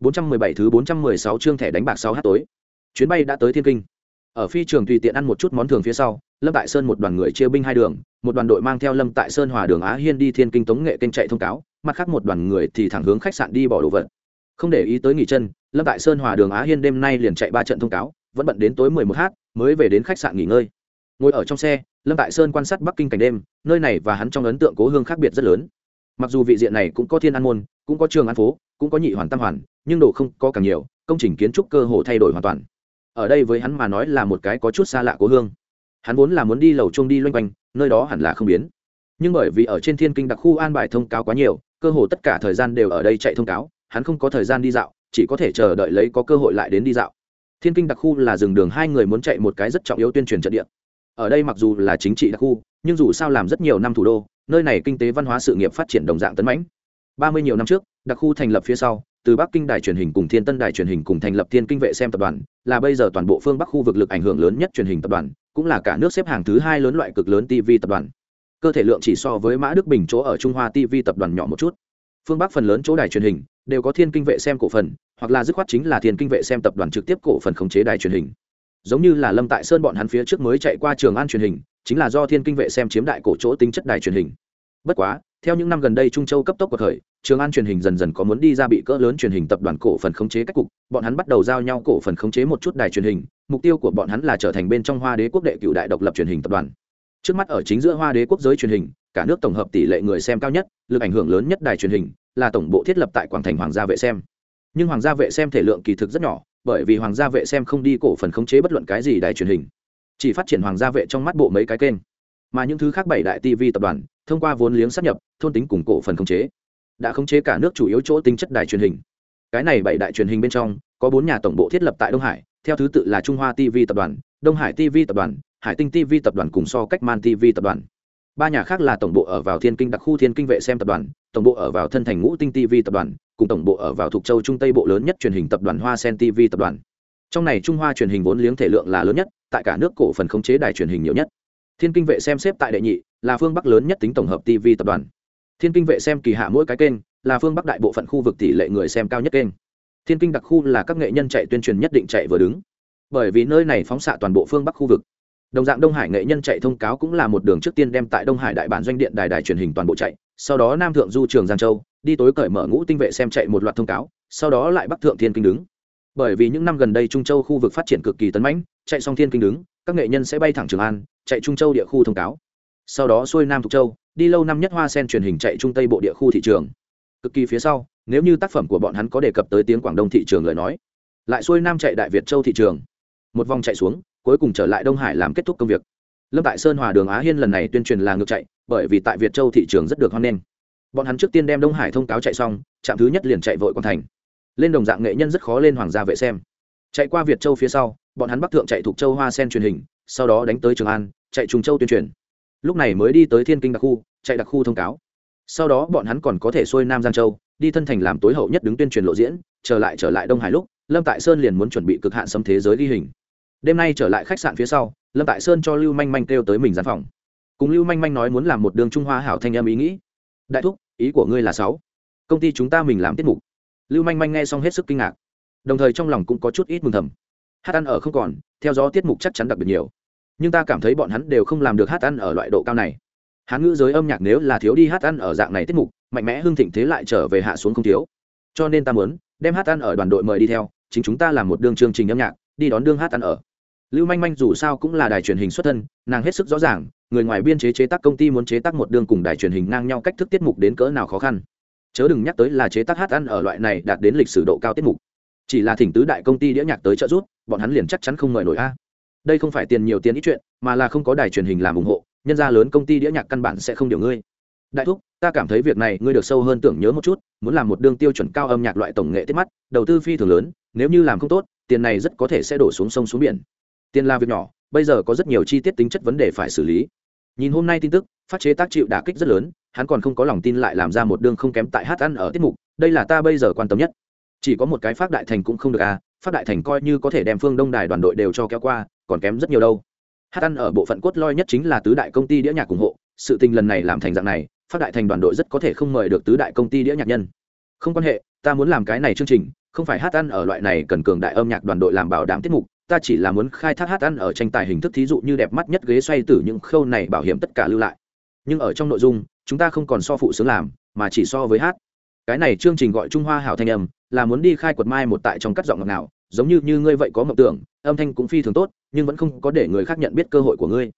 417 thứ 416 chương thẻ đánh bạc 6 h tối. Chuyến bay đã tới Thiên Kinh. Ở phi trường tùy tiện ăn một chút món thường phía sau, Lâm Tại Sơn một đoàn người chia binh hai đường, một đoàn đội mang theo Lâm Tại Sơn hòa đường Á Hiên đi Thiên Kinh tống nghệ kênh chạy thông cáo, mặt khác một đoàn người thì thẳng hướng khách sạn đi bỏ đồ vật. Không để ý tới nghỉ chân, Lâm Tại Sơn hòa đường Á Hiên đêm nay liền chạy ba trận thông cáo, vẫn bận đến tối 11h mới về đến khách sạn nghỉ ngơi. Ngồi ở trong xe, Lâm Tại Sơn quan sát Bắc Kinh cảnh đêm, nơi này và hắn trong ấn tượng cố hương khác biệt rất lớn. Mặc dù vị diện này cũng có Thiên An môn, cũng có Trường An phố, cũng có nhị hoàn tam hoàn nhưng đồ không có càng nhiều công trình kiến trúc cơ hồ thay đổi hoàn toàn. Ở đây với hắn mà nói là một cái có chút xa lạ của hương. Hắn vốn là muốn đi lầu chuông đi loanh quanh nơi đó hẳn là không biến. Nhưng bởi vì ở trên thiên kinh đặc khu an bài thông cáo quá nhiều cơ hồ tất cả thời gian đều ở đây chạy thông cáo hắn không có thời gian đi dạo chỉ có thể chờ đợi lấy có cơ hội lại đến đi dạo. Thiên kinh đặc khu là rừng đường hai người muốn chạy một cái rất trọng yếu tuyên truyền trận địa. Ở đây mặc dù là chính trị đặc khu nhưng dù sao làm rất nhiều năm thủ đô nơi này kinh tế văn hóa sự nghiệp phát triển đồng dạng tấn mãnh. Ba mươi nhiều năm trước, đặc khu thành lập phía sau, từ bắc kinh đài truyền hình cùng thiên tân đài truyền hình cùng thành lập thiên kinh vệ xem tập đoàn, là bây giờ toàn bộ phương bắc khu vực lực ảnh hưởng lớn nhất truyền hình tập đoàn, cũng là cả nước xếp hàng thứ hai lớn loại cực lớn tv tập đoàn. Cơ thể lượng chỉ so với mã đức bình chỗ ở trung hoa tv tập đoàn nhỏ một chút. Phương bắc phần lớn chỗ đài truyền hình đều có thiên kinh vệ xem cổ phần, hoặc là dứt khoát chính là thiên kinh vệ xem tập đoàn trực tiếp cổ phần khống chế đài truyền hình. Giống như là lâm tại sơn bọn hắn phía trước mới chạy qua trường an truyền hình, chính là do thiên kinh vệ xem chiếm đại cổ chỗ tính chất đài truyền hình bất quá, theo những năm gần đây trung châu cấp tốc của thời trường an truyền hình dần dần có muốn đi ra bị cỡ lớn truyền hình tập đoàn cổ phần khống chế cách cục, bọn hắn bắt đầu giao nhau cổ phần khống chế một chút đài truyền hình, mục tiêu của bọn hắn là trở thành bên trong hoa đế quốc đệ cựu đại độc lập truyền hình tập đoàn. Trước mắt ở chính giữa hoa đế quốc giới truyền hình, cả nước tổng hợp tỷ lệ người xem cao nhất, lực ảnh hưởng lớn nhất đài truyền hình, là tổng bộ thiết lập tại quảng thành hoàng gia vệ xem. Nhưng hoàng gia vệ xem thể lượng kỳ thực rất nhỏ, bởi vì hoàng gia vệ xem không đi cổ phần khống chế bất luận cái gì đài truyền hình. Chỉ phát triển hoàng gia vệ trong mắt bộ mấy cái kênh mà những thứ khác bảy đại tv tập đoàn thông qua vốn liếng sắp nhập, thôn tính cùng cổ phần khống chế. đã khống chế cả nước chủ yếu chỗ tính chất đài truyền hình. cái này bảy đại truyền hình bên trong, có bốn nhà tổng bộ thiết lập tại đông hải, theo thứ tự là trung hoa tv tập đoàn, đông hải tv tập đoàn, hải tinh tv tập đoàn cùng so cách man tv tập đoàn. ba nhà khác là tổng bộ ở vào thiên kinh đặc khu thiên kinh vệ xem tập đoàn, tổng bộ ở vào thân thành ngũ tinh tv tập đoàn, cùng tổng bộ ở vào thuộc châu trung tây bộ lớn nhất truyền hình tập đoàn hoa sen tv tập đoàn. trong này trung hoa truyền hình vốn liếng thể lượng là lớn nhất, tại cả nước cổ phần khống chế đài truyền hình nhiều nhất thiên kinh vệ xem xếp tại đệ nhị, là phương bắc lớn nhất tính tổng hợp tv tập đoàn. Thiên kinh vệ xem kỳ hạ mỗi cái kênh, là phương bắc đại bộ phận khu vực tỷ lệ người xem cao nhất kênh. Thiên kinh đặc khu là các nghệ nhân chạy tuyên truyền nhất định chạy vừa đứng. Bởi vì nơi này phóng xạ toàn bộ phương bắc khu vực. Đồng dạng đông hải nghệ nhân chạy thông cáo cũng là một đường trước tiên đem tại đông hải đại bản doanh điện đài đài truyền hình toàn bộ chạy, sau đó nam thượng du trường giang châu, đi tối cởi mở ngũ tinh vệ xem chạy một loạt thông cáo, sau đó lại bắc thượng thiên kinh đứng. Bởi vì những năm gần đây trung châu khu vực phát triển cực kỳ tấn mãnh, chạy xong thiên kinh đứng, các nghệ nhân sẽ bay thẳng trường an chạy trung châu địa khu thông cáo. Sau đó xuôi nam thục châu, đi lâu năm nhất hoa sen truyền hình chạy trung tây bộ địa khu thị trường. Cực kỳ phía sau, nếu như tác phẩm của bọn hắn có đề cập tới tiếng quảng đông thị trường lời nói, lại xuôi nam chạy đại việt châu thị trường. Một vòng chạy xuống, cuối cùng trở lại đông hải làm kết thúc công việc. Lâm tại sơn hòa đường á hiên lần này tuyên truyền là ngược chạy, bởi vì tại việt châu thị trường rất được hoan nghênh. Bọn hắn trước tiên đem đông hải thông cáo chạy xong, trạm thứ nhất liền chạy vội còn thành. Lên đồng dạng nghệ nhân rất khó lên hoàng gia vệ xem. Chạy qua việt châu phía sau, bọn hắn bắc thượng chạy thuộc châu hoa sen truyền hình, sau đó đánh tới trường an chạy trùng châu tuyên truyền. Lúc này mới đi tới thiên kinh đặc khu, chạy đặc khu thông cáo. Sau đó bọn hắn còn có thể xuôi nam giang châu, đi thân thành làm tối hậu nhất đứng tuyên truyền lộ diễn, trở lại trở lại đông hải lúc, lâm tại sơn liền muốn chuẩn bị cực hạn xâm thế giới ghi hình. Đêm nay trở lại khách sạn phía sau, lâm tại sơn cho lưu manh manh kêu tới mình gian phòng. Cùng lưu manh manh nói muốn làm một đường trung hoa hảo thanh em ý nghĩ. Đại thúc, ý của ngươi là sáu. Công ty chúng ta mình làm tiết mục. Lưu manh manh nghe xong hết sức kinh ngạc. Đồng thời trong lòng cũng có chút ít mừng thầm. Hát ăn ở không còn, theo dõi tiết mục chắc chắn đặc biệt nhiều nhưng ta cảm thấy bọn hắn đều không làm được hát ăn ở loại độ cao này. Hán ngữ giới âm nhạc nếu là thiếu đi hát ăn ở dạng này tiết mục, mạnh mẽ hưng thịnh thế lại trở về hạ xuống không thiếu. Cho nên ta muốn đem hát ăn ở đoàn đội mời đi theo, chính chúng ta làm một đương chương trình âm nhạc, đi đón đương hát ăn ở. Lưu manh manh dù sao cũng là đài truyền hình xuất thân, nàng hết sức rõ ràng, người ngoài biên chế chế tác công ty muốn chế tác một đương cùng đài truyền hình ngang nhau cách thức tiết mục đến cỡ nào khó khăn. Chớ đừng nhắc tới là chế tác hát ăn ở loại này đạt đến lịch sử độ cao tiết mục. Chỉ là thỉnh tứ đại công ty đĩa nhạc tới trợ giúp, bọn hắn liền chắc chắn không mời nổi a đây không phải tiền nhiều tiền ít chuyện, mà là không có đài truyền hình làm ủng hộ, nhân gia lớn công ty đĩa nhạc căn bản sẽ không điều ngươi. Đại thúc, ta cảm thấy việc này ngươi được sâu hơn tưởng nhớ một chút, muốn làm một đương tiêu chuẩn cao âm nhạc loại tổng nghệ tiết mắt, đầu tư phi thường lớn, nếu như làm không tốt, tiền này rất có thể sẽ đổ xuống sông xuống biển. Tiền là việc nhỏ, bây giờ có rất nhiều chi tiết tính chất vấn đề phải xử lý. Nhìn hôm nay tin tức, phát chế tác chịu đả kích rất lớn, hắn còn không có lòng tin lại làm ra một đương không kém tại hát ăn ở tiết mục, đây là ta bây giờ quan tâm nhất. Chỉ có một cái phát đại thành cũng không được à phát đại thành coi như có thể đem phương đông đài đoàn đội đều cho kéo qua, còn kém rất nhiều đâu. Hát ăn ở bộ phận cốt loi nhất chính là tứ đại công ty đĩa nhạc ủng hộ, sự tình lần này làm thành dạng này phát đại thành đoàn đội rất có thể không mời được tứ đại công ty đĩa nhạc nhân. Không quan hệ, ta muốn làm cái này chương trình, không phải hát ăn ở loại này cần cường đại âm nhạc đoàn đội làm bảo đảm tiết mục, ta chỉ là muốn khai thác hát ăn ở tranh tài hình thức thí dụ như đẹp mắt nhất ghế xoay từ những khâu này bảo hiểm tất cả lưu lại. Nhưng ở trong nội dung, chúng ta không còn so phụ sướng làm, mà chỉ so với hát cái này chương trình gọi trung hoa hảo thanh âm, là muốn đi khai quật mai một tại trong cắt giọng ngọc nào, giống như như ngươi vậy có mộng tưởng, âm thanh cũng phi thường tốt, nhưng vẫn không có để người khác nhận biết cơ hội của ngươi.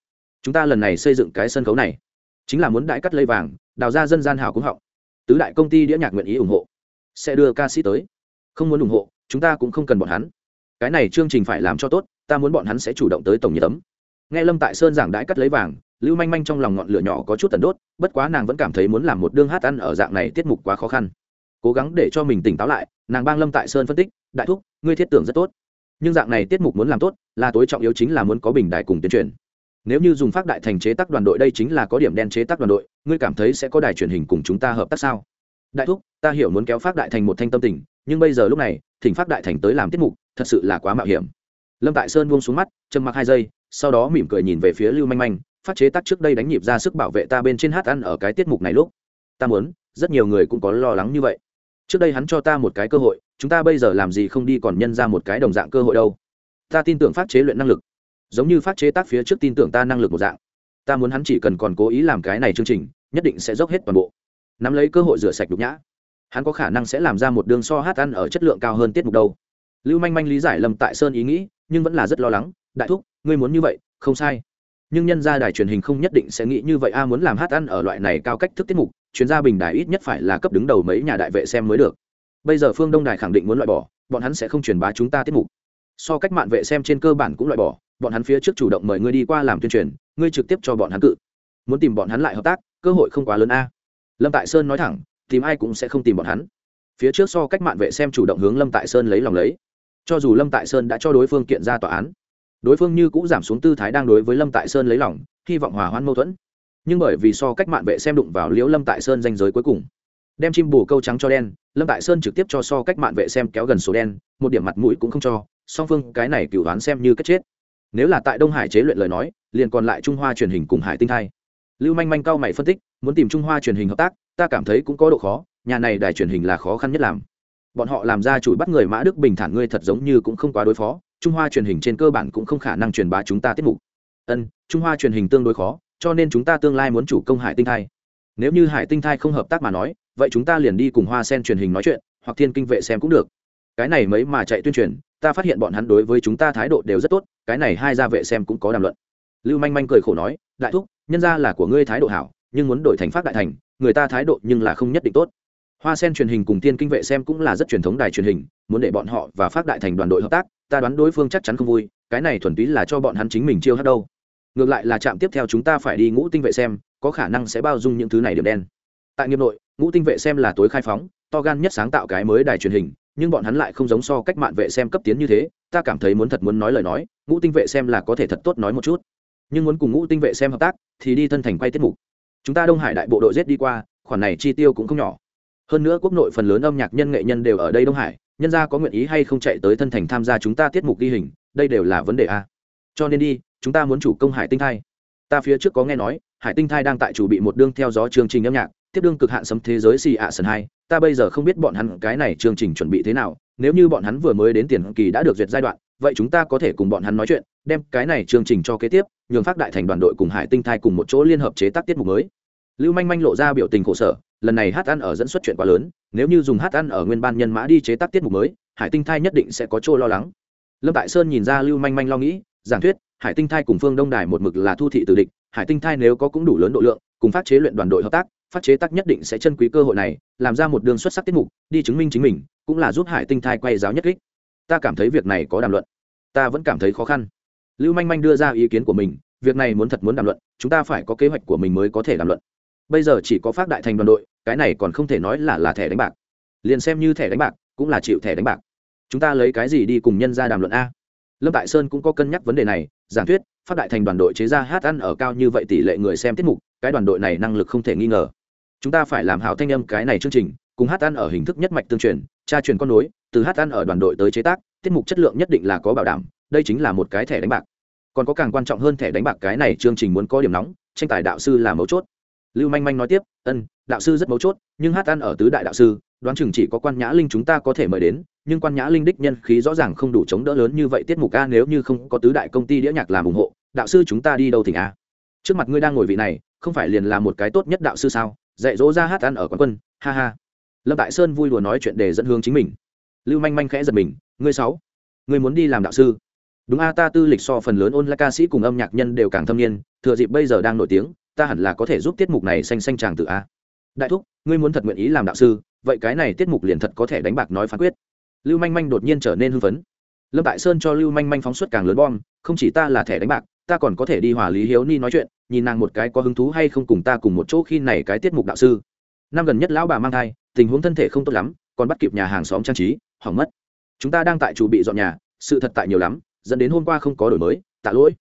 Chúng ta lần này xây dựng cái sân khấu này, chính là muốn đại cắt lây vàng, đào ra dân gian hào cũng họng. Tứ đại công ty đĩa nhạc nguyện ý ủng hộ, sẽ đưa ca sĩ tới. Không muốn ủng hộ, chúng ta cũng không cần bọn hắn. Cái này chương trình phải làm cho tốt, ta muốn bọn hắn sẽ chủ động tới tổng nhiệt tấm nghe lâm tại sơn giảng đãi cắt lấy vàng, lưu manh manh trong lòng ngọn lửa nhỏ có chút tần đốt, bất quá nàng vẫn cảm thấy muốn làm một đương hát ăn ở dạng này tiết mục quá khó khăn cố gắng để cho mình tỉnh táo lại, nàng bang lâm tại sơn phân tích, đại thúc, ngươi thiết tưởng rất tốt. Nhưng dạng này tiết mục muốn làm tốt, là tối trọng yếu chính là muốn có bình đại cùng tuyên truyền. Nếu như dùng phát đại thành chế tác đoàn đội đây chính là có điểm đen chế tác đoàn đội, ngươi cảm thấy sẽ có đài truyền hình cùng chúng ta hợp tác sao? Đại thúc, ta hiểu muốn kéo phát đại thành một thanh tâm tình, nhưng bây giờ lúc này, thỉnh phát đại thành tới làm tiết mục, thật sự là quá mạo hiểm. Lâm tại sơn buông xuống mắt châm mặc hai giây, sau đó mỉm cười nhìn về phía lưu manh manh, phát chế tác trước đây đánh nhịp ra sức bảo vệ ta bên trên hát ăn ở cái tiết mục này lúc. Ta muốn, rất nhiều người cũng có lo lắng như vậy trước đây hắn cho ta một cái cơ hội, chúng ta bây giờ làm gì không đi còn nhân ra một cái đồng dạng cơ hội đâu. Ta tin tưởng phát chế luyện năng lực. Giống như phát chế tác phía trước tin tưởng ta năng lực một dạng. Ta muốn hắn chỉ cần còn cố ý làm cái này chương trình, nhất định sẽ dốc hết toàn bộ. Nắm lấy cơ hội rửa sạch đục nhã. Hắn có khả năng sẽ làm ra một đường so hát ăn ở chất lượng cao hơn tiết mục đâu. Lưu manh manh lý giải lầm tại sơn ý nghĩ, nhưng vẫn là rất lo lắng. Đại thúc, ngươi muốn như vậy, không sai. Nhưng nhân gia đài truyền hình không nhất định sẽ nghĩ như vậy. A muốn làm hát ăn ở loại này cao cách thức tiết mục chuyên gia bình đài ít nhất phải là cấp đứng đầu mấy nhà đại vệ xem mới được. Bây giờ phương đông đài khẳng định muốn loại bỏ, bọn hắn sẽ không truyền bá chúng ta tiết mục. So cách mạng vệ xem trên cơ bản cũng loại bỏ, bọn hắn phía trước chủ động mời ngươi đi qua làm tuyên truyền, ngươi trực tiếp cho bọn hắn cự. Muốn tìm bọn hắn lại hợp tác, cơ hội không quá lớn a. Lâm tại sơn nói thẳng, tìm ai cũng sẽ không tìm bọn hắn. Phía trước so cách mạng vệ xem chủ động hướng lâm tại sơn lấy lòng lấy. Cho dù lâm tại sơn đã cho đối phương kiện ra tòa án, đối phương như cũng giảm xuống tư thái đang đối với lâm tại sơn lấy lòng, hy vọng hòa hoãn mâu thuẫn nhưng bởi vì so cách mạng vệ xem đụng vào liễu lâm tại sơn danh giới cuối cùng, đem chim bù câu trắng cho đen, lâm tại sơn trực tiếp cho so cách mạng vệ xem kéo gần số đen, một điểm mặt mũi cũng không cho, song phương cái này cựu đoán xem như cách chết. Nếu là tại đông hải chế luyện lời nói, liền còn lại trung hoa truyền hình cùng hải tinh thai. Lưu manh manh cao mày phân tích, muốn tìm trung hoa truyền hình hợp tác, ta cảm thấy cũng có độ khó, nhà này đài truyền hình là khó khăn nhất làm. Bọn họ làm ra chủ bắt người mã đức bình thản ngươi thật giống như cũng không quá đối phó, trung hoa truyền hình trên cơ bản cũng không khả năng truyền bá chúng ta tiết mục. Ân, trung hoa truyền hình tương đối khó cho nên chúng ta tương lai muốn chủ công hải tinh thai. Nếu như hải tinh thai không hợp tác mà nói, vậy chúng ta liền đi cùng hoa sen truyền hình nói chuyện, hoặc thiên kinh vệ xem cũng được. Cái này mấy mà chạy tuyên truyền, ta phát hiện bọn hắn đối với chúng ta thái độ đều rất tốt, cái này hai gia vệ xem cũng có đàm luận. Lưu manh manh cười khổ nói, đại thúc, nhân ra là của ngươi thái độ hảo, nhưng muốn đổi thành pháp đại thành, người ta thái độ nhưng là không nhất định tốt. Hoa sen truyền hình cùng tiên kinh vệ xem cũng là rất truyền thống đài truyền hình, muốn để bọn họ và phát đại thành đoàn đội hợp tác, ta đoán đối phương chắc chắn không vui, cái này thuần túy là cho bọn hắn chính mình chiêu hát đâu ngược lại là trạm tiếp theo chúng ta phải đi ngũ tinh vệ xem, có khả năng sẽ bao dung những thứ này điểm đen. Tại nghiệp nội, ngũ tinh vệ xem là tối khai phóng, to gan nhất sáng tạo cái mới đài truyền hình, nhưng bọn hắn lại không giống so cách mạng vệ xem cấp tiến như thế, ta cảm thấy muốn thật muốn nói lời nói, ngũ tinh vệ xem là có thể thật tốt nói một chút. Nhưng muốn cùng ngũ tinh vệ xem hợp tác, thì đi thân thành quay tiết mục. Chúng ta đông hải đại bộ đội rết đi qua, khoản này chi tiêu cũng không nhỏ. Hơn nữa quốc nội phần lớn âm nhạc nhân nghệ nhân đều ở đây đông hải, nhân gia có nguyện ý hay không chạy tới thân thành tham gia chúng ta tiết mục ghi hình, đây đều là vấn đề a. Cho nên đi chúng ta muốn chủ công hải tinh thai. Ta phía trước có nghe nói, hải tinh thai đang tại chủ bị một đương theo dõi chương trình âm nhạc, tiếp đương cực hạn sấm thế giới xì ạ sân hai. Ta bây giờ không biết bọn hắn cái này chương trình chuẩn bị thế nào, nếu như bọn hắn vừa mới đến tiền kỳ đã được duyệt giai đoạn, vậy chúng ta có thể cùng bọn hắn nói chuyện, đem cái này chương trình cho kế tiếp, nhường phát đại thành đoàn đội cùng hải tinh thai cùng một chỗ liên hợp chế tác tiết mục mới. Lưu manh manh lộ ra biểu tình khổ sở, lần này hát ăn ở dẫn xuất chuyện quá lớn, nếu như dùng hát ăn ở nguyên ban nhân mã đi chế tác tiết mục mới, hải tinh thai nhất định sẽ có chỗ lo lắng. Lâm tại sơn nhìn ra lưu manh manh lo nghĩ giảng thuyết, hải tinh thai cùng phương đông đài một mực là thu thị từ địch, hải tinh thai nếu có cũng đủ lớn độ lượng, cùng phát chế luyện đoàn đội hợp tác phát chế tác nhất định sẽ chân quý cơ hội này, làm ra một đường xuất sắc tiết mục, đi chứng minh chính mình, cũng là giúp hải tinh thai quay giáo nhất kích. Ta cảm thấy việc này có đàm luận. Ta vẫn cảm thấy khó khăn. Lưu manh manh đưa ra ý kiến của mình, việc này muốn thật muốn đàm luận, chúng ta phải có kế hoạch của mình mới có thể đàm luận. Bây giờ chỉ có phát đại thành đoàn đội, cái này còn không thể nói là là thẻ đánh bạc. Liền xem như thẻ đánh bạc, cũng là chịu thẻ đánh bạc. Chúng ta lấy cái gì đi cùng nhân ra đàm luận a? Lâm tại sơn cũng có cân nhắc vấn đề này, giảng thuyết phát đại thành đoàn đội chế ra hát ăn ở cao như vậy tỷ lệ người xem tiết mục, cái đoàn đội này năng lực không thể nghi ngờ. Chúng ta phải làm hảo thanh âm cái này chương trình, cùng hát ăn ở hình thức nhất mạch tương truyền, tra truyền con nối, từ hát ăn ở đoàn đội tới chế tác, tiết mục chất lượng nhất định là có bảo đảm, đây chính là một cái thẻ đánh bạc. Còn có càng quan trọng hơn thẻ đánh bạc cái này chương trình muốn có điểm nóng, tranh tài đạo sư là mấu chốt. Lưu manh manh nói tiếp, ân, đạo sư rất mấu chốt, nhưng hát ăn ở tứ đại đạo sư, đoán chừng chỉ có quan nhã linh chúng ta có thể mời đến nhưng quan nhã linh đích nhân khí rõ ràng không đủ chống đỡ lớn như vậy, tiết mục a nếu như không có tứ đại công ty đĩa nhạc làm ủng hộ, đạo sư chúng ta đi đâu thỉnh a? Trước mặt ngươi đang ngồi vị này, không phải liền là một cái tốt nhất đạo sư sao? Dạy dỗ ra hát ăn ở quán quân, ha ha. Lâm tại sơn vui đùa nói chuyện để dẫn hướng chính mình. Lưu manh manh khẽ giật mình, ngươi sáu, ngươi muốn đi làm đạo sư? Đúng a, ta tư lịch so phần lớn ôn la ca sĩ cùng âm nhạc nhân đều càng thâm niên, thừa dịp bây giờ đang nổi tiếng, ta hẳn là có thể giúp tiết mục này xanh xanh tràng tự a. Đại thúc, ngươi muốn thật nguyện ý làm đạo sư, vậy cái này tiết mục liền thật có thể đánh bạc nói phán quyết lưu manh manh đột nhiên trở nên hưng phấn. Lâm tại sơn cho lưu manh manh phóng xuất càng lớn bom, không chỉ ta là thẻ đánh bạc, ta còn có thể đi hòa lý hiếu ni nói chuyện, nhìn nàng một cái có hứng thú hay không cùng ta cùng một chỗ khi này cái tiết mục đạo sư. Năm gần nhất lão bà mang thai, tình huống thân thể không tốt lắm, còn bắt kịp nhà hàng xóm trang trí, hỏng mất. Chúng ta đang tại chủ bị dọn nhà, sự thật tại nhiều lắm, dẫn đến hôm qua không có đổi mới, tạ lỗi.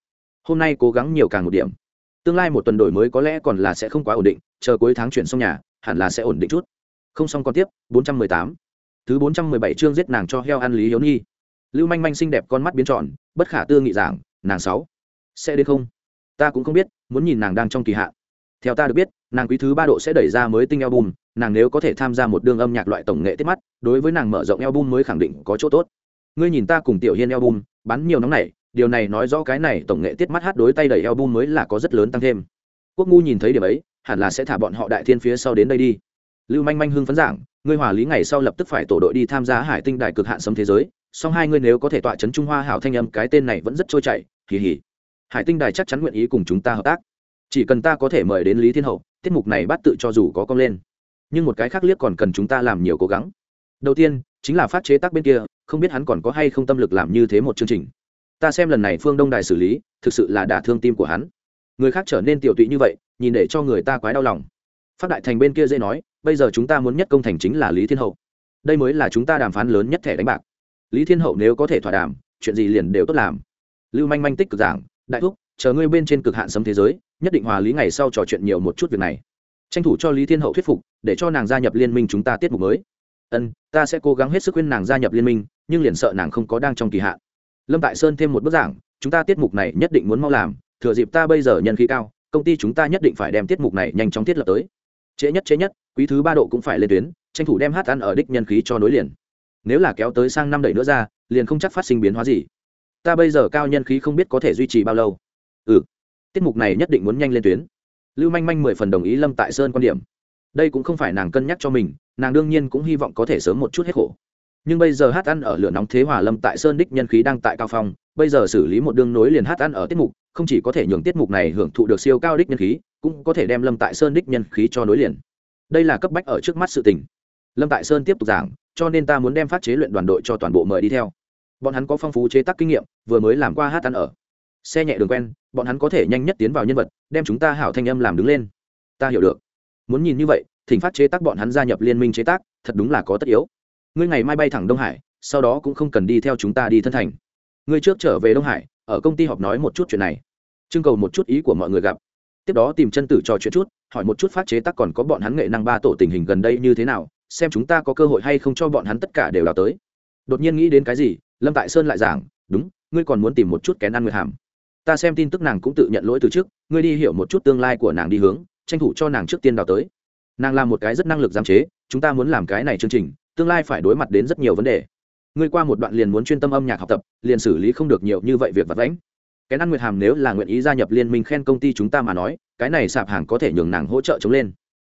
Hôm nay cố gắng nhiều càng một điểm. Tương lai một tuần đổi mới có lẽ còn là sẽ không quá ổn định, chờ cuối tháng chuyển xong nhà, hẳn là sẽ ổn định chút. Không xong còn tiếp 418 thứ 417 chương giết nàng cho heo ăn lý hiếu nhi. Lưu manh manh xinh đẹp con mắt biến tròn, bất khả tư nghị giảng, nàng sáu, sẽ đến không? Ta cũng không biết, muốn nhìn nàng đang trong kỳ hạn. Theo ta được biết, nàng quý thứ ba độ sẽ đẩy ra mới tinh album, nàng nếu có thể tham gia một đương âm nhạc loại tổng nghệ tiết mắt, đối với nàng mở rộng album mới khẳng định có chỗ tốt. Ngươi nhìn ta cùng tiểu hiên album, bán nhiều nóng này điều này nói rõ cái này tổng nghệ tiết mắt hát đối tay đẩy album mới là có rất lớn tăng thêm. Quốc ngu nhìn thấy điểm ấy, hẳn là sẽ thả bọn họ đại thiên phía sau đến đây đi. Lưu manh manh hưng phấn giảng ngươi hòa lý ngày sau lập tức phải tổ đội đi tham gia hải tinh đài cực hạn sấm thế giới, song hai ngươi nếu có thể tọa chấn trung hoa hảo thanh âm, cái tên này vẫn rất trôi chảy kỳ hỉ hải tinh đài chắc chắn nguyện ý cùng chúng ta hợp tác. Chỉ cần ta có thể mời đến lý thiên hậu, tiết mục này bắt tự cho dù có công lên. Nhưng một cái khác liếc còn cần chúng ta làm nhiều cố gắng. Đầu tiên, chính là phát chế tác bên kia, không biết hắn còn có hay không tâm lực làm như thế một chương trình. Ta xem lần này phương đông đài xử lý, thực sự là đả thương tim của hắn. Người khác trở nên tiểu tụy như vậy, nhìn để cho người ta quái đau lòng. Phát đại thành bên kia dễ nói bây giờ chúng ta muốn nhất công thành chính là lý thiên hậu. Đây mới là chúng ta đàm phán lớn nhất thẻ đánh bạc. Lý thiên hậu nếu có thể thỏa đàm, chuyện gì liền đều tốt làm. Lưu manh manh tích cực giảng, đại thúc, chờ ngươi bên trên cực hạn sấm thế giới, nhất định hòa lý ngày sau trò chuyện nhiều một chút việc này. Tranh thủ cho lý thiên hậu thuyết phục, để cho nàng gia nhập liên minh chúng ta tiết mục mới. Ân, ta sẽ cố gắng hết sức khuyên nàng gia nhập liên minh, nhưng liền sợ nàng không có đang trong kỳ hạn. Lâm tại sơn thêm một bức giảng, chúng ta tiết mục này nhất định muốn mau làm, thừa dịp ta bây giờ nhân khí cao, công ty chúng ta nhất định phải đem tiết mục này nhanh chóng thiết lập tới trễ nhất trễ nhất, quý thứ ba độ cũng phải lên tuyến, tranh thủ đem hát ăn ở đích nhân khí cho nối liền. Nếu là kéo tới sang năm đẩy nữa ra, liền không chắc phát sinh biến hóa gì. Ta bây giờ cao nhân khí không biết có thể duy trì bao lâu. Ừ. Tiết mục này nhất định muốn nhanh lên tuyến. Lưu manh manh mười phần đồng ý lâm tại sơn quan điểm. Đây cũng không phải nàng cân nhắc cho mình, nàng đương nhiên cũng hy vọng có thể sớm một chút hết khổ nhưng bây giờ hát ăn ở lửa nóng thế hòa lâm tại sơn đích nhân khí đang tại cao phong, bây giờ xử lý một đương nối liền hát ăn ở tiết mục, không chỉ có thể nhường tiết mục này hưởng thụ được siêu cao đích nhân khí, cũng có thể đem lâm tại sơn đích nhân khí cho nối liền. Đây là cấp bách ở trước mắt sự tình. Lâm tại sơn tiếp tục giảng, cho nên ta muốn đem phát chế luyện đoàn đội cho toàn bộ mời đi theo. Bọn hắn có phong phú chế tác kinh nghiệm, vừa mới làm qua hát ăn ở. Xe nhẹ đường quen, bọn hắn có thể nhanh nhất tiến vào nhân vật, đem chúng ta hảo thanh âm làm đứng lên. Ta hiểu được. Muốn nhìn như vậy, thỉnh phát chế tác bọn hắn gia nhập liên minh chế tác, thật đúng là có tất yếu ngươi ngày mai bay thẳng đông hải, sau đó cũng không cần đi theo chúng ta đi thân thành. Ngươi trước trở về đông hải, ở công ty họp nói một chút chuyện này. Trưng cầu một chút ý của mọi người gặp. Tiếp đó tìm chân tử trò chuyện chút, hỏi một chút phát chế tác còn có bọn hắn nghệ năng ba tổ tình hình gần đây như thế nào, xem chúng ta có cơ hội hay không cho bọn hắn tất cả đều đào tới. Đột nhiên nghĩ đến cái gì, lâm tại sơn lại giảng, đúng, ngươi còn muốn tìm một chút kén ăn nguyệt hàm. Ta xem tin tức nàng cũng tự nhận lỗi từ trước, ngươi đi hiểu một chút tương lai của nàng đi hướng, tranh thủ cho nàng trước tiên đào tới. Nàng là một cái rất năng lực giám chế, chúng ta muốn làm cái này chương trình tương lai phải đối mặt đến rất nhiều vấn đề. Ngươi qua một đoạn liền muốn chuyên tâm âm nhạc học tập, liền xử lý không được nhiều như vậy việc vật lãnh cái ăn nguyệt hàm nếu là nguyện ý gia nhập liên minh khen công ty chúng ta mà nói, cái này sạp hàng có thể nhường nàng hỗ trợ chống lên.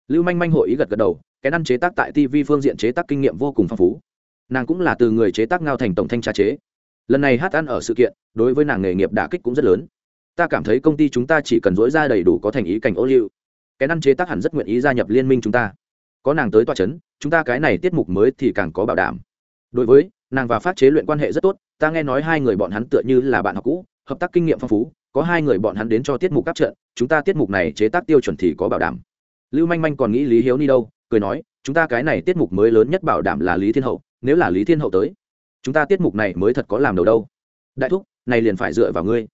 Lưu manh manh hội ý gật gật đầu cái ăn chế tác tại tv phương diện chế tác kinh nghiệm vô cùng phong phú. Nàng cũng là từ người chế tác ngao thành tổng thanh tra chế. Lần này hát ăn ở sự kiện, đối với nàng nghề nghiệp đả kích cũng rất lớn. Ta cảm thấy công ty chúng ta chỉ cần dối ra đầy đủ có thành ý cảnh ô liu. Cái ăn chế tác hẳn rất nguyện ý gia nhập liên minh chúng ta có nàng tới tòa c h ấ n chúng ta cái này tiết mục mới thì càng có bảo đảm. Đối với, nàng và phát chế luyện quan hệ rất tốt, ta nghe nói hai người bọn hắn tựa như là bạn học cũ, hợp tác kinh nghiệm phong phú, có hai người bọn hắn đến cho tiết mục các trận, chúng ta tiết mục này chế tác tiêu chuẩn thì có bảo đảm. Lưu manh manh còn nghĩ lý hiếu ni đâu, cười nói, chúng ta cái này tiết mục mới lớn nhất bảo đảm là lý thiên hậu, nếu là lý thiên hậu tới, chúng ta tiết mục này mới thật có làm đầu đâu. Đại thúc, này liền phải dựa vào ngươi.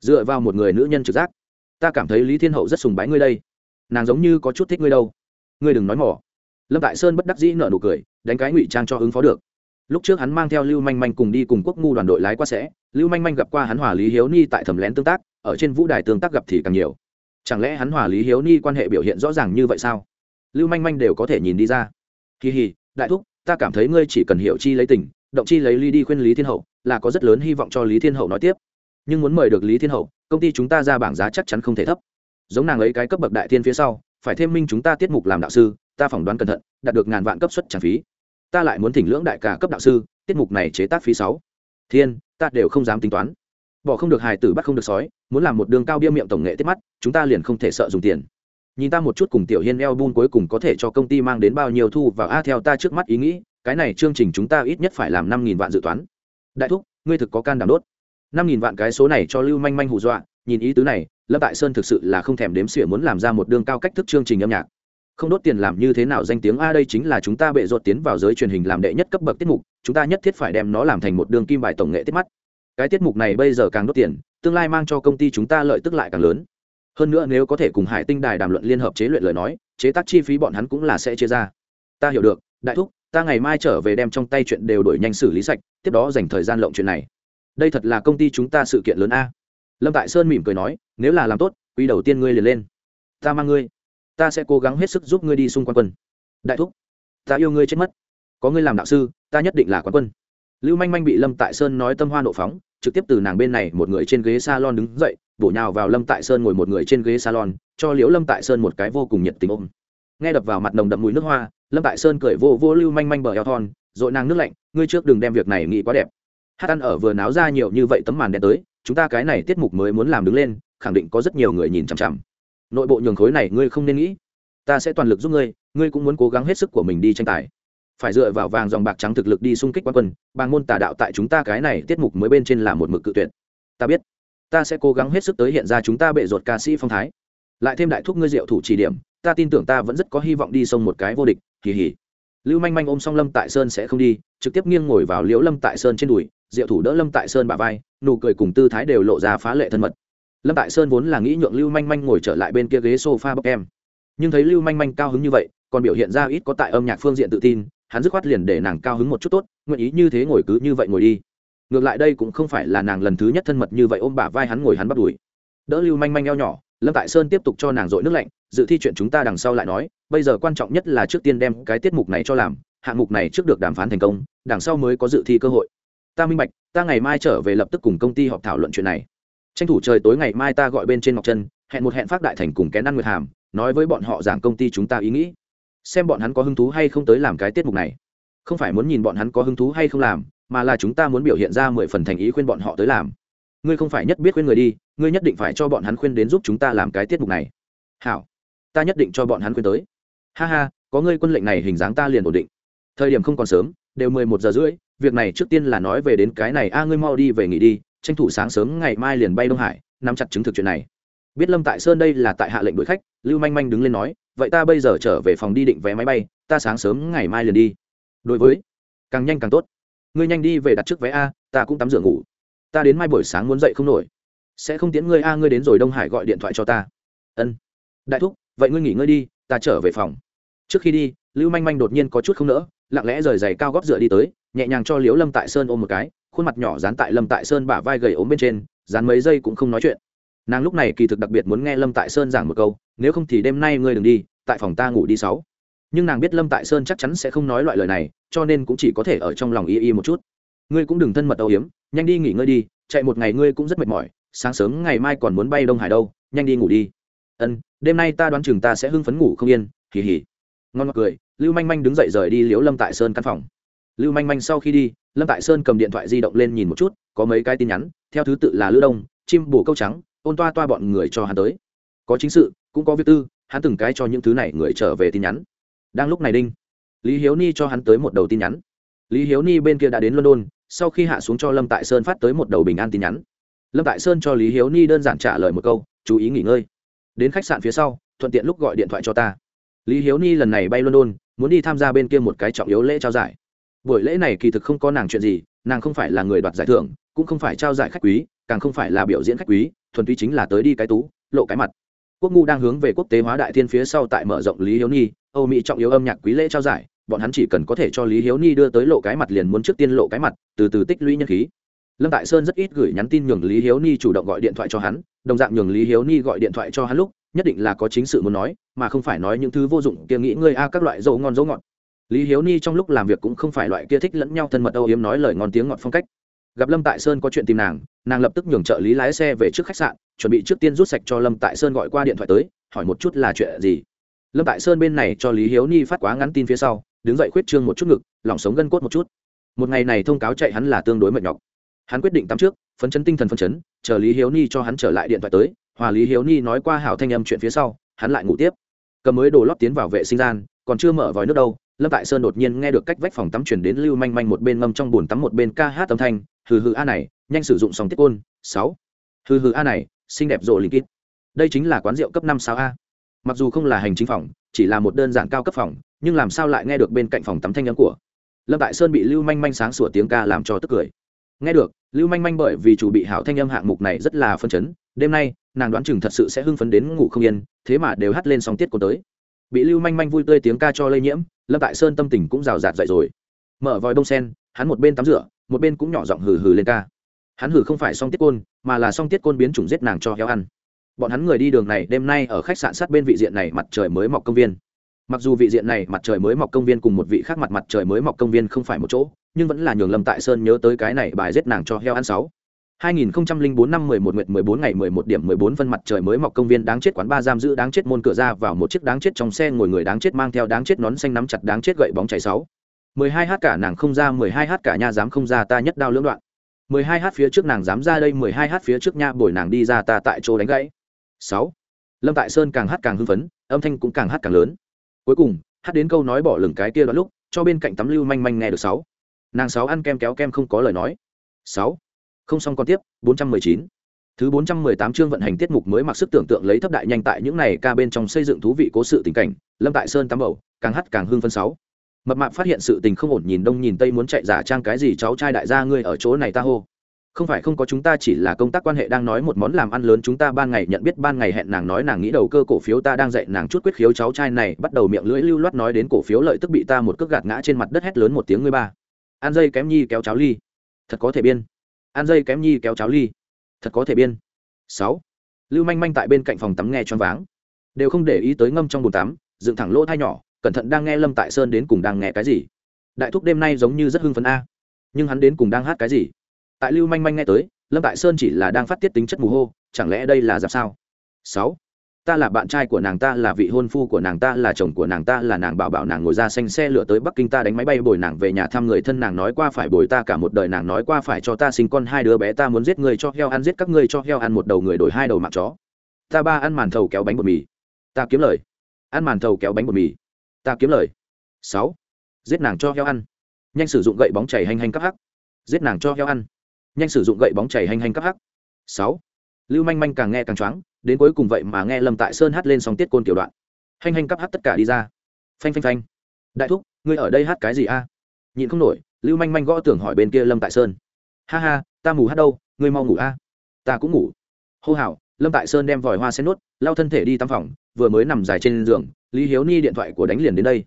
Dựa vào một người nữ nhân trực giác. Ta cảm thấy lý thiên hậu rất sùng bái ngươi đây. Nàng giống như có chút thích ngươi đâu. Ngươi đừng nói mỏ lâm tại sơn bất đắc dĩ nợ nụ cười, đánh cái ngụy trang cho ứng phó được. Lúc trước hắn mang theo lưu manh manh cùng đi cùng quốc ngu đoàn đội lái qua sẽ, lưu manh manh gặp qua hắn hòa lý hiếu ni tại thẩm lén tương tác, ở trên vũ đài tương tác gặp thì càng nhiều. Chẳng lẽ hắn hòa lý hiếu ni quan hệ biểu hiện rõ ràng như vậy sao? Lưu manh manh đều có thể nhìn đi ra. Kỳ hì, đại thúc, ta cảm thấy ngươi chỉ cần hiểu chi lấy tình, động chi lấy ly đi khuyên lý thiên hậu, là có rất lớn hy vọng cho lý thiên hậu nói tiếp. Nhưng muốn mời được lý thiên hậu, công ty chúng ta ra bảng giá chắc chắn không thể thấp. Giống nàng ấy cái cấp bậc đại thiên phía sau, phải thêm minh chúng ta tiết mục làm đạo sư ta phỏng đoán cẩn thận, đạt được ngàn vạn cấp suất trả phí. Ta lại muốn thỉnh lưỡng đại cả cấp đạo sư, tiết mục này chế tác phí sáu. Thiên, ta đều không dám tính toán. Bỏ không được hài tử bắt không được sói, muốn làm một đường cao bia miệng tổng nghệ tiết mắt, chúng ta liền không thể sợ dùng tiền. Nhìn ta một chút cùng tiểu hiên eo bun cuối cùng có thể cho công ty mang đến bao nhiêu thu vào a, theo ta trước mắt ý nghĩ, cái này chương trình chúng ta ít nhất phải làm năm nghìn vạn dự toán. Đại thúc, ngươi thực có can đảm đốt. Năm nghìn vạn cái số này cho lưu manh manh hù dọa, nhìn ý tứ này, lâm tại sơn thực sự là không thèm đếm xỉa muốn làm ra một đường cao cách thức chương trình âm nhạc không đốt tiền làm như thế nào danh tiếng a đây chính là chúng ta bệ ruột tiến vào giới truyền hình làm đệ nhất cấp bậc tiết mục, chúng ta nhất thiết phải đem nó làm thành một đường kim bài tổng nghệ tiết mắt. Cái tiết mục này bây giờ càng đốt tiền, tương lai mang cho công ty chúng ta lợi tức lại càng lớn. Hơn nữa nếu có thể cùng hải tinh đài đàm luận liên hợp chế luyện lời nói, chế tác chi phí bọn hắn cũng là sẽ chia ra. Ta hiểu được, đại thúc, ta ngày mai trở về đem trong tay chuyện đều đổi nhanh xử lý sạch, tiếp đó dành thời gian lộng chuyện này. Đây thật là công ty chúng ta sự kiện lớn a. Lâm tại sơn mỉm cười nói, nếu là làm tốt, quý đầu tiên ngươi liền lên. Ta mang ngươi ta sẽ cố gắng hết sức giúp ngươi đi xung quanh quân. Đại thúc, ta yêu ngươi chết mất. Có ngươi làm đạo sư, ta nhất định là quán quân. Lưu manh manh bị lâm tại sơn nói tâm hoa nộ phóng, trực tiếp từ nàng bên này một người trên ghế salon đứng dậy, bổ nhào vào lâm tại sơn ngồi một người trên ghế salon, cho liễu lâm tại sơn một cái vô cùng nhiệt tình ôm. Nghe đập vào mặt nồng đậm mùi nước hoa, lâm tại sơn cười vô vô lưu manh manh bờ eo thon dội nàng nước lạnh, ngươi trước đừng đem việc này nghĩ quá đẹp. Hát ăn ở vừa náo ra nhiều như vậy tấm màn đen tới, chúng ta cái này tiết mục mới muốn làm đứng lên, khẳng định có rất nhiều người nhìn chằm chằm nội bộ nhường khối này ngươi không nên nghĩ. Ta sẽ toàn lực giúp ngươi ngươi cũng muốn cố gắng hết sức của mình đi tranh tài. Phải dựa vào vàng dòng bạc trắng thực lực đi xung kích quan quân bằng môn tà đạo tại chúng ta cái này tiết mục mới bên trên là một mực cự tuyệt. Ta biết. Ta sẽ cố gắng hết sức tới hiện ra chúng ta bệ ruột ca sĩ phong thái. Lại thêm đại thúc ngươi diệu thủ chỉ điểm, ta tin tưởng ta vẫn rất có hy vọng đi sông một cái vô địch, kỳ hỉ. Lưu manh manh ôm xong lâm tại sơn sẽ không đi, trực tiếp nghiêng ngồi vào liễu lâm tại sơn trên đùi, diệu thủ đỡ lâm tại sơn bả vai, nụ cười cùng tư thái đều lộ ra phá lệ thân mật lâm tại sơn vốn là nghĩ nhượng lưu manh manh ngồi trở lại bên kia ghế s o f a bọc em. Nhưng thấy lưu manh manh cao hứng như vậy, còn biểu hiện ra ít có tại âm nhạc phương diện tự tin, hắn dứt khoát liền để nàng cao hứng một chút tốt, nguyện ý như thế ngồi cứ như vậy ngồi đi. Ngược lại đây cũng không phải là nàng lần thứ nhất thân mật như vậy ôm bả vai hắn ngồi hắn bắt đùi đỡ lưu manh manh eo nhỏ, lâm tại sơn tiếp tục cho nàng dội nước lạnh, dự thi chuyện chúng ta đằng sau lại nói, bây giờ quan trọng nhất là trước tiên đem cái tiết mục này cho làm, hạng mục này trước được đàm phán thành công, đằng sau mới có dự thi cơ hội. Ta minh bạch, ta ngày mai trở về lập tức cùng công ty họp thảo luận chuyện này tranh thủ trời tối ngày mai ta gọi bên trên ngọc chân hẹn một hẹn phát đại thành cùng kén ăn nguyệt hàm, nói với bọn họ giảng công ty chúng ta ý nghĩ. Xem bọn hắn có hứng thú hay không tới làm cái tiết mục này. Không phải muốn nhìn bọn hắn có hứng thú hay không làm, mà là chúng ta muốn biểu hiện ra mười phần thành ý khuyên bọn họ tới làm. Ngươi không phải nhất biết khuyên người đi, ngươi nhất định phải cho bọn hắn khuyên đến giúp chúng ta làm cái tiết mục này. Hảo, ta nhất định cho bọn hắn khuyên tới. Ha ha, có ngươi quân lệnh này hình dáng ta liền ổn định. Thời điểm không còn sớm, đều mười một giờ rưỡi, việc này trước tiên là nói về đến cái này, a, ngươi mau đi về nghỉ đi tranh thủ sáng sớm ngày mai liền bay đông hải, nắm chặt chứng thực chuyện này. Biết lâm tại sơn đây là tại hạ lệnh đuổi khách, lưu manh manh đứng lên nói, vậy ta bây giờ trở về phòng đi định vé máy bay, ta sáng sớm ngày mai liền đi. Đối với, càng nhanh càng tốt. Ngươi nhanh đi về đặt trước vé a, ta cũng tắm rửa ngủ. Ta đến mai buổi sáng muốn dậy không nổi. Sẽ không tiến ngươi a, ngươi đến rồi đông hải gọi điện thoại cho ta. Ân. Đại thúc, vậy ngươi nghỉ ngơi đi, ta trở về phòng. Trước khi đi, lưu manh manh đột nhiên có chút không nỡ, lặng lẽ rời giày cao góp dựa đi tới, nhẹ nhàng cho liếu lâm tại sơn ôm một cái khuôn mặt nhỏ dán tại lâm tại sơn bả vai gầy ốm bên trên, dán mấy giây cũng không nói chuyện. Nàng lúc này kỳ thực đặc biệt muốn nghe lâm tại sơn giảng một câu, nếu không thì đêm nay ngươi đừng đi, tại phòng ta ngủ đi sáu. Nhưng nàng biết lâm tại sơn chắc chắn sẽ không nói loại lời này, cho nên cũng chỉ có thể ở trong lòng y y một chút. Ngươi cũng đừng thân mật âu hiếm nhanh đi nghỉ ngơi đi, chạy một ngày ngươi cũng rất mệt mỏi, sáng sớm ngày mai còn muốn bay đông hải đâu, nhanh đi ngủ đi. Ân, đêm nay ta đoán chừng ta sẽ hưng phấn ngủ không yên, hì hì. Ngon ngọt cười, lưu manh manh đứng dậy rời đi liễu lâm tại sơn căn phòng lưu manh manh sau khi đi, lâm tại sơn cầm điện thoại di động lên nhìn một chút, có mấy cái tin nhắn, theo thứ tự là lữ đông, chim bổ câu trắng, ôn toa toa bọn người cho hắn tới. Có chính sự, cũng có việc tư, hắn từng cái cho những thứ này người trở về tin nhắn. Đang lúc này đinh, lý hiếu ni cho hắn tới một đầu tin nhắn. Lý hiếu ni bên kia đã đến london, sau khi hạ xuống cho lâm tại sơn phát tới một đầu bình an tin nhắn. Lâm tại sơn cho lý hiếu ni đơn giản trả lời một câu, chú ý nghỉ ngơi. Đến khách sạn phía sau, thuận tiện lúc gọi điện thoại cho ta. Lý hiếu ni lần này bay london, muốn đi tham gia bên kia một cái trọng yếu lễ trao giải buổi lễ này kỳ thực không có nàng chuyện gì, nàng không phải là người đoạt giải thưởng, cũng không phải trao giải khách quý, càng không phải là biểu diễn khách quý, thuần túy chính là tới đi cái tú, lộ cái mặt. Quốc ngu đang hướng về quốc tế hóa đại thiên phía sau tại mở rộng lý hiếu ni âu mỹ trọng yếu âm nhạc quý lễ trao giải, bọn hắn chỉ cần có thể cho lý hiếu ni đưa tới lộ cái mặt liền muốn trước tiên lộ cái mặt, từ từ tích lũy nhân khí. Lâm tại sơn rất ít gửi nhắn tin nhường lý hiếu ni chủ động gọi điện thoại cho hắn, đồng dạng nhường lý hiếu ni gọi điện thoại cho hắn lúc, nhất định là có chính sự muốn nói, mà không phải nói những thứ vô dụng kia nghĩ ngươi a, các loại dầu ngon dấu ngọt lý hiếu ni trong lúc làm việc cũng không phải loại kia thích lẫn nhau thân mật âu yếm nói lời ngon tiếng ngọt phong cách. Gặp lâm tại sơn có chuyện tìm nàng nàng lập tức nhường trợ lý lái xe về trước khách sạn, chuẩn bị trước tiên rút sạch cho lâm tại sơn gọi qua điện thoại tới, hỏi một chút là chuyện gì. Lâm tại sơn bên này cho lý hiếu ni phát quá ngắn tin phía sau, đứng dậy khuyết trương một chút ngực lỏng sống gân cốt một chút. Một ngày này thông cáo chạy hắn là tương đối mệt nhọc. Hắn quyết định tắm trước, phấn chấn tinh thần phấn chấn, chờ lý hiếu ni cho hắn trở lại điện thoại tới, hòa lý hiếu ni nói qua hảo thanh âm chuyện phía sau, hắn lại ngủ tiếp. Cầm mới đồ lót tiến vào vệ sinh gian, còn chưa mở vòi nước đâu lâm tại sơn đột nhiên nghe được cách vách phòng tắm chuyển đến lưu manh manh một bên ngâm trong bồn tắm một bên ca hát âm thanh, hừ hừ a này, nhanh sử dụng sòng tiết côn, sáu. Hừ hừ a này, xinh đẹp rộ linh kít. Đây chính là quán rượu cấp năm sáu a. Mặc dù không là hành chính phòng, chỉ là một đơn giản cao cấp phòng, nhưng làm sao lại nghe được bên cạnh phòng tắm thanh âm của? Lâm tại sơn bị lưu manh manh sáng sủa tiếng ca làm cho tức cười. Nghe được, lưu manh manh bởi vì chủ bị hảo thanh âm hạng mục này rất là phân chấn, đêm nay, nàng đoán chừng thật sự sẽ hưng phấn đến ngủ không yên, thế mà đều hắt lên song tiết cô tới. Bị lưu manh manh vui tươi tiếng ca cho lây nhiễm lâm tại sơn tâm tình cũng rào rạt dậy rồi. Mở vòi đông sen, hắn một bên tắm rửa, một bên cũng nhỏ giọng hừ hừ lên ca. Hắn hừ không phải song tiết côn, mà là song tiết côn biến chủng giết nàng cho heo ăn. Bọn hắn người đi đường này đêm nay ở khách sạn sát bên vị diện này mặt trời mới mọc công viên. Mặc dù vị diện này mặt trời mới mọc công viên cùng một vị khác mặt mặt trời mới mọc công viên không phải một chỗ, nhưng vẫn là nhường lâm tại sơn nhớ tới cái này bài giết nàng cho heo ăn sáu. 2004 năm 11 nguyệt 14 ngày 11 điểm 14 phân mặt trời mới mọc công viên đáng chết quán ba giam giữ đáng chết môn cửa ra vào một chiếc đáng chết trong xe ngồi người đáng chết mang theo đáng chết nón xanh nắm chặt đáng chết gậy bóng chảy sáu 12 h cả nàng không ra 12 h cả nha dám không ra ta nhất đao lưỡng đoạn 12 h phía trước nàng dám ra đây 12 h phía trước nha bồi nàng đi ra ta tại chỗ đánh gãy 6. Lâm Tại Sơn càng hát càng hưng phấn, âm thanh cũng càng hát càng lớn. Cuối cùng, hát đến câu nói bỏ lửng cái kia đoạn lúc, cho bên cạnh tắm lưu manh manh nghe được 6. Nàng 6 ăn kem kéo kem không có lời nói. 6 không xong còn tiếp 419. thứ 418 chương vận hành tiết mục mới mặc sức tưởng tượng lấy thấp đại nhanh tại những này ca bên trong xây dựng thú vị cố sự tình cảnh, lâm tại sơn tắm bầu, càng hắt càng hưng phân sáu. Mập mạp phát hiện sự tình không ổn nhìn đông nhìn tây muốn chạy giả trang cái gì cháu trai đại gia ngươi ở chỗ này ta hô. Không phải không có chúng ta chỉ là công tác quan hệ đang nói một món làm ăn lớn chúng ta ban ngày nhận biết ban ngày hẹn nàng nói nàng nghĩ đầu cơ cổ phiếu ta đang dạy nàng chút quyết khiếu cháu trai này, bắt đầu miệng lưỡi lưu loát nói đến cổ phiếu lợi tức bị ta một cước gạt ngã trên mặt đất hét lớn một tiếng ngươi ba. An dây kém nhi kéo cháo ly. Thật có thể biên ăn dây kém nhi kéo cháo ly. Thật có thể biên. Sáu. Lưu manh manh tại bên cạnh phòng tắm nghe choáng váng. Đều không để ý tới ngâm trong bồn tắm, dựng thẳng lỗ thai nhỏ, cẩn thận đang nghe lâm tại sơn đến cùng đang nghe cái gì. Đại thúc đêm nay giống như rất hưng phấn a. Nhưng hắn đến cùng đang hát cái gì? Tại lưu manh manh nghe tới, lâm tại sơn chỉ là đang phát tiết tính chất mù hô chẳng lẽ đây là dạp sao? Sáu ta là bạn trai của nàng, ta là vị hôn phu của nàng, ta là chồng của nàng, ta là nàng bảo bảo nàng ngồi ra xanh xe lửa tới bắc kinh, ta đánh máy bay bồi nàng về nhà thăm người thân, nàng nói qua phải bồi ta cả một đời, nàng nói qua phải cho ta sinh con, hai đứa bé ta muốn giết người cho heo ăn, giết các ngươi cho heo ăn, một đầu người đổi hai đầu mạng chó. Ta ba ăn màn thầu kéo bánh bột mì. Ta kiếm lời. Ăn màn thầu kéo bánh bột mì. Ta kiếm lời. Sáu. Giết nàng cho heo ăn. Nhanh sử dụng gậy bóng chảy hành hành cấp hắc. Giết nàng cho heo ăn. Nhanh sử dụng gậy bóng chảy hành hành cấp hắc. Sáu lưu manh manh càng nghe càng choáng, đến cuối cùng vậy mà nghe lâm tại sơn hát lên song tiết côn tiểu đoạn. Hành hành cắp hát tất cả đi ra. Phanh phanh phanh. Đại thúc, ngươi ở đây hát cái gì a? À? nhịn không nổi, lưu manh manh gõ tưởng hỏi bên kia lâm tại sơn. Ha ha, ta ngủ hát đâu, ngươi mau ngủ a. Ta cũng ngủ. Hô hào, lâm tại sơn đem vòi hoa sen nốt lao thân thể đi tắm phòng, vừa mới nằm dài trên giường, lý hiếu ni điện thoại của đánh liền đến đây.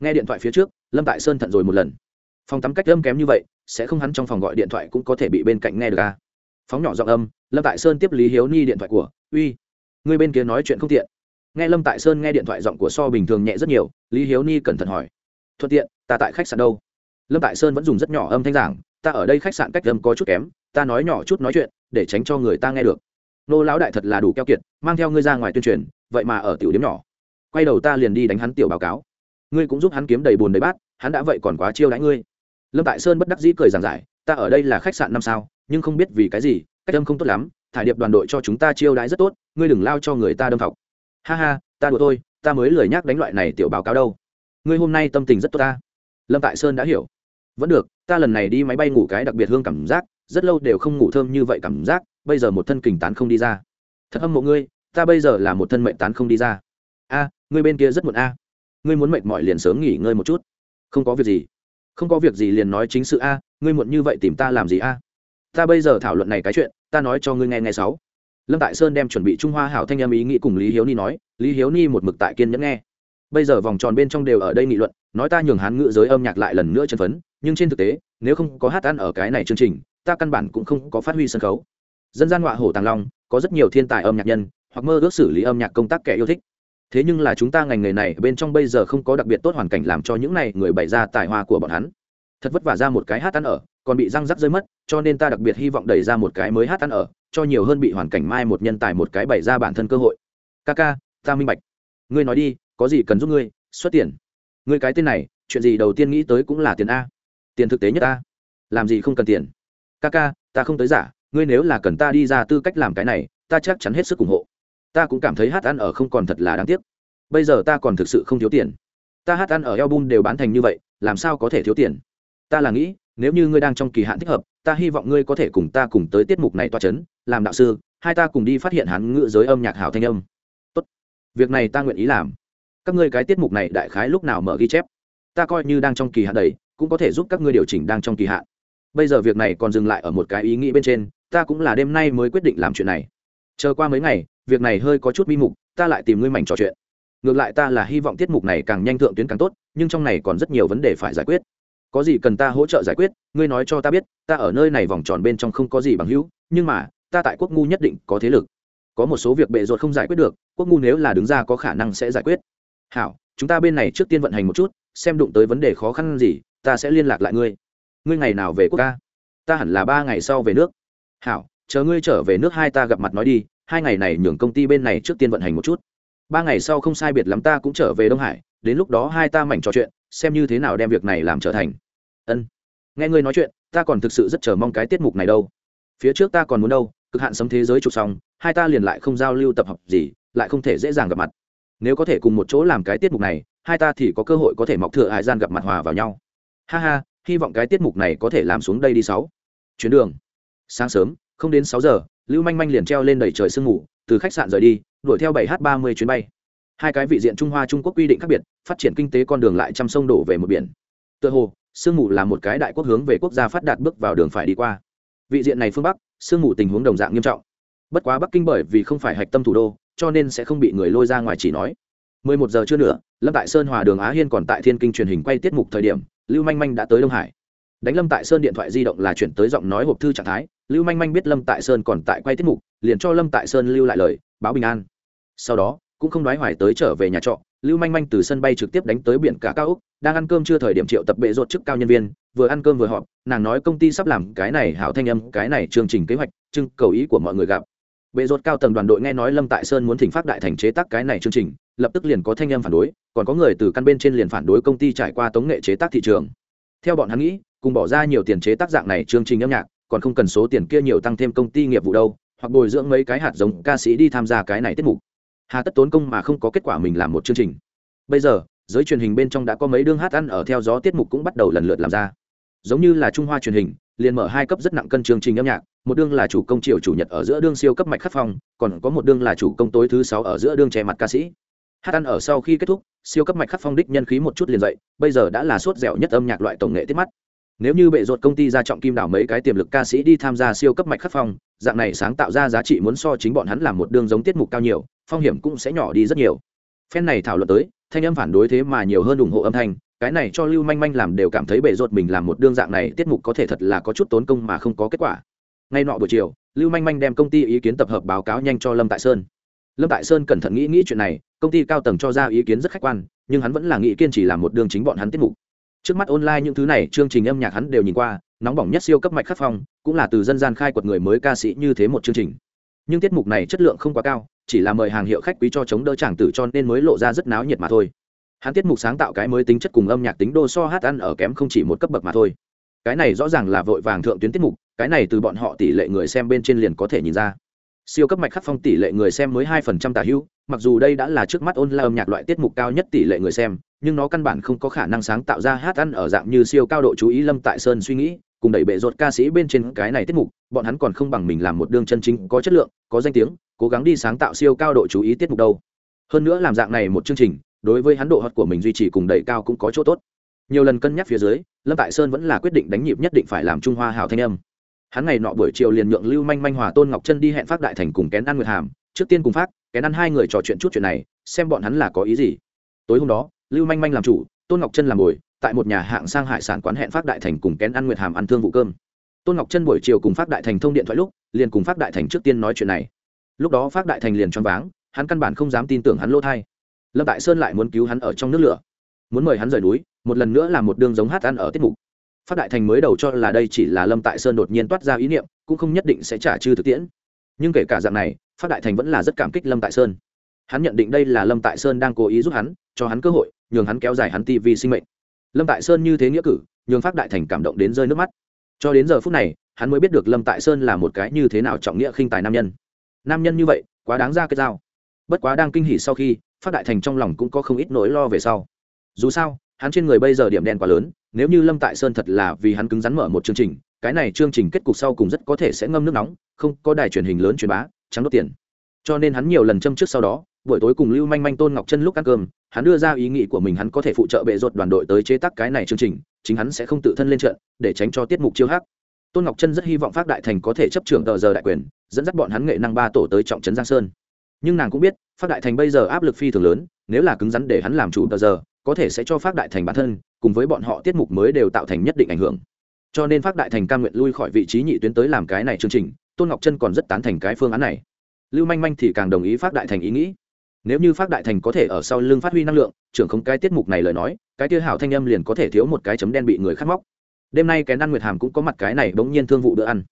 Nghe điện thoại phía trước, lâm tại sơn thận rồi một lần. Phòng tắm cách âm kém như vậy, sẽ không hắn trong phòng gọi điện thoại cũng có thể bị bên cạnh nghe được a phóng nhỏ giọng âm, lâm tại sơn tiếp lý hiếu ni điện thoại của, uy, người bên kia nói chuyện không tiện. Nghe lâm tại sơn nghe điện thoại giọng của so bình thường nhẹ rất nhiều, lý hiếu ni cẩn thận hỏi, thuận tiện, ta tại khách sạn đâu? Lâm tại sơn vẫn dùng rất nhỏ âm thanh giảng, ta ở đây khách sạn cách âm có chút kém, ta nói nhỏ chút nói chuyện, để tránh cho người ta nghe được. Nô lão đại thật là đủ keo kiệt, mang theo ngươi ra ngoài tuyên truyền, vậy mà ở tiểu điểm nhỏ. Quay đầu ta liền đi đánh hắn tiểu báo cáo. Ngươi cũng giúp hắn kiếm đầy bùn đầy bát, hắn đã vậy còn quá chiêu đãi ngươi. Lâm tại sơn bất đắc dĩ cười giảng giải, ta ở đây là khách sạn năm sao nhưng không biết vì cái gì, cách âm không tốt lắm, thải điệp đoàn đội cho chúng ta chiêu đãi rất tốt, ngươi đừng lao cho người ta đâm học ha ha, ta đùa thôi, ta mới lười nhắc đánh loại này tiểu báo cáo đâu. Ngươi hôm nay tâm tình rất tốt ta. Lâm tại sơn đã hiểu. Vẫn được, ta lần này đi máy bay ngủ cái đặc biệt hương cảm giác, rất lâu đều không ngủ thơm như vậy cảm giác, bây giờ một thân kình tán không đi ra. Thật hâm mộ ngươi, ta bây giờ là một thân mệnh tán không đi ra. A, ngươi bên kia rất muộn a. Ngươi muốn mệt mỏi liền sớm nghỉ ngơi một chút. Không có việc gì. Không có việc gì liền nói chính sự a, ngươi muộn như vậy tìm ta làm gì a? Ta bây giờ thảo luận này cái chuyện, ta nói cho ngươi nghe nghe sáu. Lâm tại sơn đem chuẩn bị trung hoa hảo thanh em ý nghĩ cùng lý hiếu ni nói, lý hiếu ni một mực tại kiên nhẫn nghe. Bây giờ vòng tròn bên trong đều ở đây nghị luận, nói ta nhường hán ngữ giới âm nhạc lại lần nữa chân phấn, nhưng trên thực tế, nếu không có hát ăn ở cái này chương trình, ta căn bản cũng không có phát huy sân khấu. Dân gian họa hổ tàng long, có rất nhiều thiên tài âm nhạc nhân, hoặc mơ ước xử lý âm nhạc công tác kẻ yêu thích. Thế nhưng là chúng ta ngành nghề này bên trong bây giờ không có đặc biệt tốt hoàn cảnh làm cho những này người bày ra tài hoa của bọn hắn. Thật vất vả ra một cái hát ăn ở còn bị răng rắc rơi mất, cho nên ta đặc biệt hy vọng đẩy ra một cái mới hát ăn ở, cho nhiều hơn bị hoàn cảnh mai một nhân tài một cái bày ra bản thân cơ hội. Ca ca, ta minh bạch. Ngươi nói đi, có gì cần giúp ngươi? Xuất tiền. Ngươi cái tên này, chuyện gì đầu tiên nghĩ tới cũng là tiền a. Tiền thực tế nhất ta làm gì không cần tiền? Ca ca, ta không tới giả, ngươi nếu là cần ta đi ra tư cách làm cái này, ta chắc chắn hết sức ủng hộ. Ta cũng cảm thấy hát ăn ở không còn thật là đáng tiếc. Bây giờ ta còn thực sự không thiếu tiền. Ta hát ăn ở album đều bán thành như vậy, làm sao có thể thiếu tiền? Ta là nghĩ nếu như ngươi đang trong kỳ hạn thích hợp, ta hy vọng ngươi có thể cùng ta cùng tới tiết mục này toa c h ấ n làm đạo sư, hai ta cùng đi phát hiện hắn ngữ giới âm nhạc hảo thanh âm. Tốt. việc này ta nguyện ý làm. Các ngươi cái tiết mục này đại khái lúc nào mở ghi chép? Ta coi như đang trong kỳ hạn đầy cũng có thể giúp các ngươi điều chỉnh đang trong kỳ hạn. Bây giờ việc này còn dừng lại ở một cái ý nghĩ bên trên, ta cũng là đêm nay mới quyết định làm chuyện này. Chờ qua mấy ngày, việc này hơi có chút bi mục, ta lại tìm ngươi mảnh trò chuyện. Ngược lại ta là hy vọng tiết mục này càng nhanh thượng tuyến càng tốt, nhưng trong này còn rất nhiều vấn đề phải giải quyết có gì cần ta hỗ trợ giải quyết, ngươi nói cho ta biết, ta ở nơi này vòng tròn bên trong không có gì bằng hữu, nhưng mà, ta tại quốc ngu nhất định có thế lực. Có một số việc bệ ruột không giải quyết được, quốc ngu nếu là đứng ra có khả năng sẽ giải quyết. Hảo, chúng ta bên này trước tiên vận hành một chút, xem đụng tới vấn đề khó khăn gì, ta sẽ liên lạc lại ngươi. Ngươi ngày nào về quốc ca? Ta hẳn là ba ngày sau về nước. Hảo, chờ ngươi trở về nước hai ta gặp mặt nói đi, hai ngày này nhường công ty bên này trước tiên vận hành một chút. Ba ngày sau không sai biệt lắm ta cũng trở về đông hải, đến lúc đó hai ta mảnh trò chuyện, xem như thế nào đem việc này làm trở thành ân. Nghe ngươi nói chuyện, ta còn thực sự rất chờ mong cái tiết mục này đâu. Phía trước ta còn muốn đâu, cực hạn sống thế giới chụp xong, hai ta liền lại không giao lưu tập hợp gì, lại không thể dễ dàng gặp mặt. Nếu có thể cùng một chỗ làm cái tiết mục này, hai ta thì có cơ hội có thể mọc thừa hải gian gặp mặt hòa vào nhau. Ha ha, hy vọng cái tiết mục này có thể làm xuống đây đi sáu. Chuyến đường. Sáng sớm, không đến sáu giờ, lưu manh manh liền treo lên đầy trời sương ngủ từ khách sạn rời đi, đuổi theo bảy h ba mươi chuyến bay. Hai cái vị diện trung hoa trung quốc quy định khác biệt, phát triển kinh tế con đường lại trăm sông đổ về một biển. Tựa hồ sương mù là một cái đại quốc hướng về quốc gia phát đạt bước vào đường phải đi qua. Vị diện này phương bắc, sương mù tình huống đồng dạng nghiêm trọng. Bất quá bắc kinh bởi vì không phải hạch tâm thủ đô, cho nên sẽ không bị người lôi ra ngoài chỉ nói. 11 giờ chưa nữa lâm tại sơn hòa đường á hiên còn tại thiên kinh truyền hình quay tiết mục thời điểm, lưu manh manh đã tới đông hải. Đánh lâm tại sơn điện thoại di động là chuyển tới giọng nói hộp thư trạng thái, lưu manh manh biết lâm tại sơn còn tại quay tiết mục, liền cho lâm tại sơn lưu lại lời, báo bình an. Sau đó cũng không nói hoài tới trở về nhà trọ, lưu manh manh từ sân bay trực tiếp đánh tới biển cả cao úc đang ăn cơm chưa thời điểm triệu tập bệ rột chức cao nhân viên, vừa ăn cơm vừa họp, nàng nói công ty sắp làm cái này hảo thanh âm, cái này chương trình kế hoạch trưng cầu ý của mọi người gặp. Bệ rột cao tầng đoàn đội nghe nói lâm tại sơn muốn thỉnh phát đại thành chế tác cái này chương trình, lập tức liền có thanh âm phản đối, còn có người từ căn bên trên liền phản đối công ty trải qua tống nghệ chế tác thị trường. Theo bọn hắn nghĩ, cùng bỏ ra nhiều tiền chế tác dạng này chương trình âm nhạc, còn không cần số tiền kia nhiều tăng thêm công ty nghiệp vụ đâu, hoặc bồi dưỡng mấy cái hạt giống ca sĩ đi tham gia cái này tiết mục hà tất tốn công mà không có kết quả mình làm một chương trình. Bây giờ, giới truyền hình bên trong đã có mấy đương hát ăn ở theo gió tiết mục cũng bắt đầu lần lượt làm ra. Giống như là trung hoa truyền hình, liền mở hai cấp rất nặng cân chương trình âm nhạc, một đương là chủ công triều chủ nhật ở giữa đương siêu cấp mạch khắc phong, còn có một đương là chủ công tối thứ sáu ở giữa đương che mặt ca sĩ. Hát ăn ở sau khi kết thúc, siêu cấp mạch khắc phong đích nhân khí một chút liền dậy, bây giờ đã là suốt dẻo nhất âm nhạc loại tổng nghệ tiết mắt. Nếu như bệ ruột công ty ra trọng kim đảo mấy cái tiềm lực ca sĩ đi tham gia siêu cấp mạch khắc phong, dạng này sáng tạo ra giá trị muốn so chính bọn hắn làm một đương giống tiết mục cao nhiều phong hiểm cũng sẽ nhỏ đi rất nhiều. Phen này thảo luận tới, thanh âm phản đối thế mà nhiều hơn ủng hộ âm thanh, cái này cho lưu manh manh làm đều cảm thấy bệ rốt mình làm một đương dạng này, tiết mục có thể thật là có chút tốn công mà không có kết quả. Ngay nọ buổi chiều, lưu manh manh đem công ty ý kiến tập hợp báo cáo nhanh cho lâm tại sơn. Lâm tại sơn cẩn thận nghĩ nghĩ chuyện này, công ty cao tầng cho ra ý kiến rất khách quan, nhưng hắn vẫn là nghĩ kiên trì làm một đương chính bọn hắn tiết mục. Trước mắt online những thứ này, chương trình âm nhạc hắn đều nhìn qua, nóng bỏng nhất siêu cấp mạch khắc phong, cũng là từ dân gian khai quật người mới ca sĩ như thế một chương trình nhưng tiết mục này chất lượng không quá cao, chỉ là mời hàng hiệu khách quý cho chống đỡ tràng tử cho nên mới lộ ra rất náo nhiệt mà thôi. Hắn tiết mục sáng tạo cái mới tính chất cùng âm nhạc tính đô so hát ăn ở kém không chỉ một cấp bậc mà thôi. Cái này rõ ràng là vội vàng thượng tuyến tiết mục, cái này từ bọn họ tỷ lệ người xem bên trên liền có thể nhìn ra. Siêu cấp mạch khắc phong tỷ lệ người xem mới hai phần trăm tả hữu, mặc dù đây đã là trước mắt online âm nhạc loại tiết mục cao nhất tỷ lệ người xem, nhưng nó căn bản không có khả năng sáng tạo ra hát ăn ở dạng như siêu cao độ chú ý lâm tại sơn suy nghĩ cùng đẩy bệ rột ca sĩ bên trên cái này tiết mục, bọn hắn còn không bằng mình làm một đương chân chính có chất lượng, có danh tiếng, cố gắng đi sáng tạo siêu cao độ chú ý tiết mục đâu. Hơn nữa làm dạng này một chương trình, đối với hắn độ hot của mình duy trì cùng đẩy cao cũng có chỗ tốt. Nhiều lần cân nhắc phía dưới, lâm tại sơn vẫn là quyết định đánh nhịp nhất định phải làm trung hoa hào thanh âm. Hắn ngày nọ buổi chiều liền nhượng lưu manh manh hòa tôn ngọc chân đi hẹn phát đại thành cùng kén ăn nguyệt hàm, trước tiên cùng phát kén ăn hai người trò chuyện chút chuyện này, xem bọn hắn là có ý gì. Tối hôm đó, lưu manh manh làm chủ, tôn ngọc chân làm bồi tại một nhà hạng sang hải sản quán hẹn phát đại thành cùng kén ăn nguyệt hàm ăn thương vụ cơm. Tôn ngọc chân buổi chiều cùng phát đại thành thông điện thoại lúc, liền cùng phát đại thành trước tiên nói chuyện này. Lúc đó phát đại thành liền choáng váng, hắn căn bản không dám tin tưởng hắn lỗ thai. Lâm tại sơn lại muốn cứu hắn ở trong nước lửa. Muốn mời hắn rời núi, một lần nữa là một đường giống hát ăn ở tiết mục. Phát đại thành mới đầu cho là đây chỉ là lâm tại sơn đột nhiên toát ra ý niệm, cũng không nhất định sẽ trả trừ thực tiễn. Nhưng kể cả dạng này, phát đại thành vẫn là rất cảm kích lâm tại sơn. Hắn nhận định đây là lâm tại sơn đang cố ý giúp hắn, cho hắn cơ hội, nhường hắn kéo dài hắn ti vì sinh mệnh lâm tại sơn như thế nghĩa cử, nhường phát đại thành cảm động đến rơi nước mắt. Cho đến giờ phút này, hắn mới biết được lâm tại sơn là một cái như thế nào trọng nghĩa khinh tài nam nhân. Nam nhân như vậy, quá đáng ra cái dao. Bất quá đang kinh hỉ sau khi phát đại thành trong lòng cũng có không ít nỗi lo về sau. Dù sao, hắn trên người bây giờ điểm đen quá lớn, nếu như lâm tại sơn thật là vì hắn cứng rắn mở một chương trình, cái này chương trình kết cục sau cùng rất có thể sẽ ngâm nước nóng, không có đài truyền hình lớn truyền bá, trắng đốt tiền. Cho nên hắn nhiều lần châm trước sau đó, buổi tối cùng lưu manh manh, tôn ngọc chân lúc ăn cơm hắn đưa ra ý nghĩ của mình hắn có thể phụ trợ bệ rột đoàn đội tới chế tác cái này chương trình, chính hắn sẽ không tự thân lên trận, để tránh cho tiết mục chiêu hắc. Tôn ngọc chân rất hy vọng phát đại thành có thể chấp trưởng tờ giờ đại quyền, dẫn dắt bọn hắn nghệ năng ba tổ tới trọng trấn giang sơn. Nhưng nàng cũng biết, phát đại thành bây giờ áp lực phi thường lớn, nếu là cứng rắn để hắn làm chủ tờ giờ, có thể sẽ cho phát đại thành bản thân, cùng với bọn họ tiết mục mới đều tạo thành nhất định ảnh hưởng. Cho nên phát đại thành cam nguyện lui khỏi vị trí nhị tuyến tới làm cái này chương trình, tôn ngọc chân còn rất tán thành cái phương án này. Lưu manh manh thì càng đồng ý phát đại thành ý nghĩ nếu như phát đại thành có thể ở sau lưng phát huy năng lượng, trưởng không cái tiết mục này lời nói, cái tiêu hảo thanh âm liền có thể thiếu một cái chấm đen bị người khát móc. Đêm nay cái năn nguyệt hàm cũng có mặt cái này bỗng nhiên thương vụ bữa ăn.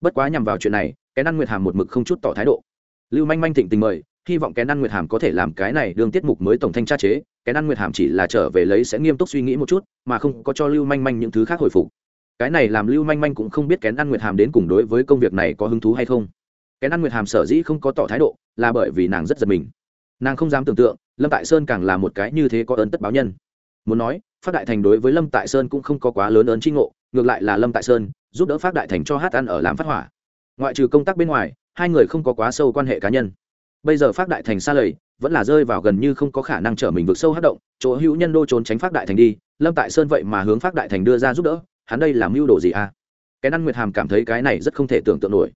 Bất quá nhằm vào chuyện này cái năn nguyệt hàm một mực không chút tỏ thái độ. Lưu manh manh thịnh tình mời, hy vọng cái năn nguyệt hàm có thể làm cái này đương tiết mục mới tổng thanh tra chế. Cái năn nguyệt hàm chỉ là trở về lấy sẽ nghiêm túc suy nghĩ một chút, mà không có cho lưu manh manh những thứ khác hồi phục. Cái này làm lưu manh manh cũng không biết kén ăn nguyệt hàm đến cùng đối với công việc này có hứng thú hay không. Kén ăn nguyệt hàm sở dĩ không có tỏ thái độ, là bởi vì nàng rất giật mình nàng không dám tưởng tượng, lâm tại sơn càng là một cái như thế có ơn tất báo nhân. Muốn nói, phát đại thành đối với lâm tại sơn cũng không có quá lớn ơn tri ngộ, ngược lại là lâm tại sơn giúp đỡ phát đại thành cho hát ăn ở làm phát hỏa. Ngoại trừ công tác bên ngoài, hai người không có quá sâu quan hệ cá nhân. Bây giờ phát đại thành xa lầy, vẫn là rơi vào gần như không có khả năng trở mình vượt sâu hát động, chỗ hữu nhân đô trốn tránh phát đại thành đi, lâm tại sơn vậy mà hướng phát đại thành đưa ra giúp đỡ, hắn đây làm mưu đồ gì à? Cái năn nguyệt hàm cảm thấy cái này rất không thể tưởng tượng nổi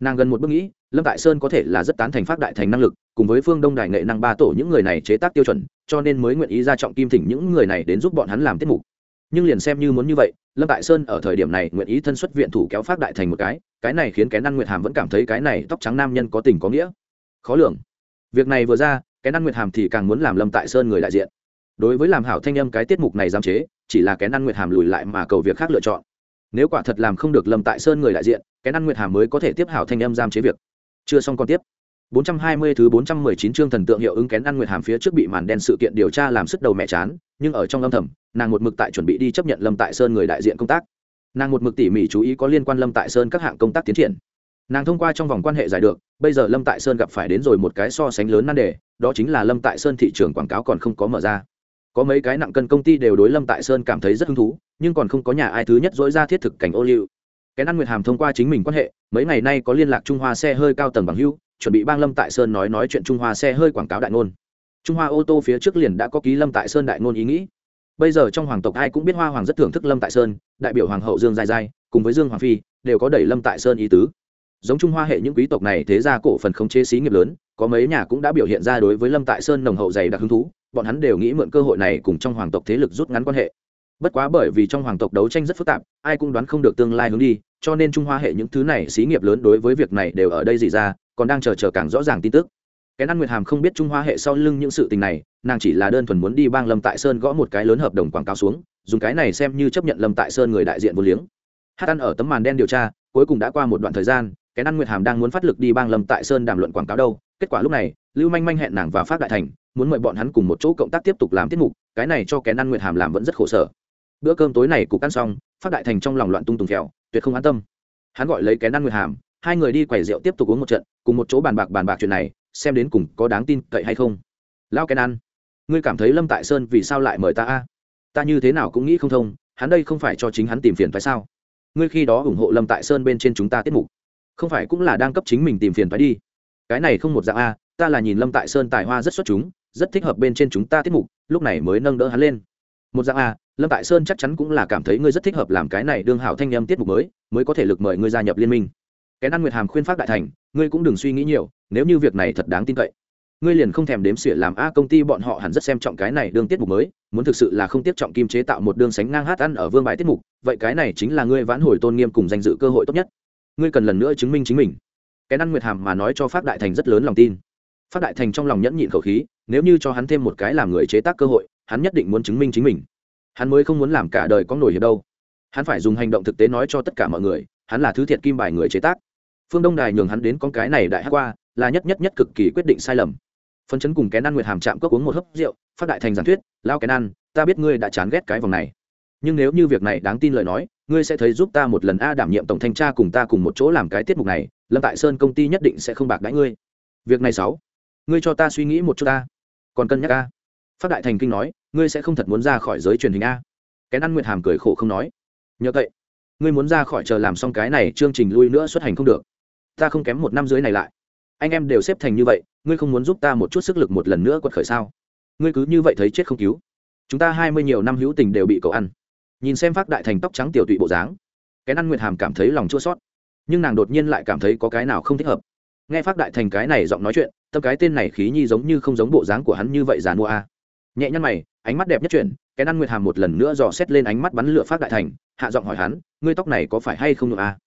nàng gần một bước nghĩ, lâm tại sơn có thể là rất tán thành phát đại thành năng lực, cùng với phương đông đại nghệ năng ba tổ những người này chế tác tiêu chuẩn, cho nên mới nguyện ý ra trọng kim thỉnh những người này đến giúp bọn hắn làm tiết mục. Nhưng liền xem như muốn như vậy, lâm tại sơn ở thời điểm này nguyện ý thân xuất viện thủ kéo phát đại thành một cái cái này khiến cái Năng nguyệt hàm vẫn cảm thấy cái này tóc trắng nam nhân có tình có nghĩa. Khó lường. Việc này vừa ra cái Năng nguyệt hàm thì càng muốn làm lâm tại sơn người đại diện. Đối với làm hảo thanh âm cái tiết mục này giam chế, chỉ là cái Năng nguyệt hàm lùi lại mà cầu việc khác lựa chọn. Nếu quả thật làm không được lâm tại sơn người đại diện cái năn nguyệt hàm mới có thể tiếp hảo thanh âm giam chế việc chưa xong còn tiếp 420 thứ 419 chương thần tượng hiệu ứng kén ăn nguyệt hàm phía trước bị màn đen sự kiện điều tra làm sức đầu mẹ chán, nhưng ở trong âm thầm, nàng một mực tại chuẩn bị đi chấp nhận Lâm Tại Sơn người đại diện công tác. Nàng một mực tỉ mỉ chú ý có liên quan Lâm Tại Sơn các hạng công tác tiến triển. Nàng thông qua trong vòng quan hệ giải được, bây giờ Lâm Tại Sơn gặp phải đến rồi một cái so sánh lớn nan đề, đó chính là Lâm Tại Sơn thị trường quảng cáo còn không có mở ra. Có mấy cái nặng cân công ty đều đối Lâm Tại Sơn cảm thấy rất hứng thú, nhưng còn không có nhà ai thứ nhất dỗi ra thiết thực cảnh ô liu. Cái ăn Nguyệt Hàm thông qua chính mình quan hệ, mấy ngày nay có liên lạc Trung Hoa xe hơi cao tầng bằng hưu, chuẩn bị bang lâm tại sơn nói nói chuyện trung hoa xe hơi quảng cáo đại ngôn. Trung hoa ô tô phía trước liền đã có ký lâm tại sơn đại ngôn ý nghĩ. Bây giờ trong hoàng tộc ai cũng biết hoa hoàng rất thưởng thức lâm tại sơn đại biểu hoàng hậu dương dài dài cùng với dương hoàng phi đều có đẩy lâm tại sơn ý tứ. Giống trung hoa hệ những quý tộc này thế ra cổ phần không chế xí nghiệp lớn có mấy nhà cũng đã biểu hiện ra đối với lâm tại sơn nồng hậu dày đặc hứng thú bọn hắn đều nghĩ mượn cơ hội này cùng trong hoàng tộc thế lực rút ngắn quan hệ. Bất quá bởi vì trong hoàng tộc đấu tranh rất phức tạp ai cũng đoán không được tương lai hướng đi cho nên trung hoa hệ những thứ này xí nghiệp lớn đối với việc này đều ở đây gì ra, còn đang chờ chờ càng rõ ràng tin tức. Cái năn nguyệt hàm không biết trung hoa hệ sau lưng những sự tình này, nàng chỉ là đơn thuần muốn đi bang lâm tại sơn gõ một cái lớn hợp đồng quảng cáo xuống, dùng cái này xem như chấp nhận lâm tại sơn người đại diện vô liếng. Hát ăn ở tấm màn đen điều tra, cuối cùng đã qua một đoạn thời gian cái năn nguyệt hàm đang muốn phát lực đi bang lâm tại sơn đàm luận quảng cáo đâu, kết quả lúc này, lưu manh manh hẹn nàng và phát đại thành, muốn mời bọn hắn cùng một chỗ cộng tác tiếp tục làm tiết mục, cái này cho cái năn nguyệt hàm làm vẫn rất khổ sở. Bữa cơm tối này cục ăn xong, phát đại thành trong lòng loạn tung tùng kẹo tuyệt không an tâm. Hắn gọi lấy kén ăn nguyệt hàm, hai người đi quầy rượu tiếp tục uống một trận, cùng một chỗ bàn bạc bàn bạc chuyện này, xem đến cùng có đáng tin cậy hay không. Lao kén ăn, ngươi cảm thấy lâm tại sơn vì sao lại mời ta a? Ta như thế nào cũng nghĩ không thông, hắn đây không phải cho chính hắn tìm phiền phải sao? Ngươi khi đó ủng hộ lâm tại sơn bên trên chúng ta tiết mục, không phải cũng là đang cấp chính mình tìm phiền phải đi? Cái này không một dạng a, ta là nhìn lâm tại sơn tài hoa rất xuất chúng, rất thích hợp bên trên chúng ta tiết mục, lúc này mới nâng đỡ hắn lên một dạng a, lâm tại sơn chắc chắn cũng là cảm thấy ngươi rất thích hợp làm cái này đương hảo thanh em tiết mục mới mới có thể lực mời ngươi gia nhập liên minh. Cái ăn nguyệt hàm khuyên pháp đại thành, ngươi cũng đừng suy nghĩ nhiều, nếu như việc này thật đáng tin cậy, ngươi liền không thèm đếm xỉa làm a, công ty bọn họ hẳn rất xem trọng cái này đương tiết mục mới, muốn thực sự là không tiết trọng kim chế tạo một đương sánh ngang hát ăn ở vương bài tiết mục, vậy cái này chính là ngươi vãn hồi tôn nghiêm cùng danh dự cơ hội tốt nhất. Ngươi cần lần nữa chứng minh chính mình. Cái ăn nguyệt hàm mà nói cho pháp đại thành rất lớn lòng tin. Pháp đại thành trong lòng nhẫn nhịn khẩu khí, nếu như cho hắn thêm một cái làm người chế tác cơ hội hắn nhất định muốn chứng minh chính mình. Hắn mới không muốn làm cả đời có nổi hiệp đâu. Hắn phải dùng hành động thực tế nói cho tất cả mọi người, hắn là thứ thiệt kim bài người chế tác. Phương đông đài nhường hắn đến con cái này đại hát qua, là nhất nhất nhất cực kỳ quyết định sai lầm. Phân chấn cùng kén ăn nguyệt hàm chạm cốc uống một hớp rượu, phát đại thành giảng thuyết, lao kén ăn, ta biết ngươi đã chán ghét cái vòng này. Nhưng nếu như việc này đáng tin lời nói, ngươi sẽ thấy giúp ta một lần a đảm nhiệm tổng thanh tra cùng ta cùng một chỗ làm cái tiết mục này, lâm tại sơn công ty nhất định sẽ không bạc đãi ngươi. Việc này sáu, ngươi cho ta suy nghĩ một chút ta còn cân nhắc a. Phát đại thành kinh nói ngươi sẽ không thật muốn ra khỏi giới truyền hình a? Kén ăn nguyệt hàm cười khổ không nói. Nhờ vậy, ngươi muốn ra khỏi chờ làm xong cái này chương trình lui nữa xuất hành không được. Ta không kém một năm dưới này lại. Anh em đều xếp thành như vậy, ngươi không muốn giúp ta một chút sức lực một lần nữa quật khởi sao? Ngươi cứ như vậy thấy chết không cứu. Chúng ta hai mươi nhiều năm hữu tình đều bị cậu ăn. Nhìn xem phát đại thành tóc trắng tiểu tụy bộ dáng cái Năn nguyệt hàm cảm thấy lòng chua sót nhưng nàng đột nhiên lại cảm thấy có cái nào không thích hợp. Nghe phát đại thành cái này giọng nói chuyện, tâm cái tên này khí nhi giống như không giống bộ dáng của hắn như vậy giàn mua a. Nhẹ nhăn mày ánh mắt đẹp nhất chuyển, cái năn nguyệt hàm một lần nữa dò xét lên ánh mắt bắn lửa phát đại thành, hạ giọng hỏi hắn, ngươi tóc này có phải hay không được à?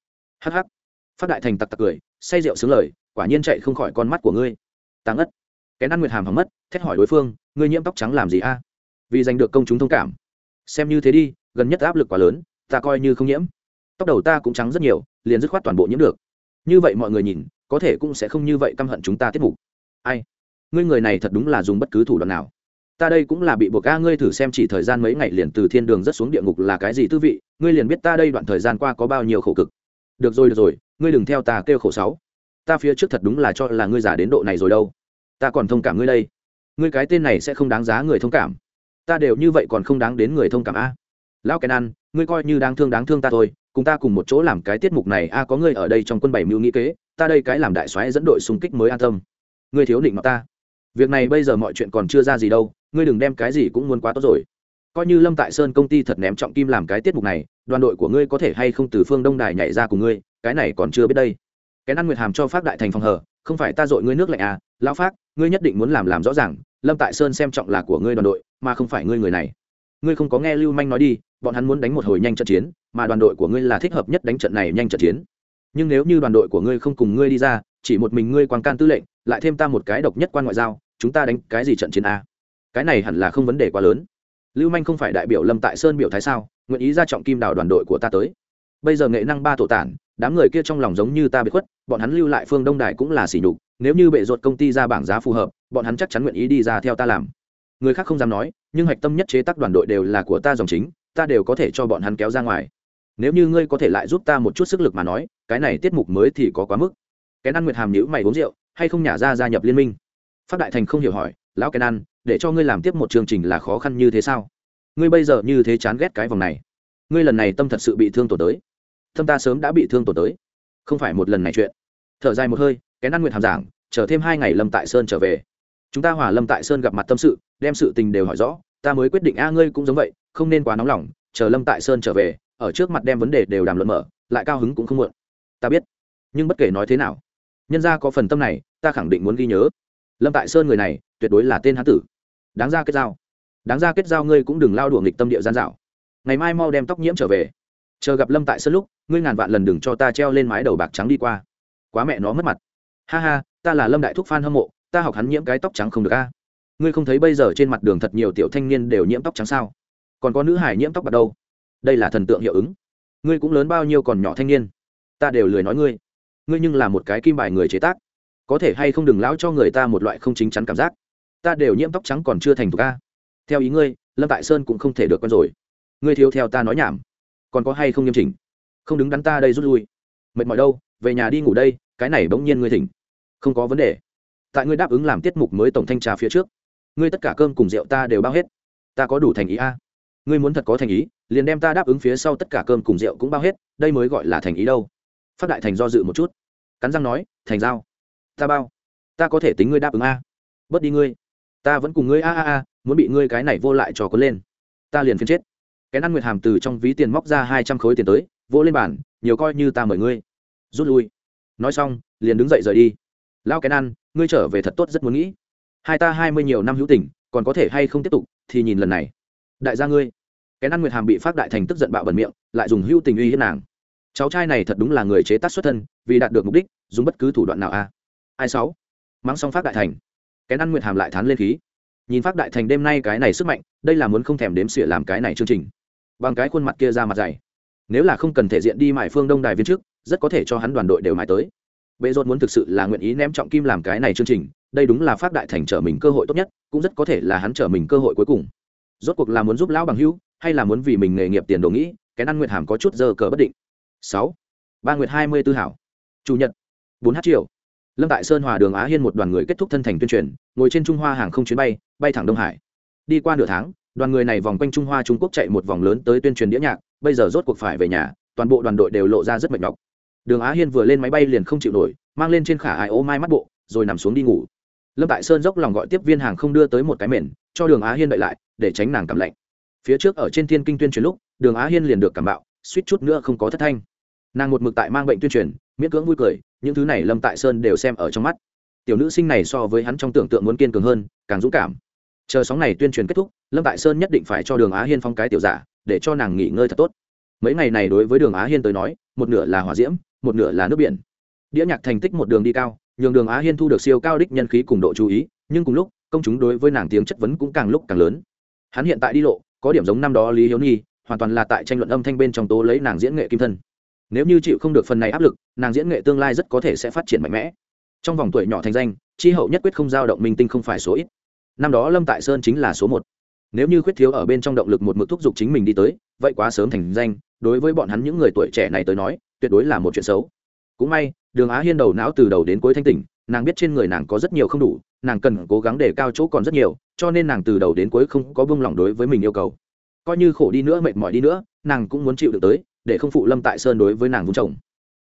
hh phát đại thành tặc tặc cười, say rượu xứng lời, quả nhiên chạy không khỏi con mắt của ngươi. Tăng ất cái năn nguyệt hàm hỏng mất, thét hỏi đối phương, ngươi nhiễm tóc trắng làm gì a vì giành được công chúng thông cảm. Xem như thế đi, gần nhất áp lực quá lớn, ta coi như không nhiễm. Tóc đầu ta cũng trắng rất nhiều, liền dứt khoát toàn bộ nhiễm được. Như vậy mọi người nhìn, có thể cũng sẽ không như vậy căm hận chúng ta tiết mục. Ai? Ngươi người này thật đúng là dùng bất cứ thủ đoạn nào ta đây cũng là bị buộc a, ngươi thử xem chỉ thời gian mấy ngày liền từ thiên đường rất xuống địa ngục là cái gì tư vị, ngươi liền biết ta đây đoạn thời gian qua có bao nhiêu khổ cực. Được rồi được rồi, ngươi đừng theo ta kêu khổ sáu. Ta phía trước thật đúng là cho là ngươi giả đến độ này rồi đâu. Ta còn thông cảm ngươi đây. Ngươi cái tên này sẽ không đáng giá người thông cảm. Ta đều như vậy còn không đáng đến người thông cảm a. Lão cái ăn ngươi coi như đáng thương đáng thương ta thôi, cùng ta cùng một chỗ làm cái tiết mục này a, có ngươi ở đây trong quân bảy mưu nghĩ kế, ta đây cái làm đại soái dẫn đội xung kích mới an tâm. Ngươi thiếu định mà ta. Việc này bây giờ mọi chuyện còn chưa ra gì đâu ngươi đừng đem cái gì cũng muốn quá tốt rồi. Coi như lâm tại sơn công ty thật ném trọng kim làm cái tiết mục này, đoàn đội của ngươi có thể hay không từ phương đông đài nhảy ra cùng ngươi, cái này còn chưa biết đây. Cái ăn nguyệt hàm cho phát đại thành phòng hờ, không phải ta dội ngươi nước lạnh à lão phát ngươi nhất định muốn làm làm rõ ràng, lâm tại sơn xem trọng là của ngươi đoàn đội, mà không phải ngươi người này. Ngươi không có nghe lưu manh nói đi, bọn hắn muốn đánh một hồi nhanh trận chiến, mà đoàn đội của ngươi là thích hợp nhất đánh trận này nhanh trận chiến. Nhưng nếu như đoàn đội của ngươi không cùng ngươi đi ra, chỉ một mình ngươi quan can tư lệnh, lại thêm ta một cái độc nhất quan ngoại giao, chúng ta đánh cái gì trận chiến a cái này hẳn là không vấn đề quá lớn. Lưu manh không phải đại biểu lâm tại sơn biểu thái sao, nguyện ý ra trọng kim đào đoàn đội của ta tới. Bây giờ nghệ năng ba tổ tản, đám người kia trong lòng giống như ta bị khuất, bọn hắn lưu lại phương đông đài cũng là sỉ nhục, nếu như bệ ruột công ty ra bảng giá phù hợp, bọn hắn chắc chắn nguyện ý đi ra theo ta làm. Người khác không dám nói, nhưng hạch tâm nhất chế tác đoàn đội đều là của ta dòng chính, ta đều có thể cho bọn hắn kéo ra ngoài. Nếu như ngươi có thể lại giúp ta một chút sức lực mà nói, cái này tiết mục mới thì có quá mức. Cái ăn nguyệt hàm nhữ mày uống rượu, hay không nhả ra gia nhập liên minh? Phát đại thành không hiểu hỏi, lão cái ăn để cho ngươi làm tiếp một chương trình là khó khăn như thế sao? Ngươi bây giờ như thế chán ghét cái vòng này. Ngươi lần này tâm thật sự bị thương tổn tới. Tâm ta sớm đã bị thương tổn tới. Không phải một lần này chuyện. Thở dài một hơi cái ăn nguyện hàm giảng, chờ thêm hai ngày lâm tại sơn trở về. Chúng ta hòa lâm tại sơn gặp mặt tâm sự, đem sự tình đều hỏi rõ, ta mới quyết định, a, ngươi cũng giống vậy, không nên quá nóng lòng, chờ lâm tại sơn trở về, ở trước mặt đem vấn đề đều đàm luận mở, lại cao hứng cũng không muộn. Ta biết, nhưng bất kể nói thế nào, nhân ra có phần tâm này, ta khẳng định muốn ghi nhớ. Lâm tại sơn người này, tuyệt đối là tên hán tử đáng ra kết giao. Đáng ra kết giao ngươi cũng đừng lao đùa nghịch tâm địa gian dạo. Ngày mai mau đem tóc nhiễm trở về. Chờ gặp lâm tại sân lúc, ngươi ngàn vạn lần đừng cho ta treo lên mái đầu bạc trắng đi qua. Quá mẹ nó mất mặt. Ha ha, ta là lâm đại thúc phan hâm mộ, ta học hắn nhiễm cái tóc trắng không được a. Ngươi không thấy bây giờ trên mặt đường thật nhiều tiểu thanh niên đều nhiễm tóc trắng sao? Còn có nữ hải nhiễm tóc bạc đâu? Đây là thần tượng hiệu ứng. Ngươi cũng lớn bao nhiêu còn nhỏ thanh niên? Ta đều lười nói ngươi. Ngươi nhưng là một cái kim bài người chế tác. Có thể hay không đừng lão cho người ta một loại không chính chắn cảm giác ta đều nhiễm tóc trắng còn chưa thành thục a theo ý ngươi, lâm tại sơn cũng không thể được con rồi. Ngươi thiếu theo ta nói nhảm. Còn có hay không nghiêm chỉnh? Không đứng đắn ta đây rút lui. Mệt mỏi đâu, về nhà đi ngủ đây, cái này bỗng nhiên ngươi thỉnh. Không có vấn đề. Tại ngươi đáp ứng làm tiết mục mới tổng thanh trà phía trước, ngươi tất cả cơm cùng rượu ta đều bao hết. Ta có đủ thành ý a. Ngươi muốn thật có thành ý, liền đem ta đáp ứng phía sau tất cả cơm cùng rượu cũng bao hết, đây mới gọi là thành ý đâu. Phát đại thành do dự một chút. Cắn răng nói, thành giao. Ta bao. Ta có thể tính ngươi đáp ứng a. Bớt đi ngươi ta vẫn cùng ngươi a a a, muốn bị ngươi cái này vô lại trò có lên. Ta liền phiên chết. Cái ăn nguyệt hàm từ trong ví tiền móc ra hai trăm khối tiền tới vô lên bàn, nhiều coi như ta mời ngươi. Rút lui. Nói xong, liền đứng dậy rời đi. Lao cái ăn, ngươi trở về thật tốt rất muốn nghĩ. Hai ta hai mươi nhiều năm hữu tình, còn có thể hay không tiếp tục, thì nhìn lần này. Đại gia ngươi. Cái ăn nguyệt hàm bị phát đại thành tức giận bạo bẩn miệng, lại dùng hữu tình uy hiếp nàng. Cháu trai này thật đúng là người chế tác xuất thân, vì đạt được mục đích, dùng bất cứ thủ đoạn nào a. Ai sáu? Mắng xong phát đại thành cái ăn nguyệt hàm lại thán lên khí. Nhìn phát đại thành đêm nay cái này sức mạnh, đây là muốn không thèm đếm xỉa làm cái này chương trình. Bằng cái khuôn mặt kia ra mặt dày. Nếu là không cần thể diện đi mải phương đông đài viên trước, rất có thể cho hắn đoàn đội đều mãi tới. Bệ rột muốn thực sự là nguyện ý ném trọng kim làm cái này chương trình, đây đúng là phát đại thành trở mình cơ hội tốt nhất, cũng rất có thể là hắn trở mình cơ hội cuối cùng. Rốt cuộc là muốn giúp lão bằng hữu, hay là muốn vì mình nghề nghiệp tiền đồ nghĩ cái ăn nguyệt hàm có chút giờ cờ bất định. Sáu. Ba nguyệt hai mươi tư hảo. Chủ nhật. Bốn h chiều lâm tại sơn hòa đường á hiên một đoàn người kết thúc thân thành tuyên truyền, ngồi trên trung hoa hàng không chuyến bay bay thẳng đông hải. Đi qua nửa tháng, đoàn người này vòng quanh trung hoa trung quốc chạy một vòng lớn tới tuyên truyền đĩa nhạc, bây giờ rốt cuộc phải về nhà, toàn bộ đoàn đội đều lộ ra rất mệt nhọc. Đường á hiên vừa lên máy bay liền không chịu nổi, mang lên trên khả ai ô mai mắt bộ, rồi nằm xuống đi ngủ. Lâm tại sơn dốc lòng gọi tiếp viên hàng không đưa tới một cái mền, cho đường á hiên đợi lại, để tránh nàng cảm lạnh. Phía trước ở trên thiên kinh tuyên truyền lúc, đường á hiên liền được cảm bạo, suýt chút nữa không có thất thanh. Nàng một mực tại mang bệnh tuyên truyền, miễn cưỡng vui cười những thứ này lâm tại sơn đều xem ở trong mắt. Tiểu nữ sinh này so với hắn trong tưởng tượng muốn kiên cường hơn, càng dũng cảm. Chờ sóng này tuyên truyền kết thúc, lâm tại sơn nhất định phải cho đường á hiên phong cái tiểu giả, để cho nàng nghỉ ngơi thật tốt. Mấy ngày này đối với đường á hiên tới nói, một nửa là hỏa diễm, một nửa là nước biển. Đĩa nhạc thành tích một đường đi cao, nhường đường á hiên thu được siêu cao đích nhân khí cùng độ chú ý, nhưng cùng lúc, công chúng đối với nàng tiếng chất vấn cũng càng lúc càng lớn. Hắn hiện tại đi lộ, có điểm giống năm đó lý hiếu nhi, hoàn toàn là tại tranh luận âm thanh bên trong tố lấy nàng diễn nghệ kim thân nếu như chịu không được phần này áp lực, nàng diễn nghệ tương lai rất có thể sẽ phát triển mạnh mẽ. Trong vòng tuổi nhỏ thành danh, chi hậu nhất quyết không giao động minh tinh không phải số ít. Năm đó lâm tại sơn chính là số một. Nếu như khuyết thiếu ở bên trong động lực một mực thúc giục chính mình đi tới, vậy quá sớm thành danh, đối với bọn hắn những người tuổi trẻ này tới nói, tuyệt đối là một chuyện xấu. Cũng may, đường á hiên đầu não từ đầu đến cuối thanh tỉnh, nàng biết trên người nàng có rất nhiều không đủ, nàng cần cố gắng để cao chỗ còn rất nhiều, cho nên nàng từ đầu đến cuối không có buông lỏng đối với mình yêu cầu. Coi như khổ đi nữa, mệt mỏi đi nữa, nàng cũng muốn chịu được tới để không phụ lâm tại sơn đối với nàng vung chồng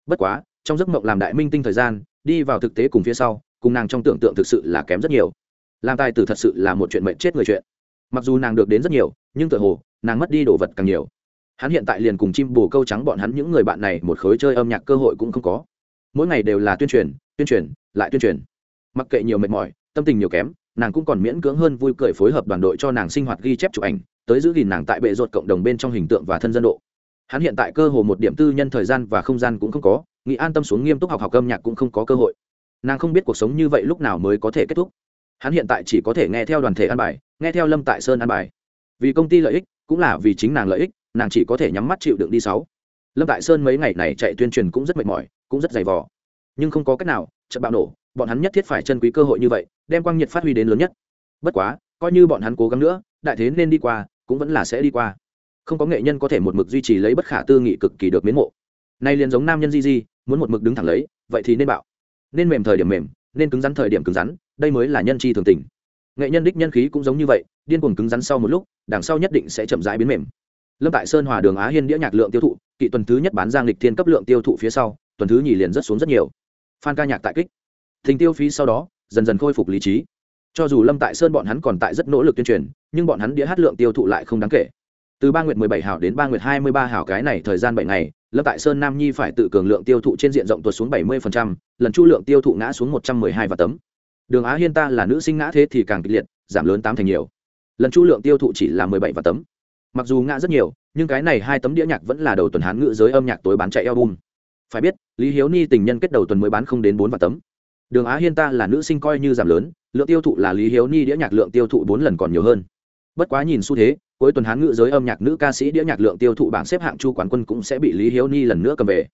bất quá, trong giấc mộng làm đại minh tinh thời gian, đi vào thực tế cùng phía sau, cùng nàng trong tưởng tượng thực sự là kém rất nhiều. Làm tài tử thật sự là một chuyện mệnh chết người chuyện. Mặc dù nàng được đến rất nhiều, nhưng tự hồ, nàng mất đi đồ vật càng nhiều. Hắn hiện tại liền cùng chim bồ câu trắng bọn hắn những người bạn này một khối chơi âm nhạc cơ hội cũng không có. Mỗi ngày đều là tuyên truyền tuyên truyền, lại tuyên truyền. Mặc kệ nhiều mệt mỏi, tâm tình nhiều kém, nàng cũng còn miễn cưỡng hơn vui cười phối hợp đoàn đội cho nàng sinh hoạt ghi chép chụp ảnh, tới giữ gìn nàng tại bệ ruột cộng đồng bên trong hình tượng và thân dân độ hắn hiện tại cơ hồ một điểm tư nhân thời gian và không gian cũng không có nghĩ an tâm xuống nghiêm túc học học âm nhạc cũng không có cơ hội. Nàng không biết cuộc sống như vậy lúc nào mới có thể kết thúc. Hắn hiện tại chỉ có thể nghe theo đoàn thể an bài, nghe theo lâm tại sơn an bài. Vì công ty lợi ích, cũng là vì chính nàng lợi ích, nàng chỉ có thể nhắm mắt chịu đựng đi sáu. Lâm tại sơn mấy ngày này chạy tuyên truyền cũng rất mệt mỏi, cũng rất dày vò. Nhưng không có cách nào chậm bạo nổ, bọn hắn nhất thiết phải chân quý cơ hội như vậy, đem quang nhiệt phát huy đến lớn nhất. Bất quá, coi như bọn hắn cố gắng nữa, đại thế nên đi qua, cũng vẫn là sẽ đi qua không có nghệ nhân có thể một mực duy trì lấy bất khả tư nghị cực kỳ được miến mộ. Nay liền giống nam nhân di di muốn một mực đứng thẳng lấy, vậy thì nên bạo. Nên mềm thời điểm mềm, nên cứng rắn thời điểm cứng rắn, đây mới là nhân chi thường tình. Nghệ nhân đích nhân khí cũng giống như vậy, điên cuồng cứng rắn sau một lúc, đằng sau nhất định sẽ chậm rãi biến mềm. Lâm tại sơn hòa đường á hiên đĩa nhạc lượng tiêu thụ, kỵ tuần thứ nhất bán giang lịch thiên cấp lượng tiêu thụ phía sau, tuần thứ nhì liền rất xuống rất nhiều. Phan ca nhạc tại kích. Thình tiêu phí sau đó, dần dần khôi phục lý trí. Cho dù lâm tại sơn bọn hắn còn tại rất nỗ lực tuyên truyền, nhưng bọn hắn đĩa hát lượng tiêu thụ lại không đáng kể từ ba nguyệt mười bảy hảo đến ba nguyệt hai mươi ba hảo cái này thời gian bảy ngày, lâm tại sơn nam nhi phải tự cường lượng tiêu thụ trên diện rộng tuột xuống bảy mươi lần chu lượng tiêu thụ ngã xuống một trăm mười hai và tấm. Đường á hiên ta là nữ sinh ngã thế thì càng kịch liệt, giảm lớn tám thành nhiều. Lần chu lượng tiêu thụ chỉ là mười bảy và tấm. Mặc dù ngã rất nhiều, nhưng cái này hai tấm đĩa nhạc vẫn là đầu tuần hán ngữ giới âm nhạc tối bán chạy album. Phải biết, lý hiếu ni tình nhân kết đầu tuần mới bán không đến bốn và tấm. Đường á hiên ta là nữ sinh coi như giảm lớn, lượng tiêu thụ là lý hiếu ni đĩa nhạc lượng tiêu thụ bốn lần còn nhiều hơn. Bất quá nhìn xu thế cuối tuần hán ngữ giới âm nhạc nữ ca sĩ đĩa nhạc lượng tiêu thụ bảng xếp hạng chu quán quân cũng sẽ bị lý hiếu ni lần nữa cầm về.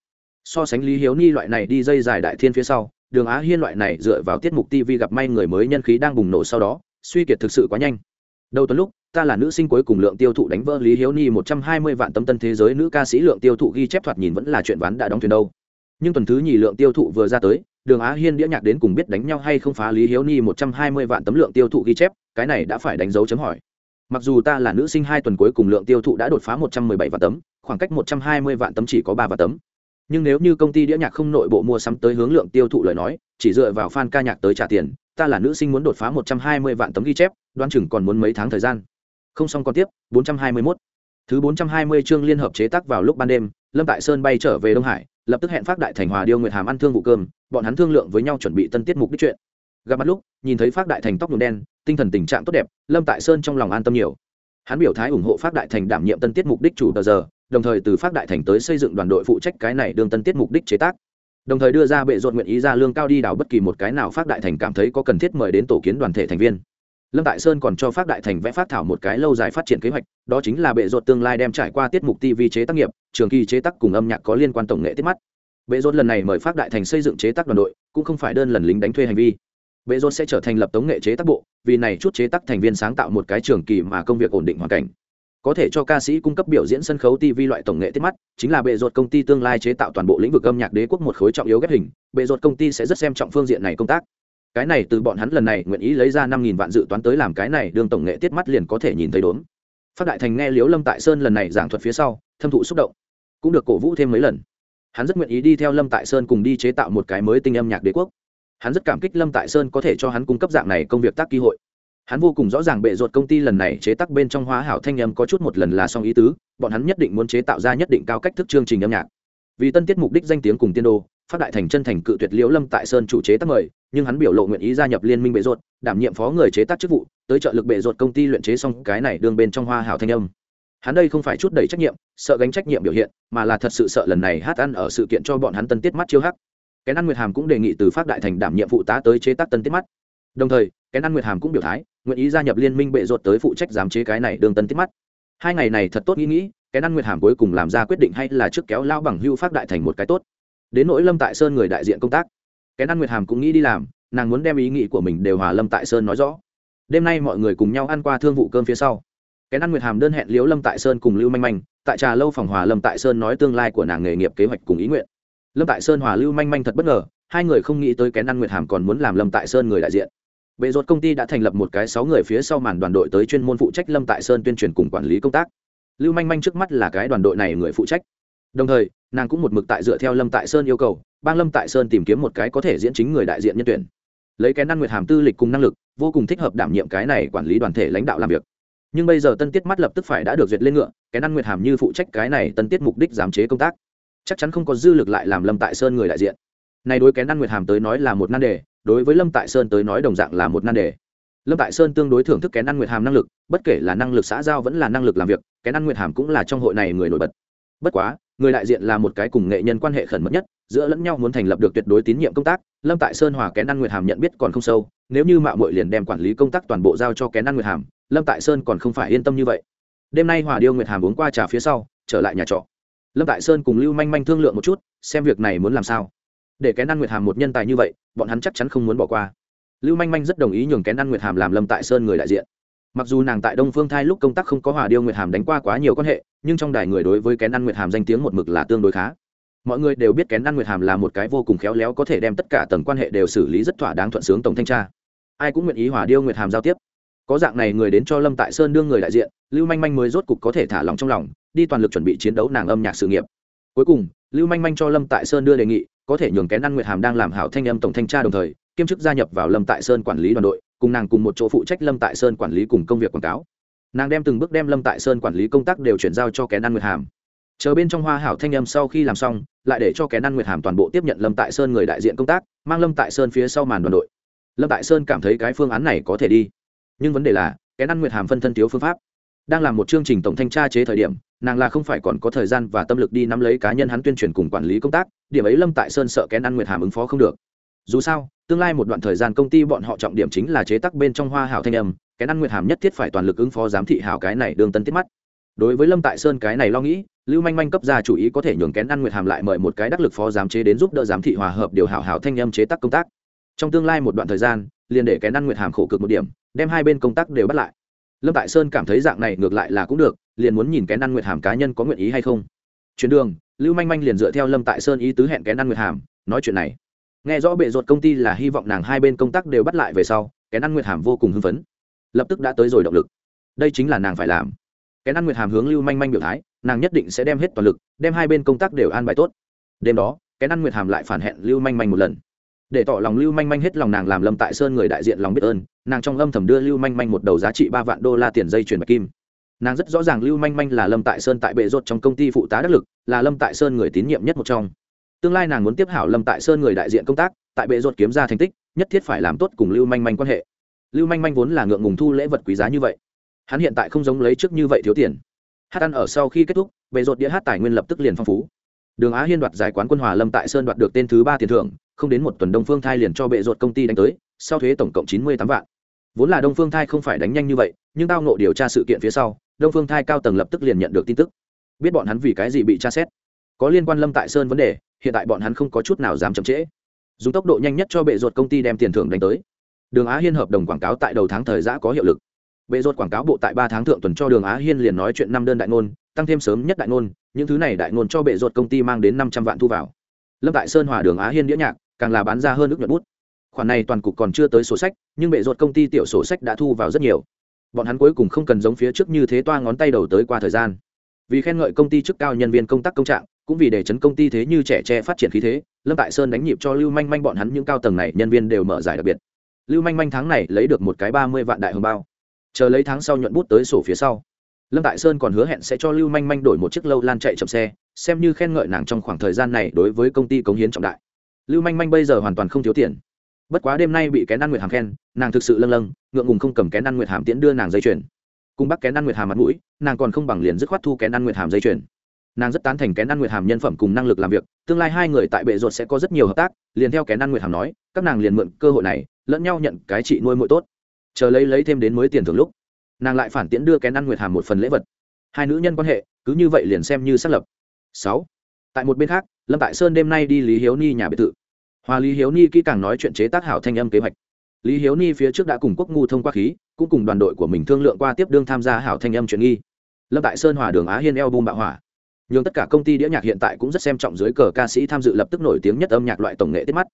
So sánh lý hiếu ni loại này đi dây dài đại thiên phía sau, đường á hiên loại này dựa vào tiết mục tv gặp may người mới nhân khí đang bùng nổ sau đó, suy kiệt thực sự quá nhanh. Đầu tuần lúc, ta là nữ sinh cuối cùng lượng tiêu thụ đánh vỡ lý hiếu ni một trăm hai mươi vạn tấm tân thế giới nữ ca sĩ lượng tiêu thụ ghi chép thoạt nhìn vẫn là chuyện ván đã đóng thuyền đâu. Nhưng tuần thứ nhì lượng tiêu thụ vừa ra tới, đường á hiên đĩa nhạc đến cùng biết đánh nhau hay không phá lý hiếu ni một trăm hai mươi vạn tấm lượng tiêu thụ ghi chép, cái này đã phải đánh dấu chấm hỏi mặc dù ta là nữ sinh hai tuần cuối cùng lượng tiêu thụ đã đột phá một trăm mười bảy vạn tấm, khoảng cách một trăm hai mươi vạn tấm chỉ có ba vạn tấm. Nhưng nếu như công ty đĩa nhạc không nội bộ mua sắm tới hướng lượng tiêu thụ lời nói, chỉ dựa vào fan ca nhạc tới trả tiền, ta là nữ sinh muốn đột phá một trăm hai mươi vạn tấm ghi chép, đoán chừng còn muốn mấy tháng thời gian. Không xong còn tiếp, bốn trăm hai mươi 421. thứ bốn trăm hai mươi chương liên hợp chế tác vào lúc ban đêm, lâm tại sơn bay trở về đông hải, lập tức hẹn phát đại thành hòa điêu nguyệt hàm ăn thương vụ cơm, bọn hắn thương lượng với nhau chuẩn bị tân tiết mục đích chuyện. Gặp mặt lúc, nhìn thấy phát đại thành tóc nhuộm đen tinh thần tình trạng tốt đẹp, lâm tại sơn trong lòng an tâm nhiều. Hắn biểu thái ủng hộ phát đại thành đảm nhiệm tân tiết mục đích chủ tờ giờ, đồng thời từ phát đại thành tới xây dựng đoàn đội phụ trách cái này đương tân tiết mục đích chế tác. Đồng thời đưa ra bệ ruột nguyện ý ra lương cao đi đào bất kỳ một cái nào phát đại thành cảm thấy có cần thiết mời đến tổ kiến đoàn thể thành viên. Lâm tại sơn còn cho phát đại thành vẽ phát thảo một cái lâu dài phát triển kế hoạch, đó chính là bệ ruột tương lai đem trải qua tiết mục tv chế tác nghiệp, trường kỳ chế tác cùng âm nhạc có liên quan tổng nghệ tiết mắt. Bệ ruột lần này mời phát đại thành xây dựng chế tác đoàn đội, cũng không phải đơn lần lính đánh thuê hành vi bệ Rốt sẽ trở thành lập tống nghệ chế tác bộ, vì này chút chế tác thành viên sáng tạo một cái trường kỳ mà công việc ổn định hoàn cảnh. Có thể cho ca sĩ cung cấp biểu diễn sân khấu tv loại tổng nghệ tiết mắt, chính là bệ Rốt công ty tương lai chế tạo toàn bộ lĩnh vực âm nhạc đế quốc một khối trọng yếu ghép hình bệ Rốt công ty sẽ rất xem trọng phương diện này công tác. Cái này từ bọn hắn lần này nguyện ý lấy ra năm nghìn vạn dự toán tới làm cái này, đương tổng nghệ tiết mắt liền có thể nhìn thấy đốn phát đại thành nghe liếu lâm tại sơn lần này giảng thuật phía sau, thâm thụ xúc động. Cũng được cổ vũ thêm mấy lần. Hắn rất nguyện ý đi theo lâm tại sơn cùng đi chế tạo một cái mới tinh âm nhạc đế quốc hắn rất cảm kích lâm tại sơn có thể cho hắn cung cấp dạng này công việc tác ký hội. Hắn vô cùng rõ ràng bệ ruột công ty lần này chế tác bên trong hóa hảo thanh âm có chút một lần là song ý tứ, bọn hắn nhất định muốn chế tạo ra nhất định cao cách thức chương trình âm nhạc. Vì tân tiết mục đích danh tiếng cùng tiên đô, phát đại thành chân thành cự tuyệt liễu lâm tại sơn chủ chế tác mời, nhưng hắn biểu lộ nguyện ý gia nhập liên minh bệ ruột, đảm nhiệm phó người chế tác chức vụ, tới trợ lực bệ ruột công ty luyện chế xong cái này đương bên trong hoa hảo thanh âm. Hắn đây không phải chút đầy trách nhiệm, sợ gánh trách nhiệm biểu hiện, mà là thật sự sợ lần này hát ăn ở sự kiện cho bọn hắn tân tiết mắt chiêu hắc cái ăn nguyệt hàm cũng đề nghị từ pháp đại thành đảm nhiệm phụ tá tới chế tác tân tiết mắt. Đồng thời cái ăn nguyệt hàm cũng biểu thái, nguyện ý gia nhập liên minh bệ ruột tới phụ trách giám chế cái này đường tân tiết mắt. Hai ngày này thật tốt nghĩ nghĩ cái ăn nguyệt hàm cuối cùng làm ra quyết định hay là trước kéo lao bằng hưu pháp đại thành một cái tốt. Đến nỗi lâm tại sơn người đại diện công tác cái ăn nguyệt hàm cũng nghĩ đi làm, nàng muốn đem ý nghĩ của mình đều hòa lâm tại sơn nói rõ. Đêm nay mọi người cùng nhau ăn qua thương vụ cơm phía sau cái ăn nguyệt hàm đơn hẹn liếu lâm tại sơn cùng lưu manh manh, tại trà lâu phòng hòa lâm tại sơn nói tương lai của nàng nghề nghiệp kế hoạch cùng ý nguyện lâm tại sơn hòa lưu manh manh thật bất ngờ, hai người không nghĩ tới kén ăn nguyệt hàm còn muốn làm lâm tại sơn người đại diện. Bệ rột công ty đã thành lập một cái sáu người phía sau màn đoàn đội tới chuyên môn phụ trách lâm tại sơn tuyên truyền cùng quản lý công tác. Lưu manh manh trước mắt là cái đoàn đội này người phụ trách. Đồng thời, nàng cũng một mực tại dựa theo lâm tại sơn yêu cầu, bang lâm tại sơn tìm kiếm một cái có thể diễn chính người đại diện nhân tuyển. Lấy cái năng nguyệt hàm tư lịch cùng năng lực, vô cùng thích hợp đảm nhiệm cái này quản lý đoàn thể lãnh đạo làm việc. Nhưng bây giờ tân tiết mắt lập tức phải đã được duyệt lên ngựa cái năng nguyệt hàm như phụ trách cái này tân tiết mục đích giám chế công tác chắc chắn không có dư lực lại làm lâm tại sơn người đại diện. Này đối kén năng nguyệt hàm tới nói là một nan đề, đối với lâm tại sơn tới nói đồng dạng là một nan đề. Lâm tại sơn tương đối thưởng thức kén ăn nguyệt hàm năng lực, bất kể là năng lực xã giao vẫn là năng lực làm việc, kén ăn nguyệt hàm cũng là trong hội này người nổi bật. Bất quá, người đại diện là một cái cùng nghệ nhân quan hệ khẩn mật nhất, giữa lẫn nhau muốn thành lập được tuyệt đối tín nhiệm công tác, lâm tại sơn hòa kén ăn nguyệt hàm nhận biết còn không sâu, nếu như mạo mội liền đem quản lý công tác toàn bộ giao cho kén ăn nguyệt hàm, lâm tại sơn còn không phải yên tâm như vậy. Đêm nay hòa điêu nguyệt hàm uống qua trà phía sau, trở lại nhà trọ lâm tại sơn cùng lưu manh manh thương lượng một chút, xem việc này muốn làm sao. Để kén ăn nguyệt hàm một nhân tài như vậy, bọn hắn chắc chắn không muốn bỏ qua. Lưu manh manh rất đồng ý nhường kén ăn nguyệt hàm làm lâm tại sơn người đại diện. Mặc dù nàng tại đông phương thai lúc công tác không có hòa điêu nguyệt hàm đánh qua quá nhiều quan hệ, nhưng trong đài người đối với kén ăn nguyệt hàm danh tiếng một mực là tương đối khá. Mọi người đều biết kén ăn nguyệt hàm là một cái vô cùng khéo léo có thể đem tất cả tầng quan hệ đều xử lý rất thỏa đáng thuận sướng tổng thanh tra. Ai cũng nguyện ý hòa điêu nguyệt hàm giao tiếp. Có dạng này người đến cho lâm tại sơn đương người đại diện, lưu manh manh mới rốt cục có thể thả lòng trong lòng đi toàn lực chuẩn bị chiến đấu nàng âm nhạc sự nghiệp. Cuối cùng, lưu manh manh cho lâm tại sơn đưa đề nghị, có thể nhường kén ăn nguyệt hàm đang làm hảo thanh âm tổng thanh tra đồng thời, kiêm chức gia nhập vào lâm tại sơn quản lý đoàn đội, cùng nàng cùng một chỗ phụ trách lâm tại sơn quản lý cùng công việc quảng cáo. Nàng đem từng bước đem lâm tại sơn quản lý công tác đều chuyển giao cho kén ăn nguyệt hàm. Chờ bên trong hoa hảo thanh âm sau khi làm xong, lại để cho kén ăn nguyệt hàm toàn bộ tiếp nhận lâm tại sơn người đại diện công tác, mang lâm tại sơn phía sau màn đoàn đội. Lâm tại sơn cảm thấy cái phương án này có thể đi. Nhưng vấn đề là, kén ăn nguyệt hàm phân thân thiếu phương pháp. Đang làm một chương trình tổng thanh tra chế thời điểm nàng là không phải còn có thời gian và tâm lực đi nắm lấy cá nhân hắn tuyên truyền cùng quản lý công tác, điểm ấy lâm tại sơn sợ kén ăn nguyệt hàm ứng phó không được. Dù sao, tương lai một đoạn thời gian công ty bọn họ trọng điểm chính là chế tác bên trong hoa hảo thanh âm, Kén ăn nguyệt hàm nhất thiết phải toàn lực ứng phó giám thị hảo cái này đường tân tiết mắt. Đối với lâm tại sơn cái này lo nghĩ, lưu manh manh cấp ra chủ ý có thể nhường kén ăn nguyệt hàm lại mời một cái đắc lực phó giám chế đến giúp đỡ giám thị hòa hợp điều hảo hảo thanh âm chế tác công tác. Trong tương lai một đoạn thời gian, liền để kén ăn nguyệt hàm khổ cực một điểm, đem hai bên công tác đều bắt lại. Lâm tại sơn cảm thấy dạng này ngược lại là cũng được liền muốn nhìn kén ăn nguyệt hàm cá nhân có nguyện ý hay không. Chuyển đường, lưu manh manh liền dựa theo lâm tại sơn ý tứ hẹn kén ăn nguyệt hàm, nói chuyện này. Nghe rõ bệ ruột công ty là hy vọng nàng hai bên công tác đều bắt lại về sau, kén ăn nguyệt hàm vô cùng hưng phấn. Lập tức đã tới rồi động lực. Đây chính là nàng phải làm. Kén ăn nguyệt hàm hướng lưu manh manh biểu thái, nàng nhất định sẽ đem hết toàn lực, đem hai bên công tác đều an bài tốt. Đêm đó, kén ăn nguyệt hàm lại phản hẹn lưu manh manh một lần. Để tỏ lòng lưu manh manh hết lòng nàng làm lâm tại sơn người đại diện lòng biết ơn, nàng trong âm thầm đưa lưu manh manh một đầu giá trị ba vạn đô la tiền dây chuyển bạch kim nàng rất rõ ràng lưu manh manh là lâm tại sơn tại bệ rột trong công ty phụ tá đắc lực, là lâm tại sơn người tín nhiệm nhất một trong. Tương lai nàng muốn tiếp hảo lâm tại sơn người đại diện công tác, tại bệ rột kiếm ra thành tích, nhất thiết phải làm tốt cùng lưu manh manh quan hệ. Lưu manh manh vốn là ngượng ngùng thu lễ vật quý giá như vậy. Hắn hiện tại không giống lấy trước như vậy thiếu tiền. Hát ăn ở sau khi kết thúc, bệ rột đĩa hát tài nguyên lập tức liền phong phú. Đường á hiên đoạt giải quán quân hòa lâm tại sơn đoạt được tên thứ ba tiền thưởng, không đến một tuần đông phương thai liền cho bệ rột công ty đánh tới, sau thuế tổng cộng chín mươi tám vạn. Vốn là đông phương thai không phải đánh nhanh như vậy, nhưng tao nộ điều tra sự kiện phía sau đông phương thai cao tầng lập tức liền nhận được tin tức. Biết bọn hắn vì cái gì bị tra xét? Có liên quan lâm tại sơn vấn đề, hiện tại bọn hắn không có chút nào dám chậm trễ. Dùng tốc độ nhanh nhất cho bệ ruột công ty đem tiền thưởng đánh tới. Đường á hiên hợp đồng quảng cáo tại đầu tháng thời giã có hiệu lực. Bệ ruột quảng cáo bộ tại ba tháng thượng tuần cho đường á hiên liền nói chuyện năm đơn đại ngôn, tăng thêm sớm nhất đại ngôn, những thứ này đại ngôn cho bệ ruột công ty mang đến năm trăm vạn thu vào. Lâm tại sơn hòa đường á hiên đĩa nhạc, càng là bán ra hơn ước nhuận bút. Khoản này toàn cục còn chưa tới sổ sách, nhưng bệ ruột công ty tiểu sổ sách đã thu vào rất nhiều bọn hắn cuối cùng không cần giống phía trước như thế toa ngón tay đầu tới qua thời gian. Vì khen ngợi công ty chức cao nhân viên công tác công trạng, cũng vì để chấn công ty thế như trẻ tre phát triển khí thế, lâm tại sơn đánh nhịp cho lưu manh manh bọn hắn những cao tầng này nhân viên đều mở giải đặc biệt. Lưu manh manh tháng này lấy được một cái ba mươi vạn đại hồng bao. Chờ lấy tháng sau nhuận bút tới sổ phía sau, lâm tại sơn còn hứa hẹn sẽ cho lưu manh manh đổi một chiếc lâu lan chạy chậm xe, xem như khen ngợi nàng trong khoảng thời gian này đối với công ty cống hiến trọng đại. Lưu manh manh bây giờ hoàn toàn không thiếu tiền bất quá đêm nay bị kén ăn nguyệt hàm khen, nàng thực sự lâng lâng, ngượng ngùng không cầm kén ăn nguyệt hàm tiễn đưa nàng dây chuyền. Cùng bắt kén ăn nguyệt hàm mặt mũi, nàng còn không bằng liền dứt khoát thu kén ăn nguyệt hàm dây chuyền. Nàng rất tán thành kén ăn nguyệt hàm nhân phẩm cùng năng lực làm việc, tương lai hai người tại bệ ruột sẽ có rất nhiều hợp tác, liền theo kén ăn nguyệt hàm nói, các nàng liền mượn cơ hội này, lẫn nhau nhận cái chị nuôi mũi tốt. Chờ lấy lấy thêm đến mới tiền thưởng lúc, nàng lại phản tiễn đưa kén ăn nguyệt hàm một phần lễ vật. Hai nữ nhân quan hệ, cứ như vậy liền xem như xác lập. Sáu, tại một bên khác, lâm tại sơn đêm nay đi lý hiếu ni nhà biệt thự. Hoa lý hiếu ni kỹ càng nói chuyện chế tác hảo thanh âm kế hoạch. Lý hiếu ni phía trước đã cùng quốc ngu thông qua khí, cũng cùng đoàn đội của mình thương lượng qua tiếp đương tham gia hảo thanh âm chuyện nghi. Lâm tại sơn hòa đường á hiên eo bum bạo hỏa. Nhưng tất cả công ty đĩa nhạc hiện tại cũng rất xem trọng dưới cờ ca sĩ tham dự lập tức nổi tiếng nhất âm nhạc loại tổng nghệ tiết mắt.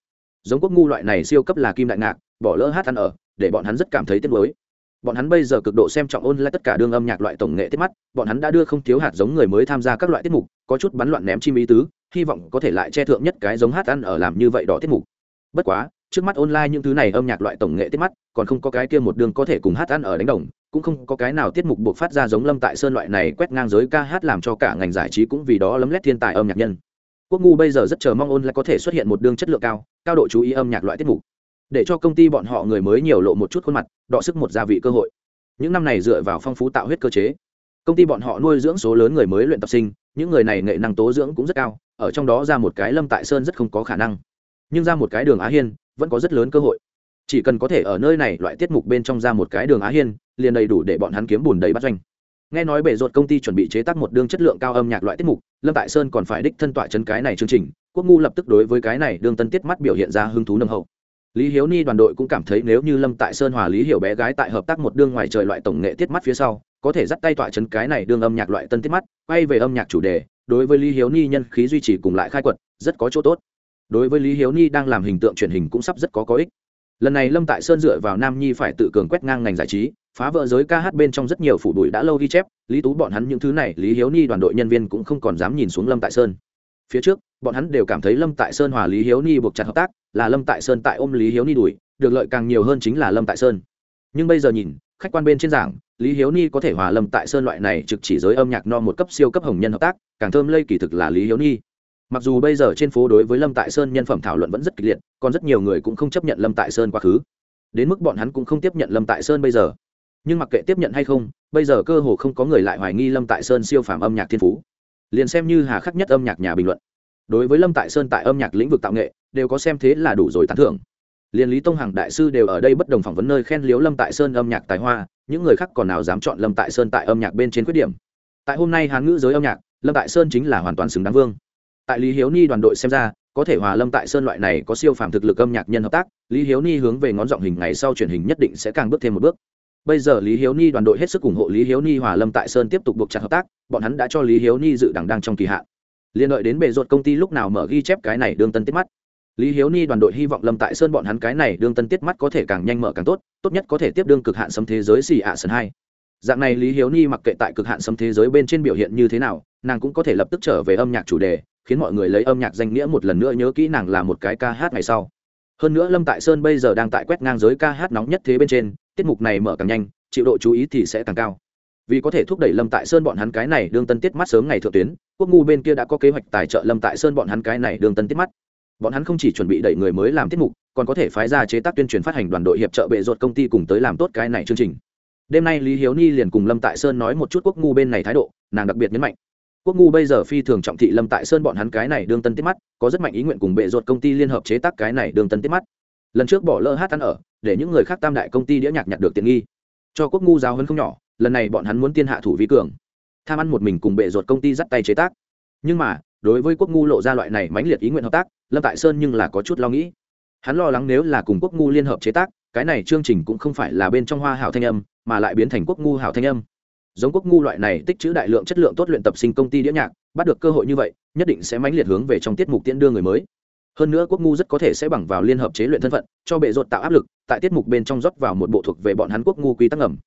Giống quốc ngu loại này siêu cấp là kim đại ngạc, bỏ lỡ hát ăn ở, để bọn hắn rất cảm thấy tiếc nuối bọn hắn bây giờ cực độ xem trọng ôn lại tất cả đương âm nhạc loại tổng nghệ tiết mắt, bọn hắn đã đưa không thiếu hạt giống người mới tham gia các loại tiết mục, có chút bắn loạn ném chim ý tứ, hy vọng có thể lại che thượng nhất cái giống hát ăn ở làm như vậy đỏ tiết mục. Bất quá, trước mắt online những thứ này âm nhạc loại tổng nghệ tiết mắt, còn không có cái kia một đường có thể cùng hát ăn ở đánh đồng, cũng không có cái nào tiết mục buộc phát ra giống lâm tại sơn loại này quét ngang giới ca hát làm cho cả ngành giải trí cũng vì đó lấm lét thiên tài âm nhạc nhân. Quốc ngu bây giờ rất chờ mong ôn lại có thể xuất hiện một đường chất lượng cao cao độ chú ý âm nhạc loại tiết mục để cho công ty bọn họ người mới nhiều lộ một chút khuôn mặt, đọ sức một gia vị cơ hội. Những năm này dựa vào phong phú tạo huyết cơ chế, công ty bọn họ nuôi dưỡng số lớn người mới luyện tập sinh, những người này nghệ năng tố dưỡng cũng rất cao, ở trong đó ra một cái lâm tại sơn rất không có khả năng. Nhưng ra một cái đường á hiên, vẫn có rất lớn cơ hội. Chỉ cần có thể ở nơi này loại tiết mục bên trong ra một cái đường á hiên, liền đầy đủ để bọn hắn kiếm bùn đầy bắt doanh. Nghe nói bể ruột công ty chuẩn bị chế tác một đương chất lượng cao âm nhạc loại tiết mục, lâm tại sơn còn phải đích thân tọa chân cái này chương trình, quốc ngu lập tức đối với cái này đương tân tiết mắt biểu hiện ra hứng thú nâng hậu lý hiếu ni đoàn đội cũng cảm thấy nếu như lâm tại sơn hòa lý hiểu bé gái tại hợp tác một đương ngoài trời loại tổng nghệ tiết mắt phía sau, có thể dắt tay tọa chân cái này đương âm nhạc loại tân tiết mắt, quay về âm nhạc chủ đề, đối với lý hiếu ni nhân khí duy trì cùng lại khai quật, rất có chỗ tốt. Đối với lý hiếu ni đang làm hình tượng truyền hình cũng sắp rất có có ích. Lần này lâm tại sơn dựa vào nam nhi phải tự cường quét ngang ngành giải trí, phá vỡ giới ca hát bên trong rất nhiều phủ đuổi đã lâu ghi chép, lý tú bọn hắn những thứ này, lý hiếu ni đoàn đội nhân viên cũng không còn dám nhìn xuống lâm tại sơn. Phía trước, bọn hắn đều cảm thấy lâm tại sơn hòa lý hiếu ni buộc chặt hợp tác là lâm tại sơn tại ôm lý hiếu ni đuổi, được lợi càng nhiều hơn chính là lâm tại sơn. Nhưng bây giờ nhìn, khách quan bên trên giảng, lý hiếu ni có thể hòa lâm tại sơn loại này trực chỉ giới âm nhạc no một cấp siêu cấp hồng nhân hợp tác, càng thơm lây kỳ thực là lý hiếu ni. Mặc dù bây giờ trên phố đối với lâm tại sơn nhân phẩm thảo luận vẫn rất kịch liệt, còn rất nhiều người cũng không chấp nhận lâm tại sơn quá khứ. Đến mức bọn hắn cũng không tiếp nhận lâm tại sơn bây giờ. Nhưng mặc kệ tiếp nhận hay không, bây giờ cơ hồ không có người lại hoài nghi lâm tại sơn siêu phàm âm nhạc thiên phú. Liền xem như hà khắc nhất âm nhạc nhà bình luận. Đối với lâm tại sơn tại âm nhạc lĩnh vực tạo nghệ đều có xem thế là đủ rồi tán thưởng. Liền lý tông hằng đại sư đều ở đây bất đồng phỏng vấn nơi khen liếu lâm tại sơn âm nhạc tài hoa, những người khác còn nào dám chọn lâm tại sơn tại âm nhạc bên trên khuyết điểm. Tại hôm nay hán ngữ giới âm nhạc, lâm tại sơn chính là hoàn toàn xứng đáng vương. Tại lý hiếu ni đoàn đội xem ra, có thể hòa lâm tại sơn loại này có siêu phàm thực lực âm nhạc nhân hợp tác, lý hiếu ni hướng về ngón giọng hình ngày sau truyền hình nhất định sẽ càng bước thêm một bước. Bây giờ lý hiếu ni đoàn đội hết sức ủng hộ lý hiếu ni hòa lâm tại sơn tiếp tục buộc chặt hợp tác, bọn hắn đã cho lý hiếu ni dự đẳng đang trong kỳ hạn. Liên đợi đến bề ruột công ty lúc nào mở ghi chép cái này đương tân tiết mắt lý hiếu ni đoàn đội hy vọng lâm tại sơn bọn hắn cái này đương tân tiết mắt có thể càng nhanh mở càng tốt tốt nhất có thể tiếp đương cực hạn xâm thế giới xì ạ sân hai. Dạng này lý hiếu ni mặc kệ tại cực hạn xâm thế giới bên trên biểu hiện như thế nào, nàng cũng có thể lập tức trở về âm nhạc chủ đề, khiến mọi người lấy âm nhạc danh nghĩa một lần nữa nhớ kỹ nàng là một cái ca hát ngày sau. Hơn nữa lâm tại sơn bây giờ đang tại quét ngang giới ca hát nóng nhất thế bên trên, tiết mục này mở càng nhanh, chịu độ chú ý thì sẽ càng cao. Vì có thể thúc đẩy lâm tại sơn bọn hắn cái này đương tân tiết mắt sớm ngày thượng tuyến, quốc ngu bên kia đã có kế hoạch tài trợ lâm tại sơn bọn hắn cái này đương tân tiết mắt bọn hắn không chỉ chuẩn bị đẩy người mới làm tiết mục, còn có thể phái ra chế tác tuyên truyền phát hành đoàn đội hiệp trợ bệ ruột công ty cùng tới làm tốt cái này chương trình. Đêm nay lý hiếu ni liền cùng lâm tại sơn nói một chút quốc ngu bên này thái độ, nàng đặc biệt nhấn mạnh. Quốc ngu bây giờ phi thường trọng thị lâm tại sơn bọn hắn cái này đương tân tiết mắt, có rất mạnh ý nguyện cùng bệ ruột công ty liên hợp chế tác cái này đương tân tiết mắt. Lần trước bỏ lỡ hát ăn ở, để những người khác tam đại công ty đĩa nhạc nhặt được tiện nghi. Cho quốc ngu giáo hơn không nhỏ, lần này bọn hắn muốn tiên hạ thủ vi cường. Tham ăn một mình cùng bệ ruột công ty dắt tay chế tác. Nhưng mà, đối với quốc ngu lộ ra loại này mãnh liệt ý nguyện hợp tác lâm tại sơn nhưng là có chút lo nghĩ. Hắn lo lắng nếu là cùng quốc ngu liên hợp chế tác, cái này chương trình cũng không phải là bên trong hoa hảo thanh âm, mà lại biến thành quốc ngu hảo thanh âm. Giống quốc ngu loại này tích trữ đại lượng chất lượng tốt luyện tập sinh công ty đĩa nhạc, bắt được cơ hội như vậy, nhất định sẽ mãnh liệt hướng về trong tiết mục tiễn đưa người mới. Hơn nữa quốc ngu rất có thể sẽ bằng vào liên hợp chế luyện thân phận, cho bệ rột tạo áp lực, tại tiết mục bên trong rót vào một bộ thuộc về bọn hắn quốc ngu quy tắc ngầm.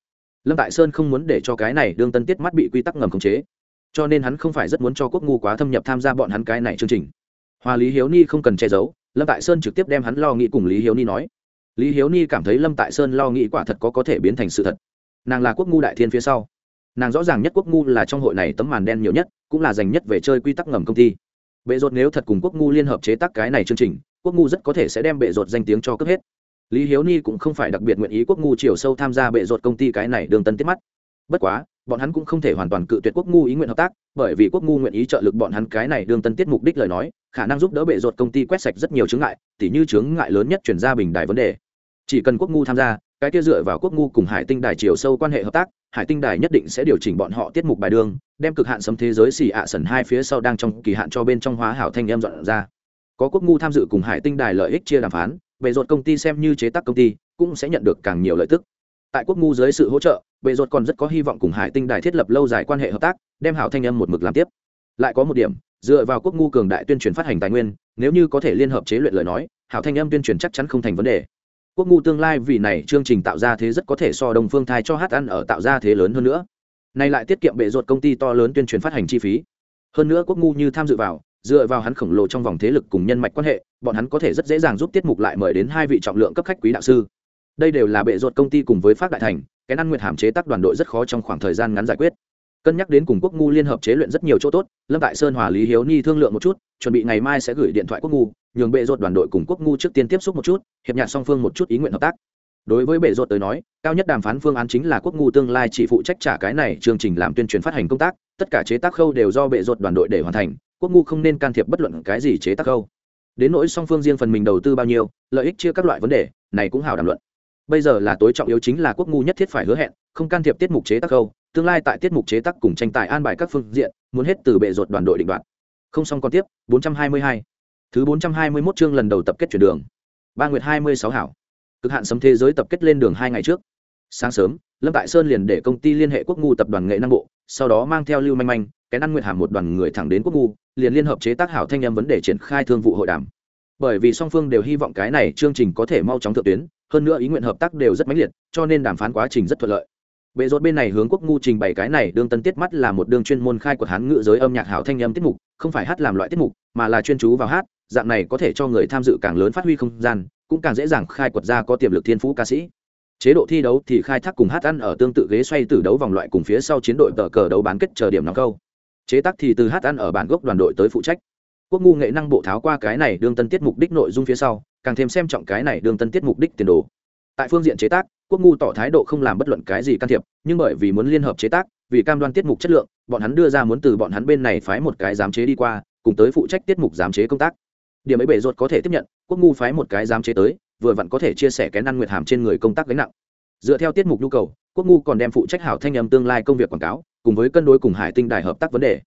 Lâm tại sơn không muốn để cho cái này đương tân tiết mắt bị quy tắc ngầm khống chế. Cho nên hắn không phải rất muốn cho quốc ngu quá thâm nhập tham gia bọn hắn cái này chương trình hòa lý hiếu ni không cần che giấu, lâm tại sơn trực tiếp đem hắn lo nghĩ cùng lý hiếu ni nói. Lý hiếu ni cảm thấy lâm tại sơn lo nghĩ quả thật có có thể biến thành sự thật. Nàng là quốc ngu đại thiên phía sau. Nàng rõ ràng nhất quốc ngu là trong hội này tấm màn đen nhiều nhất, cũng là dành nhất về chơi quy tắc ngầm công ty. Bệ rột nếu thật cùng quốc ngu liên hợp chế tác cái này chương trình, quốc ngu rất có thể sẽ đem bệ rột danh tiếng cho cướp hết. Lý hiếu ni cũng không phải đặc biệt nguyện ý quốc ngu chiều sâu tham gia bệ rột công ty cái này đường tân tiết mắt. Bất quá bọn hắn cũng không thể hoàn toàn cự tuyệt quốc ngu ý nguyện hợp tác, bởi vì quốc ngu nguyện ý trợ lực bọn hắn cái này đường tân tiết mục đích lời nói, khả năng giúp đỡ bệ ruột công ty quét sạch rất nhiều chướng ngại, tỉ như chướng ngại lớn nhất chuyển ra bình đài vấn đề. Chỉ cần quốc ngu tham gia, cái kia dựa vào quốc ngu cùng hải tinh đài chiều sâu quan hệ hợp tác, hải tinh đài nhất định sẽ điều chỉnh bọn họ tiết mục bài đương đem cực hạn sấm thế giới xì ạ à sần hai phía sau đang trong kỳ hạn cho bên trong hóa hảo thanh em dọn ra. Có quốc ngu tham dự cùng hải tinh đài lợi ích chia đàm phán, bệ ruột công ty xem như chế tác công ty, cũng sẽ nhận được càng nhiều lợi tức tại quốc ngu dưới sự hỗ trợ, bệ ruột còn rất có hy vọng cùng hải tinh đài thiết lập lâu dài quan hệ hợp tác, đem hảo thanh âm một mực làm tiếp. Lại có một điểm, dựa vào quốc ngu cường đại tuyên truyền phát hành tài nguyên, nếu như có thể liên hợp chế luyện lời nói, hảo thanh âm tuyên truyền chắc chắn không thành vấn đề. Quốc ngu tương lai vì này chương trình tạo ra thế rất có thể so đồng phương thai cho hát ăn ở tạo ra thế lớn hơn nữa. Nay lại tiết kiệm bệ ruột công ty to lớn tuyên truyền phát hành chi phí. Hơn nữa quốc ngu như tham dự vào, dựa vào hắn khổng lồ trong vòng thế lực cùng nhân mạch quan hệ, bọn hắn có thể rất dễ dàng giúp tiết mục lại mời đến hai vị trọng lượng cấp khách quý đạo sư đây đều là bệ ruột công ty cùng với phát đại thành cái ăn nguyệt hàm chế tác đoàn đội rất khó trong khoảng thời gian ngắn giải quyết. Cân nhắc đến cùng quốc ngu liên hợp chế luyện rất nhiều chỗ tốt, lâm tại sơn hòa lý hiếu ni thương lượng một chút, chuẩn bị ngày mai sẽ gửi điện thoại quốc ngu, nhường bệ ruột đoàn đội cùng quốc ngu trước tiên tiếp xúc một chút, hiệp nhạc song phương một chút ý nguyện hợp tác. Đối với bệ ruột tới nói, cao nhất đàm phán phương án chính là quốc ngu tương lai chỉ phụ trách trả cái này chương trình làm tuyên truyền phát hành công tác, tất cả chế tác khâu đều do bệ ruột đoàn đội để hoàn thành, quốc ngu không nên can thiệp bất luận cái gì chế tác khâu. Đến nỗi song phương riêng phần mình đầu tư bao nhiêu, lợi ích chia các loại vấn đề, này cũng hào đàm luận bây giờ là tối trọng yếu chính là quốc ngu nhất thiết phải hứa hẹn, không can thiệp tiết mục chế tác khâu, tương lai tại tiết mục chế tác cùng tranh tài an bài các phương diện, muốn hết từ bệ ruột đoàn đội định đoạt. Không xong còn tiếp 422. thứ 421 chương lần đầu tập kết chuyển đường. Ba nguyệt 26 hảo. Cực hạn sấm thế giới tập kết lên đường hai ngày trước. Sáng sớm, lâm tại sơn liền để công ty liên hệ quốc ngu tập đoàn nghệ năng bộ, sau đó mang theo lưu manh manh cái ăn nguyệt hàm một đoàn người thẳng đến quốc ngu, liền liên hợp chế tác hảo thanh em vấn đề triển khai thương vụ hội đàm. Bởi vì song phương đều hy vọng cái này chương trình có thể mau chóng thượng tuyến hơn nữa ý nguyện hợp tác đều rất mãnh liệt, cho nên đàm phán quá trình rất thuận lợi. Bệ rốt bên này hướng quốc ngu trình bày cái này, đương tân tiết mắt là một đương chuyên môn khai quật hán ngữ giới âm nhạc hảo thanh âm tiết mục, không phải hát làm loại tiết mục, mà là chuyên chú vào hát, dạng này có thể cho người tham dự càng lớn phát huy không gian, cũng càng dễ dàng khai quật ra có tiềm lực thiên phú ca sĩ. Chế độ thi đấu thì khai thác cùng hát ăn ở tương tự ghế xoay từ đấu vòng loại cùng phía sau chiến đội tờ cờ đấu bán kết chờ điểm nóng câu. Chế tác thì từ hát ăn ở bản gốc đoàn đội tới phụ trách. Quốc ngu nghệ năng bộ tháo qua cái này, đương tân tiết mục đích nội dung phía sau càng thêm xem trọng cái này đường tân tiết mục đích tiền đồ. Tại phương diện chế tác, quốc ngu tỏ thái độ không làm bất luận cái gì can thiệp, nhưng bởi vì muốn liên hợp chế tác, vì cam đoan tiết mục chất lượng, bọn hắn đưa ra muốn từ bọn hắn bên này phái một cái giám chế đi qua, cùng tới phụ trách tiết mục giám chế công tác. Điểm ấy bể ruột có thể tiếp nhận, quốc ngu phái một cái giám chế tới, vừa vặn có thể chia sẻ cái năn nguyệt hàm trên người công tác gánh nặng. Dựa theo tiết mục nhu cầu, quốc ngu còn đem phụ trách hảo thanh âm tương lai công việc quảng cáo, cùng với cân đối cùng hải tinh đài hợp tác vấn đề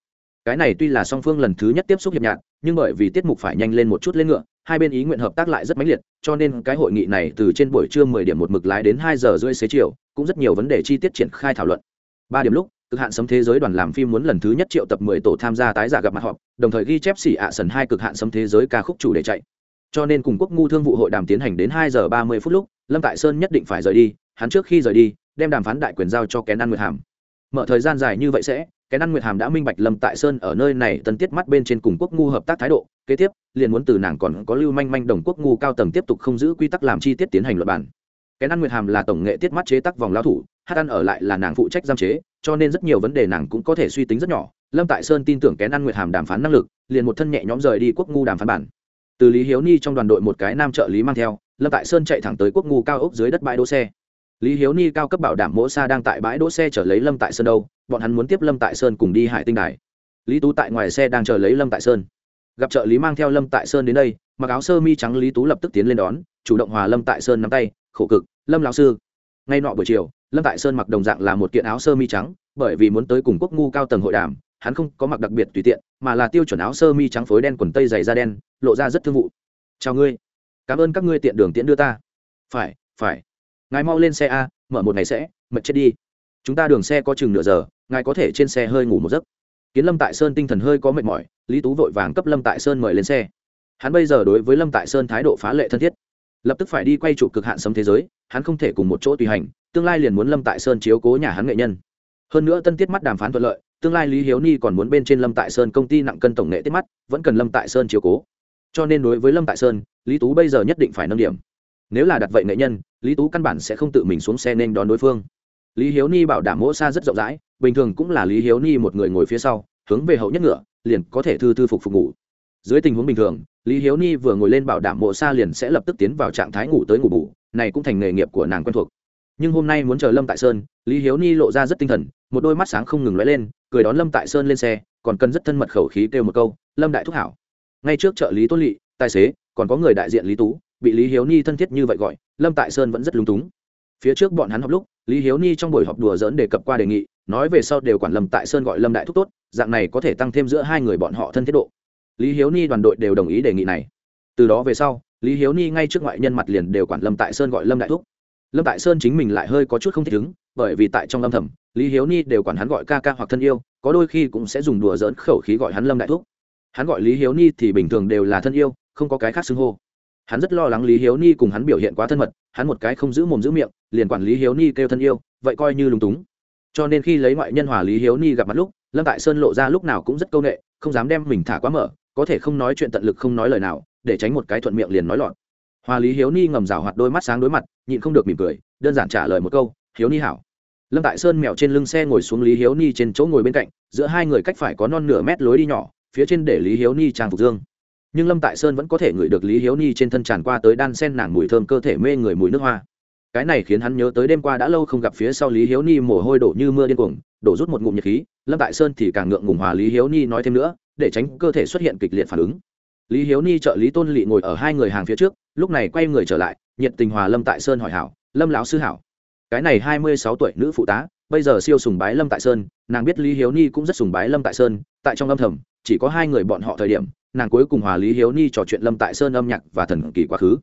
cái này tuy là song phương lần thứ nhất tiếp xúc hiệp nhạc, nhưng bởi vì tiết mục phải nhanh lên một chút lên ngựa, hai bên ý nguyện hợp tác lại rất mãnh liệt, cho nên cái hội nghị này từ trên buổi trưa mười điểm một mực lái đến hai giờ rưỡi xế chiều, cũng rất nhiều vấn đề chi tiết triển khai thảo luận. Ba điểm lúc, cực hạn sấm thế giới đoàn làm phim muốn lần thứ nhất triệu tập mười tổ tham gia tái giả gặp mặt họp, đồng thời ghi chép xỉ ạ sần hai cực hạn sấm thế giới ca khúc chủ để chạy. Cho nên cùng quốc ngu thương vụ hội đàm tiến hành đến hai giờ ba mươi phút lúc, lâm tại sơn nhất định phải rời đi, hắn trước khi rời đi, đem đàm phán đại quyền giao cho kén ăn nguyệt hàm mở thời gian dài như vậy sẽ, cái năn nguyệt hàm đã minh bạch lâm tại sơn ở nơi này tân tiết mắt bên trên cùng quốc ngu hợp tác thái độ, kế tiếp, liền muốn từ nàng còn có lưu manh manh đồng quốc ngu cao tầng tiếp tục không giữ quy tắc làm chi tiết tiến hành luật bản cái năn nguyệt hàm là tổng nghệ tiết mắt chế tác vòng lao thủ, hát ăn ở lại là nàng phụ trách giam chế, cho nên rất nhiều vấn đề nàng cũng có thể suy tính rất nhỏ. Lâm tại sơn tin tưởng cái năn nguyệt hàm đàm phán năng lực, liền một thân nhẹ nhõm rời đi quốc ngu đàm phán bản. Từ lý hiếu ni trong đoàn đội một cái nam trợ lý mang theo, lâm tại sơn chạy thẳng tới quốc ngu cao ốc dưới đất bãi đỗ xe lý hiếu ni cao cấp bảo đảm mỗ xa đang tại bãi đỗ xe chở lấy lâm tại sơn đâu, bọn hắn muốn tiếp lâm tại sơn cùng đi hải tinh đài. Lý tú tại ngoài xe đang chờ lấy lâm tại sơn. Gặp trợ lý mang theo lâm tại sơn đến đây, mặc áo sơ mi trắng lý tú lập tức tiến lên đón, chủ động hòa lâm tại sơn nắm tay, khổ cực, lâm lão sư. Ngay nọ buổi chiều, lâm tại sơn mặc đồng dạng là một kiện áo sơ mi trắng, bởi vì muốn tới cùng quốc ngu cao tầng hội đàm, hắn không có mặc đặc biệt tùy tiện, mà là tiêu chuẩn áo sơ mi trắng phối đen quần tây dày da đen, lộ ra rất thương vụ. Chào ngươi, cảm ơn các ngươi tiện đường tiễn đưa ta. Phải phải ngài mau lên xe a, mở một ngày sẽ, mệt chết đi. Chúng ta đường xe có chừng nửa giờ, ngài có thể trên xe hơi ngủ một giấc. Kiến lâm tại sơn tinh thần hơi có mệt mỏi, lý tú vội vàng cấp lâm tại sơn mời lên xe. Hắn bây giờ đối với lâm tại sơn thái độ phá lệ thân thiết. Lập tức phải đi quay trụ cực hạn sấm thế giới, hắn không thể cùng một chỗ tùy hành, tương lai liền muốn lâm tại sơn chiếu cố nhà hắn nghệ nhân. Hơn nữa tân tiết mắt đàm phán thuận lợi, tương lai lý hiếu ni còn muốn bên trên lâm tại sơn công ty nặng cân tổng nghệ tiết mắt, vẫn cần lâm tại sơn chiếu cố. Cho nên đối với lâm tại sơn, lý tú bây giờ nhất định phải nâng điểm nếu là đặt vậy nghệ nhân, lý tú căn bản sẽ không tự mình xuống xe nên đón đối phương. Lý hiếu ni bảo đảm mỗ xa rất rộng rãi, bình thường cũng là lý hiếu ni một người ngồi phía sau, hướng về hậu nhất ngựa, liền có thể thư thư phục phục ngủ. Dưới tình huống bình thường, lý hiếu ni vừa ngồi lên bảo đảm mộ xa liền sẽ lập tức tiến vào trạng thái ngủ tới ngủ bủ này cũng thành nghề nghiệp của nàng quen thuộc. Nhưng hôm nay muốn chờ lâm tại sơn, lý hiếu ni lộ ra rất tinh thần, một đôi mắt sáng không ngừng lóe lên, cười đón lâm tại sơn lên xe, còn cần rất thân mật khẩu khí kêu một câu, lâm đại thúc hảo. Ngay trước trợ lý tôn lỵ tài xế, còn có người đại diện lý tú bị lý hiếu ni thân thiết như vậy gọi, lâm tại sơn vẫn rất lúng túng. Phía trước bọn hắn họp lúc, lý hiếu ni trong buổi họp đùa dỡn đề cập qua đề nghị, nói về sau đều quản lâm tại sơn gọi lâm đại thúc tốt, dạng này có thể tăng thêm giữa hai người bọn họ thân thiết độ. Lý hiếu ni đoàn đội đều đồng ý đề nghị này. Từ đó về sau, lý hiếu ni ngay trước ngoại nhân mặt liền đều quản lâm tại sơn gọi lâm đại thúc. Lâm tại sơn chính mình lại hơi có chút không thích ứng, bởi vì tại trong âm thầm, lý hiếu ni đều quản hắn gọi ca ca hoặc thân yêu, có đôi khi cũng sẽ dùng đùa dỡn khẩu khí gọi hắn lâm đại thúc. Hắn gọi lý hiếu ni thì bình thường đều là thân yêu, không có cái khác xưng hô hắn rất lo lắng lý hiếu ni cùng hắn biểu hiện quá thân mật, hắn một cái không giữ mồm giữ miệng, liền quản lý hiếu ni kêu thân yêu, vậy coi như lúng túng. Cho nên khi lấy ngoại nhân hòa lý hiếu ni gặp mặt lúc, lâm tại sơn lộ ra lúc nào cũng rất c â u n ệ không dám đem mình thả quá mở, có thể không nói chuyện tận lực không nói lời nào, để tránh một cái thuận miệng liền nói lọt. Hòa lý hiếu ni ngầm rào hoạt đôi mắt sáng đối mặt, nhịn không được mỉm cười, đơn giản trả lời một câu, hiếu ni hảo. Lâm tại sơn mèo trên lưng xe ngồi xuống lý hiếu ni trên chỗ ngồi bên cạnh, giữa hai người cách phải có non nửa mét lối đi nhỏ, phía trên để lý hiếu ni trang phục dương nhưng lâm tại sơn vẫn có thể ngửi được lý hiếu ni trên thân tràn qua tới đan sen nàng mùi thơm cơ thể mê người mùi nước hoa. Cái này khiến hắn nhớ tới đêm qua đã lâu không gặp phía sau lý hiếu ni mồ hôi đổ như mưa điên cuồng, đổ rút một ngụm nhiệt khí, lâm tại sơn thì càng ngượng ngùng hòa lý hiếu ni nói thêm nữa, để tránh cơ thể xuất hiện kịch liệt phản ứng. Lý hiếu ni trợ lý tôn lỵ ngồi ở hai người hàng phía trước, lúc này quay người trở lại, nhiệt tình hòa lâm tại sơn hỏi hảo, lâm lão sư hảo. Cái này hai mươi sáu tuổi nữ phụ tá, bây giờ siêu sùng bái lâm tại sơn, nàng biết lý hiếu ni cũng rất sùng bái lâm tại sơn, tại trong âm thầm chỉ có hai người bọn họ thời điểm, nàng cuối cùng hòa lý hiếu ni trò chuyện lâm tại sơn âm nhạc và thần kỳ quá khứ.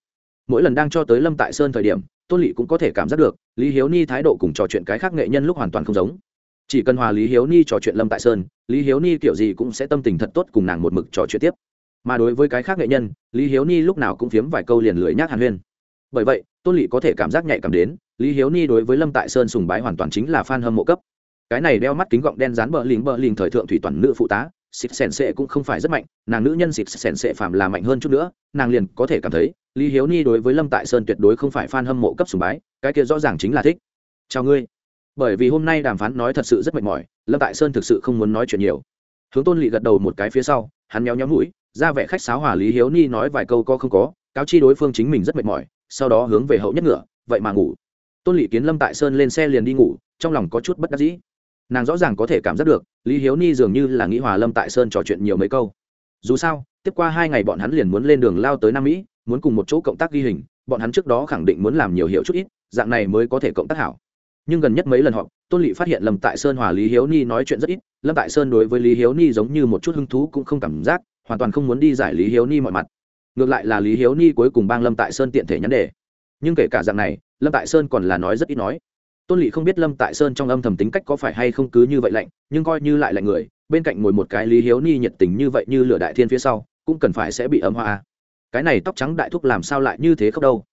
Mỗi lần đang cho tới lâm tại sơn thời điểm, tôn lỵ cũng có thể cảm giác được, lý hiếu ni thái độ cùng trò chuyện cái khác nghệ nhân lúc hoàn toàn không giống. Chỉ cần hòa lý hiếu ni trò chuyện lâm tại sơn, lý hiếu ni kiểu gì cũng sẽ tâm tình thật tốt cùng nàng một mực trò chuyện tiếp. Mà đối với cái khác nghệ nhân, lý hiếu ni lúc nào cũng phiếm vài câu liền lưỡi nhác hàn huyên. Bởi vậy, tôn lỵ có thể cảm giác nhạy cảm đến, lý hiếu ni đối với lâm tại sơn sùng bái hoàn toàn chính là f a n hâm mộ cấp. Cái này đeo mắt kính gọng đen dán bờ lình bờ lình thời thượng thủy toàn nữ phụ tá xịt sèn sệ cũng không phải rất mạnh, nàng nữ nhân xịt sèn sệ phạm là mạnh hơn chút nữa, nàng liền có thể cảm thấy, lý hiếu ni đối với lâm tại sơn tuyệt đối không phải f a n hâm mộ cấp sùng bái, cái kia rõ ràng chính là thích. Chào ngươi. Bởi vì hôm nay đàm phán nói thật sự rất mệt mỏi, lâm tại sơn thực sự không muốn nói chuyện nhiều. Hướng tôn lỵ gật đầu một cái phía sau, hắn méo nhóm mũi, ra vẻ khách sáo hòa lý hiếu ni nói vài câu có không có, cáo chi đối phương chính mình rất mệt mỏi, sau đó hướng về hậu nhất ngựa, vậy mà ngủ. Tôn lỵ kiến lâm tại sơn lên xe liền đi ngủ, trong lòng có chút bất đắc dĩ nàng rõ ràng có thể cảm giác được, lý hiếu ni dường như là nghĩ hòa lâm tại sơn trò chuyện nhiều mấy câu. Dù sao, tiếp qua hai ngày bọn hắn liền muốn lên đường lao tới nam mỹ, muốn cùng một chỗ cộng tác ghi hình, bọn hắn trước đó khẳng định muốn làm nhiều hiệu chút ít, dạng này mới có thể cộng tác hảo. Nhưng gần nhất mấy lần họp, tôn lỵ phát hiện lâm tại sơn hòa lý hiếu ni nói chuyện rất ít, lâm tại sơn đối với lý hiếu ni giống như một chút hứng thú cũng không cảm giác, hoàn toàn không muốn đi giải lý hiếu ni mọi mặt. Ngược lại là lý hiếu ni cuối cùng bang lâm tại sơn tiện thể nhắn đề. Nhưng kể cả dạng này, lâm tại sơn còn là nói rất ít nói tôn lỵ không biết lâm tại sơn trong âm thầm tính cách có phải hay không cứ như vậy lạnh, nhưng coi như lại lạnh người, bên cạnh ngồi một cái lý hiếu ni nhiệt tình như vậy như lửa đại thiên phía sau, cũng cần phải sẽ bị ấm hoa. Cái này tóc trắng đại thúc làm sao lại như thế không đâu?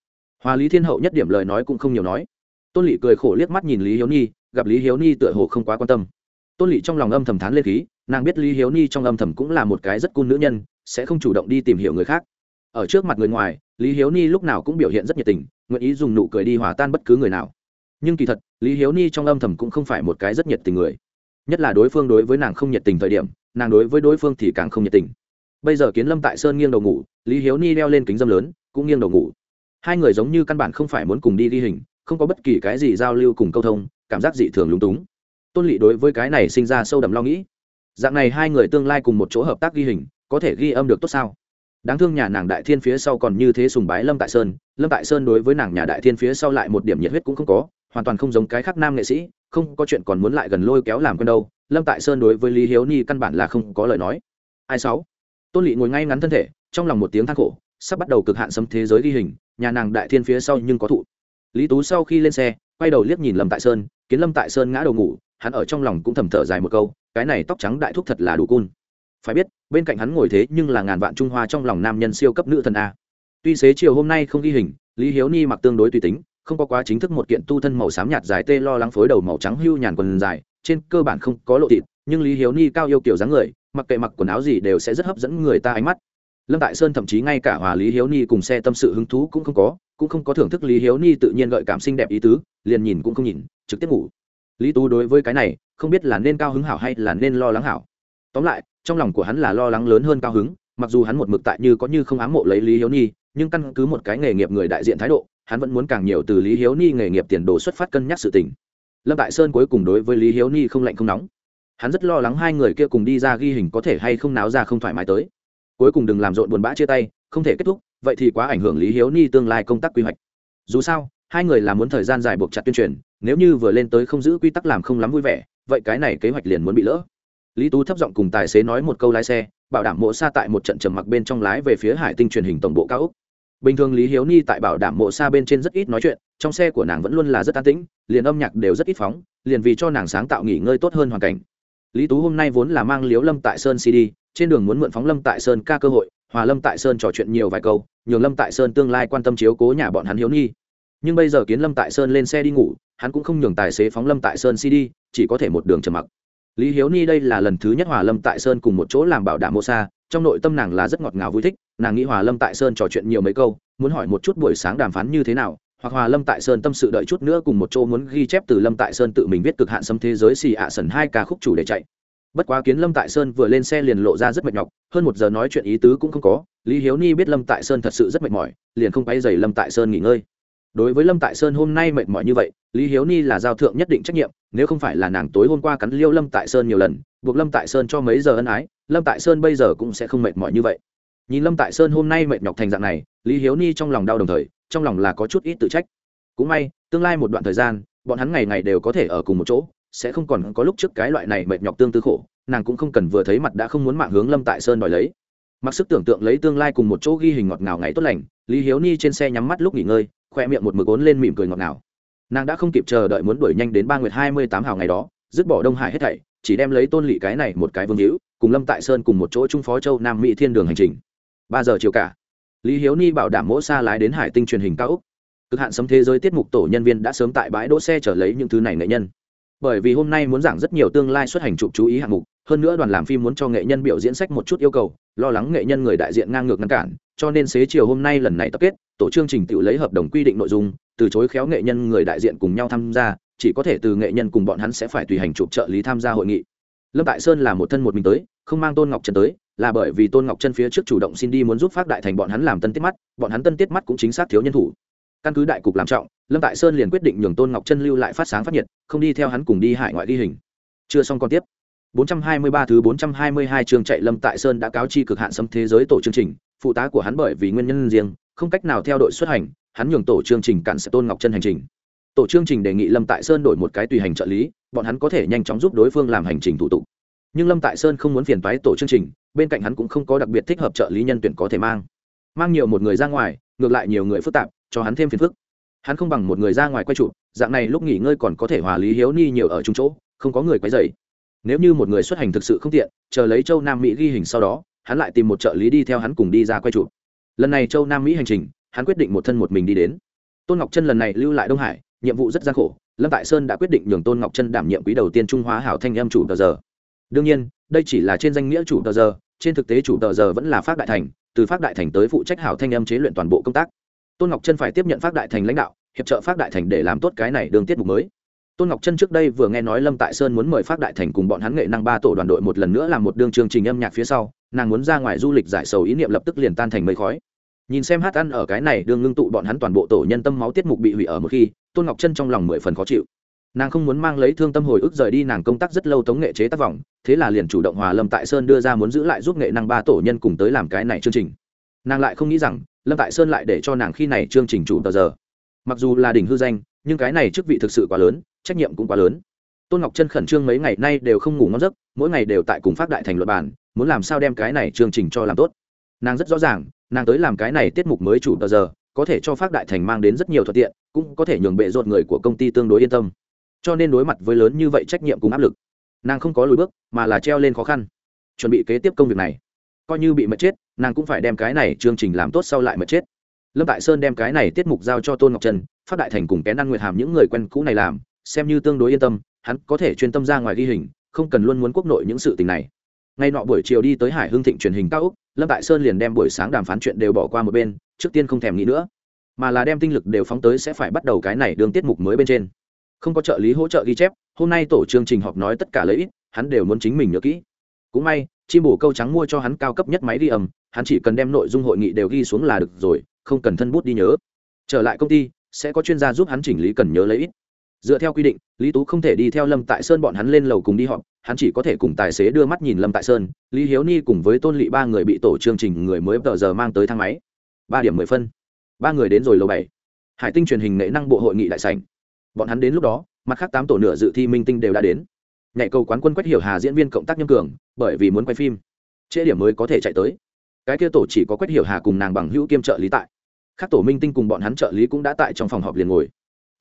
Hoa lý thiên hậu nhất điểm lời nói cũng không nhiều nói. Tôn lỵ cười khổ liếc mắt nhìn lý hiếu ni, gặp lý hiếu ni tựa hồ không quá quan tâm. Tôn lỵ trong lòng âm thầm thán lên khí, nàng biết lý hiếu ni trong âm thầm cũng là một cái rất cun nữ nhân, sẽ không chủ động đi tìm hiểu người khác. Ở trước mặt người ngoài, lý hiếu ni lúc nào cũng biểu hiện rất nhiệt tình, nguyện ý dùng nụ cười đi hòa tan bất cứ người nào nhưng kỳ thật, lý hiếu ni trong âm thầm cũng không phải một cái rất nhiệt tình người. Nhất là đối phương đối với nàng không nhiệt tình thời điểm, nàng đối với đối phương thì càng không nhiệt tình. Bây giờ kiến lâm tại sơn nghiêng đầu ngủ, lý hiếu ni đeo lên kính dâm lớn, cũng nghiêng đầu ngủ. Hai người giống như căn bản không phải muốn cùng đi ghi hình, không có bất kỳ cái gì giao lưu cùng câu thông, cảm giác dị thường lúng túng. Tôn lỵ đối với cái này sinh ra sâu đậm lo nghĩ. Dạng này hai người tương lai cùng một chỗ hợp tác ghi hình, có thể ghi âm được tốt sao? Đáng thương nhà nàng đại thiên phía sau còn như thế sùng bái lâm tại sơn, lâm tại sơn đối với nàng nhà đại thiên phía sau lại một điểm nhiệt huyết cũng không có hoàn toàn không giống cái khác nam nghệ sĩ, không có chuyện còn muốn lại gần lôi kéo làm quen đâu. Lâm tại sơn đối với lý hiếu ni căn bản là không có lời nói. Ai sáu? Tôn lỵ ngồi ngay ngắn thân thể, trong lòng một tiếng than khổ, sắp bắt đầu cực hạn xâm thế giới ghi hình, nhà nàng đại thiên phía sau nhưng có thụ. Lý tú sau khi lên xe, quay đầu liếc nhìn lâm tại sơn, kiến lâm tại sơn ngã đầu ngủ, hắn ở trong lòng cũng thầm thở dài một câu, cái này tóc trắng đại thúc thật là đủ cun. Phải biết, bên cạnh hắn ngồi thế nhưng là ngàn vạn trung hoa trong lòng nam nhân siêu cấp nữ thần a. Tuy xế chiều hôm nay không ghi hình, lý hiếu ni mặc tương đối tùy tính không có quá chính thức một kiện tu thân màu xám nhạt dài tê lo lắng phối đầu màu trắng hưu nhàn quần dài, trên cơ bản không có lộ thịt, nhưng lý hiếu ni cao yêu kiểu dáng người, mặc kệ mặc quần áo gì đều sẽ rất hấp dẫn người ta ánh mắt. Lâm tại sơn thậm chí ngay cả hòa lý hiếu ni cùng xe tâm sự hứng thú cũng không có, cũng không có thưởng thức lý hiếu ni tự nhiên gợi cảm xinh đẹp ý tứ, liền nhìn cũng không nhìn, trực tiếp ngủ. Lý tú đối với cái này, không biết là nên cao hứng hảo hay là nên lo lắng hảo. Tóm lại, trong lòng của hắn là lo lắng lớn hơn cao hứng, mặc dù hắn một mực tại như có như không ám mộ lấy lý hiếu ni, nhưng căn cứ một cái nghề nghiệp người đại diện thái độ hắn vẫn muốn càng nhiều từ lý hiếu ni nghề nghiệp tiền đồ xuất phát cân nhắc sự tình. Lâm tại sơn cuối cùng đối với lý hiếu ni không lạnh không nóng. Hắn rất lo lắng hai người kia cùng đi ra ghi hình có thể hay không náo ra không thoải mái tới. Cuối cùng đừng làm rộn buồn bã chia tay, không thể kết thúc, vậy thì quá ảnh hưởng lý hiếu ni tương lai công tác quy hoạch. Dù sao, hai người là muốn thời gian dài buộc chặt tuyên truyền, nếu như vừa lên tới không giữ quy tắc làm không lắm vui vẻ, vậy cái này kế hoạch liền muốn bị lỡ. Lý tú thấp giọng cùng tài xế nói một câu lái xe, bảo đảm mộ xa tại một trận trầm mặc bên trong lái về phía hải tinh truyền hình tổng bộ cao úc bình thường lý hiếu ni tại bảo đảm mộ xa bên trên rất ít nói chuyện, trong xe của nàng vẫn luôn là rất an tĩnh, liền âm nhạc đều rất ít phóng, liền vì cho nàng sáng tạo nghỉ ngơi tốt hơn hoàn cảnh. Lý tú hôm nay vốn là mang liếu lâm tại sơn cd trên đường muốn mượn phóng lâm tại sơn ca cơ hội, hòa lâm tại sơn trò chuyện nhiều vài câu, nhường lâm tại sơn tương lai quan tâm chiếu cố nhà bọn hắn hiếu nghi nhưng bây giờ kiến lâm tại sơn lên xe đi ngủ, hắn cũng không nhường tài xế phóng lâm tại sơn cd chỉ có thể một đường trầm mặc. Lý hiếu ni đây là lần thứ nhất hòa lâm tại sơn cùng một chỗ làm bảo đảm mô xa trong nội tâm nàng là rất ngọt ngào vui thích, nàng nghĩ hòa lâm tại sơn trò chuyện nhiều mấy câu, muốn hỏi một chút buổi sáng đàm phán như thế nào, hoặc hòa lâm tại sơn tâm sự đợi chút nữa cùng một chỗ muốn ghi chép từ lâm tại sơn tự mình viết cực hạn xâm thế giới xì ạ sần hai ca khúc chủ để chạy. Bất quá kiến lâm tại sơn vừa lên xe liền lộ ra rất mệt nhọc, hơn một giờ nói chuyện ý tứ cũng không có, lý hiếu ni biết lâm tại sơn thật sự rất mệt mỏi, liền không quay dày lâm tại sơn nghỉ ngơi. Đối với lâm tại sơn hôm nay mệt mỏi như vậy, lý hiếu ni là giao thượng nhất định trách nhiệm, nếu không phải là nàng tối hôm qua cắn liêu lâm tại sơn nhiều lần buộc lâm tại sơn cho mấy giờ ân ái, lâm tại sơn bây giờ cũng sẽ không mệt mỏi như vậy. Nhìn lâm tại sơn hôm nay mệt nhọc thành dạng này, lý hiếu ni trong lòng đau đồng thời, trong lòng là có chút ít tự trách. Cũng may, tương lai một đoạn thời gian, bọn hắn ngày ngày đều có thể ở cùng một chỗ, sẽ không còn có lúc trước cái loại này mệt nhọc tương tư khổ, nàng cũng không cần vừa thấy mặt đã không muốn mạng hướng lâm tại sơn đòi lấy. Mặc sức tưởng tượng lấy tương lai cùng một chỗ ghi hình ngọt ngào ngày tốt lành, lý hiếu ni trên xe nhắm mắt lúc nghỉ ngơi, khoe miệng một mực ốn lên mỉm cười ngọt ngào. Nàng đã không kịp chờ đợi muốn đuổi nhanh đến ba nguyệt hai mươi tám hào ngày đó dứt bỏ đông hải hết thảy, chỉ đem lấy tôn lỵ cái này một cái vương hữu, cùng lâm tại sơn cùng một chỗ trung phó châu nam mỹ thiên đường hành trình. Ba giờ chiều cả, lý hiếu ni bảo đảm mỗi xa lái đến hải tinh truyền hình cao úc cực hạn sấm thế giới tiết mục tổ nhân viên đã sớm tại bãi đỗ xe trở lấy những thứ này nghệ nhân. Bởi vì hôm nay muốn giảng rất nhiều tương lai xuất hành chụp chú ý hạng mục, hơn nữa đoàn làm phim muốn cho nghệ nhân biểu diễn sách một chút yêu cầu, lo lắng nghệ nhân người đại diện ngang ngược ngăn cản, cho nên xế chiều hôm nay lần này tập kết, tổ chương trình tự lấy hợp đồng quy định nội dung, từ chối khéo nghệ nhân người đại diện cùng nhau tham gia chỉ có thể từ nghệ nhân cùng bọn hắn sẽ phải tùy hành chụp trợ lý tham gia hội nghị. Lâm tại sơn là một thân một mình tới không mang tôn ngọc trần tới là bởi vì tôn ngọc chân phía trước chủ động xin đi muốn giúp phát đại thành bọn hắn làm tân tiết mắt bọn hắn tân tiết mắt cũng chính xác thiếu nhân thủ. Căn cứ đại cục làm trọng lâm tại sơn liền quyết định nhường tôn ngọc chân lưu lại phát sáng phát nhiệt không đi theo hắn cùng đi hải ngoại ghi hình. Chưa xong còn tiếp. 423 thứ 422 trường chạy Lâm Tại Sơn đã cáo chi cực hạn xâm thế giới tổ chương trình, phụ tá của hắn bởi vì nguyên nhân riêng, không cách nào theo đội xuất hành, hắn nhường tổ chương trình cản sẽ Tôn Ngọc Chân hành trình. Tổ chương trình đề nghị Lâm Tại Sơn đổi một cái tùy hành trợ lý, bọn hắn có thể nhanh chóng giúp đối phương làm hành trình thủ tục. Nhưng Lâm Tại Sơn không muốn phiền toái tổ chương trình, bên cạnh hắn cũng không có đặc biệt thích hợp trợ lý nhân tuyển có thể mang. Mang nhiều một người ra ngoài, ngược lại nhiều người phức tạp, cho hắn thêm phiền phức. Hắn không bằng một người ra ngoài quay trụ, dạng này lúc nghỉ ngơi còn có thể hòa lý hiếu ni nhiều ở chung chỗ, không có người quấy rầy nếu như một người xuất hành thực sự không tiện chờ lấy châu nam mỹ ghi hình sau đó hắn lại tìm một trợ lý đi theo hắn cùng đi ra quay trụ lần này châu nam mỹ hành trình hắn quyết định một thân một mình đi đến tôn ngọc chân lần này lưu lại đông hải nhiệm vụ rất gian khổ, lâm tại sơn đã quyết định nhường tôn ngọc chân đảm nhiệm quý đầu tiên trung hóa hảo thanh Em chủ tờ giờ. Đương nhiên, đây chỉ là trên danh nghĩa chủ tờ giờ, trên thực tế chủ tờ giờ vẫn là phát đại thành, từ phát đại thành tới phụ trách hảo thanh Em chế luyện toàn bộ công tác. Tôn ngọc chân phải tiếp nhận phát đại thành lãnh đạo, hiệp trợ phát đại thành để làm tốt cái này đường tiết mục mới. Tôn ngọc chân trước đây vừa nghe nói lâm tại sơn muốn mời phát đại thành cùng bọn hắn nghệ năng ba tổ đoàn đội một lần nữa làm một đường chương trình âm nhạc phía sau, nàng muốn ra ngoài du lịch giải sầu ý niệm lập tức liền tan thành mây khói. Nhìn xem hát ăn ở cái này đường ngưng tụ bọn hắn toàn bộ tổ nhân tâm máu tiết mục bị hủy ở một khi tôn ngọc chân trong lòng mười phần khó chịu. Nàng không muốn mang lấy thương tâm hồi ức rời đi nàng công tác rất lâu tống nghệ chế tác vòng, thế là liền chủ động hòa lâm tại sơn đưa ra muốn giữ lại giúp nghệ năng ba tổ nhân cùng tới làm cái này chương trình. Nàng lại không nghĩ rằng, lâm tại sơn lại để cho nàng khi này chương trình chủ tờ giờ. Mặc dù là đỉnh hư danh, nhưng cái này chức vị thực sự quá lớn, trách nhiệm cũng quá lớn. Tôn ngọc chân khẩn trương mấy ngày nay đều không ngủ ngon giấc, mỗi ngày đều tại cùng phát đại thành luật bản muốn làm sao đem cái này chương trình cho làm tốt. Nàng rất rõ ràng, nàng tới làm cái này tiết mục mới chủ tờ giờ có thể cho phát đại thành mang đến rất nhiều thuận tiện, cũng có thể nhường bệ rột người của công ty tương đối yên tâm. Cho nên đối mặt với lớn như vậy trách nhiệm cùng áp lực, nàng không có lùi bước, mà là treo lên khó khăn, chuẩn bị kế tiếp công việc này. Coi như bị mệt chết, nàng cũng phải đem cái này chương trình làm tốt sau lại mệt chết. Lâm tại sơn đem cái này tiết mục giao cho tôn ngọc trần, phát đại thành cùng kén ăn nguyệt hàm những người quen cũ này làm, xem như tương đối yên tâm, hắn có thể chuyên tâm ra ngoài ghi hình, không cần luôn muốn quốc nội những sự tình này ngay nọ buổi chiều đi tới hải hương thịnh truyền hình cao úc, lâm tại sơn liền đem buổi sáng đàm phán chuyện đều bỏ qua một bên, trước tiên không thèm nghĩ nữa. Mà là đem tinh lực đều phóng tới sẽ phải bắt đầu cái này đường tiết mục mới bên trên. Không có trợ lý hỗ trợ ghi chép, hôm nay tổ chương trình họp nói tất cả lợi ích, hắn đều muốn chính mình nhớ kỹ. Cũng may, chim bổ câu trắng mua cho hắn cao cấp nhất máy ghi âm, hắn chỉ cần đem nội dung hội nghị đều ghi xuống là được rồi, không cần thân bút đi nhớ. Trở lại công ty, sẽ có chuyên gia giúp hắn chỉnh lý cần nhớ lấy ít dựa theo quy định, lý tú không thể đi theo lâm tại sơn bọn hắn lên lầu cùng đi họp, hắn chỉ có thể cùng tài xế đưa mắt nhìn lâm tại sơn. Lý hiếu ni cùng với tôn lỵ ba người bị tổ chương trình người mới tờ giờ mang tới thang máy. Ba điểm mười phân. Ba người đến rồi lầu bảy. Hải tinh truyền hình nệ năng bộ hội nghị đại sảnh. Bọn hắn đến lúc đó, mặt khác tám tổ nửa dự thi minh tinh đều đã đến. Nhạy cầu quán quân quách hiểu hà diễn viên cộng tác nhâm cường, bởi vì muốn quay phim, trễ điểm mới có thể chạy tới. Cái kia tổ chỉ có quách hiểu hà cùng nàng bằng hữu kiêm trợ lý tại. Các tổ minh tinh cùng bọn hắn trợ lý cũng đã tại trong phòng họp liền ngồi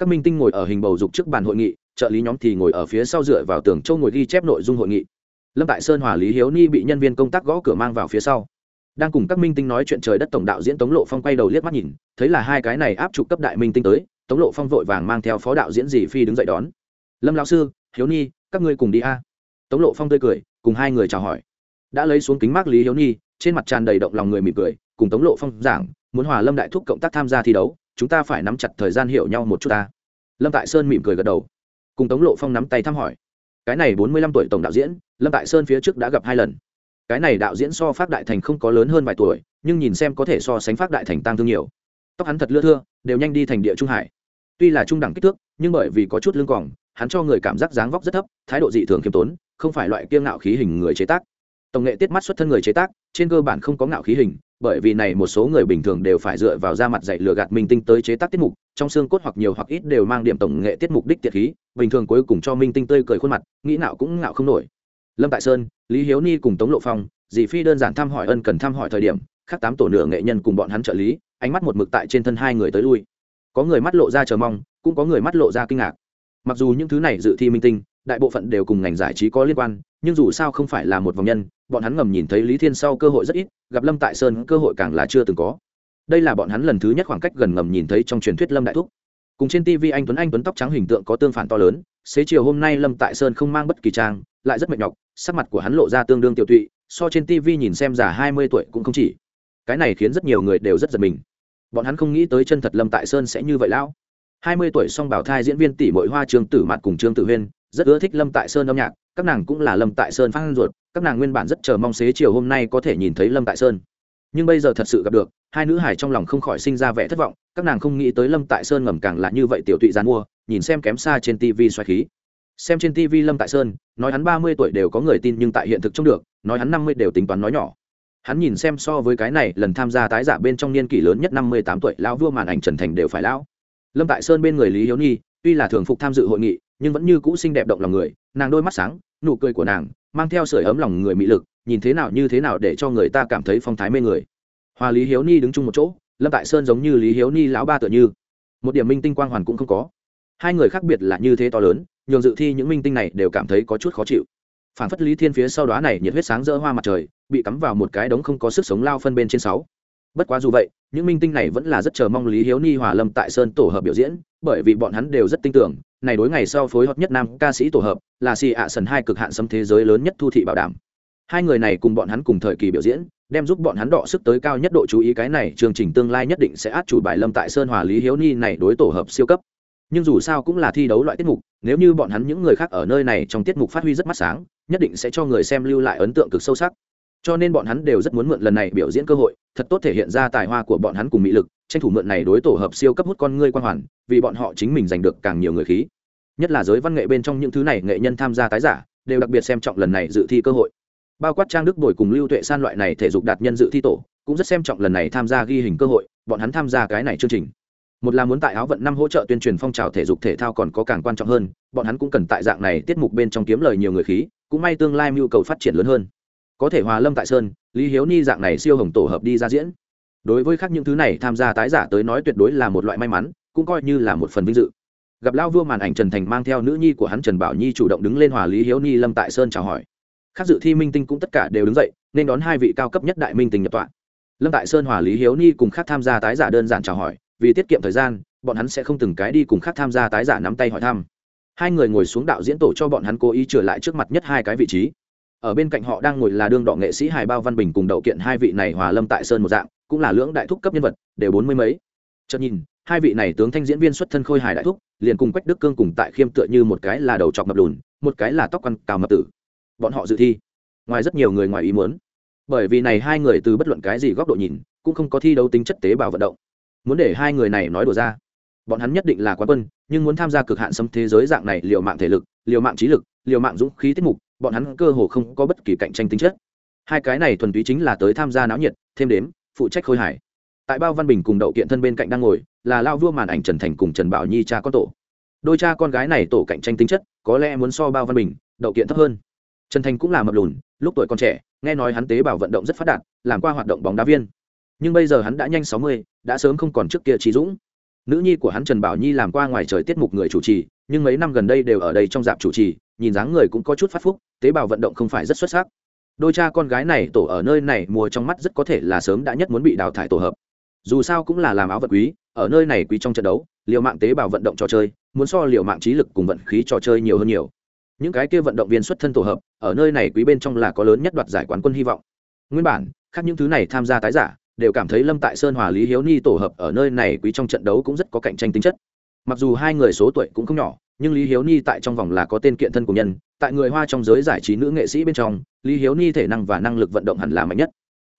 các minh tinh ngồi ở hình bầu dục trước bàn hội nghị, trợ lý nhóm thì ngồi ở phía sau dựa vào tường châu ngồi ghi chép nội dung hội nghị. Lâm tại sơn hòa lý hiếu ni bị nhân viên công tác gõ cửa mang vào phía sau. Đang cùng các minh tinh nói chuyện trời đất tổng đạo diễn tống lộ phong quay đầu liếc mắt nhìn, thấy là hai cái này áp trục cấp đại minh tinh tới, tống lộ phong vội vàng mang theo phó đạo diễn dì phi đứng dậy đón. Lâm lão sư, hiếu ni, các ngươi cùng đi a. Tống lộ phong tươi cười, cùng hai người chào hỏi. Đã lấy xuống kính mác lý hiếu ni, trên mặt tràn đầy động lòng người mỉm cười, cùng tống lộ phong giảng, muốn hòa lâm đại thúc cộng tác tham gia thi đấu chúng ta phải nắm chặt thời gian hiểu nhau một chút ta. Lâm tại sơn mỉm cười gật đầu. Cùng tống lộ phong nắm tay thăm hỏi. Cái này bốn mươi lăm tuổi tổng đạo diễn, lâm tại sơn phía trước đã gặp hai lần. Cái này đạo diễn so phát đại thành không có lớn hơn vài tuổi, nhưng nhìn xem có thể so sánh phát đại thành tăng thương nhiều. Tóc hắn thật lưa thưa, đều nhanh đi thành địa trung hải. Tuy là trung đẳng kích thước, nhưng bởi vì có chút lưng còng hắn cho người cảm giác dáng vóc rất thấp, thái độ dị thường khiêm tốn, không phải loại kiêng ngạo khí hình người chế tác. Tổng nghệ tiết mắt xuất thân người chế tác, trên cơ bản không có ngạo khí hình bởi vì này một số người bình thường đều phải dựa vào da mặt dạy lừa gạt minh tinh tới chế tác tiết mục, trong xương cốt hoặc nhiều hoặc ít đều mang điểm tổng nghệ tiết mục đích tiệt khí, bình thường cuối cùng cho minh tinh tươi cười khuôn mặt, nghĩ nào cũng ngạo không nổi. Lâm tại sơn, lý hiếu ni cùng tống lộ phong, dì phi đơn giản thăm hỏi ân cần thăm hỏi thời điểm khác tám tổ nửa nghệ nhân cùng bọn hắn trợ lý, ánh mắt một mực tại trên thân hai người tới lui. Có người mắt lộ ra chờ mong, cũng có người mắt lộ ra kinh ngạc. Mặc dù những thứ này dự thi minh tinh, đại bộ phận đều cùng ngành giải trí có liên quan, nhưng dù sao không phải là một vòng nhân bọn hắn ngầm nhìn thấy lý thiên sau cơ hội rất ít, gặp lâm tại sơn cơ hội càng là chưa từng có. Đây là bọn hắn lần thứ nhất khoảng cách gần ngầm nhìn thấy trong truyền thuyết lâm đại thúc. Cùng trên tv anh tuấn anh tuấn tóc trắng hình tượng có tương phản to lớn, xế chiều hôm nay lâm tại sơn không mang bất kỳ trang, lại rất mệt nhọc, sắc mặt của hắn lộ ra tương đương tiểu tụy, so trên tv nhìn xem già hai mươi tuổi cũng không chỉ. Cái này khiến rất nhiều người đều rất giật mình. Bọn hắn không nghĩ tới chân thật lâm tại sơn sẽ như vậy lão. Hai mươi tuổi song bảo thai diễn viên tỷ mội hoa trương tử mặt cùng trương tử huyên, rất ưa thích lâm tại sơn âm nhạc các nàng cũng là lâm tại sơn phan ruột, các nàng nguyên bản rất chờ mong xế chiều hôm nay có thể nhìn thấy lâm tại sơn. Nhưng bây giờ thật sự gặp được, hai nữ hải trong lòng không khỏi sinh ra vẻ thất vọng, các nàng không nghĩ tới lâm tại sơn ngầm càng là như vậy tiểu tụy gian mua, nhìn xem kém xa trên tv xoài khí. Xem trên tv lâm tại sơn, nói hắn ba mươi tuổi đều có người tin nhưng tại hiện thực trông được, nói hắn năm mươi đều tính toán nói nhỏ. Hắn nhìn xem so với cái này, lần tham gia tái giả bên trong niên kỷ lớn nhất năm mươi tám tuổi, lão vua màn ảnh trần thành đều phải lão. Lâm tại sơn bên người lý hiếu nhi, tuy là thường phục tham dự hội nghị nhưng vẫn như cũ xinh đẹp động lòng người, nàng đôi mắt sáng, nụ cười của nàng mang theo sưởi ấm lòng người mỹ lực, nhìn thế nào như thế nào để cho người ta cảm thấy phong thái mê người. Hòa lý hiếu ni đứng chung một chỗ, lâm tại sơn giống như lý hiếu ni lão ba tựa như. Một điểm minh tinh quang hoàn cũng không có. Hai người khác biệt là như thế to lớn, nhường dự thi những minh tinh này đều cảm thấy có chút khó chịu. Phản phất lý thiên phía sau đó này nhiệt huyết sáng rỡ hoa mặt trời, bị cắm vào một cái đống không có sức sống lao phân bên trên sáu. Bất quá dù vậy, những minh tinh này vẫn là rất chờ mong lý hiếu ni hòa lâm tại sơn tổ hợp biểu diễn, bởi vì bọn hắn đều rất tin tưởng này đối ngày sau phối hợp nhất nam ca sĩ tổ hợp, là xì ạ sần hai cực hạn xâm thế giới lớn nhất thu thị bảo đảm. Hai người này cùng bọn hắn cùng thời kỳ biểu diễn, đem giúp bọn hắn đọ sức tới cao nhất độ chú ý cái này chương trình tương lai nhất định sẽ át chủ bài lâm tại sơn hòa lý hiếu ni này đối tổ hợp siêu cấp. Nhưng dù sao cũng là thi đấu loại tiết mục, nếu như bọn hắn những người khác ở nơi này trong tiết mục phát huy rất mắt sáng, nhất định sẽ cho người xem lưu lại ấn tượng cực sâu sắc cho nên bọn hắn đều rất muốn mượn lần này biểu diễn cơ hội, thật tốt thể hiện ra tài hoa của bọn hắn cùng mỹ lực, tranh thủ mượn này đối tổ hợp siêu cấp hút con ngươi quan hoàn, vì bọn họ chính mình giành được càng nhiều người khí. Nhất là giới văn nghệ bên trong những thứ này nghệ nhân tham gia tái giả, đều đặc biệt xem trọng lần này dự thi cơ hội. Bao quát trang đức bồi cùng lưu tuệ san loại này thể dục đạt nhân dự thi tổ, cũng rất xem trọng lần này tham gia ghi hình cơ hội, bọn hắn tham gia cái này chương trình. Một là muốn tại áo vận năm hỗ trợ tuyên truyền phong trào thể dục thể thao còn có càng quan trọng hơn, bọn hắn cũng cần tại dạng này tiết mục bên trong kiếm lời nhiều người khí, cũng may tương lai mưu cầu phát triển lớn hơn có thể hòa lâm tại sơn, lý hiếu ni dạng này siêu hồng tổ hợp đi ra diễn. Đối với khác những thứ này tham gia tái giả tới nói tuyệt đối là một loại may mắn, cũng coi như là một phần vinh dự. Gặp lao vua màn ảnh trần thành mang theo nữ nhi của hắn trần bảo nhi chủ động đứng lên hòa lý hiếu ni lâm tại sơn chào hỏi. Khác dự thi, minh tinh cũng tất cả đều đứng dậy, nên đón hai vị cao cấp nhất đại minh tinh nhập tọa. Lâm tại sơn hòa lý hiếu ni cùng khác tham gia tái giả đơn giản chào hỏi, vì tiết kiệm thời gian, bọn hắn sẽ không từng cái đi cùng khác tham gia tái giả nắm tay hỏi thăm. Hai người ngồi xuống đạo diễn tổ cho bọn hắn cố ý trở lại trước mặt nhất hai cái vị trí ở bên cạnh họ đang ngồi là đương đỏ nghệ sĩ hài bao văn bình cùng đậu kiện, hai vị này hòa lâm tại sơn một dạng, cũng là lưỡng đại thúc cấp nhân vật, đều bốn mươi mấy. Chợt nhìn, hai vị này tướng thanh diễn viên xuất thân khôi hài đại thúc, liền cùng quách đức cương cùng tại khiêm tựa như một cái là đầu chọc mập lùn, một cái là tóc quăn cào mập tử. Bọn họ dự thi. Ngoài rất nhiều người ngoài ý muốn. Bởi vì này hai người từ bất luận cái gì góc độ nhìn, cũng không có thi đấu tính chất tế bào vận động. Muốn để hai người này nói đùa ra. Bọn hắn nhất định là quán quân, nhưng muốn tham gia cực hạn xâm thế giới dạng này liều mạng thể lực, liều mạng trí lực, liều mạng dũng khí tiết mục bọn hắn cơ hồ không có bất kỳ cạnh tranh tính chất. Hai cái này thuần túy chính là tới tham gia náo nhiệt, thêm đếm, phụ trách khôi hải tại bao văn bình cùng đậu kiện thân bên cạnh đang ngồi, là lao vua màn ảnh trần thành cùng trần bảo nhi cha con tổ. Đôi cha con gái này tổ cạnh tranh tính chất, có lẽ muốn so bao văn bình, đậu kiện thấp hơn. Trần thành cũng là mập lùn, lúc tuổi còn trẻ, nghe nói hắn tế bào vận động rất phát đạt, làm qua hoạt động bóng đá viên. Nhưng bây giờ hắn đã nhanh sáu mươi, đã sớm không còn trước kia trí dũng. Nữ nhi của hắn trần bảo nhi làm qua ngoài trời tiết mục người chủ trì, nhưng mấy năm gần đây đều ở đây trong dạp chủ trì nhìn dáng người cũng có chút phát phúc, tế bào vận động không phải rất xuất sắc. Đôi cha con gái này tổ ở nơi này mùa trong mắt rất có thể là sớm đã nhất muốn bị đào thải tổ hợp. Dù sao cũng là làm áo vật quý, ở nơi này quý trong trận đấu liệu mạng tế bào vận động trò chơi, muốn so liệu mạng trí lực cùng vận khí trò chơi nhiều hơn nhiều. Những cái kia vận động viên xuất thân tổ hợp, ở nơi này quý bên trong là có lớn nhất đoạt giải quán quân hy vọng. Nguyên bản, khác những thứ này tham gia tái giả, đều cảm thấy lâm tại sơn, hòa lý, hiếu ni tổ hợp ở nơi này quý trong trận đấu cũng rất có cạnh tranh tính chất. Mặc dù hai người số tuổi cũng không nhỏ nhưng lý hiếu ni tại trong vòng là có tên kiện thân của nhân, tại người hoa trong giới giải trí nữ nghệ sĩ bên trong, lý hiếu ni thể năng và năng lực vận động hẳn là mạnh nhất.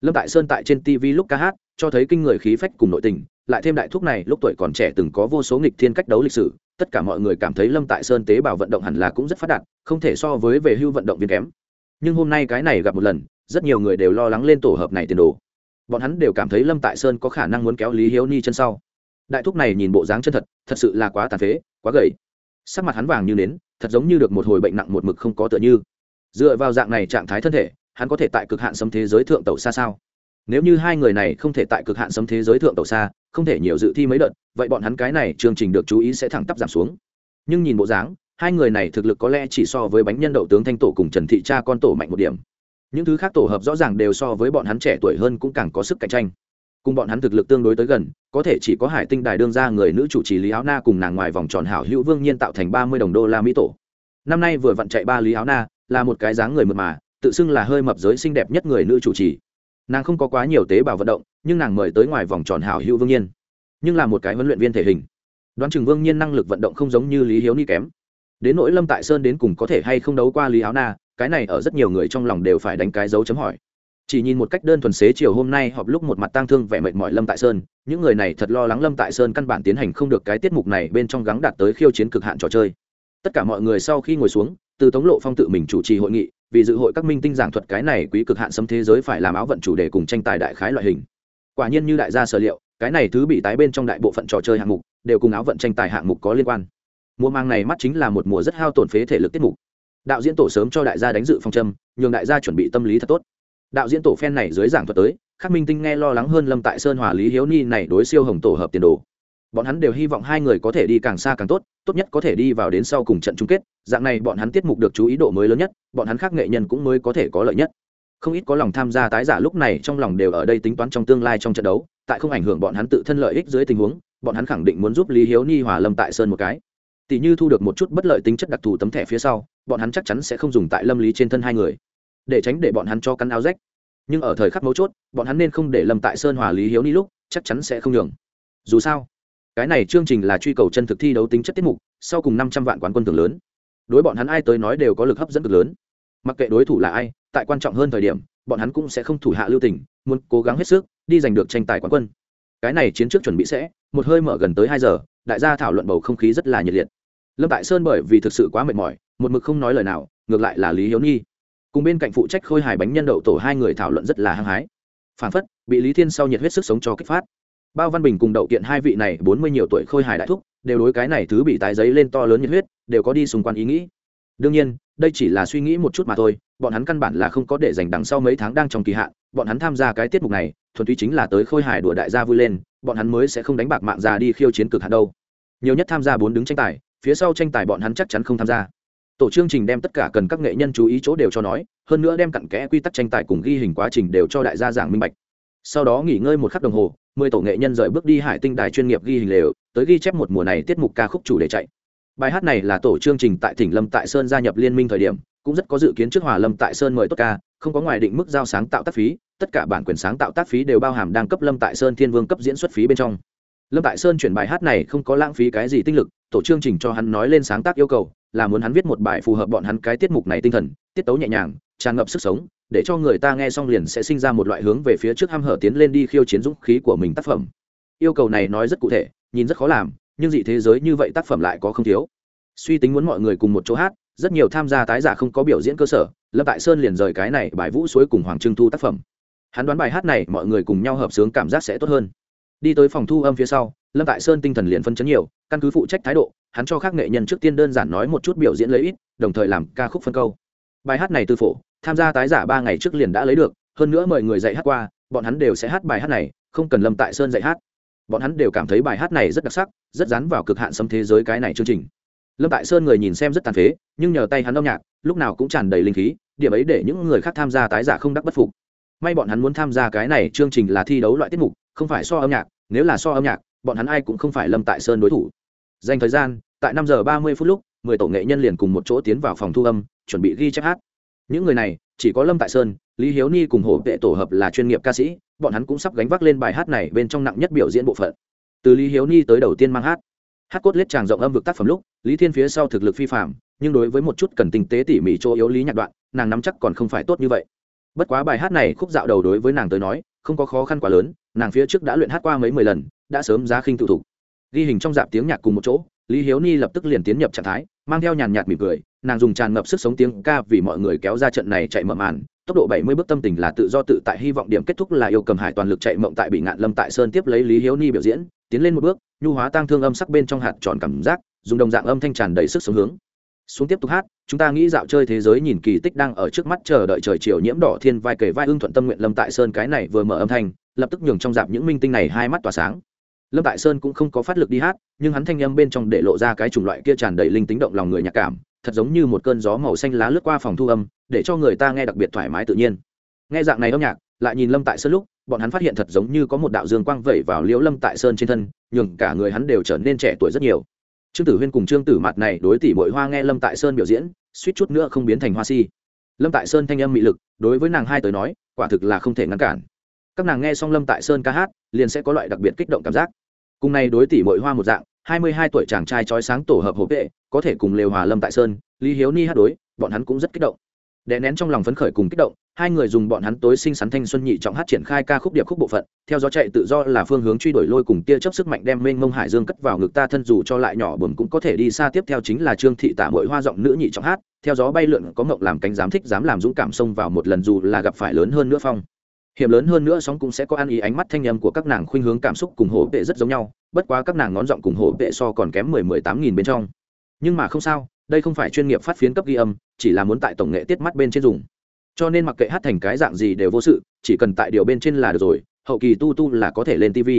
Lâm tại sơn tại trên tv lúc ca hát, cho thấy kinh người khí phách cùng nội tình, lại thêm đại thuốc này lúc tuổi còn trẻ từng có vô số nghịch thiên cách đấu lịch sử, tất cả mọi người cảm thấy lâm tại sơn tế bào vận động hẳn là cũng rất phát đạt, không thể so với về hưu vận động viên kém. Nhưng hôm nay cái này gặp một lần, rất nhiều người đều lo lắng lên tổ hợp này tiền đồ. Bọn hắn đều cảm thấy lâm tại sơn có khả năng muốn kéo lý hiếu ni chân sau. Đại thúc này nhìn bộ dáng chân thật thật sự là quá tàn phế, quá gầy sắc mặt hắn vàng như nến, thật giống như được một hồi bệnh nặng một mực không có tựa như. Dựa vào dạng này trạng thái thân thể, hắn có thể tại cực hạn sấm thế giới thượng tàu xa sao? Nếu như hai người này không thể tại cực hạn sấm thế giới thượng tàu xa, không thể nhiều dự thi mấy đợt, vậy bọn hắn cái này chương trình được chú ý sẽ thẳng tắp giảm xuống. Nhưng nhìn bộ dáng, hai người này thực lực có lẽ chỉ so với bánh nhân đậu tướng thanh tổ cùng trần thị cha con tổ mạnh một điểm. Những thứ khác tổ hợp rõ ràng đều so với bọn hắn trẻ tuổi hơn cũng càng có sức cạnh tranh cùng bọn hắn thực lực tương đối tới gần, có thể chỉ có hải tinh đài đương ra người nữ chủ trì lý áo na cùng nàng ngoài vòng tròn hảo hữu vương nhiên tạo thành ba mươi đồng đô la mỹ tổ. Năm nay vừa vặn chạy ba lý áo na, là một cái dáng người mượt mà, tự xưng là hơi mập giới xinh đẹp nhất người nữ chủ trì. Nàng không có quá nhiều tế bào vận động, nhưng nàng mời tới ngoài vòng tròn hảo hữu vương nhiên. Nhưng là một cái huấn luyện viên thể hình. Đoán chừng vương nhiên năng lực vận động không giống như lý hiếu ni kém. Đến nỗi lâm tại sơn đến cùng có thể hay không đấu qua lý áo na, cái này ở rất nhiều người trong lòng đều phải đánh cái dấu chấm hỏi chỉ nhìn một cách đơn thuần xế chiều hôm nay họp lúc một mặt tang thương vẻ mệt mỏi lâm tại sơn, những người này thật lo lắng lâm tại sơn căn bản tiến hành không được cái tiết mục này bên trong gắng đạt tới khiêu chiến cực hạn trò chơi. Tất cả mọi người sau khi ngồi xuống, từ tống lộ phong tự mình chủ trì hội nghị, vì dự hội các minh tinh giảng thuật cái này quý cực hạn xâm thế giới phải làm áo vận chủ đề cùng tranh tài đại khái loại hình. Quả nhiên như đại gia sở liệu, cái này thứ bị tái bên trong đại bộ phận trò chơi hạng mục, đều cùng áo vận tranh tài hạng mục có liên quan. Mùa mang này mắt chính là một mùa rất hao tổn phế thể lực tiết mục. Đạo diễn tổ sớm cho đại gia đánh dự phong châm, nhường đại gia chuẩn bị tâm lý thật tốt đạo diễn tổ phen này dưới giảng thuật tới, khắc minh tinh nghe lo lắng hơn lâm tại sơn hòa lý hiếu ni này đối siêu hồng tổ hợp tiền đồ. Bọn hắn đều hy vọng hai người có thể đi càng xa càng tốt tốt nhất có thể đi vào đến sau cùng trận chung kết. Dạng này bọn hắn tiết mục được chú ý độ mới lớn nhất, bọn hắn khác nghệ nhân cũng mới có thể có lợi nhất. Không ít có lòng tham gia tái giả lúc này trong lòng đều ở đây tính toán trong tương lai trong trận đấu, tại không ảnh hưởng bọn hắn tự thân lợi ích dưới tình huống, bọn hắn khẳng định muốn giúp lý hiếu ni hòa lâm tại sơn một cái. Tỷ như thu được một chút bất lợi tính chất đặc thù tấm thẻ phía sau, bọn hắn chắc chắn sẽ không dùng tại lâm lý trên thân hai người để tránh để bọn hắn cho căn áo rách. Nhưng ở thời khắc mấu chốt, bọn hắn nên không để lâm tại sơn hòa lý hiếu ni lúc, chắc chắn sẽ không nhường. Dù sao, cái này chương trình là truy cầu chân thực thi đấu tính chất tiết mục, sau cùng năm trăm vạn quán quân tưởng lớn. Đối bọn hắn ai tới nói đều có lực hấp dẫn cực lớn. Mặc kệ đối thủ là ai, tại quan trọng hơn thời điểm, bọn hắn cũng sẽ không thủ hạ lưu tình, muốn cố gắng hết sức, đi giành được tranh tài quán quân. Cái này chiến trước chuẩn bị sẽ, một hơi mở gần tới hai giờ, đại gia thảo luận bầu không khí rất là nhiệt liệt. Lâm tại sơn bởi vì thực sự quá mệt mỏi, một mực không nói lời nào, ngược lại là lý hiếu nhi cùng bên cạnh phụ trách khôi hài bánh nhân đậu tổ hai người thảo luận rất là hăng hái. Phản phất, bị lý thiên sau nhiệt huyết sức sống cho kích phát. Bao văn bình cùng đậu kiện hai vị này bốn mươi nhiều tuổi khôi hài đại thúc, đều đối cái này thứ bị tái giấy lên to lớn nhiệt huyết, đều có đi xung quanh ý nghĩ. Đương nhiên, đây chỉ là suy nghĩ một chút mà thôi, bọn hắn căn bản là không có để dành đằng sau mấy tháng đang trong kỳ hạn, bọn hắn tham gia cái tiết mục này, thuần túy chính là tới khôi hài đùa đại gia vui lên, bọn hắn mới sẽ không đánh bạc mạng già đi khiêu chiến cực hạn đâu. Nhiều nhất tham gia bốn đứng tranh tài, phía sau tranh tài bọn hắn chắc chắn không tham gia tổ chương trình đem tất cả cần các nghệ nhân chú ý chỗ đều cho nói, hơn nữa đem cặn kẽ quy tắc tranh tài cùng ghi hình quá trình đều cho đại gia giảng minh bạch. Sau đó nghỉ ngơi một khắc đồng hồ, mười tổ nghệ nhân rời bước đi hải tinh đài chuyên nghiệp ghi hình lều, tới ghi chép một mùa này tiết mục ca khúc chủ đề chạy. Bài hát này là tổ chương trình tại tỉnh lâm tại sơn gia nhập liên minh thời điểm, cũng rất có dự kiến trước hòa lâm tại sơn mời tốt ca, không có ngoài định mức giao sáng tạo tác phí, tất cả bản quyền sáng tạo tác phí đều bao hàm đang cấp lâm tại sơn thiên vương cấp diễn xuất phí bên trong. Lâm tại sơn chuyển bài hát này không có lãng phí cái gì tinh lực, tổ chương trình cho hắn nói lên sáng tác yêu cầu là muốn hắn viết một bài phù hợp bọn hắn cái tiết mục này tinh thần, tiết tấu nhẹ nhàng, tràn ngập sức sống, để cho người ta nghe xong liền sẽ sinh ra một loại hướng về phía trước ham hở tiến lên đi khiêu chiến dũng khí của mình tác phẩm. Yêu cầu này nói rất cụ thể, nhìn rất khó làm, nhưng dị thế giới như vậy tác phẩm lại có không thiếu. Suy tính muốn mọi người cùng một chỗ hát, rất nhiều tham gia tái giả không có biểu diễn cơ sở, lâm tại sơn liền rời cái này bài vũ suối cùng hoàng trưng thu tác phẩm. Hắn đoán bài hát này mọi người cùng nhau hợp sướng cảm giác sẽ tốt hơn đi tới phòng thu âm phía sau, lâm tại sơn tinh thần liền phân chấn nhiều, căn cứ phụ trách thái độ, hắn cho các nghệ nhân trước tiên đơn giản nói một chút biểu diễn lấy ít, đồng thời làm ca khúc phân câu. Bài hát này từ phổ, tham gia tái giả ba ngày trước liền đã lấy được, hơn nữa mời người dạy hát qua, bọn hắn đều sẽ hát bài hát này, không cần lâm tại sơn dạy hát. Bọn hắn đều cảm thấy bài hát này rất đặc sắc, rất dán vào cực hạn xâm thế giới cái này chương trình. Lâm tại sơn người nhìn xem rất tàn phế, nhưng nhờ tay hắn âm nhạc, lúc nào cũng tràn đầy linh khí, điểm ấy để những người khác tham gia tái giả không đắc bất phục. May bọn hắn muốn tham gia cái này chương trình là thi đấu loại tiết mục không phải so âm nhạc, nếu là so âm nhạc, bọn hắn ai cũng không phải lâm tại sơn đối thủ. Dành thời gian, tại năm giờ ba mươi phút lúc, mười tổ nghệ nhân liền cùng một chỗ tiến vào phòng thu âm, chuẩn bị ghi chép hát. Những người này, chỉ có lâm tại sơn, lý hiếu ni cùng hổ vệ tổ hợp là chuyên nghiệp ca sĩ, bọn hắn cũng sắp gánh vác lên bài hát này bên trong nặng nhất biểu diễn bộ phận. Từ lý hiếu ni tới đầu tiên mang hát. Hát cốt lết tràng rộng âm vực tác phẩm lúc, lý thiên phía sau thực lực phi phạm nhưng đối với một chút cần tinh tế tỉ mỉ chỗ yếu lý nhạc đoạn, nàng nắm chắc còn không phải tốt như vậy. Bất quá bài hát này khúc dạo đầu đối với nàng tới nói không có khó khăn quá lớn, nàng phía trước đã luyện hát qua mấy mười lần, đã sớm giá khinh tự thủ. Ghi hình trong dạp tiếng nhạc cùng một chỗ, lý hiếu ni lập tức liền tiến nhập trạng thái, mang theo nhàn nhạt mỉm cười, nàng dùng tràn ngập sức sống tiếng ca vì mọi người kéo ra trận này chạy mở màn, tốc độ bảy mươi bước tâm tình là tự do tự tại, hy vọng điểm kết thúc là yêu cầm hải toàn lực chạy mộng tại bị ngạn lâm tại sơn tiếp lấy lý hiếu ni biểu diễn, tiến lên một bước, nhu hóa tăng thương âm sắc bên trong hạt tròn cảm giác, dùng đồng dạng âm thanh tràn đầy sức sống hướng. Xuống tiếp tục hát chúng ta nghĩ dạo chơi thế giới nhìn kỳ tích đang ở trước mắt chờ đợi trời chiều nhiễm đỏ thiên vai kể vai ưng thuận tâm nguyện lâm tại sơn cái này vừa mở âm thanh, lập tức nhường trong dạp những minh tinh này hai mắt tỏa sáng. Lâm tại sơn cũng không có phát lực đi hát, nhưng hắn thanh âm bên trong để lộ ra cái chủng loại kia tràn đầy linh tính động lòng người nhạc cảm, thật giống như một cơn gió màu xanh lá lướt qua phòng thu âm, để cho người ta nghe đặc biệt thoải mái tự nhiên. Nghe dạng này âm nhạc, lại nhìn lâm tại sơn lúc, bọn hắn phát hiện thật giống như có một đạo dương quang vẩy vào liễu lâm tại sơn trên thân, nhường cả người hắn đều trở nên trẻ tuổi rất nhiều trương tử huyên cùng trương tử mặt này đối tỷ bội hoa nghe lâm tại sơn biểu diễn, suýt chút nữa không biến thành hoa si. Lâm tại sơn thanh âm mị lực, đối với nàng hai tới nói, quả thực là không thể ngăn cản. Các nàng nghe xong lâm tại sơn ca hát, liền sẽ có loại đặc biệt kích động cảm giác. Cùng này đối tỷ bội hoa một dạng, hai mươi hai tuổi chàng trai trói sáng tổ hợp hộp vệ, có thể cùng lều hòa lâm tại sơn, lý hiếu ni hát đối, bọn hắn cũng rất kích động. Đè nén trong lòng phấn khởi cùng kích động hai người dùng bọn hắn tối sinh sắn thanh xuân nhị trọng hát triển khai ca khúc điệp khúc bộ phận, theo gió chạy tự do là phương hướng truy đuổi lôi cùng tia chấp sức mạnh đem mênh mông hải dương cất vào ngực ta thân dù cho lại nhỏ bùm cũng có thể đi xa. Tiếp theo chính là trương thị tả mỗi hoa giọng nữ nhị trọng hát, theo gió bay lượn có mộng làm cánh dám thích dám làm dũng cảm xông vào một lần dù là gặp phải lớn hơn nữa phong. Hiểm lớn hơn nữa sóng cũng sẽ có ăn ý ánh mắt thanh âm của các nàng khuynh hướng cảm xúc cùng hổ vệ rất giống nhau, bất quá các nàng ngón giọng cùng hổ vệ so còn kém mười mười tám nghìn bên trong. Nhưng mà không sao, đây không phải chuyên nghiệp phát phiến cấp ghi âm, chỉ là muốn tại tổng nghệ tiết mắt bên trên dùng cho nên mặc kệ hát thành cái dạng gì đều vô sự, chỉ cần tại điều bên trên là được rồi, hậu kỳ tu tu là có thể lên tv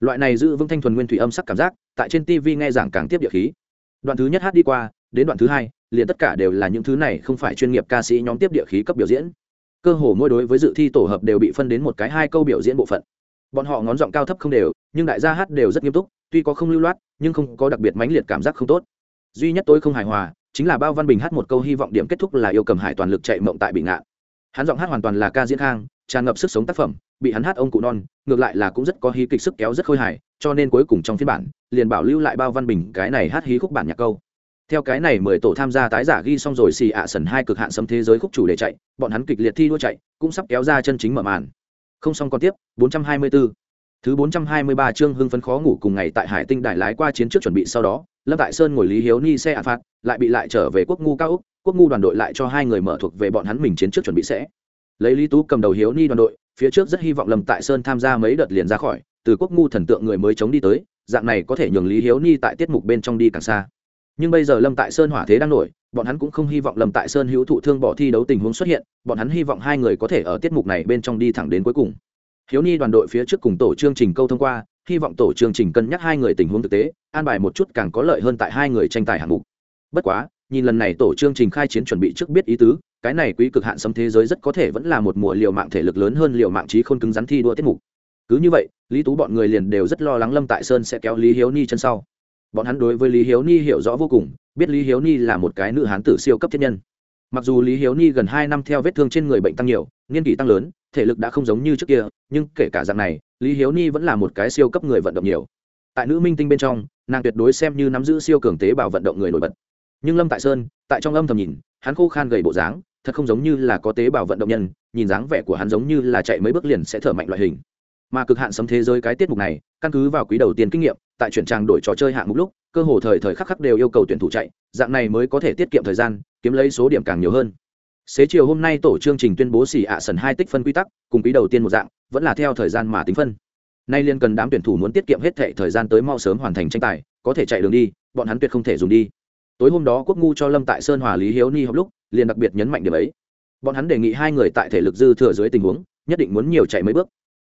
loại này giữ vững thanh thuần nguyên thủy âm sắc cảm giác, tại trên tv nghe giảng càng tiếp địa khí. Đoạn thứ nhất hát đi qua, đến đoạn thứ hai, liền tất cả đều là những thứ này không phải chuyên nghiệp ca sĩ nhóm tiếp địa khí cấp biểu diễn. Cơ hồ mỗi đối với dự thi tổ hợp đều bị phân đến một cái hai câu biểu diễn bộ phận. Bọn họ ngón giọng cao thấp không đều, nhưng đại gia hát đều rất nghiêm túc, tuy có không lưu loát, nhưng không có đặc biệt mãnh liệt cảm giác không tốt. Duy nhất tôi không hài hòa chính là bao văn bình hát một câu hy vọng điểm kết thúc là yêu cầm hải toàn lực chạy mộng tại bị ngạn. Hắn giọng hát hoàn toàn là ca diễn khang, tràn ngập sức sống tác phẩm, bị hắn hát ông cụ non, ngược lại là cũng rất có hí kịch sức kéo rất khôi hài, cho nên cuối cùng trong phiên bản, liền bảo lưu lại bao văn bình cái này hát hí khúc bản nhạc câu. Theo cái này mười tổ tham gia tái giả ghi xong rồi xì ạ sần hai cực hạn sấm thế giới khúc chủ để chạy, bọn hắn kịch liệt thi đua chạy, cũng sắp kéo ra chân chính mở màn. Không xong còn tiếp 424. thứ 423 chương hưng phấn khó ngủ cùng ngày tại hải tinh đại lái qua chiến trước chuẩn bị sau đó lâm tại sơn ngồi lý hiếu ni xe ạ phạt, lại bị lại trở về quốc ngu cao úc, quốc ngu đoàn đội lại cho hai người mở thuộc về bọn hắn mình chiến trước chuẩn bị sẽ. Lấy lý tú cầm đầu hiếu ni đoàn đội, phía trước rất hy vọng lâm tại sơn tham gia mấy đợt liền ra khỏi, từ quốc ngu thần tượng người mới chống đi tới, dạng này có thể nhường lý hiếu ni tại tiết mục bên trong đi càng xa. Nhưng bây giờ lâm tại sơn hỏa thế đang nổi, bọn hắn cũng không hy vọng lâm tại sơn hữu thụ thương bỏ thi đấu tình huống xuất hiện, bọn hắn hy vọng hai người có thể ở tiết mục này bên trong đi thẳng đến cuối cùng. Hiếu ni đoàn đội phía trước cùng tổ chương trình câu thông qua hy vọng tổ chương trình cân nhắc hai người tình huống thực tế, an bài một chút càng có lợi hơn tại hai người tranh tài hạng mục. Bất quá, nhìn lần này tổ chương trình khai chiến chuẩn bị trước biết ý tứ, cái này quý cực hạn xâm thế giới rất có thể vẫn là một mùa liều mạng thể lực lớn hơn liều mạng trí khôn cứng rắn thi đua tiết mục. Cứ như vậy, lý tú bọn người liền đều rất lo lắng lâm tại sơn sẽ kéo lý hiếu ni chân sau. Bọn hắn đối với lý hiếu ni hiểu rõ vô cùng, biết lý hiếu ni là một cái nữ hán tử siêu cấp thiết nhân. Mặc dù lý hiếu ni gần hai năm theo vết thương trên người bệnh tăng nhiều, niên kỷ tăng lớn thể lực đã không giống như trước kia, nhưng kể cả dạng này, lý hiếu ni vẫn là một cái siêu cấp người vận động nhiều. Tại nữ minh tinh bên trong, nàng tuyệt đối xem như nắm giữ siêu cường tế bào vận động người nổi bật. Nhưng lâm tại sơn, tại trong âm thầm nhìn, hắn khô khan gầy bộ dáng, thật không giống như là có tế bào vận động nhân, nhìn dáng vẻ của hắn giống như là chạy mấy bước liền sẽ thở mạnh loại hình. Mà cực hạn sấm thế giới cái tiết mục này, căn cứ vào quý đầu tiên kinh nghiệm, tại chuyển trang đổi trò chơi hạng mục lúc, cơ hồ thời thời khắc khắc đều yêu cầu tuyển thủ chạy, dạng này mới có thể tiết kiệm thời gian, kiếm lấy số điểm càng nhiều hơn xế chiều hôm nay tổ chương trình tuyên bố xỉ ạ sần hai tích phân quy tắc, cùng quý đầu tiên một dạng, vẫn là theo thời gian mà tính phân. Nay liên cần đám tuyển thủ muốn tiết kiệm hết thệ thời gian tới mau sớm hoàn thành tranh tài, có thể chạy đường đi, bọn hắn tuyệt không thể dùng đi. Tối hôm đó quốc ngu cho lâm tại sơn hòa lý hiếu ni học lúc, liền đặc biệt nhấn mạnh điểm ấy. Bọn hắn đề nghị hai người tại thể lực dư thừa dưới tình huống, nhất định muốn nhiều chạy mấy bước.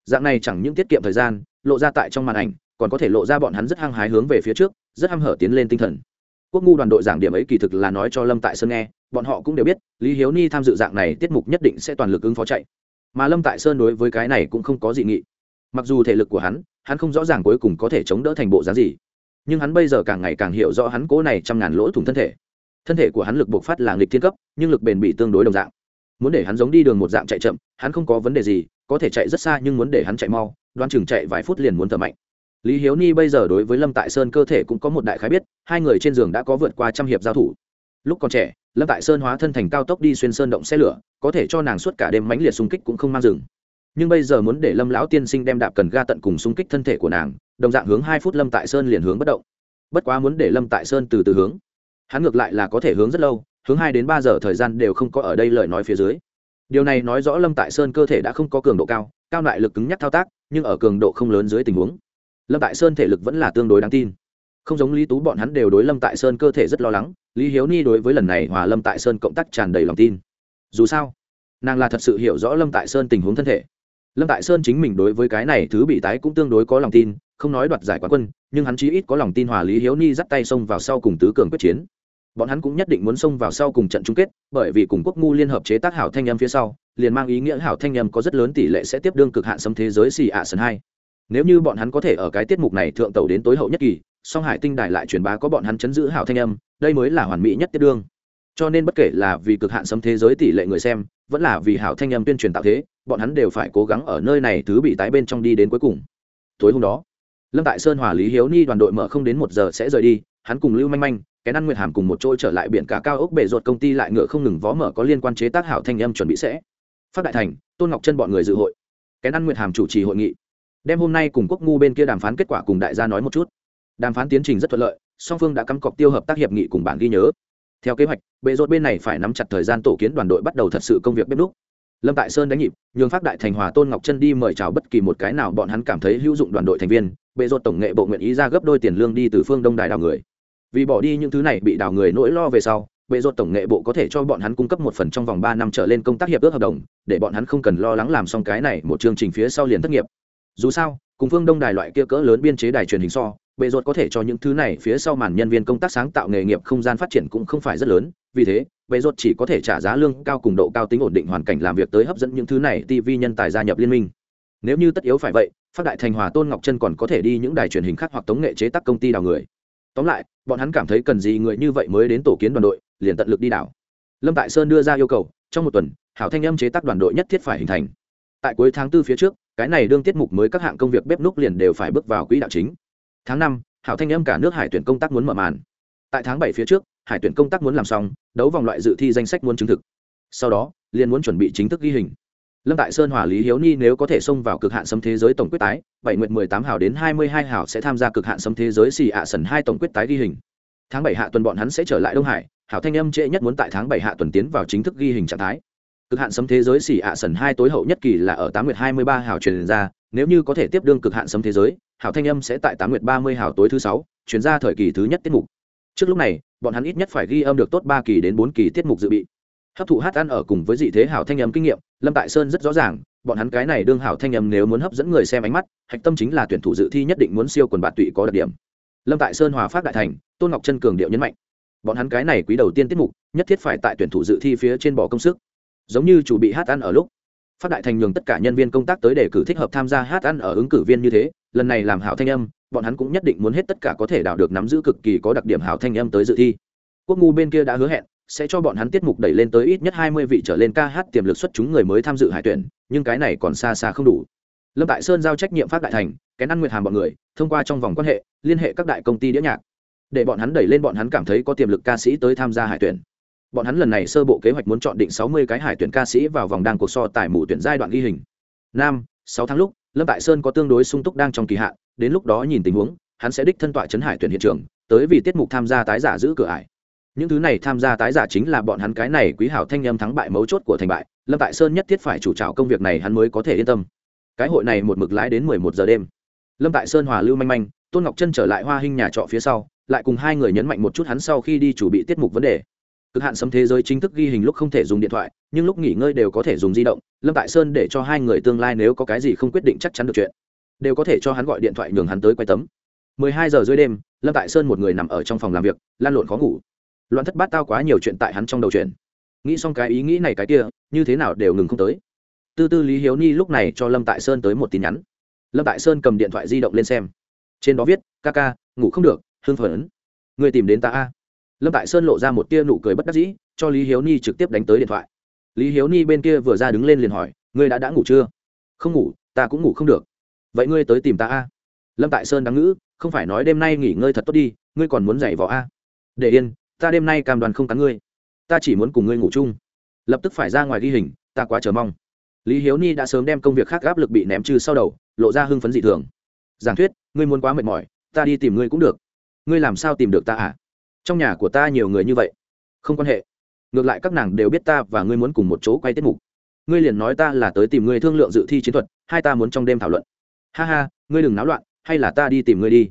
Dạng này chẳng những tiết kiệm thời gian, lộ ra tại trong màn ảnh, còn có thể lộ ra bọn hắn rất hăng hái hướng về phía trước, rất hăm hở tiến lên tinh thần. Quốc ngu đoàn đội giảng điểm ấy kỳ thực là nói cho lâm tại sơn nghe bọn họ cũng đều biết, lý hiếu ni tham dự dạng này tiết mục nhất định sẽ toàn lực ứng phó chạy. Mà lâm tại sơn đối với cái này cũng không có dị nghị. Mặc dù thể lực của hắn hắn không rõ ràng cuối cùng có thể chống đỡ thành bộ dáng gì. Nhưng hắn bây giờ càng ngày càng hiểu rõ hắn cố này trăm ngàn lỗ thủng thân thể. Thân thể của hắn lực bộc phát là nghịch thiên cấp, nhưng lực bền bị tương đối đồng dạng. Muốn để hắn giống đi đường một dạng chạy chậm, hắn không có vấn đề gì, có thể chạy rất xa nhưng muốn để hắn chạy mau, đoan chừng chạy vài phút liền muốn thở mạnh. Lý hiếu ni bây giờ đối với lâm tại sơn cơ thể cũng có một đại khái biết, hai người trên giường đã có vượt qua trăm hiệp giao thủ. Lúc còn trẻ lâm tại sơn hóa thân thành cao tốc đi xuyên sơn động xe lửa, có thể cho nàng suốt cả đêm mãnh liệt xung kích cũng không mang dừng. Nhưng bây giờ muốn để lâm lão tiên sinh đem đạp cần ga tận cùng xung kích thân thể của nàng, đồng dạng hướng hai phút lâm tại sơn liền hướng bất động. Bất quá muốn để lâm tại sơn từ từ hướng. Hắn ngược lại là có thể hướng rất lâu, hướng hai đến ba giờ thời gian đều không có ở đây lời nói phía dưới. Điều này nói rõ lâm tại sơn cơ thể đã không có cường độ cao cao lại lực cứng nhắc thao tác, nhưng ở cường độ không lớn dưới tình huống. Lâm tại sơn thể lực vẫn là tương đối đáng tin không giống lý tú, bọn hắn đều đối lâm tại sơn cơ thể rất lo lắng, lý hiếu ni đối với lần này hòa lâm tại sơn cộng tác tràn đầy lòng tin. Dù sao, nàng là thật sự hiểu rõ lâm tại sơn tình huống thân thể. Lâm tại sơn chính mình đối với cái này thứ bị tái cũng tương đối có lòng tin, không nói đoạt giải quán quân, nhưng hắn chí ít có lòng tin hòa lý hiếu ni dắt tay xông vào sau cùng tứ cường quyết chiến. Bọn hắn cũng nhất định muốn xông vào sau cùng trận chung kết, bởi vì cùng quốc ngu liên hợp chế tác hảo thanh âm phía sau, liền mang ý nghĩa hảo thanh âm có rất lớn tỷ lệ sẽ tiếp đương cực hạn xâm thế giới xì ạ sân hai. Nếu như bọn hắn có thể ở cái tiết mục này thượng tàu đến tối hậu nhất kỳ song hải tinh đài lại truyền bá có bọn hắn chấn giữ hảo thanh âm, đây mới là hoàn mỹ nhất tiết đương. Cho nên bất kể là vì cực hạn xâm thế giới tỷ lệ người xem, vẫn là vì hảo thanh âm tuyên truyền tạo thế, bọn hắn đều phải cố gắng ở nơi này thứ bị tái bên trong đi đến cuối cùng. Tối hôm đó, lâm tại sơn hòa lý hiếu ni đoàn đội mở không đến một giờ sẽ rời đi, hắn cùng lưu manh manh cái Năn nguyệt hàm cùng một trôi trở lại biển cả cao ốc bể ruột công ty lại ngựa không ngừng vó mở có liên quan chế tác hảo thanh âm chuẩn bị sẽ. Phát đại thành, tôn ngọc chân bọn người dự hội. Cái Năn nguyệt hàm chủ trì hội nghị. Đem hôm nay cùng quốc ngu bên kia đàm phán kết quả cùng đại gia nói một chút đàm phán tiến trình rất thuận lợi, song phương đã cắm cọc tiêu hợp tác hiệp nghị cùng bản ghi nhớ. Theo kế hoạch, bệ rột bên này phải nắm chặt thời gian tổ kiến đoàn đội bắt đầu thật sự công việc bếp đúc lâm tại sơn đánh nhịp, nhường phát đại thành hòa tôn ngọc chân đi mời chào bất kỳ một cái nào bọn hắn cảm thấy hữu dụng đoàn đội thành viên, bệ rột tổng nghệ bộ nguyện ý ra gấp đôi tiền lương đi từ phương đông đài đào người. Vì bỏ đi những thứ này bị đào người nỗi lo về sau, bệ rột tổng nghệ bộ có thể cho bọn hắn cung cấp một phần trong vòng ba năm trở lên công tác hiệp ước hợp đồng, để bọn hắn không cần lo lắng làm xong cái này một chương trình phía sau liền thất nghiệp. Dù sao, cùng phương đông đài loại kia cỡ lớn biên chế đài truyền hình so bệ rột có thể cho những thứ này phía sau màn nhân viên công tác sáng tạo nghề nghiệp không gian phát triển cũng không phải rất lớn, vì thế bệ rột chỉ có thể trả giá lương cao cùng độ cao tính ổn định hoàn cảnh làm việc tới hấp dẫn những thứ này tv nhân tài gia nhập liên minh. Nếu như tất yếu phải vậy, phát đại thành hòa tôn ngọc chân còn có thể đi những đài truyền hình khác hoặc tống nghệ chế tác công ty đào người. Tóm lại, bọn hắn cảm thấy cần gì người như vậy mới đến tổ kiến đoàn đội, liền tận lực đi đảo. Lâm tại sơn đưa ra yêu cầu, trong một tuần, hảo thanh âm chế tác đoàn đội nhất thiết phải hình thành. Tại cuối tháng tư phía trước, cái này đương tiết mục mới các hạng công việc bếp núc liền đều phải bước vào quỹ đạo chính tháng năm, hảo thanh âm cả nước hải tuyển công tác muốn mở màn. Tại tháng bảy phía trước, hải tuyển công tác muốn làm xong, đấu vòng loại dự thi danh sách muốn chứng thực. Sau đó, liền muốn chuẩn bị chính thức ghi hình. Lâm tại sơn, hòa lý hiếu ni nếu có thể xông vào cực hạn sấm thế giới tổng quyết tái, bảy nguyện mười tám hảo đến hai mươi hai hảo sẽ tham gia cực hạn sấm thế giới xì ạ sần hai tổng quyết tái ghi hình. Tháng bảy hạ tuần bọn hắn sẽ trở lại đông hải, hảo thanh âm trễ nhất muốn tại tháng bảy hạ tuần tiến vào chính thức ghi hình trạng thái cực hạn sấm thế giới xỉ ạ sần hai tối hậu nhất kỳ là ở tám nguyệt hai mươi ba hào truyền ra, nếu như có thể tiếp đương cực hạn sấm thế giới, hào thanh âm sẽ tại tám nguyệt ba mươi hào tối thứ sáu chuyển ra thời kỳ thứ nhất tiết mục. Trước lúc này, bọn hắn ít nhất phải ghi âm được tốt ba kỳ đến bốn kỳ tiết mục dự bị. Hấp thụ hát ăn ở cùng với dị thế hảo thanh âm kinh nghiệm, lâm tại sơn rất rõ ràng, bọn hắn cái này đương hảo thanh âm nếu muốn hấp dẫn người xem ánh mắt, hạch tâm chính là tuyển thủ dự thi nhất định muốn siêu quần bạn tụy có đặc điểm. Lâm tại sơn hòa phát đại thành, tôn ngọc chân cường điệu nhấn mạnh. Bọn hắn cái này quý đầu tiên tiết mục, nhất thiết phải tại tuyển thủ dự thi phía trên bỏ công sức giống như chủ bị hát ăn ở lúc. Phát đại thành nhường tất cả nhân viên công tác tới để cử thích hợp tham gia hát ăn ở ứng cử viên như thế, lần này làm hảo thanh âm, bọn hắn cũng nhất định muốn hết tất cả có thể đào được nắm giữ cực kỳ có đặc điểm hảo thanh âm tới dự thi. Quốc ngu bên kia đã hứa hẹn, sẽ cho bọn hắn tiết mục đẩy lên tới ít nhất hai mươi vị trở lên ca hát tiềm lực xuất chúng người mới tham dự hải tuyển, nhưng cái này còn xa xa không đủ. Lâm tại sơn giao trách nhiệm phát đại thành cái ăn nguyệt hàm bọn người, thông qua trong vòng quan hệ, liên hệ các đại công ty đĩa nhạc, để bọn hắn đẩy lên bọn hắn cảm thấy có tiềm lực ca sĩ tới tham gia hải tuyển bọn hắn lần này sơ bộ kế hoạch muốn chọn định sáu mươi cái hải tuyển ca sĩ vào vòng đang cuộc so tài mù tuyển giai đoạn ghi hình. Nam, sáu tháng lúc, lâm tại sơn có tương đối sung túc đang trong kỳ hạn, đến lúc đó nhìn tình huống, hắn sẽ đích thân tọa chấn hải tuyển hiện trường, tới vì tiết mục tham gia tái giả giữ cửa ải. Những thứ này tham gia tái giả chính là bọn hắn cái này quý hảo thanh âm thắng bại mấu chốt của thành bại, lâm tại sơn nhất thiết phải chủ trào công việc này hắn mới có thể yên tâm. Cái hội này một mực lái đến mười một giờ đêm. Lâm tại sơn hòa lưu manh manh, tôn ngọc chân trở lại hoa hình nhà trọ phía sau, lại cùng hai người nhấn mạnh một chút hắn sau khi đi chủ bị tiết mục vấn đề cực hạn sấm thế giới chính thức ghi hình lúc không thể dùng điện thoại, nhưng lúc nghỉ ngơi đều có thể dùng di động. Lâm tại sơn để cho hai người tương lai nếu có cái gì không quyết định chắc chắn được chuyện, đều có thể cho hắn gọi điện thoại nhường hắn tới quay tấm. 12 giờ dưới đêm, lâm tại sơn một người nằm ở trong phòng làm việc lan lộn khó ngủ. Loạn thất bát tao quá nhiều chuyện tại hắn trong đầu chuyện. Nghĩ xong cái ý nghĩ này cái kia, như thế nào đều ngừng không tới. Tư tư lý hiếu ni lúc này cho lâm tại sơn tới một tin nhắn. Lâm tại sơn cầm điện thoại di động lên xem. Trên đó viết, ca ca, ngủ không được, hưng phấn. Người tìm đến ta a lâm tại sơn lộ ra một tia nụ cười bất đắc dĩ, cho lý hiếu ni trực tiếp đánh tới điện thoại. Lý hiếu ni bên kia vừa ra đứng lên liền hỏi, ngươi đã đã ngủ chưa? Không ngủ, ta cũng ngủ không được. Vậy ngươi tới tìm ta a. Lâm tại sơn đáng ngữ, không phải nói đêm nay nghỉ ngơi thật tốt đi, ngươi còn muốn giày vò a? Để yên, ta đêm nay cam đoàn không cắn ngươi. Ta chỉ muốn cùng ngươi ngủ chung. Lập tức phải ra ngoài ghi hình, ta quá chờ mong. Lý hiếu ni đã sớm đem công việc khác áp lực bị ném trừ sau đầu, lộ ra hưng phấn dị thường. Giảng thuyết, ngươi muốn quá mệt mỏi, ta đi tìm ngươi cũng được. Ngươi làm sao tìm được ta à? Trong nhà của ta nhiều người như vậy. Không quan hệ. Ngược lại các nàng đều biết ta và ngươi muốn cùng một chỗ quay tiết mục. Ngươi liền nói ta là tới tìm ngươi thương lượng dự thi chiến thuật hai ta muốn trong đêm thảo luận. Ha ha ngươi đừng náo loạn hay là ta đi tìm ngươi đi.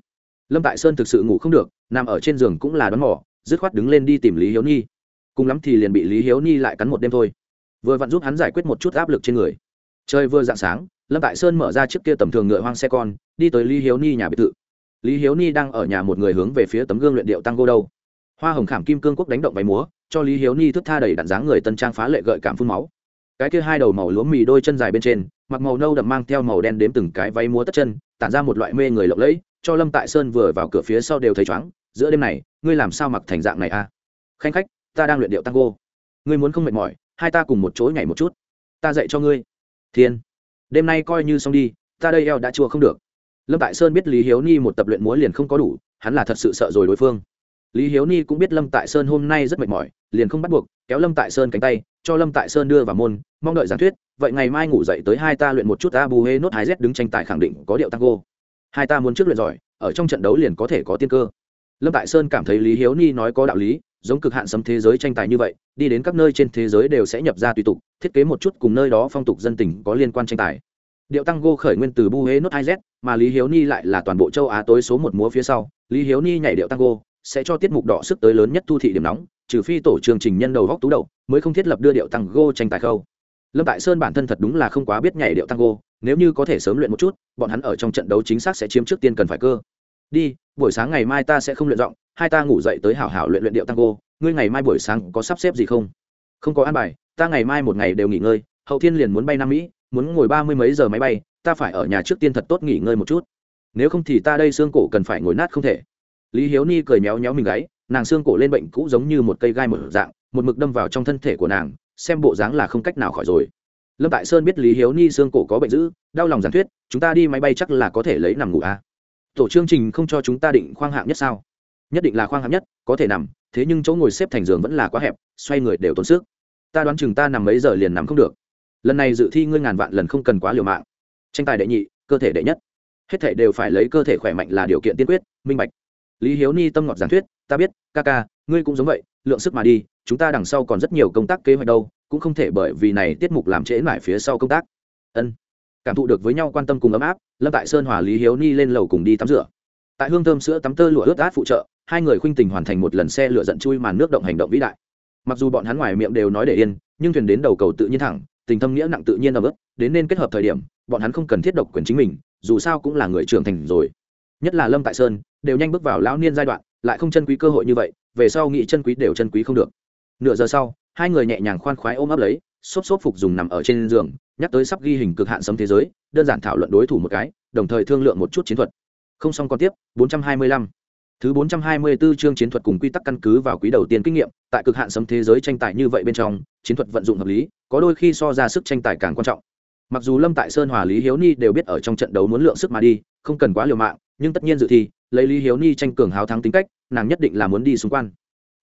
Lâm tại sơn thực sự ngủ không được nằm ở trên giường cũng là đón mỏ dứt khoát đứng lên đi tìm lý hiếu Nhi, cùng lắm thì liền bị lý hiếu Nhi lại cắn một đêm thôi. Vừa vặn giúp hắn giải quyết một chút áp lực trên người. Trời vừa dạng sáng lâm tại sơn mở ra chiếc kia tầm thường ngựa hoang xe con đi tới lý hiếu ni nhà biệt thự. Lý hiếu ni đang ở nhà một người hướng về phía tấm gương luyện điệu tăng gô đâu hoa hồng khảm kim cương quốc đánh động váy múa, cho lý hiếu ni thức tha đầy đạn dáng người tân trang phá lệ gợi cảm phun máu. Cái kia hai đầu màu lúa mì đôi chân dài bên trên, mặc màu nâu đậm mang theo màu đen đếm từng cái váy múa tất chân, tản ra một loại mê người lộng lẫy, cho lâm tại sơn vừa vào cửa phía sau đều thấy chóng giữa đêm này, ngươi làm sao mặc thành dạng này a? À? khanh khách, ta đang luyện điệu tango. Ngươi muốn không mệt mỏi, hai ta cùng một chỗ nhảy một chút. Ta dạy cho ngươi. Thiên, đêm nay coi như xong đi, ta đây eo đã chua không được. Lâm tại sơn biết lý hiếu ni một tập luyện múa liền không có đủ, hắn là thật sự sợ rồi đối phương lý hiếu ni cũng biết lâm tại sơn hôm nay rất mệt mỏi, liền không bắt buộc, kéo lâm tại sơn cánh tay, cho lâm tại sơn đưa vào môn, mong đợi giảng thuyết, vậy ngày mai ngủ dậy tới hai ta luyện một chút a bù hê nốt hai z đứng tranh tài khẳng định có điệu tango hai ta muốn trước luyện giỏi, ở trong trận đấu liền có thể có tiên cơ. Lâm tại sơn cảm thấy lý hiếu ni nói có đạo lý, giống cực hạn sấm thế giới tranh tài như vậy, đi đến các nơi trên thế giới đều sẽ nhập ra tùy tục, thiết kế một chút cùng nơi đó phong tục dân tình có liên quan tranh tài. Điệu tango khởi nguyên từ bu hê nốt hai z mà lý hiếu ni lại là toàn bộ châu á tối số một múa phía sau, lý hiếu ni nhảy điệu tango sẽ cho tiết mục đỏ sức tới lớn nhất thu thị điểm nóng, trừ phi tổ chương trình nhân đầu góc tú đầu mới không thiết lập đưa điệu tango tranh tài khâu. Lâm tại sơn bản thân thật đúng là không quá biết nhảy điệu tango nếu như có thể sớm luyện một chút, bọn hắn ở trong trận đấu chính xác sẽ chiếm trước tiên cần phải cơ. Đi, buổi sáng ngày mai ta sẽ không luyện giọng, hai ta ngủ dậy tới hảo hảo luyện luyện điệu tango ngươi ngày mai buổi sáng có sắp xếp gì không? Không có an bài, ta ngày mai một ngày đều nghỉ ngơi, hậu thiên liền muốn bay nam mỹ, muốn ngồi ba mươi mấy giờ máy bay, ta phải ở nhà trước tiên thật tốt nghỉ ngơi một chút. Nếu không thì ta đây xương cổ cần phải ngồi nát không thể lý hiếu ni cười méo méo mình gáy, nàng xương cổ lên bệnh cũ giống như một cây gai một dạng, một mực đâm vào trong thân thể của nàng, xem bộ dáng là không cách nào khỏi rồi. Lâm tại sơn biết lý hiếu ni xương cổ có bệnh dữ, đau lòng giản thuyết, chúng ta đi máy bay chắc là có thể lấy nằm ngủ à. tổ chương trình không cho chúng ta định khoang hạng nhất sao? Nhất định là khoang hạng nhất, có thể nằm, thế nhưng chỗ ngồi xếp thành giường vẫn là quá hẹp, xoay người đều tốn sức. Ta đoán chừng ta nằm mấy giờ liền nằm không được. Lần này dự thi ngươi ngàn vạn lần không cần quá liều mạng. Tranh tài đệ nhị, cơ thể đệ nhất. Hết thể đều phải lấy cơ thể khỏe mạnh là điều kiện tiên quyết, minh bạch lý hiếu ni tâm ngọt giảng thuyết, ta biết, ca ca, ngươi cũng giống vậy, lượng sức mà đi, chúng ta đằng sau còn rất nhiều công tác kế hoạch đâu, cũng không thể bởi vì này tiết mục làm trễ mãi phía sau công tác. Ân. Cảm thụ được với nhau quan tâm cùng ấm áp, lâm tại sơn hòa lý hiếu ni lên lầu cùng đi tắm rửa. Tại hương thơm sữa tắm tơ lụa ướt át phụ trợ, hai người khuynh tình hoàn thành một lần xe lửa giận chui màn nước động hành động vĩ đại. Mặc dù bọn hắn ngoài miệng đều nói để yên, nhưng thuyền đến đầu cầu tự nhiên thẳng, tình thâm nghĩa nặng tự nhiên ấm ức đến nên kết hợp thời điểm, bọn hắn không cần thiết độc quyền chính mình, dù sao cũng là người trưởng thành rồi. Nhất là lâm tại sơn đều nhanh bước vào lão niên giai đoạn lại không chân quý cơ hội như vậy về sau nghĩ chân quý đều chân quý không được nửa giờ sau hai người nhẹ nhàng khoan khoái ôm ấp lấy xốp xốp phục dùng nằm ở trên giường nhắc tới sắp ghi hình cực hạn sấm thế giới đơn giản thảo luận đối thủ một cái đồng thời thương lượng một chút chiến thuật không xong còn tiếp 425. Thứ 424 chương chiến thuật cùng quy tắc căn cứ vào quý đầu tiên kinh nghiệm, tại cực hạn sấm thế giới tranh tài như vậy bên trong, chiến thuật vận dụng hợp lý, có đôi khi so ra sức tranh tài càng quan trọng. Mặc dù Lâm Tại Sơn hòa Lý Hiếu Ni đều biết ở trong trận đấu muốn lượng sức mà đi, không cần quá liều mạng, nhưng tất nhiên dự thi, lấy Lý Hiếu Ni tranh cường hào thắng tính cách, nàng nhất định là muốn đi xung quanh.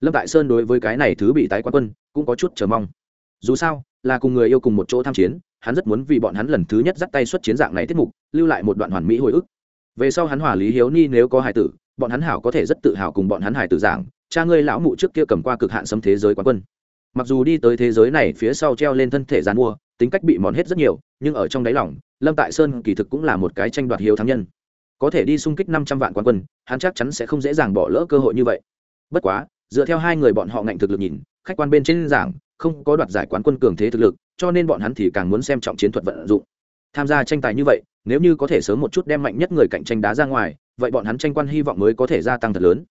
Lâm Tại Sơn đối với cái này thứ bị tái quá quân, cũng có chút chờ mong. Dù sao, là cùng người yêu cùng một chỗ tham chiến, hắn rất muốn vì bọn hắn lần thứ nhất dắt tay xuất chiến dạng này tiết mục, lưu lại một đoạn hoàn mỹ hồi ức. Về sau hắn hòa Lý Hiếu Ni nếu có hài tử, bọn hắn hảo có thể rất tự hào cùng bọn hắn hài tử giảng, cha ngươi lão mụ trước kia cầm qua cực hạn xâm thế giới quán quân. Mặc dù đi tới thế giới này phía sau treo lên thân thể giàn mua, tính cách bị mòn hết rất nhiều, nhưng ở trong đáy lòng, Lâm Tại Sơn kỳ thực cũng là một cái tranh đoạt hiếu thắng nhân. Có thể đi xung kích năm trăm vạn quán quân, hắn chắc chắn sẽ không dễ dàng bỏ lỡ cơ hội như vậy. Bất quá, dựa theo hai người bọn họ ngạnh thực lực nhìn, khách quan bên trên giảng, không có đoạt giải quán quân cường thế thực lực, cho nên bọn hắn thì càng muốn xem trọng chiến thuật vận dụng. Tham gia tranh tài như vậy, nếu như có thể sớm một chút đem mạnh nhất người cạnh tranh đá ra ngoài, vậy bọn hắn tranh quan hy vọng mới có thể gia tăng thật lớn.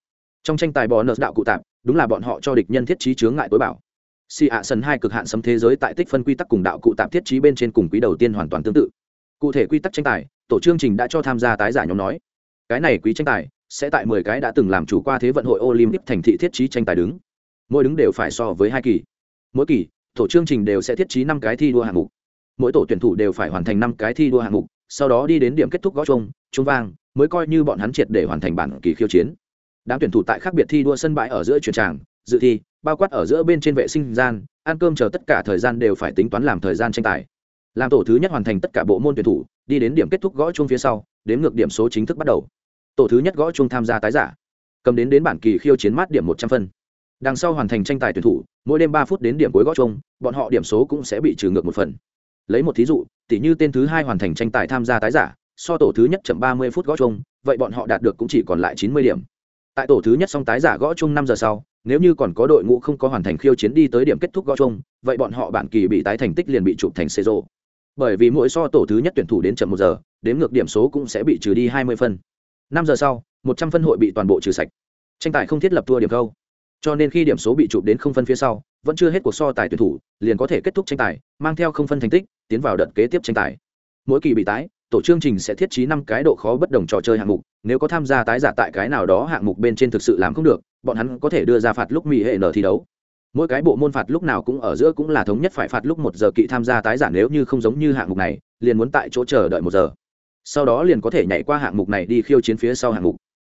Trong tranh tài bò nợ đạo cụ tạm, đúng là bọn họ cho địch nhân thiết trí chướng ngại tối bảo. Si ạ sân hai cực hạn sấm thế giới tại tích phân quy tắc cùng đạo cụ tạm thiết trí bên trên cùng quý đầu tiên hoàn toàn tương tự. Cụ thể quy tắc tranh tài, tổ chương trình đã cho tham gia tái giải nhóm nói. Cái này quý tranh tài sẽ tại mười cái đã từng làm chủ qua thế vận hội Olympic thành thị thiết trí tranh tài đứng. Mỗi đứng đều phải so với hai kỳ. Mỗi kỳ, tổ chương trình đều sẽ thiết trí năm cái thi đua hạng mục mỗi tổ tuyển thủ đều phải hoàn thành năm cái thi đua hạng mục sau đó đi đến điểm kết thúc gõ chung chung vang mới coi như bọn hắn triệt để hoàn thành bản kỳ khiêu chiến đám tuyển thủ tại khác biệt thi đua sân bãi ở giữa chuyển tràng dự thi, bao quát ở giữa bên trên vệ sinh gian, ăn cơm chờ tất cả thời gian đều phải tính toán làm thời gian tranh tài. Làm tổ thứ nhất hoàn thành tất cả bộ môn tuyển thủ, đi đến điểm kết thúc gõ chung phía sau, đến ngược điểm số chính thức bắt đầu. Tổ thứ nhất gõ chung tham gia tái giả, cầm đến đến bản kỳ khiêu chiến mát điểm một trăm phân. Đằng sau hoàn thành tranh tài tuyển thủ, mỗi đêm ba phút đến điểm cuối gõ chung bọn họ điểm số cũng sẽ bị trừ ngược một phần. Lấy một thí dụ, tỷ như tên thứ hai hoàn thành tranh tài tham gia tái giả, so tổ thứ nhất chậm ba mươi phút gõ chung vậy bọn họ đạt được cũng chỉ còn lại chín mươi điểm. Tại tổ thứ nhất xong tái giả gõ chung năm giờ sau nếu như còn có đội ngũ không có hoàn thành khiêu chiến đi tới điểm kết thúc gõ chung vậy bọn họ bản kỳ bị tái thành tích liền bị chụp thành xê rộ bởi vì mỗi so tổ thứ nhất tuyển thủ đến chậm một giờ đếm ngược điểm số cũng sẽ bị trừ đi hai mươi phân. Năm giờ sau, một trăm phân hội bị toàn bộ trừ sạch. Tranh tài không thiết lập thua điểm câu. Cho nên khi điểm số bị chụp đến không phân phía sau, vẫn chưa hết cuộc so tài tuyển thủ, liền có thể kết thúc tranh tài, mang theo không phân thành tích, tiến vào đợt kế tiếp tranh tài. Mỗi kỳ bị tái, tổ chương trình sẽ thiết trí năm cái độ khó bất đồng trò chơi hạng mục, nếu có tham gia tái giả tại cái nào đó hạng mục bên trên thực sự làm không được bọn hắn có thể đưa ra phạt lúc mỹ hệ nở thi đấu. Mỗi cái bộ môn phạt lúc nào cũng ở giữa cũng là thống nhất phải phạt lúc một giờ kỵ tham gia tái giả nếu như không giống như hạng mục này, liền muốn tại chỗ chờ đợi một giờ. Sau đó liền có thể nhảy qua hạng mục này đi khiêu chiến phía sau hạng mục.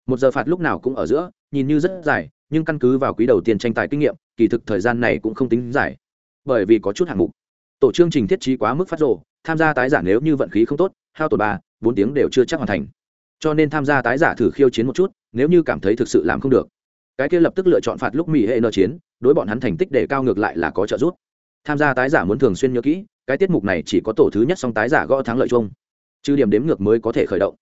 Một giờ phạt lúc nào cũng ở giữa, nhìn như rất dài, nhưng căn cứ vào quý đầu tiên tranh tài kinh nghiệm, kỳ thực thời gian này cũng không tính dài. Bởi vì có chút hạng mục. Tổ chương trình thiết trí quá mức phát rộ tham gia tái giả nếu như vận khí không tốt, hao tổn ba, bốn tiếng đều chưa chắc hoàn thành. Cho nên tham gia tái giả thử khiêu chiến một chút, nếu như cảm thấy thực sự làm không được cái kia lập tức lựa chọn phạt lúc mỹ hệ nợ chiến, đối bọn hắn thành tích để cao ngược lại là có trợ giúp. Tham gia tái giả muốn thường xuyên nhớ kỹ, cái tiết mục này chỉ có tổ thứ nhất song tái giả gõ thắng lợi chung. Trừ điểm đếm ngược mới có thể khởi động.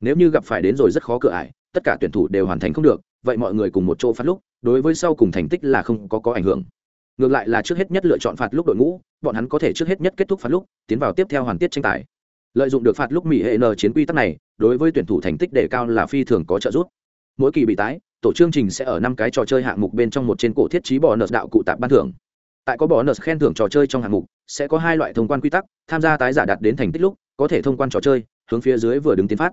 Nếu như gặp phải đến rồi rất khó cửa ải, tất cả tuyển thủ đều hoàn thành không được, vậy mọi người cùng một chỗ phát lúc, đối với sau cùng thành tích là không có có ảnh hưởng. Ngược lại là trước hết nhất lựa chọn phạt lúc đội ngũ, bọn hắn có thể trước hết nhất kết thúc phạt lúc, tiến vào tiếp theo hoàn tiết tranh tài. Lợi dụng được phạt lúc mỹ hệ n chiến quy tắc này, đối với tuyển thủ thành tích đề cao là phi thường có trợ giúp mỗi kỳ bị tái, tổ chương trình sẽ ở năm cái trò chơi hạng mục bên trong một trên cổ thiết trí bỏ nợ đạo cụ tạp ban thưởng. Tại có bỏ nợ khen thưởng trò chơi trong hạng mục, sẽ có hai loại thông quan quy tắc, tham gia tái giả đạt đến thành tích lúc, có thể thông quan trò chơi, hướng phía dưới vừa đứng tiến phát.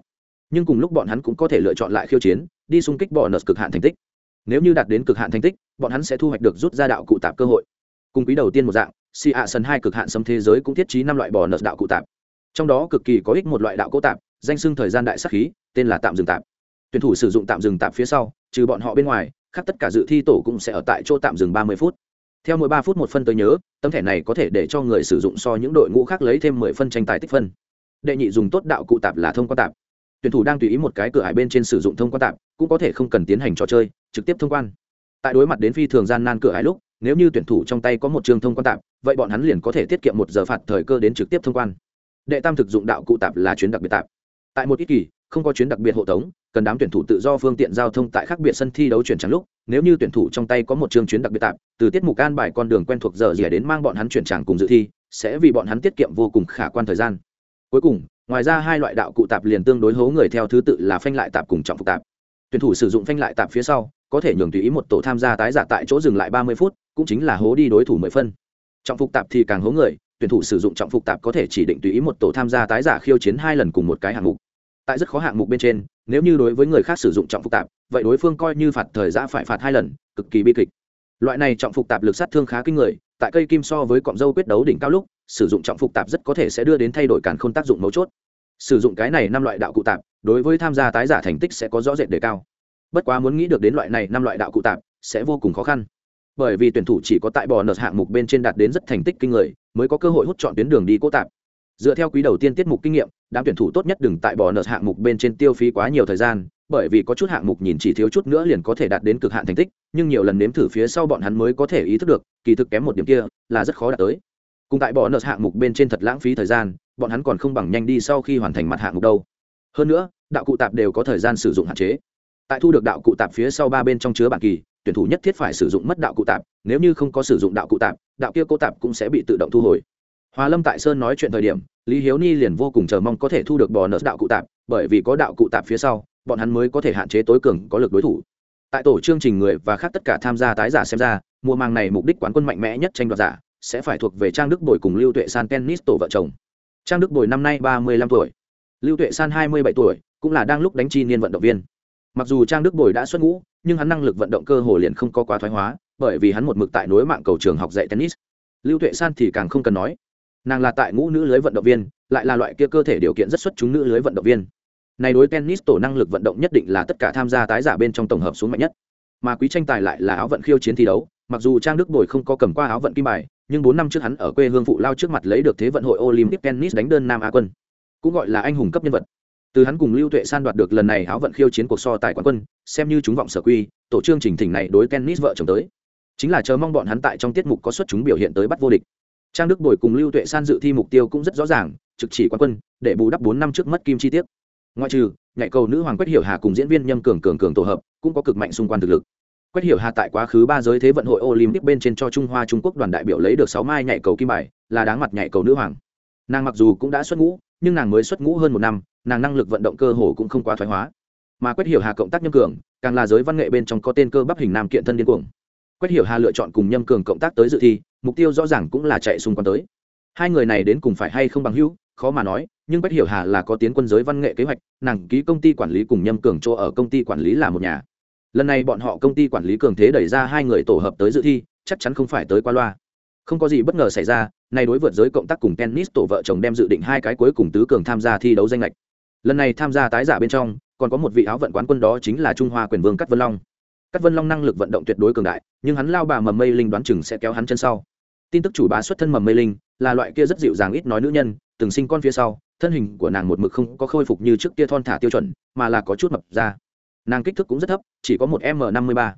Nhưng cùng lúc bọn hắn cũng có thể lựa chọn lại khiêu chiến, đi xung kích bỏ nợ cực hạn thành tích. Nếu như đạt đến cực hạn thành tích, bọn hắn sẽ thu hoạch được rút ra đạo cụ tạp cơ hội. Cùng quý đầu tiên một dạng si ạ sân hai cực hạn xâm thế giới cũng thiết trí năm loại bò nợ đạo cụ tạp. Trong đó cực kỳ có ích một loại đạo cụ tạp, danh xưng thời gian đại sắc khí, tên là tạm dừng tạp tuyển thủ sử dụng tạm dừng tạm phía sau, trừ bọn họ bên ngoài, khác tất cả dự thi tổ cũng sẽ ở tại chỗ tạm dừng ba mươi phút. Theo mỗi ba phút một phân tới nhớ, tấm thẻ này có thể để cho người sử dụng so những đội ngũ khác lấy thêm mười phân tranh tài tích phân. Đệ nhị dùng tốt đạo cụ tạp là thông qua tạp. Tuyển thủ đang tùy ý một cái cửa hải bên trên sử dụng thông quan tạp, cũng có thể không cần tiến hành trò chơi, trực tiếp thông quan. Tại đối mặt đến phi thường gian nan cửa hải lúc, nếu như tuyển thủ trong tay có một trường thông quan tạp, vậy bọn hắn liền có thể tiết kiệm một giờ phạt thời cơ đến trực tiếp thông quan. Đệ tam thực dụng đạo cụ tạp là chuyến đặc biệt tạp. Tại một ít kỳ, không có chuyến đặc biệt hộ tống cần đám tuyển thủ tự do phương tiện giao thông tại khác biệt sân thi đấu chuyển trắng lúc, nếu như tuyển thủ trong tay có một chương chuyến đặc biệt tạm, từ tiết mục an bài con đường quen thuộc giờ rỉa đến mang bọn hắn chuyển tràng cùng dự thi, sẽ vì bọn hắn tiết kiệm vô cùng khả quan thời gian. Cuối cùng, ngoài ra hai loại đạo cụ tạp liền tương đối hố người theo thứ tự là phanh lại tạp cùng trọng phục tạp. Tuyển thủ sử dụng phanh lại tạp phía sau, có thể nhường tùy ý một tổ tham gia tái giả tại chỗ dừng lại ba mươi phút, cũng chính là hố đi đối thủ mười phân. Trọng phục tạp thì càng hố người, tuyển thủ sử dụng trọng phục tạp có thể chỉ định tùy ý một tổ tham gia tái giả khiêu chiến hai lần cùng một cái hạng mục. Tại rất khó hạng mục bên trên nếu như đối với người khác sử dụng trọng phục tạp, vậy đối phương coi như phạt thời gian phải phạt hai lần, cực kỳ bi kịch. Loại này trọng phục tạp lực sát thương khá kinh người, tại cây kim so với cọng dâu quyết đấu đỉnh cao lúc, sử dụng trọng phục tạp rất có thể sẽ đưa đến thay đổi cản khôn tác dụng mấu chốt. Sử dụng cái này năm loại đạo cụ tạp, đối với tham gia tái giả thành tích sẽ có rõ rệt đề cao. Bất quá muốn nghĩ được đến loại này năm loại đạo cụ tạp, sẽ vô cùng khó khăn. Bởi vì tuyển thủ chỉ có tại bò nợt hạng mục bên trên đạt đến rất thành tích kinh người, mới có cơ hội hút chọn tuyến đường đi cố tạp dựa theo quý đầu tiên tiết mục kinh nghiệm, đám tuyển thủ tốt nhất đừng tại bỏ nợ hạng mục bên trên tiêu phí quá nhiều thời gian, bởi vì có chút hạng mục nhìn chỉ thiếu chút nữa liền có thể đạt đến cực hạn thành tích, nhưng nhiều lần nếm thử phía sau bọn hắn mới có thể ý thức được, kỳ thực kém một điểm kia là rất khó đạt tới. Cùng tại bỏ nợ hạng mục bên trên thật lãng phí thời gian, bọn hắn còn không bằng nhanh đi sau khi hoàn thành mặt hạng mục đâu. Hơn nữa, đạo cụ tạp đều có thời gian sử dụng hạn chế. Tại thu được đạo cụ tạp phía sau ba bên trong chứa bản kỳ, tuyển thủ nhất thiết phải sử dụng mất đạo cụ tạp, nếu như không có sử dụng đạo cụ tạp, đạo kia cô tạp cũng sẽ bị tự động thu hồi hòa lâm tại sơn nói chuyện thời điểm, lý hiếu ni liền vô cùng chờ mong có thể thu được bò nợ đạo cụ tạp, bởi vì có đạo cụ tạp phía sau, bọn hắn mới có thể hạn chế tối cường, có lực đối thủ. Tại tổ chương trình người và khác tất cả tham gia tái giả xem ra, mùa màng này mục đích quán quân mạnh mẽ nhất tranh đoạt giả, sẽ phải thuộc về trang đức bồi cùng lưu tuệ san tennis tổ vợ chồng. Trang đức bồi năm nay ba mươi lăm tuổi, lưu tuệ san hai mươi bảy tuổi, cũng là đang lúc đánh chi niên vận động viên. Mặc dù trang đức bồi đã xuất ngũ, nhưng hắn năng lực vận động cơ hồ liền không có quá thoái hóa, bởi vì hắn một mực tại nối mạng cầu trường học dạy tennis. Lưu tuệ san thì càng không cần nói nàng là tại ngũ nữ lưới vận động viên, lại là loại kia cơ thể điều kiện rất xuất chúng nữ lưới vận động viên. Này đối tennis tổ năng lực vận động nhất định là tất cả tham gia tái giả bên trong tổng hợp xuống mạnh nhất. Mà quý tranh tài lại là áo vận khiêu chiến thi đấu, mặc dù trang đức bồi không có cầm qua áo vận kim bài, nhưng bốn năm trước hắn ở quê hương phụ lao trước mặt lấy được thế vận hội olympic tennis đánh đơn nam á quân. Cũng gọi là anh hùng cấp nhân vật. Từ hắn cùng lưu tuệ san đoạt được lần này áo vận khiêu chiến cuộc so tài quán quân, xem như chúng vọng sở quy, tổ chương trình thỉnh này đối tennis vợ chồng tới. Chính là chờ mong bọn hắn tại trong tiết mục có xuất chúng biểu hiện tới bắt vô địch trang đức bồi cùng lưu tuệ san dự thi mục tiêu cũng rất rõ ràng, trực chỉ quán quân, để bù đắp bốn năm trước mất kim chi tiết. Ngoại trừ nhạy cầu nữ hoàng quách hiểu hà cùng diễn viên nhâm cường cường cường tổ hợp, cũng có cực mạnh xung quanh thực lực. Quách hiểu hà tại quá khứ ba giới thế vận hội olympic bên trên cho trung hoa trung quốc đoàn đại biểu lấy được sáu mai nhạy cầu kim bài, là đáng mặt nhạy cầu nữ hoàng. Nàng mặc dù cũng đã xuất ngũ, nhưng nàng mới xuất ngũ hơn một năm, nàng năng lực vận động cơ hồ cũng không quá thoái hóa. Mà quách hiểu hà cộng tác nhâm cường, càng là giới văn nghệ bên trong có tên cơ bắp hình nam kiện thân điên cuồng. Quách hiểu hà lựa chọn cùng nhâm cường cộng tác tới dự thi mục tiêu rõ ràng cũng là chạy xung quanh tới. Hai người này đến cùng phải hay không bằng hữu, khó mà nói, nhưng bách hiểu hà là có tiến quân giới văn nghệ kế hoạch, nàng ký công ty quản lý cùng nhâm cường chỗ ở công ty quản lý là một nhà. Lần này bọn họ công ty quản lý cường thế đẩy ra hai người tổ hợp tới dự thi, chắc chắn không phải tới qua loa. Không có gì bất ngờ xảy ra, nay đối vượt giới cộng tác cùng tennis tổ vợ chồng đem dự định hai cái cuối cùng tứ cường tham gia thi đấu danh lệch. Lần này tham gia tái giả bên trong, còn có một vị áo vận quán quân đó chính là trung hoa quyền vương Cát vân long. Cát vân long năng lực vận động tuyệt đối cường đại, nhưng hắn lao bà mầm mây linh đoán chừng sẽ kéo hắn chân sau tin tức chủ bá xuất thân mầm mê linh, là loại kia rất dịu dàng ít nói nữ nhân, từng sinh con phía sau, thân hình của nàng một mực không có khôi phục như trước kia thon thả tiêu chuẩn, mà là có chút mập ra. Nàng kích thước cũng rất thấp, chỉ có một m năm mươi ba.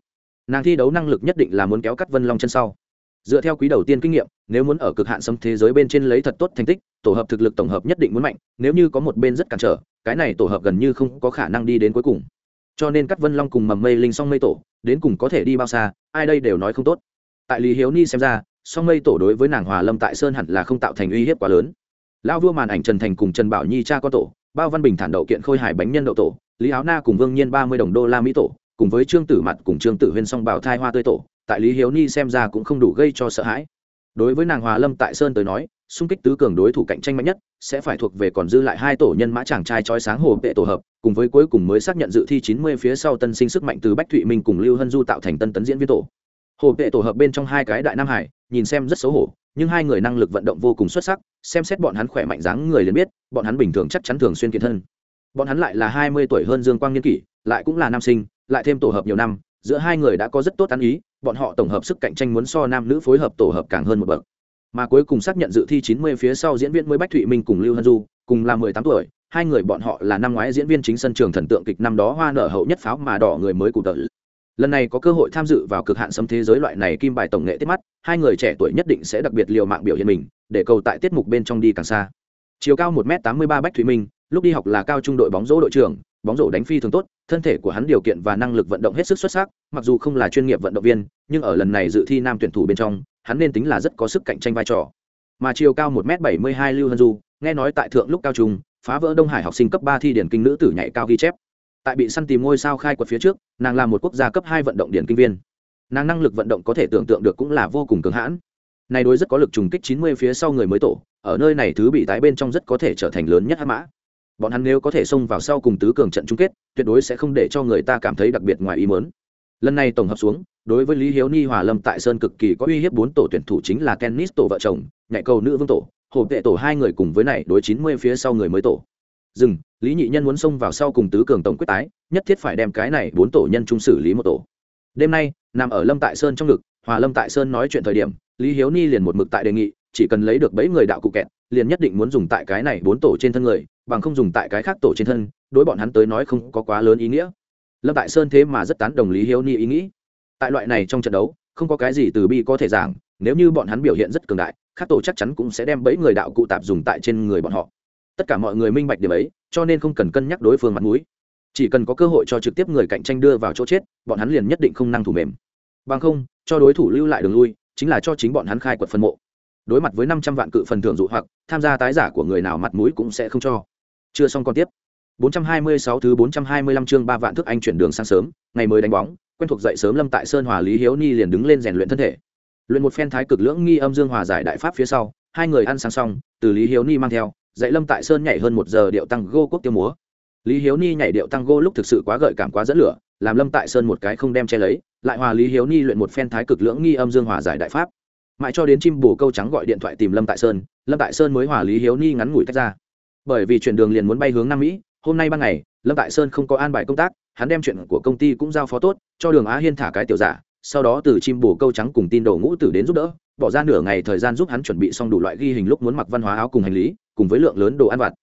Nàng thi đấu năng lực nhất định là muốn kéo cắt vân long chân sau. Dựa theo quý đầu tiên kinh nghiệm, nếu muốn ở cực hạn sấm thế giới bên trên lấy thật tốt thành tích, tổ hợp thực lực tổng hợp nhất định muốn mạnh, nếu như có một bên rất cản trở, cái này tổ hợp gần như không có khả năng đi đến cuối cùng. Cho nên cắt vân long cùng mầm mây linh song mây tổ, đến cùng có thể đi bao xa, ai đây đều nói không tốt. Tại lý hiếu ni xem ra song mây tổ đối với nàng hòa lâm tại sơn hẳn là không tạo thành uy hiếp quá lớn. Lão vua màn ảnh trần thành cùng trần bảo nhi cha con tổ, bao văn bình thản đậu kiện khôi hải bánh nhân đậu tổ, lý áo na cùng vương nhiên ba mươi đồng đô la mỹ tổ, cùng với trương tử mặt cùng trương tử huyên song bảo thai hoa tươi tổ, tại lý hiếu ni xem ra cũng không đủ gây cho sợ hãi. Đối với nàng hòa lâm tại sơn tới nói, xung kích tứ cường đối thủ cạnh tranh mạnh nhất, sẽ phải thuộc về còn dư lại hai tổ nhân mã chàng trai trói sáng hồ vệ tổ hợp, cùng với cuối cùng mới xác nhận dự thi chín mươi phía sau tân sinh sức mạnh từ bách thụy minh cùng lưu hân du tạo thành tân tấn diễn viên tổ. Hồ vệ tổ hợp bên trong hai cái đại nam hải nhìn xem rất xấu hổ, nhưng hai người năng lực vận động vô cùng xuất sắc, xem xét bọn hắn khỏe mạnh dáng người liền biết, bọn hắn bình thường chắc chắn thường xuyên kiện thân. Bọn hắn lại là hai mươi tuổi hơn dương quang niên kỷ, lại cũng là nam sinh, lại thêm tổ hợp nhiều năm, giữa hai người đã có rất tốt ăn ý, bọn họ tổng hợp sức cạnh tranh muốn so nam nữ phối hợp tổ hợp càng hơn một bậc. Mà cuối cùng xác nhận dự thi chín mươi phía sau diễn viên mới bách thụy minh cùng lưu hân du, cùng là mười tám tuổi, hai người bọn họ là năm ngoái diễn viên chính sân trường thần tượng kịch năm đó hoa nở hậu nhất pháo mà đỏ người mới cụ tợ lần này có cơ hội tham dự vào cực hạn xâm thế giới loại này kim bài tổng nghệ tiết mắt, hai người trẻ tuổi nhất định sẽ đặc biệt liều mạng biểu hiện mình, để cầu tại tiết mục bên trong đi càng xa. Chiều cao một m tám mươi ba bách thủy minh, lúc đi học là cao trung đội bóng rổ đội trưởng, bóng rổ đánh phi thường tốt, thân thể của hắn điều kiện và năng lực vận động hết sức xuất sắc, mặc dù không là chuyên nghiệp vận động viên, nhưng ở lần này dự thi nam tuyển thủ bên trong, hắn nên tính là rất có sức cạnh tranh vai trò. Mà chiều cao một m bảy mươi hai lưu hân du, nghe nói tại thượng lúc cao trung, phá vỡ đông hải học sinh cấp ba thi điển kinh nữ tử nhảy cao ghi chép tại bị săn tìm ngôi sao khai quật phía trước, nàng là một quốc gia cấp hai vận động điển kinh viên. Nàng năng lực vận động có thể tưởng tượng được cũng là vô cùng cường hãn. Này đối rất có lực trùng kích chín mươi phía sau người mới tổ, ở nơi này thứ bị tái bên trong rất có thể trở thành lớn nhất hắc mã. Bọn hắn nếu có thể xông vào sau cùng tứ cường trận chung kết, tuyệt đối sẽ không để cho người ta cảm thấy đặc biệt ngoài ý mớn lần này tổng hợp xuống, đối với lý hiếu ni hòa lâm tại sơn cực kỳ có uy hiếp bốn tổ tuyển thủ chính là tennis tổ vợ chồng nhạy cầu nữ vương tổ hồ vệ tổ hai người cùng với này đối chín mươi phía sau người mới tổ. Dừng lý nhị nhân muốn xông vào sau cùng tứ cường tổng quyết tái, nhất thiết phải đem cái này bốn tổ nhân trung xử lý một tổ. Đêm nay, nằm ở lâm tại sơn trong ngực, hòa lâm tại sơn nói chuyện thời điểm, lý hiếu ni liền một mực tại đề nghị, chỉ cần lấy được bẫy người đạo cụ kẹt, liền nhất định muốn dùng tại cái này bốn tổ trên thân người, bằng không dùng tại cái khác tổ trên thân, đối bọn hắn tới nói không có quá lớn ý nghĩa. Lâm tại sơn thế mà rất tán đồng lý hiếu ni ý nghĩ. Tại loại này trong trận đấu, không có cái gì từ bi có thể giảng, nếu như bọn hắn biểu hiện rất cường đại, các tổ chắc chắn cũng sẽ đem bẫy người đạo cụ tạp dùng tại trên người bọn họ. Tất cả mọi người minh bạch điểm ấy cho nên không cần cân nhắc đối phương mặt mũi. Chỉ cần có cơ hội cho trực tiếp người cạnh tranh đưa vào chỗ chết, bọn hắn liền nhất định không năng thủ mềm. Bằng không, cho đối thủ lưu lại đường lui, chính là cho chính bọn hắn khai quật phân mộ. Đối mặt với năm trăm vạn cự phần thưởng dụ hoặc, tham gia tái giả của người nào mặt mũi cũng sẽ không cho. Chưa xong còn tiếp. 426 thứ 425 chương ba vạn thức anh chuyển đường sang sớm, ngày mới đánh bóng, quen thuộc dậy sớm lâm tại sơn hòa lý hiếu ni liền đứng lên rèn luyện thân thể. Luyện một phen thái cực lưỡng nghi âm dương hòa giải đại pháp phía sau, hai người ăn sáng xong, từ lý hiếu ni mang theo dạy lâm tại sơn nhảy hơn một giờ điệu tăng gô quốc tiêu múa. Lý hiếu ni nhảy điệu tăng gô lúc thực sự quá gợi cảm quá dẫn lửa, làm lâm tại sơn một cái không đem che lấy, lại hòa lý hiếu ni luyện một phen thái cực lưỡng nghi âm dương hòa giải đại pháp. Mãi cho đến chim bù câu trắng gọi điện thoại tìm lâm tại sơn, lâm tại sơn mới hòa lý hiếu ni ngắn ngủi tách ra. Bởi vì chuyển đường liền muốn bay hướng nam mỹ, hôm nay ban ngày, lâm tại sơn không có an bài công tác, hắn đem chuyện của công ty cũng giao phó tốt, cho đường á hiên thả cái tiểu giả, sau đó từ chim bù câu trắng cùng tin đồ ngũ tử đến giúp đỡ, bỏ ra nửa ngày thời gian giúp hắn chuẩn bị xong đủ loại ghi hình lúc muốn mặc văn hóa áo cùng hành lý cùng với lượng lớn đồ ăn vặt.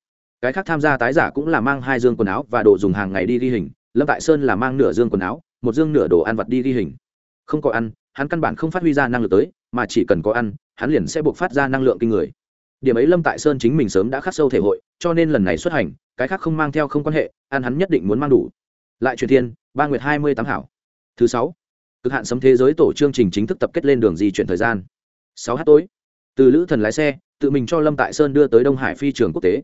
Cái khác tham gia tái giả cũng là mang hai dương quần áo và đồ dùng hàng ngày đi ghi hình, lâm tại sơn là mang nửa dương quần áo, một dương nửa đồ ăn vặt đi ghi hình. Không có ăn, hắn căn bản không phát huy ra năng lực tới, mà chỉ cần có ăn, hắn liền sẽ buộc phát ra năng lượng kinh người. Điểm ấy lâm tại sơn chính mình sớm đã khắc sâu thể hội, cho nên lần này xuất hành, cái khác không mang theo không quan hệ, ăn hắn nhất định muốn mang đủ. Lại truyền thiên, ba nguyệt hai mươi tám hảo. Thứ sáu, cực hạn sấm thế giới tổ chương trình chính thức tập kết lên đường di chuyển thời gian. Sáu h tối. Từ lữ thần lái xe tự mình cho lâm tại sơn đưa tới đông hải phi trường quốc tế.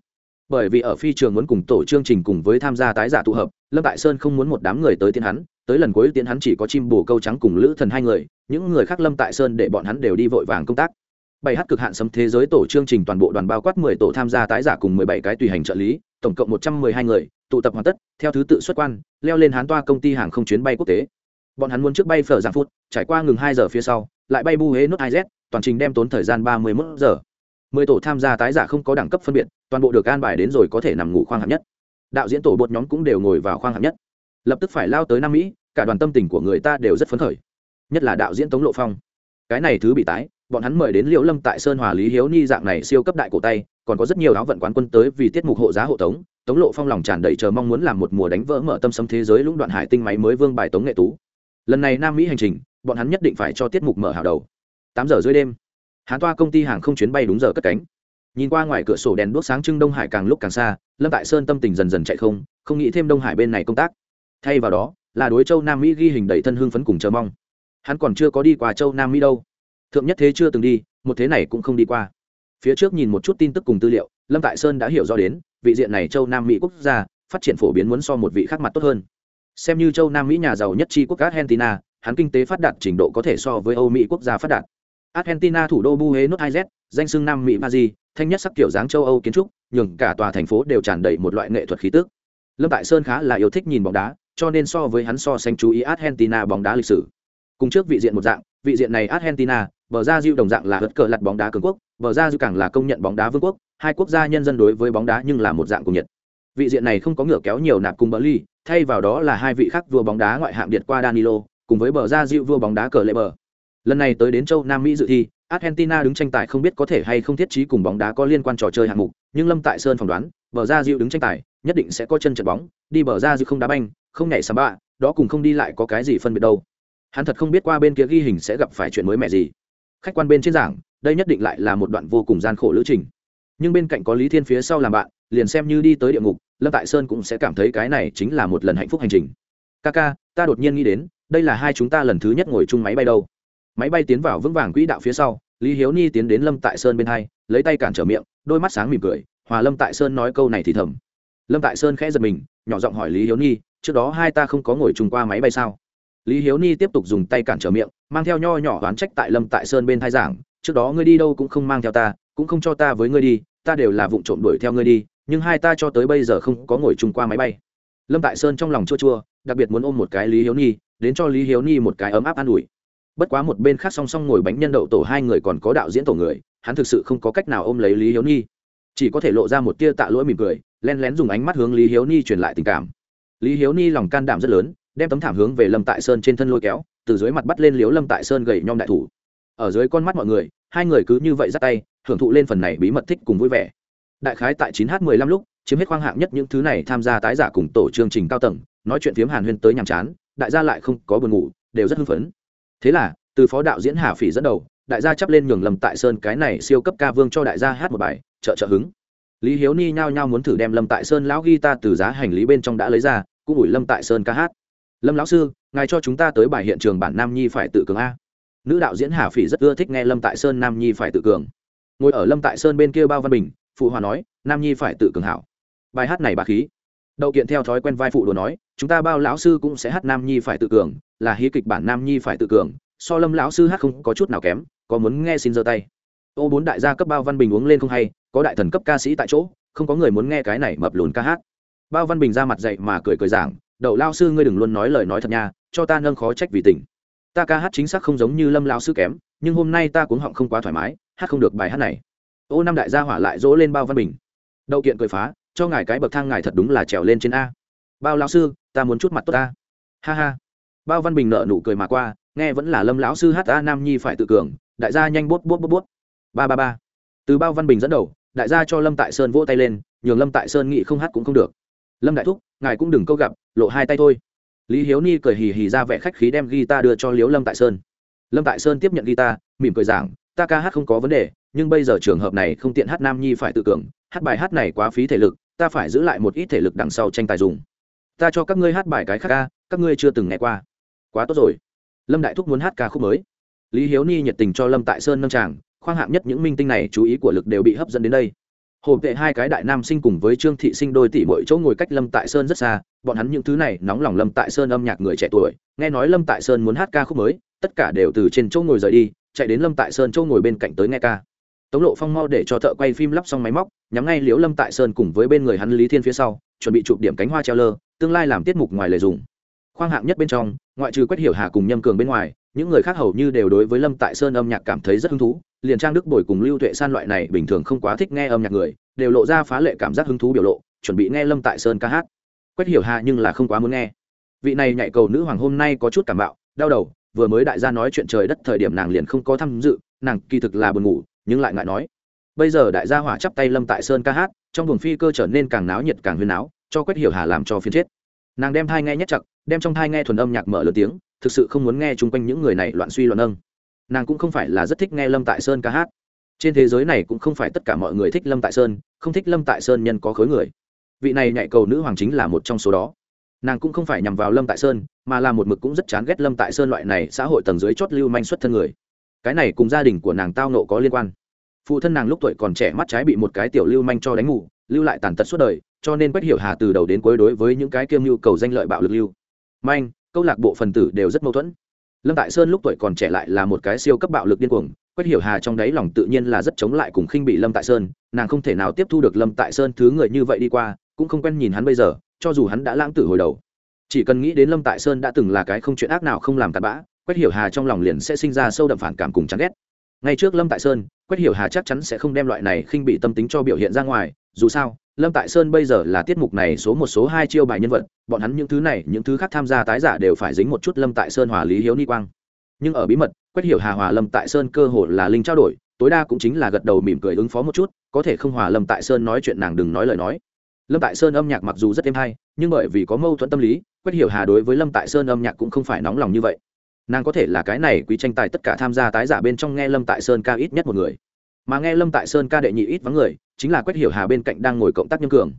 Bởi vì ở phi trường muốn cùng tổ chương trình cùng với tham gia tái giả tụ hợp, lâm tại sơn không muốn một đám người tới tiến hắn, tới lần cuối tiến hắn chỉ có chim bồ câu trắng cùng lữ thần hai người, những người khác lâm tại sơn để bọn hắn đều đi vội vàng công tác. Bảy h cực hạn sấm thế giới tổ chương trình toàn bộ đoàn bao quát mười tổ tham gia tái giả cùng mười bảy cái tùy hành trợ lý, tổng cộng một trăm mười hai người, tụ tập hoàn tất, theo thứ tự xuất quan, leo lên hán toa công ty hàng không chuyến bay quốc tế. Bọn hắn muốn trước bay phở giang phút, trải qua ngừng hai giờ phía sau, lại bay bu hế nút iz toàn trình đem tốn thời gian ba mươi mốt giờ mười tổ tham gia tái giả không có đẳng cấp phân biệt, toàn bộ được an bài đến rồi có thể nằm ngủ khoang hạng nhất. Đạo diễn tổ bột nhóm cũng đều ngồi vào khoang hạng nhất. Lập tức phải lao tới nam mỹ, cả đoàn tâm tình của người ta đều rất phấn khởi. Nhất là đạo diễn tống lộ phong. Cái này thứ bị tái, bọn hắn mời đến liễu lâm tại sơn hòa lý hiếu ni dạng này siêu cấp đại cổ tay, còn có rất nhiều áo vận quán quân tới vì tiết mục hộ giá hộ tống. Tống lộ phong lòng tràn đầy chờ mong muốn làm một mùa đánh vỡ mở tâm sấm thế giới lũng đoạn hải tinh máy mới vương bài tống nghệ tú. Lần này nam mỹ hành trình, bọn hắn nhất định phải cho tiết mục mở hào đầu. Tám giờ dưới đêm hán toa công ty hàng không chuyến bay đúng giờ cất cánh. Nhìn qua ngoài cửa sổ đèn đuốc sáng trưng đông hải càng lúc càng xa, lâm tại sơn tâm tình dần dần chạy không không nghĩ thêm đông hải bên này công tác. Thay vào đó, là đối châu nam mỹ ghi hình đầy thân hưng phấn cùng chờ mong. Hắn còn chưa có đi qua châu nam mỹ đâu. Thượng nhất thế chưa từng đi, một thế này cũng không đi qua. Phía trước nhìn một chút tin tức cùng tư liệu, lâm tại sơn đã hiểu rõ đến, vị diện này châu nam mỹ quốc gia, phát triển phổ biến muốn so một vị khác mặt tốt hơn. Xem như châu nam mỹ nhà giàu nhất chi quốc argentina, hắn kinh tế phát đạt trình độ có thể so với âu mỹ quốc gia phát đạt argentina thủ đô buenos aires, danh xưng nam mỹ paris thanh nhất sắc kiểu dáng châu âu kiến trúc, nhường cả tòa thành phố đều tràn đầy một loại nghệ thuật khí tức. Lâm tại sơn khá là yêu thích nhìn bóng đá, cho nên so với hắn so sánh chú ý argentina bóng đá lịch sử. Cùng trước vị diện một dạng, vị diện này argentina, bờ ra Diu đồng dạng là hất cờ lật bóng đá cường quốc, bờ ra Diu càng là công nhận bóng đá vương quốc, hai quốc gia nhân dân đối với bóng đá nhưng là một dạng cùng nhiệt. Vị diện này không có ngựa kéo nhiều nạp cùng bờ ly thay vào đó là hai vị khác vua bóng đá ngoại hạng điệt qua danilo, cùng với bờ ra Diu vua bóng đá cờ lệ bờ lần này tới đến châu nam mỹ dự thi, argentina đứng tranh tài không biết có thể hay không thiết trí cùng bóng đá có liên quan trò chơi hạng mục, nhưng lâm tại sơn phỏng đoán, bờ ra diệu đứng tranh tài, nhất định sẽ có chân trận bóng, đi bờ ra diệu không đá banh, không nhảy samba bạ đó cùng không đi lại có cái gì phân biệt đâu. Hắn thật không biết qua bên kia ghi hình sẽ gặp phải chuyện mới mẻ gì. Khách quan bên trên giảng, đây nhất định lại là một đoạn vô cùng gian khổ lữ trình. Nhưng bên cạnh có lý thiên phía sau làm bạn, liền xem như đi tới địa ngục, lâm tại sơn cũng sẽ cảm thấy cái này chính là một lần hạnh phúc hành trình. Ca ca ta đột nhiên nghĩ đến, đây là hai chúng ta lần thứ nhất ngồi chung máy bay đâu máy bay tiến vào vững vàng quỹ đạo phía sau, lý hiếu ni tiến đến lâm tại sơn bên hai, lấy tay cản trở miệng, đôi mắt sáng mỉm cười, hòa lâm tại sơn nói câu này thì thầm. Lâm tại sơn khẽ giật mình, nhỏ giọng hỏi lý hiếu ni, trước đó hai ta không có ngồi chung qua máy bay sao? Lý hiếu ni tiếp tục dùng tay cản trở miệng, mang theo nho nhỏ oán trách tại lâm tại sơn bên thai giảng, trước đó ngươi đi đâu cũng không mang theo ta, cũng không cho ta với ngươi đi, ta đều là vụ trộm đuổi theo ngươi đi, nhưng hai ta cho tới bây giờ không có ngồi chung qua máy bay. Lâm tại sơn trong lòng chua chua, đặc biệt muốn ôm một cái lý hiếu ni, đến cho lý hiếu ni một cái ấm áp an ủi bất quá một bên khác song song ngồi bánh nhân đậu tổ hai người còn có đạo diễn tổ người, hắn thực sự không có cách nào ôm lấy lý hiếu ni chỉ có thể lộ ra một tia tạ lỗi mỉm cười len lén dùng ánh mắt hướng lý hiếu ni truyền lại tình cảm. Lý hiếu ni lòng can đảm rất lớn, đem tấm thảm hướng về lâm tại sơn trên thân lôi kéo, từ dưới mặt bắt lên liếu lâm tại sơn gầy nhom đại thủ. Ở dưới con mắt mọi người, hai người cứ như vậy dắt tay, hưởng thụ lên phần này bí mật thích cùng vui vẻ. Đại khái tại 9 h 15 lúc, chiếm hết khoang hạng nhất những thứ này tham gia tái giả cùng tổ chương trình cao tầng, nói chuyện phiếm hàn huyên tới nhàm chán, đại gia lại không có buồn ngủ, đều rất hưng phấn thế là, từ phó đạo diễn hà phỉ dẫn đầu, đại gia chắp lên nhường lâm tại sơn cái này siêu cấp ca vương cho đại gia hát một bài, trợ trợ hứng. Lý hiếu ni nhao nhao muốn thử đem lâm tại sơn lão ghi ta từ giá hành lý bên trong đã lấy ra, cũng ủi lâm tại sơn ca hát. Lâm lão sư, ngài cho chúng ta tới bài hiện trường bản nam nhi phải tự cường a. Nữ đạo diễn hà phỉ rất ưa thích nghe lâm tại sơn nam nhi phải tự cường. Ngồi ở lâm tại sơn bên kia bao văn bình, phụ hòa nói, nam nhi phải tự cường hảo. Bài hát này bà khí đậu kiện theo thói quen vai phụ đồ nói, chúng ta bao lão sư cũng sẽ hát nam nhi phải tự cường, là hí kịch bản nam nhi phải tự cường, so lâm lão sư hát không có chút nào kém, có muốn nghe xin giơ tay. Ô bốn đại gia cấp bao văn bình uống lên không hay, có đại thần cấp ca sĩ tại chỗ, không có người muốn nghe cái này mập lùn ca hát. Bao văn bình ra mặt dậy mà cười cười giảng, đậu lao sư ngươi đừng luôn nói lời nói thật nha, cho ta nâng khó trách vì tình. Ta ca hát chính xác không giống như lâm lao sư kém, nhưng hôm nay ta cuống họng không quá thoải mái, hát không được bài hát này. Ô năm đại gia hỏa lại dỗ lên bao văn bình. Đậu kiện cười phá cho ngài cái bậc thang ngài thật đúng là trèo lên trên a. Bao lão sư, ta muốn chút mặt tốt ta. Ha ha. Bao văn bình nợ nụ cười mà qua, nghe vẫn là lâm lão sư hát a nam nhi phải tự cường, đại gia nhanh bút bút bút bút ba ba ba. Từ bao văn bình dẫn đầu, đại gia cho lâm tại sơn vỗ tay lên, nhường lâm tại sơn nghĩ không hát cũng không được. Lâm đại thúc, ngài cũng đừng câu gặp, lộ hai tay thôi. Lý hiếu ni cười hì hì ra vẻ khách khí đem guitar đưa cho liếu lâm tại sơn. Lâm tại sơn tiếp nhận guitar, mỉm cười giảng, ta ca hát không có vấn đề, nhưng bây giờ trường hợp này không tiện hát nam nhi phải tự cường, hát bài hát này quá phí thể lực ta phải giữ lại một ít thể lực đằng sau tranh tài dùng. Ta cho các ngươi hát bài cái khác ca, các ngươi chưa từng nghe qua. Quá tốt rồi. Lâm đại thúc muốn hát ca khúc mới. Lý hiếu ni nhiệt tình cho lâm tại sơn nâng tràng, khoang hạng nhất những minh tinh này chú ý của lực đều bị hấp dẫn đến đây. Hồ vệ hai cái đại nam sinh cùng với trương thị sinh đôi tỷ mỗi chỗ ngồi cách lâm tại sơn rất xa, bọn hắn những thứ này nóng lòng lâm tại sơn âm nhạc người trẻ tuổi, nghe nói lâm tại sơn muốn hát ca khúc mới, tất cả đều từ trên chỗ ngồi rời đi, chạy đến lâm tại sơn chỗ ngồi bên cạnh tới nghe ca. Tống lộ phong mau để cho thợ quay phim lắp xong máy móc nhắm ngay liễu lâm tại sơn cùng với bên người hắn lý thiên phía sau, chuẩn bị chụp điểm cánh hoa treo lơ, tương lai làm tiết mục ngoài lời dùng. Khoang hạng nhất bên trong, ngoại trừ quét hiểu hà cùng nhâm cường bên ngoài, những người khác hầu như đều đối với lâm tại sơn âm nhạc cảm thấy rất hứng thú, liền trang đức bồi cùng lưu tuệ san loại này bình thường không quá thích nghe âm nhạc người, đều lộ ra phá lệ cảm giác hứng thú biểu lộ, chuẩn bị nghe lâm tại sơn ca hát. Quét hiểu hà nhưng là không quá muốn nghe. Vị này nhạy cầu nữ hoàng hôm nay có chút cảm bạo, đau đầu, vừa mới đại gia nói chuyện trời đất thời điểm nàng liền không có tham dự, nàng kỳ thực là buồn ngủ, nhưng lại ngại nói bây giờ đại gia hỏa chắp tay lâm tại sơn ca hát, trong buồng phi cơ trở nên càng náo nhiệt càng huyền náo cho quét hiểu hà làm cho phiên chết. Nàng đem thai nghe nhất chặt, đem trong thai nghe thuần âm nhạc mở lớn tiếng, thực sự không muốn nghe chung quanh những người này loạn suy loạn âng nàng cũng không phải là rất thích nghe lâm tại sơn ca hát. Trên thế giới này cũng không phải tất cả mọi người thích lâm tại sơn, không thích lâm tại sơn nhân có khối người. Vị này nhạy cầu nữ hoàng chính là một trong số đó. Nàng cũng không phải nhằm vào lâm tại sơn, mà là một mực cũng rất chán ghét lâm tại sơn loại này xã hội tầng dưới chót lưu manh xuất thân người. Cái này cùng gia đình của nàng tao nộ có liên quan phụ thân nàng lúc tuổi còn trẻ mắt trái bị một cái tiểu lưu manh cho đánh ngủ lưu lại tàn tật suốt đời, cho nên Quách hiểu hà từ đầu đến cuối đối với những cái kiêm nhu cầu danh lợi bạo lực lưu. Manh, câu lạc bộ phần tử đều rất mâu thuẫn. Lâm tại sơn lúc tuổi còn trẻ lại là một cái siêu cấp bạo lực điên cuồng, Quách hiểu hà trong đáy lòng tự nhiên là rất chống lại cùng khinh bị lâm tại sơn, nàng không thể nào tiếp thu được lâm tại sơn thứ người như vậy đi qua, cũng không quen nhìn hắn bây giờ, cho dù hắn đã lãng tử hồi đầu. Chỉ cần nghĩ đến lâm tại sơn đã từng là cái không chuyện ác nào không làm tạt bã, Quách hiểu hà trong lòng liền sẽ sinh ra sâu đậm phản cảm cùng chán ghét ngay trước lâm tại sơn, Quách hiểu hà chắc chắn sẽ không đem loại này khinh bị tâm tính cho biểu hiện ra ngoài, dù sao, lâm tại sơn bây giờ là tiết mục này số một, số hai chiêu bài nhân vật, bọn hắn những thứ này, những thứ khác tham gia tái giả đều phải dính một chút lâm tại sơn hòa lý hiếu ni quang. Nhưng ở bí mật, Quách hiểu hà hòa lâm tại sơn cơ hồ là linh trao đổi, tối đa cũng chính là gật đầu mỉm cười ứng phó một chút, có thể không hòa lâm tại sơn nói chuyện nàng đừng nói lời nói. Lâm tại sơn âm nhạc mặc dù rất êm hay, nhưng bởi vì có mâu thuẫn tâm lý, Quách hiểu hà đối với lâm tại sơn âm nhạc cũng không phải nóng lòng như vậy nàng có thể là cái này quý tranh tài tất cả tham gia tái giả bên trong nghe lâm tại sơn ca ít nhất một người mà nghe lâm tại sơn ca đệ nhị ít vắng người chính là quét hiểu hà bên cạnh đang ngồi cộng tác nhân cường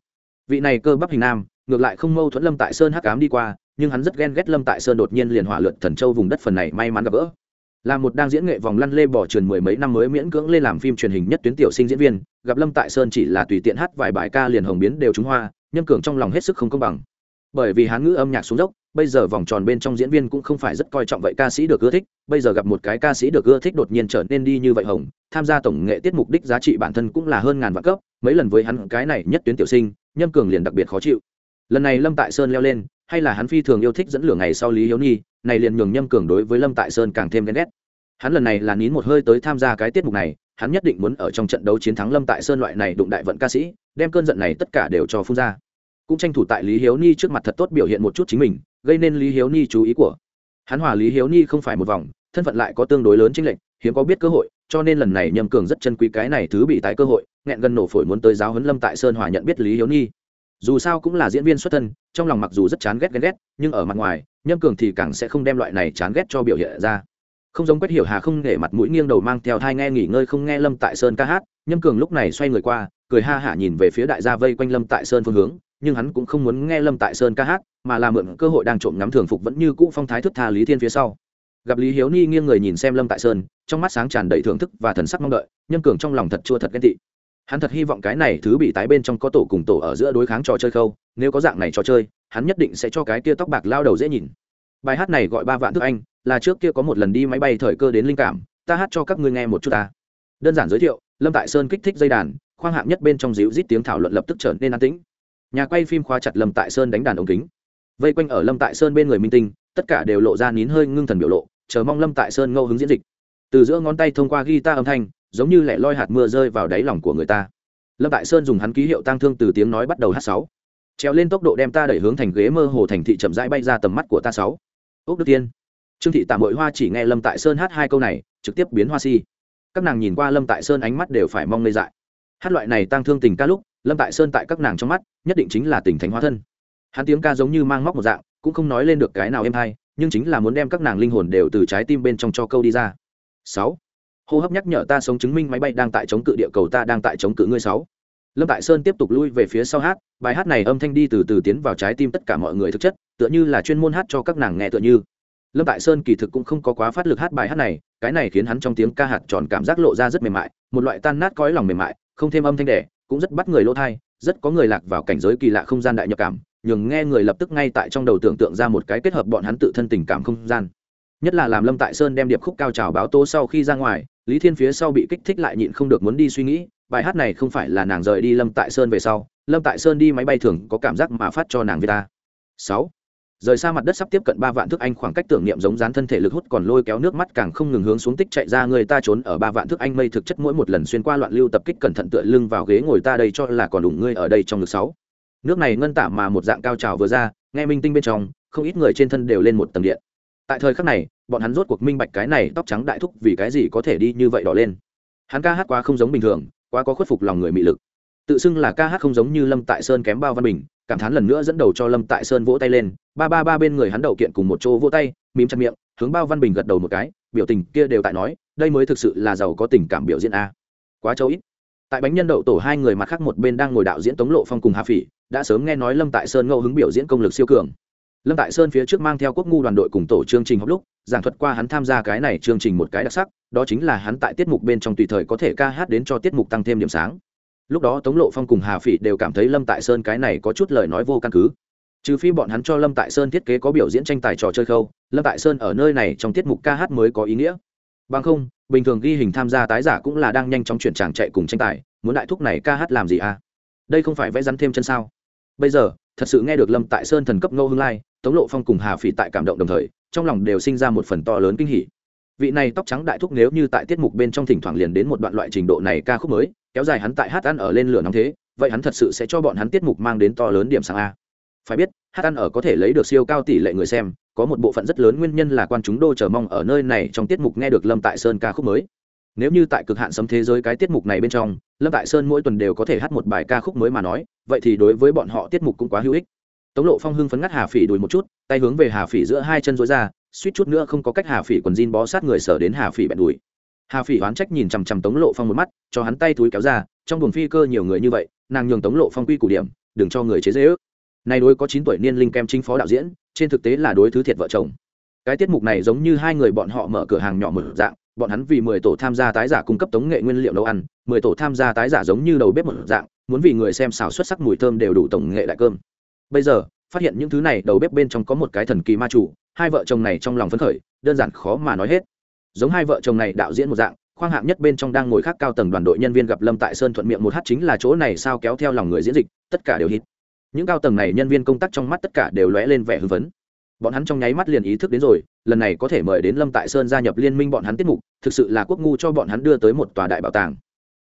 vị này cơ bắp hình nam ngược lại không mâu thuẫn lâm tại sơn hắc cám đi qua nhưng hắn rất ghen ghét lâm tại sơn đột nhiên liền hỏa lượn thần châu vùng đất phần này may mắn gặp gỡ là một đang diễn nghệ vòng lăn lê bỏ truyền mười mấy năm mới miễn cưỡng lên làm phim truyền hình nhất tuyến tiểu sinh diễn viên gặp lâm tại sơn chỉ là tùy tiện hát vài bài ca liền hồng biến đều trúng hoa nhâm cường trong lòng hết sức không công bằng bởi vì hán ngữ âm nhạc xuống dốc bây giờ vòng tròn bên trong diễn viên cũng không phải rất coi trọng vậy ca sĩ được ưa thích, bây giờ gặp một cái ca sĩ được ưa thích đột nhiên trở nên đi như vậy hồng, tham gia tổng nghệ tiết mục đích giá trị bản thân cũng là hơn ngàn vạn cấp, mấy lần với hắn cái này nhất tuyến tiểu sinh, nhâm cường liền đặc biệt khó chịu. Lần này lâm tại sơn leo lên, hay là hắn phi thường yêu thích dẫn lửa ngày sau lý hiếu nhi, này liền nhường nhâm cường đối với lâm tại sơn càng thêm ghen ghét. Hắn lần này là nín một hơi tới tham gia cái tiết mục này, hắn nhất định muốn ở trong trận đấu chiến thắng lâm tại sơn loại này đụng đại vận ca sĩ, đem cơn giận này tất cả đều cho phun ra. Cũng tranh thủ tại lý hiếu ni trước mặt thật tốt biểu hiện một chút chính mình gây nên lý hiếu ni chú ý của. Hắn hòa lý hiếu ni không phải một vòng, thân phận lại có tương đối lớn chính lệnh hiếm có biết cơ hội, cho nên lần này nhâm cường rất chân quý cái này thứ bị tái cơ hội, nghẹn gần nổ phổi muốn tới giáo huấn lâm tại sơn hòa nhận biết lý hiếu ni. Dù sao cũng là diễn viên xuất thân, trong lòng mặc dù rất chán ghét ghen ghét, nhưng ở mặt ngoài, nhâm cường thì càng sẽ không đem loại này chán ghét cho biểu hiện ra. Không giống quét hiểu hà không để mặt mũi nghiêng đầu mang theo thai nghe nghỉ ngơi không nghe lâm tại sơn ca hát, nhâm cường lúc này xoay người qua, cười ha hả nhìn về phía đại gia vây quanh lâm tại sơn phương hướng nhưng hắn cũng không muốn nghe lâm tại sơn ca hát, mà là mượn cơ hội đang trộm ngắm thường phục vẫn như cũ phong thái thức tha lý thiên phía sau. Gặp lý hiếu ni nghiêng người nhìn xem lâm tại sơn, trong mắt sáng tràn đầy thưởng thức và thần sắc mong đợi nhân cường trong lòng thật chua thật ghen tị. Hắn thật hy vọng cái này thứ bị tái bên trong có tổ cùng tổ ở giữa đối kháng trò chơi khâu, nếu có dạng này trò chơi, hắn nhất định sẽ cho cái kia tóc bạc lao đầu dễ nhìn. Bài hát này gọi ba vạn thức anh, là trước kia có một lần đi máy bay thời cơ đến linh cảm, ta hát cho các ngươi nghe một chút ta. Đơn giản giới thiệu, lâm tại sơn kích thích dây đàn, khoang hạng nhất bên trong dịu rít tiếng thảo luận lập tức trở nên an tĩnh nhà quay phim khóa chặt lâm tại sơn đánh đàn ống kính. Vây quanh ở lâm tại sơn bên người minh tinh, tất cả đều lộ ra nín hơi ngưng thần biểu lộ, chờ mong lâm tại sơn ngẫu hứng diễn dịch. Từ giữa ngón tay thông qua guitar âm thanh, giống như lẻ loi hạt mưa rơi vào đáy lòng của người ta. Lâm tại sơn dùng hắn ký hiệu tang thương từ tiếng nói bắt đầu hát sáu. Treo lên tốc độ đem ta đẩy hướng thành ghế mơ hồ thành thị chậm rãi bay ra tầm mắt của ta sáu. Ốc đức tiên. Trương thị tạm hội hoa chỉ nghe lâm tại sơn hát hai câu này, trực tiếp biến hoa si. Các nàng nhìn qua lâm tại sơn ánh mắt đều phải mong lây dại hát loại này tăng thương tình ca lúc, lâm tại sơn tại các nàng trong mắt, nhất định chính là tình thánh hóa thân. Hắn tiếng ca giống như mang móc một dạng, cũng không nói lên được cái nào em hay, nhưng chính là muốn đem các nàng linh hồn đều từ trái tim bên trong cho câu đi ra. Sáu. Hô hấp nhắc nhở ta sống chứng minh máy bay đang tại chống cự địa cầu ta đang tại chống cự ngươi sáu. Lâm tại sơn tiếp tục lui về phía sau hát, bài hát này âm thanh đi từ từ tiến vào trái tim tất cả mọi người thực chất, tựa như là chuyên môn hát cho các nàng nghe tựa như. Lâm tại sơn kỳ thực cũng không có quá phát lực hát bài hát này, cái này khiến hắn trong tiếng ca hạt tròn cảm giác lộ ra rất mềm mại, một loại tan nát cõi lòng mềm mại không thêm âm thanh đẻ, cũng rất bắt người lỗ thai, rất có người lạc vào cảnh giới kỳ lạ không gian đại nhập cảm, nhường nghe người lập tức ngay tại trong đầu tưởng tượng ra một cái kết hợp bọn hắn tự thân tình cảm không gian. Nhất là làm lâm tại sơn đem điệp khúc cao trào báo tố sau khi ra ngoài, lý thiên phía sau bị kích thích lại nhịn không được muốn đi suy nghĩ, bài hát này không phải là nàng rời đi lâm tại sơn về sau, lâm tại sơn đi máy bay thường có cảm giác mà phát cho nàng với ta sáu rời xa mặt đất sắp tiếp cận ba vạn thước anh, khoảng cách tưởng niệm giống dán thân thể lực hút còn lôi kéo nước mắt càng không ngừng hướng xuống tích chạy ra, người ta trốn ở ba vạn thước anh mây thực chất mỗi một lần xuyên qua loạn lưu tập kích cẩn thận tựa lưng vào ghế ngồi ta đây cho là còn đủ ngươi ở đây trong ngực sáu. Nước này ngân tả mà một dạng cao trào vừa ra, nghe minh tinh bên trong, không ít người trên thân đều lên một tầng điện. Tại thời khắc này, bọn hắn rốt cuộc minh bạch cái này, tóc trắng đại thúc vì cái gì có thể đi như vậy đỏ lên. Hắn ca hát quá không giống bình thường, quá có khuất phục lòng người mị lực. Tự xưng là ca hát không giống như lâm tại sơn kém bao văn bình cảm thán lần nữa dẫn đầu cho lâm tại sơn vỗ tay lên, ba ba ba bên người hắn đầu kiện cùng một chỗ vỗ tay, mím chặt miệng, hướng bao văn bình gật đầu một cái, biểu tình kia đều tại nói, đây mới thực sự là giàu có tình cảm biểu diễn a. Quá châu ít. Tại bánh nhân đậu tổ hai người mặt khác một bên đang ngồi đạo diễn tống lộ phong cùng hà phỉ, đã sớm nghe nói lâm tại sơn ngẫu hứng biểu diễn công lực siêu cường. Lâm tại sơn phía trước mang theo quốc ngu đoàn đội cùng tổ chương trình học lúc, giảng thuật qua hắn tham gia cái này chương trình một cái đặc sắc, đó chính là hắn tại tiết mục bên trong tùy thời có thể ca hát đến cho tiết mục tăng thêm điểm sáng lúc đó tống lộ phong cùng hà phỉ đều cảm thấy lâm tại sơn cái này có chút lời nói vô căn cứ. Trừ phi bọn hắn cho lâm tại sơn thiết kế có biểu diễn tranh tài trò chơi khâu, lâm tại sơn ở nơi này trong tiết mục ca hát mới có ý nghĩa. Bằng không, bình thường ghi hình tham gia tái giả cũng là đang nhanh chóng chuyển tràng chạy cùng tranh tài, muốn đại thúc này ca hát làm gì à? Đây không phải vẽ rắn thêm chân sao? Bây giờ, thật sự nghe được lâm tại sơn thần cấp ngô hương lai, tống lộ phong cùng hà phỉ tại cảm động đồng thời, trong lòng đều sinh ra một phần to lớn kinh hỉ. Vị này tóc trắng đại thúc nếu như tại tiết mục bên trong thỉnh thoảng liền đến một đoạn loại trình độ này ca khúc mới kéo dài hắn tại hát ăn ở lên lửa nóng thế, vậy hắn thật sự sẽ cho bọn hắn tiết mục mang đến to lớn điểm sáng a. Phải biết, hát ăn ở có thể lấy được siêu cao tỷ lệ người xem, có một bộ phận rất lớn nguyên nhân là quan chúng đô chờ mong ở nơi này trong tiết mục nghe được lâm tại sơn ca khúc mới. Nếu như tại cực hạn sấm thế giới cái tiết mục này bên trong, lâm tại sơn mỗi tuần đều có thể hát một bài ca khúc mới mà nói, vậy thì đối với bọn họ tiết mục cũng quá hữu ích. Tống lộ phong hưng phấn ngắt hà phỉ đùi một chút, tay hướng về hà phỉ giữa hai chân dối ra, suýt chút nữa không có cách hà phỉ quần jean bó sát người sở đến hà phỉ bẹn đùi hà phỉ oán trách nhìn chằm chằm tống lộ phong một mắt, cho hắn tay túi kéo ra, trong buồng phi cơ nhiều người như vậy, nàng nhường tống lộ phong quy củ điểm, đừng cho người chế dễ ước nay đối có chín tuổi niên linh kem chính phó đạo diễn, trên thực tế là đối thứ thiệt vợ chồng. Cái tiết mục này giống như hai người bọn họ mở cửa hàng nhỏ mở dạng, bọn hắn vì mười tổ tham gia tái giả cung cấp tống nghệ nguyên liệu nấu ăn, mười tổ tham gia tái giả giống như đầu bếp một dạng, muốn vì người xem xào xuất sắc mùi thơm đều đủ tổng nghệ đại cơm. Bây giờ, phát hiện những thứ này đầu bếp bên trong có một cái thần kỳ ma chủ, hai vợ chồng này trong lòng phấn khởi, đơn giản khó mà nói hết giống hai vợ chồng này đạo diễn một dạng, khoang hạng nhất bên trong đang ngồi khác cao tầng đoàn đội nhân viên gặp lâm tại sơn thuận miệng một hát chính là chỗ này sao kéo theo lòng người diễn dịch, tất cả đều hít. Những cao tầng này nhân viên công tác trong mắt tất cả đều lóe lên vẻ hưng phấn. Bọn hắn trong nháy mắt liền ý thức đến rồi, lần này có thể mời đến lâm tại sơn gia nhập liên minh bọn hắn tiết mục, thực sự là quốc ngu cho bọn hắn đưa tới một tòa đại bảo tàng.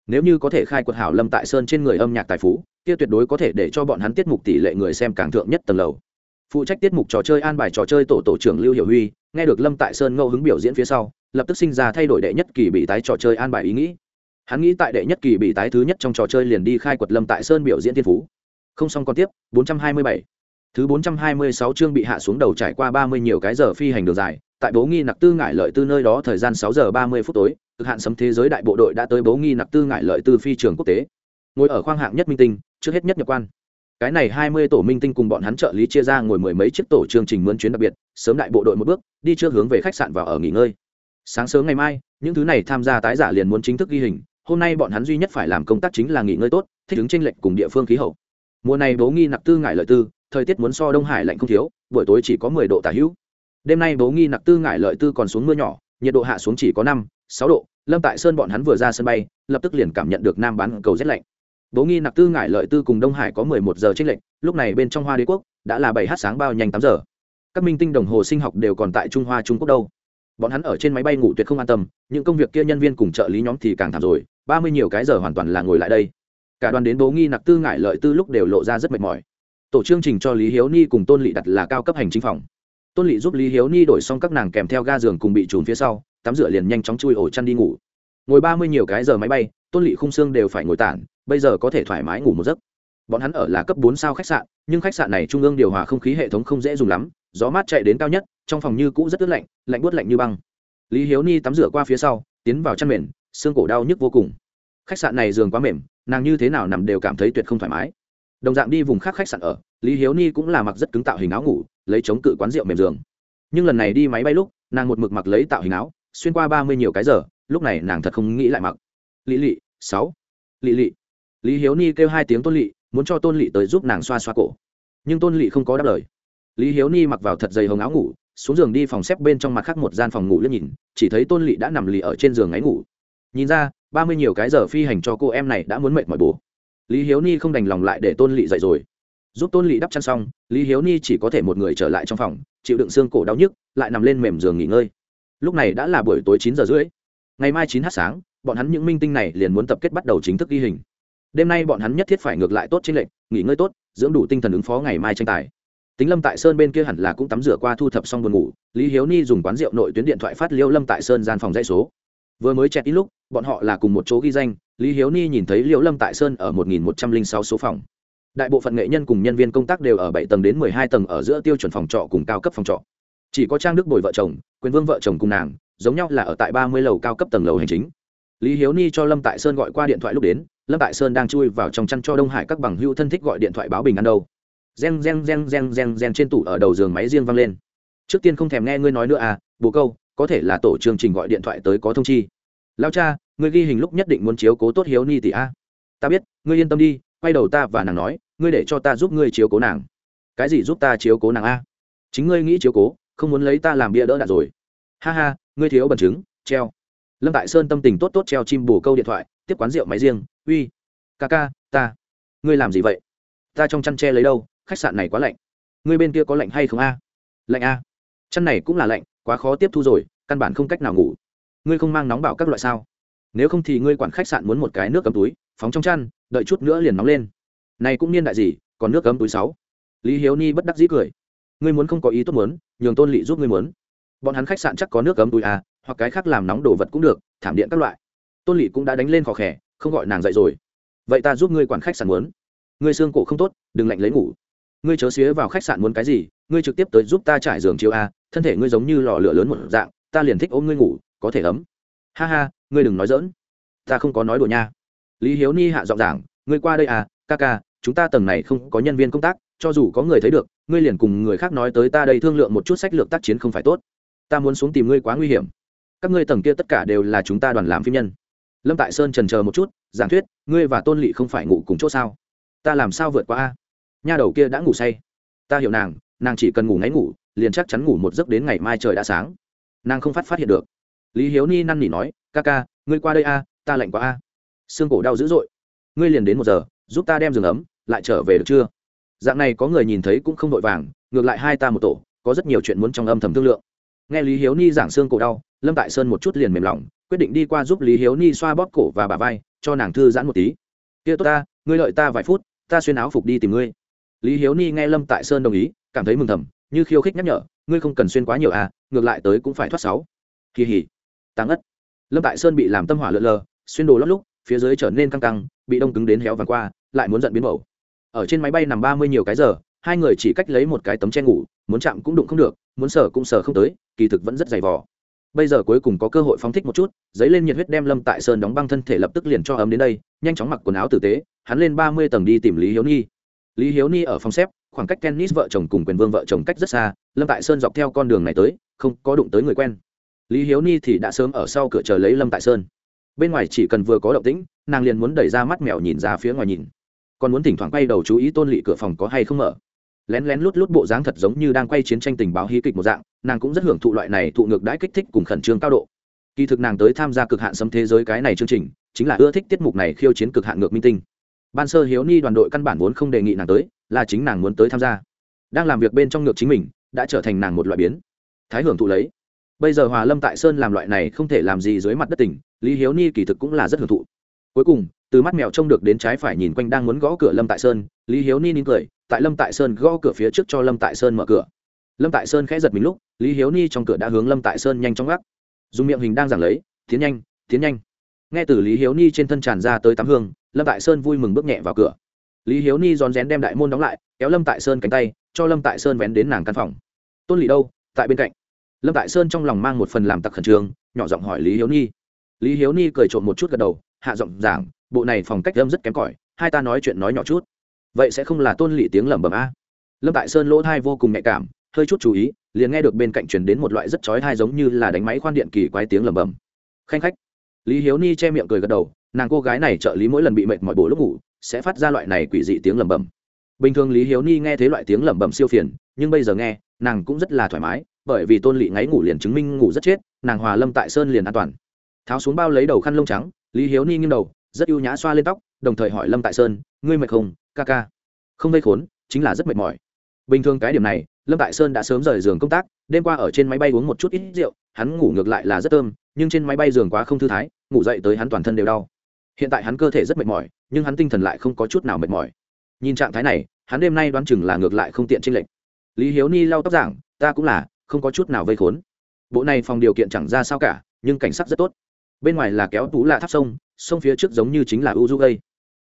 Nếu như có thể khai quật hảo lâm tại sơn trên người âm nhạc tài phú, kia tuyệt đối có thể để cho bọn hắn tiết mục tỷ lệ người xem càng thượng nhất tầng lầu. Phụ trách tiết mục trò chơi an bài trò chơi tổ tổ trưởng lưu hiểu huy, nghe được lâm tại sơn ngẫu hứng biểu diễn phía sau lập tức sinh ra thay đổi đệ nhất kỳ bị tái trò chơi an bài ý nghĩ. Hắn nghĩ tại đệ nhất kỳ bị tái thứ nhất trong trò chơi liền đi khai quật lâm tại sơn biểu diễn tiên phú. Không xong còn tiếp 427. thứ 426 chương bị hạ xuống đầu trải qua 30 nhiều cái giờ phi hành đường dài, tại bố nghi nặc tư ngại lợi tư nơi đó thời gian 6 giờ 30 phút tối, cực hạn sấm thế giới đại bộ đội đã tới bố nghi nặc tư ngại lợi tư phi trường quốc tế. Ngồi ở khoang hạng nhất minh tinh, trước hết nhất nhập quan. Cái này hai mươi tổ minh tinh cùng bọn hắn trợ lý chia ra ngồi mười mấy chiếc tổ chương trình mướn chuyến đặc biệt, sớm đại bộ đội một bước, đi trước hướng về khách sạn vào ở nghỉ ngơi sáng sớm ngày mai, những thứ này tham gia tái giả liền muốn chính thức ghi hình, hôm nay bọn hắn duy nhất phải làm công tác chính là nghỉ ngơi tốt, thích ứng tranh lệch cùng địa phương khí hậu. Mùa này bố nghi nặc tư ngại lợi tư, thời tiết muốn so đông hải lạnh không thiếu, buổi tối chỉ có mười độ tả hữu. Đêm nay bố nghi nặc tư ngại lợi tư còn xuống mưa nhỏ, nhiệt độ hạ xuống chỉ có năm, sáu độ, lâm tại sơn bọn hắn vừa ra sân bay, lập tức liền cảm nhận được nam bán cầu rét lạnh. Bố nghi nặc tư ngại lợi tư cùng đông hải có mười một giờ tranh lệch. lúc này bên trong hoa đế quốc đã là bảy h sáng bao nhanh tám giờ. Các minh tinh đồng hồ sinh học đều còn tại trung hoa trung quốc đâu bọn hắn ở trên máy bay ngủ tuyệt không an tâm, những công việc kia nhân viên cùng trợ lý nhóm thì càng thảm rồi, ba mươi nhiều cái giờ hoàn toàn là ngồi lại đây. Cả đoàn đến bố nghi nặc tư ngại lợi tư lúc đều lộ ra rất mệt mỏi. Tổ chương trình cho lý hiếu ni cùng tôn lỵ đặt là cao cấp hành chính phòng. Tôn lỵ giúp lý hiếu ni đổi xong các nàng kèm theo ga giường cùng bị trùn phía sau, tắm rửa liền nhanh chóng chui ổ chăn đi ngủ. Ngồi ba mươi nhiều cái giờ máy bay, tôn lỵ khung xương đều phải ngồi tản, bây giờ có thể thoải mái ngủ một giấc. Bọn hắn ở là cấp bốn sao khách sạn, nhưng khách sạn này trung ương điều hòa không khí hệ thống không dễ dùng lắm, gió mát chạy đến cao nhất trong phòng như cũ rất ướt lạnh lạnh buốt lạnh như băng. Lý hiếu ni tắm rửa qua phía sau tiến vào chăn mềm, xương cổ đau nhức vô cùng. Khách sạn này giường quá mềm nàng như thế nào nằm đều cảm thấy tuyệt không thoải mái. Đồng dạng đi vùng khác khách sạn ở lý hiếu ni cũng là mặc rất cứng tạo hình áo ngủ lấy chống cự quán rượu mềm giường. Nhưng lần này đi máy bay lúc nàng một mực mặc lấy tạo hình áo xuyên qua ba mươi nhiều cái giờ lúc này nàng thật không nghĩ lại mặc. Lị lị sáu. Lị lị. Lý hiếu ni kêu hai tiếng tôn lị, muốn cho tôn lị tới giúp nàng xoa xoa cổ. Nhưng tôn lị không có đáp lời. Lý hiếu ni mặc vào thật dày hồng áo ngủ xuống giường đi phòng xếp bên trong mặt khác một gian phòng ngủ liếc nhìn, chỉ thấy tôn lỵ đã nằm lì ở trên giường ngáy ngủ. Nhìn ra, ba mươi nhiều cái giờ phi hành cho cô em này đã muốn mệt mỏi bố lý hiếu ni không đành lòng lại để tôn lỵ dậy rồi. Giúp tôn lỵ đắp chăn xong, lý hiếu ni chỉ có thể một người trở lại trong phòng, chịu đựng xương cổ đau nhức, lại nằm lên mềm giường nghỉ ngơi. Lúc này đã là buổi tối chín giờ rưỡi. Ngày mai chín h sáng, bọn hắn những minh tinh này liền muốn tập kết bắt đầu chính thức ghi hình. Đêm nay bọn hắn nhất thiết phải ngược lại tốt trên lệnh nghỉ ngơi tốt, dưỡng đủ tinh thần ứng phó ngày mai tranh tài tính lâm tại sơn bên kia hẳn là cũng tắm rửa qua thu thập xong buồn ngủ, lý hiếu ni dùng quán rượu nội tuyến điện thoại phát liêu lâm tại sơn gian phòng dây số. Vừa mới chẹt ít lúc, bọn họ là cùng một chỗ ghi danh, lý hiếu ni nhìn thấy liễu lâm tại sơn ở một nghìn một trăm linh sáu số phòng. Đại bộ phận nghệ nhân cùng nhân viên công tác đều ở bảy tầng đến mười hai tầng ở giữa tiêu chuẩn phòng trọ cùng cao cấp phòng trọ. Chỉ có trang đức bồi vợ chồng, quyền vương vợ chồng cùng nàng, giống nhau là ở tại ba mươi lầu cao cấp tầng lầu hành chính. Lý hiếu ni cho lâm tại sơn gọi qua điện thoại lúc đến, lâm tại sơn đang chui vào trong chăn cho đông hải các bằng hữu thân thích gọi điện thoại báo bình ăn đâu reng reng reng reng reng reng trên tủ ở đầu giường máy riêng vang lên. Trước tiên không thèm nghe ngươi nói nữa à bố câu, có thể là tổ chương trình gọi điện thoại tới có thông chi. Lao cha, ngươi ghi hình lúc nhất định muốn chiếu cố tốt hiếu ni tỷ a. Ta biết, ngươi yên tâm đi, quay đầu ta và nàng nói, ngươi để cho ta giúp ngươi chiếu cố nàng. Cái gì giúp ta chiếu cố nàng a? Chính ngươi nghĩ chiếu cố, không muốn lấy ta làm bia đỡ đạn rồi. Ha ha, ngươi thiếu bằng chứng, treo. Lâm tại sơn tâm tình tốt tốt treo chim bù câu điện thoại, tiếp quán rượu máy riêng. Uy, ca ca, ta. Ngươi làm gì vậy? Ta trong chăn tre lấy đâu? Khách sạn này quá lạnh. Ngươi bên kia có lạnh hay không a? Lạnh a. Chăn này cũng là lạnh, quá khó tiếp thu rồi, căn bản không cách nào ngủ. Ngươi không mang nóng bảo các loại sao? Nếu không thì ngươi quản khách sạn muốn một cái nước cấm túi, phóng trong chăn, đợi chút nữa liền nóng lên. Này cũng niên đại gì, còn nước cấm túi sáu? Lý hiếu ni bất đắc dĩ cười. Ngươi muốn không có ý tốt muốn, nhường tôn lỵ giúp ngươi muốn. Bọn hắn khách sạn chắc có nước cấm túi à hoặc cái khác làm nóng đồ vật cũng được, thảm điện các loại. Tôn lỵ cũng đã đánh lên khó khẻ không gọi nàng dậy rồi. Vậy ta giúp ngươi quản khách sạn muốn. Ngươi xương cổ không tốt, đừng lạnh lấy ngủ ngươi chớ xía vào khách sạn muốn cái gì, ngươi trực tiếp tới giúp ta trải giường chiếu a, thân thể ngươi giống như lò lửa lớn một dạng, ta liền thích ôm ngươi ngủ, có thể ấm. Ha ha, ngươi đừng nói dỡn ta không có nói đùa nha. Lý hiếu ni hạ giọng giảng, ngươi qua đây à ca ca, chúng ta tầng này không có nhân viên công tác, cho dù có người thấy được, ngươi liền cùng người khác nói tới ta đây thương lượng một chút sách lược tác chiến không phải tốt. Ta muốn xuống tìm ngươi quá nguy hiểm. Các ngươi tầng kia tất cả đều là chúng ta đoàn làm phim nhân. Lâm tại sơn trần chờ một chút, giảng thuyết, ngươi và tôn lỵ không phải ngủ cùng chỗ sao? Ta làm sao vượt qua a? Nha đầu kia đã ngủ say. Ta hiểu nàng nàng chỉ cần ngủ ngáy ngủ, liền chắc chắn ngủ một giấc đến ngày mai trời đã sáng. Nàng không phát phát hiện được. Lý hiếu ni năn nỉ nói, ca ca, ngươi qua đây a, ta lạnh quá a. Xương cổ đau dữ dội. Ngươi liền đến một giờ, giúp ta đem giường ấm, lại trở về được chưa? Dạng này có người nhìn thấy cũng không vội vàng, ngược lại hai ta một tổ, có rất nhiều chuyện muốn trong âm thầm thương lượng. Nghe lý hiếu ni giảng xương cổ đau, lâm tại sơn một chút liền mềm lòng, quyết định đi qua giúp lý hiếu ni xoa bóp cổ và bà vai, cho nàng thư giãn một tí. Kia tốt ta, ngươi lợi ta vài phút, ta xuyên áo phục đi tìm ngươi lý hiếu ni nghe lâm tại sơn đồng ý, cảm thấy mừng thầm, như khiêu khích nhắc nhở, ngươi không cần xuyên quá nhiều à ngược lại tới cũng phải thoát sáu. Kỳ hỉ. Tăng ất lâm tại sơn bị làm tâm hỏa lợn lờ, xuyên đồ lót lúc, phía dưới trở nên căng căng, bị đông cứng đến héo vàng qua, lại muốn giận biến mẫu ở trên máy bay nằm ba mươi nhiều cái giờ, hai người chỉ cách lấy một cái tấm che ngủ, muốn chạm cũng đụng không được, muốn sờ cũng sờ không tới, kỳ thực vẫn rất dày vò. Bây giờ cuối cùng có cơ hội phóng thích một chút giấy lên nhiệt huyết đem lâm tại sơn đóng băng thân thể lập tức liền cho ấm đến đây, nhanh chóng mặc quần áo tử tế, hắn lên ba mươi tầng đi tìm lý hiếu ni lý hiếu ni ở phòng xếp, khoảng cách tennis vợ chồng cùng quyền vương vợ chồng cách rất xa, lâm tại sơn dọc theo con đường này tới, không có đụng tới người quen. Lý hiếu ni thì đã sớm ở sau cửa chờ lấy lâm tại sơn. Bên ngoài chỉ cần vừa có động tĩnh, nàng liền muốn đẩy ra mắt mèo nhìn ra phía ngoài nhìn. Còn muốn thỉnh thoảng quay đầu chú ý tôn lỵ cửa phòng có hay không mở. Lén lén lút lút bộ dáng thật giống như đang quay chiến tranh tình báo hí kịch một dạng, nàng cũng rất hưởng thụ loại này thụ ngược đãi kích thích cùng khẩn trương cao độ. Kỳ thực nàng tới tham gia cực hạn xâm thế giới cái này chương trình, chính là ưa thích tiết mục này khiêu chiến cực hạn ngược minh tinh ban sơ hiếu ni đoàn đội căn bản vốn không đề nghị nàng tới, là chính nàng muốn tới tham gia. Đang làm việc bên trong ngược chính mình, đã trở thành nàng một loại biến. Thái hưởng thụ lấy. Bây giờ hòa lâm tại sơn làm loại này không thể làm gì dưới mặt đất tỉnh lý hiếu ni kỳ thực cũng là rất hưởng thụ. Cuối cùng, từ mắt mèo trông được đến trái phải nhìn quanh đang muốn gõ cửa lâm tại sơn, lý hiếu ni nín cười, tại lâm tại sơn gõ cửa phía trước cho lâm tại sơn mở cửa. Lâm tại sơn khẽ giật mình lúc, lý hiếu ni trong cửa đã hướng lâm tại sơn nhanh chóng gác. Dùng miệng hình đang giảng lấy, tiến nhanh tiến nhanh. Nghe từ lý hiếu ni trên thân tràn ra tới tắm hương lâm tại sơn vui mừng bước nhẹ vào cửa. Lý hiếu ni rón rén đem đại môn đóng lại, kéo lâm tại sơn cánh tay, cho lâm tại sơn vén đến nàng căn phòng. Tôn lỵ đâu? Tại bên cạnh. Lâm tại sơn trong lòng mang một phần làm tặc khẩn trương, nhỏ giọng hỏi lý hiếu ni. Lý hiếu ni cười trộm một chút gật đầu, hạ giọng giảng, bộ này phòng cách âm rất kém cỏi, hai ta nói chuyện nói nhỏ chút. Vậy sẽ không là tôn lỵ tiếng lẩm bẩm a? Lâm tại sơn lỗ thai vô cùng nhạy cảm, hơi chút chú ý, liền nghe được bên cạnh truyền đến một loại rất chói thai giống như là đánh máy khoan điện kỳ quái tiếng lẩm bẩm. Khanh khách. Lý hiếu ni che miệng cười gật đầu nàng cô gái này trợ lý mỗi lần bị mệt mỏi bổ lúc ngủ, sẽ phát ra loại này quỷ dị tiếng lẩm bẩm. Bình thường lý hiếu ni nghe thấy loại tiếng lẩm bẩm siêu phiền, nhưng bây giờ nghe, nàng cũng rất là thoải mái, bởi vì tôn lỵ ngáy ngủ liền chứng minh ngủ rất chết, nàng hòa lâm tại sơn liền an toàn. Tháo xuống bao lấy đầu khăn lông trắng, lý hiếu ni nghiêng đầu, rất ưu nhã xoa lên tóc, đồng thời hỏi lâm tại sơn, ngươi mệt không, ca ca? Không gây khốn, chính là rất mệt mỏi. Bình thường cái điểm này, lâm tại sơn đã sớm rời giường công tác, đêm qua ở trên máy bay uống một chút ít rượu, hắn ngủ ngược lại là rất thơm, nhưng trên máy bay giường quá không thư thái, ngủ dậy tới hắn toàn thân đều đau hiện tại hắn cơ thể rất mệt mỏi, nhưng hắn tinh thần lại không có chút nào mệt mỏi. Nhìn trạng thái này, hắn đêm nay đoán chừng là ngược lại không tiện tranh lệch. Lý hiếu ni lau tóc giảng, ta cũng là, không có chút nào vây khốn. Bộ này phòng điều kiện chẳng ra sao cả, nhưng cảnh sắc rất tốt. Bên ngoài là kéo tú lạ tháp sông sông phía trước giống như chính là u du gây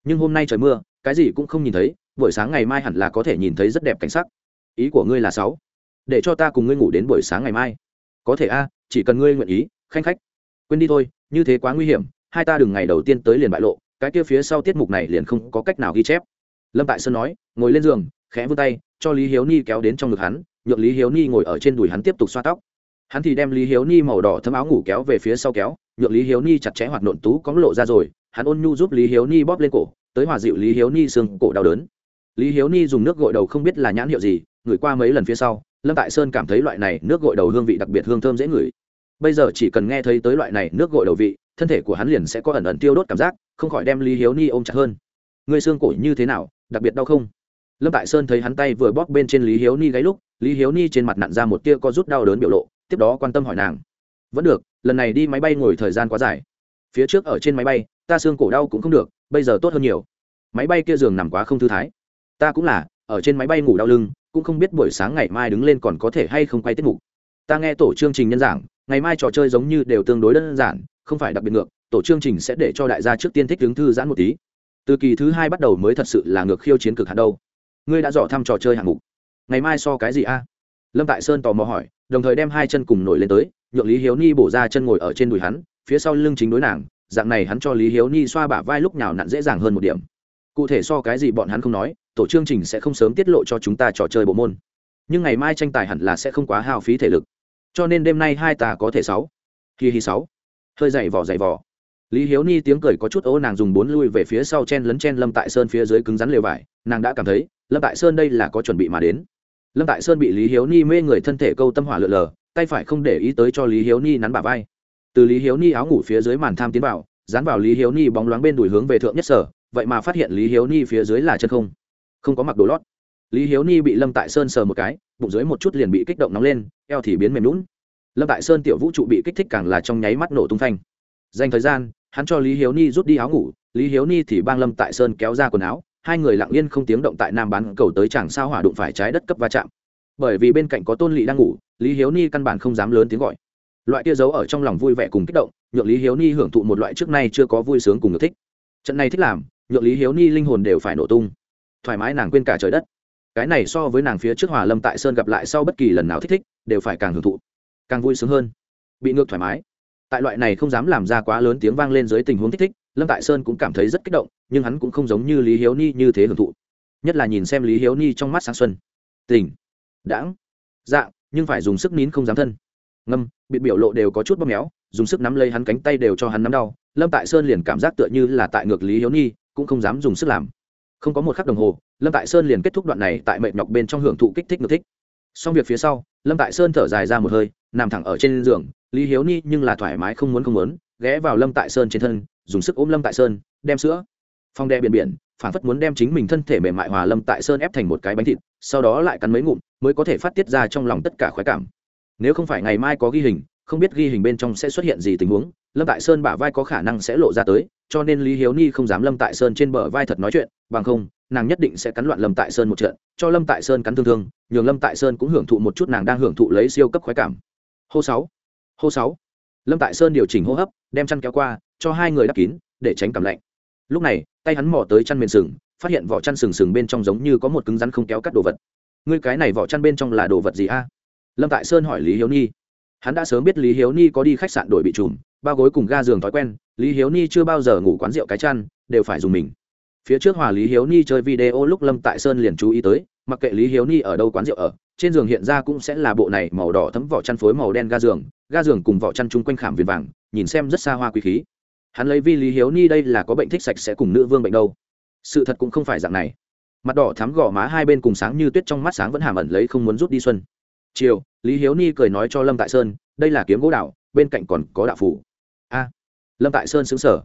nhưng hôm nay trời mưa, cái gì cũng không nhìn thấy, buổi sáng ngày mai hẳn là có thể nhìn thấy rất đẹp cảnh sắc. Ý của ngươi là sáu. Để cho ta cùng ngươi ngủ đến buổi sáng ngày mai. Có thể a, chỉ cần ngươi nguyện ý, khanh khách. Quên đi thôi, như thế quá nguy hiểm hai ta đừng ngày đầu tiên tới liền bại lộ, cái kia phía sau tiết mục này liền không có cách nào ghi chép. Lâm tại sơn nói, ngồi lên giường, khẽ vươn tay, cho lý hiếu ni kéo đến trong ngực hắn, nhượng lý hiếu ni ngồi ở trên đùi hắn tiếp tục xoa tóc. Hắn thì đem lý hiếu ni màu đỏ thấm áo ngủ kéo về phía sau kéo, nhượng lý hiếu ni chặt chẽ hoạt nộn tú có lộ ra rồi, hắn ôn nhu giúp lý hiếu ni bóp lên cổ, tới hòa dịu lý hiếu ni xương cổ đau đớn. Lý hiếu ni dùng nước gội đầu không biết là nhãn hiệu gì, ngửi qua mấy lần phía sau, lâm tại sơn cảm thấy loại này nước gội đầu hương vị đặc biệt hương thơm dễ ngửi. Bây giờ chỉ cần nghe thấy tới loại này nước gội đầu vị thân thể của hắn liền sẽ có ẩn ẩn tiêu đốt cảm giác, không khỏi đem lý hiếu ni ôm chặt hơn. Người xương cổ như thế nào, đặc biệt đau không? Lâm tại sơn thấy hắn tay vừa bóp bên trên lý hiếu ni gáy lúc, lý hiếu ni trên mặt nặn ra một tia có rút đau đớn biểu lộ, tiếp đó quan tâm hỏi nàng. Vẫn được, lần này đi máy bay ngồi thời gian quá dài. Phía trước ở trên máy bay, ta xương cổ đau cũng không được, bây giờ tốt hơn nhiều. Máy bay kia giường nằm quá không thư thái. Ta cũng là, ở trên máy bay ngủ đau lưng, cũng không biết buổi sáng ngày mai đứng lên còn có thể hay không quay tiết mục. Ta nghe tổ chương trình nhân giảng ngày mai trò chơi giống như đều tương đối đơn giản, không phải đặc biệt ngược, tổ chương trình sẽ để cho đại gia trước tiên thích đứng thư giãn một tí. Từ kỳ thứ hai bắt đầu mới thật sự là ngược khiêu chiến cực hạn đâu. Ngươi đã dò thăm trò chơi hạng mục. Ngày mai so cái gì a? Lâm tại sơn tò mò hỏi, đồng thời đem hai chân cùng nổi lên tới, nhượng lý hiếu ni bổ ra chân ngồi ở trên đùi hắn, phía sau lưng chính đối nàng, dạng này hắn cho lý hiếu ni xoa bả vai lúc nào nặn dễ dàng hơn một điểm. Cụ thể so cái gì bọn hắn không nói, tổ chương trình sẽ không sớm tiết lộ cho chúng ta trò chơi bộ môn. Nhưng ngày mai tranh tài hẳn là sẽ không quá hao phí thể lực cho nên đêm nay hai ta có thể sáu. Kỳ hi sáu. Hơi dày vỏ dày vỏ lý hiếu ni tiếng cười có chút ố nàng dùng bốn lui về phía sau chen lấn chen lâm tại sơn phía dưới cứng rắn lều vải, nàng đã cảm thấy, lâm tại sơn đây là có chuẩn bị mà đến. Lâm tại sơn bị lý hiếu ni mê người thân thể câu tâm hỏa lượn lờ, tay phải không để ý tới cho lý hiếu ni nắn bà vai. Từ lý hiếu ni áo ngủ phía dưới màn tham tiến vào, dán vào lý hiếu ni bóng loáng bên đùi hướng về thượng nhất sở, vậy mà phát hiện lý hiếu ni phía dưới là chân không. Không có mặc đồ lót. Lý hiếu ni bị lâm tại sơn sờ một cái bụng dưới một chút liền bị kích động nóng lên, eo thì biến mềm lún lâm tại sơn tiểu vũ trụ bị kích thích càng là trong nháy mắt nổ tung phanh. Dành thời gian, hắn cho lý hiếu ni rút đi áo ngủ, lý hiếu ni thì bang lâm tại sơn kéo ra quần áo, hai người lặng yên không tiếng động tại nam bán cầu tới chẳng sao hỏa đụng phải trái đất cấp va chạm. Bởi vì bên cạnh có tôn lỵ đang ngủ, lý hiếu ni căn bản không dám lớn tiếng gọi. Loại kia giấu ở trong lòng vui vẻ cùng kích động, nhượng lý hiếu ni hưởng thụ một loại trước nay chưa có vui sướng cùng được thích. Trận này thích làm, nhượng lý hiếu ni linh hồn đều phải nổ tung. Thoải mái nàng quên cả trời đất cái này so với nàng phía trước hòa lâm tại sơn gặp lại sau bất kỳ lần nào thích thích, đều phải càng hưởng thụ, càng vui sướng hơn. Bị ngược thoải mái. Tại loại này không dám làm ra quá lớn tiếng vang lên dưới tình huống thích thích, lâm tại sơn cũng cảm thấy rất kích động, nhưng hắn cũng không giống như lý hiếu ni như thế hưởng thụ. Nhất là nhìn xem lý hiếu ni trong mắt sáng xuân. Tình. Đãng. Dạ nhưng phải dùng sức nín không dám thân. Ngâm bị biểu lộ đều có chút bóp méo, dùng sức nắm lấy hắn cánh tay đều cho hắn nắm đau, lâm tại sơn liền cảm giác tựa như là tại ngược lý hiếu ni, cũng không dám dùng sức làm. Không có một khắc đồng hồ lâm tại sơn liền kết thúc đoạn này tại mệnh nhọc bên trong hưởng thụ kích thích ngược thích. Xong việc phía sau, lâm tại sơn thở dài ra một hơi, nằm thẳng ở trên giường, lý hiếu ni nhưng là thoải mái không muốn không muốn, ghé vào lâm tại sơn trên thân, dùng sức ôm lâm tại sơn, đem sữa. Phong đe biển biển phản phất muốn đem chính mình thân thể mềm mại hòa lâm tại sơn ép thành một cái bánh thịt, sau đó lại cắn mấy ngụm, mới có thể phát tiết ra trong lòng tất cả khoái cảm. Nếu không phải ngày mai có ghi hình, không biết ghi hình bên trong sẽ xuất hiện gì tình huống, lâm tại sơn bả vai có khả năng sẽ lộ ra tới, cho nên lý hiếu ni không dám lâm tại sơn trên bờ vai thật nói chuyện, bằng không nàng nhất định sẽ cắn loạn lâm tại sơn một trận, cho lâm tại sơn cắn thương thương, nhường lâm tại sơn cũng hưởng thụ một chút nàng đang hưởng thụ lấy siêu cấp khoái cảm. Hô sáu hô sáu. Lâm tại sơn điều chỉnh hô hấp, đem chăn kéo qua, cho hai người đắp kín, để tránh cảm lạnh. Lúc này, tay hắn mò tới chăn mền sừng, phát hiện vỏ chăn sừng sừng bên trong giống như có một cứng rắn không kéo cắt đồ vật. Ngươi cái này vỏ chăn bên trong là đồ vật gì a? Lâm tại sơn hỏi lý hiếu ni hắn đã sớm biết lý hiếu ni có đi khách sạn đổi bị trùm, bao gối cùng ga giường thói quen, lý hiếu ni chưa bao giờ ngủ quán rượu cái chăn, đều phải dùng mình phía trước hòa lý hiếu ni chơi video lúc lâm tại sơn liền chú ý tới, mặc kệ lý hiếu ni ở đâu quán rượu ở, trên giường hiện ra cũng sẽ là bộ này màu đỏ thấm vỏ chăn phối màu đen ga giường ga giường cùng vỏ chăn chung quanh khảm viền vàng, nhìn xem rất xa hoa quý khí. Hắn lấy vi lý hiếu ni đây là có bệnh thích sạch sẽ cùng nữ vương bệnh đâu. Sự thật cũng không phải dạng này. Mặt đỏ thắm gò má hai bên cùng sáng như tuyết trong mắt sáng vẫn hàm ẩn lấy không muốn rút đi xuân. Chiều, lý hiếu ni cười nói cho lâm tại sơn, đây là kiếm gỗ đạo bên cạnh còn có đạo phủ. A, lâm tại sơn xứng sở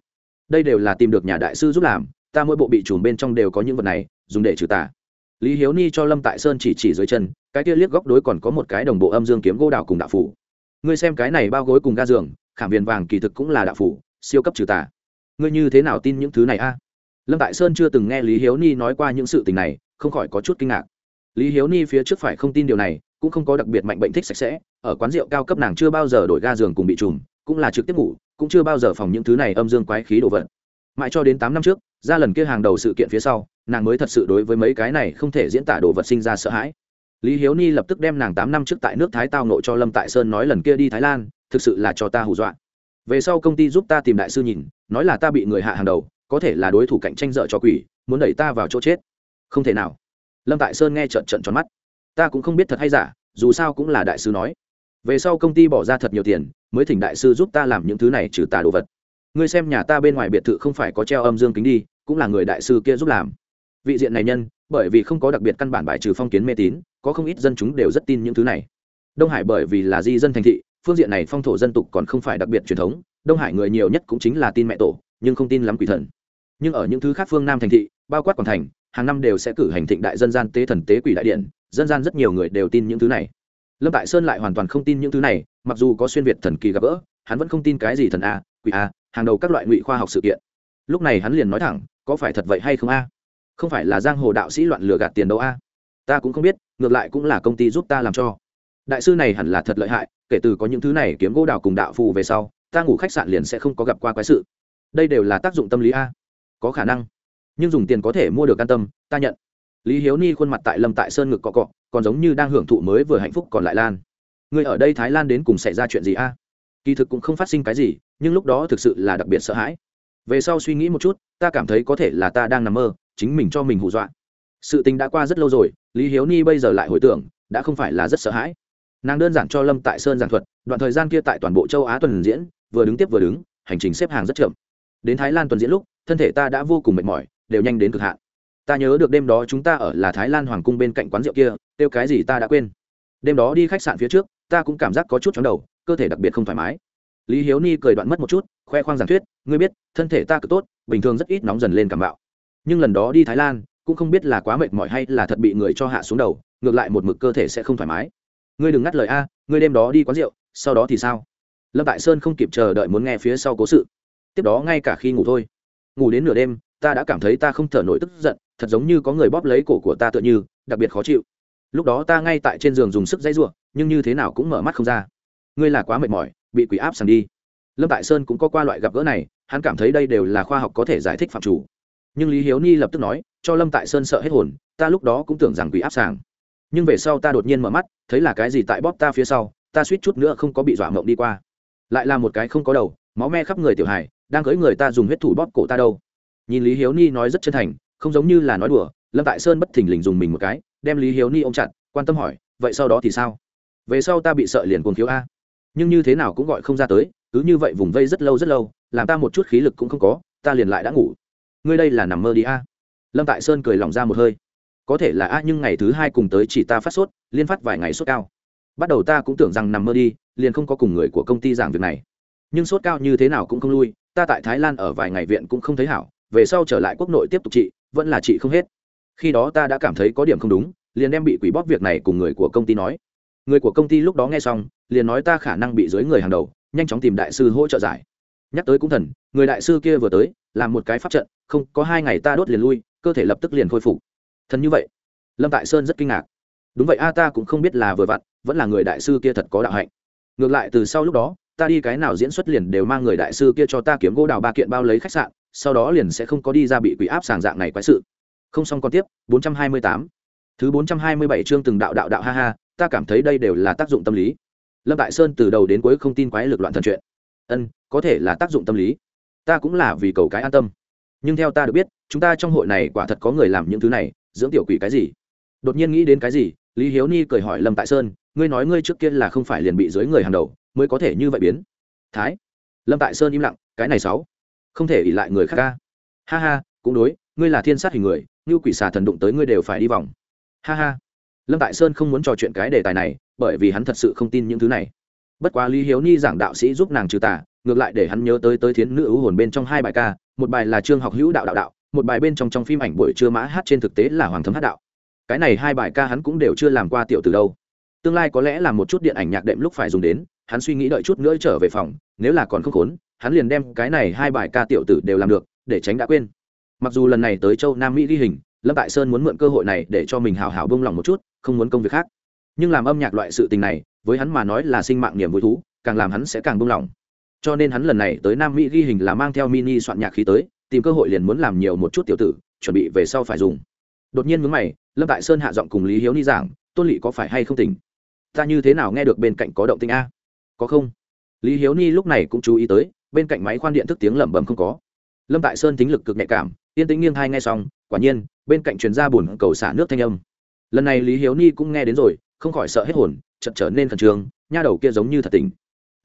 đây đều là tìm được nhà đại sư giúp làm ta mỗi bộ bị trùm bên trong đều có những vật này, dùng để trừ tà. Lý hiếu ni cho lâm tại sơn chỉ chỉ dưới chân, cái kia liếc góc đối còn có một cái đồng bộ âm dương kiếm gỗ đào cùng đạo phủ. Ngươi xem cái này bao gối cùng ga giường, khảm viền vàng kỳ thực cũng là đạo phủ, siêu cấp trừ tà. Ngươi như thế nào tin những thứ này a? Lâm tại sơn chưa từng nghe lý hiếu ni nói qua những sự tình này, không khỏi có chút kinh ngạc. Lý hiếu ni phía trước phải không tin điều này, cũng không có đặc biệt mạnh bệnh thích sạch sẽ, ở quán rượu cao cấp nàng chưa bao giờ đổi ga giường cùng bị trùm cũng là trực tiếp ngủ, cũng chưa bao giờ phòng những thứ này âm dương quái khí đồ vật mãi cho đến tám năm trước, ra lần kia hàng đầu sự kiện phía sau, nàng mới thật sự đối với mấy cái này không thể diễn tả đồ vật sinh ra sợ hãi. Lý hiếu ni lập tức đem nàng tám năm trước tại nước thái tao nộ cho lâm tại sơn nói lần kia đi thái lan, thực sự là cho ta hù dọa. Về sau công ty giúp ta tìm đại sư nhìn, nói là ta bị người hạ hàng đầu, có thể là đối thủ cạnh tranh dợ cho quỷ, muốn đẩy ta vào chỗ chết. Không thể nào. Lâm tại sơn nghe trận trận tròn mắt. Ta cũng không biết thật hay giả, dù sao cũng là đại sư nói. Về sau công ty bỏ ra thật nhiều tiền, mới thỉnh đại sư giúp ta làm những thứ này trừ tà đồ vật ngươi xem nhà ta bên ngoài biệt thự không phải có treo âm dương kính đi, cũng là người đại sư kia giúp làm. Vị diện này nhân, bởi vì không có đặc biệt căn bản bài trừ phong kiến mê tín, có không ít dân chúng đều rất tin những thứ này. Đông hải bởi vì là di dân thành thị, phương diện này phong thổ dân tục còn không phải đặc biệt truyền thống, đông hải người nhiều nhất cũng chính là tin mẹ tổ, nhưng không tin lắm quỷ thần. Nhưng ở những thứ khác phương nam thành thị, bao quát quảng thành, hàng năm đều sẽ cử hành thịnh đại dân gian tế thần tế quỷ đại điện, dân gian rất nhiều người đều tin những thứ này. Lâm tại sơn lại hoàn toàn không tin những thứ này, mặc dù có xuyên việt thần kỳ gặp gỡ, hắn vẫn không tin cái gì thần a, quỷ a hàng đầu các loại ngụy khoa học sự kiện. Lúc này hắn liền nói thẳng, có phải thật vậy hay không a? Không phải là giang hồ đạo sĩ loạn lừa gạt tiền đâu a? Ta cũng không biết, ngược lại cũng là công ty giúp ta làm cho. Đại sư này hẳn là thật lợi hại, kể từ có những thứ này kiếm gỗ đào cùng đạo phù về sau, ta ngủ khách sạn liền sẽ không có gặp qua quái sự. Đây đều là tác dụng tâm lý a. Có khả năng. Nhưng dùng tiền có thể mua được an tâm, ta nhận. Lý hiếu ni khuôn mặt tại lâm tại sơn ngực cọ cọ, còn giống như đang hưởng thụ mới vừa hạnh phúc còn lại lan. Người ở đây thái lan đến cùng xảy ra chuyện gì a? Kỳ thực cũng không phát sinh cái gì nhưng lúc đó thực sự là đặc biệt sợ hãi. Về sau suy nghĩ một chút, ta cảm thấy có thể là ta đang nằm mơ, chính mình cho mình hù dọa. Sự tình đã qua rất lâu rồi, lý hiếu ni bây giờ lại hồi tưởng, đã không phải là rất sợ hãi. Nàng đơn giản cho lâm tại sơn giảng thuật, đoạn thời gian kia tại toàn bộ châu á tuần diễn, vừa đứng tiếp vừa đứng, hành trình xếp hàng rất chậm. Đến thái lan tuần diễn lúc, thân thể ta đã vô cùng mệt mỏi, đều nhanh đến cực hạn. Ta nhớ được đêm đó chúng ta ở là thái lan hoàng cung bên cạnh quán rượu kia tiêu cái gì ta đã quên. Đêm đó đi khách sạn phía trước, ta cũng cảm giác có chút chóng đầu, cơ thể đặc biệt không thoải mái lý hiếu ni cười đoạn mất một chút, khoe khoang giảng thuyết, ngươi biết, thân thể ta cực tốt, bình thường rất ít nóng dần lên cảm bạo. Nhưng lần đó đi thái lan, cũng không biết là quá mệt mỏi hay là thật bị người cho hạ xuống đầu, ngược lại một mực cơ thể sẽ không thoải mái. Ngươi đừng ngắt lời a, ngươi đêm đó đi quán rượu, sau đó thì sao? Lâm tại sơn không kịp chờ đợi muốn nghe phía sau cố sự. Tiếp đó ngay cả khi ngủ thôi. Ngủ đến nửa đêm, ta đã cảm thấy ta không thở nổi tức giận, thật giống như có người bóp lấy cổ của ta tựa như, đặc biệt khó chịu. Lúc đó ta ngay tại trên giường dùng sức dãy r u ộ nhưng như thế nào cũng mở mắt không ra. Ngươi là quá mệt mỏi bị quỷ áp sàng đi. Lâm tại sơn cũng có qua loại gặp gỡ này, hắn cảm thấy đây đều là khoa học có thể giải thích phạm chủ. Nhưng lý hiếu ni lập tức nói, cho lâm tại sơn sợ hết hồn, ta lúc đó cũng tưởng rằng quỷ áp sàng. Nhưng về sau ta đột nhiên mở mắt, thấy là cái gì tại bóp ta phía sau, ta suýt chút nữa không có bị dọa mộng đi qua. Lại là một cái không có đầu, máu me khắp người tiểu hài, đang cưới người ta dùng huyết thủ bóp cổ ta đâu. Nhìn lý hiếu ni nói rất chân thành, không giống như là nói đùa, lâm tại sơn bất thình lình dùng mình một cái, đem lý hiếu ni ôm chặt, quan tâm hỏi, vậy sau đó thì sao? Về sau ta bị sợ liền cuồng thiếu a nhưng như thế nào cũng gọi không ra tới, cứ như vậy vùng vây rất lâu rất lâu, làm ta một chút khí lực cũng không có, ta liền lại đã ngủ. Ngươi đây là nằm mơ đi a. Lâm tại sơn cười lòng ra một hơi. Có thể là a, nhưng ngày thứ hai cùng tới chỉ ta phát sốt, liên phát vài ngày sốt cao. Bắt đầu ta cũng tưởng rằng nằm mơ đi, liền không có cùng người của công ty giảng việc này. Nhưng sốt cao như thế nào cũng không lui, ta tại thái lan ở vài ngày viện cũng không thấy hảo, về sau trở lại quốc nội tiếp tục trị, vẫn là trị không hết. Khi đó ta đã cảm thấy có điểm không đúng, liền đem bị quỷ bóp việc này cùng người của công ty nói người của công ty lúc đó nghe xong, liền nói ta khả năng bị dưới người hàng đầu, nhanh chóng tìm đại sư hỗ trợ giải. Nhắc tới cũng thần, người đại sư kia vừa tới, làm một cái pháp trận, không, có hai ngày ta đốt liền lui, cơ thể lập tức liền khôi phục. Thần như vậy, lâm tại sơn rất kinh ngạc. Đúng vậy a, ta cũng không biết là vừa vặn, vẫn là người đại sư kia thật có đạo hạnh. Ngược lại từ sau lúc đó, ta đi cái nào diễn xuất liền đều mang người đại sư kia cho ta kiếm gỗ đào ba kiện bao lấy khách sạn, sau đó liền sẽ không có đi ra bị quỷ áp sàng dạng này quái sự. Không xong còn tiếp 428. thứ 427 chương từng đạo đạo đạo ha ha ta cảm thấy đây đều là tác dụng tâm lý. Lâm tại sơn từ đầu đến cuối không tin quái lực loạn thần chuyện. Ân, có thể là tác dụng tâm lý. Ta cũng là vì cầu cái an tâm. Nhưng theo ta được biết, chúng ta trong hội này quả thật có người làm những thứ này, dưỡng tiểu quỷ cái gì? Đột nhiên nghĩ đến cái gì, lý hiếu ni cười hỏi lâm tại sơn, ngươi nói ngươi trước kia là không phải liền bị dưới người hàng đầu, mới có thể như vậy biến. Thái. Lâm tại sơn im lặng, cái này sáu không thể ỉ lại người khác ca. Ha ha, cũng đối, ngươi là thiên sát hình người, như quỷ xà thần đụng tới ngươi đều phải đi vòng. Ha ha lâm tại sơn không muốn trò chuyện cái đề tài này, bởi vì hắn thật sự không tin những thứ này. Bất quá lý hiếu ni giảng đạo sĩ giúp nàng trừ tà, ngược lại để hắn nhớ tới tới thiến nữ ưu hồn bên trong hai bài ca, một bài là trương học hữu đạo đạo đạo, một bài bên trong trong phim ảnh buổi trưa mã hát trên thực tế là hoàng thấm hát đạo. Cái này hai bài ca hắn cũng đều chưa làm qua tiểu từ đâu. Tương lai có lẽ là một chút điện ảnh nhạc đệm lúc phải dùng đến, hắn suy nghĩ đợi chút nữa trở về phòng, nếu là còn không khốn, hắn liền đem cái này hai bài ca tiểu tử đều làm được, để tránh đã quên. Mặc dù lần này tới châu nam mỹ ghi hình, lâm tại sơn muốn mượn cơ hội này để cho mình hào hào bông lòng một chút không muốn công việc khác. Nhưng làm âm nhạc loại sự tình này, với hắn mà nói là sinh mạng niềm vui thú, càng làm hắn sẽ càng buông lòng cho nên hắn lần này tới nam mỹ ghi hình là mang theo mini soạn nhạc khí tới, tìm cơ hội liền muốn làm nhiều một chút tiểu tử, chuẩn bị về sau phải dùng. Đột nhiên mướn mày, lâm tại sơn hạ giọng cùng lý hiếu ni giảng, tôn lỵ có phải hay không tỉnh? Ta như thế nào nghe được bên cạnh có động tinh a? Có không? Lý hiếu ni lúc này cũng chú ý tới, bên cạnh máy khoan điện thức tiếng lẩm bẩm không có. Lâm tại sơn tính lực cực nhạy cảm, yên tĩnh nghiêng hai nghe xong, quả nhiên, bên cạnh chuyên ra bùn cầu xả nước thanh âm lần này lý hiếu ni cũng nghe đến rồi, không khỏi sợ hết hồn chật trở nên khẩn trương, nha đầu kia giống như thật tình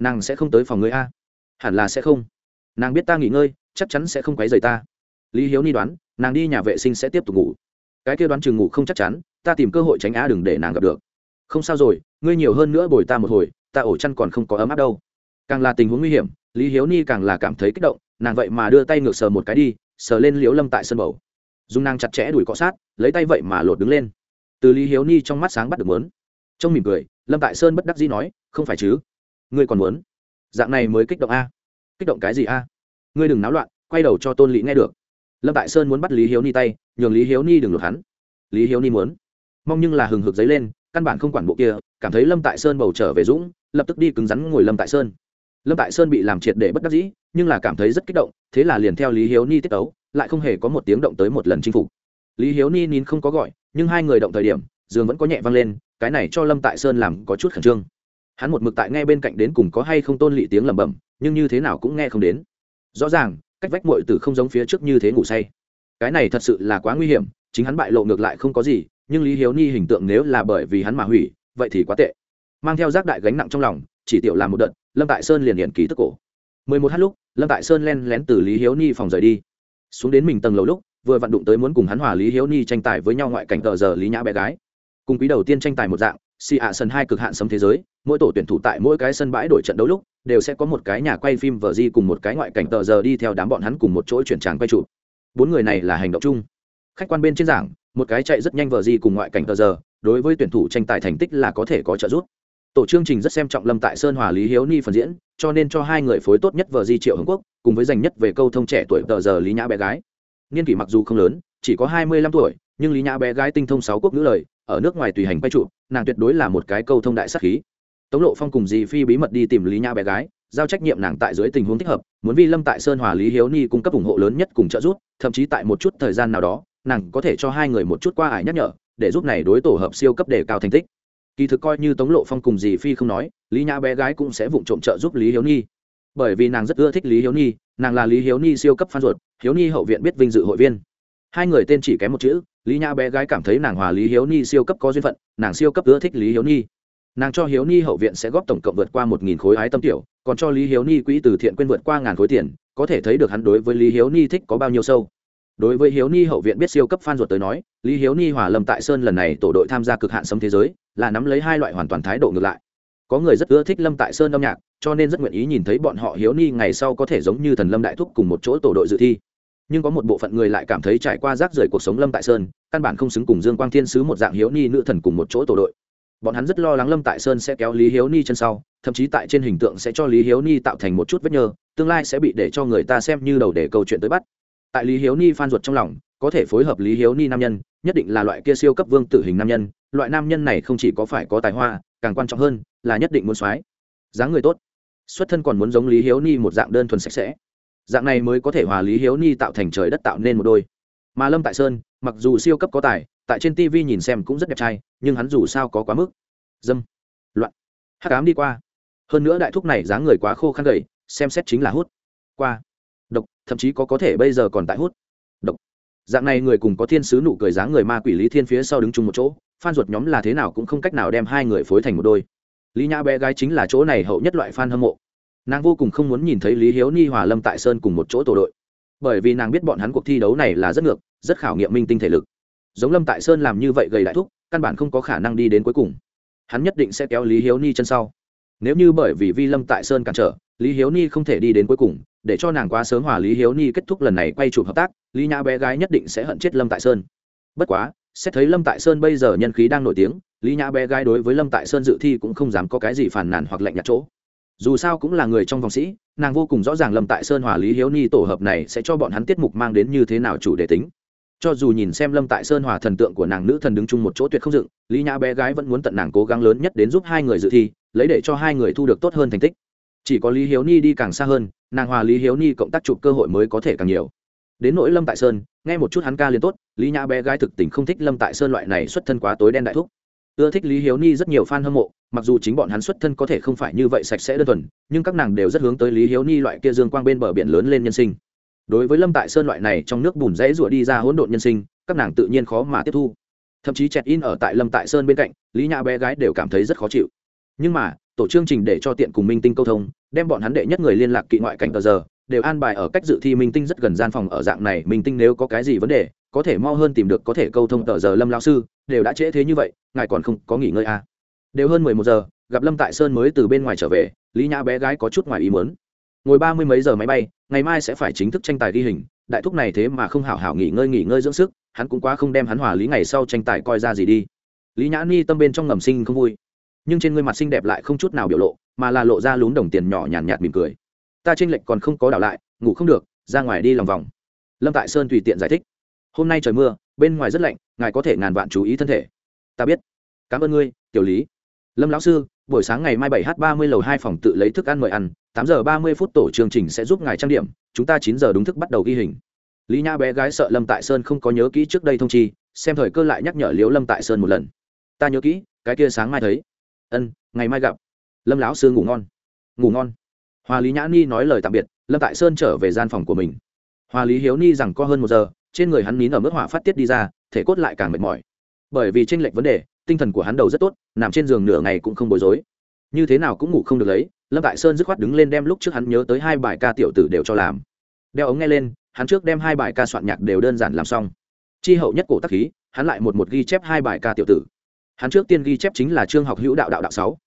nàng sẽ không tới phòng người a? Hẳn là sẽ không. Nàng biết ta nghỉ ngơi, chắc chắn sẽ không quấy rầy ta. Lý hiếu ni đoán, nàng đi nhà vệ sinh sẽ tiếp tục ngủ. Cái kia đoán chừng ngủ không chắc chắn, ta tìm cơ hội tránh á đừng để nàng gặp được. Không sao rồi, ngươi nhiều hơn nữa bồi ta một hồi, ta ổ chăn còn không có ấm áp đâu. Càng là tình huống nguy hiểm, lý hiếu ni càng là cảm thấy kích động, nàng vậy mà đưa tay ngược sờ một cái đi, sờ lên liễu lâm tại sân bầu. Dùng nàng chặt chẽ đuổi cọ sát, lấy tay vậy mà lột đứng lên từ lý hiếu ni trong mắt sáng bắt được mớn trong mỉm cười, lâm tại sơn bất đắc dĩ nói, không phải chứ? Ngươi còn muốn? Dạng này mới kích động a. Kích động cái gì a? Ngươi đừng náo loạn, quay đầu cho tôn lý nghe được. Lâm tại sơn muốn bắt lý hiếu ni tay, nhường lý hiếu ni đừng lột hắn. Lý hiếu ni muốn. Mong nhưng là hừng hực dấy lên, căn bản không quản bộ kia, cảm thấy lâm tại sơn bầu trở về dũng, lập tức đi cứng rắn ngồi lâm tại sơn. Lâm tại sơn bị làm triệt để bất đắc dĩ, nhưng là cảm thấy rất kích động, thế là liền theo lý hiếu ni tiết ấu lại không hề có một tiếng động tới một lần chinh phục. Lý hiếu ni nín không có gọi nhưng hai người động thời điểm, giường vẫn có nhẹ vang lên, cái này cho lâm tại sơn làm có chút khẩn trương. Hắn một mực tại nghe bên cạnh đến cùng có hay không tôn lị tiếng lẩm bẩm, nhưng như thế nào cũng nghe không đến. Rõ ràng, cách vách mội tử không giống phía trước như thế ngủ say. Cái này thật sự là quá nguy hiểm, chính hắn bại lộ ngược lại không có gì, nhưng lý hiếu ni hình tượng nếu là bởi vì hắn mà hủy, vậy thì quá tệ. Mang theo giác đại gánh nặng trong lòng, chỉ tiểu làm một đợt, lâm tại sơn liền hiện ký tức cổ. Mười một h lúc, lâm tại sơn len lén từ lý hiếu ni phòng rời đi. Xuống đến mình tầng lầu lúc vừa vận đụng tới muốn cùng hắn hòa lý hiếu ni tranh tài với nhau ngoại cảnh tờ giờ lý nhã bé gái. Cùng quý đầu tiên tranh tài một dạng si hạ sân hai cực hạn sấm thế giới, mỗi tổ tuyển thủ tại mỗi cái sân bãi đổi trận đấu lúc, đều sẽ có một cái nhà quay phim vờ di cùng một cái ngoại cảnh tờ giờ đi theo đám bọn hắn cùng một chỗ chuyển tràng quay chụp. Bốn người này là hành động chung. Khách quan bên trên giảng, một cái chạy rất nhanh vờ di cùng ngoại cảnh tờ giờ, đối với tuyển thủ tranh tài thành tích là có thể có trợ giúp. Tổ chương trình rất xem trọng lâm tại sơn hòa lý hiếu ni phần diễn, cho nên cho hai người phối tốt nhất vờ di triệu hưng quốc, cùng với dành nhất về câu thông trẻ tuổi tờ giờ lý nhã bé gái niên kỷ mặc dù không lớn, chỉ có hai mươi lăm tuổi, nhưng lý nhã bé gái tinh thông sáu quốc ngữ lời, ở nước ngoài tùy hành quay trụ, nàng tuyệt đối là một cái câu thông đại sắc khí. Tống lộ phong cùng dì phi bí mật đi tìm lý nhã bé gái, giao trách nhiệm nàng tại dưới tình huống thích hợp, muốn vi lâm tại sơn hòa lý hiếu ni cung cấp ủng hộ lớn nhất cùng trợ giúp, thậm chí tại một chút thời gian nào đó, nàng có thể cho hai người một chút qua ải nhắc nhở, để giúp này đối tổ hợp siêu cấp đề cao thành tích. Kỳ thực coi như tống lộ phong cùng dì phi không nói, lý nhã bé gái cũng sẽ vụng trộm trợ giúp lý hiếu ni bởi vì nàng rất ưa thích lý hiếu ni nàng là lý hiếu ni siêu cấp phan ruột, hiếu ni hậu viện biết vinh dự hội viên. Hai người tên chỉ kém một chữ, lý nhã bé gái cảm thấy nàng hòa lý hiếu ni siêu cấp có duyên phận, nàng siêu cấp ưa thích lý hiếu ni nàng cho hiếu ni hậu viện sẽ góp tổng cộng vượt qua một nghìn khối ái tâm tiểu, còn cho lý hiếu ni quỹ từ thiện quên vượt qua ngàn khối tiền, có thể thấy được hắn đối với lý hiếu ni thích có bao nhiêu sâu. Đối với hiếu ni hậu viện biết siêu cấp phan ruột tới nói, lý hiếu ni hòa lâm tại sơn lần này tổ đội tham gia cực hạn sấm thế giới, là nắm lấy hai loại hoàn toàn thái độ ngược lại. Có người rất ưa thích lâm tại sơn âm nhạc cho nên rất nguyện ý nhìn thấy bọn họ hiếu ni ngày sau có thể giống như thần lâm đại thúc cùng một chỗ tổ đội dự thi. Nhưng có một bộ phận người lại cảm thấy trải qua rác rưởi cuộc sống lâm tại sơn, căn bản không xứng cùng dương quang thiên sứ một dạng hiếu ni nữ thần cùng một chỗ tổ đội. Bọn hắn rất lo lắng lâm tại sơn sẽ kéo lý hiếu ni chân sau, thậm chí tại trên hình tượng sẽ cho lý hiếu ni tạo thành một chút vết nhơ, tương lai sẽ bị để cho người ta xem như đầu để câu chuyện tới bắt. Tại lý hiếu ni phan ruột trong lòng, có thể phối hợp lý hiếu ni nam nhân, nhất định là loại kia siêu cấp vương tử hình nam nhân, loại nam nhân này không chỉ có phải có tài hoa, càng quan trọng hơn là nhất định muốn soái. Dáng người tốt xuất thân còn muốn giống lý hiếu ni một dạng đơn thuần sạch sẽ. Dạng này mới có thể hòa lý hiếu ni tạo thành trời đất tạo nên một đôi. Mà lâm tại sơn, mặc dù siêu cấp có tài, tại trên tv nhìn xem cũng rất đẹp trai, nhưng hắn dù sao có quá mức. Dâm. Loạn. Hắc ám đi qua. Hơn nữa đại thúc này dáng người quá khô khăn gầy, xem xét chính là hút. Qua. Độc, thậm chí có có thể bây giờ còn tại hút. Độc. Dạng này người cùng có thiên sứ nụ cười dáng người ma quỷ lý thiên phía sau đứng chung một chỗ phan ruột nhóm là thế nào cũng không cách nào đem hai người phối thành một đôi lý nhã bé gái chính là chỗ này hậu nhất loại f a n hâm mộ. Nàng vô cùng không muốn nhìn thấy lý hiếu ni hòa lâm tại sơn cùng một chỗ tổ đội. Bởi vì nàng biết bọn hắn cuộc thi đấu này là rất ngược, rất khảo nghiệm minh tinh thể lực. Giống lâm tại sơn làm như vậy gầy đại thúc, căn bản không có khả năng đi đến cuối cùng. Hắn nhất định sẽ kéo lý hiếu ni chân sau. Nếu như bởi vì vi lâm tại sơn cản trở, lý hiếu ni không thể đi đến cuối cùng, để cho nàng quá sớm hòa lý hiếu ni kết thúc lần này quay chụp hợp tác, lý nhã bé gái nhất định sẽ hận chết lâm tại sơn. Bất quá xét thấy lâm tại sơn bây giờ nhân khí đang nổi tiếng, lý nhã bé gái đối với lâm tại sơn dự thi cũng không dám có cái gì phản nàn hoặc lạnh nhạt chỗ. Dù sao cũng là người trong vòng sĩ, nàng vô cùng rõ ràng lâm tại sơn hòa lý hiếu ni tổ hợp này sẽ cho bọn hắn tiết mục mang đến như thế nào chủ đề tính. Cho dù nhìn xem lâm tại sơn hòa thần tượng của nàng nữ thần đứng chung một chỗ tuyệt không dựng, lý nhã bé gái vẫn muốn tận nàng cố gắng lớn nhất đến giúp hai người dự thi, lấy để cho hai người thu được tốt hơn thành tích. Chỉ có lý hiếu ni đi càng xa hơn, nàng hòa lý hiếu ni cộng tác chụp cơ hội mới có thể càng nhiều. Đến nỗi lâm tại sơn, nghe một chút hắn ca liền tốt lý nhã bé gái thực tình không thích lâm tại sơn loại này xuất thân quá tối đen đại thúc. Ưa thích lý hiếu ni rất nhiều fan hâm mộ, mặc dù chính bọn hắn xuất thân có thể không phải như vậy sạch sẽ đơn thuần, nhưng các nàng đều rất hướng tới lý hiếu ni loại kia dương quang bên bờ biển lớn lên nhân sinh. Đối với lâm tại sơn loại này trong nước bùn rẫy rủa đi ra hỗn độn nhân sinh, các nàng tự nhiên khó mà tiếp thu. Thậm chí chẹt in ở tại lâm tại sơn bên cạnh, lý nhã bé gái đều cảm thấy rất khó chịu. Nhưng mà, tổ chương trình để cho tiện cùng minh tinh câu thông, đem bọn hắn đệ nhất người liên lạc kỵ ngoại cảnh tờ giờ, đều an bài ở cách dự thi minh tinh rất gần gian phòng ở dạng này, minh tinh nếu có cái gì vấn đề có thể mau hơn tìm được có thể câu thông tờ giờ lâm lao sư đều đã trễ thế như vậy ngài còn không có nghỉ ngơi à. đều hơn mười một giờ gặp lâm tại sơn mới từ bên ngoài trở về lý nhã bé gái có chút ngoài ý mớn ngồi ba mươi mấy giờ máy bay ngày mai sẽ phải chính thức tranh tài ghi hình đại thúc này thế mà không hảo hảo nghỉ ngơi nghỉ ngơi dưỡng sức hắn cũng quá không đem hắn hòa lý ngày sau tranh tài coi ra gì đi. Lý nhã ni tâm bên trong ngầm sinh không vui nhưng trên gương mặt xinh đẹp lại không chút nào biểu lộ mà là lộ ra lún đồng tiền nhỏ nhàn nhạt, nhạt mỉm cười. Ta tranh lệch còn không có đảo lại ngủ không được ra ngoài đi lòng vòng. Lâm tại sơn tùy tiện giải thích hôm nay trời mưa, bên ngoài rất lạnh, ngài có thể ngàn vạn chú ý thân thể. Ta biết. Cảm ơn ngươi, tiểu lý. Lâm lão sư, buổi sáng ngày mai bảy h ba mươi lầu hai phòng tự lấy thức ăn mời ăn, tám giờ ba mươi phút tổ chương trình sẽ giúp ngài trang điểm, chúng ta chín giờ đúng thức bắt đầu ghi hình. Lý nha bé gái sợ lâm tại sơn không có nhớ kỹ trước đây thông chi, xem thời cơ lại nhắc nhở liếu lâm tại sơn một lần. Ta nhớ kỹ, cái kia sáng mai thấy. Ân, ngày mai gặp. Lâm lão sư ngủ ngon. Ngủ ngon. Hoa lý nhã ni nói lời tạm biệt, lâm tại sơn trở về gian phòng của mình. Hoa lý hiếu ni rằng có hơn một giờ trên người hắn nín ở mức hỏa phát tiết đi ra, thể cốt lại càng mệt mỏi. Bởi vì tranh lệch vấn đề, tinh thần của hắn đầu rất tốt, nằm trên giường nửa ngày cũng không bối rối. Như thế nào cũng ngủ không được lấy, lâm tại sơn dứt khoát đứng lên đem lúc trước hắn nhớ tới hai bài ca tiểu tử đều cho làm. Đeo ống nghe lên, hắn trước đem hai bài ca soạn nhạc đều đơn giản làm xong. Chi hậu nhất cổ tắc khí, hắn lại một một ghi chép hai bài ca tiểu tử. Hắn trước tiên ghi chép chính là trương học hữu đạo đạo đạo sáu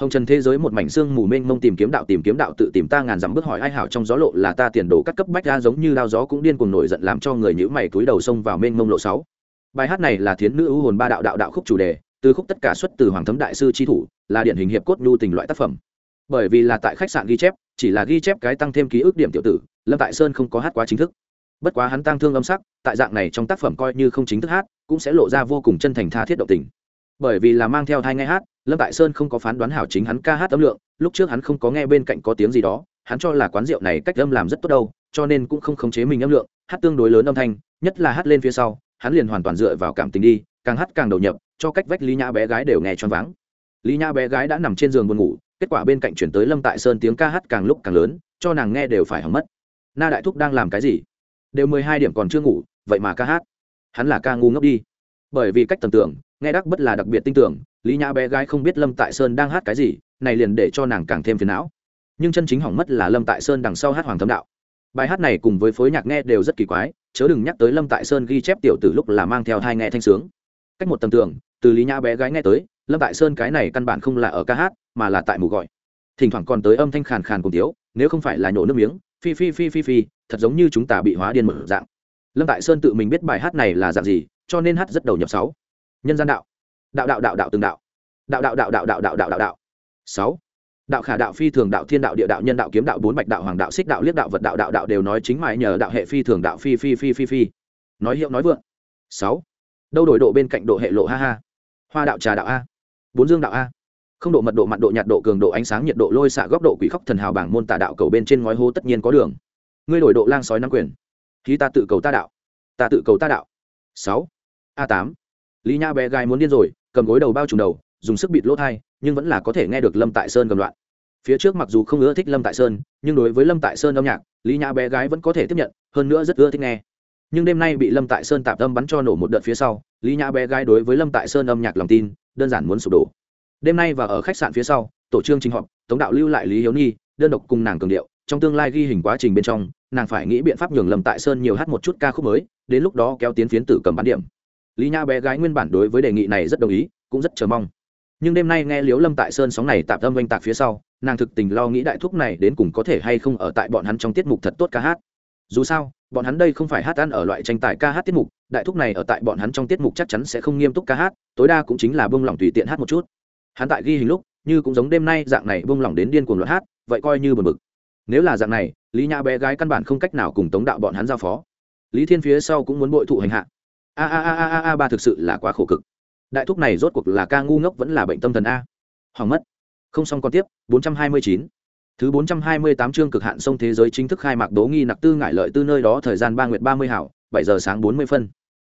hồng trần thế giới một mảnh xương mù mênh mông tìm kiếm đạo, tìm kiếm đạo, tự tìm ta ngàn dặm bước hỏi ai hảo trong gió lộ là ta tiền đồ các cấp bách ra giống như đao gió cũng điên cuồng nổi giận làm cho người nhữ mày túi đầu sông vào mênh mông lộ sáu. Bài hát này là thiến nữ ưu hồn ba đạo đạo đạo khúc chủ đề, từ khúc tất cả xuất từ hoàng thấm đại sư tri thủ, là điển hình hiệp cốt nhu tình loại tác phẩm. Bởi vì là tại khách sạn ghi chép, chỉ là ghi chép cái tăng thêm ký ức điểm tiểu tử, lâm tại sơn không có hát quá chính thức. Bất quá hắn tăng thương âm sắc, tại dạng này trong tác phẩm coi như không chính thức hát, cũng sẽ lộ ra vô cùng chân thành tha thiết động tình. Bởi vì là mang theo thai ngay hát lâm tại sơn không có phán đoán hảo chính hắn ca hát âm lượng, lúc trước hắn không có nghe bên cạnh có tiếng gì đó, hắn cho là quán rượu này cách âm làm rất tốt đâu, cho nên cũng không khống chế mình âm lượng, hát tương đối lớn âm thanh, nhất là hát lên phía sau, hắn liền hoàn toàn dựa vào cảm tình đi, càng hát càng đầu nhập, cho cách vách lý nhã bé gái đều nghe choáng váng. Lý nhã bé gái đã nằm trên giường buồn ngủ, kết quả bên cạnh chuyển tới lâm tại sơn tiếng ca hát càng lúc càng lớn, cho nàng nghe đều phải hỏng mất. Na đại thúc đang làm cái gì? Đều mười hai điểm còn chưa ngủ, vậy mà ca hát. Hắn là ca ngu ngốc đi. Bởi vì cách tầm tưởng nghe đắc bất là đặc biệt tin tưởng lý nhã bé gái không biết lâm tại sơn đang hát cái gì, này liền để cho nàng càng thêm phiền não. Nhưng chân chính hỏng mất là lâm tại sơn đằng sau hát hoàng thấm đạo. Bài hát này cùng với phối nhạc nghe đều rất kỳ quái, chớ đừng nhắc tới lâm tại sơn ghi chép tiểu từ lúc là mang theo hai nghe thanh sướng. Cách một tầm tưởng từ lý nhã bé gái nghe tới, lâm tại sơn cái này căn bản không là ở ca hát, mà là tại mù gọi. Thỉnh thoảng còn tới âm thanh khàn khàn cùng tiếu nếu không phải là nhổ nước miếng, phi phi phi phi phi, thật giống như chúng ta bị hóa điên mở dạng. Lâm tại sơn tự mình biết bài hát này là dạng gì, cho nên hát rất đầu nhập sáu. Nhân gian đạo đạo đạo đạo đạo từng đạo đạo đạo đạo đạo đạo đạo đạo đạo đạo sáu đạo khả đạo phi thường đạo thiên đạo địa đạo nhân đạo kiếm đạo bốn bạch đạo hoàng đạo xích đạo liếc đạo vật đạo đạo đạo đều nói chính mãi nhờ đạo hệ phi thường đạo phi phi phi phi phi nói hiệu nói vượng sáu đâu đổi độ bên cạnh độ hệ lộ ha ha hoa đạo trà đạo a bốn dương đạo a không độ mật độ mặn độ nhạt độ cường độ ánh sáng nhiệt độ lôi xạ góc độ quỷ khóc thần hào bảng môn tả đạo cầu bên trên ngói hô tất nhiên có đường ngươi đổi độ lang sói nắm quyền khi ta tự cầu ta đạo ta tự cầu ta đạo sáu a tám lý nha bé gái muốn điên rồi cầm gối đầu bao trùm đầu, dùng sức bịt lỗ thai, nhưng vẫn là có thể nghe được lâm tại sơn cầm loạn. Phía trước mặc dù không ưa thích lâm tại sơn, nhưng đối với lâm tại sơn âm nhạc, lý nhã bé gái vẫn có thể tiếp nhận, hơn nữa rất ưa thích nghe. Nhưng đêm nay bị lâm tại sơn tạm tâm bắn cho nổ một đợt phía sau, lý nhã bé gái đối với lâm tại sơn âm nhạc lòng tin, đơn giản muốn sụp đổ. Đêm nay và ở khách sạn phía sau, tổ trương trình họp, tống đạo lưu lại lý hiếu nhi, đơn độc cùng nàng cường điệu, trong tương lai ghi hình quá trình bên trong, nàng phải nghĩ biện pháp nhường lâm tại sơn nhiều hát một chút ca khúc mới, đến lúc đó kéo tiến phiến tử cầm bán điểm lý nha bé gái nguyên bản đối với đề nghị này rất đồng ý, cũng rất chờ mong. Nhưng đêm nay nghe liếu lâm tại sơn sóng này tạm tâm oanh tạc phía sau, nàng thực tình lo nghĩ đại thúc này đến cùng có thể hay không ở tại bọn hắn trong tiết mục thật tốt ca hát. Dù sao, bọn hắn đây không phải hát ăn ở loại tranh tài ca hát tiết mục, đại thúc này ở tại bọn hắn trong tiết mục chắc chắn sẽ không nghiêm túc ca hát, tối đa cũng chính là bông lỏng tùy tiện hát một chút. Hắn tại ghi hình lúc, như cũng giống đêm nay dạng này bông lỏng đến điên cuồng luận hát, vậy coi như bờ mực nếu là dạng này, lý nhã bé gái căn bản không cách nào cùng tống đạo bọn hắn giao phó. Lý thiên phía sau cũng muốn bội thụ hành hạ a a a a a ba thực sự là quá khổ cực. Đại thúc này rốt cuộc là ca ngu ngốc vẫn là bệnh tâm thần a. Hoàng mất. Không xong còn tiếp 429. thứ 428 chương cực hạn sông thế giới chính thức khai mạc đố nghi nặc tư ngại lợi tư nơi đó thời gian ba nguyệt ba mươi hảo, bảy giờ sáng bốn mươi phân.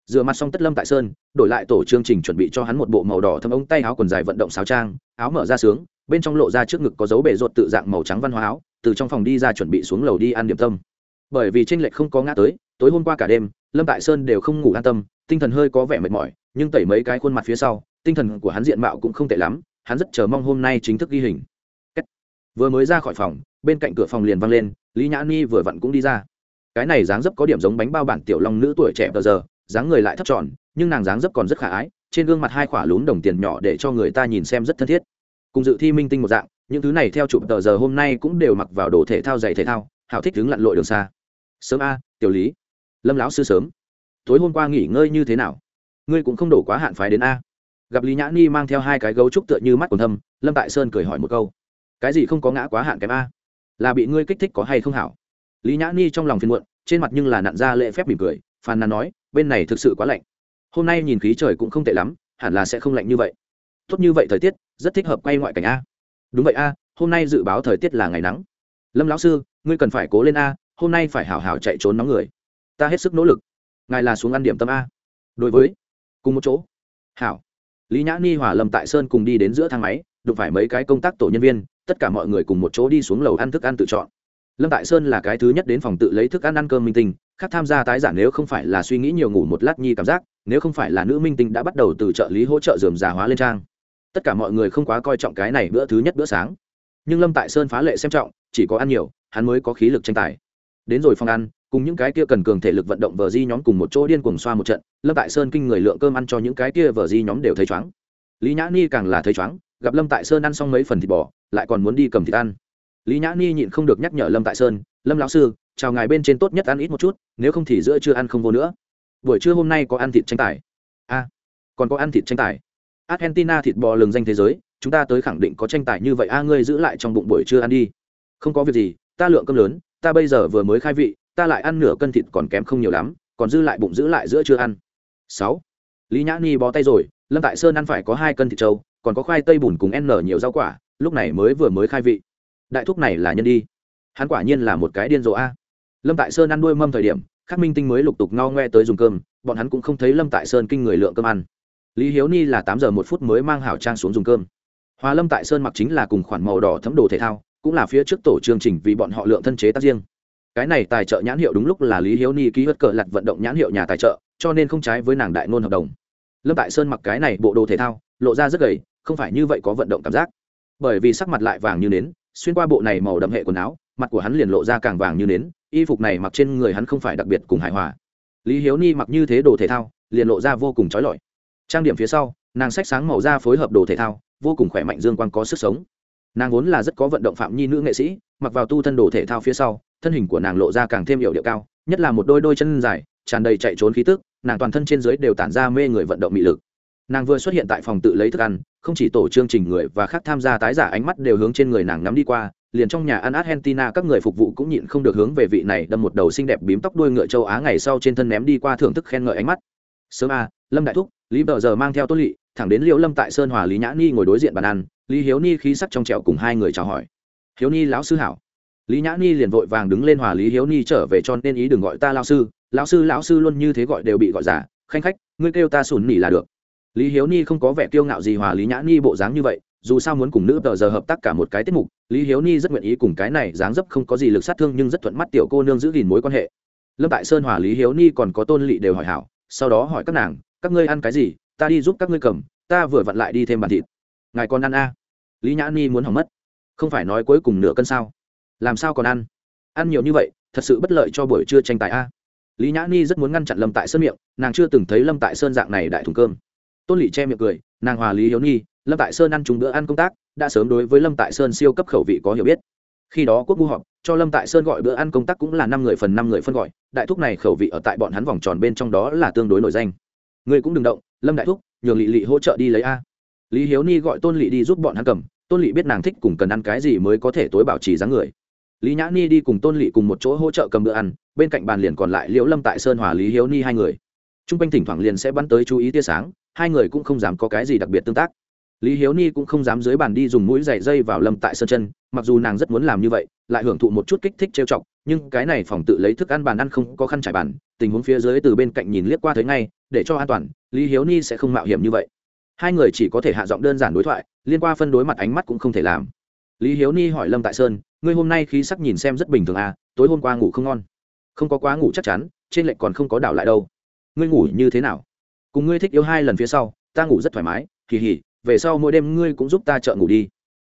Rửa mặt xong tất lâm tại sơn, đổi lại tổ chương trình chuẩn bị cho hắn một bộ màu đỏ thâm ống tay áo quần dài vận động sáo trang, áo mở ra sướng, bên trong lộ ra trước ngực có dấu bể rột tự dạng màu trắng văn hóa áo, từ trong phòng đi ra chuẩn bị xuống lầu đi ăn điểm tâm. Bởi vì tranh lệch không có ngã tới, tối hôm qua cả đêm, lâm tại sơn đều không ngủ an tâm tinh thần hơi có vẻ mệt mỏi, nhưng tẩy mấy cái khuôn mặt phía sau, tinh thần của hắn diện mạo cũng không tệ lắm, hắn rất chờ mong hôm nay chính thức ghi hình. Vừa mới ra khỏi phòng, bên cạnh cửa phòng liền văng lên, lý nhã ni vừa vặn cũng đi ra. Cái này dáng dấp có điểm giống bánh bao bản tiểu long nữ tuổi trẻ tờ giờ, dáng người lại thấp tròn, nhưng nàng dáng dấp còn rất khả ái, trên gương mặt hai khỏa lún đồng tiền nhỏ để cho người ta nhìn xem rất thân thiết. Cùng dự thi minh tinh một dạng, những thứ này theo chụp tờ giờ hôm nay cũng đều mặc vào đồ thể thao giày thể thao hào thích đứng lặn lội đường xa. Sớm a, tiểu lý. Lâm lão sư sớm tối hôm qua nghỉ ngơi như thế nào? Ngươi cũng không đổ quá hạn phái đến a. Gặp lý nhã ni mang theo hai cái gấu trúc tựa như mắt còn thâm, lâm tại sơn cười hỏi một câu. Cái gì không có ngã quá hạn kém a? Là bị ngươi kích thích có hay không hảo? Lý nhã ni trong lòng phiền muộn, trên mặt nhưng là nặn ra lễ phép mỉm cười, phàn nàn nói, bên này thực sự quá lạnh. Hôm nay nhìn khí trời cũng không tệ lắm, hẳn là sẽ không lạnh như vậy. Tốt như vậy thời tiết, rất thích hợp quay ngoại cảnh a. Đúng vậy a, hôm nay dự báo thời tiết là ngày nắng. Lâm lão sư, ngươi cần phải cố lên a, hôm nay phải hảo hảo chạy trốn nóng người. Ta hết sức nỗ lực ngài là xuống ăn điểm tâm a. Đối với, cùng một chỗ. Hảo. Lý nhã ni hòa lâm tại sơn cùng đi đến giữa thang máy, đụng phải mấy cái công tác tổ nhân viên, tất cả mọi người cùng một chỗ đi xuống lầu ăn thức ăn tự chọn. Lâm tại sơn là cái thứ nhất đến phòng tự lấy thức ăn ăn cơm minh tinh, khác tham gia tái giả nếu không phải là suy nghĩ nhiều ngủ một lát nhi cảm giác, nếu không phải là nữ minh tinh đã bắt đầu từ trợ lý hỗ trợ dườm già hóa lên trang. Tất cả mọi người không quá coi trọng cái này bữa thứ nhất bữa sáng. Nhưng lâm tại sơn phá lệ xem trọng, chỉ có ăn nhiều, hắn mới có khí lực tranh tài. Đến rồi phòng ăn cùng những cái kia cần cường thể lực vận động vờ di nhóm cùng một chỗ điên cuồng xoa một trận, lâm tại sơn kinh người lượng cơm ăn cho những cái kia vờ di nhóm đều thấy chóng lý nhã ni càng là thấy chóng gặp lâm tại sơn ăn xong mấy phần thịt bò, lại còn muốn đi cầm thịt ăn. Lý nhã ni nhịn không được nhắc nhở lâm tại sơn, lâm lão sư, chào ngài bên trên tốt nhất ăn ít một chút, nếu không thì giữa trưa ăn không vô nữa. Buổi trưa hôm nay có ăn thịt tranh tài. A, còn có ăn thịt tranh tài. Argentina thịt bò lừng danh thế giới, chúng ta tới khẳng định có tranh tài như vậy, a, ngươi giữ lại trong bụng buổi trưa ăn đi. Không có việc gì, ta lượng cơm lớn, ta bây giờ vừa mới khai vị ta lại ăn nửa cân thịt còn kém không nhiều lắm, còn dư lại bụng giữ lại giữa chưa ăn. Sáu. Lý nhã ni bó tay rồi, lâm tại sơn ăn phải có hai cân thịt trâu, còn có khoai tây bùn cùng n nhiều rau quả, lúc này mới vừa mới khai vị. Đại thúc này là nhân đi. Hắn quả nhiên là một cái điên rồ a. Lâm tại sơn ăn đuôi mâm thời điểm, khắc minh tinh mới lục tục ngao ngoe tới dùng cơm, bọn hắn cũng không thấy lâm tại sơn kinh người lượng cơm ăn. Lý hiếu ni là tám giờ một phút mới mang hảo trang xuống dùng cơm. Hòa lâm tại sơn mặc chính là cùng khoản màu đỏ thấm đồ thể thao, cũng là phía trước tổ chương trình vì bọn họ lượng thân chế tác riêng cái này tài trợ nhãn hiệu đúng lúc là lý hiếu ni ký hất cờ lặt vận động nhãn hiệu nhà tài trợ, cho nên không trái với nàng đại nôn hợp đồng. Lâm tại sơn mặc cái này bộ đồ thể thao, lộ ra rất gầy, không phải như vậy có vận động cảm giác. Bởi vì sắc mặt lại vàng như nến, xuyên qua bộ này màu đậm hệ quần áo, mặt của hắn liền lộ ra càng vàng như nến, y phục này mặc trên người hắn không phải đặc biệt cùng hài hòa. Lý hiếu ni mặc như thế đồ thể thao, liền lộ ra vô cùng trói lọi. Trang điểm phía sau, nàng sách sáng màu da phối hợp đồ thể thao, vô cùng khỏe mạnh dương quang có sức sống nàng vốn là rất có vận động phạm nhi nữ nghệ sĩ, mặc vào tu thân đồ thể thao phía sau, thân hình của nàng lộ ra càng thêm hiệu điệu cao, nhất là một đôi đôi chân dài, tràn đầy chạy trốn khí tức, nàng toàn thân trên dưới đều tản ra mê người vận động mị lực. Nàng vừa xuất hiện tại phòng tự lấy thức ăn, không chỉ tổ chương trình người và khác tham gia tái giả ánh mắt đều hướng trên người nàng nắm đi qua, liền trong nhà ăn argentina các người phục vụ cũng nhịn không được hướng về vị này đâm một đầu xinh đẹp bím tóc đuôi ngựa châu á ngày sau trên thân ném đi qua thưởng thức khen ngợi ánh mắt. Sớm a lâm đại thúc, lý vợ giờ mang theo tốt lỵ thẳng đến liễu lâm tại sơn hòa lý nhã ni ngồi đối diện bàn ăn lý hiếu ni khí sắc trong trẹo cùng hai người chào hỏi. Hiếu ni lão sư hảo. Lý nhã ni liền vội vàng đứng lên hòa lý hiếu ni trở về cho nên ý đừng gọi ta lao sư, lão sư lão sư luôn như thế gọi đều bị gọi giả, khanh khách, ngươi kêu ta sùn nỉ là được. Lý hiếu ni không có vẻ kiêu ngạo gì hòa lý nhã ni bộ dáng như vậy, dù sao muốn cùng nữ tờ giờ hợp tác cả một cái tiết mục, lý hiếu ni rất nguyện ý cùng cái này dáng dấp không có gì lực sát thương nhưng rất thuận mắt tiểu cô nương giữ gìn mối quan hệ. Lâm tại sơn hòa lý hiếu ni còn có tôn lỵ đều hỏi hảo, sau đó hỏi các nàng, các ngươi ăn cái gì? Ta đi giúp các ngươi cầm, ta vừa vặn lại đi thêm bàn thịt ngài còn ăn a lý nhã ni muốn hỏng mất. Không phải nói cuối cùng nửa cân sao? Làm sao còn ăn? Ăn nhiều như vậy, thật sự bất lợi cho buổi trưa tranh tài a lý nhã ni rất muốn ngăn chặn lâm tại sơn miệng, nàng chưa từng thấy lâm tại sơn dạng này đại thùng cơm. Tôn lỵ che miệng cười, nàng hòa lý hiếu ni, lâm tại sơn ăn chung bữa ăn công tác, đã sớm đối với lâm tại sơn siêu cấp khẩu vị có hiểu biết. Khi đó quốc vu họp, cho lâm tại sơn gọi bữa ăn công tác cũng là năm người phần năm người phân gọi, đại thúc này khẩu vị ở tại bọn hắn vòng tròn bên trong đó là tương đối nổi danh. Người cũng đừng động, lâm đại thúc, nhường lỵ lỵ hỗ trợ đi lấy a lý hiếu ni gọi tôn lỵ đi giúp bọn hắn cầm, tôn lỵ biết nàng thích cùng cần ăn cái gì mới có thể tối bảo trì dáng người. Lý nhã ni đi cùng tôn lỵ cùng một chỗ hỗ trợ cầm bữa ăn, bên cạnh bàn liền còn lại liễu lâm tại sơn hòa lý hiếu ni hai người. T r u n g quanh thỉnh thoảng liền sẽ bắn tới chú ý tia sáng, hai người cũng không dám có cái gì đặc biệt tương tác. Lý hiếu ni cũng không dám dưới bàn đi dùng mũi giày dây vào lâm tại sơn chân, mặc dù nàng rất muốn làm như vậy, lại hưởng thụ một chút kích thích trêu chọc, nhưng cái này phòng tự lấy thức ăn bàn ăn không có khăn trải bàn, tình huống phía dưới từ bên cạnh nhìn liếc qua thấy ngay, để cho an toàn, lý hiếu ni sẽ không mạo hiểm như vậy hai người chỉ có thể hạ giọng đơn giản đối thoại, liên qua phân đối mặt ánh mắt cũng không thể làm. Lý hiếu ni hỏi lâm tại sơn, ngươi hôm nay khí sắc nhìn xem rất bình thường à tối hôm qua ngủ không ngon. Không có quá ngủ chắc chắn, trên lệnh còn không có đảo lại đâu. Ngươi ngủ như thế nào? Cùng ngươi thích yêu hai lần phía sau, ta ngủ rất thoải mái kỳ hỉ về sau mỗi đêm ngươi cũng giúp ta chợ ngủ đi.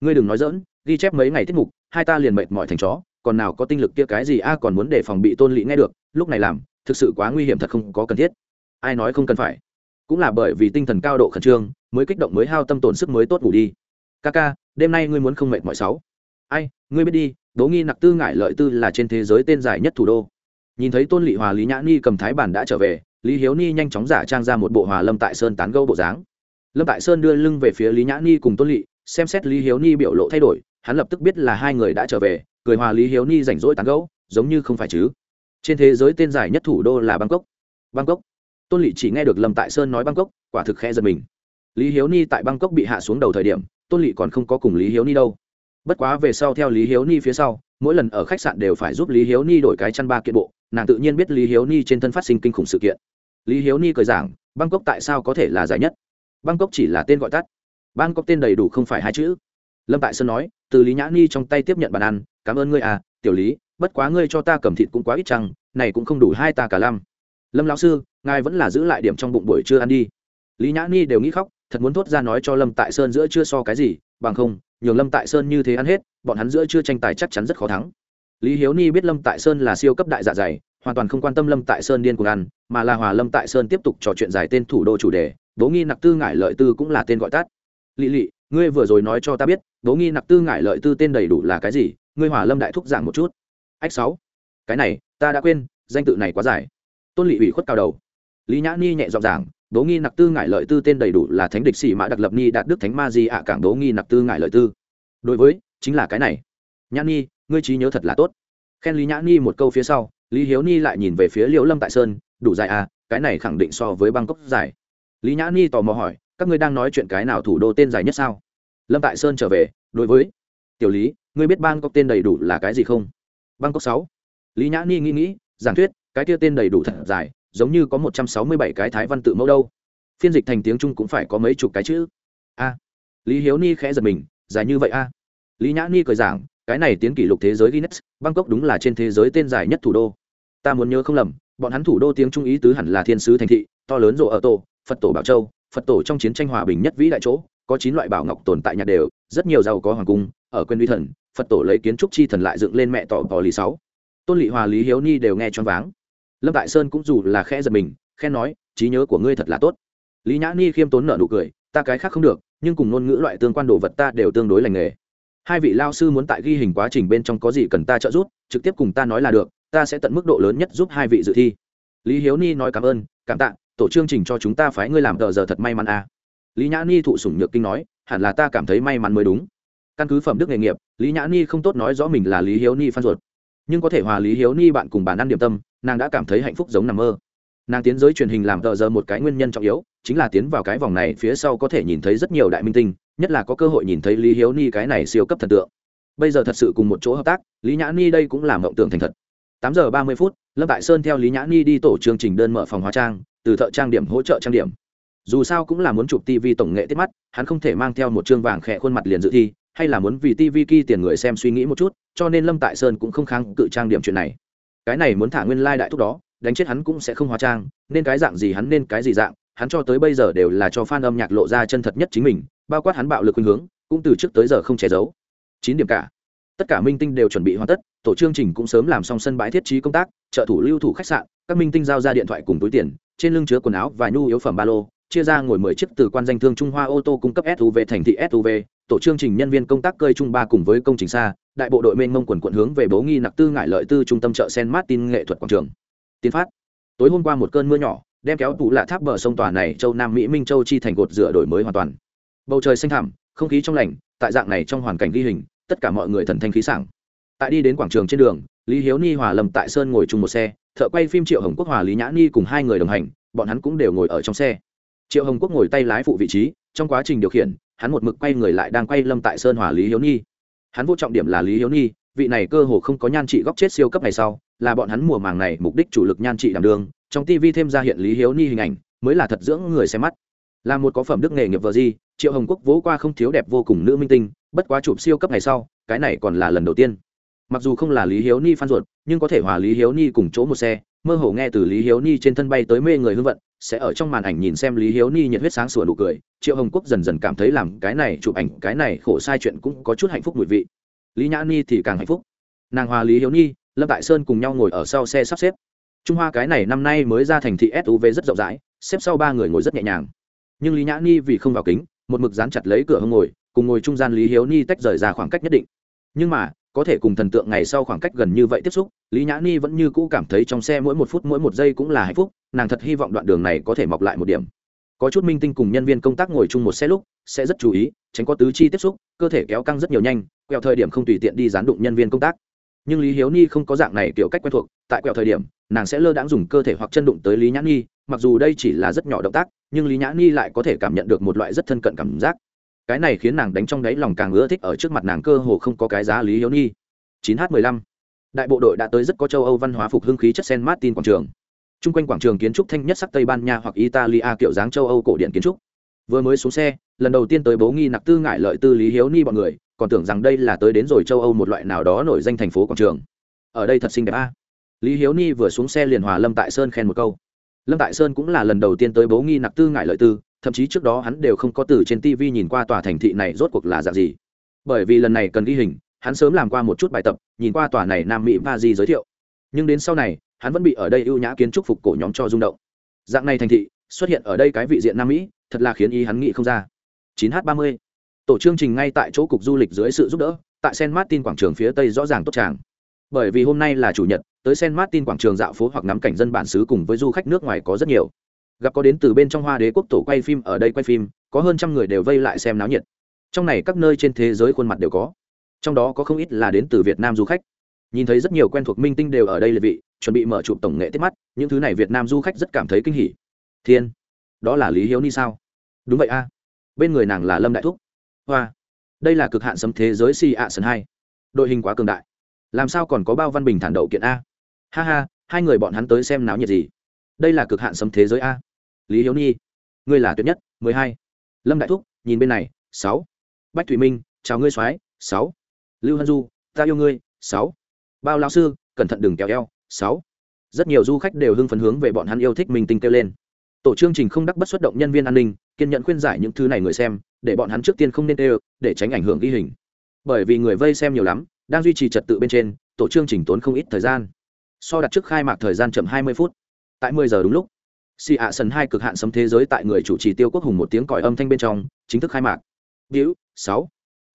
Ngươi đừng nói dỡn ghi chép mấy ngày tiết mục, hai ta liền mệt mỏi thành chó, còn nào có tinh lực kia cái gì a, còn muốn để phòng bị tôn lỵ nghe được, lúc này làm, thực sự quá nguy hiểm thật không có cần thiết. Ai nói không cần phải? Cũng là bởi vì tinh thần cao độ khẩn trương, mới kích động mới hao tâm tổn sức mới tốt ngủ đi. Ca ca đêm nay ngươi muốn không mệt mọi sáu. Ai, ngươi biết đi đố nghi nặc tư ngại lợi tư là trên thế giới tên dài nhất thủ đô. Nhìn thấy tôn lị hòa, lý nhã ni cầm thái bản đã trở về, lý hiếu ni nhanh chóng giả trang ra một bộ hòa lâm tại sơn tán gâu bộ dáng. Lâm tại sơn đưa lưng về phía lý nhã ni cùng tôn lị, xem xét lý hiếu ni biểu lộ thay đổi, hắn lập tức biết là hai người đã trở về, cười hòa lý hiếu ni rảnh rỗi tán gâu giống như không phải chứ. Trên thế giới tên dài nhất thủ đô là bangkok. Bangkok tôn lỵ chỉ nghe được lâm tại sơn nói bangkok, quả thực khe giật mình. Lý hiếu ni tại bangkok bị hạ xuống đầu thời điểm, tôn lỵ còn không có cùng lý hiếu ni đâu. Bất quá về sau theo lý hiếu ni phía sau, mỗi lần ở khách sạn đều phải giúp lý hiếu ni đổi cái chăn ba kiện bộ, nàng tự nhiên biết lý hiếu ni trên thân phát sinh kinh khủng sự kiện. Lý hiếu ni cười giảng, bangkok tại sao có thể là giải nhất? Bangkok chỉ là tên gọi tắt. Bangkok tên đầy đủ không phải hai chữ. Lâm tại sơn nói, từ lý nhã ni trong tay tiếp nhận bàn ăn, cảm ơn ngươi à tiểu lý, bất quá ngươi cho ta cầm thịt cũng quá ít chăng, này cũng không đủ hai ta cả lăm lâm lão sư ngài vẫn là giữ lại điểm trong bụng buổi trưa ăn đi lý nhã ni đều nghĩ khóc thật muốn thốt ra nói cho lâm tại sơn giữa chưa so cái gì bằng không nhường lâm tại sơn như thế ăn hết bọn hắn giữa chưa tranh tài chắc chắn rất khó thắng lý hiếu ni biết lâm tại sơn là siêu cấp đại dạ dày hoàn toàn không quan tâm lâm tại sơn điên cuồng ăn mà là hòa lâm tại sơn tiếp tục trò chuyện dài tên thủ đô chủ đề bố nghi nặc tư ngải lợi tư cũng là tên gọi tắt lỵ lỵ ngươi vừa rồi nói cho ta biết bố nghi nặc tư ngải lợi tư tên đầy đủ là cái gì ngươi hòa lâm đại thúc giảng một chút ách sáu cái này ta đã quên danh tự này quá dài tôn lỵ ủy khuất cao đầu. Lý nhã ni nhẹ giọng giảng, đố nghi nặc tư ngại lợi tư tên đầy đủ là thánh địch sĩ mã đặc lập ni đạt đức thánh ma di ạ cảng đố nghi nặc tư ngại lợi tư. Đối với, chính là cái này. Nhã ni, ngươi trí nhớ thật là tốt. Khen lý nhã ni một câu phía sau, lý hiếu ni lại nhìn về phía liễu lâm tại sơn, đủ dài à cái này khẳng định so với bangkok dài. Lý nhã ni tò mò hỏi, các ngươi đang nói chuyện cái nào thủ đô tên dài nhất sao? Lâm tại sơn trở về, đối với, tiểu lý, ngươi biết bangkok tên đầy đủ là cái gì không? Bangkok sáu. Lý nhã ni nghĩ nghĩ, giảng thuyết cái kia tên đầy đủ thật dài, giống như có một trăm sáu mươi bảy cái thái văn tự mẫu đâu. Phiên dịch thành tiếng trung cũng phải có mấy chục cái chữ a. Lý hiếu ni khẽ giật mình, dài như vậy a? Lý nhã ni cười giảng, cái này tiến kỷ lục thế giới guinness, bangkok đúng là trên thế giới tên dài nhất thủ đô. Ta muốn nhớ không lầm, bọn hắn thủ đô tiếng trung ý tứ hẳn là thiên sứ thành thị, to lớn rộ ở tổ, phật tổ bảo châu, phật tổ trong chiến tranh hòa bình nhất vĩ đại chỗ, có chín loại bảo ngọc tồn tại nhạc đều, rất nhiều giàu có hoàng cung, ở quên uy thần, phật tổ lấy kiến trúc chi thần lại dựng lên mẹ tỏ tỏ lý sáu. Tôn lị hòa, lý hiếu ni đều nghe choáng váng lâm tại sơn cũng dù là khẽ giật mình khen nói, trí nhớ của ngươi thật là tốt. Lý nhã ni khiêm tốn nợ nụ cười, ta cái khác không được, nhưng cùng ngôn ngữ loại tương quan đồ vật ta đều tương đối lành nghề. Hai vị lao sư muốn tại ghi hình quá trình bên trong có gì cần ta trợ giúp, trực tiếp cùng ta nói là được, ta sẽ tận mức độ lớn nhất giúp hai vị dự thi. Lý hiếu ni nói cảm ơn, cảm tạ, tổ chương trình cho chúng ta phái ngươi làm tờ giờ thật may mắn à. lý nhã ni thụ sủng nhược kinh nói, hẳn là ta cảm thấy may mắn mới đúng. Căn cứ phẩm đức nghề nghiệp, lý nhã ni không tốt nói rõ mình là lý hiếu ni phan ruột. Nhưng có thể hòa lý hiếu ni bạn cùng bàn ăn điểm tâm nàng đã cảm thấy hạnh phúc giống nằm mơ. Nàng tiến giới truyền hình làm tờ giờ một cái nguyên nhân trọng yếu, chính là tiến vào cái vòng này phía sau có thể nhìn thấy rất nhiều đại minh tinh, nhất là có cơ hội nhìn thấy lý hiếu ni cái này siêu cấp thần tượng. Bây giờ thật sự cùng một chỗ hợp tác, lý nhã ni đây cũng là mộng tưởng thành thật. Tám giờ ba mươi phút, lâm tại sơn theo lý nhã ni đi tổ chương trình đơn mở phòng hóa trang, từ thợ trang điểm hỗ trợ trang điểm. Dù sao cũng là muốn chụp tv tổng nghệ tiết mắt, hắn không thể mang theo một chương vàng khẽ khuôn mặt liền dự thi, hay là muốn vì tv ki tiền người xem suy nghĩ một chút, cho nên lâm tại sơn cũng không kháng cự trang điểm chuyện này cái này muốn thả nguyên lai đại thúc đó đánh chết hắn cũng sẽ không hóa trang nên cái dạng gì hắn nên cái gì dạng hắn cho tới bây giờ đều là cho f a n âm nhạc lộ ra chân thật nhất chính mình bao quát hắn bạo lực khuynh hướng cũng từ trước tới giờ không che giấu. Chín điểm cả. Tất cả minh tinh đều chuẩn bị hoàn tất tổ chương trình cũng sớm làm xong sân bãi thiết trí công tác trợ thủ lưu thủ khách sạn các minh tinh giao ra điện thoại cùng túi tiền trên lưng chứa quần áo và nhu yếu phẩm ba lô chia ra ngồi mười chiếc từ quan danh thương Trung Hoa ô tô cung cấp SUV thành thị SUV, tổ chương trình nhân viên công tác cơi trung ba cùng với công trình xa, đại bộ đội mênh mông quần quận hướng về bố nghi nặc tư ngại lợi tư trung tâm chợ Sen Martin nghệ thuật quảng trường. Tiến phát. Tối hôm qua một cơn mưa nhỏ, đem kéo tủ lạ tháp bờ sông tòa này châu Nam Mỹ Minh Châu chi thành cột dựa đổi mới hoàn toàn. Bầu trời xanh thẳm, không khí trong lành, tại dạng này trong hoàn cảnh ghi hình, tất cả mọi người thần thanh khí sảng. Tại đi đến quảng trường trên đường, Lý Hiếu Ni hòa lầm Tại Sơn ngồi chung một xe, thợ quay phim Triệu Hồng Quốc hòa Lý Nhã Ni cùng hai người đồng hành, bọn hắn cũng đều ngồi ở trong xe triệu hồng quốc ngồi tay lái phụ vị trí trong quá trình điều khiển hắn một mực quay người lại đang quay lâm tại sơn hòa lý hiếu nhi. Hắn vô trọng điểm là lý hiếu nhi, vị này cơ hồ không có nhan trị góc chết siêu cấp này sau, là bọn hắn mùa màng này mục đích chủ lực nhan trị đảm đường trong tv thêm ra hiện lý hiếu nhi hình ảnh, mới là thật dưỡng người xem mắt. Là một có phẩm đức nghề nghiệp vợ di triệu hồng quốc vỗ qua không thiếu đẹp vô cùng nữ minh tinh, bất quá chụp siêu cấp này sau, cái này còn là lần đầu tiên mặc dù không là lý hiếu ni phan ruột, nhưng có thể hòa lý hiếu ni cùng chỗ một xe, mơ hồ nghe từ lý hiếu ni trên thân bay tới mê người hương vận, sẽ ở trong màn ảnh nhìn xem lý hiếu ni nhiệt huyết sáng sủa nụ cười, triệu hồng quốc dần dần cảm thấy làm cái này chụp ảnh, cái này khổ sai chuyện cũng có chút hạnh phúc mùi vị. Lý nhã ni thì càng hạnh phúc. Nàng hòa lý hiếu ni, lâm tại sơn cùng nhau ngồi ở sau xe sắp xếp. Trung hoa cái này năm nay mới ra thành thị suv rất rộng rãi, xếp sau ba người ngồi rất nhẹ nhàng. Nhưng lý nhã ni vì không vào kính, một mực dán chặt lấy cửa hông ngồi, cùng ngồi trung gian lý hiếu ni tách rời ra khoảng cách nhất định. Nhưng mà có thể cùng thần tượng ngày sau khoảng cách gần như vậy tiếp xúc, lý nhã ni vẫn như cũ cảm thấy trong xe mỗi một phút mỗi một giây cũng là hạnh phúc, nàng thật hy vọng đoạn đường này có thể mọc lại một điểm. Có chút minh tinh cùng nhân viên công tác ngồi chung một xe lúc, sẽ rất chú ý, tránh có tứ chi tiếp xúc, cơ thể kéo căng rất nhiều nhanh, quẹo thời điểm không tùy tiện đi gián đụng nhân viên công tác. Nhưng lý hiếu ni không có dạng này kiểu cách quen thuộc, tại quẹo thời điểm, nàng sẽ lơ đãng dùng cơ thể hoặc chân đụng tới lý nhã ni, mặc dù đây chỉ là rất nhỏ động tác, nhưng lý nhã ni lại có thể cảm nhận được một loại rất thân cận cảm giác cái này khiến nàng đánh trong đáy lòng càng ưa thích ở trước mặt nàng cơ hồ không có cái giá lý hiếu nhi 9 h 15 đại bộ đội đã tới rất có châu âu văn hóa phục hưng khí chất sen martin quảng trường. Chung quanh quảng trường kiến trúc thanh nhất sắc tây ban nha hoặc italia kiểu dáng châu âu cổ điện kiến trúc. Vừa mới xuống xe, lần đầu tiên tới bố nghi nặc tư ngại lợi tư lý hiếu ni bọn người, còn tưởng rằng đây là tới đến rồi châu âu một loại nào đó nổi danh thành phố quảng trường. Ở đây thật xinh đẹp a. Lý hiếu ni vừa xuống xe liền hòa lâm tại sơn khen một câu. Lâm tại sơn cũng là lần đầu tiên tới bố nghi nặc tư ngại lợi tư thậm chí trước đó hắn đều không có từ trên tv nhìn qua tòa thành thị này rốt cuộc là dạng gì. Bởi vì lần này cần ghi hình, hắn sớm làm qua một chút bài tập, nhìn qua tòa này nam mỹ va di giới thiệu. Nhưng đến sau này, hắn vẫn bị ở đây ưu nhã kiến trúc phục cổ nhóm cho rung động. Dạng này thành thị, xuất hiện ở đây cái vị diện nam mỹ, thật là khiến ý hắn nghĩ không ra. 9 h 30 tổ chương trình ngay tại chỗ cục du lịch dưới sự giúp đỡ, tại Saint Martin quảng trường phía tây rõ ràng tốt tràng. Bởi vì hôm nay là chủ nhật, tới Saint Martin quảng trường dạo phố hoặc ngắm cảnh dân bản xứ cùng với du khách nước ngoài có rất nhiều gặp có đến từ bên trong hoa đế quốc tổ quay phim ở đây quay phim, có hơn trăm người đều vây lại xem náo nhiệt. Trong này các nơi trên thế giới khuôn mặt đều có. Trong đó có không ít là đến từ việt nam du khách. Nhìn thấy rất nhiều quen thuộc minh tinh đều ở đây liệt vị, chuẩn bị mở chụp tổng nghệ tiếp mắt, những thứ này việt nam du khách rất cảm thấy kinh hỉ. Thiên, đó là lý hiếu ni sao? Đúng vậy a. Bên người nàng là lâm đại thúc. Hoa, đây là cực hạn sấm thế giới si ạ sân hai. Đội hình quá cường đại. Làm sao còn có bao văn bình thản đậu kiện a? Ha ha, hai người bọn hắn tới xem náo nhiệt gì? Đây là cực hạn sấm thế giới a lý hiếu ni ngươi là tuyệt nhất mười hai lâm đại thúc nhìn bên này sáu bách thủy minh chào ngươi soái sáu lưu hân du ta yêu ngươi sáu bao lao sư cẩn thận đừng kéo eo sáu rất nhiều du khách đều hưng phấn hướng về bọn hắn yêu thích mình tinh kêu lên tổ chương trình không đắc bất xuất động nhân viên an ninh kiên nhận khuyên giải những thứ này người xem để bọn hắn trước tiên không nên đều để tránh ảnh hưởng ghi hình bởi vì người vây xem nhiều lắm đang duy trì trật tự bên trên tổ chương trình tốn không ít thời gian so đặt trước khai mạc thời gian chậm hai mươi phút tại mười giờ đúng lúc si ạ sần hai cực hạn sấm thế giới tại người chủ trì tiêu quốc hùng một tiếng còi âm thanh bên trong, chính thức khai mạc. Víu sáu.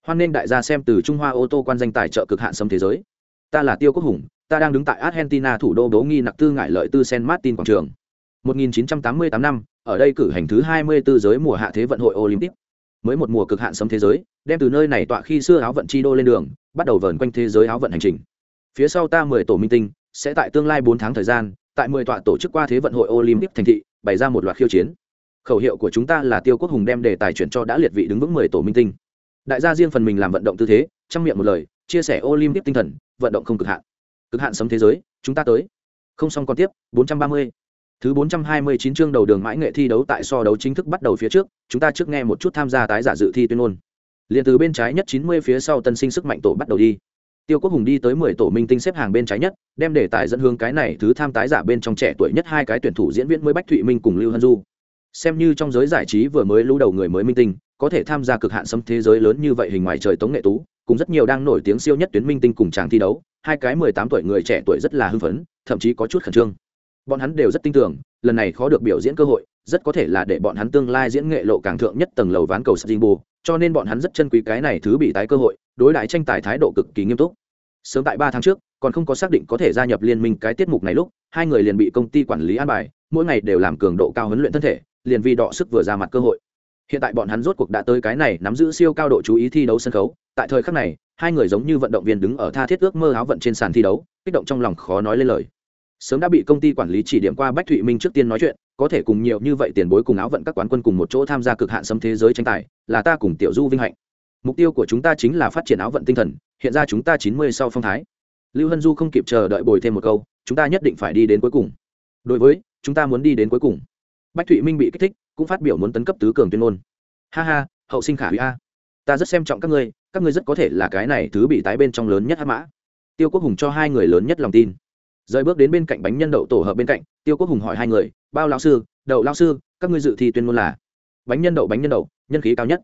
Hoan nên đại gia xem từ trung hoa ô tô quan danh tài trợ cực hạn sấm thế giới. Ta là tiêu quốc hùng, ta đang đứng tại argentina thủ đô đố nghi nặc tư ngại lợi tư sen martin quảng trường. 1988 năm, ở đây cử hành thứ 24 giới mùa hạ thế vận hội olympic. Mới một mùa cực hạn sấm thế giới, đem từ nơi này tọa khi xưa áo vận chi đô lên đường, bắt đầu vờn quanh thế giới áo vận hành trình. Phía sau ta 10 tổ minh tinh, sẽ tại tương lai 4 tháng thời gian tại 10 tọa tổ chức qua thế vận hội olympic thành thị, bày ra một loạt khiêu chiến. Khẩu hiệu của chúng ta là tiêu quốc hùng đem đề tài chuyển cho đã liệt vị đứng vững 10 tổ minh tinh. Đại gia riêng phần mình làm vận động tư thế trong miệng một lời, chia sẻ olympic tinh thần, vận động không cực hạn. Cực hạn sấm thế giới, chúng ta tới. Không xong còn tiếp 430. thứ 429 chương đầu đường mãi nghệ thi đấu tại so đấu chính thức bắt đầu phía trước, chúng ta trước nghe một chút tham gia tái giả dự thi tuyên ngôn. Liên từ bên trái nhất 90 phía sau tân sinh sức mạnh tổ bắt đầu đi tiêu quốc hùng đi tới 10 tổ minh tinh xếp hàng bên trái nhất, đem đề tài dẫn hướng cái này thứ tham tái giả bên trong trẻ tuổi nhất hai cái tuyển thủ diễn viên mới bách thụy minh cùng lưu hân du. Xem như trong giới giải trí vừa mới lũ đầu người mới minh tinh, có thể tham gia cực hạn xâm thế giới lớn như vậy hình ngoài trời tống nghệ tú, cùng rất nhiều đang nổi tiếng siêu nhất tuyến minh tinh cùng chàng thi đấu, hai cái mười tám tuổi người trẻ tuổi rất là hưng phấn, thậm chí có chút khẩn trương. Bọn hắn đều rất tin tưởng, lần này khó được biểu diễn cơ hội rất có thể là để bọn hắn tương lai diễn nghệ lộ càng thượng nhất tầng lầu ván cầu sắt bù cho nên bọn hắn rất chân quý cái này thứ bị tái cơ hội, đối đại tranh tài thái độ cực kỳ nghiêm túc. Sớm tại ba tháng trước, còn không có xác định có thể gia nhập liên minh cái tiết mục này lúc, hai người liền bị công ty quản lý an bài, mỗi ngày đều làm cường độ cao huấn luyện thân thể, liền vì đọ sức vừa ra mặt cơ hội. Hiện tại bọn hắn rốt cuộc đã tới cái này nắm giữ siêu cao độ chú ý thi đấu sân khấu, tại thời khắc này, hai người giống như vận động viên đứng ở tha thiết ước mơ áo vận trên sàn thi đấu, kích động trong lòng khó nói lên lời sớm đã bị công ty quản lý chỉ điểm qua bách thụy minh trước tiên nói chuyện, có thể cùng nhiều như vậy tiền bối cùng áo vận các quán quân cùng một chỗ tham gia cực hạn xâm thế giới tranh tài, là ta cùng tiểu du vinh hạnh. Mục tiêu của chúng ta chính là phát triển áo vận tinh thần, hiện ra chúng ta chín mươi sau phong thái. Lưu hân du không kịp chờ đợi bồi thêm một câu, chúng ta nhất định phải đi đến cuối cùng. Đối với, chúng ta muốn đi đến cuối cùng. Bách thụy minh bị kích thích, cũng phát biểu muốn tấn cấp tứ cường tuyên ngôn. Ha ha, hậu sinh khả hủy a. Ta rất xem trọng các ngươi các ngươi rất có thể là cái này thứ bị tái bên trong lớn nhất hát mã. Tiêu quốc hùng cho hai người lớn nhất lòng tin rời bước đến bên cạnh bánh nhân đậu tổ hợp bên cạnh, tiêu quốc hùng hỏi hai người, bao lão sư, đậu lão sư, các ngươi dự thi tuyên ngôn là? Bánh nhân đậu, bánh nhân đậu, nhân khí cao nhất.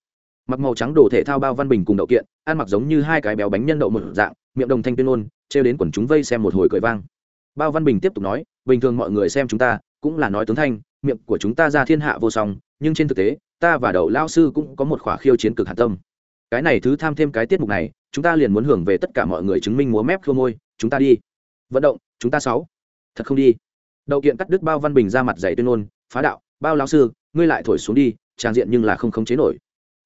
Mặc màu trắng đồ thể thao bao văn bình cùng đậu kiện, ăn mặc giống như hai cái béo bánh nhân đậu một dạng, miệng đồng thanh tuyên ngôn, trêu đến quần chúng vây xem một hồi cười vang. Bao văn bình tiếp tục nói, bình thường mọi người xem chúng ta, cũng là nói tướng thanh, miệng của chúng ta ra thiên hạ vô song, nhưng trên thực tế, ta và đậu lao sư cũng có một khỏa khiêu chiến cực hạ tâm. Cái này thứ tham thêm cái tiết mục này, chúng ta liền muốn hưởng về tất cả mọi người chứng minh múa mép khô môi, chúng ta đi vận động, chúng ta sáu. Thật không đi. Đậu kiện cắt đứt bao văn bình ra mặt giày tuyên ngôn, phá đạo, bao lao sư, ngươi lại thổi xuống đi trang diện nhưng là không khống chế nổi.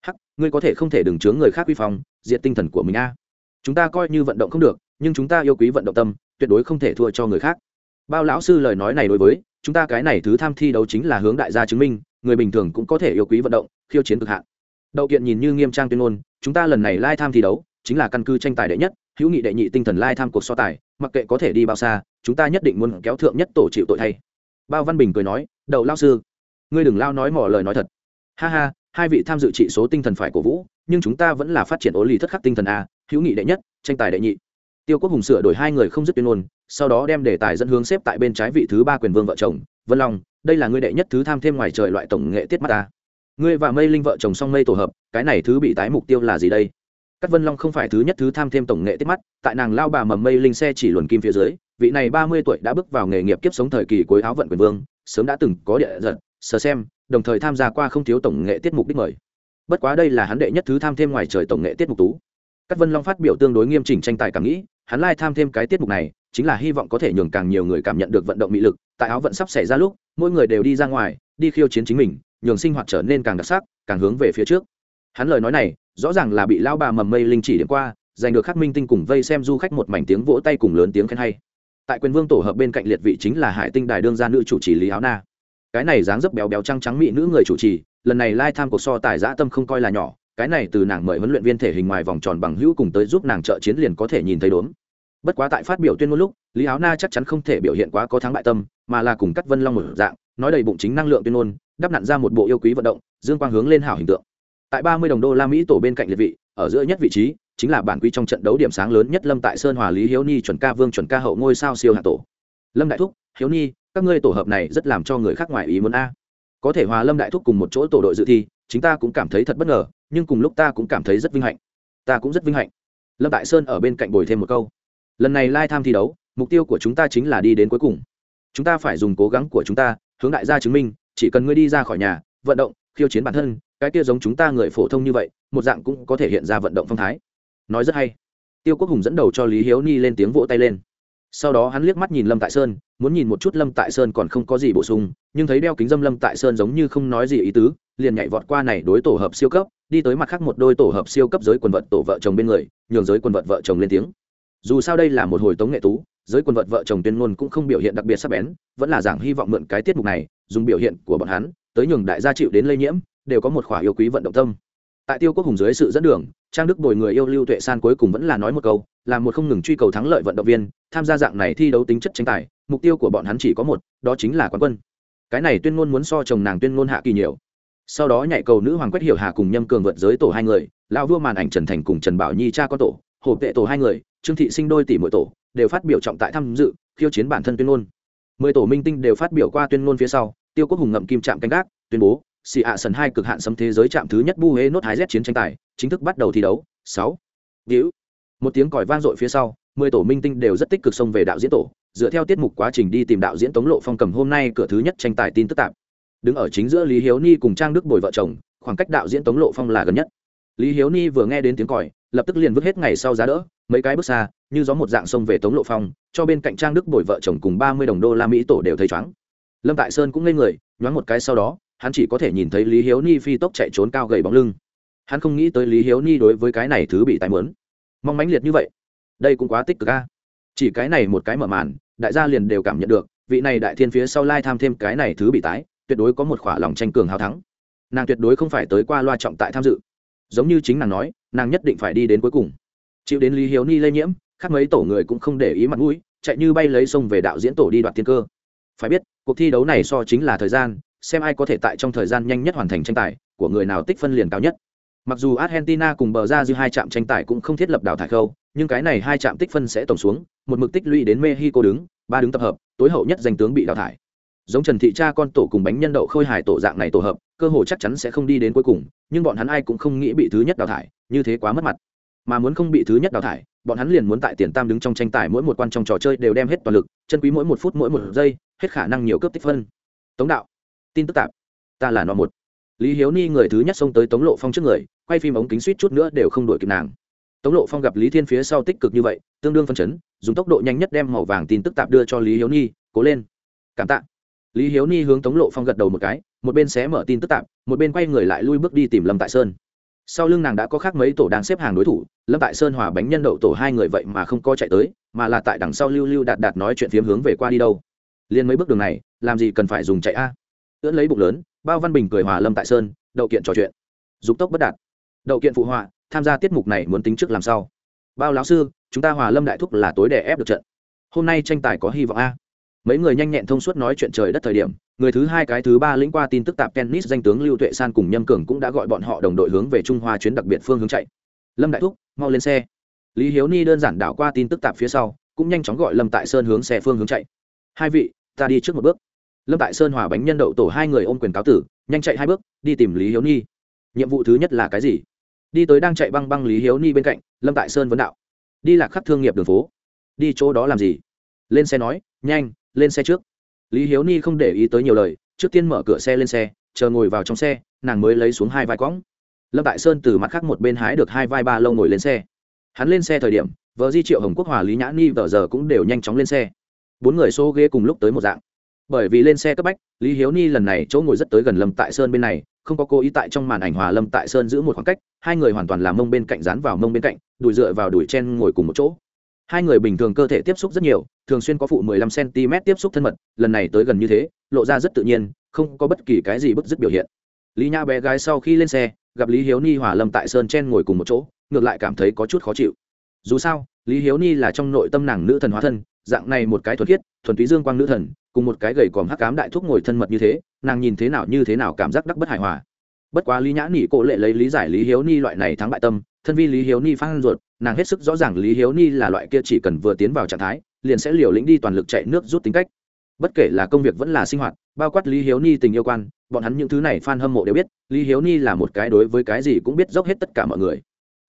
Hắc, ngươi có thể không thể đừng chướng người khác quy phòng diện tinh thần của mình a. Chúng ta coi như vận động không được, nhưng chúng ta yêu quý vận động tâm, tuyệt đối không thể thua cho người khác. Bao lão sư lời nói này đối với, chúng ta cái này thứ tham thi đấu chính là hướng đại gia chứng minh, người bình thường cũng có thể yêu quý vận động, khiêu chiến cực hạn. Đậu kiện nhìn như nghiêm trang tuyên ngôn, chúng ta lần này lai tham thi đấu, chính là căn cứ tranh tài đệ nhất hữu nghị đệ nhị tinh thần lai tham cuộc so tài, mặc kệ có thể đi bao xa, chúng ta nhất định muốn kéo thượng nhất tổ chịu tội thay. Bao văn bình cười nói đậu lao sư, ngươi đừng lao nói mỏ lời nói thật. Ha ha, hai vị tham dự trị số tinh thần phải cổ vũ, nhưng chúng ta vẫn là phát triển ố lì thất khắc tinh thần a, hữu nghị đệ nhất, tranh tài đệ nhị. Tiêu quốc hùng sửa đổi hai người không dứt tuyên ngôn, sau đó đem đề tài dẫn hướng xếp tại bên trái vị thứ ba quyền vương vợ chồng, vân long, đây là ngươi đệ nhất thứ tham thêm ngoài trời loại tổng nghệ tiết mắt ta ngươi và mây linh vợ chồng song mây tổ hợp, cái này thứ bị tái mục tiêu là gì đây? Các vân long không phải thứ nhất thứ tham thêm tổng nghệ tiết mắt, tại nàng lao bà mầm mây linh xe chỉ luồn kim phía dưới, vị này ba mươi tuổi đã bước vào nghề nghiệp kiếp sống thời kỳ cuối áo vận quyền vương, sớm đã từng có địa giật, sờ xem, đồng thời tham gia qua không thiếu tổng nghệ tiết mục đích mời. Bất quá đây là hắn đệ nhất thứ tham thêm ngoài trời tổng nghệ tiết mục tú. Các vân long phát biểu tương đối nghiêm chỉnh tranh tài cảm nghĩ, hắn lai tham thêm cái tiết mục này, chính là hy vọng có thể nhường càng nhiều người cảm nhận được vận động mỹ lực, tại áo vận sắp xảy ra lúc, mỗi người đều đi ra ngoài, đi khiêu chiến chính mình, nhường sinh hoạt trở nên càng đặc sắc, càng hướng về phía trước. Hắn lời nói này rõ ràng là bị lão bà mầm mây linh chỉ điểm qua, giành được khắc minh tinh cùng vây xem du khách một mảnh tiếng vỗ tay cùng lớn tiếng khen hay. Tại quyền vương tổ hợp bên cạnh liệt vị chính là hải tinh đài đương gia nữ chủ trì lý áo na. Cái này dáng dấp béo béo trăng trắng mỹ nữ người chủ trì, lần này lai tham cuộc so tài dã tâm không coi là nhỏ, cái này từ nàng mời huấn luyện viên thể hình ngoài vòng tròn bằng hữu cùng tới giúp nàng trợ chiến liền có thể nhìn thấy đốn bất quá tại phát biểu tuyên ngôn lúc, lý áo na chắc chắn không thể biểu hiện quá có thắng bại tâm, mà là cùng cắt vân long một dạng, nói đầy bụng chính năng lượng tuyên ngôn, đắp nặn ra một bộ yêu quý vận động, dương quang hướng lên hảo hình tượng tại ba mươi đồng đô la mỹ tổ bên cạnh liệt vị, ở giữa nhất vị trí, chính là bản quý trong trận đấu điểm sáng lớn nhất lâm tại sơn hòa lý hiếu ni chuẩn ca vương chuẩn ca hậu ngôi sao siêu hạ tổ. Lâm đại thúc, hiếu ni các ngươi tổ hợp này rất làm cho người khác ngoài ý muốn a. Có thể hòa lâm đại thúc cùng một chỗ tổ đội dự thi chúng ta cũng cảm thấy thật bất ngờ, nhưng cùng lúc ta cũng cảm thấy rất vinh hạnh. Ta cũng rất vinh hạnh. Lâm đại sơn ở bên cạnh bồi thêm một câu. Lần này lai tham thi đấu, mục tiêu của chúng ta chính là đi đến cuối cùng. Chúng ta phải dùng cố gắng của chúng ta, hướng đại gia chứng minh, chỉ cần ngươi đi ra khỏi nhà, vận động, khiêu chiến bản thân cái kia giống chúng ta người phổ thông như vậy, một dạng cũng có thể hiện ra vận động phong thái. Nói rất hay. Tiêu quốc hùng dẫn đầu cho lý hiếu ni lên tiếng vỗ tay lên. Sau đó hắn liếc mắt nhìn lâm tại sơn, muốn nhìn một chút lâm tại sơn còn không có gì bổ sung, nhưng thấy đeo kính dâm lâm tại sơn giống như không nói gì ý tứ, liền nhảy vọt qua này đối tổ hợp siêu cấp, đi tới mặt khác một đôi tổ hợp siêu cấp giới quần vật tổ vợ chồng bên người, nhường giới quần vật vợ chồng lên tiếng. Dù sao đây là một hồi tống nghệ tú, giới quần vật vợ chồng tuyên ngôn cũng không biểu hiện đặc biệt sắc bén, vẫn là giảng hy vọng mượn cái tiết mục này, dùng biểu hiện của bọn hắn, tới nhường đại gia chịu đến lây nhiễm đều có một khỏa yêu quý vận động tâm. Tại tiêu quốc hùng dưới sự dẫn đường, trang đức bồi người yêu lưu tuệ san cuối cùng vẫn là nói một câu, là một không ngừng truy cầu thắng lợi vận động viên, tham gia dạng này thi đấu tính chất tranh tài, mục tiêu của bọn hắn chỉ có một, đó chính là quán quân. Cái này tuyên ngôn muốn so chồng nàng tuyên ngôn hạ kỳ nhiều. Sau đó nhảy cầu nữ hoàng quách hiểu hà cùng nhâm cường vượt giới tổ hai người, lão vua màn ảnh trần thành cùng trần bảo nhi cha có tổ hộp tệ tổ hai người, trương thị sinh đôi tỷ mỗi tổ, đều phát biểu trọng tại tham dự, khiêu chiến bản thân tuyên ngôn. Mười tổ minh tinh đều phát biểu qua tuyên ngôn phía sau, tiêu quốc hùng ngậm kim trạm canh gác, tuyên bố xì ạ sần hai cực hạn sấm thế giới chạm thứ nhất bu hê nốt hái z chiến tranh tài, chính thức bắt đầu thi đấu. Sáu. Víu một tiếng còi vang dội phía sau, mười tổ minh tinh đều rất tích cực xông về đạo diễn tổ. Dựa theo tiết mục quá trình đi tìm đạo diễn tống lộ phong cầm hôm nay cửa thứ nhất tranh tài tin tức tạp đứng ở chính giữa lý hiếu ni cùng trang đức bồi vợ chồng, khoảng cách đạo diễn tống lộ phong là gần nhất. Lý hiếu ni vừa nghe đến tiếng còi, lập tức liền vứt hết ngày sau giá đỡ, mấy cái bước xa, như gió một dạng xông về tống lộ phong, cho bên cạnh trang đức bồi vợ chồng cùng ba mươi đồng đô la mỹ tổ đều thấy chóng lâm tại sơn cũng ngây người, nhoáng một cái sau đó hắn chỉ có thể nhìn thấy lý hiếu ni phi tốc chạy trốn cao gầy bóng lưng. Hắn không nghĩ tới lý hiếu ni đối với cái này thứ bị tài mớn. Mong mãnh liệt như vậy, đây cũng quá tích cực a. Chỉ cái này một cái mở màn, đại gia liền đều cảm nhận được, vị này đại thiên phía sau lai tham thêm cái này thứ bị tái, tuyệt đối có một khỏa lòng tranh cường hào thắng. Nàng tuyệt đối không phải tới qua loa trọng tại tham dự. Giống như chính nàng nói, nàng nhất định phải đi đến cuối cùng. Chịu đến lý hiếu ni lây nhiễm, khác mấy tổ người cũng không để ý mặt mũi, chạy như bay lấy sông về đạo diễn tổ đi đoạt thiên cơ. Phải biết, cuộc thi đấu này so chính là thời gian xem ai có thể tại trong thời gian nhanh nhất hoàn thành tranh tài, của người nào tích phân liền cao nhất. Mặc dù argentina cùng bờ ra dư hai trạm tranh tài cũng không thiết lập đào thải khâu, nhưng cái này hai trạm tích phân sẽ tổng xuống, một mực tích lũy đến mexico đứng, ba đứng tập hợp, tối hậu nhất danh tướng bị đào thải. Giống trần thị cha con tổ cùng bánh nhân đậu khôi hài tổ dạng này tổ hợp, cơ hội chắc chắn sẽ không đi đến cuối cùng, nhưng bọn hắn ai cũng không nghĩ bị thứ nhất đào thải, như thế quá mất mặt. Mà muốn không bị thứ nhất đào thải, bọn hắn liền muốn tại tiền tam đứng trong tranh tài mỗi một quan trong trò chơi đều đem hết toàn lực, chân quý mỗi một phút mỗi một giây, hết khả năng nhiều cướp tích phân. Tống đạo tin tức tạp. Ta là nó một. Lý hiếu ni người thứ nhất xông tới tống lộ phong trước người, quay phim ống kính suýt chút nữa đều không đuổi kịp nàng. Tống lộ phong gặp lý thiên phía sau tích cực như vậy, tương đương phân chấn, dùng tốc độ nhanh nhất đem màu vàng tin tức tạp đưa cho lý hiếu ni, cố lên. Cảm tạ. Lý hiếu ni hướng tống lộ phong gật đầu một cái, một bên xé mở tin tức tạp, một bên quay người lại lui bước đi tìm lâm tại sơn. Sau lưng nàng đã có khác mấy tổ đang xếp hàng đối thủ, lâm tại sơn hòa bánh nhân đậu tổ hai người vậy mà không có chạy tới, mà là tại đằng sau lưu lưu đạt đạt nói chuyện phiếm hướng về qua đi đâu. Liên mấy bước đường này, làm gì cần phải dùng chạy a? Ưỡn lấy bụng lớn, bao văn bình cười hòa lâm tại sơn, đậu kiện trò chuyện. Dục tốc bất đạt. Đậu kiện phụ họa, tham gia tiết mục này muốn tính trước làm sao? Bao lão sư, chúng ta hòa lâm đại thúc là tối đẻ ép được trận. Hôm nay tranh tài có hy vọng a. Mấy người nhanh nhẹn thông suốt nói chuyện trời đất thời điểm, người thứ hai cái thứ ba lĩnh qua tin tức tạp tennis danh tướng lưu tuệ san cùng nhâm cường cũng đã gọi bọn họ đồng đội hướng về trung hoa chuyến đặc biệt phương hướng chạy. Lâm đại thúc, mau lên xe. Lý hiếu ni đơn giản đảo qua tin tức tạp phía sau, cũng nhanh chóng gọi lâm tại sơn hướng xe phương hướng chạy. Hai vị, ta đi trước một bước lâm tại sơn hòa bánh nhân đậu tổ hai người ôm quyền cáo tử, nhanh chạy hai bước, đi tìm lý hiếu ni nhiệm vụ thứ nhất là cái gì? Đi tới đang chạy băng băng lý hiếu ni bên cạnh, lâm tại sơn vấn đạo. Đi lạc khắc thương nghiệp đường phố. Đi chỗ đó làm gì? Lên xe nói, nhanh, lên xe trước. Lý hiếu ni không để ý tới nhiều lời, trước tiên mở cửa xe lên xe, chờ ngồi vào trong xe, nàng mới lấy xuống hai vai quõng lâm tại sơn từ mặt khác một bên hái được hai vai ba lâu ngồi lên xe. Hắn lên xe thời điểm, vợ di triệu hồng quốc hòa lý nhã ni vợ giờ cũng đều nhanh chóng lên xe. Bốn người xô ghế cùng lúc tới một dạng bởi vì lên xe cấp bách, lý hiếu ni lần này chỗ ngồi rất tới gần lâm tại sơn bên này, không có cố ý tại trong màn ảnh hòa lâm tại sơn giữ một khoảng cách, hai người hoàn toàn làm mông bên cạnh dán vào mông bên cạnh, đùi dựa vào đùi chen ngồi cùng một chỗ. Hai người bình thường cơ thể tiếp xúc rất nhiều, thường xuyên có phụ 15 cm tiếp xúc thân mật, lần này tới gần như thế, lộ ra rất tự nhiên, không có bất kỳ cái gì bức dứt biểu hiện. Lý nha bé gái sau khi lên xe, gặp lý hiếu ni hòa lâm tại sơn chen ngồi cùng một chỗ, ngược lại cảm thấy có chút khó chịu. Dù sao, lý hiếu ni là trong nội tâm nàng nữ thần hóa thân dạng này một cái thuần khiết, thuần túy dương quang nữ thần, cùng một cái gầy còm hắc cám đại thúc ngồi thân mật như thế, nàng nhìn thế nào như thế nào cảm giác đắc bất hài hòa. Bất quá lý nhã nỉ cổ lệ lấy lý giải lý hiếu ni loại này thắng bại tâm, thân vi lý hiếu ni phan ruột, nàng hết sức rõ ràng lý hiếu ni là loại kia chỉ cần vừa tiến vào trạng thái, liền sẽ liều lĩnh đi toàn lực chạy nước rút tính cách. Bất kể là công việc vẫn là sinh hoạt, bao quát lý hiếu ni tình yêu quan, bọn hắn những thứ này f a n hâm mộ đều biết, lý hiếu ni là một cái đối với cái gì cũng biết dốc hết tất cả mọi người.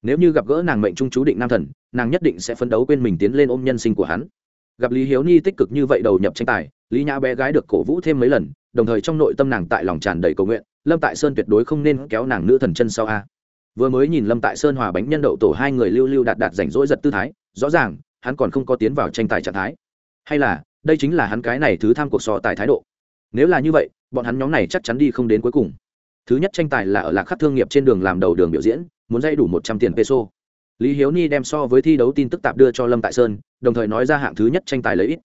Nếu như gặp gỡ nàng mệnh trung chú định nam thần, nàng nhất định sẽ phấn đấu quên mình tiến lên ôm nhân sinh của hắn gặp lý hiếu ni tích cực như vậy đầu nhập tranh tài, lý nhã bé gái được cổ vũ thêm mấy lần, đồng thời trong nội tâm nàng tại lòng tràn đầy cầu nguyện, lâm tại sơn tuyệt đối không nên kéo nàng nữ thần chân sau a. Vừa mới nhìn lâm tại sơn hòa bánh nhân đậu tổ hai người lưu lưu đạt đạt rảnh rỗi giật tư thái, rõ ràng, hắn còn không có tiến vào tranh tài trạng thái. Hay là, đây chính là hắn cái này thứ tham cuộc so tài thái độ. Nếu là như vậy, bọn hắn nhóm này chắc chắn đi không đến cuối cùng. Thứ nhất tranh tài là ở lạc khắc thương nghiệp trên đường làm đầu đường biểu diễn, muốn dây đủ một trăm tiền peso lý hiếu ni đem so với thi đấu tin tức tạp đưa cho lâm tại sơn, đồng thời nói ra hạng thứ nhất tranh tài lấy ít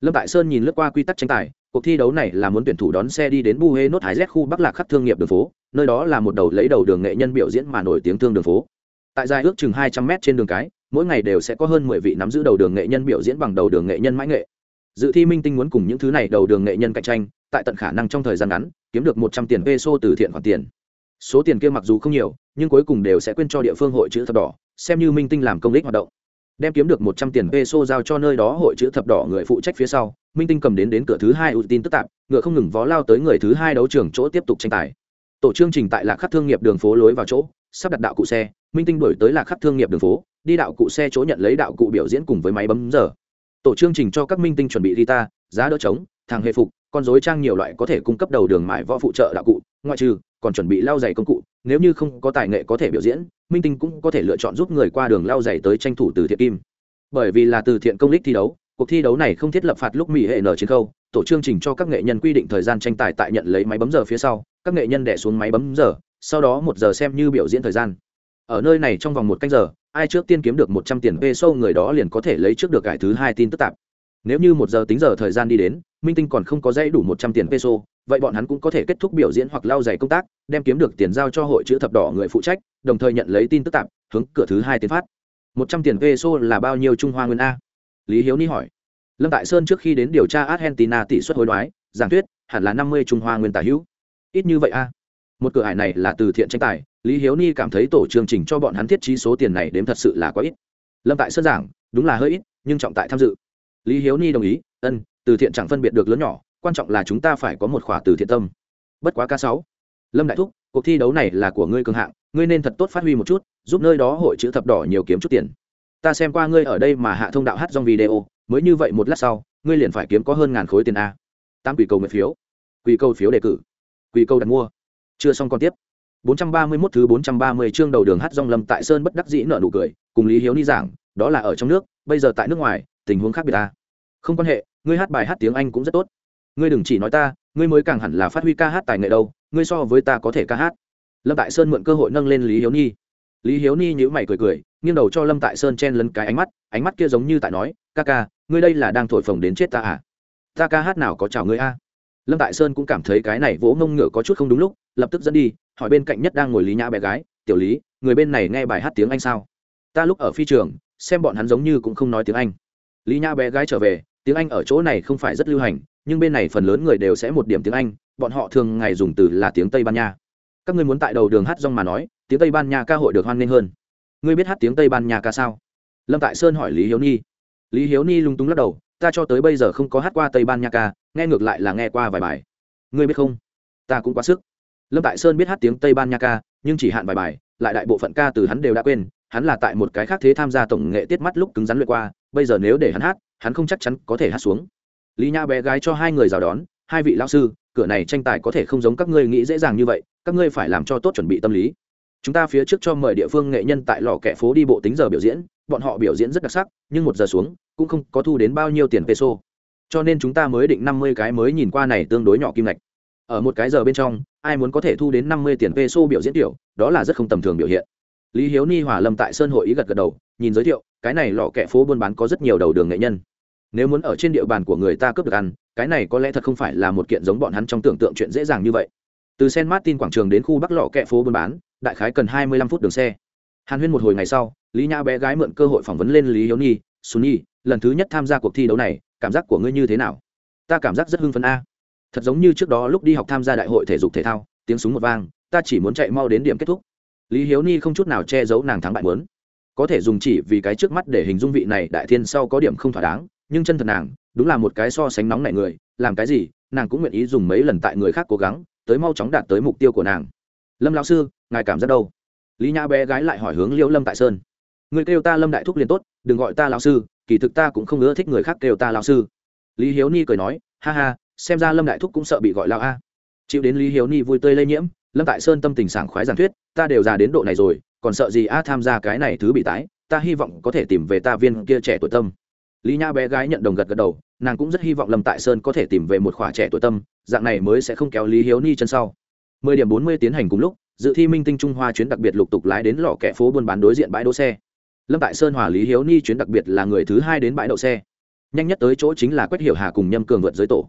lâm tại sơn nhìn lướt qua quy tắc tranh tài, cuộc thi đấu này là muốn tuyển thủ đón xe đi đến Buhe nốt hải z khu bắc lạc khắp thương nghiệp đường phố, nơi đó là một đầu lấy đầu đường nghệ nhân biểu diễn mà nổi tiếng thương đường phố. Tại dài ước chừng hai trăm mét trên đường cái, mỗi ngày đều sẽ có hơn mười vị nắm giữ đầu đường nghệ nhân biểu diễn bằng đầu đường nghệ nhân mãi nghệ. Dự thi minh tinh muốn cùng những thứ này đầu đường nghệ nhân cạnh tranh, tại tận khả năng trong thời gian ngắn, kiếm được một trăm tiền peso từ thiện khoản tiền. Số tiền kia mặc dù không nhiều, nhưng cuối cùng đều sẽ quyên cho địa phương hội chữ thập đỏ xem như minh tinh làm công đích hoạt động. Đem kiếm được một trăm tiền peso giao cho nơi đó hội chữ thập đỏ người phụ trách phía sau, minh tinh cầm đến đến cửa thứ hai ưu tin tức tạp ngựa không ngừng vó lao tới người thứ hai đấu trường chỗ tiếp tục tranh tài. Tổ chương trình tại lạc khắc thương nghiệp đường phố lối vào chỗ, sắp đặt đạo cụ xe, minh tinh đổi tới lạc khắc thương nghiệp đường phố, đi đạo cụ xe chỗ nhận lấy đạo cụ biểu diễn cùng với máy bấm giờ. Tổ chương trình cho các minh tinh chuẩn bị guitar, giá đỡ trống thang hệ phục, con dối trang nhiều loại có thể cung cấp đầu đường mại võ phụ trợ đạo cụ, ngoại trừ còn chuẩn bị lao giày công cụ, nếu như không có tài nghệ có thể biểu diễn, minh tinh cũng có thể lựa chọn giúp người qua đường lao giày tới tranh thủ từ thiện kim. Bởi vì là từ thiện công lích thi đấu, cuộc thi đấu này không thiết lập phạt lúc mỹ hệ nở chiến khâu, tổ chương trình cho các nghệ nhân quy định thời gian tranh tài tại nhận lấy máy bấm giờ phía sau, các nghệ nhân đẻ xuống máy bấm giờ, sau đó một giờ xem như biểu diễn thời gian. Ở nơi này trong vòng một canh giờ, ai trước tiên kiếm được một trăm tiền peso người đó liền có thể lấy trước được cải thứ hai tin tức tạp. Nếu như một giờ tính giờ thời gian đi đến, minh tinh còn không có dãy đủ một trăm tiền peso vậy bọn hắn cũng có thể kết thúc biểu diễn hoặc lao giày công tác, đem kiếm được tiền giao cho hội chữ thập đỏ người phụ trách, đồng thời nhận lấy tin tức tạp hướng cửa thứ hai tiến phát. Một trăm tiền peso là bao nhiêu trung hoa nguyên a? Lý hiếu ni hỏi. Lâm tại sơn trước khi đến điều tra argentina tỷ suất hối đoái, giảng thuyết, hẳn là năm mươi trung hoa nguyên tả hữu. Ít như vậy a. Một cửa hải này là từ thiện tranh tài, lý hiếu ni cảm thấy tổ chương trình cho bọn hắn thiết trí số tiền này đếm thật sự là quá ít. Lâm tại sơn giảng, đúng là hơi ít, nhưng trọng tại tham dự. Lý hiếu ni đồng ý, ân, từ thiện chẳng phân biệt được lớn nhỏ quan trọng là chúng ta phải có một khỏa từ thiện tâm. Bất quá ca sáu. Lâm đại thúc, cuộc thi đấu này là của ngươi cường hạng, ngươi nên thật tốt phát huy một chút, giúp nơi đó hội chữ thập đỏ nhiều kiếm chút tiền. Ta xem qua ngươi ở đây mà hạ thông đạo hát trong video, mới như vậy một lát sau, ngươi liền phải kiếm có hơn ngàn khối tiền a. Tám quỷ cầu nguyện phiếu. Quỷ cầu phiếu đề cử. Quỷ cầu đặt mua. Chưa xong còn tiếp. 431 thứ 430 chương đầu đường hát rong lâm tại sơn bất đắc dĩ nợ nụ cười, cùng lý hiếu ni giảng, đó là ở trong nước, bây giờ tại nước ngoài, tình huống khác biệt ta không quan hệ, ngươi hát bài hát tiếng anh cũng rất tốt ngươi đừng chỉ nói ta, ngươi mới càng hẳn là phát huy ca hát tài nghệ đâu, ngươi so với ta có thể ca hát. Lâm tại sơn mượn cơ hội nâng lên lý hiếu ni. Lý hiếu ni nhữ mày cười cười, nghiêng đầu cho lâm tại sơn chen lấn cái ánh mắt ánh mắt kia giống như tại nói, ca ca, ngươi đây là đang thổi phồng đến chết ta à? Ta ca hát nào có chào ngươi a? Lâm tại sơn cũng cảm thấy cái này vỗ mông ngựa có chút không đúng lúc, lập tức dẫn đi, hỏi bên cạnh nhất đang ngồi lý nhã bé gái, tiểu lý, người bên này nghe bài hát tiếng anh sao? Ta lúc ở phi trường, xem bọn hắn giống như cũng không nói tiếng anh. Lý nhã bé gái trở về, tiếng anh ở chỗ này không phải rất lưu hành nhưng bên này phần lớn người đều sẽ một điểm tiếng anh, bọn họ thường ngày dùng từ là tiếng tây ban nha. Các ngươi muốn tại đầu đường hát rong mà nói, tiếng tây ban nha ca hội được hoan nghênh hơn. Ngươi biết hát tiếng tây ban nha ca sao? Lâm tại sơn hỏi lý hiếu ni. Lý hiếu ni lung túng lắc đầu, ta cho tới bây giờ không có hát qua tây ban nha ca, nghe ngược lại là nghe qua vài bài. Ngươi biết không? Ta cũng quá sức. Lâm tại sơn biết hát tiếng tây ban nha ca, nhưng chỉ hạn vài bài, lại đại bộ phận ca từ hắn đều đã quên, hắn là tại một cái khác thế tham gia tổng nghệ tiết mắt lúc cứng rắn lượt qua, bây giờ nếu để hắn hát, hắn không chắc chắn có thể hát xuống lý nha bé gái cho hai người rào đón, hai vị lao sư, cửa này tranh tài có thể không giống các ngươi nghĩ dễ dàng như vậy, các ngươi phải làm cho tốt chuẩn bị tâm lý. Chúng ta phía trước cho mời địa phương nghệ nhân tại lò kẻ phố đi bộ tính giờ biểu diễn, bọn họ biểu diễn rất đặc sắc, nhưng một giờ xuống, cũng không có thu đến bao nhiêu tiền peso. Cho nên chúng ta mới định năm mươi cái mới nhìn qua này tương đối nhỏ kim ngạch. Ở một cái giờ bên trong, ai muốn có thể thu đến năm mươi tiền peso biểu diễn tiểu, đó là rất không tầm thường biểu hiện. Lý hiếu ni hòa lâm tại sơn hội ý gật gật đầu, nhìn giới thiệu, cái này lò kẻ phố buôn bán có rất nhiều đầu đường nghệ nhân nếu muốn ở trên địa bàn của người ta cướp được ăn cái này có lẽ thật không phải là một kiện giống bọn hắn trong tưởng tượng chuyện dễ dàng như vậy từ Sen Martin quảng trường đến khu Bắc Lọ kẹ phố buôn bán, đại khái cần hai mươi lăm phút đường xe. Hàn Huyên một hồi ngày sau, Lý Nhã bé gái mượn cơ hội phỏng vấn lên Lý Hiếu Nhi, Sunny, lần thứ nhất tham gia cuộc thi đấu này, cảm giác của ngươi như thế nào? Ta cảm giác rất hưng phấn a. Thật giống như trước đó lúc đi học tham gia đại hội thể dục thể thao, tiếng súng một vang, ta chỉ muốn chạy mau đến điểm kết thúc. Lý Hiếu Nhi không chút nào che giấu nàng thắng bại muốn. Có thể dùng chỉ vì cái trước mắt để hình dung vị này đại thiên sau có điểm không thỏa đáng, nhưng chân thật nàng, đúng là một cái so sánh nóng nảy người, làm cái gì, nàng cũng nguyện ý dùng mấy lần tại người khác cố gắng, tới mau chóng đạt tới mục tiêu của nàng. Lâm lão sư ngài cảm giác đâu? Lý nhã bé gái lại hỏi hướng liễu lâm tại sơn. Người kêu ta lâm đại thúc liền tốt đừng gọi ta lão sư kỳ thực ta cũng không ưa thích người khác kêu ta lão sư. Lý hiếu ni cười nói ha ha xem ra lâm đại thúc cũng sợ bị gọi lão a. Chịu đến lý hiếu ni vui tươi lây nhiễm lâm tại sơn tâm tình sảng khoái giảng thuyết ta đều già đến độ này rồi còn sợ gì a tham gia cái này thứ bị tái ta hy vọng có thể tìm về ta viên kia trẻ tuổi tâm lý Nha bé gái nhận đồng gật gật đầu, nàng cũng rất hy vọng lâm tại sơn có thể tìm về một khỏa trẻ tuổi tâm, dạng này mới sẽ không kéo lý hiếu ni chân sau. Mười điểm bốn mươi tiến hành cùng lúc, dự thi minh tinh trung hoa chuyến đặc biệt lục tục lái đến lò kẻ phố buôn bán đối diện bãi đỗ xe. Lâm tại sơn hòa lý hiếu ni chuyến đặc biệt là người thứ hai đến bãi đậu xe. Nhanh nhất tới chỗ chính là quách hiểu hà cùng nhâm cường vượt giới tổ.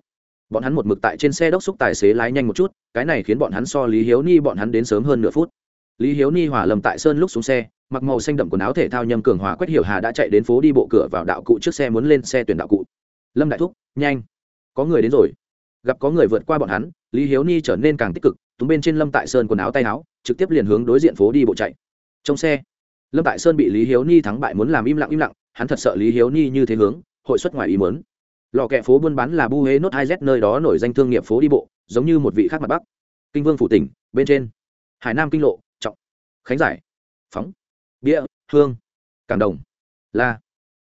Bọn hắn một mực tại trên xe đốc xúc tài xế lái nhanh một chút, cái này khiến bọn hắn so lý hiếu ni bọn hắn đến sớm hơn nửa phút lý hiếu ni hòa lầm tại sơn lúc xuống xe, mặc màu xanh đậm quần áo thể thao nhâm cường hòa quách hiểu hà đã chạy đến phố đi bộ cửa vào đạo cụ trước xe muốn lên xe tuyển đạo cụ. Lâm đại thúc, nhanh, có người đến rồi. Gặp có người vượt qua bọn hắn, lý hiếu ni trở nên càng tích cực túng bên trên lâm tại sơn quần áo tay áo, trực tiếp liền hướng đối diện phố đi bộ chạy. Trong xe, lâm tại sơn bị lý hiếu ni thắng bại muốn làm im lặng im lặng, hắn thật sợ lý hiếu ni như thế hướng, hội xuất ngoài ý mớn lò kẹ phố buôn bán là bu hế nốt hai z nơi đó nổi danh thương nghiệp phố đi bộ, giống như một vị khác mặt bắc. Kinh vương phủ tỉnh, bên trên. Hải nam kinh lộ khánh giải. Phóng. Bia, hương. Cảng đồng. La.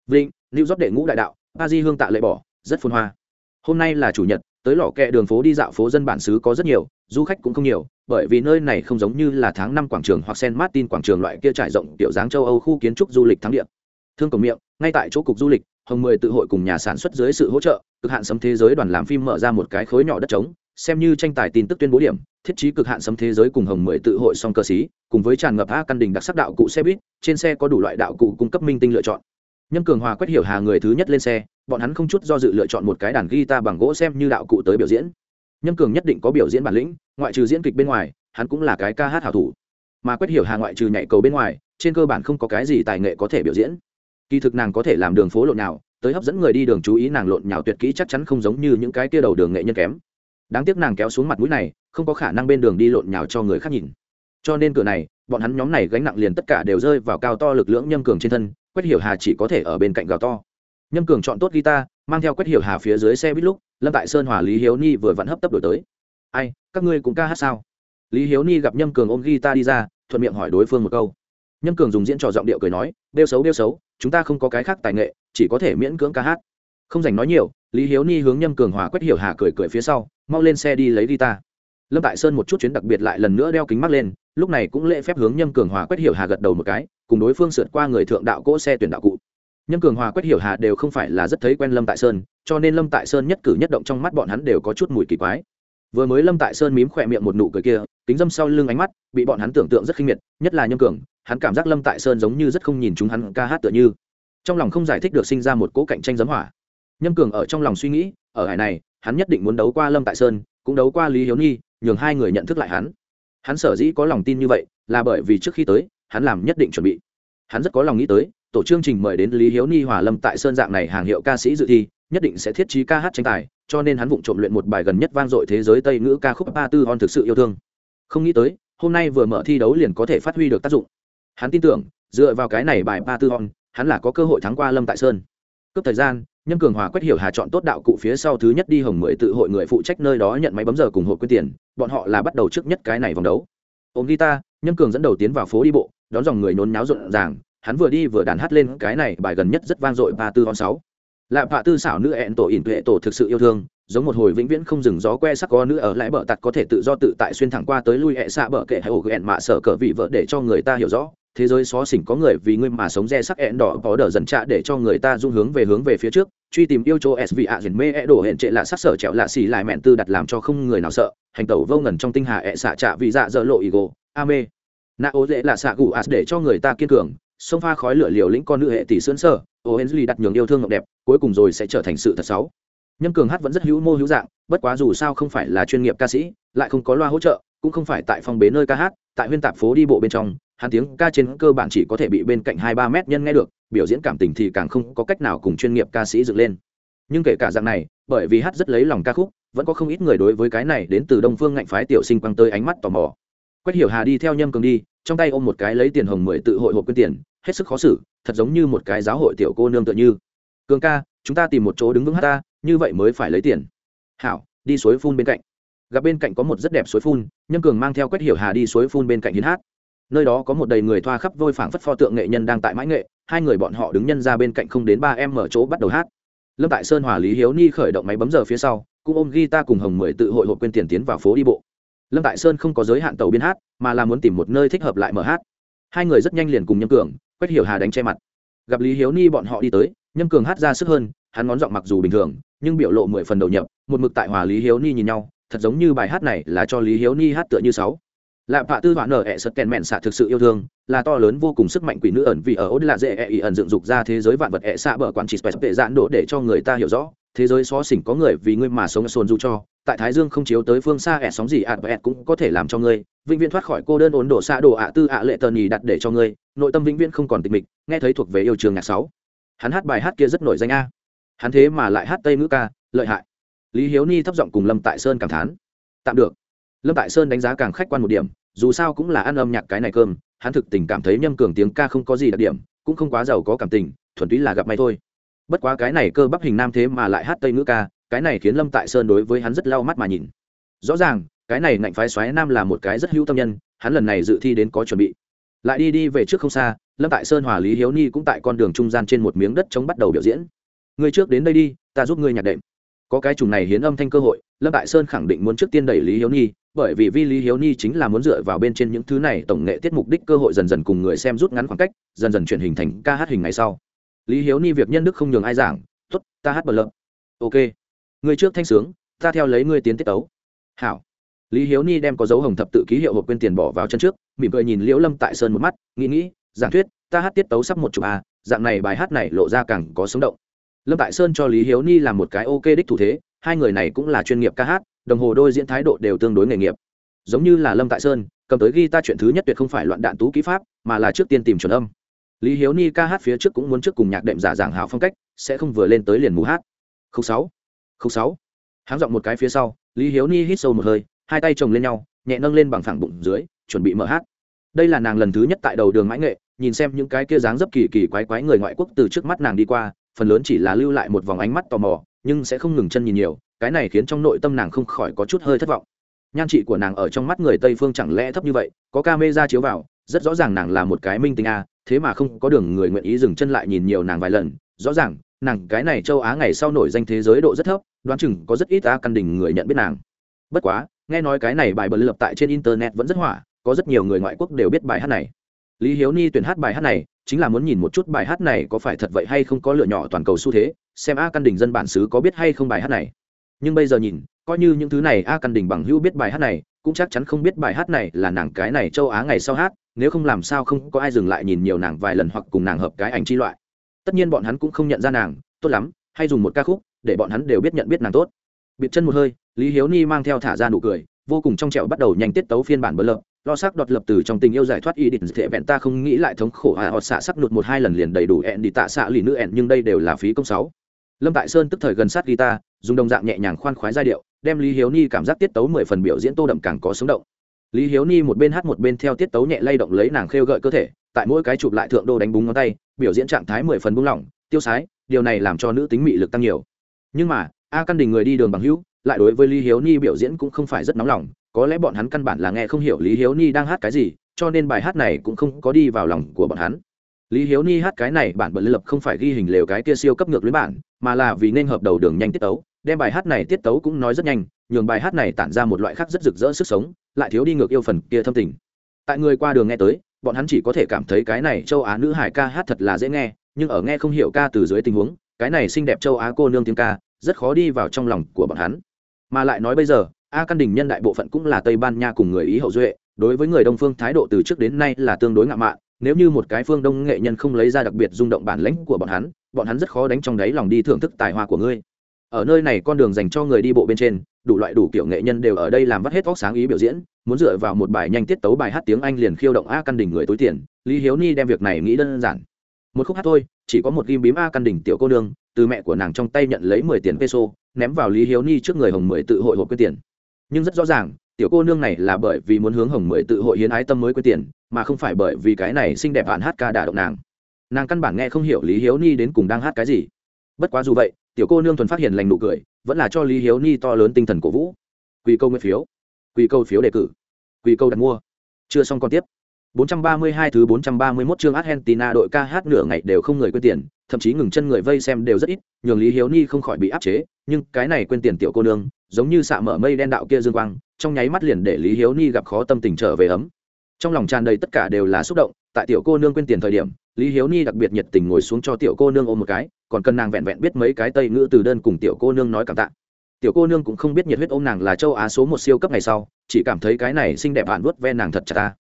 Vinh lưu dóp đệ ngũ đại đạo A di hương tạ lệ bỏ, rất phun hoa. Hôm nay là chủ nhật, tới lò kẹ đường phố đi dạo phố dân bản xứ có rất nhiều, du khách cũng không nhiều, bởi vì nơi này không giống như là tháng năm quảng trường hoặc sen martin quảng trường loại kia trải rộng tiểu dáng châu âu khu kiến trúc du lịch thắng địa. Thương cổng miệng, ngay tại chỗ cục du lịch, hồng mười tự hội cùng nhà sản xuất dưới sự hỗ trợ, cực hạn sấm thế giới đoàn làm phim mở ra một cái khối nhỏ đất trống xem như tranh tài tin tức tuyên bố điểm, thiết trí cực hạn sấm thế giới cùng hồng mười tự hội song cơ sĩ, cùng với tràn ngập a căn đình đặc sắc đạo cụ xe buýt, trên xe có đủ loại đạo cụ cung cấp minh tinh lựa chọn. Nhâm cường hòa quét hiểu hà người thứ nhất lên xe, bọn hắn không chút do dự lựa chọn một cái đàn guitar bằng gỗ xem như đạo cụ tới biểu diễn. Nhâm cường nhất định có biểu diễn bản lĩnh, ngoại trừ diễn kịch bên ngoài, hắn cũng là cái ca hát hảo thủ. Mà quét hiểu hà ngoại trừ nhảy cầu bên ngoài, trên cơ bản không có cái gì tài nghệ có thể biểu diễn. Kỳ thực nàng có thể làm đường phố lộn nào tới hấp dẫn người đi đường chú ý nàng lộn nhào tuyệt kỹ chắc chắn không giống như những cái kia đầu đường nghệ nhân kém đáng tiếc nàng kéo xuống mặt mũi này, không có khả năng bên đường đi lộn nhào cho người khác nhìn. Cho nên cửa này, bọn hắn nhóm này gánh nặng liền tất cả đều rơi vào cao to lực lưỡng nhâm cường trên thân quét hiểu hà chỉ có thể ở bên cạnh gào to. Nhâm cường chọn tốt guitar, mang theo quét hiểu hà phía dưới xe buýt lúc, lâm tại sơn hòa lý hiếu ni vừa vặn hấp tấp đổi tới. Ai, các ngươi cũng ca hát sao? Lý hiếu ni gặp nhâm cường ôm guitar đi ra, thuận miệng hỏi đối phương một câu. Nhâm cường dùng diễn trò giọng điệu cười nói đeo xấu đeo xấu, chúng ta không có cái khác tài nghệ, chỉ có thể miễn cưỡng ca hát. Không dành nói nhiều, lý hiếu ni hướng nhâm cường hòa quét hiểu hà cười cười phía sau mau lên xe đi lấy guitar. Lâm tại sơn một chút chuyến đặc biệt lại lần nữa đeo kính mắt lên, lúc này cũng lễ phép hướng nhâm cường hòa quét hiểu hà gật đầu một cái, cùng đối phương sượt qua người thượng đạo cỗ xe tuyển đạo cụ. Nhâm cường hòa quét hiểu hà đều không phải là rất thấy quen lâm tại sơn, cho nên lâm tại sơn nhất cử nhất động trong mắt bọn hắn đều có chút mùi kỳ quái. Vừa mới lâm tại sơn mím khỏe miệng một nụ cười kia, kính dâm sau lưng ánh mắt, bị bọn hắn tưởng tượng rất khinh miệt, nhất là nhâm cường, hắn cảm giác lâm tại sơn giống như rất không nhìn chúng hắn ca hát tựa như. Trong lòng không giải thích được sinh ra một cỗ cạnh tranh giấm hỏa. Nhâm cường ở trong lòng suy nghĩ, ở hải này hắn nhất định muốn đấu qua lâm tại sơn, cũng đấu qua lý hiếu nhi, nhường hai người nhận thức lại hắn. Hắn sở dĩ có lòng tin như vậy, là bởi vì trước khi tới, hắn làm nhất định chuẩn bị. Hắn rất có lòng nghĩ tới, tổ chương trình mời đến lý hiếu ni hòa lâm tại sơn dạng này hàng hiệu ca sĩ dự thi, nhất định sẽ thiết trí ca hát tranh tài, cho nên hắn vụng trộm luyện một bài gần nhất vang dội thế giới tây ngữ ca khúc ba tư hon thực sự yêu thương. Không nghĩ tới, hôm nay vừa mở thi đấu liền có thể phát huy được tác dụng. Hắn tin tưởng, dựa vào cái này bài ba tư hon, hắn là có cơ hội thắng qua lâm tại sơn. Cướp thời gian nhâm cường hòa quét hiểu hà chọn tốt đạo cụ phía sau thứ nhất đi hồng mười tự hội người phụ trách nơi đó nhận máy bấm giờ cùng hội quyên tiền, bọn họ là bắt đầu trước nhất cái này vòng đấu. Ôm guitar, nhâm cường dẫn đầu tiến vào phố đi bộ, đón dòng người nôn náo rộn ràng, hắn vừa đi vừa đàn hát lên cái này bài gần nhất rất vang dội ba tư con sáu. Lạ vạ tư xảo nữ ẹn tổ ỉn tuệ tổ thực sự yêu thương, giống một hồi vĩnh viễn không dừng gió que sắc có nữ ở lại bờ tặc có thể tự do tự tại xuyên thẳng qua tới lui hẹ xạ bờ kệ hay ổ ghẹn mạ sở cờ vị vợ để cho người ta hiểu rõ thế giới xó xỉnh có người vì ngươi mà sống re sắc ẹn đỏ có đờ dần trạ để cho người ta dung hướng về hướng về phía trước. Truy tìm yêu chỗ s vị ạ dền mê e đổ hẹn trệ là sắc sở trẹo lạ xì lại mẹn tư đặt làm cho không người nào sợ. Hành tẩu vô ngần trong tinh hà ẹ xạ trạ vì dạ dở lộ ego. A mê. Nạ ố dễ là xạ gù as để cho người ta kiên cường. Sông pha khói lửa liều lĩnh con nữ hệ tỷ sướng sơ. Ô henry đặt nhường yêu thương ngọc đẹp, cuối cùng rồi sẽ trở thành sự thật xấu. Nhâm cường hát vẫn rất hữu mô hữu dạng, bất quá dù sao không phải là chuyên nghiệp ca sĩ, lại không có loa hỗ trợ, cũng không phải tại phòng bế nơi ca hát, tại huyên tạp phố đi bộ bên trong hắn tiếng ca trên cơ bản chỉ có thể bị bên cạnh hai ba mét nhân nghe được, biểu diễn cảm tình thì càng không có cách nào cùng chuyên nghiệp ca sĩ dựng lên. Nhưng kể cả dạng này, bởi vì hát rất lấy lòng ca khúc, vẫn có không ít người đối với cái này đến từ đông phương ngạnh phái tiểu sinh quăng tới ánh mắt tò mò. Quách hiểu hà đi theo nhâm cường đi, trong tay ôm một cái lấy tiền hồng mười tự hội hộp quyên tiền, hết sức khó xử, thật giống như một cái giáo hội tiểu cô nương tựa như. Cường ca, chúng ta tìm một chỗ đứng vững hát ta, như vậy mới phải lấy tiền. Hảo, đi suối phun bên cạnh. Gặp bên cạnh có một rất đẹp suối phun, nhâm cường mang theo Quách hiểu hà đi suối phun bên cạnh hiến hát nơi đó có một đầy người thoa khắp vôi phảng phất pho tượng nghệ nhân đang tại mãi nghệ, hai người bọn họ đứng nhân ra bên cạnh không đến ba em mở chỗ bắt đầu hát. Lâm tại sơn hòa lý hiếu ni khởi động máy bấm giờ phía sau, cũng ôm guitar cùng hồng mười tự hội hộp quên tiền tiến vào phố đi bộ. Lâm tại sơn không có giới hạn tàu biên hát, mà là muốn tìm một nơi thích hợp lại mở hát. Hai người rất nhanh liền cùng nhâm cường quét hiểu hà đánh che mặt. Gặp lý hiếu ni bọn họ đi tới, nhâm cường hát ra sức hơn, hắn ngón giọng mặc dù bình thường, nhưng biểu lộ mười phần đầu nhập, một mực tại hòa lý hiếu ni nhìn nhau, thật giống như bài hát này là cho lý hiếu ni hát tựa như sáu lạ vạ tư hoạn nở ẹ sật kèn mẹn xạ thực sự yêu thương, là to lớn vô cùng sức mạnh quỷ nữ ẩn vì ở ốt là dễ ẹ ý ẩn dựng dục ra thế giới vạn vật ẹ xạ bờ quản trị spes tệ giãn đổ để cho người ta hiểu rõ, thế giới xó xỉnh có người vì ngươi mà sống sồn dù cho, tại thái dương không chiếu tới phương xa ẹ sóng gì ạt và ẹ cũng có thể làm cho ngươi, vĩnh viễn thoát khỏi cô đơn ổn đổ xạ đồ ạ tư ạ lệ tờ nhì đặt để cho ngươi, nội tâm vĩnh viễn không còn tịch mịch, nghe thấy thuộc về yêu trường nhạc sáu. Hắn hát bài hát kia rất nổi danh a. Hắn thế mà lại hát tây ngữ ca, lợi hại. Lý hiếu ni thấp giọng cùng lâm tại sơn cảm thán. Tạm được lâm tại sơn đánh giá càng khách quan một điểm, dù sao cũng là ăn âm nhạc cái này cơm, hắn thực tình cảm thấy nhâm cường tiếng ca không có gì đặc điểm, cũng không quá giàu có cảm tình, thuần túy là gặp may thôi. Bất quá cái này cơ bắp hình nam thế mà lại hát tây ngữ ca, cái này khiến lâm tại sơn đối với hắn rất lau mắt mà nhìn. Rõ ràng, cái này ngạnh phái xoáy nam là một cái rất hữu tâm nhân, hắn lần này dự thi đến có chuẩn bị. Lại đi đi về trước không xa, lâm tại sơn hòa lý hiếu ni cũng tại con đường trung gian trên một miếng đất chống bắt đầu biểu diễn. Người trước đến đây đi, ta giúp ngươi nhạc đệm. Có cái chủng này hiến âm thanh cơ hội, lâm tại sơn khẳng định muốn trước tiên đẩy lý hiếu ni bởi vì vi lý hiếu ni chính là muốn dựa vào bên trên những thứ này tổng nghệ tiết mục đích cơ hội dần dần cùng người xem rút ngắn khoảng cách, dần dần chuyển hình thành ca hát hình ngày sau. Lý hiếu ni việc nhân đức không nhường ai giảng t ố t ta hát bờ lợm ok, người trước thanh sướng, ta theo lấy ngươi tiến tiết tấu. Hảo. Lý hiếu ni đem có dấu hồng thập tự ký hiệu hộp quên tiền bỏ vào chân trước, mỉm cười nhìn liễu lâm tại sơn một mắt, nghĩ nghĩ, giảng thuyết, ta hát tiết tấu sắp một chục a dạng này bài hát này lộ ra càng có sống động. Lâm tại sơn cho lý hiếu ni làm một cái ok đích thủ thế, hai người này cũng là chuyên nghiệp ca hát đồng hồ đôi diễn thái độ đều tương đối nghề nghiệp. Giống như là lâm tại sơn, cầm tới ghi ta chuyện thứ nhất tuyệt không phải loạn đạn tú ký pháp, mà là trước tiên tìm chuẩn âm. Lý hiếu ni ca hát phía trước cũng muốn trước cùng nhạc đệm giả giảng hảo phong cách, sẽ không vừa lên tới liền mù hát. Khúc sáu khúc sáu. Háng giọng một cái phía sau, lý hiếu ni hít sâu một hơi, hai tay chồng lên nhau, nhẹ nâng lên bằng phẳng bụng dưới, chuẩn bị mở hát. Đây là nàng lần thứ nhất tại đầu đường mãi nghệ, nhìn xem những cái kia dáng dấp kỳ kỳ quái quái người ngoại quốc từ trước mắt nàng đi qua, phần lớn chỉ là lưu lại một vòng ánh mắt tò mò nhưng sẽ không ngừng chân nhìn nhiều, cái này khiến trong nội tâm nàng không khỏi có chút hơi thất vọng. Nhan trị của nàng ở trong mắt người tây phương chẳng lẽ thấp như vậy, có ca mê ra chiếu vào, rất rõ ràng nàng là một cái minh tinh a, thế mà không có đường người nguyện ý dừng chân lại nhìn nhiều nàng vài lần, rõ ràng, nàng cái này châu á ngày sau nổi danh thế giới độ rất thấp, đoán chừng có rất ít a căn đình người nhận biết nàng. Bất quá, nghe nói cái này bài bật lập tại trên internet vẫn rất hỏa, có rất nhiều người ngoại quốc đều biết bài hát này. Lý hiếu ni tuyển hát bài hát này chính là muốn nhìn một chút bài hát này có phải thật vậy hay không có lựa nhỏ toàn cầu xu thế, xem a căn đình dân bản xứ có biết hay không bài hát này. Nhưng bây giờ nhìn, coi như những thứ này a căn đình bằng hữu biết bài hát này, cũng chắc chắn không biết bài hát này là nàng cái này châu á ngày sau hát, nếu không làm sao không có ai dừng lại nhìn nhiều nàng vài lần hoặc cùng nàng hợp cái ảnh chi loại. Tất nhiên bọn hắn cũng không nhận ra nàng, tốt lắm, hay dùng một ca khúc, để bọn hắn đều biết nhận biết nàng tốt. Bịt chân một hơi, lý hiếu ni mang theo thả ra nụ cười, vô cùng trong trẹo bắt đầu nhanh tiết tấu phiên bản bơ lợn lo sắc đọt lập từ trong tình yêu giải thoát ý định thể vẹn ta không nghĩ lại thống khổ à họ xạ sắc nụt một hai lần liền đầy đủ ẹn đi tạ xạ lì nữ ẹn, nhưng đây đều là phí công sáu. Lâm tại sơn tức thời gần sát guitar, dùng đồng dạng nhẹ nhàng khoan khoái giai điệu, đem lý hiếu ni cảm giác tiết tấu mười phần biểu diễn tô đậm càng có sống động. Lý hiếu ni một bên hát một bên theo tiết tấu nhẹ lay động lấy nàng khêu gợi cơ thể, tại mỗi cái chụp lại thượng đô đánh búng ngón tay, biểu diễn trạng thái mười phần buông lỏng, tiêu sái, điều này làm cho nữ tính mị lực tăng nhiều. Nhưng mà, a căn đình người đi đường bằng hữu, lại đối với lý hiếu ni biểu diễn cũng không phải rất nóng lòng có lẽ bọn hắn căn bản là nghe không hiểu lý hiếu ni đang hát cái gì, cho nên bài hát này cũng không có đi vào lòng của bọn hắn. Lý hiếu ni hát cái này bản bận lập không phải ghi hình lều cái kia siêu cấp ngược lưới bản, mà là vì nên hợp đầu đường nhanh tiết tấu, đem bài hát này tiết tấu cũng nói rất nhanh, nhường bài hát này tản ra một loại khác rất rực rỡ sức sống, lại thiếu đi ngược yêu phần kia thâm tình. Tại người qua đường nghe tới, bọn hắn chỉ có thể cảm thấy cái này châu á nữ hải ca hát thật là dễ nghe, nhưng ở nghe không hiểu ca từ dưới tình huống, cái này xinh đẹp châu á cô nương tiếng ca, rất khó đi vào trong lòng của bọn hắn. Mà lại nói bây giờ a căn đình nhân đại bộ phận cũng là tây ban nha cùng người ý hậu duệ, đối với người đông phương thái độ từ trước đến nay là tương đối ngạo mạn, nếu như một cái phương đông nghệ nhân không lấy ra đặc biệt rung động bản lãnh của bọn hắn bọn hắn rất khó đánh trong đáy lòng đi thưởng thức tài hoa của ngươi. Ở nơi này con đường dành cho người đi bộ bên trên, đủ loại đủ kiểu nghệ nhân đều ở đây làm vắt hết óc sáng ý biểu diễn, muốn dựa vào một bài nhanh tiết tấu bài hát tiếng anh liền khiêu động a căn đỉnh người tối tiền, lý hiếu ni đem việc này nghĩ đơn giản. Một khúc hát thôi, chỉ có một ghim bím a căn đỉnh tiểu cô nương, từ mẹ của nàng trong tay nhận lấy mười tiền peso, ném vào lý hiếu ni trước người hồng mười tự hội hộp quyết tiền nhưng rất rõ ràng tiểu cô nương này là bởi vì muốn hướng hồng mười tự hội hiến ái tâm mới quyết tiền mà không phải bởi vì cái này xinh đẹp bạn hát ca đả động nàng. Nàng căn bản nghe không hiểu lý hiếu ni đến cùng đang hát cái gì. Bất quá dù vậy tiểu cô nương thuần phát hiện lành nụ cười vẫn là cho lý hiếu ni to lớn tinh thần cổ vũ. Quy câu nguyên phiếu. Quy câu phiếu đề cử. Quy câu đặt mua. Chưa xong còn tiếp. 432 thứ 431 chương Argentina đội ca hát nửa ngày đều không người quên tiền, thậm chí ngừng chân người vây xem đều rất ít, nhường Lý Hiếu Ni không khỏi bị áp chế, nhưng cái này quên tiền tiểu cô nương, giống như xạ mở mây đen đạo kia dương quang, trong nháy mắt liền để Lý Hiếu Ni gặp khó tâm tình trở về ấm. Trong lòng tràn đầy tất cả đều là xúc động, tại tiểu cô nương quên tiền thời điểm, Lý Hiếu Ni đặc biệt nhiệt tình ngồi xuống cho tiểu cô nương ôm một cái, còn cần nàng vẹn vẹn biết mấy cái tây ngữ từ đơn cùng tiểu cô nương nói cảm tạ. Tiểu cô nương cũng không biết nhiệt huyết ôm nàng là châu á số một siêu cấp ngày sau chỉ cảm thấy cái này xinh đẹp bạn vuốt ve nàng thật chặt ta.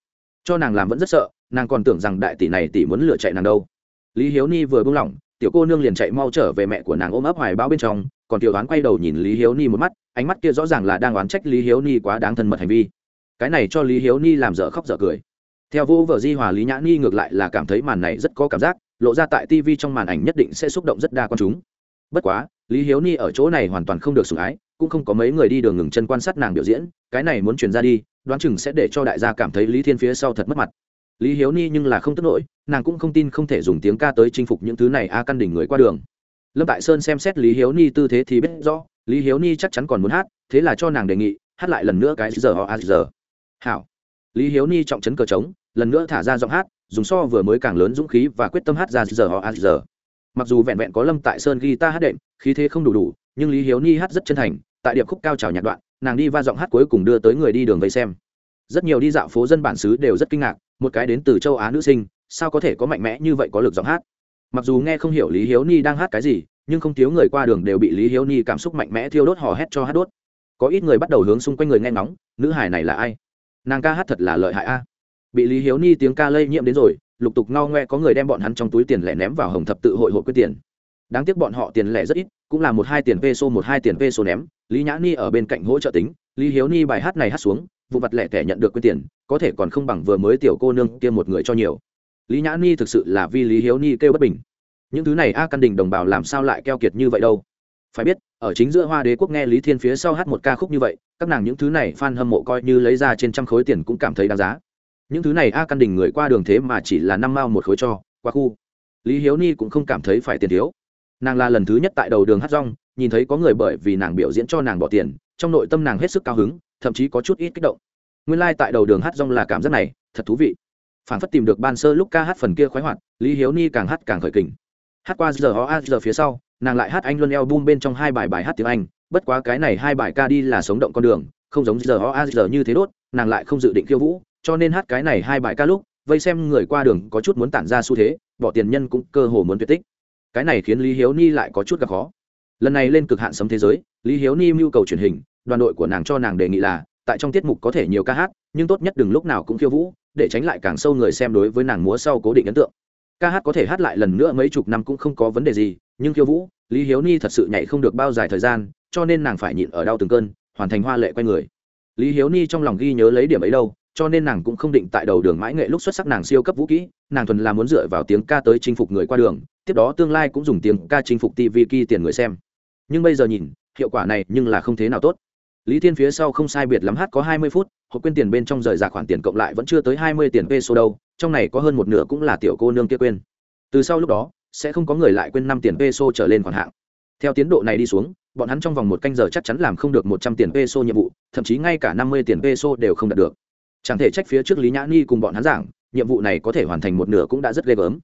Cho nàng làm vẫn rất sợ nàng còn tưởng rằng đại tỷ này tỷ muốn lựa chạy nàng đâu. Lý hiếu ni vừa buông lỏng tiểu cô nương liền chạy mau trở về mẹ của nàng ôm ấp hoài bao bên trong còn tiểu đoán quay đầu nhìn lý hiếu ni một mắt, ánh mắt kia rõ ràng là đang oán trách lý hiếu ni quá đáng thân mật hành vi. Cái này cho lý hiếu ni làm dở khóc dở cười. Theo vũ vợ di hòa lý nhã ni ngược lại là cảm thấy màn này rất có cảm giác, lộ ra tại tv trong màn ảnh nhất định sẽ xúc động rất đa con chúng. Bất quá, lý hiếu ni ở chỗ này hoàn toàn không được sủng ái, cũng không có mấy người đi đường ngừng chân quan sát nàng biểu diễn, cái này muốn truyền ra đi, đoán chừng sẽ để cho đại gia cảm thấy lý thiên phía sau thật mất mặt. Lý hiếu ni nhưng là không tức nổi nàng cũng không tin không thể dùng tiếng ca tới chinh phục những thứ này a căn đỉnh người qua đường lâm tại sơn xem xét lý hiếu ni tư thế thì biết rõ, lý hiếu ni chắc chắn còn muốn hát, thế là cho nàng đề nghị, hát lại lần nữa cái giờ họ a giờ hảo. Lý hiếu ni trọng chấn cờ trống, lần nữa thả ra giọng hát, dùng so vừa mới càng lớn dũng khí và quyết tâm hát ra giờ họ a giờ mặc dù vẹn vẹn có lâm tại sơn ghi ta hát đệm, khí thế không đủ đủ, nhưng lý hiếu ni hát rất chân thành, tại điệp khúc cao trào nhạc đoạn, nàng đi va giọng hát cuối cùng đưa tới người đi đường vây xem. Rất nhiều đi dạo phố dân bản xứ đều rất kinh ngạc, một cái đến từ châu á nữ sinh, sao có thể có mạnh mẽ như vậy có lực giọng hát? Mặc dù nghe không hiểu lý hiếu ni đang hát cái gì, nhưng không thiếu người qua đường đều bị lý hiếu ni cảm xúc mạnh mẽ thiêu đốt hò hét cho hát đốt. Có ít người bắt đầu hướng xung quanh người nghe ngóng, nữ hải này là ai? Nàng ca hát thật là lợi hại a. Bị lý hiếu ni tiếng ca lây nhiễm đến rồi, lục tục ngao ngoe có người đem bọn hắn trong túi tiền lẻ ném vào hồng thập tự hội hội quyết tiền. Đáng tiếc bọn họ tiền lẻ rất ít, cũng là một hai tiền peso một hai tiền peso ném, lý nhã ni ở bên cạnh hỗ trợ tính, lý hiếu ni bài hát này hát xuống, vụ vặt lẻ tẻ nhận được quyết tiền, có thể còn không bằng vừa mới tiểu cô nương kia một người cho nhiều lý nhã ni thực sự là Vi lý hiếu ni kêu bất bình. Những thứ này a căn đình đồng bào làm sao lại keo kiệt như vậy đâu? Phải biết, ở chính giữa hoa đế quốc nghe lý thiên phía sau hát một ca khúc như vậy, các nàng những thứ này f a n hâm mộ coi như lấy ra trên trăm khối tiền cũng cảm thấy đáng giá. Những thứ này a căn đình người qua đường thế mà chỉ là năm mao một khối cho qua khu. Lý hiếu ni cũng không cảm thấy phải tiền thiếu. Nàng là lần thứ nhất tại đầu đường hát rong, nhìn thấy có người bởi vì nàng biểu diễn cho nàng bỏ tiền, trong nội tâm nàng hết sức cao hứng, thậm chí có chút ít kích động. Nguyên lai、like、tại đầu đường hát rong là cảm giác này, thật thú vị phản phất tìm được ban sơ lúc ca hát phần kia khoái hoạt, lý hiếu ni càng hát càng khởi kình. Hát qua giờ ho a giờ phía sau, nàng lại hát anh luân eo bum bên trong hai bài bài hát tiếng anh. Bất quá cái này hai bài ca đi là sống động con đường, không giống giờ ho a giờ như thế đốt, nàng lại không dự định khiêu vũ, cho nên hát cái này hai bài ca lúc, vây xem người qua đường có chút muốn tản ra xu thế, bỏ tiền nhân cũng cơ hồ muốn tuyệt tích. Cái này khiến lý hiếu ni lại có chút gặp khó. Lần này lên cực hạn sấm thế giới, lý hiếu ni mưu cầu truyền hình, đoàn đội của nàng cho nàng đề nghị là, tại trong tiết mục có thể nhiều ca hát, nhưng tốt nhất đừng lúc nào cũng khiêu vũ để tránh lại càng sâu người xem đối với nàng múa sau cố định ấn tượng. Ca hát có thể hát lại lần nữa mấy chục năm cũng không có vấn đề gì, nhưng khiêu vũ, lý hiếu ni thật sự nhảy không được bao dài thời gian, cho nên nàng phải nhịn ở đau từng cơn, hoàn thành hoa lệ q u a y người. Lý hiếu ni trong lòng ghi nhớ lấy điểm ấy đâu, cho nên nàng cũng không định tại đầu đường mãi nghệ lúc xuất sắc nàng siêu cấp vũ kỹ, nàng thuần là muốn dựa vào tiếng ca tới chinh phục người qua đường, tiếp đó tương lai cũng dùng tiếng ca chinh phục tv ki tiền người xem. Nhưng bây giờ nhìn, hiệu quả này nhưng là không thế nào tốt. Lý thiên phía sau không sai biệt lắm hát có hai mươi phút hộp quên tiền bên trong rời ra khoản tiền cộng lại vẫn chưa tới hai mươi tiền peso đâu, trong này có hơn một nửa cũng là tiểu cô nương kia quên. Từ sau lúc đó, sẽ không có người lại quên năm tiền peso trở lên khoản hạng. Theo tiến độ này đi xuống, bọn hắn trong vòng một canh giờ chắc chắn làm không được một trăm tiền peso nhiệm vụ, thậm chí ngay cả năm mươi tiền peso đều không đạt được. Chẳng thể trách phía trước lý nhã ni cùng bọn hắn giảng, nhiệm vụ này có thể hoàn thành một nửa cũng đã rất ghê gớm.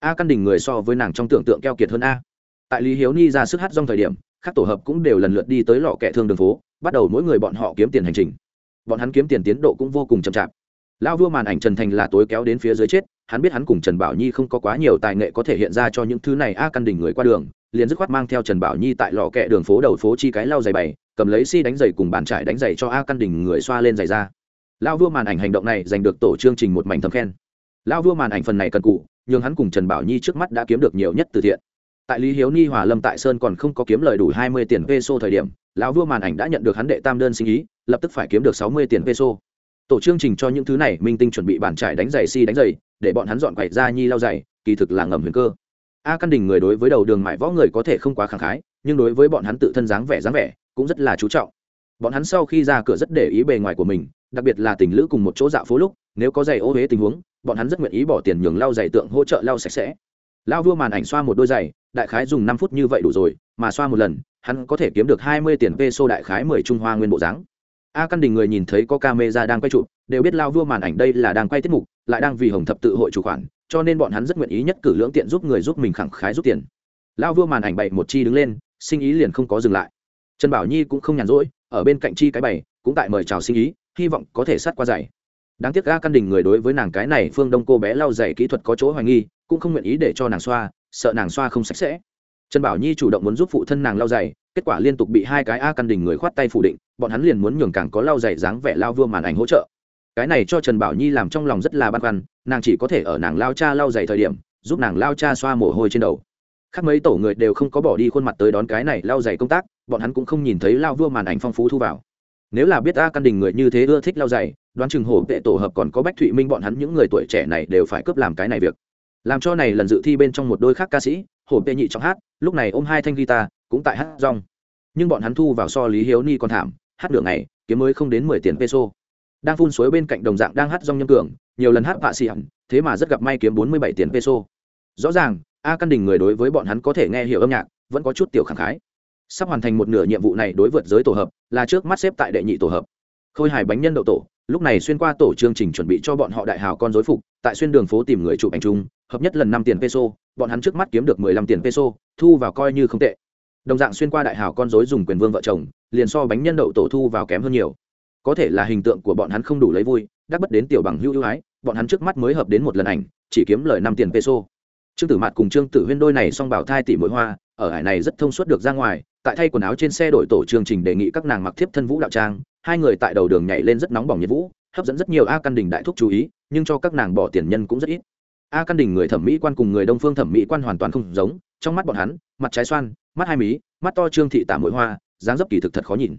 A căn đỉnh người so với nàng trong tưởng tượng keo kiệt hơn a. Tại lý hiếu ni ra sức hát trong thời điểm, các tổ hợp cũng đều lần lượt đi tới lò kẻ thương đường phố, bắt đầu mỗi người bọn họ kiếm tiền hành trình bọn hắn kiếm tiền tiến độ cũng vô cùng chậm chạp. Lão vua màn ảnh trần thành là tối kéo đến phía dưới chết, hắn biết hắn cùng trần bảo nhi không có quá nhiều tài nghệ có thể hiện ra cho những thứ này a căn đỉnh người qua đường, liền dứt khoát mang theo trần bảo nhi tại lò kẹ đường phố đầu phố chi cái lau giày bày, cầm lấy si đánh giày cùng bàn trải đánh giày cho a căn đỉnh người xoa lên giày ra. Lão vua màn ảnh hành động này giành được tổ chương trình một mảnh thấm khen. Lão vua màn ảnh phần này cần cụ nhưng hắn cùng trần bảo nhi trước mắt đã kiếm được nhiều nhất từ thiện. Tại lý hiếu ni hòa lâm tại sơn còn không có kiếm lời đủ hai mươi tiền peso thời điểm lão vua màn ảnh đã nhận được hắn đệ tam đơn sinh ý, lập tức phải kiếm được sáu mươi tiền peso. Tổ chương trình cho những thứ này, minh tinh chuẩn bị bản trải đánh giày si đánh giày, để bọn hắn dọn quậy ra nhi lao giày, kỳ thực là ngầm huyền cơ. A căn đình người đối với đầu đường mải võ người có thể không quá khẳng khái, nhưng đối với bọn hắn tự thân dáng vẻ dáng vẻ, cũng rất là chú trọng. Bọn hắn sau khi ra cửa rất để ý bề ngoài của mình, đặc biệt là tình lữ cùng một chỗ dạo phố lúc, nếu có giày ô huế tình huống, bọn hắn rất nguyện ý bỏ tiền nhường lau giày tượng hỗ trợ lau sạch sẽ. Lao vua màn ảnh xoa một đôi giày đại khái dùng năm phút như vậy đủ rồi, mà xoa một lần, hắn có thể kiếm được hai mươi tiền peso đại khái mười trung hoa nguyên bộ dáng. A căn đình người nhìn thấy có camera đang quay chụp, đều biết lao vua màn ảnh đây là đang quay tiết mục, lại đang vì hồng thập tự hội chủ khoản, cho nên bọn hắn rất nguyện ý nhất cử lưỡng tiện giúp người giúp mình khẳng khái giúp tiền. Lao vua màn ảnh bậy một chi đứng lên, sinh ý liền không có dừng lại. Trần bảo nhi cũng không nhàn rỗi, ở bên cạnh chi cái bày, cũng tại mời chào sinh ý, hy vọng có thể sát qua giày. Đáng tiếc ga căn đình người đối với nàng cái này phương đông cô bé lau giày kỹ thuật có chỗ hoài nghi, cũng không nguyện ý để cho nàng xoa sợ nàng xoa không sạch sẽ. Trần bảo nhi chủ động muốn giúp phụ thân nàng lau giày, kết quả liên tục bị hai cái a căn đình người khoát tay phủ định, bọn hắn liền muốn nhường càng có lau giày dáng vẻ lao vua màn ảnh hỗ trợ. Cái này cho trần bảo nhi làm trong lòng rất là băn khoăn, nàng chỉ có thể ở nàng lao cha lau giày thời điểm, giúp nàng lao cha xoa mồ hôi trên đầu. Khác mấy tổ người đều không có bỏ đi khuôn mặt tới đón cái này lau giày công tác, bọn hắn cũng không nhìn thấy lao vua màn ảnh phong phú thu vào. Nếu là biết a căn đình người như thế ưa thích lau giày, đoán chừng hổ vệ tổ hợp còn có bách thụy minh bọn hắn những người tuổi trẻ này đều phải cướp làm cái này việc làm cho này lần dự thi bên trong một đôi khác ca sĩ hổ vệ nhị trong hát, lúc này ôm hai thanh guitar, cũng tại hát rong. Nhưng bọn hắn thu vào so lý hiếu ni còn thảm, hát nửa này kiếm mới không đến mười tiền peso. Đang phun suối bên cạnh đồng dạng đang hát rong nhâm cường, nhiều lần hát vạ xì hẳn, thế mà rất gặp may kiếm bốn mươi bảy tiền peso. Rõ ràng, a căn đình người đối với bọn hắn có thể nghe hiểu âm nhạc, vẫn có chút tiểu khẳng khái. Sắp hoàn thành một nửa nhiệm vụ này đối vượt giới tổ hợp, là trước mắt xếp tại đệ nhị tổ hợp. Khôi hài bánh nhân đậu tổ, lúc này xuyên qua tổ chương trình chuẩn bị cho bọn họ đại hào con dối phục, tại xuyên đường phố tìm người chụp ảnh chung hợp nhất lần năm tiền peso, bọn hắn trước mắt kiếm được mười lăm tiền peso, thu vào coi như không tệ. Đồng dạng xuyên qua đại hào con dối dùng quyền vương vợ chồng, liền so bánh nhân đậu tổ thu vào kém hơn nhiều. Có thể là hình tượng của bọn hắn không đủ lấy vui, đắc bất đến tiểu bằng hữu ưu ái, bọn hắn trước mắt mới hợp đến một lần ảnh, chỉ kiếm lời năm tiền peso. Trương tử mạt cùng trương tử huyên đôi này song bảo thai tỷ mỗi hoa, ở hải này rất thông suốt được ra ngoài, tại thay quần áo trên xe đổi tổ chương trình đề nghị các nàng mặc thiếp thân vũ đạo trang, hai người tại đầu đường nhảy lên rất nóng bỏng nhiệt vũ, hấp dẫn rất nhiều a căn đình đại thúc chú ý, nhưng cho các nàng bỏ tiền nhân cũng rất ít a căn đỉnh người thẩm mỹ quan cùng người đông phương thẩm mỹ quan hoàn toàn không giống, trong mắt bọn hắn, mặt trái xoan, mắt hai mí, mắt to trương thị tả mỗi hoa, dáng dấp kỳ thực thật khó nhìn.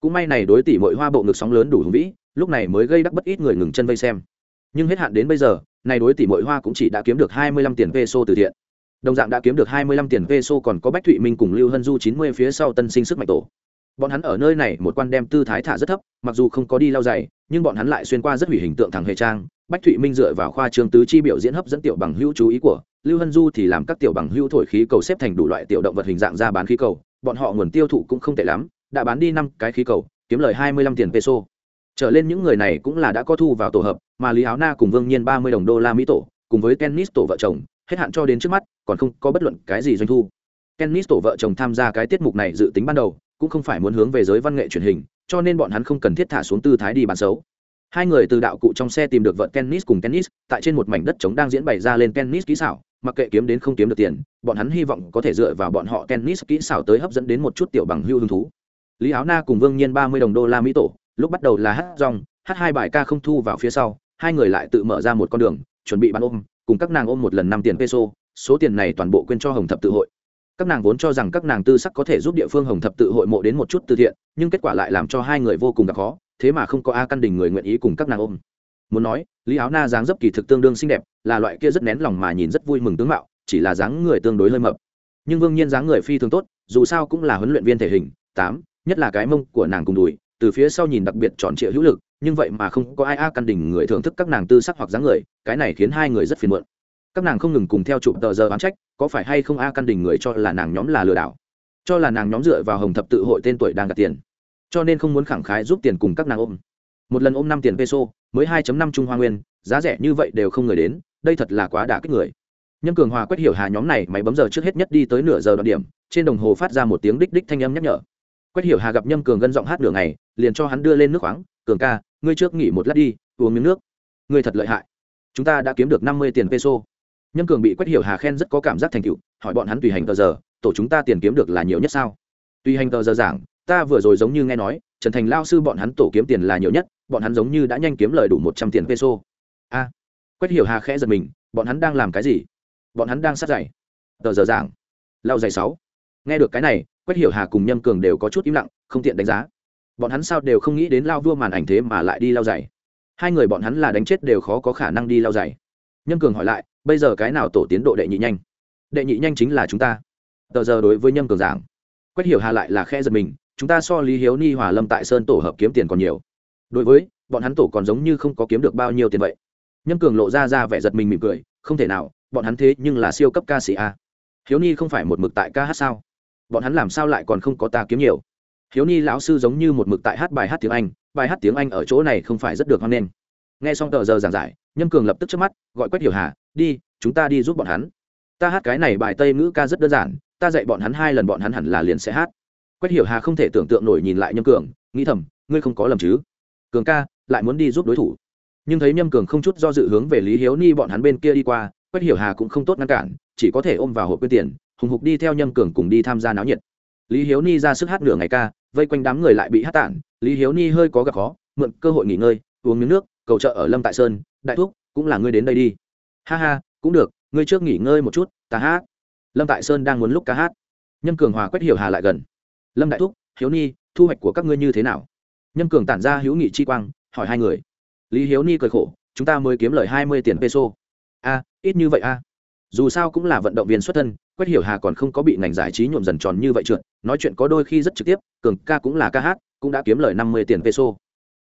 Cũng may này đối tỷ mỗi hoa bộ ngực sóng lớn đủ hùng vĩ, lúc này mới gây đắc bất ít người ngừng chân vây xem. Nhưng hết hạn đến bây giờ, này đối tỷ mỗi hoa cũng chỉ đã kiếm được hai mươi lăm tiền peso từ thiện. Đồng dạng đã kiếm được hai mươi lăm tiền peso còn có bách thụy minh cùng lưu hân du chín mươi phía sau tân sinh sức mạnh tổ. Bọn hắn ở nơi này một quan đem tư thái thả rất thấp, mặc dù không có đi lao dày nhưng bọn hắn lại xuyên qua rất hủy hình tượng thằng hề trang, bách thụy minh dựa vào khoa trường tứ chi biểu diễn hấp dẫn tiểu bằng hữu chú ý của lưu hân du thì làm các tiểu bằng hữu thổi khí cầu xếp thành đủ loại tiểu động vật hình dạng ra bán khí cầu, bọn họ nguồn tiêu thụ cũng không tệ lắm, đã bán đi năm cái khí cầu, kiếm lời hai mươi lăm tiền peso. Trở lên những người này cũng là đã có thu vào tổ hợp, mà lý áo na cùng vương nhiên ba mươi đồng đô la mỹ tổ, cùng với tennis tổ vợ chồng, hết hạn cho đến trước mắt, còn không có bất luận cái gì doanh thu. Tennis tổ vợ chồng tham gia cái tiết mục này dự tính ban đầu cũng không phải muốn hướng về giới văn nghệ truyền hình, cho nên bọn hắn không cần thiết thả xuống tư thái đi bán xấu. Hai người từ đạo cụ trong xe tìm được vợ tennis cùng tennis, tại trên một mảnh đất trống đang diễn bày ra lên tennis kỹ xảo, mặc kệ kiếm đến không kiếm được tiền, bọn hắn hy vọng có thể dựa vào bọn họ tennis kỹ xảo tới hấp dẫn đến một chút tiểu bằng hưu hứng thú. Lý áo na cùng vương nhiên ba mươi đồng đô la mỹ tổ, lúc bắt đầu là hát rong, hát hai bài ca không thu vào phía sau, hai người lại tự mở ra một con đường, chuẩn bị bán ôm, cùng các nàng ôm một lần năm tiền peso, số tiền này toàn bộ quyên cho hồng thập tự hội các nàng vốn cho rằng các nàng tư sắc có thể giúp địa phương hồng thập tự hội mộ đến một chút từ thiện, nhưng kết quả lại làm cho hai người vô cùng gặp khó, thế mà không có a căn đình người nguyện ý cùng các nàng ôm. Muốn nói, lý áo na dáng dấp kỳ thực tương đương xinh đẹp, là loại kia rất nén lòng mà nhìn rất vui mừng tướng mạo, chỉ là dáng người tương đối hơi mập. Nhưng vương nhiên dáng người phi thường tốt, dù sao cũng là huấn luyện viên thể hình, tám, nhất là cái mông của nàng cùng đùi, từ phía sau nhìn đặc biệt tròn trịa hữu lực, nhưng vậy mà không có ai a căn đỉnh người thưởng thức các nàng tư sắc hoặc dáng người, cái này khiến hai người rất phiền muộn các nàng không ngừng cùng theo chụp tờ giờ bán trách, có phải hay không a căn đỉnh người cho là nàng nhóm là lừa đảo? Cho là nàng nhóm dựa vào hồng thập tự hội tên tuổi đang đặt tiền. Cho nên không muốn khẳng khái giúp tiền cùng các nàng ôm. Một lần ôm năm tiền peso, mới hai năm trung hoa nguyên, giá rẻ như vậy đều không người đến, đây thật là quá đả kích người. Nhân cường hòa quét hiểu hà nhóm này máy bấm giờ trước hết nhất đi tới nửa giờ đoạn điểm, trên đồng hồ phát ra một tiếng đích đích thanh âm nhắc nhở. Quét hiểu hà gặp nhâm cường gân giọng hát nửa ngày, liền cho hắn đưa lên nước khoáng, cường ca, ngươi trước nghỉ một lát đi, uống miếng nước. Ngươi thật lợi hại. Chúng ta đã kiếm được năm mươi tiền peso nhâm cường bị quét hiểu hà khen rất có cảm giác thành tựu, hỏi bọn hắn tùy hành tờ giờ, tổ chúng ta tiền kiếm được là nhiều nhất sao? Tùy hành tờ giờ giảng, ta vừa rồi giống như nghe nói, trần thành lao sư bọn hắn tổ kiếm tiền là nhiều nhất, bọn hắn giống như đã nhanh kiếm lời đủ một trăm tiền peso. A quét hiểu hà khẽ giật mình, bọn hắn đang làm cái gì? Bọn hắn đang sát dày tờ giờ giảng, lao dày sáu. Nghe được cái này quét hiểu hà cùng nhâm cường đều có chút im lặng, không tiện đánh giá. Bọn hắn sao đều không nghĩ đến lao vua màn ảnh thế mà lại đi lao dày hai người bọn hắn là đánh chết đều khó có khả năng đi lao dày nhâm cường hỏi lại bây giờ cái nào tổ tiến độ đệ nhị nhanh? Đệ nhị nhanh chính là chúng ta. Tờ giờ đối với nhâm cường giảng. Quét hiểu hà lại là khe giật mình, chúng ta so lý hiếu ni, hòa lâm tại sơn tổ hợp kiếm tiền còn nhiều. Đối với, bọn hắn tổ còn giống như không có kiếm được bao nhiêu tiền vậy. Nhâm cường lộ ra ra vẻ giật mình mỉm cười, không thể nào, bọn hắn thế nhưng là siêu cấp ca sĩ a. Hiếu ni không phải một mực tại ca hát sao? Bọn hắn làm sao lại còn không có ta kiếm nhiều? Hiếu ni lão sư giống như một mực tại hát bài hát tiếng anh, bài hát tiếng anh ở chỗ này không phải rất được hoan nghênh. Nghe xong tờ giờ giảng giải, nhâm cường lập tức trước mắt, gọi quét hiểu hà đi, chúng ta đi giúp bọn hắn. Ta hát cái này bài tây ngữ ca rất đơn giản, ta dạy bọn hắn hai lần bọn hắn hẳn là liền sẽ hát. Quách hiểu hà không thể tưởng tượng nổi nhìn lại nhâm cường, nghĩ thầm, ngươi không có lầm chứ? Cường ca, lại muốn đi giúp đối thủ. Nhưng thấy nhâm cường không chút do dự hướng về lý hiếu ni bọn hắn bên kia đi qua, Quách hiểu hà cũng không tốt ngăn cản, chỉ có thể ôm vào hộp quyên tiền, hùng hục đi theo nhâm cường cùng đi tham gia náo nhiệt. Lý hiếu ni ra sức hát nửa ngày ca, vây quanh đám người lại bị hát tản, lý hiếu ni hơi có gặp khó, mượn cơ hội nghỉ ngơi, uống miếng nước, cầu trợ ở lâm tại sơn, đại thúc, cũng là ngươi đến đây đi ha ha, cũng được, ngươi trước nghỉ ngơi một chút, ta hát. Lâm tại sơn đang muốn lúc ca hát. Nhâm cường hòa quét hiểu hà lại gần. Lâm đại thúc, hiếu ni, thu hoạch của các ngươi như thế nào? Nhâm cường tản ra hữu nghị chi quang, hỏi hai người. Lý hiếu ni cười khổ, chúng ta mới kiếm lời hai mươi tiền peso. A, ít như vậy a. Dù sao cũng là vận động viên xuất thân quét hiểu hà còn không có bị ngành giải trí nhuộm dần tròn như vậy trượt. Nói chuyện có đôi khi rất trực tiếp, cường ca cũng là ca hát, cũng đã kiếm lời năm mươi tiền peso.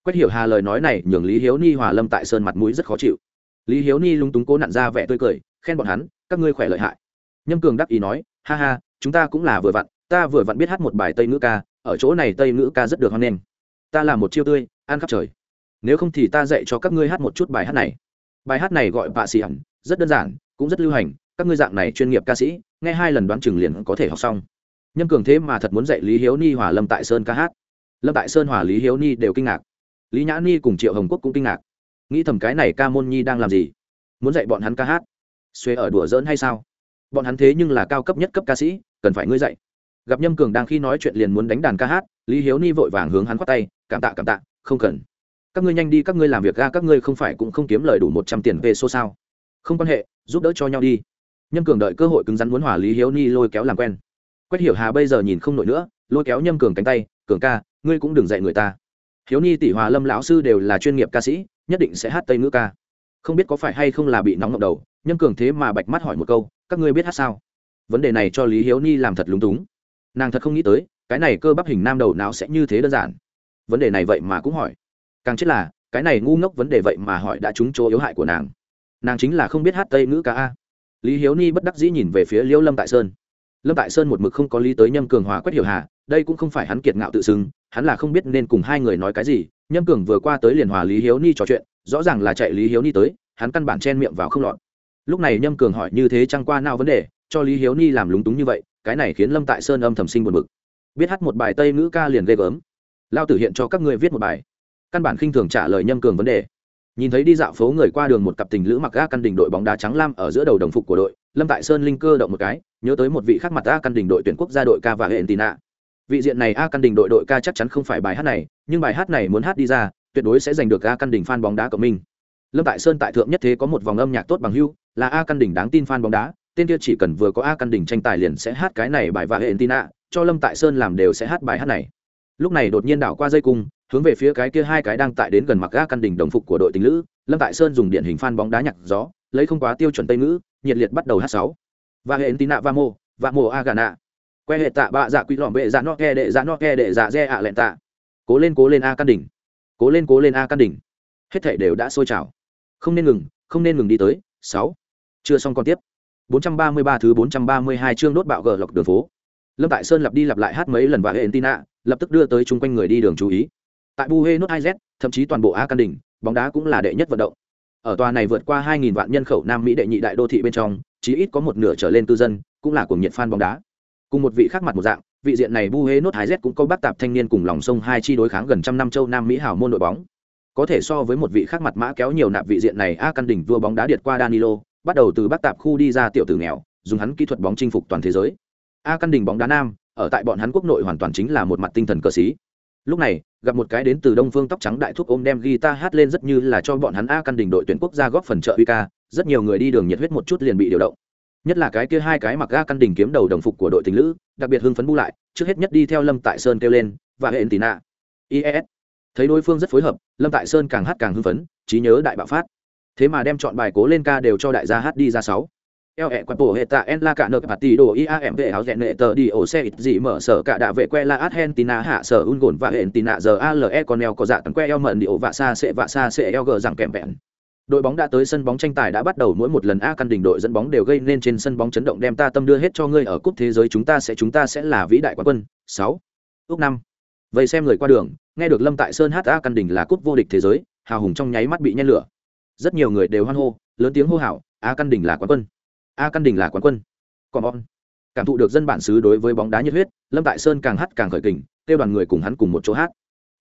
Quét hiểu hà lời nói này nhường lý hiếu ni hòa lâm tại sơn mặt mũi rất khó chịu lý hiếu ni lúng túng cố nặn ra vẻ tươi cười, khen bọn hắn, các ngươi khỏe lợi hại. Nhâm cường đắc ý nói, ha ha, chúng ta cũng là vừa vặn, ta vừa vặn biết hát một bài tây ngữ ca, ở chỗ này tây ngữ ca rất được hoan nghênh. Ta là một chiêu tươi, ăn khắp trời. Nếu không thì ta dạy cho các ngươi hát một chút bài hát này. Bài hát này gọi bạ xì ẩn rất đơn giản, cũng rất lưu hành, các ngươi dạng này chuyên nghiệp ca sĩ, nghe hai lần đoán chừng liền có thể học xong. Nhâm cường thế mà thật muốn dạy lý hiếu ni hòa lâm tại sơn ca hát. Lâm tại sơn hòa lý hiếu ni đều kinh ngạc. Lý nhã ni cùng triệu hồng quốc cũng kinh ngạc nghĩ thầm cái này ca môn nhi đang làm gì? Muốn dạy bọn hắn ca hát? Xuê ở đùa giỡn hay sao? Bọn hắn thế nhưng là cao cấp nhất cấp ca sĩ, cần phải ngươi dạy. Gặp nhâm cường đang khi nói chuyện liền muốn đánh đàn ca hát, lý hiếu ni vội vàng hướng hắn khoát tay, cảm tạ cảm tạ, không cần. Các ngươi nhanh đi, các ngươi làm việc ga, các ngươi không phải cũng không kiếm lời đủ một trăm tiền về số sao? Không quan hệ, giúp đỡ cho nhau đi. Nhâm cường đợi cơ hội cứng rắn muốn hòa lý hiếu ni lôi kéo làm quen. Quét hiểu hà bây giờ nhìn không nổi nữa, lôi kéo nhâm cường cánh tay, cường ca, ngươi cũng đừng dạy người ta. Hiếu ni, tỷ hòa, lâm lão sư đều là chuyên nghiệp ca sĩ nhất định sẽ hát tây ngữ ca. Không biết có phải hay không là bị nóng ngọc đầu Nhân cường thế mà bạch mắt hỏi một câu, các ngươi biết hát sao? Vấn đề này cho lý hiếu ni làm thật lúng túng. Nàng thật không nghĩ tới, cái này cơ bắp hình nam đầu não sẽ như thế đơn giản. Vấn đề này vậy mà cũng hỏi. Càng chết là, cái này ngu ngốc vấn đề vậy mà hỏi đã trúng chỗ yếu hại của nàng. Nàng chính là không biết hát tây ngữ ca a. Lý hiếu ni bất đắc dĩ nhìn về phía liễu lâm tại sơn. Lâm tại sơn một mực không có lý tới nhâm cường hòa quét hiểu hà, đây cũng không phải hắn kiệt ngạo tự xưng, hắn là không biết nên cùng hai người nói cái gì nhâm cường vừa qua tới liền hòa lý hiếu ni trò chuyện, rõ ràng là chạy lý hiếu ni tới, hắn căn bản chen miệng vào không lọt. Lúc này nhâm cường hỏi như thế trăng qua nào vấn đề, cho lý hiếu ni làm lúng túng như vậy, cái này khiến lâm tại sơn âm thầm sinh buồn bực. Biết hát một bài tây ngữ ca liền ghê gớm. Lao tử hiện cho các ngươi viết một bài. Căn bản khinh thường trả lời nhâm cường vấn đề. Nhìn thấy đi dạo phố người qua đường một cặp tình lữ mặc ga căn đỉnh đội bóng đá trắng lam ở giữa đầu đồng phục của đội, lâm tại sơn linh cơ động một cái, nhớ tới một vị khác mặt ga căn đỉnh đội tuyển quốc gia đội ca và hệ nạ vị diện này a căn đỉnh đội đội ca chắc chắn không phải bài hát này, nhưng bài hát này muốn hát đi ra, tuyệt đối sẽ giành được a căn đỉnh fan bóng đá của mình lâm tại sơn tại thượng nhất thế có một vòng âm nhạc tốt bằng hưu, là a căn đỉnh đáng tin fan bóng đá, tên kia chỉ cần vừa có a căn đỉnh tranh tài liền sẽ hát cái này bài và hệ tina cho lâm tại sơn làm đều sẽ hát bài hát này. Lúc này đột nhiên đảo qua dây cung, hướng về phía cái kia hai cái đang tại đến gần mặc ga căn đỉnh đồng phục của đội tình lữ, lâm tại sơn dùng điện hình phan bóng đá nhạc gió, lấy không quá tiêu chuẩn tây ngữ, nhiệt liệt bắt đầu hát sáu. Và hệ tín nạ va mô và mô a gà nạ que hệ tạ bạ dạ quỷ lỏm bệ dạ no ke đệ dạ no ke đệ dạ re ạ lẹn tạ. Cố lên cố lên a căn đỉnh cố lên cố lên a căn đỉnh hết thể đều đã sôi trào. Không nên ngừng, không nên ngừng đi tới. Sáu. Chưa xong còn tiếp. 433 thứ 432 chương đốt bạo gờ lọc đường phố. Lâm tại sơn lặp đi lặp lại hát mấy lần và hệ tina lập tức đưa tới chung quanh người đi đường chú ý. Tại buenos aires thậm chí toàn bộ a căn đỉnh bóng đá cũng là đệ nhất vận động. Ở tòa này vượt qua 2.000 vạn nhân khẩu nam mỹ đệ nhị đại đô thị bên trong, chí ít có một nửa trở lên cư dân cũng là cuồng nhiệt fan bóng đá cùng một vị khác mặt một dạng, vị diện này bu hê nốt hái z cũng có bác tạp thanh niên cùng lòng sông hai chi đối kháng gần trăm năm châu nam mỹ hào môn đội bóng. Có thể so với một vị khác mặt mã kéo nhiều nạp vị diện này, a căn đỉnh vua bóng đá điệt qua danilo, bắt đầu từ bác tạp khu đi ra tiểu tử nghèo, dùng hắn kỹ thuật bóng chinh phục toàn thế giới. A căn đỉnh bóng đá nam, ở tại bọn hắn quốc nội hoàn toàn chính là một mặt tinh thần cờ xí lúc này, gặp một cái đến từ đông phương tóc trắng đại thúc ôm đem guitar hát lên rất như là cho bọn hắn a căn đỉnh đội tuyển quốc gia góp phần trợ uy ca rất nhiều người đi đường nhiệt huyết một chút liền bị điều động nhất là cái kia hai cái mặc ga căn đỉnh kiếm đầu đồng phục của đội tình lữ, đặc biệt hưng phấn bu lại, trước hết nhất đi theo lâm tại sơn kêu lên, và hệ tì nạ. Is thấy đối phương rất phối hợp, lâm tại sơn càng hát càng hưng phấn, trí nhớ đại bạo phát. Thế mà đem chọn bài cố lên ca đều cho đại gia hát đi ra sáu. Eo ẹ quạt bổ hệ tạ en la cả nợ bạt tỷ đồ iam vệ áo dẹn nệ tờ đi ổ xe ít gì mở sở cả đạ vệ que la argentina hạ sở un gồn và argentina giờ ale con eo có dạ tấn que eo mận đi ổ vạ xa sẽ vạ xa sẽ eo gờ rằng kèm vẹn đội bóng đã tới sân bóng tranh tài đã bắt đầu mỗi một lần a căn đỉnh đội dẫn bóng đều gây nên trên sân bóng chấn động đem ta tâm đưa hết cho ngươi ở cúp thế giới chúng ta sẽ, chúng ta sẽ là vĩ đại quán quân. Sáu. Ước năm. Vậy xem người qua đường, nghe được lâm tại sơn hát a căn đỉnh là cúp vô địch thế giới, hào hùng trong nháy mắt bị nhen lửa. Rất nhiều người đều hoan hô, lớn tiếng hô hào, a căn đỉnh là quán quân. A căn đỉnh là quán quân. Còn on. Cảm thụ được dân bản xứ đối với bóng đá nhiệt huyết, lâm tại sơn càng hát càng khởi kình, kêu đoàn người cùng hắn cùng một chỗ hát.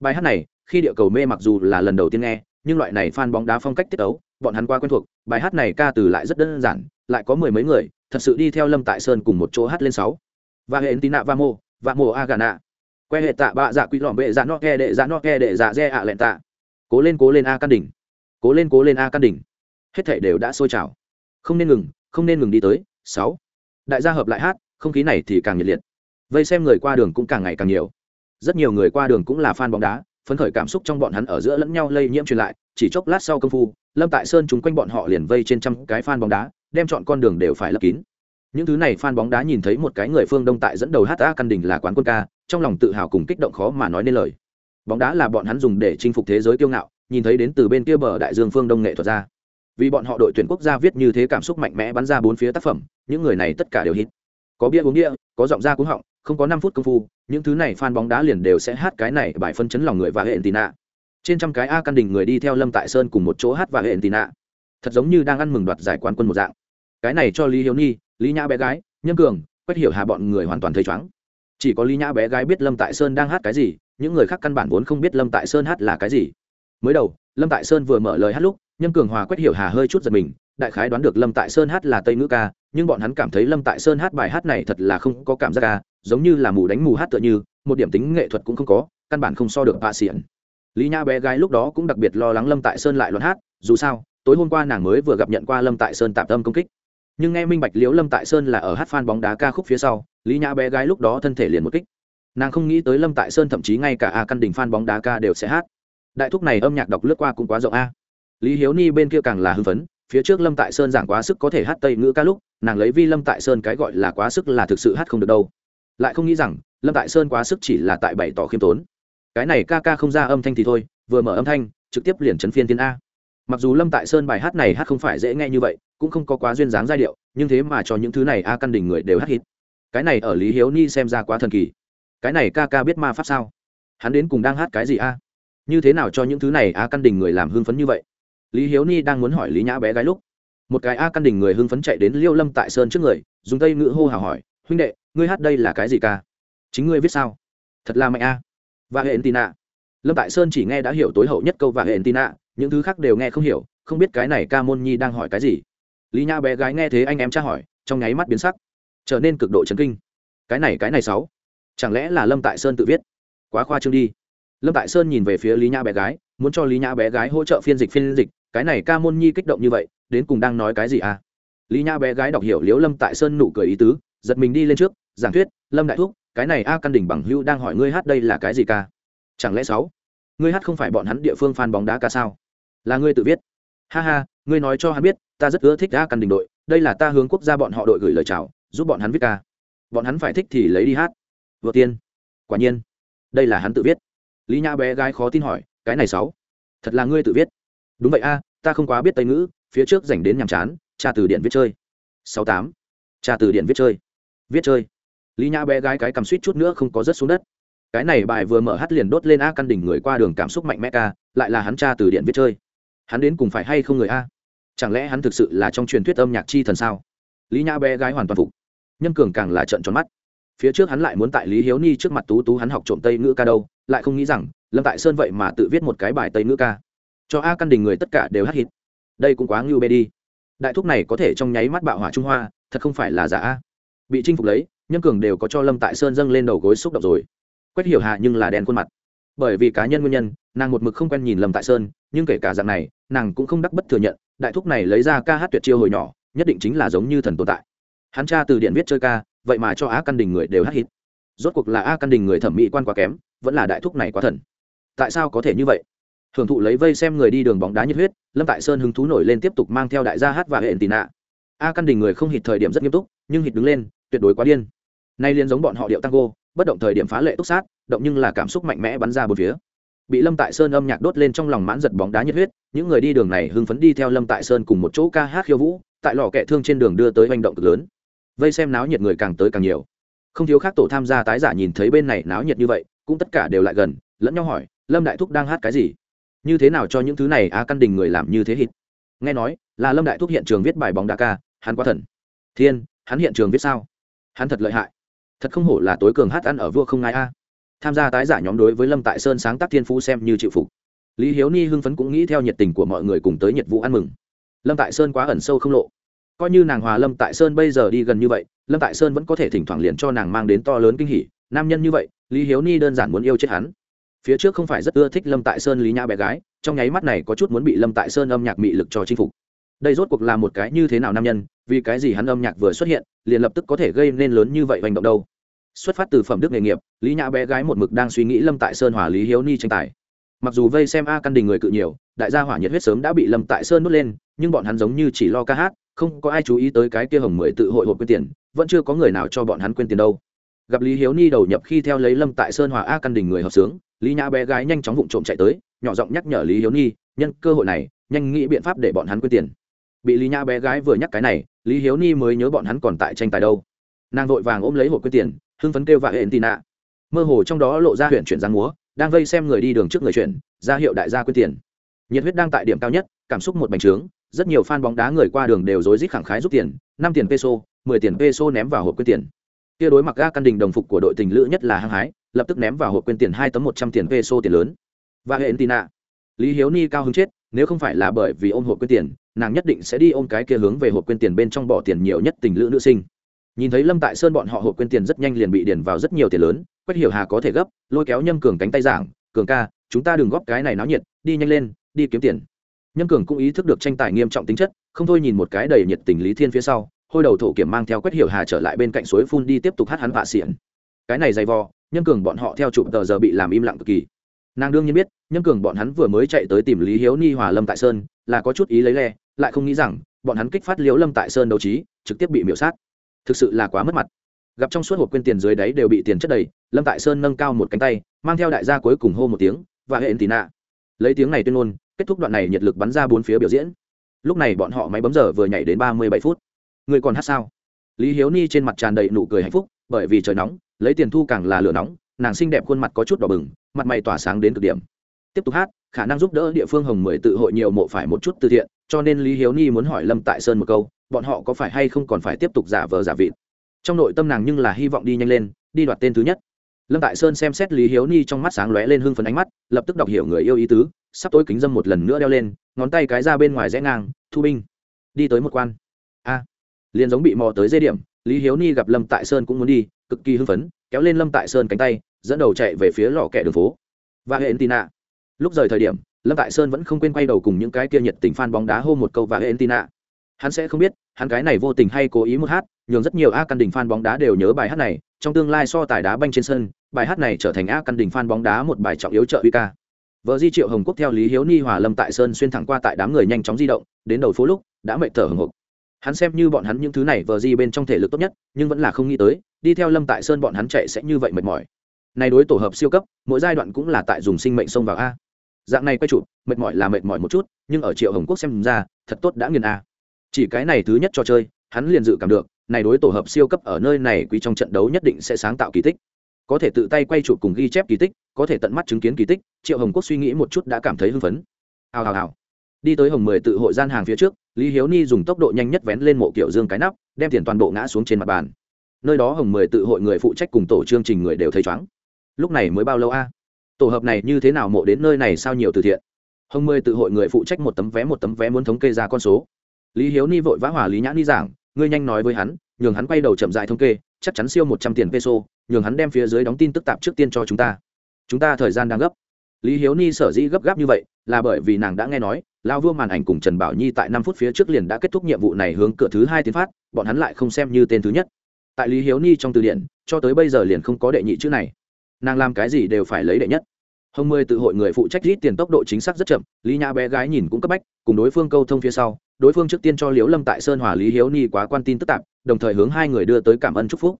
Bài hát này khi địa cầu mê mặc dù là lần đầu tiên nghe, nhưng loại này fan bóng đá phong cách tiết tấu, bọn hắn qua quen thuộc, bài hát này ca từ lại rất đơn giản, lại có mười mấy người, thật sự đi theo lâm tại sơn cùng một chỗ hát lên sáu. Và hệ tín nạ va mô, và mô a gà nạ. Que hệ tạ bạ dạ quỷ lỏm bệ dạ no ke đệ dạ no ke đệ dạ re ạ lẹn tạ. Cố lên cố lên a căn đỉnh. Cố lên cố lên a căn đỉnh. Hết thể đều đã sôi trào. Không nên ngừng, không nên ngừng đi tới, sáu. Đại gia hợp lại hát, không khí này thì càng nhiệt liệt. Vây xem người qua đường cũng càng ngày càng nhiều. Rất nhiều người qua đường cũng là fan bóng đá phấn khởi cảm xúc trong bọn hắn ở giữa lẫn nhau lây nhiễm truyền lại, chỉ chốc lát sau công phu, lâm tại sơn chúng quanh bọn họ liền vây trên trăm cái fan bóng đá, đem chọn con đường đều phải lấp kín. Những thứ này fan bóng đá nhìn thấy một cái người phương đông tại dẫn đầu hát a căn đình là quán quân ca, trong lòng tự hào cùng kích động khó mà nói nên lời. Bóng đá là bọn hắn dùng để chinh phục thế giới kiêu ngạo, nhìn thấy đến từ bên kia bờ đại dương phương đông nghệ thuật ra. Vì bọn họ đội tuyển quốc gia viết như thế cảm xúc mạnh mẽ bắn ra bốn phía tác phẩm, những người này tất cả đều hít có bia uống bia, có giọng ra cúng họng, không có năm phút công phu những thứ này fan bóng đá liền đều sẽ hát cái này bài phân chấn lòng người và hệ tì nạ trên trăm cái a căn đình người đi theo lâm tại sơn cùng một chỗ hát và hệ tì nạ thật giống như đang ăn mừng đoạt giải quán quân một dạng. Cái này cho lý hiếu ni lý nhã bé gái, nhâm cường quét hiểu hà bọn người hoàn toàn thấy chóng chỉ có lý nhã bé gái biết lâm tại sơn đang hát cái gì, những người khác căn bản vốn không biết lâm tại sơn hát là cái gì. Mới đầu, lâm tại sơn vừa mở lời hát lúc, nhâm cường hòa quét hiểu hà hơi chút giật mình đại khái đoán được lâm tại sơn hát là tây ngữ ca, nhưng bọn hắn cảm thấy lâm tại sơn hát bài hát này thật là không có cảm giác ca, giống như là mù đánh mù hát tựa như, một điểm tính nghệ thuật cũng không có, căn bản không so được bà xiển lý nha bé gái lúc đó cũng đặc biệt lo lắng lâm tại sơn lại luận hát, dù sao, tối hôm qua nàng mới vừa gặp nhận qua lâm tại sơn tạm tâm công kích. Nhưng nghe minh bạch liễu lâm tại sơn là ở hát phan bóng đá ca khúc phía sau, lý nhã bé gái lúc đó thân thể liền một kích. Nàng không nghĩ tới lâm tại sơn thậm chí ngay cả a căn đình phan bóng đá ca đều sẽ hát. Đại thúc này âm nhạc đọc lướt qua cũng quá rộng a. Lý hiếu ni bên kia càng là hưng phấn phía trước lâm tại sơn giảng quá sức có thể hát tây ngữ ca lúc, nàng lấy vi lâm tại sơn cái gọi là quá sức là thực sự hát không được đâu. Lại không nghĩ rằng, lâm tại sơn quá sức chỉ là tại bày tỏ khiêm tốn. Cái này ca ca không ra âm thanh thì thôi, vừa mở âm thanh, trực tiếp liền chấn phiên thiên a. Mặc dù lâm tại sơn bài hát này hát không phải dễ nghe như vậy, cũng không có quá duyên dáng giai điệu, nhưng thế mà cho những thứ này a căn đỉnh người đều hát hít cái này ở lý hiếu ni xem ra quá thần kỳ. Cái này ca ca biết ma pháp sao? Hắn đến cùng đang hát cái gì a? Như thế nào cho những thứ này a căn đỉnh người làm hưng phấn như vậy? Lý hiếu ni đang muốn hỏi lý nhã bé gái lúc, một cái a căn đỉnh người hưng phấn chạy đến liêu lâm tại sơn trước người, dùng tây ngữ hô hào hỏi, huynh đệ, ngươi hát đây là cái gì ca? Chính ngươi viết sao? Thật là mạnh a. Và hệ tina lâm tại sơn chỉ nghe đã hiểu tối hậu nhất câu và hệ tina những thứ khác đều nghe không hiểu, không biết cái này ca môn nhi đang hỏi cái gì. Lý nhã bé gái nghe thế anh em tra hỏi, trong nháy mắt biến sắc, trở nên cực độ chấn kinh. Cái này cái này sáu, chẳng lẽ là lâm tại sơn tự viết? Quá khoa trương đi. Lâm tại sơn nhìn về phía lý nhã bé gái, muốn cho lý nhã bé gái hỗ trợ phiên dịch phiên dịch cái này ca môn nhi kích động như vậy, đến cùng đang nói cái gì à? Lý nhã bé gái đọc hiểu liếu lâm tại sơn nụ cười ý tứ, giật mình đi lên trước, giảng thuyết, lâm đại thúc, cái này a căn đỉnh bằng hưu đang hỏi ngươi hát đây là cái gì ca? Chẳng lẽ sáu? Ngươi hát không phải bọn hắn địa phương phan bóng đá ca sao? Là ngươi tự viết. Ha ha, ngươi nói cho hắn biết, ta rất ưa thích a căn đỉnh đội, đây là ta hướng quốc gia bọn họ đội gửi lời chào, giúp bọn hắn viết ca. Bọn hắn phải thích thì lấy đi hát. Vừa tiên. Quả nhiên, đây là hắn tự viết. Lý nhã bé gái khó tin hỏi, cái này sáu? Thật là ngươi tự viết? Đúng vậy a, ta không quá biết tây ngữ, phía trước dành đến nhàm chán, cha từ điện viết chơi. Sáu tám, cha từ điện viết chơi. Viết chơi. Lý nhã bé gái cái cầm suýt chút nữa không có rớt xuống đất. Cái này bài vừa mở hát liền đốt lên a căn đỉnh người qua đường cảm xúc mạnh mẽ ca, lại là hắn cha từ điện viết chơi. Hắn đến cùng phải hay không người a? Chẳng lẽ hắn thực sự là trong truyền thuyết âm nhạc chi thần sao? Lý nhã bé gái hoàn toàn phục. Nhân cường càng là trận tròn mắt. Phía trước hắn lại muốn tại lý hiếu ni trước mặt tú tú hắn học trộm tây ngữ ca đâu, lại không nghĩ rằng, lâm tại sơn vậy mà tự viết một cái bài tây ngữ ca cho a căn đình người tất cả đều hát hít. Đây cũng quá ngưu bê đi. Đại thúc này có thể trong nháy mắt bạo hỏa trung hoa, thật không phải là giả. A bị chinh phục lấy, nhân cường đều có cho lâm tại sơn dâng lên đầu gối xúc động rồi. Quét hiểu hạ nhưng là đen khuôn mặt. Bởi vì cá nhân nguyên nhân, nàng một mực không quen nhìn lâm tại sơn, nhưng kể cả dạng này, nàng cũng không đắc bất thừa nhận, đại thúc này lấy ra ca hát tuyệt chiêu hồi nhỏ, nhất định chính là giống như thần tồn tại. Hắn cha từ điện viết chơi ca, vậy mà cho á căn đình người đều hát hít. Rốt cuộc là a căn đình người thẩm mỹ quan quá kém, vẫn là đại thúc này quá thần. Tại sao có thể như vậy? Hưởng thụ lấy vây xem người đi đường bóng đá nhiệt huyết, lâm tại sơn hứng thú nổi lên tiếp tục mang theo đại gia hát và hệ tì nạ. A căn đình người không hít thời điểm rất nghiêm túc, nhưng hít đứng lên, tuyệt đối quá điên. Nay liên giống bọn họ điệu tango, bất động thời điểm phá lệ túc sát, động nhưng là cảm xúc mạnh mẽ bắn ra bốn phía. Bị lâm tại sơn âm nhạc đốt lên trong lòng mãn giật bóng đá nhiệt huyết, những người đi đường này hưng phấn đi theo lâm tại sơn cùng một chỗ ca hát khiêu vũ, tại lò kẹ thương trên đường đưa tới hành động cực lớn. Vây xem náo nhiệt người càng tới càng nhiều. Không thiếu khác tổ tham gia tái giả nhìn thấy bên này náo nhiệt như vậy, cũng tất cả đều lại gần, lẫn nhau hỏi, lâm đại thúc đang hát cái gì? Như thế nào cho những thứ này a căn đình người làm như thế hít? Nghe nói, là lâm đại thúc hiện trường viết bài bóng đá ca, hắn quá thần. Thiên, hắn hiện trường viết sao? Hắn thật lợi hại. Thật không hổ là tối cường hát ăn ở vua không ai a. Tham gia tái giả nhóm đối với lâm tại sơn sáng tác thiên phú xem như chịu phục. Lý hiếu ni hưng phấn cũng nghĩ theo nhiệt tình của mọi người cùng tới nhiệt vụ ăn mừng. Lâm tại sơn quá ẩn sâu không lộ. Coi như nàng hòa lâm tại sơn bây giờ đi gần như vậy, lâm tại sơn vẫn có thể thỉnh thoảng liền cho nàng mang đến to lớn kinh hỉ. Nam nhân như vậy, lý hiếu ni đơn giản muốn yêu chết hắn phía trước không phải rất ưa thích lâm tại sơn lý nhã bé gái trong nháy mắt này có chút muốn bị lâm tại sơn âm nhạc mị lực cho chinh phục đây rốt cuộc là một cái như thế nào nam nhân vì cái gì hắn âm nhạc vừa xuất hiện liền lập tức có thể gây nên lớn như vậy hành động đâu xuất phát từ phẩm đức nghề nghiệp lý nhã bé gái một mực đang suy nghĩ lâm tại sơn hòa lý hiếu ni tranh tài mặc dù vây xem a căn đình người cự nhiều đại gia hỏa nhiệt huyết sớm đã bị lâm tại sơn nuốt lên nhưng bọn hắn giống như chỉ lo ca hát không có ai chú ý tới cái kia hồng mười tự hội hộp quyên tiền vẫn chưa có người nào cho bọn hắn quên tiền đâu gặp lý hiếu ni đầu nhập khi theo lấy lâm tại sơn hòa a căn đình người hợp sướng lý nhã bé gái nhanh chóng vụng trộm chạy tới nhỏ giọng nhắc nhở lý hiếu Nhi, nhân cơ hội này nhanh nghĩ biện pháp để bọn hắn quyết tiền. Bị lý nhã bé gái vừa nhắc cái này lý hiếu ni mới nhớ bọn hắn còn tại tranh tài đâu. Nàng vội vàng ôm lấy hộp quyết tiền hưng phấn kêu vạ hẹn tì nạ. Mơ hồ trong đó lộ ra huyện chuyển giang múa đang vây xem người đi đường trước người chuyển ra hiệu đại gia quyết tiền. Nhiệt huyết đang tại điểm cao nhất cảm xúc một bành trướng rất nhiều fan bóng đá người qua đường đều rối rít khẳng khái rút tiền năm tiền peso mười tiền peso ném vào hộp quyết tiền kia đối mặt ga căn đình đồng phục của đội tình lữ nhất là hăng hái, lập tức ném vào hộp quên tiền hai tấm một trăm tiền peso tiền lớn. Và hệ tina lý hiếu ni cao hứng chết, nếu không phải là bởi vì ôm hộp quên tiền, nàng nhất định sẽ đi ôm cái kia hướng về hộp quên tiền bên trong bỏ tiền nhiều nhất tình lữ nữ sinh. Nhìn thấy lâm tại sơn bọn họ hộp quên tiền rất nhanh liền bị điền vào rất nhiều tiền lớn, quách hiểu hà có thể gấp, lôi kéo nhâm cường cánh tay giảng, cường ca, chúng ta đừng góp cái này náo nhiệt, đi nhanh lên, đi kiếm tiền. Nhâm cường cũng ý thức được tranh tài nghiêm trọng tính chất, không thôi nhìn một cái đầy nhiệt tình lý thiên phía sau hôi đầu thổ kiểm mang theo quét hiểu hà trở lại bên cạnh suối phun đi tiếp tục hát hắn vạ xiển cái này dày vò, nhân cường bọn họ theo chụp tờ giờ bị làm im lặng cực kỳ. Nàng đương nhiên biết, nhân cường bọn hắn vừa mới chạy tới tìm lý hiếu ni hòa lâm tại sơn, là có chút ý lấy le, lại không nghĩ rằng, bọn hắn kích phát liễu lâm tại sơn đấu trí, trực tiếp bị miễu sát. Thực sự là quá mất mặt. Gặp trong suốt hộp quên tiền dưới đáy đều bị tiền chất đầy, lâm tại sơn nâng cao một cánh tay, mang theo đại gia cuối cùng hô một tiếng và hệ tì nạ. Lấy tiếng này tuyên ngôn, kết thúc đoạn này nhiệt lực bắn ra bốn phía biểu diễn. Lúc này bọn họ máy bấm giờ vừa nhảy đến ba mươi bảy phút người còn hát sao? Lý hiếu ni trên mặt tràn đầy nụ cười hạnh phúc, bởi vì trời nóng, lấy tiền thu càng là lửa nóng, nàng xinh đẹp khuôn mặt có chút đỏ bừng, mặt mày tỏa sáng đến cực điểm. Tiếp tục hát, khả năng giúp đỡ địa phương hồng mười tự hội nhiều mộ phải một chút từ thiện, cho nên lý hiếu ni muốn hỏi lâm tại sơn một câu, bọn họ có phải hay không còn phải tiếp tục giả vờ giả vịt? Trong nội tâm nàng nhưng là hy vọng đi nhanh lên, đi đoạt tên thứ nhất. Lâm tại sơn xem xét lý hiếu ni trong mắt sáng lóe lên hưng phấn ánh mắt, lập tức đọc hiểu người yêu ý tứ, sắp tối kính dâm một lần nữa đeo lên, ngón tay cái ra bên ngoài rẽ ngang, thu binh, đi tới một quan. A liền giống bị mò tới dây điểm, lý hiếu ni gặp lâm tại sơn cũng muốn đi, cực kỳ hưng phấn, kéo lên lâm tại sơn cánh tay, dẫn đầu chạy về phía lò kẹ đường phố. Và hệ tina. Lúc rời thời điểm, lâm tại sơn vẫn không quên quay đầu cùng những cái kia nhiệt tình f bóng đá hô một câu và hệ tina. Hắn sẽ không biết, hắn cái này vô tình hay cố ý một hát, nhường rất nhiều a căn đình fan bóng đá đều nhớ bài hát này, trong tương lai so tài đá banh trên sân, bài hát này trở thành a căn đình fan bóng đá một bài trọng yếu trợ uy ca. Vợ di triệu hồng quốc theo lý hiếu ni hòa lâm tại sơn xuyên thẳng qua tại đám người nhanh chóng di động, đến đầu phố lúc, đã mệt thở hồng hộc hắn xem như bọn hắn những thứ này vờ di bên trong thể lực tốt nhất, nhưng vẫn là không nghĩ tới, đi theo lâm tại sơn bọn hắn chạy sẽ như vậy mệt mỏi. Này đối tổ hợp siêu cấp, mỗi giai đoạn cũng là tại dùng sinh mệnh xông vào a. Dạng này quay chụp mệt mỏi là mệt mỏi một chút, nhưng ở triệu hồng quốc xem ra, thật tốt đã nghiền a. Chỉ cái này thứ nhất cho chơi, hắn liền dự cảm được, này đối tổ hợp siêu cấp ở nơi này quý trong trận đấu nhất định sẽ sáng tạo kỳ tích. Có thể tự tay quay chụp cùng ghi chép kỳ tích, có thể tận mắt chứng kiến kỳ tích, triệu hồng quốc suy nghĩ một chút đã cảm thấy hưng phấn. Hào hào hào. Đi tới hồng mười tự hội gian hàng phía trước lý hiếu ni dùng tốc độ nhanh nhất vén lên mộ kiểu dương cái nắp, đem tiền toàn bộ ngã xuống trên mặt bàn. Nơi đó hồng mười tự hội người phụ trách cùng tổ chương trình người đều thấy chóng. Lúc này mới bao lâu a? Tổ hợp này như thế nào mộ đến nơi này sao nhiều từ thiện? Hồng mười tự hội người phụ trách một tấm vé, một tấm vé muốn thống kê ra con số. Lý hiếu ni vội vã hòa lý nhã ni giảng, ngươi nhanh nói với hắn, nhường hắn quay đầu chậm dại thống kê, chắc chắn siêu một trăm tiền peso, nhường hắn đem phía dưới đóng tin tức tạp trước tiên cho chúng ta. Chúng ta thời gian đang gấp lý hiếu ni sở dĩ gấp gáp như vậy là bởi vì nàng đã nghe nói lao vua màn ảnh cùng trần bảo nhi tại năm phút phía trước liền đã kết thúc nhiệm vụ này hướng cửa thứ hai tiến phát, bọn hắn lại không xem như tên thứ nhất. Tại lý hiếu ni trong từ điển, cho tới bây giờ liền không có đệ nhị chữ này. Nàng làm cái gì đều phải lấy đệ nhất. Hồng mười tự hội người phụ trách rít tiền tốc độ chính xác rất chậm, lý nhã bé gái nhìn cũng cấp bách, cùng đối phương câu thông phía sau, đối phương trước tiên cho liễu lâm tại sơn hòa lý hiếu ni quá quan tin tức tạp đồng thời hướng hai người đưa tới cảm ơn chúc phúc.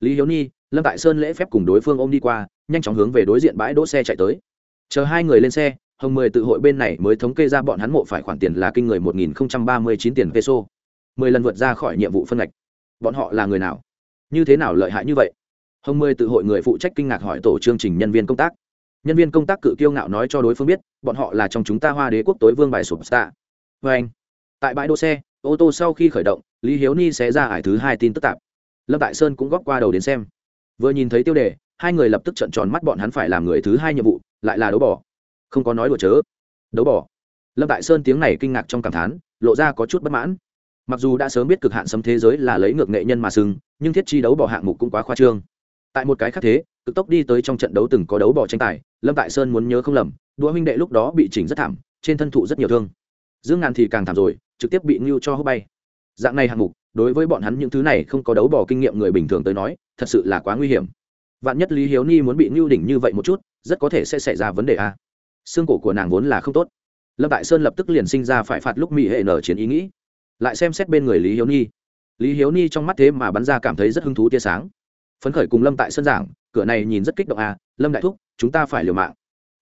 Lý hiếu ni, lâm tại sơn lễ phép cùng đối phương ôm đi qua, nhanh chóng hướng về đối diện bãi đỗ xe chạy tới chờ hai người lên xe, hồng mười tự hội bên này mới thống kê ra bọn hắn mộ phải khoản tiền là kinh người một nghìn không trăm ba mươi chín tiền peso. Mười lần vượt ra khỏi nhiệm vụ phân ngạch. Bọn họ là người nào? Như thế nào lợi hại như vậy? Hồng mười tự hội người phụ trách kinh ngạc hỏi tổ chương trình nhân viên công tác. Nhân viên công tác cự kiêu ngạo nói cho đối phương biết, bọn họ là trong chúng ta hoa đế quốc tối vương bài sụp stạ vê anh, tại bãi đỗ xe, ô tô sau khi khởi động, lý hiếu ni sẽ ra ải thứ hai tin tức tạp. Lâm tại sơn cũng góp qua đầu đến xem. Vừa nhìn thấy tiêu đề, hai người lập tức trận tròn mắt bọn hắn phải làm người thứ hai nhiệm vụ lại là đấu bỏ. Không có nói đùa chớ. Đấu bỏ. Lâm tại sơn tiếng này kinh ngạc trong cảm thán, lộ ra có chút bất mãn. Mặc dù đã sớm biết cực hạn sấm thế giới là lấy ngược nghệ nhân mà sừng nhưng thiết chi đấu bỏ hạng mục cũng quá khoa trương. Tại một cái khác thế, cực tốc đi tới trong trận đấu từng có đấu bỏ tranh tài, lâm tại sơn muốn nhớ không lầm, đũa huynh đệ lúc đó bị chỉnh rất thảm, trên thân thụ rất nhiều thương. Dương ngàn thì càng thảm rồi, trực tiếp bị ngưu cho hốc bay. Dạng này hạng mục, đối với bọn hắn những thứ này không có đấu bỏ kinh nghiệm người bình thường tới nói, thật sự là quá nguy hiểm vạn nhất lý hiếu ni muốn bị ngưu đỉnh như vậy một chút, rất có thể sẽ xảy ra vấn đề a. Xương cổ của nàng vốn là không tốt. Lâm Đại sơn lập tức liền sinh ra phải phạt lúc mỹ hệ nở chiến ý nghĩ. Lại xem xét bên người lý hiếu ni. Lý hiếu ni trong mắt thế mà bắn ra cảm thấy rất hứng thú tia sáng. Phấn khởi cùng lâm tại sơn giảng, cửa này nhìn rất kích động a, lâm đại thúc, chúng ta phải liều mạng.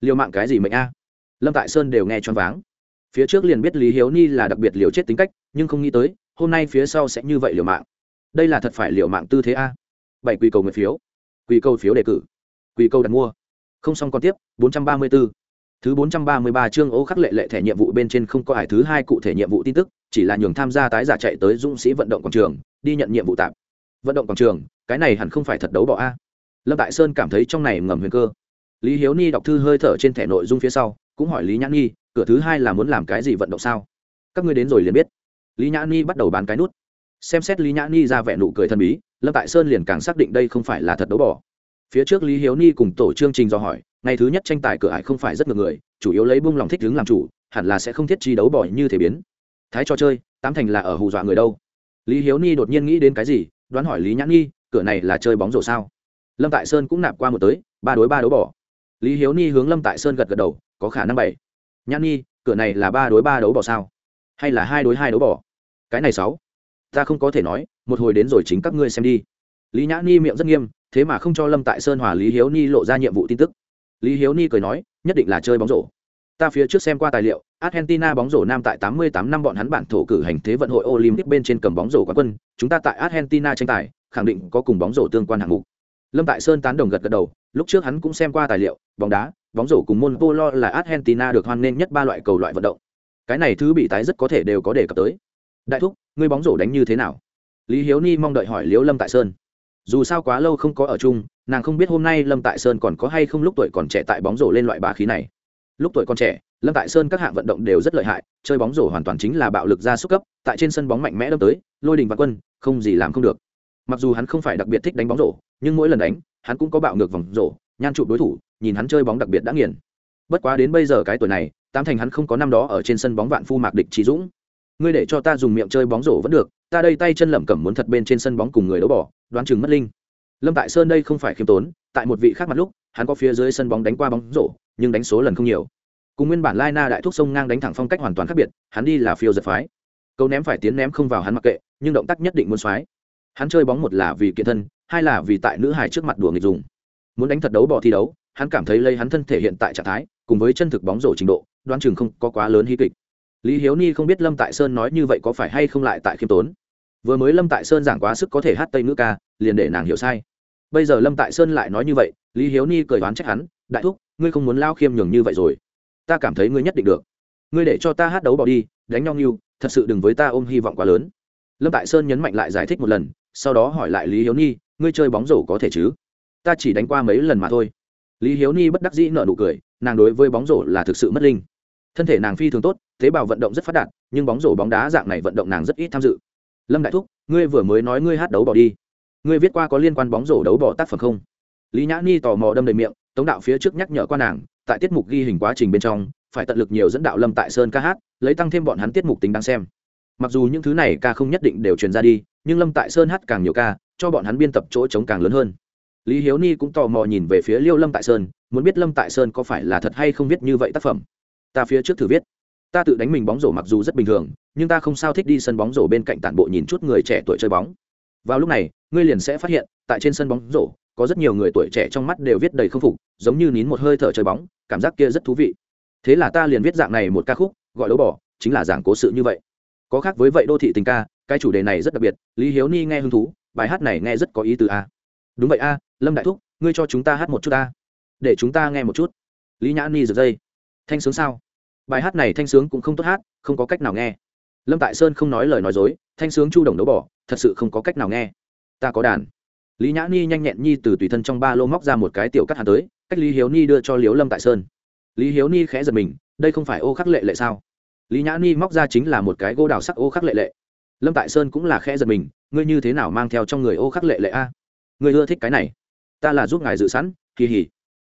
Liều mạng cái gì mệnh a? Lâm tại sơn đều nghe choáng váng. Phía trước liền biết lý hiếu ni là đặc biệt liều chết tính cách, nhưng không nghĩ tới, hôm nay phía sau sẽ như vậy liều mạng. Đây là thật phải liều mạng tư thế a. Bảy quy cầu nguyện phiếu quy cầu phiếu đề cử quy cầu đặt mua không xong còn tiếp 434. Thứ 433 chương ô khắc lệ lệ thẻ nhiệm vụ bên trên không có hải thứ hai cụ thể nhiệm vụ tin tức, chỉ là nhường tham gia tái giả chạy tới dũng sĩ vận động quảng trường, đi nhận nhiệm vụ tạm. Vận động quảng trường, cái này hẳn không phải thật đấu bỏ a. Lâm đại Sơn cảm thấy trong này ngầm huyền cơ. Lý Hiếu Ni đọc thư hơi thở trên thẻ nội dung phía sau, cũng hỏi Lý Nhã nhi, cửa thứ hai là muốn làm cái gì vận động sao? Các ngươi đến rồi liền biết. Lý Nhã nhi bắt đầu bán cái nút. Xem xét Lý Nhã Ni ra vẻ nụ cười thần bí, Lâm Tại Sơn liền càng xác định đây không phải là thật đấu bỏ phía trước lý hiếu ni cùng tổ chương trình do hỏi ngày thứ nhất tranh tài cửa ải không phải rất ngược người chủ yếu lấy bung lòng thích đứng làm chủ hẳn là sẽ không thiết chi đấu bỏ như thể biến. Thái cho chơi tám thành là ở hù dọa người đâu. Lý hiếu ni đột nhiên nghĩ đến cái gì đoán hỏi lý nhãn nhi cửa này là chơi bóng rổ sao? Lâm tại sơn cũng nạp qua một tới ba đối ba đấu bỏ lý hiếu ni hướng lâm tại sơn gật gật đầu có khả năng bảy nhãn nhi cửa này là ba đối ba đấu bỏ sao? Hay là hai đối hai đấu bỏ cái này sáu ta không có thể nói, một hồi đến rồi chính các ngươi xem đi. Lý nhã ni miệng rất nghiêm, thế mà không cho lâm tại sơn hòa lý hiếu ni lộ ra nhiệm vụ tin tức. Lý hiếu ni cười nói, nhất định là chơi bóng rổ. Ta phía trước xem qua tài liệu, argentina bóng rổ nam tại 88 năm bọn hắn bản thổ cử hành thế vận hội olympic bên trên cầm bóng rổ quán quân, chúng ta tại argentina tranh tài, khẳng định có cùng bóng rổ tương quan hạng mục. Lâm tại sơn tán đồng gật gật đầu, lúc trước hắn cũng xem qua tài liệu, bóng đá, bóng rổ cùng môn polo là argentina được hoan nghênh nhất ba loại cầu loại vận động. Cái này thứ bị tái rất có thể đều có đề cập tới. Đại thúc ngươi bóng rổ đánh như thế nào? Lý hiếu ni mong đợi hỏi liễu lâm tại sơn. Dù sao quá lâu không có ở chung, nàng không biết hôm nay lâm tại sơn còn có hay không lúc tuổi còn trẻ tại bóng rổ lên loại bá khí này. Lúc tuổi còn trẻ, lâm tại sơn các hạng vận động đều rất lợi hại, chơi bóng rổ hoàn toàn chính là bạo lực ra sức cấp, tại trên sân bóng mạnh mẽ đâm tới, lôi đình và quân, không gì làm không được. Mặc dù hắn không phải đặc biệt thích đánh bóng rổ, nhưng mỗi lần đánh, hắn cũng có bạo ngược vòng rổ, nhan trụ đối thủ, nhìn hắn chơi bóng đặc biệt đã nghiền. Bất quá đến bây giờ cái tuổi này, tám thành hắn không có năm đó ở trên sân bóng vạn phu mạc địch trí dũng ngươi để cho ta dùng miệng chơi bóng rổ vẫn được, ta đây tay chân lẩm cẩm muốn thật bên trên sân bóng cùng người đấu bỏ, đoán chừng mất linh. Lâm tại sơn đây không phải khiêm tốn, tại một vị khác mặt lúc, hắn có phía dưới sân bóng đánh qua bóng rổ, nhưng đánh số lần không nhiều. Cùng nguyên bản lai na đại thuốc sông ngang đánh thẳng phong cách hoàn toàn khác biệt, hắn đi là phiêu giật phái. Câu ném phải tiến ném không vào hắn mặc kệ, nhưng động tác nhất định muốn xoái hắn chơi bóng một là vì kiện thân, hai là vì tại nữ hài trước mặt đùa nghịch dùng. Muốn đánh thật đấu bỏ thi đấu, hắn cảm thấy lấy hắn thân thể hiện tại trạng thái, cùng với chân thực bóng rổ trình độ, đoán chừng không có quá lớn hy kịch lý hiếu ni không biết lâm tại sơn nói như vậy có phải hay không lại tại khiêm tốn. Vừa mới lâm tại sơn giảng quá sức có thể hát tây ngữ ca, liền để nàng hiểu sai. Bây giờ lâm tại sơn lại nói như vậy, lý hiếu ni cười đoán trách hắn, đại thúc, ngươi không muốn lao khiêm nhường như vậy rồi. Ta cảm thấy ngươi nhất định được. Ngươi để cho ta hát đấu bỏ đi, đánh nhau nghiêu, thật sự đừng với ta ôm hy vọng quá lớn. Lâm tại sơn nhấn mạnh lại giải thích một lần, sau đó hỏi lại lý hiếu ni, ngươi chơi bóng rổ có thể chứ? Ta chỉ đánh qua mấy lần mà thôi. Lý hiếu ni bất đắc dĩ nợ nụ cười, nàng đối với bóng rổ là thực sự mất linh thân thể nàng phi thường tốt, tế bào vận động rất phát đạt, nhưng bóng rổ bóng đá dạng này vận động nàng rất ít tham dự. Lâm đại thúc, ngươi vừa mới nói ngươi hát đấu bỏ đi. Ngươi viết qua có liên quan bóng rổ đấu bỏ tác phẩm không? Lý nhã ni tò mò đâm đầy miệng, tống đạo phía trước nhắc nhở qua nàng, tại tiết mục ghi hình quá trình bên trong, phải tận lực nhiều dẫn đạo lâm tại sơn ca hát, lấy tăng thêm bọn hắn tiết mục tính đáng xem. Mặc dù những thứ này ca không nhất định đều truyền ra đi, nhưng lâm tại sơn hát càng nhiều ca, cho bọn hắn biên tập chỗ trống càng lớn hơn. Lý hiếu ni cũng tò mò nhìn về phía liêu lâm tại sơn, muốn biết lâm tại sơn có phải là thật hay không viết như vậy tác phẩm ta phía trước thử viết. Ta tự đánh mình bóng rổ mặc dù rất bình thường, nhưng ta không sao thích đi sân bóng rổ bên cạnh tản bộ nhìn chút người trẻ tuổi chơi bóng. Vào lúc này, ngươi liền sẽ phát hiện, tại trên sân bóng rổ, có rất nhiều người tuổi trẻ trong mắt đều viết đầy không phục, giống như nín một hơi thở chơi bóng, cảm giác kia rất thú vị. Thế là ta liền viết dạng này một ca khúc, gọi lỗ bỏ chính là giảng cố sự như vậy. Có khác với vậy đô thị tình ca, cái chủ đề này rất đặc biệt, lý hiếu ni nghe hứng thú, bài hát này nghe rất có ý từ a. Đúng vậy a, lâm đại thúc, ngươi cho chúng ta hát một chút a. Để chúng ta nghe một chút. Lý nhã ni giật dây thanh sướng sao? Bài hát này thanh sướng cũng không tốt hát, không có cách nào nghe. Lâm tại sơn không nói lời nói dối, thanh sướng chu đồng đấu bỏ, thật sự không có cách nào nghe. Ta có đàn. Lý nhã ni nhanh nhẹn nhi từ tùy thân trong ba lô móc ra một cái tiểu cắt hạt tới, cách lý hiếu ni đưa cho liếu lâm tại sơn. Lý hiếu ni khẽ giật mình, đây không phải ô khắc lệ lệ sao? Lý nhã ni móc ra chính là một cái gỗ đào sắc ô khắc lệ lệ. Lâm tại sơn cũng là khẽ giật mình, ngươi như thế nào mang theo trong người ô khắc lệ lệ a? Ngươi ưa thích cái này. Ta là giúp ngài dự sẵn, kỳ hỉ.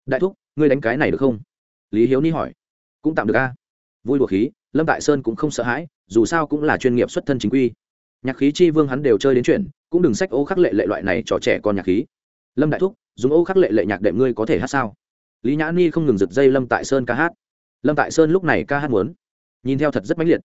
Đại thúc, ngươi đánh cái này được không? Lý hiếu ni hỏi cũng tạm được a. Vui đùa khí, lâm tại sơn cũng không sợ hãi, dù sao cũng là chuyên nghiệp xuất thân chính quy. Nhạc khí chi vương hắn đều chơi đến chuyện, cũng đừng sách ô khắc lệ lệ loại này cho trẻ con nhạc khí. Lâm đại thúc, dùng ô khắc lệ lệ nhạc đệm ngươi có thể hát sao? Lý nhã ni không ngừng giật dây lâm tại sơn ca hát. Lâm tại sơn lúc này ca hát muốn. Nhìn theo thật rất mãnh liệt.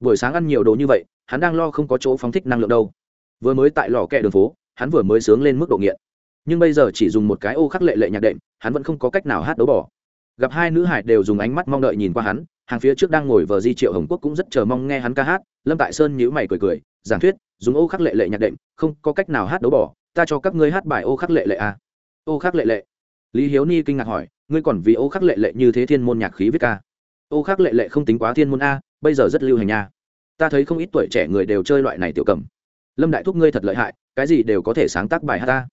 Buổi sáng ăn nhiều đồ như vậy, hắn đang lo không có chỗ phóng thích năng lượng đâu. Vừa mới tại lò kẹ đường phố, hắn vừa mới sướng lên mức độ nghiện. Nhưng bây giờ chỉ dùng một cái ô khắc lệ lệ nhạc đệm, hắn vẫn không có cách nào hát đấu bỏ gặp hai nữ hải đều dùng ánh mắt mong đợi nhìn qua hắn, hàng phía trước đang ngồi vờ di triệu hồng quốc cũng rất chờ mong nghe hắn ca hát, lâm tại sơn nhíu mày cười cười, giảng thuyết, dùng ô khắc lệ lệ nhạc đệm, không có cách nào hát đấu bỏ, ta cho các ngươi hát bài ô khắc lệ lệ à. ô khắc lệ lệ. Lý hiếu ni kinh ngạc hỏi, ngươi còn vì ô khắc lệ lệ như thế thiên môn nhạc khí viết ca? Ô khắc lệ lệ không tính quá thiên môn a, bây giờ rất lưu hành nha. Ta thấy không ít tuổi trẻ người đều chơi loại này tiểu cầm. Lâm đại thúc ngươi thật lợi hại, cái gì đều có thể sáng tác bài hát ta.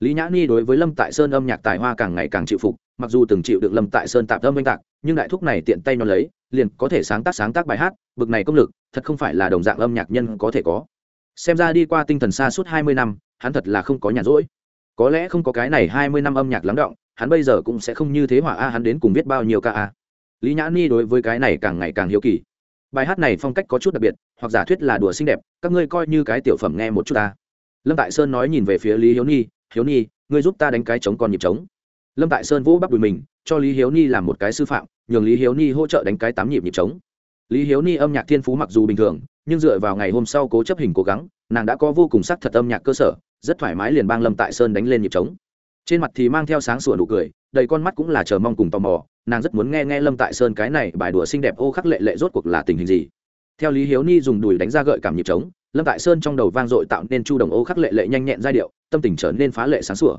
Lý nhã ni đối với lâm tại sơn âm nhạc tài hoa càng ngày càng chịu phục mặc dù từng chịu được lâm tại sơn tạm âm oanh tạc, nhưng đại thúc này tiện tay nó lấy, liền có thể sáng tác sáng tác bài hát, bực này công lực, thật không phải là đồng dạng âm nhạc nhân có thể có. Xem ra đi qua tinh thần xa suốt hai mươi năm, hắn thật là không có nhàn rỗi. Có lẽ không có cái này hai mươi năm âm nhạc lắng động, hắn bây giờ cũng sẽ không như thế hỏa a, hắn đến cùng biết bao nhiêu ca a. Lý nhã ni đối với cái này càng ngày càng hiếu kỳ. Bài hát này phong cách có chút đặc biệt, hoặc giả thuyết là đùa xinh đẹp, các ngươi coi như cái tiểu phẩm nghe một chút ta. Lâm tại sơn nói nhìn về phía lý hiếu ni hiếu ni ngươi giúp ta đánh cái trống còn nhịp trống lâm tại sơn vỗ bắp đùi mình, cho lý hiếu ni làm một cái sư phạm, nhường lý hiếu ni hỗ trợ đánh cái tám nhịp nhịp trống. Lý hiếu ni âm nhạc thiên phú mặc dù bình thường, nhưng dựa vào ngày hôm sau cố chấp hình cố gắng, nàng đã có vô cùng sắc thật âm nhạc cơ sở, rất thoải mái liền bang lâm tại sơn đánh lên nhịp trống. Trên mặt thì mang theo sáng sủa nụ cười, đầy con mắt cũng là chờ mong cùng tò mò, nàng rất muốn nghe nghe lâm tại sơn cái này bài đùa xinh đẹp ô khắc lệ lệ rốt cuộc là tình hình gì. Theo lý hiếu ni dùng đùi đánh ra gợi cảm nhịp trống, lâm tại sơn trong đầu vang dội tạo nên chu đồng ô khắc lệ lệ nhanh nhẹn giai điệu, tâm tình trở nên phá lệ sáng sủa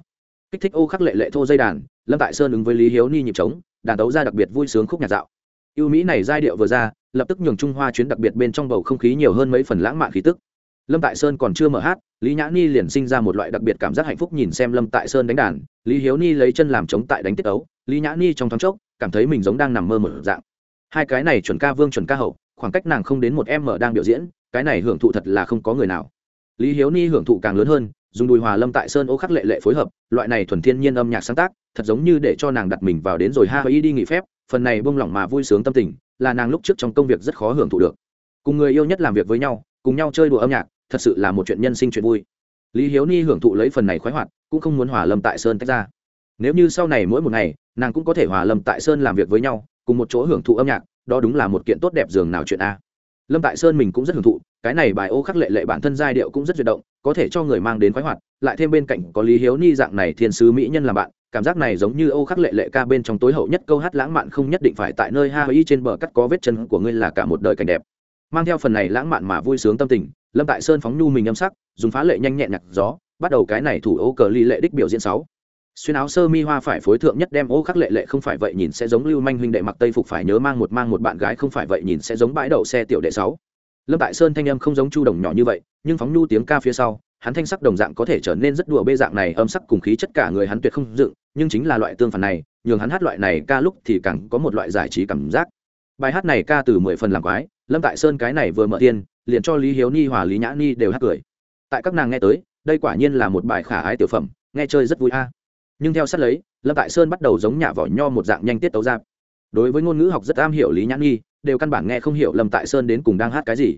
kích thích ô khắc lệ lệ thô dây đàn, lâm tại sơn ứng với lý hiếu ni nhịp trống, đàn đấu ra đặc biệt vui sướng khúc nhạc dạo. Ưu mỹ này giai điệu vừa ra, lập tức nhường trung hoa chuyến đặc biệt bên trong bầu không khí nhiều hơn mấy phần lãng mạn khí tức. Lâm tại sơn còn chưa mở hát, lý nhã ni liền sinh ra một loại đặc biệt cảm giác hạnh phúc nhìn xem lâm tại sơn đánh đàn, lý hiếu ni lấy chân làm chống tại đánh tiết ấu, lý nhã ni trong thoáng chốc, cảm thấy mình giống đang nằm mơ mở dạng. Hai cái này chuẩn ca vương chuẩn ca hậu, khoảng cách nàng không đến một em mở đang biểu diễn, cái này hưởng thụ thật là không có người nào. Lý hiếu ni hưởng thụ càng lớn hơn dùng đùi hòa lâm tại sơn ô khắc lệ lệ phối hợp, loại này thuần thiên nhiên âm nhạc sáng tác, thật giống như để cho nàng đặt mình vào đến rồi ha y đi nghỉ phép, phần này bông lỏng mà vui sướng tâm tình, là nàng lúc trước trong công việc rất khó hưởng thụ được. Cùng người yêu nhất làm việc với nhau, cùng nhau chơi đùa âm nhạc, thật sự là một chuyện nhân sinh chuyện vui. Lý hiếu ni hưởng thụ lấy phần này khoái hoạt, cũng không muốn hòa lâm tại sơn tách ra. Nếu như sau này mỗi một ngày, nàng cũng có thể hòa lâm tại sơn làm việc với nhau, cùng một chỗ hưởng thụ âm nhạc, đó đúng là một kiện tốt đẹp giường nào chuyện a lâm tại sơn mình cũng rất hưởng thụ, cái này bài ô khắc lệ lệ bản thân giai điệu cũng rất duyệt động, có thể cho người mang đến khoái hoạt, lại thêm bên cạnh có lý hiếu ni dạng này thiên sứ mỹ nhân làm bạn, cảm giác này giống như ô khắc lệ lệ ca bên trong tối hậu nhất câu hát lãng mạn không nhất định phải tại nơi ha y trên bờ cắt có vết chân của ngươi là cả một đời cảnh đẹp. Mang theo phần này lãng mạn mà vui sướng tâm tình, lâm tại sơn phóng nhu mình âm sắc, dùng phá lệ nhanh nhẹn nhặt gió, bắt đầu cái này thủ ô cờ ly lệ đích biểu diễn sáu xuyên áo sơ mi hoa phải phối thượng nhất đem ô khắc lệ lệ không phải vậy nhìn sẽ giống lưu manh huynh đệ mặc tây phục phải nhớ mang một mang một bạn gái không phải vậy nhìn sẽ giống bãi đậu xe tiểu đệ sáu. Lâm tại sơn thanh âm không giống chu đồng nhỏ như vậy, nhưng phóng nhu tiếng ca phía sau, hắn thanh sắc đồng dạng có thể trở nên rất đùa bê dạng này, âm sắc cùng khí chất cả người hắn tuyệt không dựng, nhưng chính là loại tương phản này, nhường hắn hát loại này ca lúc thì càng có một loại giải trí cảm giác. Bài hát này ca từ mười phần làm quái, lâm tại sơn cái này vừa mở tiên, liền cho lý hiếu ni, hòa lý nhã ni đều hát cười. Tại các nàng nghe tới, đây quả nhiên là một bài khả ái tiểu phẩm, nghe chơi rất vui a nhưng theo sát lấy, lâm tại sơn bắt đầu giống nhả vỏ nho một dạng nhanh tiết tấu giáp đối với ngôn ngữ học rất am hiểu lý nhãn ni đều căn bản nghe không hiểu lâm tại sơn đến cùng đang hát cái gì.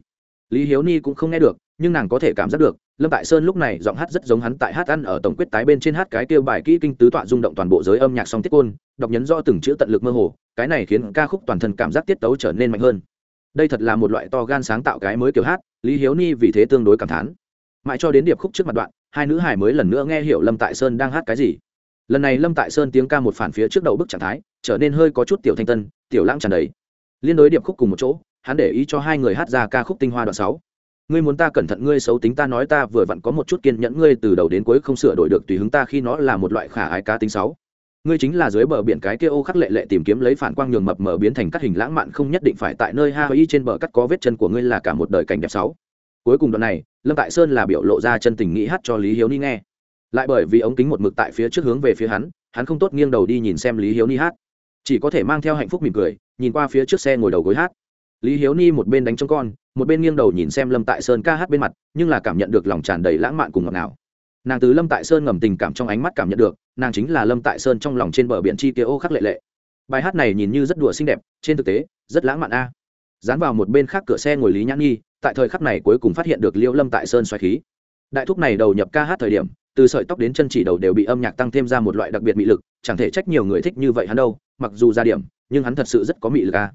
Lý hiếu ni cũng không nghe được, nhưng nàng có thể cảm giác được, lâm tại sơn lúc này giọng hát rất giống hắn tại hát ăn ở tổng quyết tái bên trên hát cái kêu bài kỹ kinh tứ tọa rung động toàn bộ giới âm nhạc song tiết côn, đọc nhấn do từng chữ tận lực mơ hồ, cái này khiến ca khúc toàn thân cảm giác tiết tấu trở nên mạnh hơn. Đây thật là một loại to gan sáng tạo cái mới kiểu hát, lý hiếu ni vì thế tương đối cảm thán. Mãi cho đến điệp khúc trước mặt đoạn, hai nữ hải mới lần nữa nghe hiểu lâm tại sơn đang hát cái gì lần này lâm tại sơn tiếng ca một phản phía trước đầu bức trạng thái, trở nên hơi có chút tiểu thanh tân, tiểu lãng tràn đầy. Liên đối điệp khúc cùng một chỗ, hắn để ý cho hai người hát ra ca khúc tinh hoa đoạn sáu. Ngươi muốn ta cẩn thận ngươi xấu tính ta nói ta vừa vặn có một chút kiên nhẫn ngươi từ đầu đến cuối không sửa đổi được tùy hứng ta khi nó là một loại khả ái cá tính sáu. Ngươi chính là dưới bờ biển cái kia ô khắc lệ lệ tìm kiếm lấy phản quang nhường mập mở biến thành các hình lãng mạn không nhất định phải tại nơi ha y trên bờ cắt có vết chân của ngươi là cả một đời cảnh đẹp sáu. Cuối cùng đoạn này, lâm tại sơn là biểu lộ ra chân tình nghĩ hát cho lý hiếu ni nghe lại bởi vì ống kính một mực tại phía trước hướng về phía hắn hắn không tốt nghiêng đầu đi nhìn xem lý hiếu ni hát. Chỉ có thể mang theo hạnh phúc mỉm cười, nhìn qua phía trước xe ngồi đầu gối hát. Lý hiếu ni một bên đánh trống con, một bên nghiêng đầu nhìn xem lâm tại sơn ca hát bên mặt, nhưng là cảm nhận được lòng tràn đầy lãng mạn cùng ngọt ngào. Nàng từ lâm tại sơn ngầm tình cảm trong ánh mắt cảm nhận được, nàng chính là lâm tại sơn trong lòng trên bờ biển chi kia ô khắc lệ lệ. Bài hát này nhìn như rất đùa xinh đẹp, trên thực tế, rất lãng mạn a. Dán vào một bên khác cửa xe ngồi lý nhãn nhi, tại thời khắc này cuối cùng phát hiện được liễu lâm tại sơn xoài khí đại thúc này đầu nhập ca hát thời điểm, từ sợi tóc đến chân chỉ đầu đều bị âm nhạc tăng thêm ra một loại đặc biệt mị lực, chẳng thể trách nhiều người thích như vậy hắn đâu, mặc dù ra điểm, nhưng hắn thật sự rất có mị lực a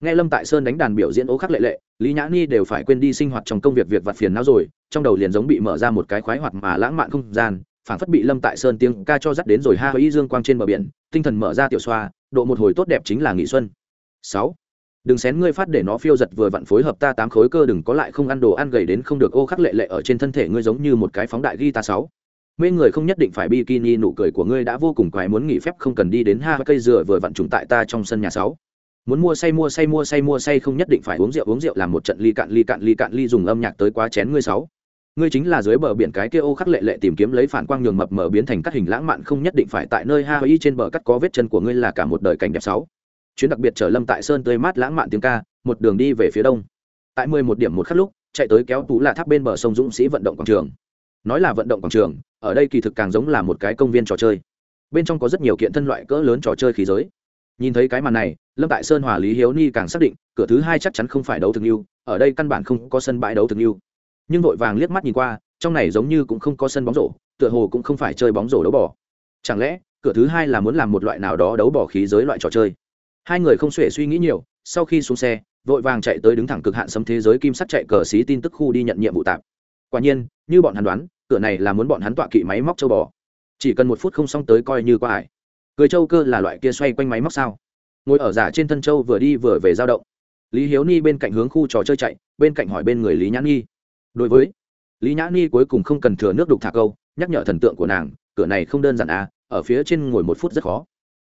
nghe lâm tại sơn đánh đàn biểu diễn ố khắc lệ lệ, lý nhã ni đều phải quên đi sinh hoạt trong công việc việc vặt phiền não rồi, trong đầu liền giống bị mở ra một cái khoái hoạt mà lãng mạn không gian, phảng phất bị lâm tại sơn tiếng ca cho dắt đến rồi ha hơi dương quang trên bờ biển, tinh thần mở ra tiểu xoa, độ một hồi tốt đẹp chính là nghị xuân. Sáu đừng xén ngươi phát để nó phiêu giật vừa vặn phối hợp ta tám khối cơ, đừng có lại không ăn đồ ăn gầy đến không được. Ô khắc lệ lệ ở trên thân thể ngươi giống như một cái phóng đại ghi ta sáu. Mê người không nhất định phải bikini, nụ cười của ngươi đã vô cùng quái muốn nghỉ phép, không cần đi đến ha cây dừa vừa vặn trùng tại ta trong sân nhà sáu. Muốn mua say mua say mua say mua say không nhất định phải uống rượu uống rượu làm một trận ly cạn ly cạn ly cạn, ly dùng âm nhạc tới quá chén ngươi sáu. Ngươi chính là dưới bờ biển cái kia ô khắc lệ lệ tìm kiếm lấy phản quang nhường mập mở biến thành các hình lãng mạn, không nhất định phải tại nơi ha, y trên bờ cắt có vết chân của ngươi là cả một đời cảnh đẹp sáu chuyến đặc biệt trở lâm tại sơn tươi mát lãng mạn tiếng ca, một đường đi về phía đông. Tại mười một điểm một khắc lúc, chạy tới kéo tú là tháp bên bờ sông dũng sĩ vận động quảng trường. Nói là vận động quảng trường, ở đây kỳ thực càng giống là một cái công viên trò chơi. Bên trong có rất nhiều kiện thân loại cỡ lớn trò chơi khí giới. Nhìn thấy cái màn này, lâm tại sơn hòa lý hiếu ni càng xác định, cửa thứ hai chắc chắn không phải đấu thường yêu ở đây căn bản không có sân bãi đấu thường yêu nhưng vội vàng liếc mắt nhìn qua, trong này giống như cũng không có sân bóng rổ, tựa hồ cũng không phải chơi bóng rổ đấu bỏ chẳng lẽ, cửa thứ hai là muốn làm một loại nào đó đấu bỏ khí giới loại trò chơi? Hai người không xuể suy nghĩ nhiều, sau khi xuống xe, vội vàng chạy tới đứng thẳng cực hạn sấm thế giới kim sắt chạy cờ xí tin tức khu đi nhận nhiệm vụ tạp quả nhiên, như bọn hắn đoán, cửa này là muốn bọn hắn tọa kỵ máy móc châu bò. Chỉ cần một phút không xong tới coi như qua ải. Cười châu cơ là loại kia xoay quanh máy móc sao? Ngồi ở giả trên thân châu vừa đi vừa về giao động. Lý hiếu ni bên cạnh hướng khu trò chơi chạy, bên cạnh hỏi bên người lý nhã ni. Đối với lý nhã ni cuối cùng không cần thừa nước đục thả câu, nhắc nhở thần tượng của nàng, cửa này không đơn giản à ở phía trên ngồi một phút rất khó.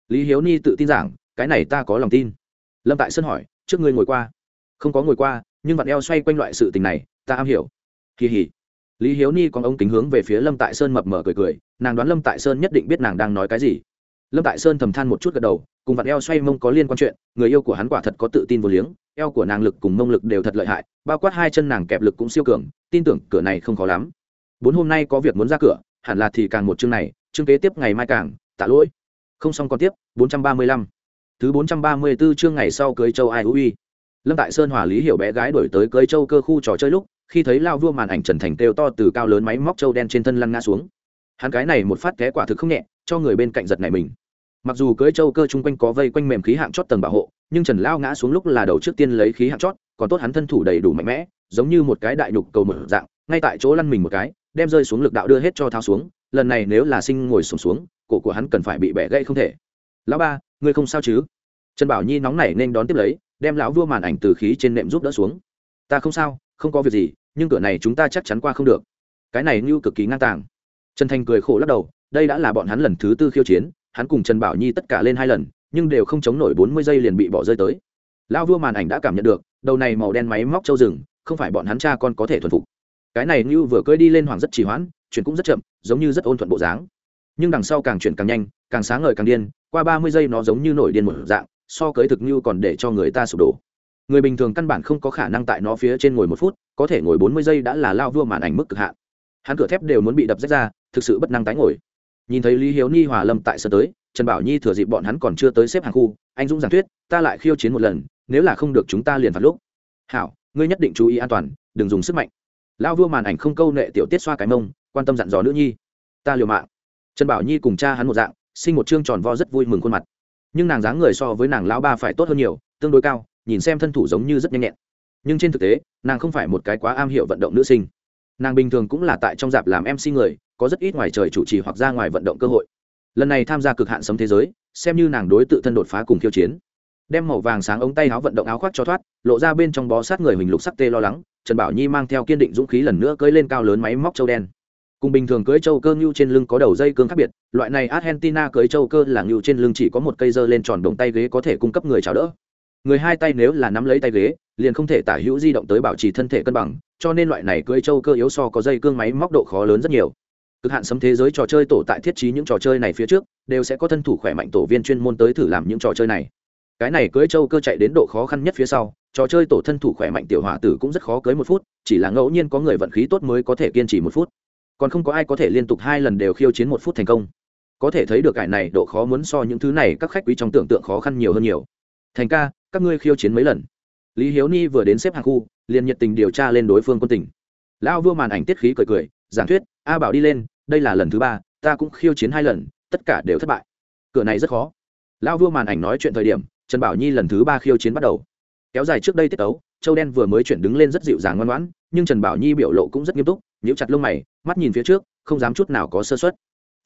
Lý hiếu ni tự tin rằng cái này ta có lòng tin. Lâm tại sơn hỏi, trước ngươi ngồi qua. Không có ngồi qua, nhưng vặn eo xoay quanh loại sự tình này, ta am hiểu. Kỳ hỉ. Lý hiếu ni còn ông kính hướng về phía lâm tại sơn mập mở cười cười, nàng đoán lâm tại sơn nhất định biết nàng đang nói cái gì. Lâm tại sơn thầm than một chút gật đầu, cùng vặn eo xoay mông có liên quan chuyện, người yêu của hắn quả thật có tự tin vô liếng, eo của nàng lực cùng mông lực đều thật lợi hại, bao quát hai chân nàng kẹp lực cũng siêu cường, tin tưởng cửa này không khó lắm. Bốn hôm nay có việc muốn ra cửa, hẳn là thì càng một chương này, chương kế tiếp ngày mai càng, tạ lỗi. Không xong còn tiếp, bốn trăm ba mươi lăm thứ bốn trăm ba mươi 434 chương ngày sau cưới châu ai uy. lâm tại sơn hòa lý hiểu bé gái đổi tới cưới châu cơ khu trò chơi lúc khi thấy lao vua màn ảnh trần thành kêu to từ cao lớn máy móc châu đen trên thân lăn ngã xuống. Hắn cái này một phát té quả thực không nhẹ cho người bên cạnh giật này mình. Mặc dù cưới châu cơ chung quanh có vây quanh mềm khí hạng chót tầng bảo hộ nhưng trần lao ngã xuống lúc là đầu trước tiên lấy khí hạng chót còn tốt hắn thân thủ đầy đủ mạnh mẽ giống như một cái đại nhục cầu mở dạng ngay tại chỗ lăn mình một cái đem rơi xuống lực đạo đưa hết cho tháo xuống lần này nếu là sinh ngồi xổm xuống, xuống cổ của hắn cần phải bị bẻ gãy không thể. Lão ba ngươi không sao chứ? Trần bảo nhi nóng nảy nên đón tiếp lấy, đem lão vua màn ảnh từ khí trên nệm giúp đỡ xuống. Ta không sao, không có việc gì, nhưng cửa này chúng ta chắc chắn qua không được. Cái này như cực kỳ ngang tàng. Trần thành cười khổ lắc đầu, đây đã là bọn hắn lần thứ tư khiêu chiến, hắn cùng trần bảo nhi tất cả lên hai lần, nhưng đều không chống nổi bốn mươi giây liền bị bỏ rơi tới. Lão vua màn ảnh đã cảm nhận được, đầu này màu đen máy móc châu rừng, không phải bọn hắn cha con có thể thuần phục. Cái này như vừa cưỡi đi lên hoàng rất trì hoãn chuyển cũng rất chậm, giống như rất ôn thuận bộ dáng. Nhưng đằng sau càng chuyển càng nhanh, càng sáng ngời càng điên, qua ba mươi giây nó giống như nổi điên một dạng so cưới thực như còn để cho người ta sụp đổ. Người bình thường căn bản không có khả năng tại nó phía trên ngồi một phút, có thể ngồi bốn mươi giây đã là lao vua màn ảnh mức cực hạn. Hắn cửa thép đều muốn bị đập rách ra, thực sự bất năng tái ngồi. Nhìn thấy lý hiếu ni hòa lâm tại sân tới, trần bảo nhi thừa dịp bọn hắn còn chưa tới xếp hàng khu, anh dũng giảng thuyết, ta lại khiêu chiến một lần, nếu là không được chúng ta liền phạt lúc. Hảo, ngươi nhất định chú ý an toàn, đừng dùng sức mạnh. Lao vua màn ảnh không câu nệ tiểu tiết xoa cái mông, quan tâm dặn dò nữ nhi. Ta liều mạng. Trần bảo nhi cùng cha hắn một dạng, sinh một chương tròn vo rất vui mừng khuôn mặt nhưng nàng dáng người so với nàng lão ba phải tốt hơn nhiều, tương đối cao, nhìn xem thân thủ giống như rất nhanh nhẹn. Nhưng trên thực tế, nàng không phải một cái quá am hiểu vận động nữ sinh. Nàng bình thường cũng là tại trong dạp làm mc người, có rất ít ngoài trời chủ trì hoặc ra ngoài vận động cơ hội. Lần này tham gia cực hạn sống thế giới, xem như nàng đối tự thân đột phá cùng khiêu chiến. Đem màu vàng sáng ống tay áo vận động áo khoác cho thoát, lộ ra bên trong bó sát người huỳnh lục sắc tê lo lắng, trần bảo nhi mang theo kiên định dũng khí lần nữa cưỡi lên cao lớn máy móc châu đen cùng bình thường cưỡi châu cơ ngưu trên lưng có đầu dây cương khác biệt, loại này argentina cưỡi châu cơ là ngưu trên lưng chỉ có một cây dơ lên tròn đồng tay ghế có thể cung cấp người chào đỡ. Người hai tay nếu là nắm lấy tay ghế, liền không thể tả hữu di động tới bảo trì thân thể cân bằng, cho nên loại này cưỡi châu cơ yếu so có dây cương máy móc độ khó lớn rất nhiều. Cực hạn sấm thế giới trò chơi tổ tại thiết trí những trò chơi này phía trước, đều sẽ có thân thủ khỏe mạnh tổ viên chuyên môn tới thử làm những trò chơi này. Cái này cưỡi châu cơ chạy đến độ khó khăn nhất phía sau, trò chơi tổ thân thủ khỏe mạnh tiểu hỏa tử cũng rất khó cưới một phút, chỉ là ngẫu nhiên có người vận khí tốt mới có thể kiên trì một phút còn không có ai có thể liên tục hai lần đều khiêu chiến một phút thành công. Có thể thấy được cải này độ khó muốn so những thứ này các khách quý trong tưởng tượng khó khăn nhiều hơn nhiều. Thành ca, các ngươi khiêu chiến mấy lần? Lý hiếu ni vừa đến xếp hàng khu, liền nhiệt tình điều tra lên đối phương quân tình. Lão vua màn ảnh tiết khí cười cười, giảng thuyết, a bảo đi lên, đây là lần thứ ba, ta cũng khiêu chiến hai lần, tất cả đều thất bại. Cửa này rất khó. Lão vua màn ảnh nói chuyện thời điểm, trần bảo nhi lần thứ ba khiêu chiến bắt đầu. Kéo dài trước đây tiết tấu, châu đen vừa mới chuyển đứng lên rất dịu dàng ngoan ngoãn, nhưng trần bảo nhi biểu lộ cũng rất nghiêm túc nhíu chặt lông mày, mắt nhìn phía trước, không dám chút nào có sơ suất.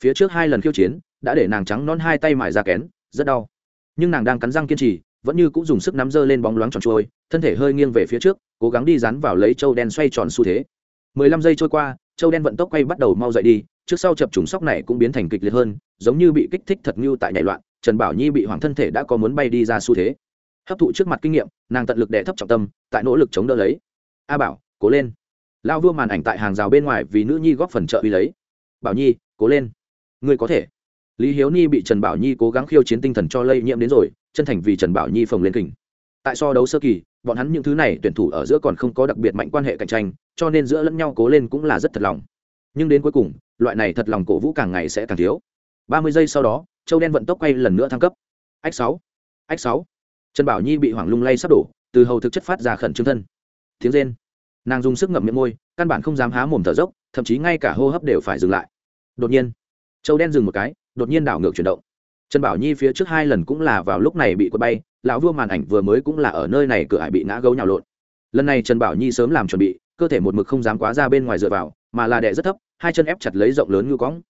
Phía trước hai lần khiêu chiến, đã để nàng trắng non hai tay mài ra kén, rất đau. Nhưng nàng đang cắn răng kiên trì, vẫn như cũng dùng sức nắm dơ lên bóng loáng tròn trôi, thân thể hơi nghiêng về phía trước, cố gắng đi dán vào lấy châu đen xoay tròn xu thế. Mười lăm giây trôi qua châu đen vận tốc quay bắt đầu mau dậy đi, trước sau chập trùng sóc này cũng biến thành kịch liệt hơn, giống như bị kích thích thật như tại nhảy loạn, trần bảo nhi bị hoàng thân thể đã có muốn bay đi ra xu thế. Hấp thụ trước mặt kinh nghiệm, nàng tận lực đẻ thấp trọng tâm, tại nỗ lực chống đỡ lấy. A bảo, cố lên lao vua màn ảnh tại hàng rào bên ngoài vì nữ nhi góp phần trợ uy lấy. Bảo nhi, cố lên. Ngươi có thể. Lý hiếu ni bị trần bảo nhi cố gắng khiêu chiến tinh thần cho lây nhiễm đến rồi, chân thành vì trần bảo nhi phồng lên kình. Tại so đấu sơ kỳ, bọn hắn những thứ này tuyển thủ ở giữa còn không có đặc biệt mạnh quan hệ cạnh tranh, cho nên giữa lẫn nhau cố lên cũng là rất thật lòng. Nhưng đến cuối cùng, loại này thật lòng cổ vũ càng ngày sẽ càng thiếu. Ba mươi giây sau đó, châu đen vận tốc quay lần nữa thăng cấp. Ách sáu. Ách sáu. Trần bảo nhi bị hoảng lung lay sắp đổ, từ hầu thực chất phát ra khẩn trương thân. Tiếng rên nàng dùng sức ngậm miệng môi, căn bản không dám há mồm thở dốc, thậm chí ngay cả hô hấp đều phải dừng lại. Đột nhiên châu đen dừng một cái, đột nhiên đảo ngược chuyển động. Trần bảo nhi phía trước hai lần cũng là vào lúc này bị quật bay, lão vua màn ảnh vừa mới cũng là ở nơi này cửa hải bị ngã gấu nhào lộn. Lần này trần bảo nhi sớm làm chuẩn bị, cơ thể một mực không dám quá ra bên ngoài dựa vào, mà là đẻ rất thấp, hai chân ép chặt lấy rộng lớn như cõng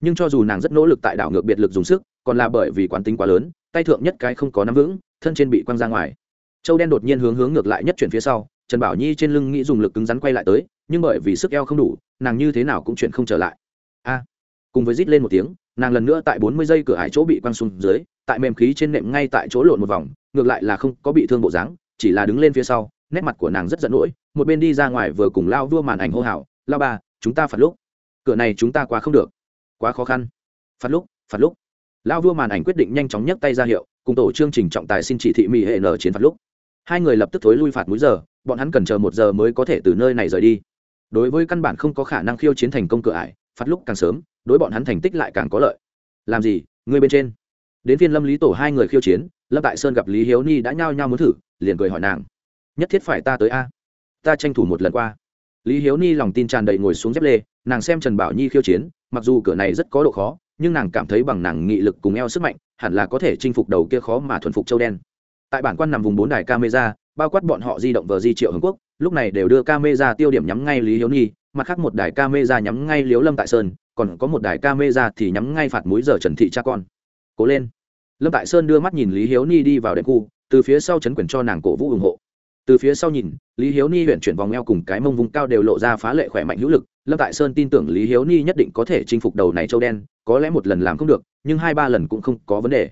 nhưng cho dù nàng rất nỗ lực tại đảo ngược biệt lực dùng sức, còn là bởi vì quán tính quá lớn, tay thượng nhất cái không có nắm vững, thân trên bị quăng ra ngoài. Châu đen đột nhiên hướng hướng ngược lại nhất chuyển phía sau trần bảo nhi trên lưng nghĩ dùng lực cứng rắn quay lại tới, nhưng bởi vì sức eo không đủ, nàng như thế nào cũng chuyện không trở lại. A! Cùng với rít lên một tiếng, nàng lần nữa tại bốn mươi giây cửa hải chỗ bị quăng xuống dưới, tại mềm khí trên nệm ngay tại chỗ lộn một vòng, ngược lại là không có bị thương bộ dáng, chỉ là đứng lên phía sau, nét mặt của nàng rất giận nỗi một bên đi ra ngoài vừa cùng lao vua màn ảnh hô hào, lao ba chúng ta phạt lúc. Cửa này chúng ta qua không được. Quá khó khăn. Phạt lúc phạt lúc. Lao vua màn ảnh quyết định nhanh chóng nhấc tay ra hiệu, cùng tổ chương trình trọng tài xin chỉ thị mỹ hệ nở chiến phạt lúc. Hai người lập tức thối lui phạt múi giờ bọn hắn cần chờ một giờ mới có thể từ nơi này rời đi. Đối với căn bản không có khả năng khiêu chiến thành công cửa ải phát lúc càng sớm, đối bọn hắn thành tích lại càng có lợi. Làm gì? Người bên trên. Đến phiên lâm lý tổ hai người khiêu chiến, lâm tại sơn gặp lý hiếu ni đã nhao nhao muốn thử, liền cười hỏi nàng. Nhất thiết phải ta tới a. Ta tranh thủ một lần qua. Lý hiếu ni lòng tin tràn đầy ngồi xuống dép lê, nàng xem trần bảo nhi khiêu chiến, mặc dù cửa này rất có độ khó, nhưng nàng cảm thấy bằng nàng nghị lực cùng eo sức mạnh, hẳn là có thể chinh phục đầu kia khó mà thuần phục châu đen. Tại bản quan nằm vùng bốn đài camera bao quát bọn họ di động vờ di triệu hồng quốc, lúc này đều đưa camera tiêu điểm nhắm ngay lý hiếu ni mặt khác một đài camera nhắm ngay liếu lâm tại sơn, còn có một đài camera thì nhắm ngay phạt múi giờ trần thị cha con. Cố lên. Lâm tại sơn đưa mắt nhìn lý hiếu ni đi vào đệm khu, từ phía sau chấn quyền cho nàng cổ vũ ủng hộ. Từ phía sau nhìn, lý hiếu ni huyện chuyển vòng eo cùng cái mông vùng cao đều lộ ra phá lệ khỏe mạnh hữu lực. Lâm tại sơn tin tưởng lý hiếu ni nhất định có thể chinh phục đầu này châu đen, có lẽ một lần làm không được, nhưng hai ba lần cũng không có vấn đề.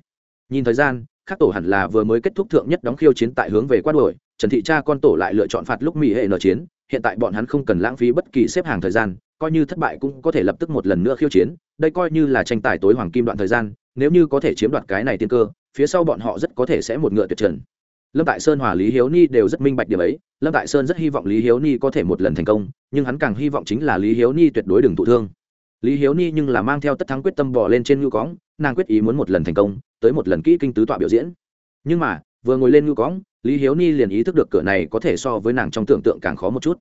Nhìn thời gian khác tổ hẳn là vừa mới kết thúc thượng nhất đóng khiêu chiến tại hướng về quát đuổi, trần thị cha con tổ lại lựa chọn phạt lúc mỹ hệ nở chiến, hiện tại bọn hắn không cần lãng phí bất kỳ xếp hàng thời gian, coi như thất bại cũng có thể lập tức một lần nữa khiêu chiến, đây coi như là tranh tài tối hoàng kim đoạn thời gian, nếu như có thể chiếm đoạt cái này tiên cơ, phía sau bọn họ rất có thể sẽ một ngựa tuyệt trần. Lâm tại sơn hòa lý hiếu ni đều rất minh bạch điểm ấy, lâm tại sơn rất hy vọng lý hiếu ni có thể một lần thành công, nhưng hắn càng hy vọng chính là lý hiếu ni tuyệt đối đừng thụ thương lý hiếu ni nhưng là mang theo tất thắng quyết tâm bỏ lên trên ngưu cóng nàng quyết ý muốn một lần thành công, tới một lần kỹ kinh tứ tọa biểu diễn. Nhưng mà, vừa ngồi lên ngưu cóng lý hiếu ni liền ý thức được cửa này có thể so với nàng trong tưởng tượng càng khó một chút.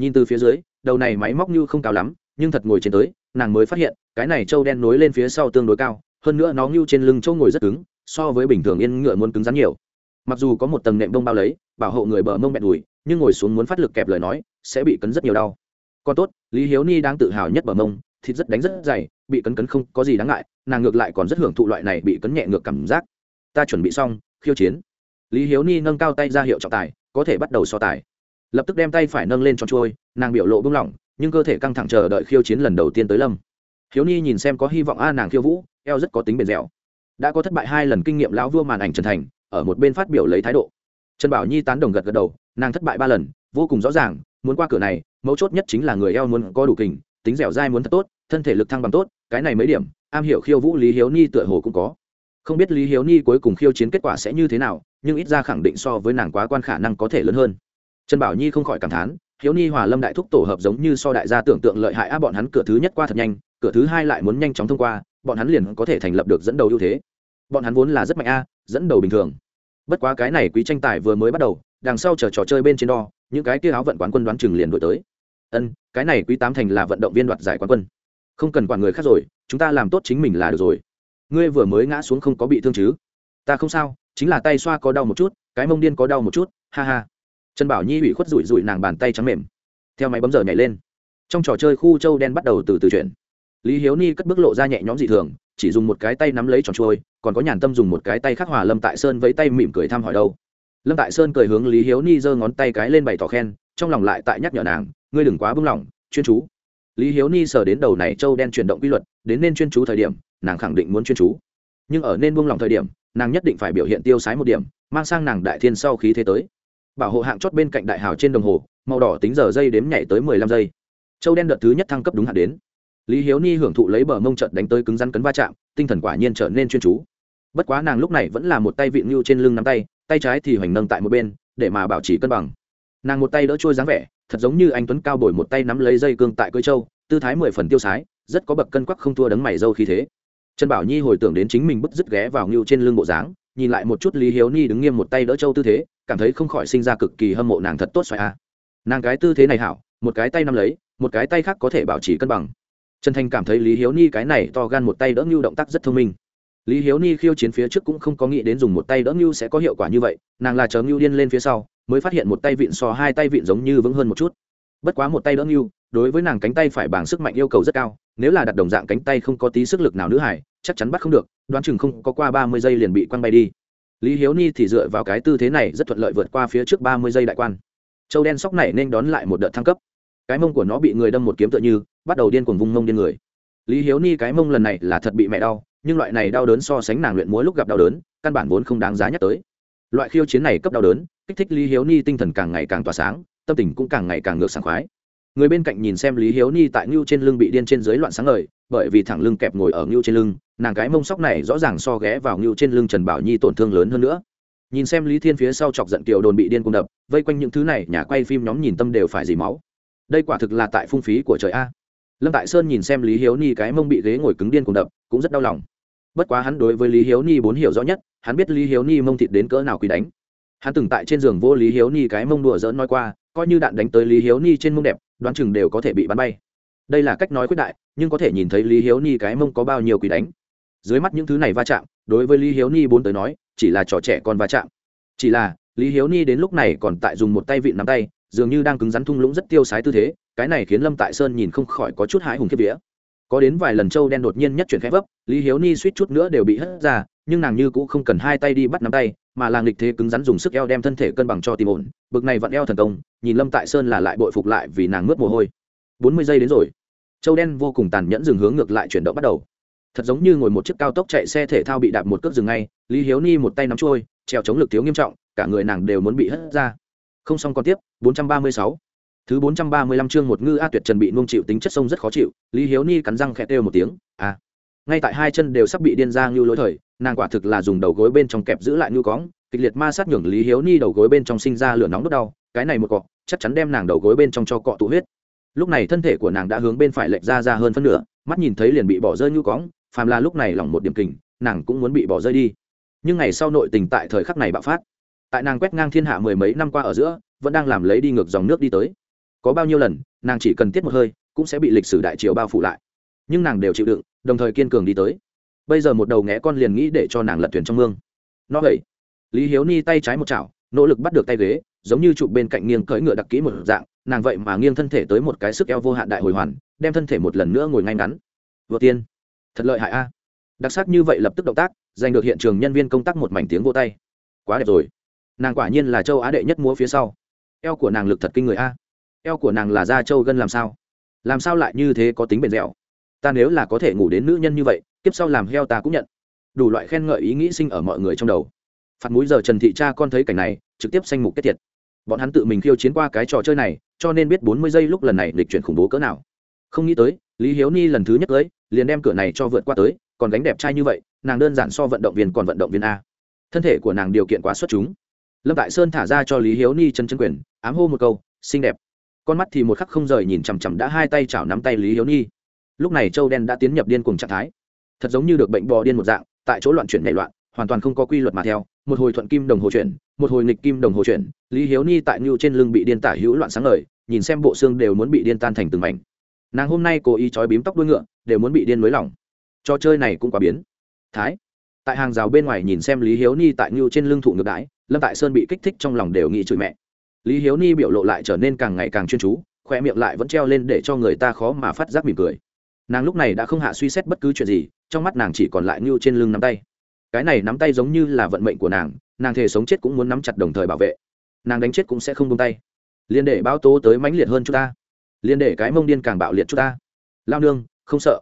Nhìn từ phía dưới, đầu này máy móc như không cao lắm, nhưng thật ngồi trên tới, nàng mới phát hiện, cái này trâu đen nối lên phía sau tương đối cao, hơn nữa nó ngưu trên lưng châu ngồi rất cứng, so với bình thường yên ngựa muốn cứng rắn nhiều. Mặc dù có một tầng nệm bông bao lấy, bảo hộ người bờ mông bẹn đùi, nhưng ngồi xuống muốn phát lực kẹp lời nói, sẽ bị cấn rất nhiều đau. Còn tốt, lý hiếu ni đang tự hào nhất bờ mông thịt rất đánh rất dày, bị cấn cấn không có gì đáng ngại, nàng ngược lại còn rất hưởng thụ loại này bị cấn nhẹ ngược cảm giác. Ta chuẩn bị xong, khiêu chiến. Lý hiếu ni nâng cao tay ra hiệu trọng tài, có thể bắt đầu so tài. Lập tức đem tay phải nâng lên cho trôi, nàng biểu lộ bung lỏng, nhưng cơ thể căng thẳng chờ đợi khiêu chiến lần đầu tiên tới lâm. Hiếu ni nhìn xem có hy vọng a, nàng khiêu vũ, eo rất có tính bền dẻo. Đã có thất bại hai lần kinh nghiệm lão vua màn ảnh trần thành, ở một bên phát biểu lấy thái độ. Trần bảo nhi tán đồng gật gật đầu, nàng thất bại ba lần, vô cùng rõ ràng, muốn qua cửa này, mấu chốt nhất chính là người eo muốn có đủ kình, tính dẻo dai muốn thật tốt thân thể lực thăng bằng tốt, cái này mấy điểm, am hiểu khiêu vũ lý hiếu ni tựa hồ cũng có. Không biết lý hiếu ni cuối cùng khiêu chiến kết quả sẽ như thế nào, nhưng ít ra khẳng định so với nàng quá quan khả năng có thể lớn hơn. Trần bảo nhi không khỏi cảm thán, hiếu ni hòa lâm đại thúc tổ hợp giống như so đại gia tưởng tượng lợi hại á, bọn hắn cửa thứ nhất qua thật nhanh, cửa thứ hai lại muốn nhanh chóng thông qua, bọn hắn liền có thể thành lập được dẫn đầu ưu thế. Bọn hắn vốn là rất mạnh a dẫn đầu bình thường. Bất quá cái này quý tranh tài vừa mới bắt đầu, đằng sau chờ trò chơi bên trên đo, những cái kia áo vận quán quân đoán chừng liền đổi tới. Ân, cái này quý tám thành là vận động viên đoạt giải quán quân không cần quản người khác rồi, chúng ta làm tốt chính mình là được rồi. Ngươi vừa mới ngã xuống không có bị thương chứ? Ta không sao, chính là tay xoa có đau một chút, cái mông điên có đau một chút, ha ha. Trần bảo nhi ủy khuất rủi rủi nàng bàn tay trắng mềm. Theo máy bấm giờ nhảy lên. Trong trò chơi khu châu đen bắt đầu từ từ chuyển. Lý hiếu ni cất bước lộ ra nhẹ nhõm dị thường, chỉ dùng một cái tay nắm lấy tròn trôi, còn có nhàn tâm dùng một cái tay khắc hòa lâm tại sơn với tay mỉm cười thăm hỏi đâu. Lâm tại sơn cười hướng lý hiếu ni giơ ngón tay cái lên bày tỏ khen, trong lòng lại tại nhắc nhở nàng, ngươi đừng quá bưng lỏng, chuyên chú lý hiếu ni sờ đến đầu này châu đen chuyển động quy luật, đến nên chuyên chú thời điểm, nàng khẳng định muốn chuyên chú. Nhưng ở nên buông lỏng thời điểm, nàng nhất định phải biểu hiện tiêu sái một điểm, mang sang nàng đại thiên sau khí thế tới. Bảo hộ hạng chót bên cạnh đại hào trên đồng hồ, màu đỏ tính giờ dây đếm nhảy tới mười lăm giây. Châu đen đợt thứ nhất thăng cấp đúng hạn đến. Lý hiếu ni hưởng thụ lấy bờ mông trận đánh tới cứng rắn cấn va chạm, tinh thần quả nhiên trở nên chuyên chú. Bất quá nàng lúc này vẫn là một tay vịn ngưu trên lưng nắm tay tay trái thì hoành nâng tại một bên, để mà bảo trì cân bằng nàng một tay đỡ trôi dáng vẻ, thật giống như anh tuấn cao bồi một tay nắm lấy dây cương tại cưỡi châu, tư thái mười phần tiêu sái, rất có bậc cân quắc không thua đấng mày dâu khí thế. Trần bảo nhi hồi tưởng đến chính mình bứt rứt ghé vào ngưu trên lưng bộ dáng, nhìn lại một chút lý hiếu ni đứng nghiêm một tay đỡ châu tư thế, cảm thấy không khỏi sinh ra cực kỳ hâm mộ nàng thật tốt xoài a. Nàng cái tư thế này hảo, một cái tay nắm lấy, một cái tay khác có thể bảo trì cân bằng. Trần thành cảm thấy lý hiếu ni cái này to gan một tay đỡ ngưu động tác rất thông minh lý hiếu ni khiêu chiến phía trước cũng không có nghĩ đến dùng một tay đỡ ngưu sẽ có hiệu quả như vậy, nàng là chờ ngưu điên lên phía sau, mới phát hiện một tay vịn so hai tay vịn giống như vững hơn một chút. Bất quá một tay đỡ ngưu, đối với nàng cánh tay phải bằng sức mạnh yêu cầu rất cao, nếu là đặt đồng dạng cánh tay không có tí sức lực nào nữ hải, chắc chắn bắt không được, đoán chừng không có qua ba mươi giây liền bị quăng bay đi. Lý hiếu ni thì dựa vào cái tư thế này rất thuận lợi vượt qua phía trước ba mươi giây đại quan. Châu đen sóc này nên đón lại một đợt thăng cấp. Cái mông của nó bị người đâm một kiếm tựa như, bắt đầu điên cuồng vung mông điên người. Lý hiếu ni cái mông lần này là thật bị mẹ đau nhưng loại này đau đớn so sánh nàng luyện múa lúc gặp đau đớn, căn bản vốn không đáng giá nhắc tới. Loại khiêu chiến này cấp đau đớn, kích thích lý hiếu ni tinh thần càng ngày càng tỏa sáng, tâm tình cũng càng ngày càng ngược sảng khoái. Người bên cạnh nhìn xem lý hiếu ni tại ngưu trên lưng bị điên trên dưới loạn sáng ngời, bởi vì thẳng lưng kẹp ngồi ở ngưu trên lưng, nàng cái mông sóc này rõ ràng so ghé vào ngưu trên lưng trần bảo nhi tổn thương lớn hơn nữa. Nhìn xem lý thiên phía sau chọc giận kiều đồn bị điên cung đập, vây quanh những thứ này, nhà quay phim nhóm nhìn tâm đều phải dì máu. Đây quả thực là tại phung phí của trời a. Lâm tại sơn nhìn xem lý hiếu ni cái mông bị ghế ngồi cứng điên cùng đập, cũng rất đau lòng bất quá hắn đối với lý hiếu ni bốn hiểu rõ nhất, hắn biết lý hiếu ni mông thịt đến cỡ nào quý đánh. Hắn từng tại trên giường vô lý hiếu ni cái mông đùa dỡn nói qua, coi như đạn đánh tới lý hiếu ni trên mông đẹp, đoán chừng đều có thể bị bắn bay. Đây là cách nói quyết đại, nhưng có thể nhìn thấy lý hiếu ni cái mông có bao nhiêu quý đánh. Dưới mắt những thứ này va chạm, đối với lý hiếu ni bốn tới nói, chỉ là trò trẻ con va chạm. Chỉ là, lý hiếu ni đến lúc này còn tại dùng một tay vịn nắm tay, dường như đang cứng rắn thung lũng rất tiêu sái tư thế, cái này khiến lâm tại sơn nhìn không khỏi có chút hãi hùng kiếp vía có đến vài lần Châu đen đột nhiên nhất chuyển khép vấp, lý hiếu ni suýt chút nữa đều bị hất ra, nhưng nàng như cũng không cần hai tay đi bắt nắm tay, mà làng lịch thế cứng rắn dùng sức eo đem thân thể cân bằng cho tìm ổn. Bực này vặn eo thần công, nhìn lâm tại sơn là lại bội phục lại vì nàng mướt mồ hôi. Bốn mươi giây đến rồi. Châu đen vô cùng tàn nhẫn dừng hướng ngược lại chuyển động bắt đầu. Thật giống như ngồi một chiếc cao tốc chạy xe thể thao bị đạp một cước dừng ngay, lý hiếu ni một tay nắm trôi treo chống lực thiếu nghiêm trọng, cả người nàng đều muốn bị hất ra. Không xong còn tiếp 436 thứ 435 chương một ngư a tuyệt trần bị nuông chịu tính chất sông rất khó chịu, lý hiếu ni cắn răng khẽ kêu một tiếng à. Ngay tại hai chân đều sắp bị điên ra như lỗi thời, nàng quả thực là dùng đầu gối bên trong kẹp giữ lại như cóng kịch liệt ma sát nhường lý hiếu ni đầu gối bên trong sinh ra lửa nóng đốt đau, cái này một cọ, chắc chắn đem nàng đầu gối bên trong cho cọ tụ huyết. Lúc này thân thể của nàng đã hướng bên phải lệch ra ra hơn phân nửa, mắt nhìn thấy liền bị bỏ rơi như cóng phàm là lúc này lỏng một điểm kình, nàng cũng muốn bị bỏ rơi đi. Nhưng ngày sau nội tình tại thời khắc này bạo phát. Tại nàng quét ngang thiên hạ mười mấy năm qua ở giữa, vẫn đang làm lấy đi ngược dòng nước đi tới có bao nhiêu lần, nàng chỉ cần tiết một hơi, cũng sẽ bị lịch sử đại triều bao phủ lại. Nhưng nàng đều chịu đựng, đồng thời kiên cường đi tới. Bây giờ một đầu nghé con liền nghĩ để cho nàng lật thuyền trong mương. Nó vậy. Lý hiếu ni tay trái một chảo, nỗ lực bắt được tay ghế, giống như chụp bên cạnh nghiêng cưỡi ngựa đặc kỹ một dạng, nàng vậy mà nghiêng thân thể tới một cái sức eo vô hạn đại hồi hoàn, đem thân thể một lần nữa ngồi ngay ngắn. Vừa tiên. Thật lợi hại a. Đặc sắc như vậy lập tức động tác, giành được hiện trường nhân viên công tác một mảnh tiếng vô tay. Quá đẹp rồi. Nàng quả nhiên là châu á đệ nhất múa phía sau. Eo của nàng lực thật kinh người a eo của nàng là da trâu gân làm sao? Làm sao lại như thế có tính bền dẻo? Ta nếu là có thể ngủ đến nữ nhân như vậy tiếp sau làm heo ta cũng nhận. Đủ loại khen ngợi ý nghĩ sinh ở mọi người trong đầu. Phạt mũi giờ trần thị cha con thấy cảnh này, trực tiếp sanh mục kết thiệt bọn hắn tự mình khiêu chiến qua cái trò chơi này, cho nên biết bốn mươi giây lúc lần này lịch chuyển khủng bố cỡ nào. Không nghĩ tới, lý hiếu ni lần thứ nhất tới, liền đem cửa này cho vượt qua tới, còn gánh đẹp trai như vậy, nàng đơn giản so vận động viên còn vận động viên a. Thân thể của nàng điều kiện quá xuất chúng. Lâm tại sơn thả ra cho lý hiếu ni chân chân quyền, ám hô một câu, xinh đẹp con mắt thì một khắc không rời nhìn chằm chằm đã hai tay chảo nắm tay lý hiếu Nhi. lúc này châu đen đã tiến nhập điên cùng trạng thái. Thật giống như được bệnh bò điên một dạng, tại chỗ loạn chuyển nhảy loạn, hoàn toàn không có quy luật mà theo, một hồi thuận kim đồng hồ chuyển, một hồi nghịch kim đồng hồ chuyển, lý hiếu ni tại ngưu trên lưng bị điên tả hữu loạn sáng ngời, nhìn xem bộ xương đều muốn bị điên tan thành từng mảnh. Nàng hôm nay cố ý trói bím tóc đuôi ngựa, đều muốn bị điên nới lỏng trò chơi này cũng quá biến. Thái. Tại hàng rào bên ngoài nhìn xem lý hiếu ni tại ngưu trên lưng thụ ngược đái lâm tại sơn bị kích thích trong lòng đều nghĩ chửi mẹ lý hiếu ni biểu lộ lại trở nên càng ngày càng chuyên chú, khoe miệng lại vẫn treo lên để cho người ta khó mà phát giác mỉm cười. Nàng lúc này đã không hạ suy xét bất cứ chuyện gì, trong mắt nàng chỉ còn lại ngưu trên lưng nắm tay. Cái này nắm tay giống như là vận mệnh của nàng nàng thề sống chết cũng muốn nắm chặt đồng thời bảo vệ. Nàng đánh chết cũng sẽ không tung tay. Liên để báo tố tới mãnh liệt hơn chúng ta. Liên để cái mông điên càng bạo liệt chúng ta. Lao nương, không sợ.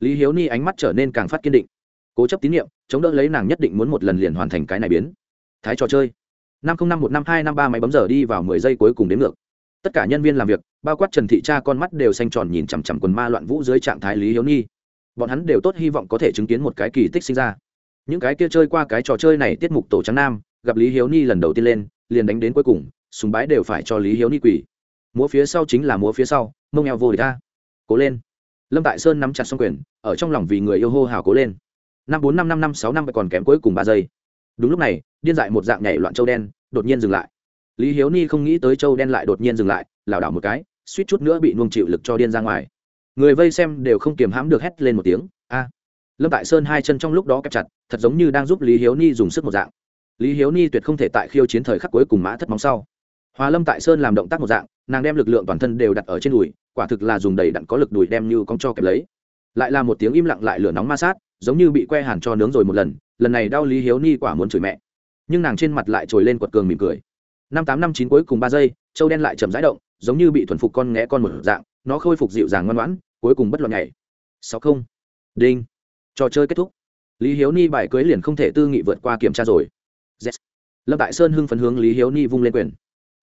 Lý hiếu ni ánh mắt trở nên càng phát kiên định. Cố chấp tín nhiệm, chống đỡ lấy nàng nhất định muốn một lần liền hoàn thành cái này biến. Thái trò chơi năm không năm một năm hai năm ba máy bấm giờ đi vào mười giây cuối cùng đến ngược. Tất cả nhân viên làm việc, bao quát trần thị cha con mắt đều xanh tròn nhìn chằm chằm quần ma loạn vũ dưới trạng thái lý hiếu Nhi. Bọn hắn đều tốt hy vọng có thể chứng kiến một cái kỳ tích sinh ra. Những cái kia chơi qua cái trò chơi này tiết mục tổ trắng nam, gặp lý hiếu ni lần đầu tiên lên, liền đánh đến cuối cùng, súng bái đều phải cho lý hiếu ni quỳ. Múa phía sau chính là múa phía sau, mông eo vô địch ta cố lên. Lâm tại sơn nắm chặt xong quyền, ở trong lòng vì người yêu hô hào cố lên. Năm bốn năm năm năm sáu năm còn kém cuối cùng ba giây đúng lúc này, điên dại một dạng nhảy loạn châu đen đột nhiên dừng lại. Lý hiếu ni không nghĩ tới châu đen lại đột nhiên dừng lại, lảo đảo một cái, suýt chút nữa bị nuông chịu lực cho điên ra ngoài. Người vây xem đều không kiềm hãm được hét lên một tiếng, a! Lâm tại sơn hai chân trong lúc đó kẹp chặt, thật giống như đang giúp lý hiếu ni dùng sức một dạng. Lý hiếu ni tuyệt không thể tại khiêu chiến thời khắc cuối cùng mã thất móng sau. Hòa lâm tại sơn làm động tác một dạng, nàng đem lực lượng toàn thân đều đặt ở trên đùi, quả thực là dùng đầy đặn có lực đùi đem như cong cho kẹp lấy. Lại là một tiếng im lặng lại lửa nóng ma sát giống như bị que hàn cho nướng rồi một lần lần này đau lý hiếu ni quả muốn chửi mẹ. Nhưng nàng trên mặt lại trồi lên quật cường mỉm cười. Năm tám năm chín cuối cùng ba giây châu đen lại chậm rãi động, giống như bị thuần phục con nghé con một dạng, nó khôi phục dịu dàng ngoan ngoãn, cuối cùng bất luận nhảy sáu không. Đinh. Trò chơi kết thúc. Lý hiếu ni bài cưới liền không thể tư nghị vượt qua kiểm tra rồi. Yes. lâm đại sơn hưng phấn hướng lý hiếu ni vung lên quyền.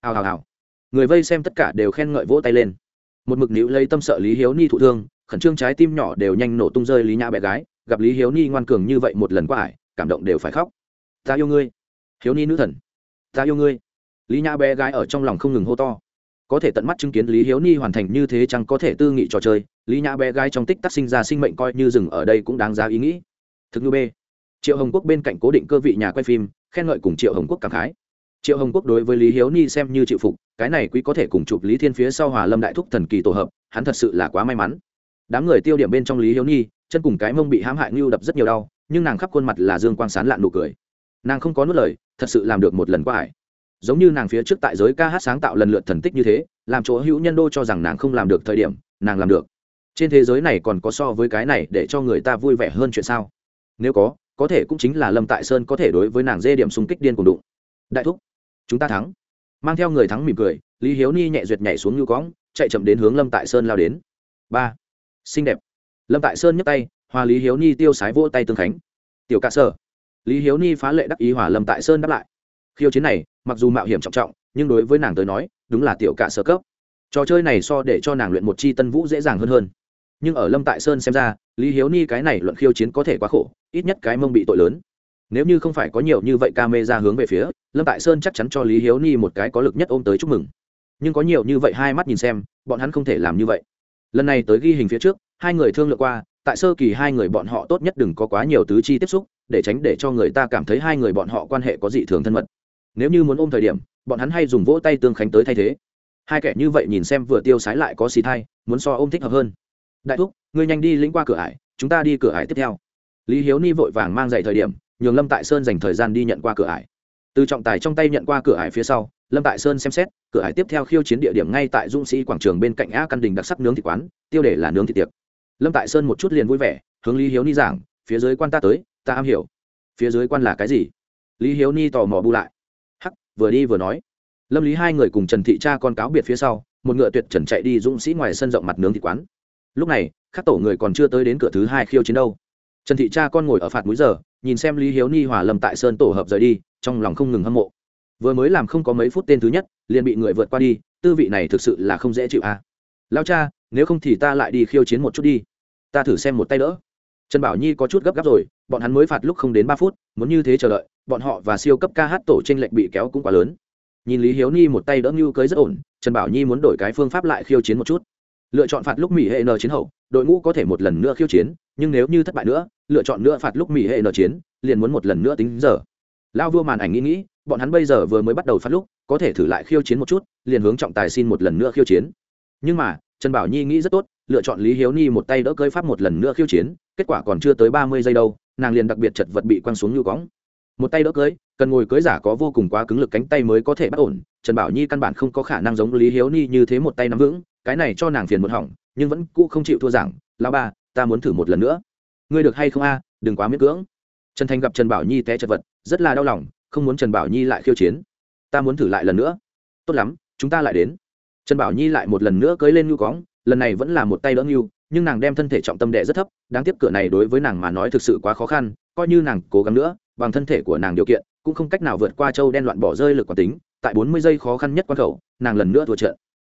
Hào hào hào. Người vây xem tất cả đều khen ngợi vỗ tay lên. Một mực nữ lấy tâm sợ lý hiếu ni thụ thương, khẩn trương trái tim nhỏ đều nhanh nổ tung rơi lý nhã bé gái gặp lý hiếu ni ngoan cường như vậy một lần qua ải, cảm động đều phải khóc. Ta yêu ngươi. Hiếu ni nữ thần. Ta yêu ngươi. Lý nhã bé gái ở trong lòng không ngừng hô to. Có thể tận mắt chứng kiến lý hiếu ni hoàn thành như thế chẳng có thể tư nghị trò chơi, lý nhã bé gái trong tích tắc sinh ra sinh mệnh coi như rừng ở đây cũng đáng giá ý nghĩ. Thực như b triệu hồng quốc bên cạnh cố định cơ vị nhà quay phim, khen ngợi cùng triệu hồng quốc cảm khái. Triệu hồng quốc đối với lý hiếu ni xem như chịu phục, cái này quý có thể cùng chụp lý thiên phía sau hòa lâm đại thúc thần kỳ tổ hợp, hắn thật sự là quá may mắn. Đám người tiêu điểm bên trong lý hiếu ni chân cùng cái mông bị hãm hại ngưu đập rất nhiều đau, nhưng nàng khắp khuôn mặt là dương quang sán lạn nụ cười. Nàng không có nuốt lời, thật sự làm được một lần qua hải giống như nàng phía trước tại giới ca hát sáng tạo lần lượt thần tích như thế, làm chỗ hữu nhân đô cho rằng nàng không làm được thời điểm, nàng làm được. Trên thế giới này còn có so với cái này để cho người ta vui vẻ hơn chuyện sao? Nếu có có thể cũng chính là lâm tại sơn có thể đối với nàng dê điểm xung kích điên cùng đụng. Đại thúc, chúng ta thắng. Mang theo người thắng mỉm cười, lý hiếu ni nhẹ duyệt nhảy xuống như cõng, chạy chậm đến hướng lâm tại sơn lao đến. Ba. Xinh đẹp lâm tại sơn nhấc tay hòa lý hiếu ni tiêu sái vỗ tay tương khánh. Tiểu ca sở. Lý hiếu ni phá lệ đắc ý hòa lâm tại sơn đáp lại. Khiêu chiến này, mặc dù mạo hiểm trọng trọng, nhưng đối với nàng tới nói, đúng là tiểu cả sơ cấp. Trò chơi này so để cho nàng luyện một chi tân vũ dễ dàng hơn hơn. Nhưng ở lâm tại sơn xem ra, lý hiếu ni cái này luận khiêu chiến có thể quá khổ, ít nhất cái mông bị tội lớn. Nếu như không phải có nhiều như vậy ca mê ra hướng về phía, lâm tại sơn chắc chắn cho lý hiếu ni một cái có lực nhất ôm tới chúc mừng. Nhưng có nhiều như vậy hai mắt nhìn xem, bọn hắn không thể làm như vậy. Lần này tới ghi hình phía trước hai người thương lượng qua, tại sơ kỳ hai người bọn họ tốt nhất đừng có quá nhiều tứ chi tiếp xúc, để tránh để cho người ta cảm thấy hai người bọn họ quan hệ có dị thường thân mật. Nếu như muốn ôm thời điểm, bọn hắn hay dùng vỗ tay tương khánh tới thay thế. Hai kẻ như vậy nhìn xem vừa tiêu sái lại có xì thai, muốn so ôm thích hợp hơn. Đại thúc, ngươi nhanh đi lĩnh qua cửa ải, chúng ta đi cửa ải tiếp theo. Lý hiếu ni vội vàng mang dậy thời điểm, nhường lâm tại sơn dành thời gian đi nhận qua cửa ải. Từ trọng tài trong tay nhận qua cửa ải phía sau, lâm tại sơn xem xét, cửa ải tiếp theo khiêu chiến địa điểm ngay tại dũng sĩ quảng trường bên cạnh a căn đình đặc sắc nướng thịt quán, tiêu đề là nướng thịt tiệc lâm tại sơn một chút liền vui vẻ, hướng lý hiếu ni giảng, phía dưới quan ta tới, ta am hiểu. Phía dưới quan là cái gì? Lý hiếu ni tò mò bu lại. Hắc, vừa đi vừa nói. Lâm lý hai người cùng trần thị cha con cáo biệt phía sau, một ngựa tuyệt trần chạy đi dũng sĩ ngoài sân rộng mặt nướng thịt quán. Lúc này các tổ người còn chưa tới đến cửa thứ hai khiêu chiến đâu. Trần thị cha con ngồi ở phạt múi giờ, nhìn xem lý hiếu ni hòa lâm tại sơn tổ hợp rời đi, trong lòng không ngừng hâm mộ. Vừa mới làm không có mấy phút tên thứ nhất, liền bị người vượt qua đi, tư vị này thực sự là không dễ chịu à. lao cha, nếu không thì ta lại đi khiêu chiến một chút đi ta thử xem một tay đỡ. Trần bảo nhi có chút gấp gáp rồi, bọn hắn mới phạt lúc không đến ba phút, muốn như thế chờ đợi, bọn họ và siêu cấp ca hát tổ t r ê n lệch bị kéo cũng quá lớn. Nhìn lý hiếu ni một tay đỡ ngưu cưới rất ổn, trần bảo nhi muốn đổi cái phương pháp lại khiêu chiến một chút. Lựa chọn phạt lúc mỹ hệ n chiến hậu, đội ngũ có thể một lần nữa khiêu chiến, nhưng nếu như thất bại nữa, lựa chọn nữa phạt lúc mỹ hệ n chiến, liền muốn một lần nữa tính giờ. Lao vua màn ảnh nghĩ nghĩ, bọn hắn bây giờ vừa mới bắt đầu phát lúc, có thể thử lại khiêu chiến một chút, liền hướng trọng tài xin một lần nữa khiêu chiến. Nhưng mà trần bảo nhi nghĩ rất tốt, lựa chọn lý hiếu ni một tay đỡ cơi pháp một lần nữa khiêu chiến, kết quả còn chưa tới ba mươi giây đâu, nàng liền đặc biệt chật vật bị quăng xuống như cõng. Một tay đỡ cưới cần ngồi cưới giả có vô cùng quá cứng lực cánh tay mới có thể bắt ổn, trần bảo nhi căn bản không có khả năng giống lý hiếu ni như thế một tay nắm vững, cái này cho nàng phiền một hỏng, nhưng vẫn cũ không chịu thua giảng lao ba, ta muốn thử một lần nữa. Ngươi được hay không a, đừng quá miễn cưỡng. Trần thành gặp trần bảo nhi té chật vật, rất là đau lòng, không muốn trần bảo nhi lại khiêu chiến. Ta muốn thử lại lần nữa. Tốt lắm, chúng ta lại đến trần bảo nhi lại một lần nữa cưới lên ngưu cóng lần này vẫn là một tay đỡ ngưu, nhưng nàng đem thân thể trọng tâm đệ rất thấp đáng tiếc cửa này đối với nàng mà nói thực sự quá khó khăn coi như nàng cố gắng nữa bằng thân thể của nàng điều kiện cũng không cách nào vượt qua châu đen loạn bỏ rơi lực quả tính tại bốn mươi giây khó khăn nhất quan khẩu nàng lần nữa thua trận.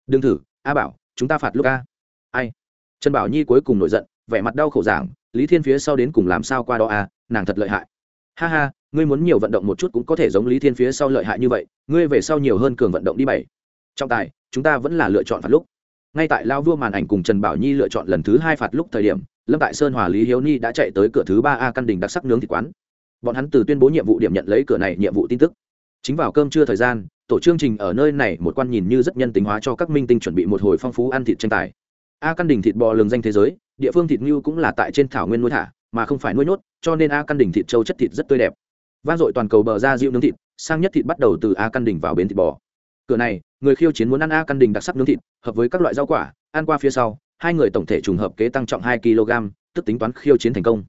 Đừng thử a bảo chúng ta phạt lúc a. Ai? Trần bảo nhi cuối cùng nổi giận vẻ mặt đau khổ giảng lý thiên phía sau đến cùng làm sao qua đó a nàng thật lợi hại. Ha ha ngươi muốn nhiều vận động một chút cũng có thể giống lý thiên phía sau lợi hại như vậy ngươi về sau nhiều hơn cường vận động đi bảy. Trọng tài chúng ta vẫn là lựa chọn phạt lúc. Ngay tại lao vua màn ảnh cùng trần bảo nhi lựa chọn lần thứ hai phạt lúc thời điểm, lâm tại sơn hòa lý hiếu ni đã chạy tới cửa thứ ba a căn đình đặc sắc nướng thịt quán. Bọn hắn từ tuyên bố nhiệm vụ điểm nhận lấy cửa này nhiệm vụ tin tức. Chính vào cơm trưa thời gian, tổ chương trình ở nơi này một quan nhìn như rất nhân tính hóa cho các minh tinh chuẩn bị một hồi phong phú ăn thịt tranh tài. A căn đình thịt bò lường danh thế giới, địa phương thịt ngưu cũng là tại trên thảo nguyên nuôi thả, mà không phải nuôi nhốt, cho nên a căn đình thịt trâu chất thịt rất tươi đẹp. Vang dội toàn cầu bờ ra dịu nướng thịt, sang nhất thịt bắt đầu từ a căn đình vào bến thịt bò cửa này, người khiêu chiến muốn ăn a căn đình đặc sắc nướng thịt, hợp với các loại rau quả, ăn qua phía sau, hai người tổng thể trùng hợp kế tăng trọng hai kg, tức tính toán khiêu chiến thành công.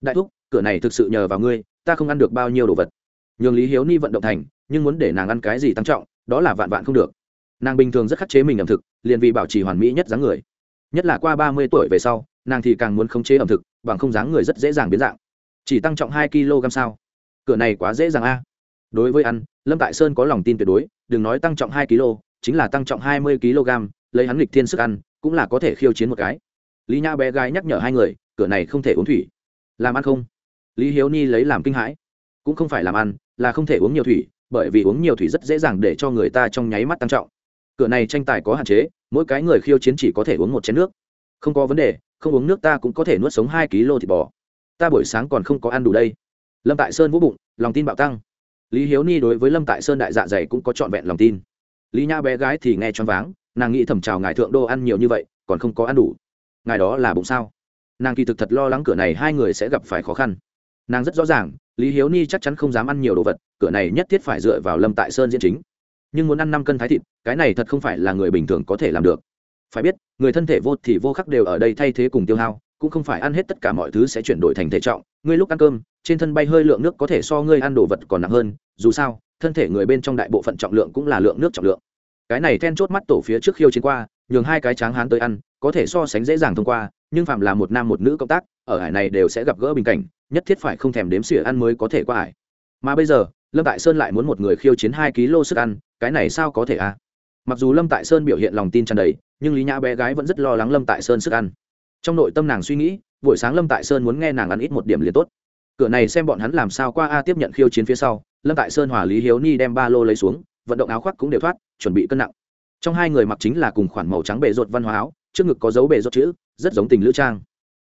Đại thúc, cửa này thực sự nhờ vào ngươi, ta không ăn được bao nhiêu đồ vật. Nhường lý hiếu ni vận động thành, nhưng muốn để nàng ăn cái gì tăng trọng, đó là vạn vạn không được. Nàng bình thường rất khắc chế mình ẩm thực, liền vì bảo trì hoàn mỹ nhất dáng người. Nhất là qua ba mươi tuổi về sau, nàng thì càng muốn khống chế ẩm thực, bằng không dáng người rất dễ dàng biến dạng. Chỉ tăng trọng hai kg sao? Cửa này quá dễ dàng a đối với ăn, lâm tại sơn có lòng tin tuyệt đối, đừng nói tăng trọng hai kg chính là tăng trọng hai mươi kg lấy hắn lịch thiên sức ăn, cũng là có thể khiêu chiến một cái. Lý nhã bé gái nhắc nhở hai người, cửa này không thể uống thủy. Làm ăn không? Lý hiếu ni lấy làm kinh hãi. Cũng không phải làm ăn, là không thể uống nhiều thủy, bởi vì uống nhiều thủy rất dễ dàng để cho người ta trong nháy mắt tăng trọng. Cửa này tranh tài có hạn chế, mỗi cái người khiêu chiến chỉ có thể uống một chén nước. Không có vấn đề, không uống nước ta cũng có thể nuốt sống hai kg thịt bò. Ta buổi sáng còn không có ăn đủ đây. Lâm tại sơn vũ bụng, lòng tin bạo tăng lý hiếu ni đối với lâm tại sơn đại dạ dày cũng có trọn vẹn lòng tin. Lý nha bé gái thì nghe choáng váng, nàng nghĩ thầm chào ngài thượng đô ăn nhiều như vậy, còn không có ăn đủ. Ngài đó là bụng sao? Nàng kỳ thực thật lo lắng cửa này hai người sẽ gặp phải khó khăn. Nàng rất rõ ràng, lý hiếu ni chắc chắn không dám ăn nhiều đồ vật, cửa này nhất thiết phải dựa vào lâm tại sơn diễn chính. Nhưng muốn ăn năm cân thái thịt, cái này thật không phải là người bình thường có thể làm được. Phải biết, người thân thể vô thì vô khắc đều ở đây thay thế cùng tiêu hao cũng không phải ăn hết tất cả mọi thứ sẽ chuyển đổi thành thể trọng. Ngươi lúc ăn cơm, trên thân bay hơi lượng nước có thể so ngươi ăn đồ vật còn nặng hơn. Dù sao, thân thể người bên trong đại bộ phận trọng lượng cũng là lượng nước trọng lượng. Cái này then chốt mắt tổ phía trước khiêu chiến qua, nhường hai cái tráng hán tới ăn, có thể so sánh dễ dàng thông qua, nhưng phạm là một nam một nữ công tác, ở hải này đều sẽ gặp gỡ bình cảnh, nhất thiết phải không thèm đếm xỉa ăn mới có thể qua hải. Mà bây giờ, lâm tại sơn lại muốn một người khiêu chiến hai kg sức ăn, cái này sao có thể à? Mặc dù lâm tại sơn biểu hiện lòng tin tràn đầy, nhưng lý nhã bé gái vẫn rất lo lắng lâm tại sơn sức ăn trong nội tâm nàng suy nghĩ, buổi sáng lâm tại sơn muốn nghe nàng ăn ít một điểm liền tốt. Cửa này xem bọn hắn làm sao qua a tiếp nhận khiêu chiến phía sau, lâm tại sơn hòa lý hiếu ni đem ba lô lấy xuống, vận động áo khoác cũng đều thoát, chuẩn bị cân nặng. Trong hai người mặc chính là cùng khoản màu trắng bề rột văn hóa áo, trước ngực có dấu bề rột chữ, rất giống tình lữ trang.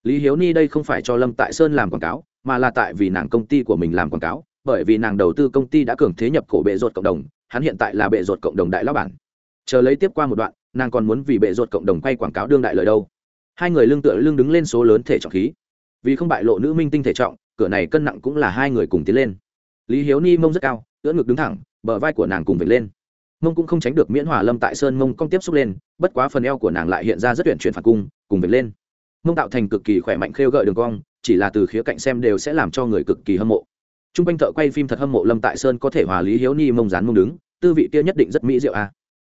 Lý hiếu ni đây không phải cho lâm tại sơn làm quảng cáo, mà là tại vì nàng công ty của mình làm quảng cáo, bởi vì nàng đầu tư công ty đã cường thế nhập cổ bệ rột cộng đồng, hắn hiện tại là bệ rột cộng đồng đại lão bản. Chờ lấy tiếp qua một đoạn, nàng còn muốn vì bệ rột cộng đồng quay quảng cáo đương đại lời đâu hai người lưng tựa lưng đứng lên số lớn thể trọng khí. Vì không bại lộ nữ minh tinh thể trọng, cửa này cân nặng cũng là hai người cùng tiến lên. Lý hiếu ni mông rất cao, ưỡn ngực đứng thẳng, bờ vai của nàng cùng vệt lên. Mông cũng không tránh được miễn hòa lâm tại sơn mông cong tiếp xúc lên, bất quá phần eo của nàng lại hiện ra rất tuyển chuyển phản cung, cùng vệt lên. Mông tạo thành cực kỳ khỏe mạnh khêu gợi đường cong, chỉ là từ khía cạnh xem đều sẽ làm cho người cực kỳ hâm mộ. T r u n g quanh thợ quay phim thật hâm mộ lâm tại sơn có thể hòa lý hiếu ni mông dán mông đứng, tư vị kia nhất định rất mỹ diệu a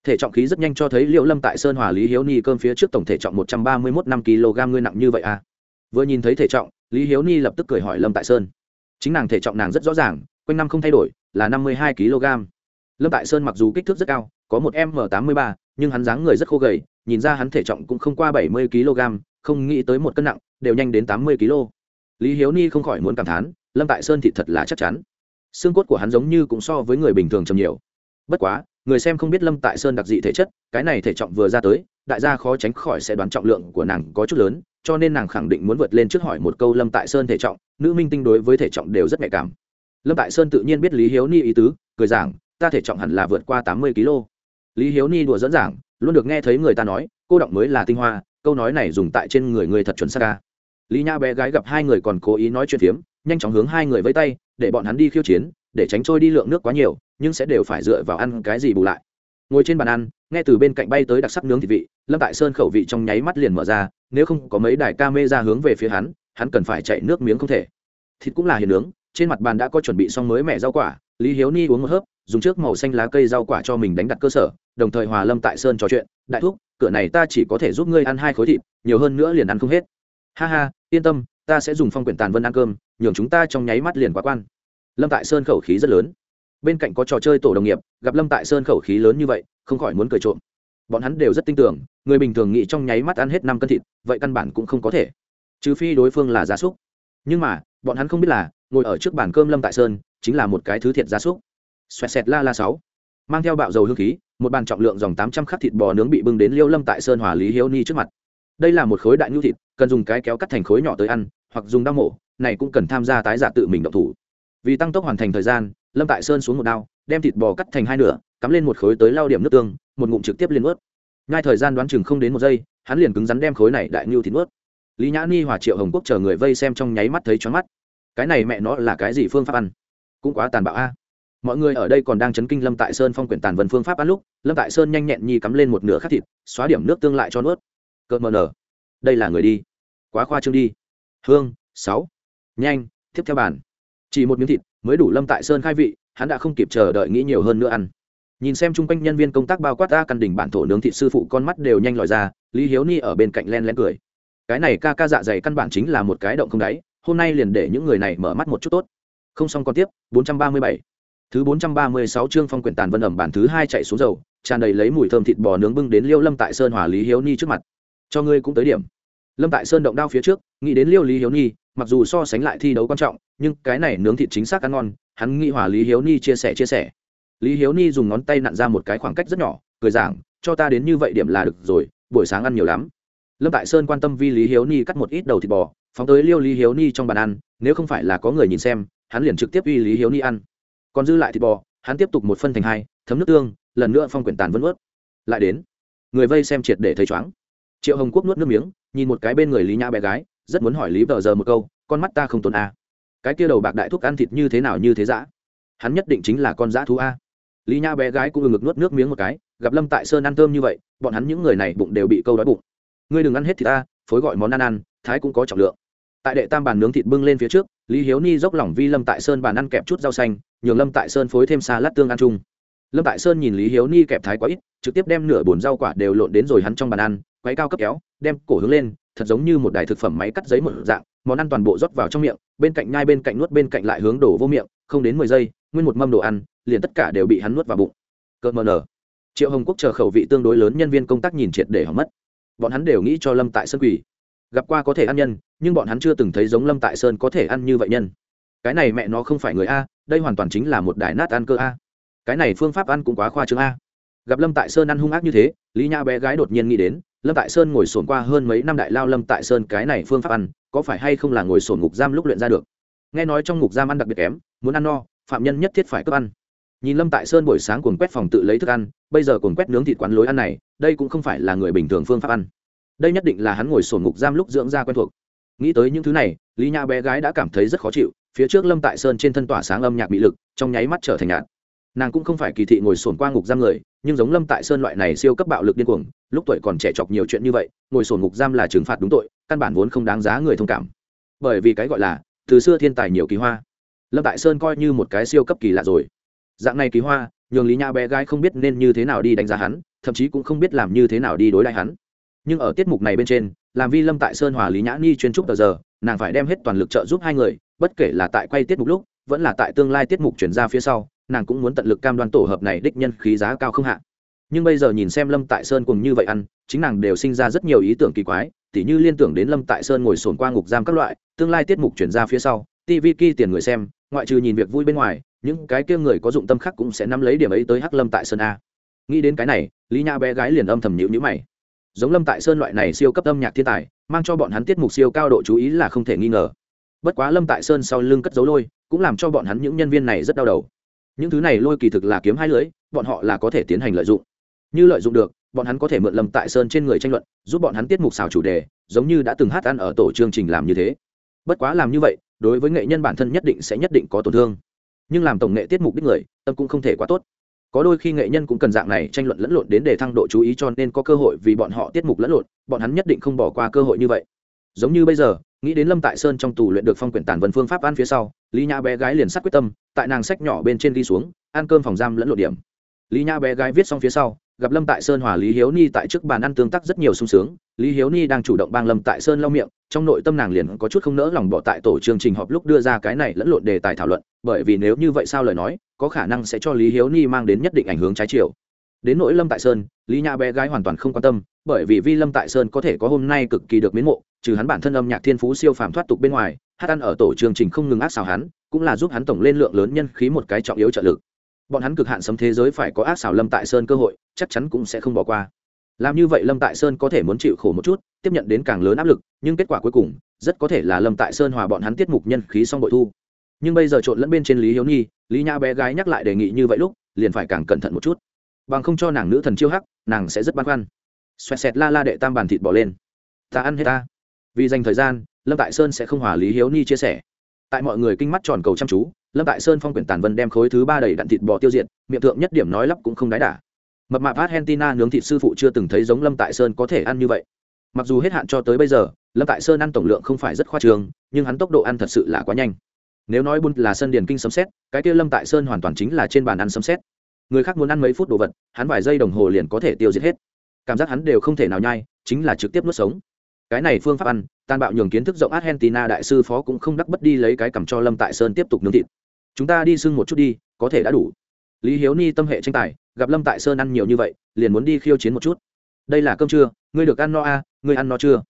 thể trọng khí rất nhanh cho thấy liệu lâm tại sơn hòa lý hiếu ni cơm phía trước tổng thể trọng một trăm ba mươi mốt năm kg ngươi nặng như vậy à? Vừa nhìn thấy thể trọng, lý hiếu ni lập tức cười hỏi lâm tại sơn. Chính nàng thể trọng nàng rất rõ ràng, quanh năm không thay đổi, là năm mươi hai kg. Lâm tại sơn mặc dù kích thước rất cao, có một m tám mươi ba, nhưng hắn dáng người rất khô gầy, nhìn ra hắn thể trọng cũng không qua bảy mươi kg, không nghĩ tới một cân nặng, đều nhanh đến tám mươi kg. Lý hiếu ni không khỏi muốn cảm thán, lâm tại sơn thì thật là chắc chắn. Xương cốt của hắn giống như cũng so với người bình thường trầm nhiều. Bất quá người xem không biết lâm tại sơn đặc dị thể chất, cái này thể trọng vừa ra tới, đại gia khó tránh khỏi sẽ đoán trọng lượng của nàng có chút lớn, cho nên nàng khẳng định muốn vượt lên trước hỏi một câu lâm tại sơn thể trọng, nữ minh tinh đối với thể trọng đều rất nhạy cảm. Lâm tại sơn tự nhiên biết lý hiếu ni ý tứ, cười giảng, ta thể trọng hẳn là vượt qua tám mươi kg. Lý hiếu ni đùa dẫn giảng, luôn được nghe thấy người ta nói, cô động mới là tinh hoa, câu nói này dùng tại trên người người thật chuẩn xác ca. Lý nha bé gái gặp hai người còn cố ý nói chuyện phiếm, nhanh chóng hướng hai người vây tay, để bọn hắn đi khiêu chiến, để tránh trôi đi lượng nước quá nhiều nhưng sẽ đều phải dựa vào ăn cái gì bù lại. Ngồi trên bàn ăn, nghe từ bên cạnh bay tới đặc sắc nướng thịt vị, lâm tại sơn khẩu vị trong nháy mắt liền mở ra, nếu không có mấy đài ca mê ra hướng về phía hắn hắn cần phải chạy nước miếng không thể. Thịt cũng là hiền nướng, trên mặt bàn đã có chuẩn bị xong mới mẻ rau quả, lý hiếu ni uống một hớp, dùng trước màu xanh lá cây rau quả cho mình đánh đặt cơ sở, đồng thời hòa lâm tại sơn trò chuyện, đại thúc, cửa này ta chỉ có thể giúp ngươi ăn hai khối thịt, nhiều hơn nữa liền ăn không hết. Ha ha, yên tâm, ta sẽ dùng phong quyển tàn vân ăn cơm, nhường chúng ta trong nháy mắt liền quá quan. Lâm tại sơn khẩu khí rất lớn bên cạnh có trò chơi tổ đồng nghiệp, gặp lâm tại sơn khẩu khí lớn như vậy, không khỏi muốn cười trộm. Bọn hắn đều rất tin tưởng, người bình thường nghĩ trong nháy mắt ăn hết năm cân thịt, vậy căn bản cũng không có thể. Trừ phi đối phương là gia súc. Nhưng mà, bọn hắn không biết là, ngồi ở trước bàn cơm lâm tại sơn chính là một cái thứ thiệt gia súc. Xoẹt xẹt la la sáu. Mang theo bạo dầu hương khí, một bàn trọng lượng dòng tám trăm khắc thịt bò nướng bị bưng đến liêu lâm tại sơn hòa lý hiếu ni trước mặt. Đây là một khối đại nhu thịt, cần dùng cái kéo cắt thành khối nhỏ tới ăn, hoặc dùng đao mổ, này cũng cần tham gia tái giả tự mình động thủ. Vì tăng tốc hoàn thành thời gian lâm tại sơn xuống một đao, đem thịt bò cắt thành hai nửa, cắm lên một khối tới lao điểm nước tương, một ngụm trực tiếp liền ướt ngay thời gian đoán chừng không đến một giây, hắn liền cứng rắn đem khối này đại ngưu thịt ướt lý nhã ni hòa triệu hồng quốc chờ người vây xem trong nháy mắt thấy choáng mắt. Cái này mẹ nó là cái gì phương pháp ăn? Cũng quá tàn bạo a. Mọi người ở đây còn đang chấn kinh lâm tại sơn phong quyển tàn vần phương pháp ăn lúc, lâm tại sơn nhanh nhẹn nhi cắm lên một nửa khắc thịt, xóa điểm nước tương lại cho nuốt. Cợt mờ nở. Đây là người đi. Quá khoa trương đi. Hương, sáu. Nhanh, tiếp theo bàn chỉ một miếng thịt, mới đủ lâm tại sơn khai vị, hắn đã không kịp chờ đợi nghĩ nhiều hơn nữa ăn. Nhìn xem chung quanh nhân viên công tác bao quát ta căn đỉnh bản thổ nướng thịt sư phụ, con mắt đều nhanh lòi ra, lý hiếu ni ở bên cạnh len len cười. Cái này ca ca dạ dày căn bản chính là một cái động không đáy, hôm nay liền để những người này mở mắt một chút tốt. Không xong còn tiếp 437. thứ 436 chương phong quyển tàn vân ẩm bản thứ hai chạy xuống dầu, tràn đầy lấy mùi thơm thịt bò nướng bưng đến liêu lâm tại sơn hòa lý hiếu ni trước mặt. Cho ngươi cũng tới điểm. Lâm tại sơn động đao phía trước, nghĩ đến liêu lý hiếu ni, mặc dù so sánh lại thi đấu quan trọng nhưng cái này nướng thịt chính xác ăn ngon, hắn nghĩ hòa lý hiếu ni chia sẻ chia sẻ. Lý hiếu ni dùng ngón tay nặn ra một cái khoảng cách rất nhỏ, cười giảng, cho ta đến như vậy điểm là được rồi, buổi sáng ăn nhiều lắm. Lâm tại sơn quan tâm vi lý hiếu ni cắt một ít đầu thịt bò, phóng tới liêu lý hiếu ni trong bàn ăn, nếu không phải là có người nhìn xem, hắn liền trực tiếp uy lý hiếu ni ăn. Còn dư lại thịt bò, hắn tiếp tục một phân thành hai, thấm nước tương, lần nữa phong quyển tàn vân ướt lại đến, người vây xem triệt để thấy chóng triệu hồng quốc nuốt nước miếng, nhìn một cái bên người lý nhã bé gái, rất muốn hỏi lý vợ giờ một câu, con mắt ta không tốn à cái kia đầu bạc đại thúc ăn thịt như thế nào như thế dã? Hắn nhất định chính là con dã thú a. Lý nha bé gái cũng ngực nuốt nước miếng một cái, gặp lâm tại sơn ăn thơm như vậy, bọn hắn những người này bụng đều bị câu đói bụng. Ngươi đừng ăn hết thịt ta, phối gọi món ăn ăn, thái cũng có trọng lượng. Tại đệ tam bàn nướng thịt bưng lên phía trước, lý hiếu ni dốc lỏng vi lâm tại sơn bàn ăn kẹp chút rau xanh, nhường lâm tại sơn phối thêm xa lát tương ăn chung. Lâm tại sơn nhìn lý hiếu ni kẹp thái quá ít, trực tiếp đem nửa bồn rau quả đều lộn đến rồi hắn trong bàn ăn quáy cao cấp kéo, đem cổ hướng lên, thật giống như một đài thực phẩm máy cắt giấy một dạng món ăn toàn bộ rót vào trong miệng, bên cạnh nhai bên cạnh nuốt bên cạnh lại hướng đổ vô miệng, không đến mười giây, nguyên một mâm đồ ăn, liền tất cả đều bị hắn nuốt vào bụng. Cợt mờ nở triệu hồng quốc chờ khẩu vị tương đối lớn nhân viên công tác nhìn triệt để hỏng mất. Bọn hắn đều nghĩ cho lâm tại sơn quỷ gặp qua có thể ăn nhân, nhưng bọn hắn chưa từng thấy giống lâm tại sơn có thể ăn như vậy nhân. Cái này mẹ nó không phải người a, đây hoàn toàn chính là một đài nát ăn cơ a. Cái này phương pháp ăn cũng quá khoa trương a. Gặp lâm tại sơn ăn hung ác như thế, lý nha bé gái đột nhiên nghĩ đến lâm tại sơn ngồi sồn qua hơn mấy năm đại lao lâm tại sơn cái này phương pháp ăn, có phải hay không là ngồi sồn ngục giam lúc luyện ra được? Nghe nói trong ngục giam ăn đặc biệt kém, muốn ăn no, phạm nhân nhất thiết phải cướp ăn. Nhìn lâm tại sơn buổi sáng cuồng quét phòng tự lấy thức ăn, bây giờ cuồng quét nướng thịt quán lối ăn này, đây cũng không phải là người bình thường phương pháp ăn. Đây nhất định là hắn ngồi sồn ngục giam lúc dưỡng ra quen thuộc. Nghĩ tới những thứ này, lý nha bé gái đã cảm thấy rất khó chịu, phía trước lâm tại sơn trên thân tỏa sáng âm nhạc bị lực, trong nháy mắt trở thành nhạt nàng cũng không phải kỳ thị ngồi sồn qua ngục giam người, nhưng giống lâm tại sơn loại này siêu cấp bạo lực điên cuồng, lúc tuổi còn trẻ chọc nhiều chuyện như vậy, ngồi sồn ngục giam là trừng phạt đúng tội, căn bản vốn không đáng giá người thông cảm. Bởi vì cái gọi là, từ xưa thiên tài nhiều kỳ hoa. Lâm tại sơn coi như một cái siêu cấp kỳ lạ rồi. Dạng này kỳ hoa, nhường lý nhã bé gái không biết nên như thế nào đi đánh giá hắn, thậm chí cũng không biết làm như thế nào đi đối lại hắn. Nhưng ở tiết mục này bên trên, làm vi lâm tại sơn hòa lý nhã ni chuyên trúc tờ giờ, nàng phải đem hết toàn lực trợ giúp hai người, bất kể là tại quay tiết mục lúc, vẫn là tại tương lai tiết mục chuyển ra phía sau nàng cũng muốn tận lực cam đoan tổ hợp này đích nhân khí giá cao không hạ. Nhưng bây giờ nhìn xem lâm tại sơn cùng như vậy ăn, chính nàng đều sinh ra rất nhiều ý tưởng kỳ quái, tỉ như liên tưởng đến lâm tại sơn ngồi sồn qua ngục giam các loại, tương lai tiết mục chuyển ra phía sau tv ki tiền người xem, ngoại trừ nhìn việc vui bên ngoài, những cái kia người có dụng tâm khác cũng sẽ nắm lấy điểm ấy tới hắc lâm tại sơn a. Nghĩ đến cái này, lý nhã bé gái liền âm thầm nhịu nhữ mày. Giống lâm tại sơn loại này siêu cấp âm nhạc thiên tài, mang cho bọn hắn tiết mục siêu cao độ chú ý là không thể nghi ngờ. Bất quá lâm tại sơn sau lưng cất dấu lôi, cũng làm cho bọn hắn những nhân viên này rất đau đầu những thứ này lôi kỳ thực là kiếm hai lưới, bọn họ là có thể tiến hành lợi dụng. Như lợi dụng được, bọn hắn có thể mượn lâm tại sơn trên người tranh luận, giúp bọn hắn tiết mục xào chủ đề, giống như đã từng hát ăn ở tổ chương trình làm như thế. Bất quá làm như vậy, đối với nghệ nhân bản thân nhất định sẽ nhất định có tổn thương. Nhưng làm tổng nghệ tiết mục đích người, tâm cũng không thể quá tốt. Có đôi khi nghệ nhân cũng cần dạng này tranh luận lẫn lộn đến để thăng độ chú ý cho nên có cơ hội vì bọn họ tiết mục lẫn lộn, bọn hắn nhất định không bỏ qua cơ hội như vậy. Giống như bây giờ, nghĩ đến lâm tại sơn trong tù luyện được phong quyển tản vân phương pháp ăn phía sau lý nhã bé gái liền sắt quyết tâm, tại nàng sách nhỏ bên trên đi xuống, ăn cơm phòng giam lẫn lộ điểm. Lý nhã bé gái viết xong phía sau, gặp lâm tại sơn hòa lý hiếu ni tại trước bàn ăn tương tác rất nhiều sung sướng. Lý hiếu ni đang chủ động bang lâm tại sơn lau miệng, trong nội tâm nàng liền có chút không nỡ lòng bỏ tại tổ chương trình họp lúc đưa ra cái này lẫn lộn đề tài thảo luận, bởi vì nếu như vậy sao lời nói, có khả năng sẽ cho lý hiếu ni mang đến nhất định ảnh hướng trái chiều. Đến nỗi lâm tại sơn, lý nhã bé gái hoàn toàn không quan tâm, bởi vì vi lâm tại sơn có thể có hôm nay cực kỳ được miến mộ, trừ hắn bản thân âm nhạc thiên phú siêu phàm thoát tục bên ngoài hát ăn ở tổ chương trình không ngừng ác xào hắn, cũng là giúp hắn tổng lên lượng lớn nhân khí một cái trọng yếu trợ lực. Bọn hắn cực hạn sấm thế giới phải có ác xào lâm tại sơn cơ hội, chắc chắn cũng sẽ không bỏ qua. Làm như vậy lâm tại sơn có thể muốn chịu khổ một chút, tiếp nhận đến càng lớn áp lực, nhưng kết quả cuối cùng, rất có thể là lâm tại sơn hòa bọn hắn tiết mục nhân khí xong bội thu. Nhưng bây giờ trộn lẫn bên trên lý hiếu nhi, lý nhã bé gái nhắc lại đề nghị như vậy lúc, liền phải càng cẩn thận một chút. Bằng không cho nàng nữ thần chiêu hắc, nàng sẽ rất băn khoăn. Xoẹt xẹt la la đệ tam bàn thịt bỏ lên. Ta ăn hết ta. Vì dành thời gian lâm tại sơn sẽ không hòa lý hiếu ni chia sẻ. Tại mọi người kinh mắt tròn cầu chăm chú, lâm tại sơn phong quyển tàn vân đem khối thứ ba đầy đặn thịt bò tiêu diệt, miệng thượng nhất điểm nói lắp cũng không đái đả. Mập mạp argentina nướng thịt sư phụ chưa từng thấy giống lâm tại sơn có thể ăn như vậy. Mặc dù hết hạn cho tới bây giờ, lâm tại sơn ăn tổng lượng không phải rất khoa trường nhưng hắn tốc độ ăn thật sự là quá nhanh. Nếu nói bun là sân điền kinh sấm xét cái kia lâm tại sơn hoàn toàn chính là trên bàn ăn sấm xét người khác muốn ăn mấy phút đồ vật, hắn vài giây đồng hồ liền có thể tiêu diệt hết. Cảm giác hắn đều không thể nào nhai, chính là trực tiếp nuốt sống cái này phương pháp ăn tàn bạo nhường kiến thức rộng argentina đại sư phó cũng không đắc bất đi lấy cái cầm cho lâm tại sơn tiếp tục nướng thịt. Chúng ta đi sưng một chút đi có thể đã đủ. Lý hiếu ni tâm hệ tranh tài gặp lâm tại sơn ăn nhiều như vậy liền muốn đi khiêu chiến một chút. Đây là cơm trưa ngươi được ăn no a à, ngươi ăn no chưa?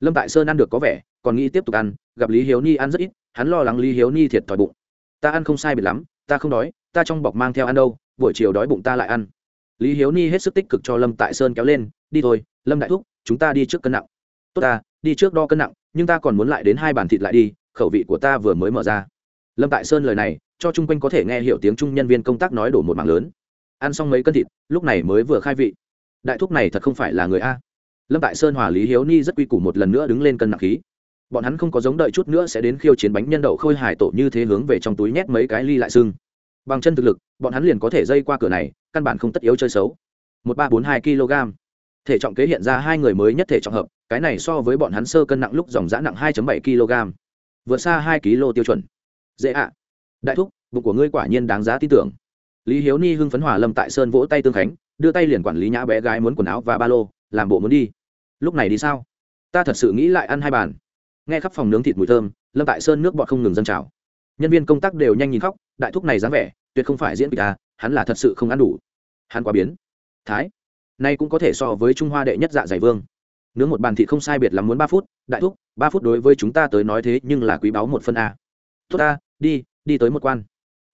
Lâm tại sơn ăn được có vẻ còn nghĩ tiếp tục ăn gặp lý hiếu ni ăn rất ít hắn lo lắng lý hiếu ni thiệt thòi bụng. Ta ăn không sai biệt lắm ta không đói ta trong bọc mang theo ăn đâu buổi chiều đói bụng ta lại ăn. Lý hiếu ni hết sức tích cực cho lâm tại sơn kéo lên đi thôi lâm đại thúc chúng ta đi trước cân nặng tốt ta, đi trước đo cân nặng, nhưng ta còn muốn lại đến hai bàn thịt lại đi, khẩu vị của ta vừa mới mở ra. Lâm tại sơn lời này, cho chung quanh có thể nghe hiểu tiếng trung nhân viên công tác nói đổ một mảng lớn. Ăn xong mấy cân thịt, lúc này mới vừa khai vị. Đại thúc này thật không phải là người a. Lâm tại sơn hòa lý hiếu ni rất quy củ một lần nữa đứng lên cân nặng khí. Bọn hắn không có giống đợi chút nữa sẽ đến khiêu chiến bánh nhân đậu khôi hải tổ như thế hướng về trong túi nhét mấy cái ly lại xương. bằng chân thực lực, bọn hắn liền có thể dây qua cửa này, căn bản không tất yếu chơi xấu. Một ba bốn hai kg. Thể trọng kế hiện ra hai người mới nhất thể trọng hợp cái này so với bọn hắn sơ cân nặng lúc dòng giã nặng hai bảy kg. Vượt xa hai kg tiêu chuẩn. Dễ ạ. Đại thúc, bụng của ngươi quả nhiên đáng giá tin tưởng. Lý hiếu ni hưng phấn hòa lâm tại sơn vỗ tay tương khánh, đưa tay liền quản lý nhã bé gái muốn quần áo và ba lô, làm bộ muốn đi. Lúc này đi sao? Ta thật sự nghĩ lại ăn hai bàn. Nghe khắp phòng nướng thịt mùi thơm, lâm tại sơn nước bọt không ngừng dâng trào. Nhân viên công tác đều nhanh nhìn khóc, đại thúc này dáng vẻ, tuyệt không phải diễn kịch à hắn là thật sự không ăn đủ. Hắn quá biến. Thái, nay cũng có thể so với trung hoa đệ nhất dạ giải vương nướng một bàn thịt không sai biệt lắm muốn ba phút, đại thúc, ba phút đối với chúng ta tới nói thế nhưng là quý báu một phân a. Tốt ta, đi đi tới một quan.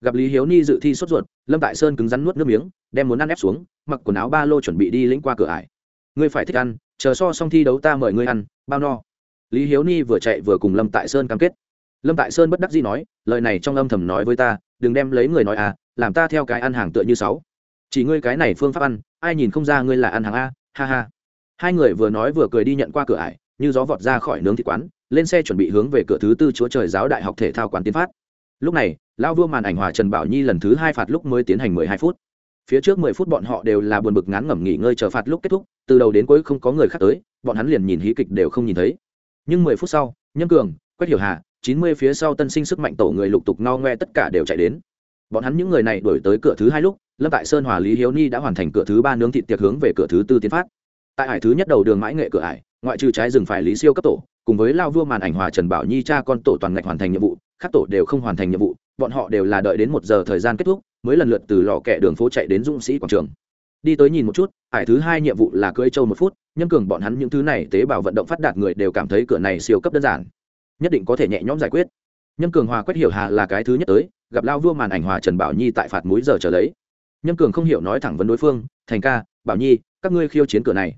Gặp lý hiếu ni dự thi sốt ruột, lâm tại sơn cứng rắn nuốt nước miếng, đem muốn ăn ép xuống, mặc quần áo ba lô chuẩn bị đi lĩnh qua cửa ải. Ngươi phải thích ăn, chờ so xong thi đấu ta mời ngươi ăn, bao no. Lý hiếu ni vừa chạy vừa cùng lâm tại sơn cam kết. Lâm tại sơn bất đắc dĩ nói, lời này trong âm thầm nói với ta, đừng đem lấy người nói à làm ta theo cái ăn hàng tựa như sáu. Chỉ ngươi cái này phương pháp ăn, ai nhìn không ra ngươi là ăn hàng a, ha ha hai người vừa nói vừa cười đi nhận qua cửa ải, như gió vọt ra khỏi nướng thịt quán, lên xe chuẩn bị hướng về cửa thứ tư chúa trời giáo đại học thể thao quán tiến phát. Lúc này lao vua màn ảnh hòa trần bảo nhi lần thứ hai phạt lúc mới tiến hành mười hai phút. Phía trước mười phút bọn họ đều là buồn bực ngán ngẩm nghỉ ngơi chờ phạt lúc kết thúc, từ đầu đến cuối không có người khác tới, bọn hắn liền nhìn hí kịch đều không nhìn thấy. Nhưng mười phút sau, nhâm cường, quách hiểu hà, chín mươi phía sau tân sinh sức mạnh tổ người lục tục no ngoe tất cả đều chạy đến. Bọn hắn những người này đổi tới cửa thứ hai lúc, lâm tại sơn, hòa lý hiếu ni đã hoàn thành cửa thứ ba nướng thịt tiệc hướng về cửa thứ tư tiến phát tại hải thứ nhất đầu đường mãi nghệ cửa ải, ngoại trừ trái rừng phải lý siêu cấp tổ, cùng với lao vua màn ảnh hòa trần bảo nhi cha con tổ toàn ngạch hoàn thành nhiệm vụ, các tổ đều không hoàn thành nhiệm vụ, bọn họ đều là đợi đến một giờ thời gian kết thúc, mới lần lượt từ lò kẹ đường phố chạy đến dũng sĩ quảng trường. Đi tới nhìn một chút ải thứ hai nhiệm vụ là cưỡi châu một phút Nhân cường bọn hắn những thứ này tế bào vận động phát đạt người đều cảm thấy cửa này siêu cấp đơn giản. Nhất định có thể nhẹ nhõm giải quyết. Nhân cường hòa quét hiểu hà là cái thứ nhất tới, gặp lao vua màn ảnh hòa trần bảo nhi tại phạt múi giờ trở lấy. Nhân cường không hiểu nói thẳng vấn đối phương, thành ca, bảo nhi, các ngươi khiêu chiến cửa này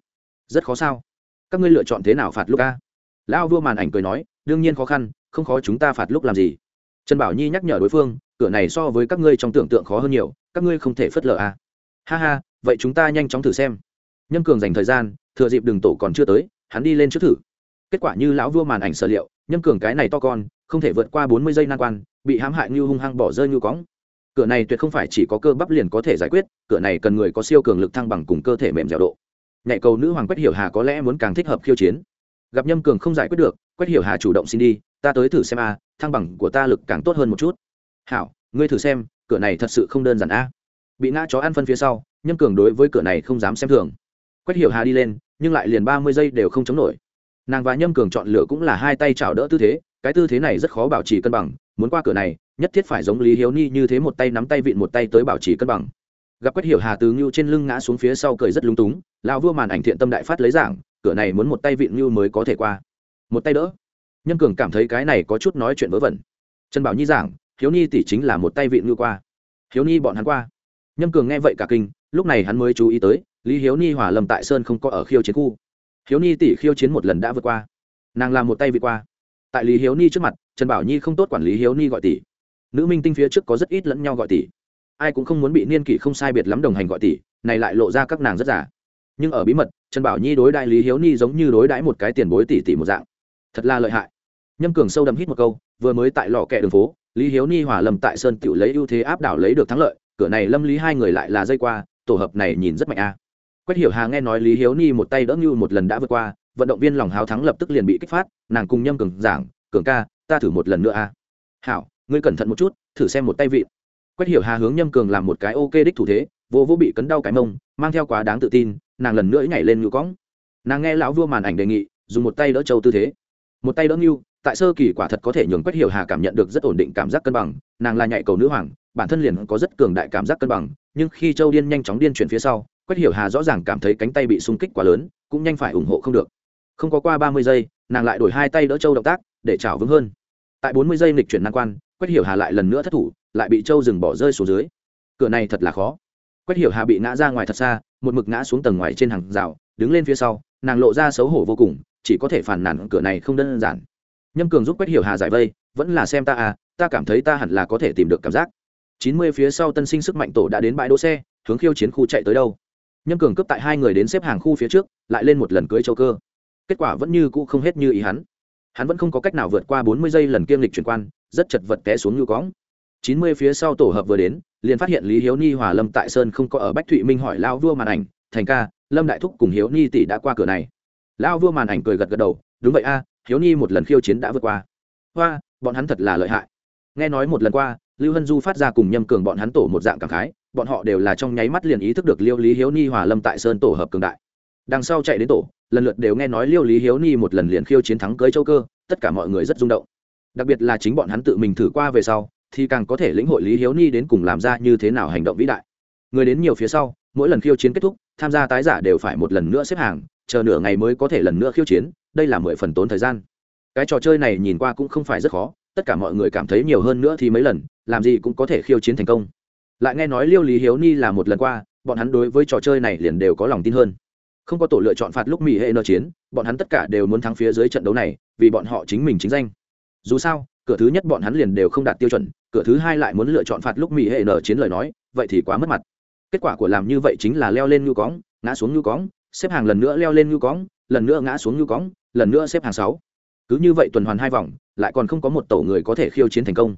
rất khó sao? Các ngươi lựa chọn thế nào phạt lúc a? lão vua màn ảnh cười nói, đương nhiên khó khăn, không khó chúng ta phạt lúc làm gì? Trần bảo nhi nhắc nhở đối phương, cửa này so với các ngươi trong tưởng tượng khó hơn nhiều, các ngươi không thể phớt lờ a. ha ha, vậy chúng ta nhanh chóng thử xem. Nhâm cường dành thời gian, thừa dịp đường tổ còn chưa tới, hắn đi lên trước thử. Kết quả như lão vua màn ảnh sở liệu, nhâm cường cái này to con, không thể vượt qua bốn mươi giây nan quan, bị hãm hại như hung hăng bỏ rơi như cóng cửa này tuyệt không phải chỉ có cơ bắp liền có thể giải quyết, cửa này cần người có siêu cường lực thăng bằng cùng cơ thể mềm dẻo độ nhạy cầu nữ hoàng quách hiểu hà có lẽ muốn càng thích hợp khiêu chiến. Gặp nhâm cường không giải quyết được, quách hiểu hà chủ động xin đi, ta tới thử xem a, thăng bằng của ta lực càng tốt hơn một chút. Hảo, ngươi thử xem, cửa này thật sự không đơn giản a. Bị ngã chó ăn phân phía sau, nhâm cường đối với cửa này không dám xem thường. Quách hiểu hà đi lên, nhưng lại liền ba mươi giây đều không chống nổi. Nàng và nhâm cường chọn lựa cũng là hai tay chảo đỡ tư thế, cái tư thế này rất khó bảo trì cân bằng, muốn qua cửa này, nhất thiết phải giống lý hiếu ni như thế một tay nắm tay vịn một tay tới bảo trì cân bằng gặp quét hiểu hà từ ngưu trên lưng ngã xuống phía sau cười rất lung túng lao vua màn ảnh thiện tâm đại phát lấy giảng, cửa này muốn một tay vịn ngưu mới có thể qua. Một tay đỡ. Nhân cường cảm thấy cái này có chút nói chuyện vớ vẩn. Trần bảo nhi giảng, hiếu ni tỷ chính là một tay vịn ngưu qua. Hiếu ni bọn hắn qua. Nhân cường nghe vậy cả kinh, lúc này hắn mới chú ý tới, lý hiếu ni hỏa lầm tại sơn không có ở khiêu chiến khu. Hiếu ni tỷ khiêu chiến một lần đã vượt qua. Nàng làm một tay vượt qua. Tại lý hiếu ni trước mặt, trần bảo nhi không tốt quản lý hiếu ni gọi tỷ. Nữ minh tinh phía trước có rất ít lẫn nhau gọi tỷ ai cũng không muốn bị niên kỷ không sai biệt lắm đồng hành gọi tỷ, này lại lộ ra các nàng rất giả nhưng ở bí mật, trần bảo nhi đối đại lý hiếu ni giống như đối đãi một cái tiền bối tỷ tỷ một dạng. Thật là lợi hại. Nhâm cường sâu đậm hít một câu, vừa mới tại lò kẹ đường phố, lý hiếu ni hòa lâm tại sơn tự lấy ưu thế áp đảo lấy được thắng lợi, cửa này lâm lý hai người lại là dây qua, tổ hợp này nhìn rất mạnh a. Quách hiểu hà nghe nói lý hiếu ni một tay đỡ như một lần đã vượt qua, vận động viên lòng hào thắng lập tức liền bị kích phát, nàng cùng nhâm cường giảng, cường ca, ta thử một lần nữa a. Hảo, ngươi cẩn thận một chút, thử xem một tay vị quách hiểu hà hướng nhâm cường làm một cái ok đích thủ thế, vô vô bị cấn đau cái mông, mang theo quá đáng tự tin, nàng lần nữa nhảy lên ngưu cõng. Nàng nghe lão vua màn ảnh đề nghị, dùng một tay đỡ châu tư thế. Một tay đỡ ngưu, tại sơ kỳ quả thật có thể nhường quách hiểu hà cảm nhận được rất ổn định cảm giác cân bằng, nàng là nhạy cầu nữ hoàng, bản thân liền có rất cường đại cảm giác cân bằng, nhưng khi châu điên nhanh chóng điên chuyển phía sau, quách hiểu hà rõ ràng cảm thấy cánh tay bị sung kích quá lớn, cũng nhanh phải ủng hộ không được. Không có qua ba mươi giây, nàng lại đổi hai tay đỡ châu động tác, để chảo vững hơn. Tại bốn mươi giây lịch chuyển nan quan quách hiểu hà lại lần nữa thất thủ, lại bị châu dừng bỏ rơi xuống dưới. Cửa này thật là khó. Quách hiểu hà bị ngã ra ngoài thật xa, một mực ngã xuống tầng ngoài trên hàng rào, đứng lên phía sau, nàng lộ ra xấu hổ vô cùng, chỉ có thể phản nản cửa này không đơn giản. Nhâm cường giúp quách hiểu hà giải vây, vẫn là xem ta à ta cảm thấy ta hẳn là có thể tìm được cảm giác. Chín mươi phía sau tân sinh sức mạnh tổ đã đến bãi đỗ xe, hướng khiêu chiến khu chạy tới đâu. Nhâm cường cướp tại hai người đến xếp hàng khu phía trước, lại lên một lần cưới châu cơ. Kết quả vẫn như cũ không hết như ý hắn. Hắn vẫn không có cách nào vượt qua bốn mươi giây lần kiêm lịch chuyển quan rất chật vật té xuống như cóng. chín mươi phía sau tổ hợp vừa đến, liền phát hiện lý hiếu ni hòa lâm tại sơn không có ở bách thụy minh hỏi lao vua màn ảnh. Thành ca, lâm đại thúc cùng hiếu ni tỷ đã qua cửa này. Lao vua màn ảnh cười gật gật đầu. Đúng vậy a, hiếu ni một lần khiêu chiến đã vượt qua. Hoa, bọn hắn thật là lợi hại. Nghe nói một lần qua, lưu hân du phát ra cùng nhâm cường bọn hắn tổ một dạng cảm khái, bọn họ đều là trong nháy mắt liền ý thức được liêu lý hiếu ni hòa lâm tại sơn tổ hợp cường đại. Đằng sau chạy đến tổ, lần lượt đều nghe nói liêu lý hiếu ni một lần liền khiêu chiến thắng cưới châu cơ, tất cả mọi người rất rung động đặc biệt là chính bọn hắn tự mình thử qua về sau, thì càng có thể lĩnh hội lý hiếu ni đến cùng làm ra như thế nào hành động vĩ đại. Người đến nhiều phía sau, mỗi lần khiêu chiến kết thúc, tham gia tái giả đều phải một lần nữa xếp hàng, chờ nửa ngày mới có thể lần nữa khiêu chiến, đây là mười phần tốn thời gian. Cái trò chơi này nhìn qua cũng không phải rất khó, tất cả mọi người cảm thấy nhiều hơn nữa thì mấy lần, làm gì cũng có thể khiêu chiến thành công. Lại nghe nói liêu lý hiếu ni là một lần qua, bọn hắn đối với trò chơi này liền đều có lòng tin hơn. Không có tổ lựa chọn phạt lúc mỹ hệ nợ chiến, bọn hắn tất cả đều muốn thắng phía dưới trận đấu này, vì bọn họ chính mình chính danh dù sao, cửa thứ nhất bọn hắn liền đều không đạt tiêu chuẩn, cửa thứ hai lại muốn lựa chọn phạt lúc mỹ hệ nở chiến lời nói, vậy thì quá mất mặt. Kết quả của làm như vậy chính là leo lên ngưu cóng ngã xuống ngưu cóng xếp hàng lần nữa leo lên ngưu cóng lần nữa ngã xuống ngưu cóng lần nữa xếp hàng sáu. Cứ như vậy tuần hoàn hai vòng, lại còn không có một tổ người có thể khiêu chiến thành công.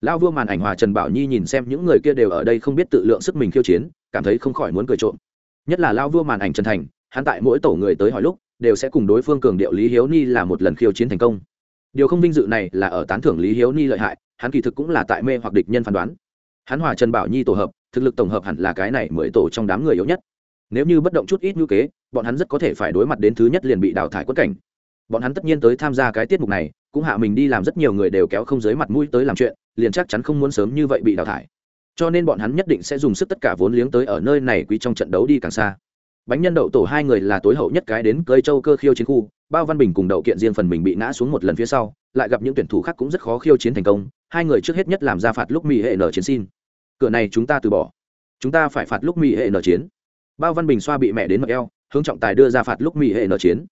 Lão vua màn ảnh hòa trần bảo nhi nhìn xem những người kia đều ở đây không biết tự lượng sức mình khiêu chiến, cảm thấy không khỏi muốn cười trộm. Nhất là lão vua màn ảnh trần thành, hắn tại mỗi tổ người tới hỏi lúc, đều sẽ cùng đối phương cường điệu lý hiếu ni là một lần khiêu chiến thành công điều không vinh dự này là ở tán thưởng lý hiếu ni lợi hại, hắn kỳ thực cũng là tại mê hoặc địch nhân phán đoán. Hắn hòa trần bảo nhi tổ hợp, thực lực tổng hợp hẳn là cái này mới tổ trong đám người yếu nhất. Nếu như bất động chút ít ngữ kế, bọn hắn rất có thể phải đối mặt đến thứ nhất liền bị đào thải quất cảnh. Bọn hắn tất nhiên tới tham gia cái tiết mục này, cũng hạ mình đi làm rất nhiều người đều kéo không dưới mặt mũi tới làm chuyện, liền chắc chắn không muốn sớm như vậy bị đào thải. Cho nên bọn hắn nhất định sẽ dùng sức tất cả vốn liếng tới ở nơi này quý trong trận đấu đi càng xa bánh nhân đậu tổ hai người là tối hậu nhất cái đến cơi châu cơ khiêu chiến khu, bao văn bình cùng đậu kiện riêng phần mình bị ngã xuống một lần phía sau, lại gặp những tuyển thủ khác cũng rất khó khiêu chiến thành công, hai người trước hết nhất làm ra phạt lúc mỹ hệ nở chiến xin. Cửa này chúng ta từ bỏ. Chúng ta phải phạt lúc mỹ hệ nở chiến. Bao văn bình xoa bị mẹ đến mật eo, hướng trọng tài đưa ra phạt lúc mỹ hệ nở chiến.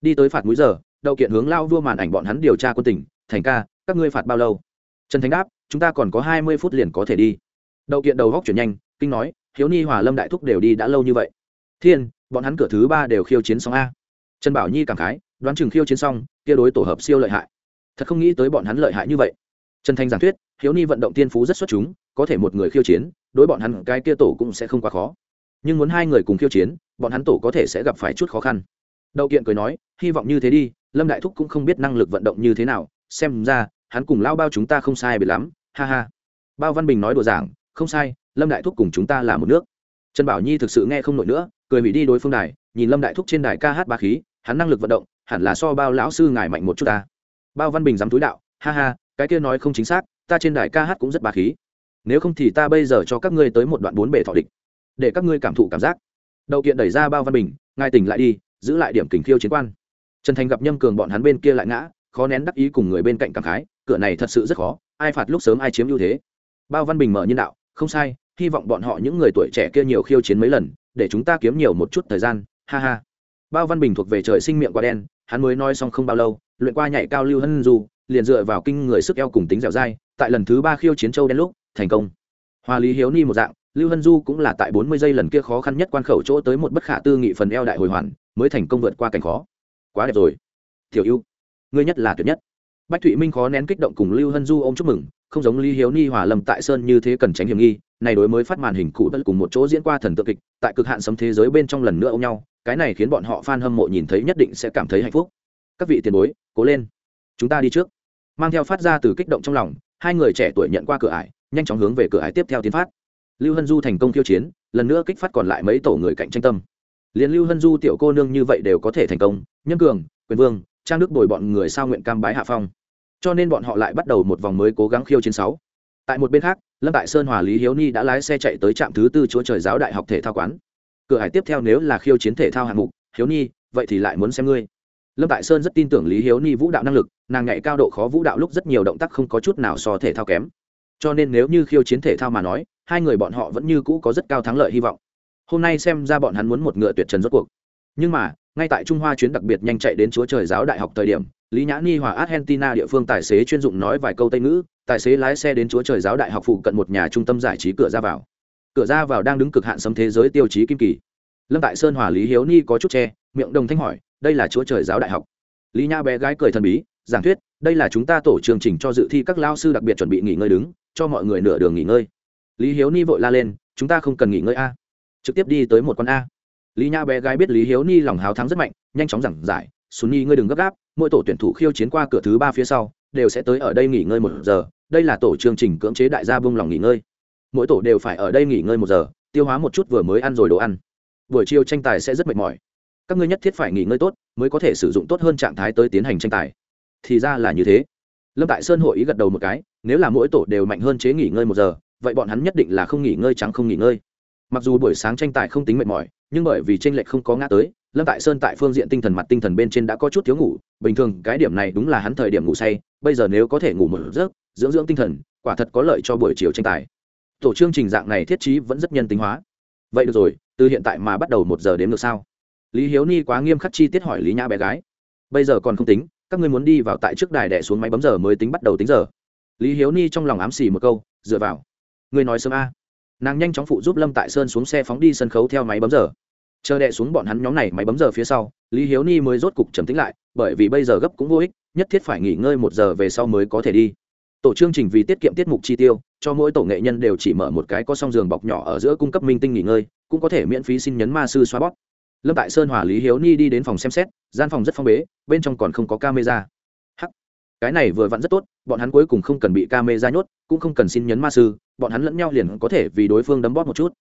Đi tới phạt múi giờ, đậu kiện hướng lao vua màn ảnh bọn hắn điều tra quân tỉnh thành ca, các ngươi phạt bao lâu? Trần thánh đáp, chúng ta còn có hai mươi phút liền có thể đi. Đậu kiện đầu góc chuyển nhanh, kinh nói, hiếu ni hòa lâm đại thúc đều đi đã lâu như vậy thiên, bọn hắn cửa thứ ba đều khiêu chiến xong a. Trần bảo nhi cảm khái, đoán chừng khiêu chiến xong, kia đối tổ hợp siêu lợi hại. Thật không nghĩ tới bọn hắn lợi hại như vậy. Trần thanh giảng thuyết, hiếu ni vận động tiên phú rất xuất chúng, có thể một người khiêu chiến, đối bọn hắn cái kia tổ cũng sẽ không quá khó. Nhưng muốn hai người cùng khiêu chiến, bọn hắn tổ có thể sẽ gặp phải chút khó khăn. Đậu kiện cười nói, hy vọng như thế đi, lâm đại thúc cũng không biết năng lực vận động như thế nào, xem ra, hắn cùng lao bao chúng ta không sai biệt lắm, ha ha. Bao văn bình nói đùa giảng, không sai, lâm đại thúc cùng chúng ta là một nước. Trần bảo nhi thực sự nghe không nổi nữa cười hủy đi đối phương đài, nhìn lâm đại thúc trên đài ca hát ba khí, hắn năng lực vận động, hẳn là so bao lão sư ngài mạnh một chút ta. Bao văn bình dám túi đạo, ha ha, cái kia nói không chính xác, ta trên đài ca hát cũng rất ba khí. Nếu không thì ta bây giờ cho các ngươi tới một đoạn bốn bể thọ địch, để các ngươi cảm thụ cảm giác. Đầu kiện đẩy ra bao văn bình, ngài tỉnh lại đi, giữ lại điểm kình khiêu chiến quan. Trần thành gặp nhâm cường bọn hắn bên kia lại ngã, khó nén đắc ý cùng người bên cạnh cảm khái, cửa này thật sự rất khó, ai phạt lúc sớm ai chiếm ưu thế. Bao văn bình mở nhân đạo, không sai, hy vọng bọn họ những người tuổi trẻ kia nhiều khiêu chiến mấy lần để chúng ta kiếm nhiều một chút thời gian, ha ha. Bao văn bình thuộc về trời sinh miệng quá đen, hắn mới nói xong không bao lâu, luyện qua nhảy cao lưu hân du liền dựa vào kinh người sức eo cùng tính dẻo dai, tại lần thứ ba khiêu chiến châu đen lúc, thành công. Hoa lý hiếu ni một dạng, lưu hân du cũng là tại bốn mươi giây lần kia khó khăn nhất quan khẩu chỗ tới một bất khả tư nghị phần eo đại hồi hoàn, mới thành công vượt qua cảnh khó. Quá đẹp rồi. Tiểu ưu, ngươi nhất là tuyệt nhất. Bách thụy minh khó nén kích động cùng lưu hân du ôm chúc mừng không giống lý hiếu ni hòa lâm tại sơn như thế cần tránh hiểm nghi, này đối mới phát màn hình cụ bất cùng một chỗ diễn qua thần tượng kịch, tại cực hạn sấm thế giới bên trong lần nữa ôm nhau, cái này khiến bọn họ f a n hâm mộ nhìn thấy nhất định sẽ cảm thấy hạnh phúc. Các vị tiền bối, cố lên. Chúng ta đi trước. Mang theo phát ra từ kích động trong lòng, hai người trẻ tuổi nhận qua cửa ải, nhanh chóng hướng về cửa ải tiếp theo tiến phát. Lưu hân du thành công khiêu chiến, lần nữa kích phát còn lại mấy tổ người cạnh tranh tâm. Liền lưu hân du tiểu cô nương như vậy đều có thể thành công, nhân cường, quyền vương, trang đức bồi bọn người sao nguyện cam bái hạ phong cho nên bọn họ lại bắt đầu một vòng mới cố gắng khiêu chiến sáu. Tại một bên khác, lâm tại sơn hòa lý hiếu ni đã lái xe chạy tới trạm thứ tư chúa trời giáo đại học thể thao quán. Cửa hải tiếp theo nếu là khiêu chiến thể thao hạng mục, hiếu ni, vậy thì lại muốn xem ngươi. Lâm tại sơn rất tin tưởng lý hiếu ni vũ đạo năng lực, nàng nhạy cao độ khó vũ đạo lúc rất nhiều động tác không có chút nào so thể thao kém. Cho nên nếu như khiêu chiến thể thao mà nói, hai người bọn họ vẫn như cũ có rất cao thắng lợi hy vọng. Hôm nay xem ra bọn hắn muốn một ngựa tuyệt trần rốt cuộc. Nhưng mà ngay tại trung hoa chuyến đặc biệt nhanh chạy đến chúa trời giáo đại học thời điểm, lý nhã ni hòa argentina địa phương tài xế chuyên dụng nói vài câu tây ngữ, tài xế lái xe đến chúa trời giáo đại học phụ cận một nhà trung tâm giải trí cửa ra vào. Cửa ra vào đang đứng cực hạn sấm thế giới tiêu chí kim kỳ. Lâm tại sơn hòa lý hiếu ni có chút che, miệng đồng thanh hỏi, đây là chúa trời giáo đại học? Lý nhã bé gái cười thần bí, giảng thuyết, đây là chúng ta tổ chương trình cho dự thi các lao sư đặc biệt chuẩn bị nghỉ ngơi đứng, cho mọi người nửa đường nghỉ ngơi. Lý hiếu ni vội la lên, chúng ta không cần nghỉ ngơi a, trực tiếp đi tới một con a lý nha bé gái biết lý hiếu ni lòng hào thắng rất mạnh, nhanh chóng giảng giải, xuân nhi ngươi đừng gấp gáp, mỗi tổ tuyển thủ khiêu chiến qua cửa thứ ba phía sau, đều sẽ tới ở đây nghỉ ngơi một giờ, đây là tổ chương trình cưỡng chế đại gia vung lòng nghỉ ngơi. Mỗi tổ đều phải ở đây nghỉ ngơi một giờ, tiêu hóa một chút vừa mới ăn rồi đồ ăn. Buổi chiều tranh tài sẽ rất mệt mỏi. Các ngươi nhất thiết phải nghỉ ngơi tốt, mới có thể sử dụng tốt hơn trạng thái tới tiến hành tranh tài. Thì ra là như thế. Lâm tại sơn hội ý gật đầu một cái, nếu là mỗi tổ đều mạnh hơn chế nghỉ ngơi một giờ, vậy bọn hắn nhất định là không nghỉ ngơi trắng không nghỉ ngơi. Mặc dù buổi sáng tranh tài không tính mệt mỏi nhưng bởi vì tranh lệch không có ngã tới, lâm tại sơn tại phương diện tinh thần mặt tinh thần bên trên đã có chút thiếu ngủ, bình thường cái điểm này đúng là hắn thời điểm ngủ say, bây giờ nếu có thể ngủ một giấc, dưỡng dưỡng tinh thần, quả thật có lợi cho buổi chiều tranh tài. Tổ chương trình dạng này thiết trí vẫn rất nhân tính hóa. Vậy được rồi, từ hiện tại mà bắt đầu một giờ đến được sao? Lý hiếu ni quá nghiêm khắc chi tiết hỏi lý nhã bé gái. Bây giờ còn không tính, các ngươi muốn đi vào tại trước đài đẻ xuống máy bấm giờ mới tính bắt đầu tính giờ. Lý hiếu ni trong lòng ám xì một câu, dựa vào. Ngươi nói sớm a nàng nhanh chóng phụ giúp lâm tại sơn xuống xe phóng đi sân khấu theo máy bấm giờ. Chờ đệ xuống bọn hắn nhóm này máy bấm giờ phía sau, lý hiếu ni mới rốt cục trầm tính lại, bởi vì bây giờ gấp cũng vô ích, nhất thiết phải nghỉ ngơi một giờ về sau mới có thể đi. Tổ chương trình vì tiết kiệm tiết mục chi tiêu, cho mỗi tổ nghệ nhân đều chỉ mở một cái có song giường bọc nhỏ ở giữa cung cấp minh tinh nghỉ ngơi, cũng có thể miễn phí xin nhấn ma sư xoa bóp. Lâm tại sơn hòa lý hiếu ni đi đến phòng xem xét, gian phòng rất phong bế, bên trong còn không có camera cái này vừa vặn rất tốt, bọn hắn cuối cùng không cần bị camera nhốt, cũng không cần xin nhấn ma sư, bọn hắn lẫn nhau liền có thể vì đối phương đấm bóp một chút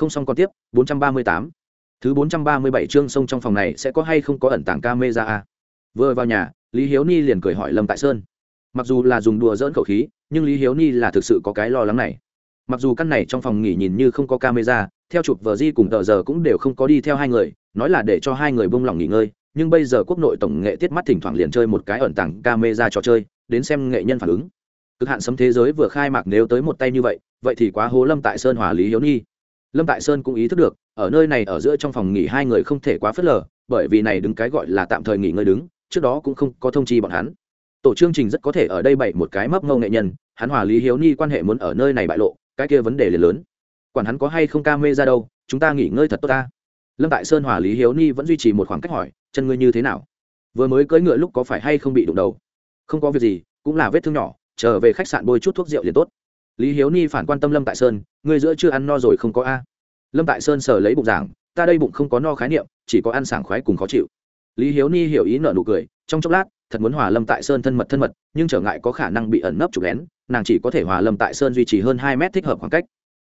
không xong còn tiếp 438. thứ 437 chương sông trong phòng này sẽ có hay không có ẩn tàng camera à? vừa vào nhà, lý hiếu ni liền cười hỏi lâm tại sơn mặc dù là dùng đùa dỡn khẩu khí, nhưng lý hiếu ni là thực sự có cái lo lắng này mặc dù căn này trong phòng nghỉ nhìn như không có camera theo chụp vờ di cùng tờ giờ cũng đều không có đi theo hai người, nói là để cho hai người bông lòng nghỉ ngơi nhưng bây giờ quốc nội tổng nghệ tiết mắt thỉnh thoảng liền chơi một cái ẩn tàng camera trò chơi, đến xem nghệ nhân phản ứng. Cực hạn sấm thế giới vừa khai mạc nếu tới một tay như vậy vậy thì quá hố lâm tại sơn hòa lý hiếu nhi. Lâm tại sơn cũng ý thức được, ở nơi này ở giữa trong phòng nghỉ hai người không thể quá phớt lờ, bởi vì này đứng cái gọi là tạm thời nghỉ ngơi đứng, trước đó cũng không có thông chi bọn hắn. Tổ chương trình rất có thể ở đây bày một cái mấp ngâu nghệ nhân, hắn hòa lý hiếu nhi quan hệ muốn ở nơi này bại lộ, cái kia vấn đề liền lớn. Quản hắn có hay không ca mê ra đâu, chúng ta nghỉ ngơi thật tốt ta. Lâm tại sơn hòa lý hiếu ni vẫn duy trì một khoảng cách hỏi chân ngươi như thế nào? Vừa mới cưỡi ngựa lúc có phải hay không bị đụng đầu? Không có việc gì, cũng là vết thương nhỏ, trở về khách sạn bôi chút thuốc rượu liền tốt. Lý hiếu ni phản quan tâm lâm tại sơn, ngươi giữa chưa ăn no rồi không có a? Lâm tại sơn sờ lấy bụng giảng, ta đây bụng không có no khái niệm, chỉ có ăn sảng khoái cùng khó chịu. Lý hiếu ni hiểu ý nợ nụ cười, trong chốc lát, thật muốn hòa lâm tại sơn thân mật thân mật, nhưng trở ngại có khả năng bị ẩn nấp chụp lén, nàng chỉ có thể hòa lâm tại sơn duy trì hơn hai mét thích hợp khoảng cách.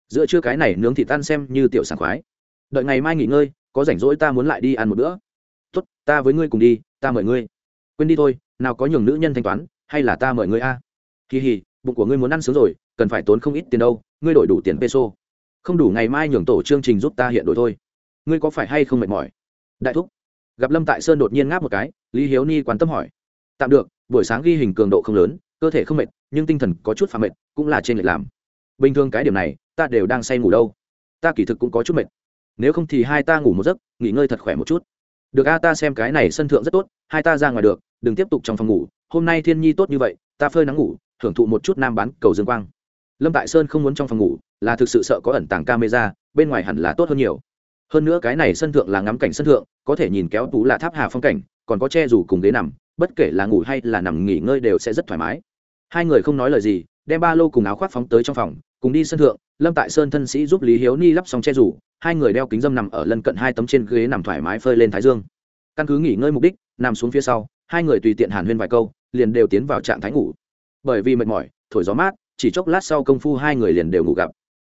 Giữa trưa cái này nướng thịt tan xem như tiểu sảng khoái. Đợi ngày mai nghỉ ngơi, có rảnh rỗi ta muốn lại đi ăn một bữa tốt, ta với ngươi cùng đi, ta mời ngươi. Quên đi thôi, nào có nhường nữ nhân thanh toán, hay là ta mời ngươi a? Kỳ hì, bụng của ngươi muốn ăn sướng rồi, cần phải tốn không ít tiền đâu, ngươi đổi đủ tiền peso. Không đủ ngày mai nhường tổ chương trình giúp ta hiện đổi thôi. Ngươi có phải hay không mệt mỏi? Đại thúc. Gặp lâm tại sơn đột nhiên ngáp một cái, lý hiếu ni quan tâm hỏi. Tạm được, buổi sáng ghi hình cường độ không lớn, cơ thể không mệt, nhưng tinh thần có chút phà mệt, cũng là trên lệch làm. Bình thường cái điểm này, ta đều đang say ngủ đâu. Ta kỳ thực cũng có chút mệt. Nếu không thì hai ta ngủ một giấc, nghỉ ngơi thật khỏe một chút được a, ta xem cái này sân thượng rất tốt, hai ta ra ngoài được, đừng tiếp tục trong phòng ngủ, hôm nay thiên nhi tốt như vậy, ta phơi nắng ngủ hưởng thụ một chút nam bán cầu dương quang. Lâm tại sơn không muốn trong phòng ngủ, là thực sự sợ có ẩn tàng camera, bên ngoài hẳn là tốt hơn nhiều. Hơn nữa cái này sân thượng là ngắm cảnh sân thượng, có thể nhìn kéo tú là tháp hà phong cảnh, còn có che dù cùng ghế nằm, bất kể là ngủ hay là nằm nghỉ ngơi đều sẽ rất thoải mái. Hai người không nói lời gì, đem ba lô cùng áo khoác phóng tới trong phòng, cùng đi sân thượng, lâm tại sơn thân sĩ giúp lý hiếu ni lắp xong che rủ hai người đeo kính dâm nằm ở lân cận hai tấm trên ghế nằm thoải mái phơi lên thái dương. Căn cứ nghỉ ngơi mục đích, nằm xuống phía sau, hai người tùy tiện hàn huyên vài câu, liền đều tiến vào trạng thái ngủ. Bởi vì mệt mỏi, thổi gió mát, chỉ chốc lát sau công phu hai người liền đều ngủ gặp.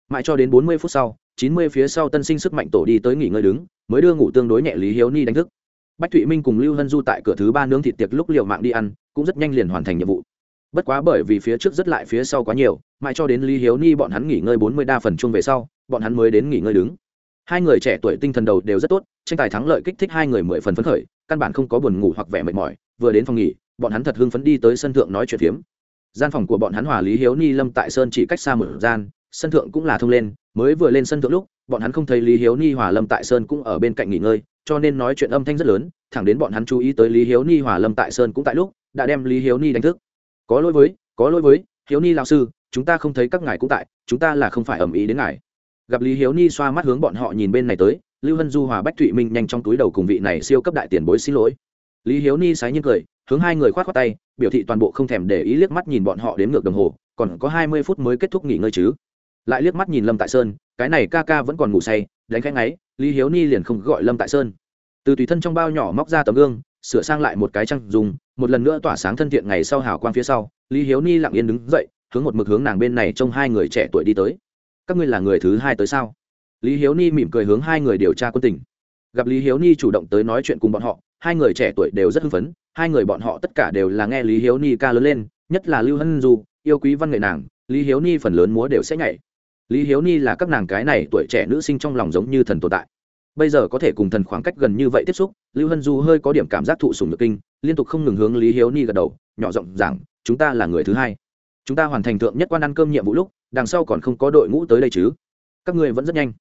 Mãi cho đến bốn mươi phút sau, chín mươi phía sau tân sinh sức mạnh tổ đi tới nghỉ ngơi đứng, mới đưa ngủ tương đối nhẹ lý hiếu ni đánh thức. Bách thụy minh cùng lưu hân du tại cửa thứ ba nướng thịt tiệc lúc liệu mạng đi ăn, cũng rất nhanh liền hoàn thành nhiệm vụ. Bất quá bởi vì phía trước rất lại phía sau quá nhiều, mãi cho đến lý hiếu ni bọn hắn nghỉ ngơi bốn mươi đa phần chung về sau, bọn hắn mới đến nghỉ ngơi đứng hai người trẻ tuổi tinh thần đầu đều rất tốt, tranh tài thắng lợi kích thích hai người mười phần phấn khởi, căn bản không có buồn ngủ hoặc vẻ mệt mỏi. Vừa đến phòng nghỉ, bọn hắn thật hưng phấn đi tới sân thượng nói chuyện phiếm. Gian phòng của bọn hắn hòa lý hiếu ni lâm tại sơn chỉ cách xa một gian, sân thượng cũng là thông lên. Mới vừa lên sân thượng lúc, bọn hắn không thấy lý hiếu ni hòa lâm tại sơn cũng ở bên cạnh nghỉ ngơi, cho nên nói chuyện âm thanh rất lớn, thẳng đến bọn hắn chú ý tới lý hiếu ni hòa lâm tại sơn cũng tại lúc, đã đem lý hiếu ni đánh thức. Có lỗi với, có lỗi với, hiếu ni lão sư, chúng ta không thấy các ngài cũng tại, chúng ta là không phải ầm ĩ đến ngài gặp lý hiếu ni xoa mắt hướng bọn họ nhìn bên này tới, lưu hân du, hòa bách thụy minh nhanh trong túi đầu cùng vị này siêu cấp đại tiền bối xin lỗi. Lý hiếu ni sái nhiên cười, hướng hai người khoát khoát tay, biểu thị toàn bộ không thèm để ý liếc mắt nhìn bọn họ đến ngược đồng hồ, còn có hai mươi phút mới kết thúc nghỉ ngơi chứ. Lại liếc mắt nhìn lâm tại sơn, cái này ca ca vẫn còn ngủ say, đánh khanh ấy lý hiếu ni liền không gọi lâm tại sơn. Từ tùy thân trong bao nhỏ móc ra tấm gương, sửa sang lại một cái trăng dùng, một lần nữa tỏa sáng thân thiện ngày sau hào quang phía sau, lý hiếu ni lặng yên đứng dậy, hướng một mực hướng nàng bên này trông hai người trẻ tuổi đi tới các ngươi là người thứ hai tới sao? Lý hiếu ni mỉm cười hướng hai người điều tra quân tình. Gặp lý hiếu ni chủ động tới nói chuyện cùng bọn họ, hai người trẻ tuổi đều rất hưng phấn, hai người bọn họ tất cả đều là nghe lý hiếu ni ca lớn lên, nhất là lưu hân du, yêu quý văn nghệ nàng, lý hiếu ni phần lớn múa đều sẽ nhảy. Lý hiếu ni là các nàng cái này tuổi trẻ nữ sinh trong lòng giống như thần tồn tại. Bây giờ có thể cùng thần khoảng cách gần như vậy tiếp xúc, lưu hân du hơi có điểm cảm giác thụ sùng nhược kinh, liên tục không ngừng hướng lý hiếu ni gật đầu, nhỏ giọng rằng chúng ta là người thứ hai chúng ta hoàn thành thượng nhất quan ăn cơm nhiệm vụ lúc, đằng sau còn không có đội ngũ tới đây chứ? Các ngươi vẫn rất nhanh.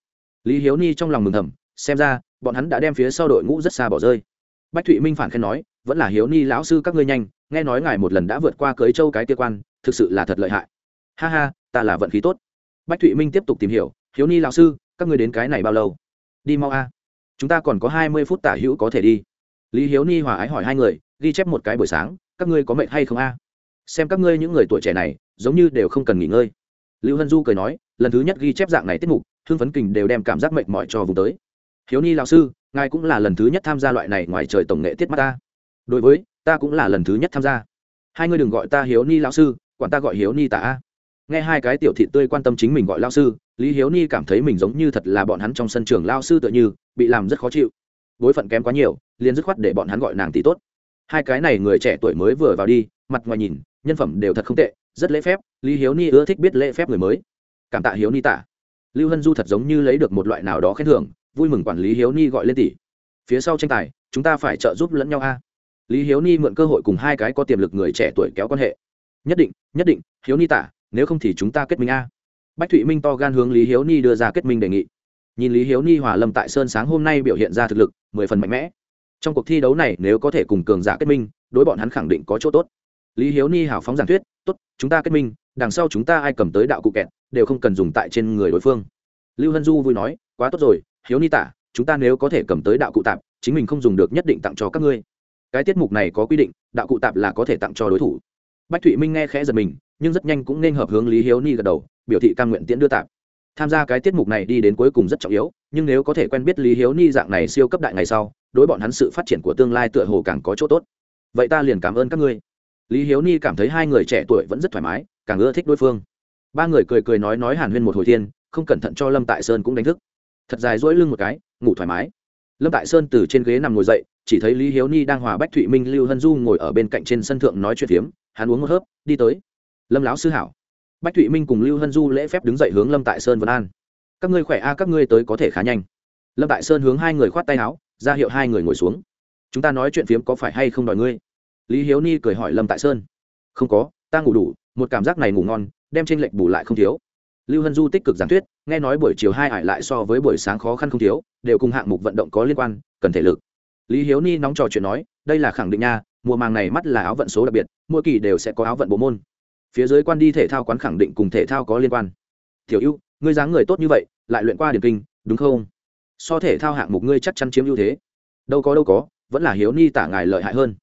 Lý hiếu ni trong lòng mừng thầm, xem ra, bọn hắn đã đem phía sau đội ngũ rất xa bỏ rơi. Bách thụy minh phản khen nói, vẫn là hiếu ni lão sư các ngươi nhanh, nghe nói ngài một lần đã vượt qua cưới châu cái kia quan, thực sự là thật lợi hại. Ha ha, ta là vận khí tốt. Bách thụy minh tiếp tục tìm hiểu, hiếu ni lão sư, các ngươi đến cái này bao lâu? Đi mau a. Chúng ta còn có hai mươi phút tả hữu có thể đi. Lý hiếu ni hòa ái hỏi hai người, ghi chép một cái buổi sáng, các ngươi có mệt hay không a? Xem các ngươi những người tuổi trẻ này, giống như đều không cần nghỉ ngơi. Lưu hân du cười nói, lần thứ nhất ghi chép dạng này tiết mục thương phấn kình đều đem cảm giác mệt mỏi cho vùng tới. Hiếu ni lão sư, ngài cũng là lần thứ nhất tham gia loại này ngoài trời tổng nghệ tiết mắt ta. Đối với, ta cũng là lần thứ nhất tham gia. Hai ngươi đừng gọi ta hiếu ni lão sư, quản ta gọi hiếu ni tả nghe hai cái tiểu thị tươi quan tâm chính mình gọi lao sư, lý hiếu ni cảm thấy mình giống như thật là bọn hắn trong sân trường lao sư tựa như, bị làm rất khó chịu. Bối phận kém quá nhiều, liền dứt khoát để bọn hắn gọi nàng tỷ tốt. Hai cái này người trẻ tuổi mới vừa vào đi mặt ngoài nhìn, nhân phẩm đều thật không tệ, rất lễ phép, lý hiếu ni ưa thích biết lễ phép người mới. Cảm tạ hiếu ni tả lưu hân du thật giống như lấy được một loại nào đó khen thưởng, vui mừng quản lý hiếu ni gọi lên tỷ. Phía sau tranh tài, chúng ta phải trợ giúp lẫn nhau a. Lý hiếu ni mượn cơ hội cùng hai cái có tiềm lực người trẻ tuổi kéo quan hệ. Nhất định nhất định, hiếu ni tả nếu không thì chúng ta kết minh a. Bách thụy minh to gan hướng lý hiếu ni đưa ra kết minh đề nghị. Nhìn lý hiếu ni hòa lâm tại sơn sáng hôm nay biểu hiện ra thực lực, mười phần mạnh mẽ. Trong cuộc thi đấu này nếu có thể cùng cường giả kết minh, đối bọn hắn khẳng định có chỗ tốt lý hiếu ni hào phóng giảng thuyết, tốt, chúng ta kết minh, đằng sau chúng ta ai cầm tới đạo cụ kẹt, đều không cần dùng tại trên người đối phương. Lưu hân du vui nói, quá tốt rồi, hiếu ni tả, chúng ta nếu có thể cầm tới đạo cụ tạp, chính mình không dùng được nhất định tặng cho các ngươi. Cái tiết mục này có quy định, đạo cụ tạp là có thể tặng cho đối thủ. Bách thụy minh nghe khẽ giật mình, nhưng rất nhanh cũng nên hợp hướng lý hiếu ni gật đầu, biểu thị cam nguyện tiễn đưa tạp. Tham gia cái tiết mục này đi đến cuối cùng rất trọng yếu, nhưng nếu có thể quen biết lý hiếu ni dạng này siêu cấp đại ngày sau, đối bọn hắn sự phát triển của tương lai tựa hồ càng có chỗ tốt. Vậy ta liền cảm ơn các ngươi lý hiếu ni cảm thấy hai người trẻ tuổi vẫn rất thoải mái, càng ưa thích đối phương. Ba người cười cười nói nói hàn huyên một hồi thiên, không cẩn thận cho lâm tại sơn cũng đánh thức. Thật dài dỗi lưng một cái, ngủ thoải mái. Lâm tại sơn từ trên ghế nằm ngồi dậy, chỉ thấy lý hiếu ni đang hòa bách thụy minh, lưu hân du ngồi ở bên cạnh trên sân thượng nói chuyện phiếm, hắn uống một hớp, đi tới. Lâm lão sư hảo. Bách thụy minh cùng lưu hân du lễ phép đứng dậy hướng lâm tại sơn vân an. Các ngươi khỏe a, các ngươi tới có thể khá nhanh. Lâm tại sơn hướng hai người khoát tay áo, ra hiệu hai người ngồi xuống. Chúng ta nói chuyện phiếm có phải hay không đòi ngươi? Lý hiếu ni cười hỏi lâm tại sơn. Không có, ta ngủ đủ, một cảm giác này ngủ ngon, đem trên lệch bù lại không thiếu. Lưu hân du tích cực giảng thuyết, nghe nói buổi chiều hai ải lại so với buổi sáng khó khăn không thiếu, đều cùng hạng mục vận động có liên quan, cần thể lực. Lý hiếu ni nóng trò chuyện nói, đây là khẳng định nha, mùa màng này mắt là áo vận số đặc biệt, mỗi kỳ đều sẽ có áo vận bộ môn. Phía dưới quan đi thể thao quán khẳng định cùng thể thao có liên quan. Tiểu ưu, ngươi dáng người tốt như vậy, lại luyện qua điển kinh, đúng không? So thể thao hạng mục ngươi chắc chắn chiếm ưu thế. Đâu có đâu có, vẫn là hiếu ni tả ngài lợi hại hơn.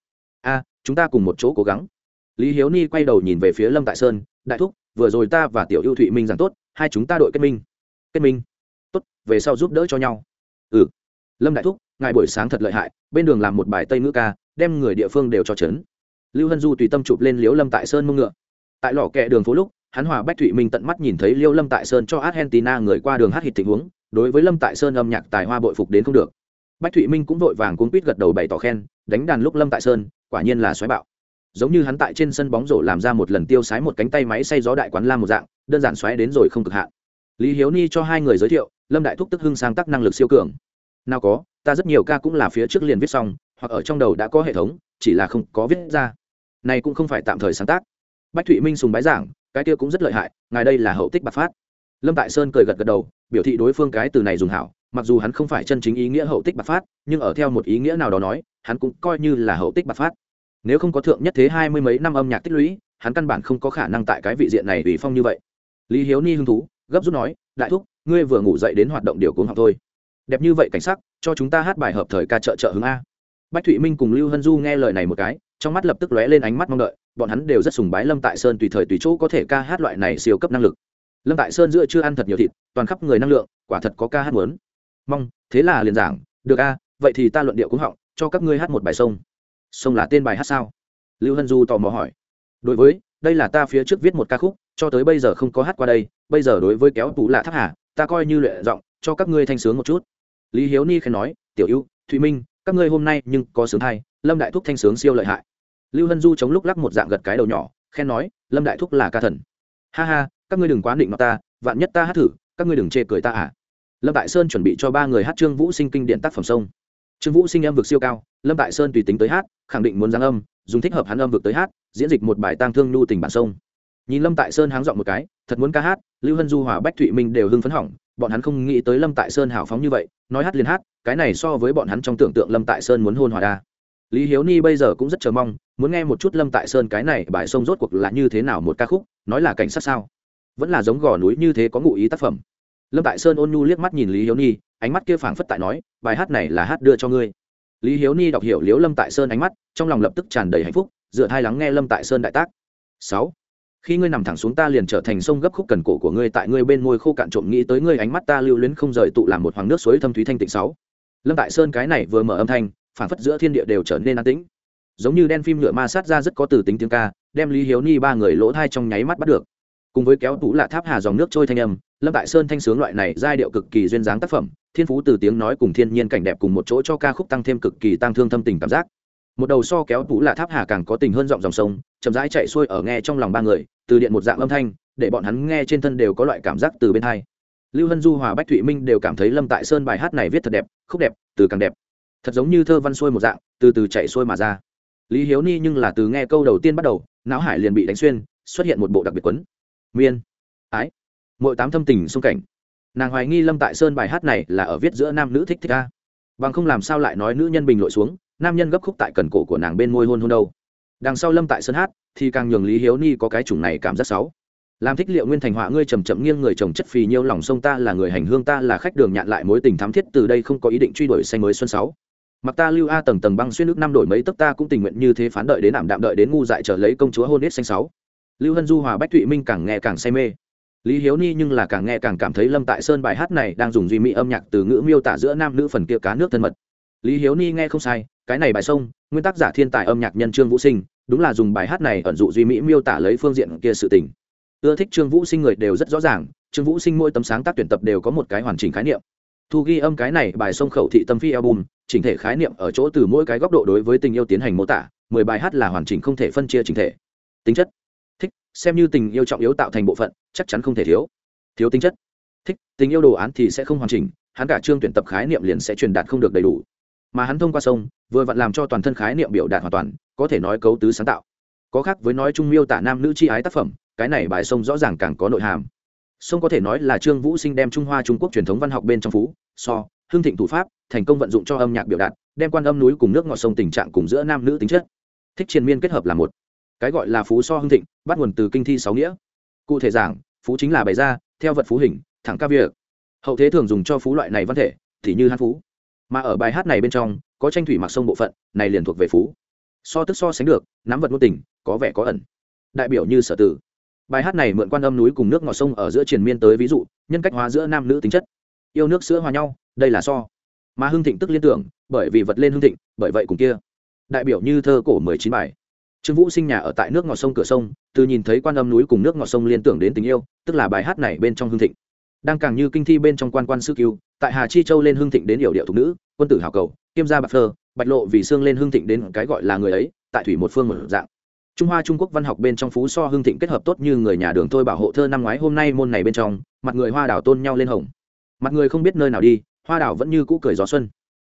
A chúng ta cùng một chỗ cố gắng. Lý hiếu ni quay đầu nhìn về phía lâm tại sơn, đại thúc, vừa rồi ta và tiểu ưu thụy minh rằng tốt, hai chúng ta đội kết minh. Kết minh? Tốt, về sau giúp đỡ cho nhau. Ừ. Lâm đại thúc, ngài buổi sáng thật lợi hại, bên đường làm một bài tây ngữ ca, đem người địa phương đều cho trấn lưu hân du tùy tâm chụp lên liếu lâm tại sơn mông ngựa. Tại lò kẹ đường phố lúc, hắn hòa bách thụy minh tận mắt nhìn thấy liêu lâm tại sơn cho argentina người qua đường hát hít tình huống, đối với lâm tại sơn âm nhạc tài hoa bội phục đến không được. Bách thụy minh cũng vội vàng cuốn quýt gật đầu bày tỏ khen, đánh đàn lúc lâm tại sơn quả nhiên là xoáy bạo. Giống như hắn tại trên sân bóng rổ làm ra một lần tiêu sái một cánh tay máy xay gió đại quán lam một dạng, đơn giản xoáy đến rồi không cực hạn. Lý hiếu ni cho hai người giới thiệu, lâm đại thúc tức hưng sang tác năng lực siêu cường. Nào có, ta rất nhiều ca cũng là phía trước liền viết xong, hoặc ở trong đầu đã có hệ thống, chỉ là không có viết ra. Này cũng không phải tạm thời sáng tác. Bách thụy minh sùng bái giảng, cái kia cũng rất lợi hại, ngài đây là hậu tích bạc phát. Lâm tại sơn cười gật gật đầu, biểu thị đối phương cái từ này dùng hảo mặc dù hắn không phải chân chính ý nghĩa hậu tích bạc phát, nhưng ở theo một ý nghĩa nào đó nói, hắn cũng coi như là hậu tích bạc phát. Nếu không có thượng nhất thế hai mươi mấy năm âm nhạc tích lũy, hắn căn bản không có khả năng tại cái vị diện này ủy phong như vậy. Lý hiếu ni hứng thú, gấp rút nói, đại thúc, ngươi vừa ngủ dậy đến hoạt động điều cuống học thôi. Đẹp như vậy cảnh sắc, cho chúng ta hát bài hợp thời ca trợ trợ hướng a. Bách thụy minh cùng lưu hân du nghe lời này một cái, trong mắt lập tức lóe lên ánh mắt mong đợi, bọn hắn đều rất sùng bái lâm tại sơn tùy thời tùy chỗ có thể ca hát loại này siêu cấp năng lực. Lâm tại sơn giữa chưa ăn thật nhiều thịt, toàn khắp người năng lượng, quả thật có ca hát muốn mong, thế là liền giảng, được a, vậy thì ta luận điệu cũng họng, cho các ngươi hát một bài sông. Sông là tên bài hát sao? Lưu hân du tò mò hỏi. Đối với, đây là ta phía trước viết một ca khúc, cho tới bây giờ không có hát qua đây, bây giờ đối với kéo tú lạ tháp hà, ta coi như luyện giọng, cho các ngươi thanh sướng một chút. Lý hiếu ni khen nói, tiểu ưu, thụy minh, các ngươi hôm nay nhưng có sướng hay, lâm đại thúc thanh sướng siêu lợi hại. Lưu hân du chống lúc lắc một dạng gật cái đầu nhỏ, khen nói, lâm đại thúc là ca thần. Ha ha, các ngươi đừng quá định mặt ta, vạn nhất ta hát thử, các ngươi đừng chê cười ta à lâm tại sơn chuẩn bị cho ba người hát trương vũ sinh kinh điện tác phẩm sông. Trương vũ sinh âm vực siêu cao, lâm tại sơn tùy tính tới hát, khẳng định muốn giáng âm, dùng thích hợp hắn âm vực tới hát, diễn dịch một bài tang thương nhu tình bản sông. Nhìn lâm tại sơn háng dọn một cái, thật muốn ca hát, lưu hân du, hòa bách thụy minh đều hưng phấn hỏng, bọn hắn không nghĩ tới lâm tại sơn hào phóng như vậy, nói hát liền hát, cái này so với bọn hắn trong tưởng tượng lâm tại sơn muốn hôn hòa đa. Lý hiếu ni bây giờ cũng rất chờ mong, muốn nghe một chút lâm tại sơn cái này bài sông rốt cuộc là như thế nào một ca khúc, nói là cảnh sát sao? Vẫn là giống gò núi như thế có ngụ ý tác phẩm lâm tại sơn ôn nhu liếc mắt nhìn lý hiếu ni ánh mắt kia phảng phất tại nói, bài hát này là hát đưa cho ngươi. Lý hiếu ni đọc hiểu liếu lâm tại sơn ánh mắt, trong lòng lập tức tràn đầy hạnh phúc, dựa thai lắng nghe lâm tại sơn đại tác. Sáu, khi ngươi nằm thẳng xuống ta liền trở thành sông gấp khúc cần cổ của ngươi, tại ngươi bên môi khô cạn trộm nghĩ tới ngươi ánh mắt ta lưu luyến không rời tụ làm một hoàng nước suối thâm thúy thanh tịnh. Sáu, lâm tại sơn cái này vừa mở âm thanh phản phất giữa thiên địa đều trở nên an tĩnh. Giống như đen phim nhựa ma sát ra rất có từ tính tiếng ca, đem lý hiếu ni ba người lỗ thai trong nháy mắt bắt được cùng với kéo tủ lạ tháp hà dòng nước trôi thanh âm, lâm tại sơn thanh sướng loại này giai điệu cực kỳ duyên dáng tác phẩm, thiên phú từ tiếng nói cùng thiên nhiên cảnh đẹp cùng một chỗ cho ca khúc tăng thêm cực kỳ tăng thương thâm tình cảm giác. Một đầu so kéo tủ lạ tháp hà càng có tình hơn giọng dòng sông, chậm rãi chạy xuôi ở nghe trong lòng ba người, từ điện một dạng âm thanh, để bọn hắn nghe trên thân đều có loại cảm giác từ bên hai. Lưu hân du, hòa bách thụy minh đều cảm thấy lâm tại sơn bài hát này viết thật đẹp, khúc đẹp, từ càng đẹp. Thật giống như thơ văn xuôi một dạng, từ từ chạy xuôi mà ra. Lý hiếu ni nhưng là từ nghe câu đầu tiên bắt đầu, não hải liền bị đánh xuyên, xuất hiện một bộ đặc biệt quấn miên, ái. Mỗi tám thâm tình xung cảnh. Nàng hoài nghi lâm tại sơn bài hát này là ở viết giữa nam nữ thích thích ca bằng không làm sao lại nói nữ nhân bình lội xuống, nam nhân gấp khúc tại cần cổ của nàng bên môi hôn hôn đâu. Đằng sau lâm tại sơn hát, thì càng nhường lý hiếu ni có cái chủng này cảm giác xấu. Làm thích liệu nguyên thành họa ngươi chầm chậm nghiêng người chồng chất phì nhiêu lòng sông ta là người hành hương ta là khách đường nhạn lại mối tình thắm thiết từ đây không có ý định truy đuổi xanh mới xuân sáu. Mặc ta lưu a tầng tầng băng xuyên nước năm đổi mấy tấc ta cũng tình nguyện như thế phán đợi đến ảm đạm đợi đến ngu dại trở lấy công chúa hôn hết xanh sáu lưu hân du, hòa bách thụy minh càng nghe càng say mê. Lý hiếu ni nhưng là càng nghe càng cảm thấy lâm tại sơn bài hát này đang dùng duy mỹ âm nhạc từ ngữ miêu tả giữa nam nữ phần kia cá nước thân mật. Lý hiếu ni nghe không sai, cái này bài sông, nguyên tác giả thiên tài âm nhạc nhân trương vũ sinh, đúng là dùng bài hát này ẩn dụ duy mỹ miêu tả lấy phương diện kia sự tình. Ưa thích trương vũ sinh người đều rất rõ ràng, trương vũ sinh mỗi tấm sáng tác tuyển tập đều có một cái hoàn chỉnh khái niệm. Thu ghi âm cái này bài sông khẩu thị tâm phi album, chỉnh thể khái niệm ở chỗ từ mỗi cái góc độ đối với tình yêu tiến hành mô tả, mười bài hát là hoàn chỉnh không thể phân chia chỉnh thể. Tính chất xem như tình yêu trọng yếu tạo thành bộ phận, chắc chắn không thể thiếu. Thiếu tính chất. Thích, tình yêu đồ án thì sẽ không hoàn chỉnh, hắn cả chương tuyển tập khái niệm liền sẽ truyền đạt không được đầy đủ. Mà hắn thông qua sông, vừa vặn làm cho toàn thân khái niệm biểu đạt hoàn toàn, có thể nói cấu tứ sáng tạo. Có khác với nói chung miêu tả nam nữ chi ái tác phẩm, cái này bài sông rõ ràng càng có nội hàm. Sông có thể nói là trương vũ sinh đem trung hoa trung quốc truyền thống văn học bên trong phú, so hương thịnh thủ pháp, thành công vận dụng cho âm nhạc biểu đạt, đem quan âm núi cùng nước ngọt sông tình trạng cùng giữa nam nữ tính chất. Thích triền miên kết hợp là một cái gọi là phú so hương thịnh, bắt nguồn từ kinh thi sáu nghĩa. Cụ thể giảng, phú chính là bày ra, theo vật phú hình, thẳng ca việc. Hậu thế thường dùng cho phú loại này văn thể, thì như hát phú. Mà ở bài hát này bên trong, có tranh thủy mặc sông bộ phận, này liền thuộc về phú. So tức so sánh được, nắm vật ngôn tình, có vẻ có ẩn. Đại biểu như sở tử. Bài hát này mượn quan âm núi cùng nước ngọt sông ở giữa triền miên tới ví dụ, nhân cách hóa giữa nam nữ tính chất. Yêu nước sữa hòa nhau, đây là so. Mà hưng thịnh tức liên tưởng, bởi vì vật lên hưng thịnh, bởi vậy cùng kia. Đại biểu như thơ cổ mười chín bài trương vũ sinh nhà ở tại nước ngọt sông cửa sông, từ nhìn thấy quan âm núi cùng nước ngọt sông liên tưởng đến tình yêu, tức là bài hát này bên trong hương thịnh. Đang càng như kinh thi bên trong quan quan sư cứu tại hà chi châu lên hương thịnh đến điệu điệu thục nữ, quân tử hào cầu, kiêm gia bạc phơ bạch lộ vì xương lên hương thịnh đến cái gọi là người ấy, tại thủy một phương một dạng. Trung hoa trung quốc văn học bên trong phú so hương thịnh kết hợp tốt như người nhà đường tôi bảo hộ thơ năm ngoái hôm nay môn này bên trong, mặt người hoa đảo tôn nhau lên hồng. Mặt người không biết nơi nào đi, hoa đảo vẫn như cũ cười gió xuân.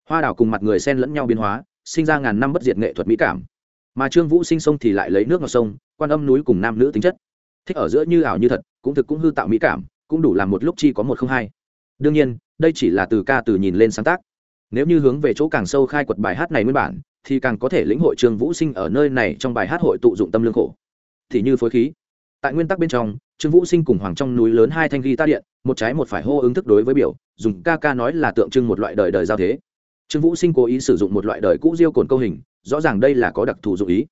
Hoa đảo cùng mặt người xen lẫn nhau biến hóa, sinh ra ngàn năm bất diệt nghệ thuật mỹ cảm mà trương vũ sinh sông thì lại lấy nước ngọc sông, quan âm núi cùng nam nữ tính chất. Thích ở giữa như ảo như thật, cũng thực cũng hư tạo mỹ cảm, cũng đủ làm một lúc chi có một không hai. Đương nhiên, đây chỉ là từ ca từ nhìn lên sáng tác. Nếu như hướng về chỗ càng sâu khai quật bài hát này nguyên bản, thì càng có thể lĩnh hội trương vũ sinh ở nơi này trong bài hát hội tụ dụng tâm lương khổ. Thì như phối khí. Tại nguyên tắc bên trong, trương vũ sinh cùng hoàng trong núi lớn hai thanh ghi ta điện, một trái một phải hô ứng thức đối với biểu, dùng ca ca nói là tượng trưng một loại đời đời giao thế. Trương vũ sinh cố ý sử dụng một loại đời cũ diêu cồn câu hình rõ ràng đây là có đặc thù dụng ý.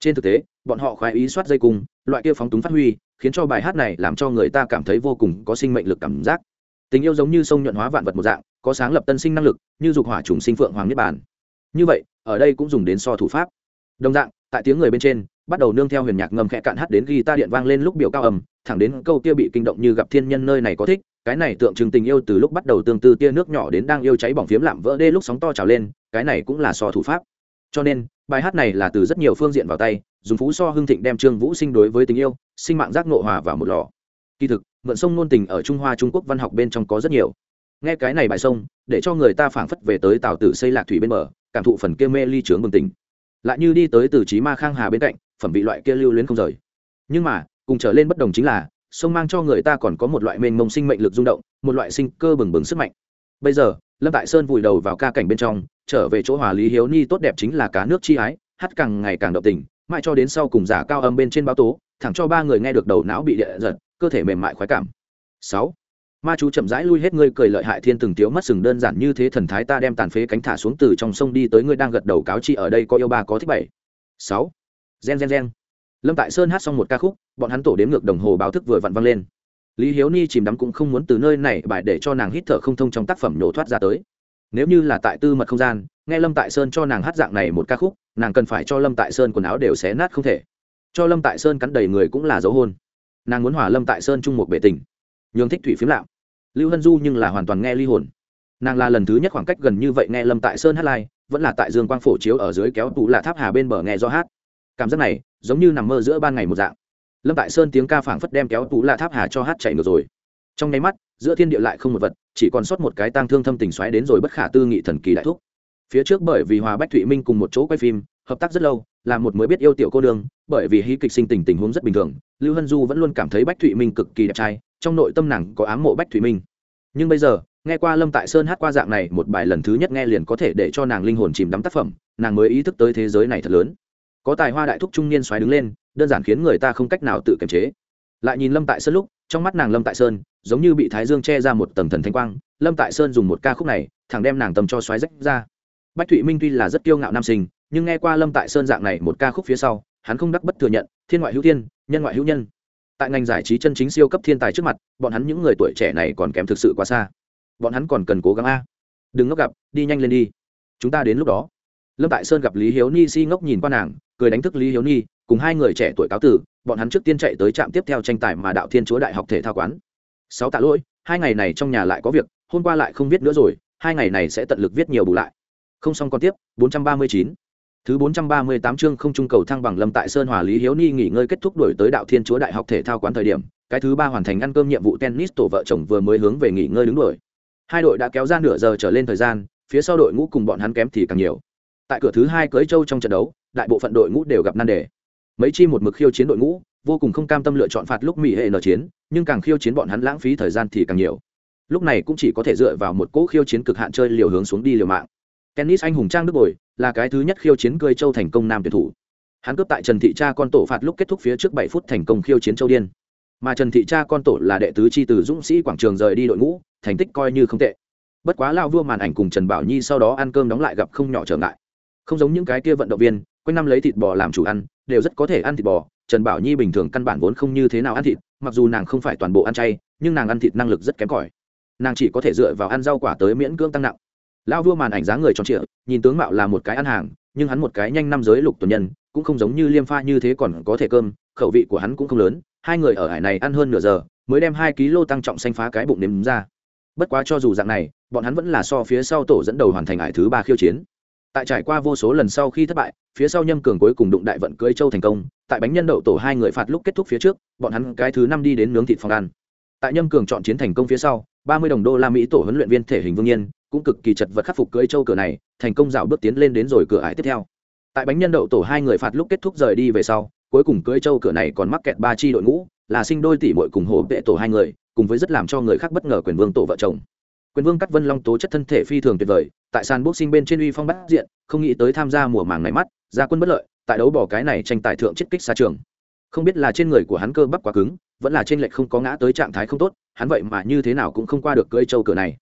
Trên thực tế, bọn họ khoái ý soát dây cung, loại kia phóng túng phát huy, khiến cho bài hát này làm cho người ta cảm thấy vô cùng có sinh mệnh lực cảm giác. Tình yêu giống như sông nhuận hóa vạn vật một dạng, có sáng lập tân sinh năng lực, như dục hỏa trùng sinh phượng hoàng niết bàn. Như vậy, ở đây cũng dùng đến so thủ pháp. Đồng dạng, tại tiếng người bên trên, bắt đầu nương theo huyền nhạc ngầm khẽ cạn hát đến ghi ta điện vang lên lúc biểu cao ầm thẳng đến câu kia bị kinh động như gặp thiên nhân nơi này có thích, cái này tượng trưng tình yêu từ lúc bắt đầu tương tư tia nước nhỏ đến đang yêu cháy bỏng phiếm lạm vỡ đê lúc sóng to trào lên, cái này cũng là so thủ pháp cho nên, bài hát này là từ rất nhiều phương diện vào tay, dùng phú so hưng thịnh đem trương vũ sinh đối với tình yêu, sinh mạng giác nộ hòa vào một lò. Kỳ thực, mượn sông nôn tình ở trung hoa trung quốc văn học bên trong có rất nhiều. Nghe cái này bài sông, để cho người ta phảng phất về tới tào tử xây lạc thủy bên bờ, cảm thụ phần kia mê ly trướng bừng tình. lại như đi tới từ trí ma khang hà bên cạnh, phẩm vị loại kia lưu luyến không rời. Nhưng mà, cùng trở lên bất đồng chính là, sông mang cho người ta còn có một loại mênh mông sinh mệnh lực rung động, một loại sinh cơ bừng bừng sức mạnh. Bây giờ, lâm tại sơn vùi đầu vào ca cảnh bên trong trở về chỗ hòa lý hiếu ni tốt đẹp chính là cá nước chi ái, hát càng ngày càng động tình, mãi cho đến sau cùng giả cao âm bên trên báo tố, thẳng cho ba người nghe được đầu não bị địa giật, cơ thể mềm mại khoái cảm. Sáu, ma chú chậm rãi lui hết ngươi cười lợi hại thiên từng tiếu mất sừng đơn giản như thế thần thái ta đem tàn phế cánh thả xuống từ trong sông đi tới ngươi đang gật đầu cáo chi ở đây có yêu ba có thích bảy. Sáu, gen gen gen. Lâm tại sơn hát xong một ca khúc, bọn hắn tổ đếm ngược đồng hồ báo thức vừa vặn văng lên. Lý hiếu ni chìm đắm cũng không muốn từ nơi này bài để cho nàng hít thở không thông trong tác phẩm nhổ thoát ra tới nếu như là tại tư mật không gian, nghe lâm tại sơn cho nàng hát dạng này một ca khúc, nàng cần phải cho lâm tại sơn quần áo đều xé nát không thể. Cho lâm tại sơn cắn đầy người cũng là dấu hôn. Nàng muốn hòa lâm tại sơn chung một bể tình. Nhường thích thủy phiếm lạo. Lưu hân du nhưng là hoàn toàn nghe ly hồn. Nàng là lần thứ nhất khoảng cách gần như vậy nghe lâm tại sơn hát lai, vẫn là tại dương quang phổ chiếu ở dưới kéo tủ là tháp hà bên bờ nghe do hát. Cảm giác này, giống như nằm mơ giữa ban ngày một dạng. Lâm tại sơn tiếng ca phảng phất đem kéo tủ là tháp hà cho hát chạy ngược rồi trong nháy mắt, giữa thiên địa lại không một vật, chỉ còn sót một cái tang thương thâm tình xoáy đến rồi bất khả tư nghị thần kỳ đại thúc. Phía trước bởi vì hòa bách thụy minh cùng một chỗ quay phim, hợp tác rất lâu, là một mới biết yêu tiểu cô đương bởi vì hí kịch sinh tình tình huống rất bình thường, lưu hân du vẫn luôn cảm thấy bách thụy minh cực kỳ đẹp trai, trong nội tâm nàng có ám mộ bách thụy minh. Nhưng bây giờ, nghe qua lâm tại sơn hát qua dạng này một bài lần thứ nhất nghe liền có thể để cho nàng linh hồn chìm đắm tác phẩm, nàng mới ý thức tới thế giới này thật lớn. Có tài hoa đại thúc trung niên xoáy đứng lên, đơn giản khiến người ta không cách nào tự kiềm chế lại nhìn lâm tại sơn lúc, trong mắt nàng lâm tại sơn, giống như bị thái dương che ra một tầng thần thanh quang, lâm tại sơn dùng một ca khúc này, thẳng đem nàng tầm cho xoáy rách ra. Bách thụy minh tuy là rất kiêu ngạo nam sinh, nhưng nghe qua lâm tại sơn dạng này một ca khúc phía sau, hắn không đắc bất thừa nhận, thiên ngoại hữu thiên, nhân ngoại hữu nhân. Tại ngành giải trí chân chính siêu cấp thiên tài trước mặt, bọn hắn những người tuổi trẻ này còn kém thực sự quá xa. Bọn hắn còn cần cố gắng a. Đừng ngốc gặp, đi nhanh lên đi. Chúng ta đến lúc đó. Lâm tại sơn gặp lý hiếu ni si ngốc nhìn qua nàng, cười đánh thức lý hiếu ni cùng hai người trẻ tuổi cáo tử bọn hắn trước tiên chạy tới trạm tiếp theo tranh tài mà đạo thiên chúa đại học thể thao quán sáu tạ lỗi hai ngày này trong nhà lại có việc hôm qua lại không viết nữa rồi hai ngày này sẽ tận lực viết nhiều bù lại không xong còn tiếp 439. Thứ 438 chương không trung cầu thăng bằng Lâm Tại Sơn Hòa Lý Hiếu Ni nghỉ ngơi kết thúc đổi tới Đạo Thiên Chúa Đại học thể thao quán thời điểm, cái thứ ba hoàn thành ăn cơm nhiệm vụ tennis tổ vợ chồng vừa mới hướng về nghỉ ngơi đứng đuổi. Hai đội đã kéo ra nửa giờ trở lên thời gian, phía sau đội ngũ cùng bọn hắn kém thì càng nhiều. Tại cửa thứ hai cưới châu trong trận đấu, đại bộ phận đội ngũ đều gặp nan đề. Mấy chi một mực khiêu chiến đội ngũ, vô cùng không cam tâm lựa chọn phạt lúc mỹ hệ nở chiến, nhưng càng khiêu chiến bọn hắn lãng phí thời gian thì càng nhiều. Lúc này cũng chỉ có thể dựa vào một cỗ khiêu chiến cực hạn chơi liều hướng xuống đi liều mạng. Tennis anh hùng trang đức bồi là cái thứ nhất khiêu chiến cười châu thành công nam tuyển thủ. Hắn cướp tại trần thị cha con tổ phạt lúc kết thúc phía trước bảy phút thành công khiêu chiến châu điên. Mà trần thị cha con tổ là đệ tứ chi từ dũng sĩ quảng trường rời đi đội ngũ thành tích coi như không tệ. Bất quá lao vua màn ảnh cùng trần bảo nhi sau đó ăn cơm đóng lại gặp không nhỏ trở ngại. Không giống những cái kia vận động viên quanh năm lấy thịt bò làm chủ ăn đều rất có thể ăn thịt bò. Trần bảo nhi bình thường căn bản vốn không như thế nào ăn thịt, mặc dù nàng không phải toàn bộ ăn chay, nhưng nàng ăn thịt năng lực rất kém cỏi. Nàng chỉ có thể dựa vào ăn rau quả tới miễn cưỡng tăng nặng. Lão vua màn ảnh dáng người tròn trịa, nhìn tướng mạo là một cái ăn hàng, nhưng hắn một cái nhanh năm giới lục tuần nhân, cũng không giống như liêm pha như thế còn có thể cơm, khẩu vị của hắn cũng không lớn. Hai người ở hải này ăn hơn nửa giờ, mới đem hai ký lô tăng trọng xanh phá cái bụng nếm ra. Bất quá cho dù dạng này, bọn hắn vẫn là so phía sau tổ dẫn đầu hoàn thành hải thứ ba khiêu chiến tại trải qua vô số lần sau khi thất bại, phía sau nhâm cường cuối cùng đụng đại vận cưới châu thành công, tại bánh nhân đậu tổ hai người phạt lúc kết thúc phía trước, bọn hắn cái thứ năm đi đến nướng thịt phòng ăn. Tại nhâm cường chọn chiến thành công phía sau, ba mươi đồng đô la mỹ tổ huấn luyện viên thể hình vương nhiên, cũng cực kỳ chật vật khắc phục cưới châu cửa này, thành công dạo bước tiến lên đến rồi cửa ải tiếp theo. Tại bánh nhân đậu tổ hai người phạt lúc kết thúc rời đi về sau, cuối cùng cưới châu cửa này còn mắc kẹt ba chi đội ngũ, là sinh đôi tỷ muội cùng hồ vệ tổ hai người, cùng với rất làm cho người khác bất ngờ quyền vương tổ vợ chồng. Quyền vương cắt vân long tố chất thân thể phi thường tuyệt vời tại sàn boxing bên trên uy phong bắt diện, không nghĩ tới tham gia mùa màng này mắt, ra quân bất lợi, tại đấu bỏ cái này tranh tài thượng chiết kích xa trường. Không biết là trên người của hắn cơ bắp quá cứng, vẫn là trên lệch không có ngã tới trạng thái không tốt, hắn vậy mà như thế nào cũng không qua được cưỡi châu cửa này.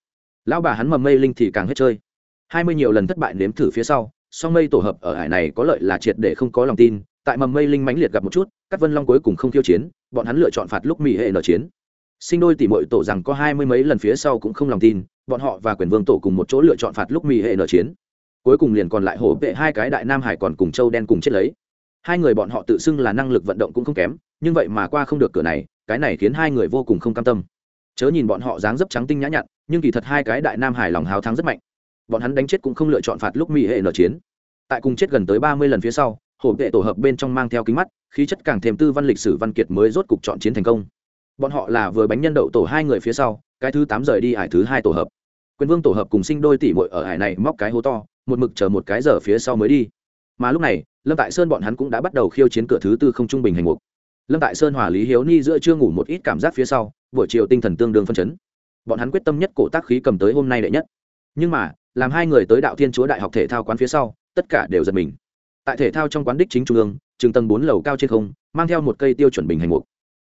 Lão bà hắn mầm mây linh thì càng hết chơi. Hai mươi nhiều lần thất bại nếm thử phía sau, song mây tổ hợp ở hải này có lợi là triệt để không có lòng tin, tại mầm mây linh mãnh liệt gặp một chút các vân long cuối cùng không khiêu chiến, bọn hắn lựa chọn phạt lúc mỹ hệ nở chiến sinh đôi tỷ mội tổ rằng có hai mươi mấy lần phía sau cũng không lòng tin, bọn họ và quyền vương tổ cùng một chỗ lựa chọn phạt lúc mỹ hệ nở chiến. Cuối cùng liền còn lại hổ vệ hai cái đại nam hải còn cùng châu đen cùng chết lấy. Hai người bọn họ tự xưng là năng lực vận động cũng không kém, nhưng vậy mà qua không được cửa này, cái này khiến hai người vô cùng không cam tâm. Chớ nhìn bọn họ dáng dấp trắng tinh nhã nhặn, nhưng kỳ thật hai cái đại nam hải lòng hào thắng rất mạnh. Bọn hắn đánh chết cũng không lựa chọn phạt lúc mỹ hệ nở chiến. Tại cùng chết gần tới ba mươi lần phía sau, hổ vệ tổ hợp bên trong mang theo kính mắt, khí chất càng thêm tư văn lịch sử văn kiệt mới rốt cục chọn chiến thành công bọn họ là vừa bánh nhân đậu tổ hai người phía sau, cái thứ tám rời đi hải thứ hai tổ hợp. Quyền vương tổ hợp cùng sinh đôi tỷ muội ở hải này móc cái hố to, một mực chờ một cái giờ phía sau mới đi. Mà lúc này, lâm tại sơn bọn hắn cũng đã bắt đầu khiêu chiến cửa thứ tư không trung bình hành mục. Lâm tại sơn hòa lý hiếu ni giữa chưa ngủ một ít cảm giác phía sau, buổi chiều tinh thần tương đương phân chấn. Bọn hắn quyết tâm nhất cổ tác khí cầm tới hôm nay đệ nhất. Nhưng mà, làm hai người tới đạo thiên chúa đại học thể thao quán phía sau, tất cả đều giật mình. Tại thể thao trong quán đích chính trung ương, trường tầng bốn lầu cao trên không, mang theo một cây tiêu chuẩn bình hành mục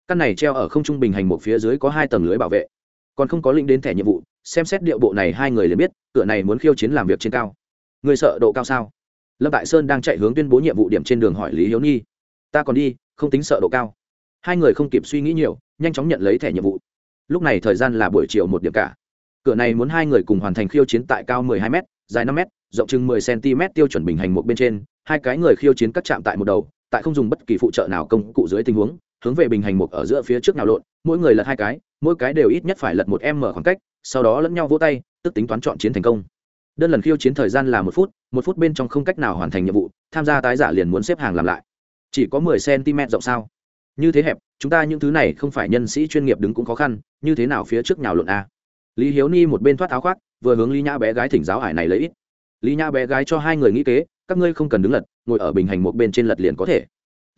căn này treo ở không trung bình hành một phía dưới có hai tầng lưới bảo vệ. Còn không có link đến thẻ nhiệm vụ, xem xét điệu bộ này hai người liền biết cửa này muốn khiêu chiến làm việc trên cao. Người sợ độ cao sao? Lâm tại sơn đang chạy hướng tuyên bố nhiệm vụ điểm trên đường hỏi lý hiếu nhi. Ta còn đi, không tính sợ độ cao. Hai người không kịp suy nghĩ nhiều, nhanh chóng nhận lấy thẻ nhiệm vụ. Lúc này thời gian là buổi chiều một điểm cả. Cửa này muốn hai người cùng hoàn thành khiêu chiến tại cao 12 m dài 5 m rộng chừng 10 cm tiêu chuẩn bình hành một bên trên. Hai cái người khiêu chiến cắt chạm tại một đầu, tại không dùng bất kỳ phụ trợ nào công cụ dưới tình huống hướng về bình hành một ở giữa phía trước nào lộn, mỗi người lật hai cái, mỗi cái đều ít nhất phải lật một m khoảng cách, sau đó lẫn nhau vỗ tay, tức tính toán chọn chiến thành công. Đơn lần khiêu chiến thời gian là một phút một phút bên trong không cách nào hoàn thành nhiệm vụ, tham gia tái giả liền muốn xếp hàng làm lại. Chỉ có mười cm rộng sao? Như thế hẹp, chúng ta những thứ này không phải nhân sĩ chuyên nghiệp đứng cũng khó khăn, như thế nào phía trước nhào lộn a? Lý hiếu ni một bên thoát áo khoác, vừa hướng lý nhã bé gái thỉnh giáo hải này lấy ít. Lý nhã bé gái cho hai người nghĩ kế, các ngươi không cần đứng lật, ngồi ở bình hành một bên trên lật liền có thể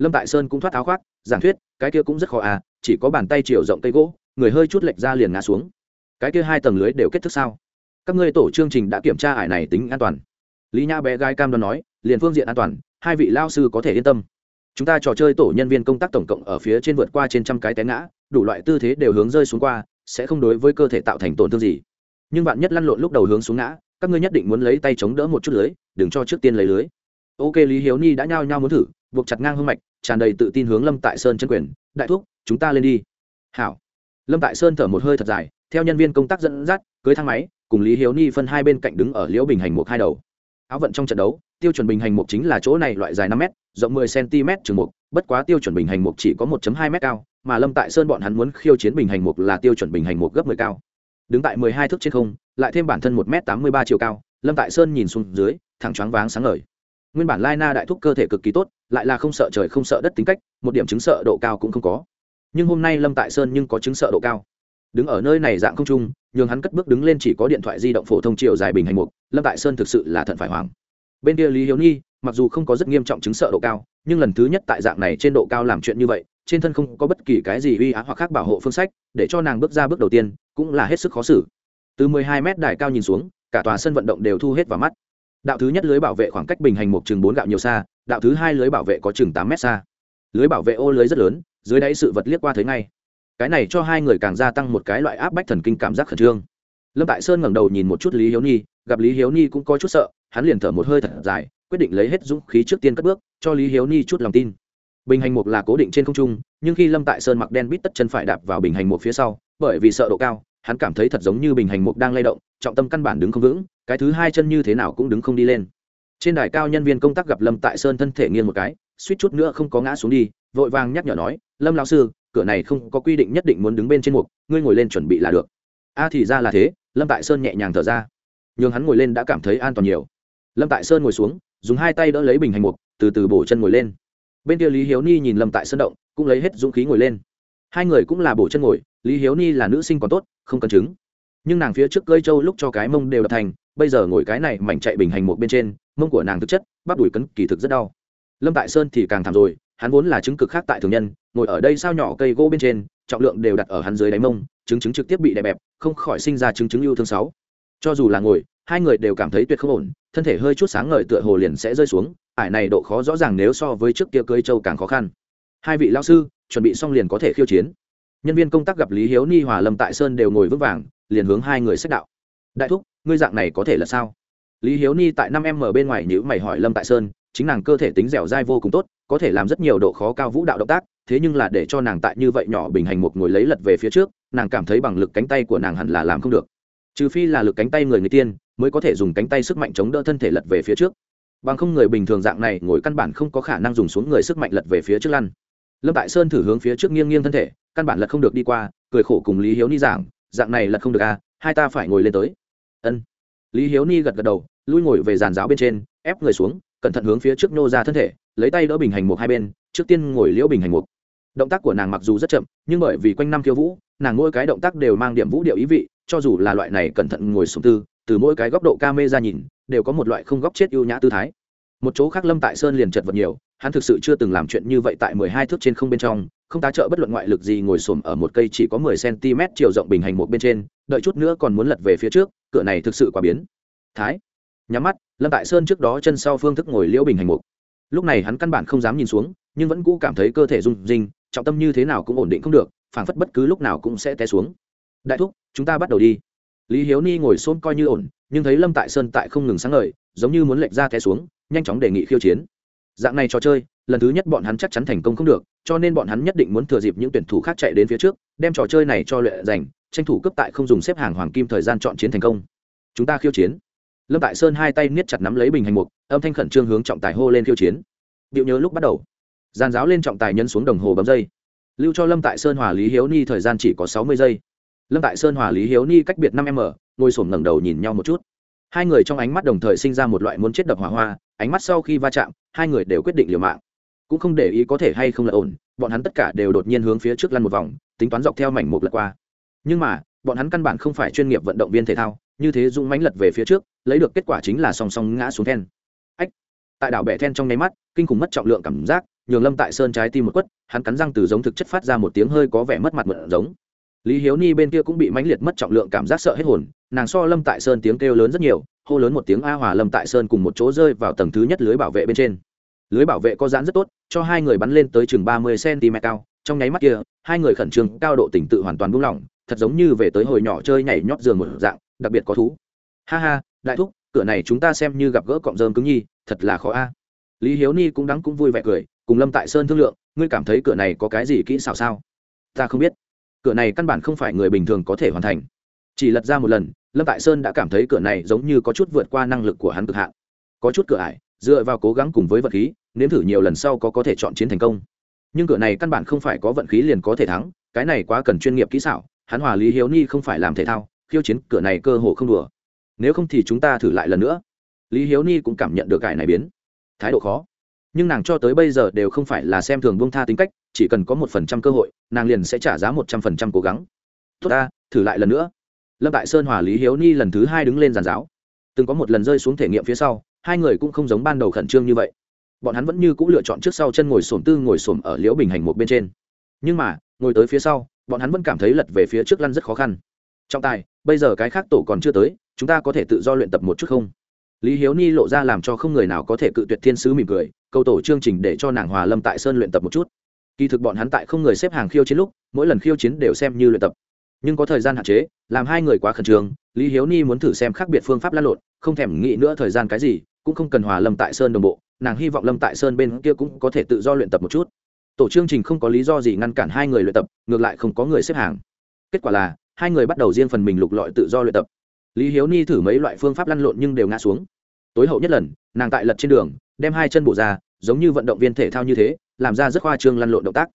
lâm tại sơn cũng thoát áo khoác, giảng thuyết, cái kia cũng rất khó à chỉ có bàn tay chiều rộng cây gỗ, người hơi chút lệch ra liền ngã xuống. Cái kia hai tầng lưới đều kết thức sao? Các ngươi tổ chương trình đã kiểm tra ải này tính an toàn. Lý nhã bé gái cam đoan nói, liền phương diện an toàn, hai vị lao sư có thể yên tâm. Chúng ta trò chơi tổ nhân viên công tác tổng cộng ở phía trên vượt qua trên trăm cái té ngã, đủ loại tư thế đều hướng rơi xuống qua, sẽ không đối với cơ thể tạo thành tổn thương gì. Nhưng bạn nhất lăn lộn lúc đầu hướng xuống ngã, các ngươi nhất định muốn lấy tay chống đỡ một chút lưới, đừng cho trước tiên lấy lưới. Ok, lý hiếu ni đã nhao nhao muốn thử buộc chặt ngang hông mạch, tràn đầy tự tin hướng lâm tại sơn chân quyền, đại thúc, chúng ta lên đi. Hảo. Lâm tại sơn thở một hơi thật dài, theo nhân viên công tác dẫn dắt, cưới thang máy, cùng lý hiếu ni phân hai bên cạnh đứng ở liễu bình hành một hai đầu. Áo vận trong trận đấu, tiêu chuẩn bình hành mục chính là chỗ này loại dài năm m rộng 10 cm trường mục, bất quá tiêu chuẩn bình hành mục chỉ có 1.2 m cao, mà lâm tại sơn bọn hắn muốn khiêu chiến bình hành mục là tiêu chuẩn bình hành mục gấp 10 cao. Đứng tại 12 thước trên không, lại thêm bản thân 1 m 83 chiều cao, lâm tại sơn nhìn xuống dưới, thẳng choáng váng sáng ngời. Nguyên bản lai na đại thúc cơ thể cực kỳ tốt lại là không sợ trời không sợ đất tính cách, một điểm chứng sợ độ cao cũng không có. Nhưng hôm nay lâm tại sơn nhưng có chứng sợ độ cao. Đứng ở nơi này dạng không trung, nhường hắn cất bước đứng lên chỉ có điện thoại di động phổ thông chiều dài bình hành mục, lâm tại sơn thực sự là thận phải hoàng bên kia lý hiếu nhi, mặc dù không có rất nghiêm trọng chứng sợ độ cao, nhưng lần thứ nhất tại dạng này trên độ cao làm chuyện như vậy, trên thân không có bất kỳ cái gì uy á hoặc khác bảo hộ phương sách, để cho nàng bước ra bước đầu tiên, cũng là hết sức khó xử. Từ 12 mét đài cao nhìn xuống, cả tòa sân vận động đều thu hết vào mắt. Đạo thứ nhất lưới bảo vệ khoảng cách bình hành một chừng bốn gạo nhiều xa đạo thứ hai lưới bảo vệ có chừng tám mét xa. Lưới bảo vệ ô lưới rất lớn, dưới đáy sự vật liếc qua thấy ngay. Cái này cho hai người càng gia tăng một cái loại áp bách thần kinh cảm giác khẩn trương. Lâm tại sơn ngẩng đầu nhìn một chút lý hiếu ni gặp lý hiếu ni cũng có chút sợ, hắn liền thở một hơi thật dài, quyết định lấy hết dũng khí trước tiên cất bước, cho lý hiếu ni chút lòng tin. Bình hành mục là cố định trên không trung, nhưng khi lâm tại sơn mặc đen bít tất chân phải đạp vào bình hành mục phía sau, bởi vì sợ độ cao, hắn cảm thấy thật giống như bình hành mục đang lay động, trọng tâm căn bản đứng không vững, cái thứ hai chân như thế nào cũng đứng không đi lên trên đài cao nhân viên công tác gặp lâm tại sơn thân thể nghiêng một cái, suýt chút nữa không có ngã xuống đi, vội vàng nhắc nhở nói, lâm lao sư, cửa này không có quy định nhất định muốn đứng bên trên mục, ngươi ngồi lên chuẩn bị là được. A, thì ra là thế. Lâm tại sơn nhẹ nhàng thở ra. Nhường hắn ngồi lên đã cảm thấy an toàn nhiều. Lâm tại sơn ngồi xuống, dùng hai tay đỡ lấy bình hành mục, từ từ bổ chân ngồi lên. Bên kia lý hiếu ni nhìn lâm tại sơn động, cũng lấy hết dũng khí ngồi lên. Hai người cũng là bổ chân ngồi, lý hiếu ni là nữ sinh còn tốt, không cần chứng. Nhưng nàng phía trước cơi trâu lúc cho cái mông đều đập thành bây giờ ngồi cái này mảnh chạy bình hành một bên trên, mông của nàng thực chất, bắp đùi cấn kỳ thực rất đau. Lâm tại sơn thì càng thảm rồi, hắn vốn là chứng cực khác tại thường nhân, ngồi ở đây sao nhỏ cây gỗ bên trên, trọng lượng đều đặt ở hắn dưới đáy mông, chứng chứng trực tiếp bị đè bẹp, không khỏi sinh ra chứng chứng yêu thương sáu. Cho dù là ngồi, hai người đều cảm thấy tuyệt không ổn, thân thể hơi chút sáng ngời tựa hồ liền sẽ rơi xuống, ải này độ khó rõ ràng nếu so với trước kia cưới châu càng khó khăn. Hai vị lao sư, chuẩn bị xong liền có thể khiêu chiến. Nhân viên công tác gặp lý hiếu ni hòa lâm tại sơn đều ngồi vững vàng, liền hướng hai người sách đạo. Đại thúc ngươi dạng này có thể là sao? Lý hiếu ni tại năm em ở bên ngoài nhữ mày hỏi lâm tại sơn, chính nàng cơ thể tính dẻo dai vô cùng tốt, có thể làm rất nhiều độ khó cao vũ đạo động tác, thế nhưng là để cho nàng tại như vậy nhỏ bình hành một ngồi lấy lật về phía trước, nàng cảm thấy bằng lực cánh tay của nàng hẳn là làm không được. Trừ phi là lực cánh tay người người tiên, mới có thể dùng cánh tay sức mạnh chống đỡ thân thể lật về phía trước. Bằng không người bình thường dạng này ngồi căn bản không có khả năng dùng xuống người sức mạnh lật về phía trước lăn. Lâm tại sơn thử hướng phía trước nghiêng nghiêng thân thể, căn bản lật không được đi qua, cười khổ cùng lý hiếu ni giảng, dạng này lật không được à hai ta phải ngồi lên tới ân. Lý hiếu ni gật gật đầu, lui ngồi về giàn giáo bên trên, ép người xuống, cẩn thận hướng phía trước nô ra thân thể, lấy tay đỡ bình hành một hai bên, trước tiên ngồi liễu bình hành một động tác của nàng mặc dù rất chậm, nhưng bởi vì quanh năm khiêu vũ, nàng mỗi cái động tác đều mang điểm vũ điệu ý vị, cho dù là loại này cẩn thận ngồi xuống tư, từ mỗi cái góc độ ca mê ra nhìn, đều có một loại không góc chết ưu nhã tư thái. Một chỗ khác lâm tại sơn liền chật vật nhiều hắn thực sự chưa từng làm chuyện như vậy tại mười hai thước trên không bên trong, không tá trợ bất luận ngoại lực gì ngồi xổm ở một cây chỉ có mười cm chiều rộng bình hành một bên trên, đợi chút nữa còn muốn lật về phía trước, cửa này thực sự quá biến. Thái, nhắm mắt, lâm tại sơn trước đó chân sau phương thức ngồi liễu bình hành mục. Lúc này hắn căn bản không dám nhìn xuống, nhưng vẫn cũ cảm thấy cơ thể rung rinh, trọng tâm như thế nào cũng ổn định không được, phảng phất bất cứ lúc nào cũng sẽ té xuống. Đại thúc, chúng ta bắt đầu đi. Lý hiếu ni ngồi xôn coi như ổn, nhưng thấy lâm tại sơn tại không ngừng sáng ngời, giống như muốn lệch ra té xuống, nhanh chóng đề nghị khiêu chiến dạng này trò chơi, lần thứ nhất bọn hắn chắc chắn thành công không được, cho nên bọn hắn nhất định muốn thừa dịp những tuyển thủ khác chạy đến phía trước, đem trò chơi này cho luyện giành, tranh thủ cấp tại không dùng xếp hàng hoàng kim thời gian chọn chiến thành công. Chúng ta khiêu chiến. Lâm tại sơn hai tay niết chặt nắm lấy bình hành mục, âm thanh khẩn trương hướng trọng tài hô lên khiêu chiến. Điệu nhớ lúc bắt đầu. Giàn giáo lên trọng tài nhân xuống đồng hồ bấm dây. Lưu cho lâm tại sơn hòa lý hiếu ni thời gian chỉ có sáu mươi giây. Lâm tại sơn hòa lý hiếu ni cách biệt năm m, ngồi sổm ngẩng đầu nhìn nhau một chút hai người trong ánh mắt đồng thời sinh ra một loại muốn chết đập hỏa hoa, ánh mắt sau khi va chạm, hai người đều quyết định liều mạng. Cũng không để ý có thể hay không là ổn, bọn hắn tất cả đều đột nhiên hướng phía trước lăn một vòng, tính toán dọc theo mảnh một lật qua. Nhưng mà, bọn hắn căn bản không phải chuyên nghiệp vận động viên thể thao, như thế dũng mãnh lật về phía trước, lấy được kết quả chính là song song ngã xuống then. Ách! Tại đảo bẻ then trong nháy mắt, kinh khủng mất trọng lượng cảm giác, nhường lâm tại sơn trái tim một quất, hắn cắn răng từ giống thực chất phát ra một tiếng hơi có vẻ mất mặt mượn giống. Lý hiếu ni bên kia cũng bị mãnh liệt mất trọng lượng cảm giác sợ hết hồn nàng so lâm tại sơn tiếng kêu lớn rất nhiều, hô lớn một tiếng a hòa lâm tại sơn cùng một chỗ rơi vào tầng thứ nhất lưới bảo vệ bên trên. Lưới bảo vệ có giãn rất tốt, cho hai người bắn lên tới chừng ba mươi cm cao, trong nháy mắt kia, hai người khẩn trương, cao độ tỉnh tự hoàn toàn buông lỏng, thật giống như về tới hồi nhỏ chơi nhảy nhót giường một dạng, đặc biệt có thú. Ha ha, đại thúc, cửa này chúng ta xem như gặp gỡ cọng rơm cứng nhi, thật là khó a. Lý hiếu ni cũng đắng cũng vui vẻ cười, cùng lâm tại sơn thương lượng, ngươi cảm thấy cửa này có cái gì kỹ xảo sao? Ta không biết. Cửa này căn bản không phải người bình thường có thể hoàn thành chỉ lật ra một lần, lâm tại sơn đã cảm thấy cửa này giống như có chút vượt qua năng lực của hắn cực hạn. Có chút cửa ải, dựa vào cố gắng cùng với vật khí, nếm thử nhiều lần sau có có thể chọn chiến thành công. Nhưng cửa này căn bản không phải có vận khí liền có thể thắng, cái này quá cần chuyên nghiệp kỹ xảo, hắn hòa lý hiếu ni không phải làm thể thao, khiêu chiến cửa này cơ hồ không đùa. Nếu không thì chúng ta thử lại lần nữa. Lý hiếu ni cũng cảm nhận được cải này biến. Thái độ khó. Nhưng nàng cho tới bây giờ đều không phải là xem thường buông tha tính cách, chỉ cần có một phần trăm cơ hội, nàng liền sẽ trả giá một trăm phần trăm cố gắng. Tốt ta, thử lại lần nữa lâm tại sơn hòa lý hiếu ni lần thứ hai đứng lên giàn giáo. Từng có một lần rơi xuống thể nghiệm phía sau, hai người cũng không giống ban đầu khẩn trương như vậy. Bọn hắn vẫn như c ũ lựa chọn trước sau chân ngồi sổm tư ngồi sổm ở liễu bình hành một bên trên. Nhưng mà, ngồi tới phía sau, bọn hắn vẫn cảm thấy lật về phía trước lăn rất khó khăn. Trọng tài, bây giờ cái khác tổ còn chưa tới, chúng ta có thể tự do luyện tập một chút không? Lý hiếu ni lộ ra làm cho không người nào có thể cự tuyệt thiên sứ mỉm cười, cầu tổ chương trình để cho nàng hòa lâm tại sơn luyện tập một chút. Kỳ thực bọn hắn tại không người xếp hàng khiêu chiến lúc, mỗi lần khiêu chiến đều xem như luyện tập nhưng có thời gian hạn chế, làm hai người quá khẩn trương, lý hiếu ni muốn thử xem khác biệt phương pháp lăn lộn, không thèm nghĩ nữa thời gian cái gì, cũng không cần hòa lâm tại sơn đồng bộ, nàng hy vọng lâm tại sơn bên kia cũng có thể tự do luyện tập một chút. Tổ chương trình không có lý do gì ngăn cản hai người luyện tập, ngược lại không có người xếp hàng. Kết quả là, hai người bắt đầu riêng phần mình lục lọi tự do luyện tập. Lý hiếu ni thử mấy loại phương pháp lăn lộn nhưng đều ngã xuống. Tối hậu nhất lần, nàng tại lật trên đường, đem hai chân bộ ra, giống như vận động viên thể thao như thế, làm ra rất khoa trương lăn lộn động tác.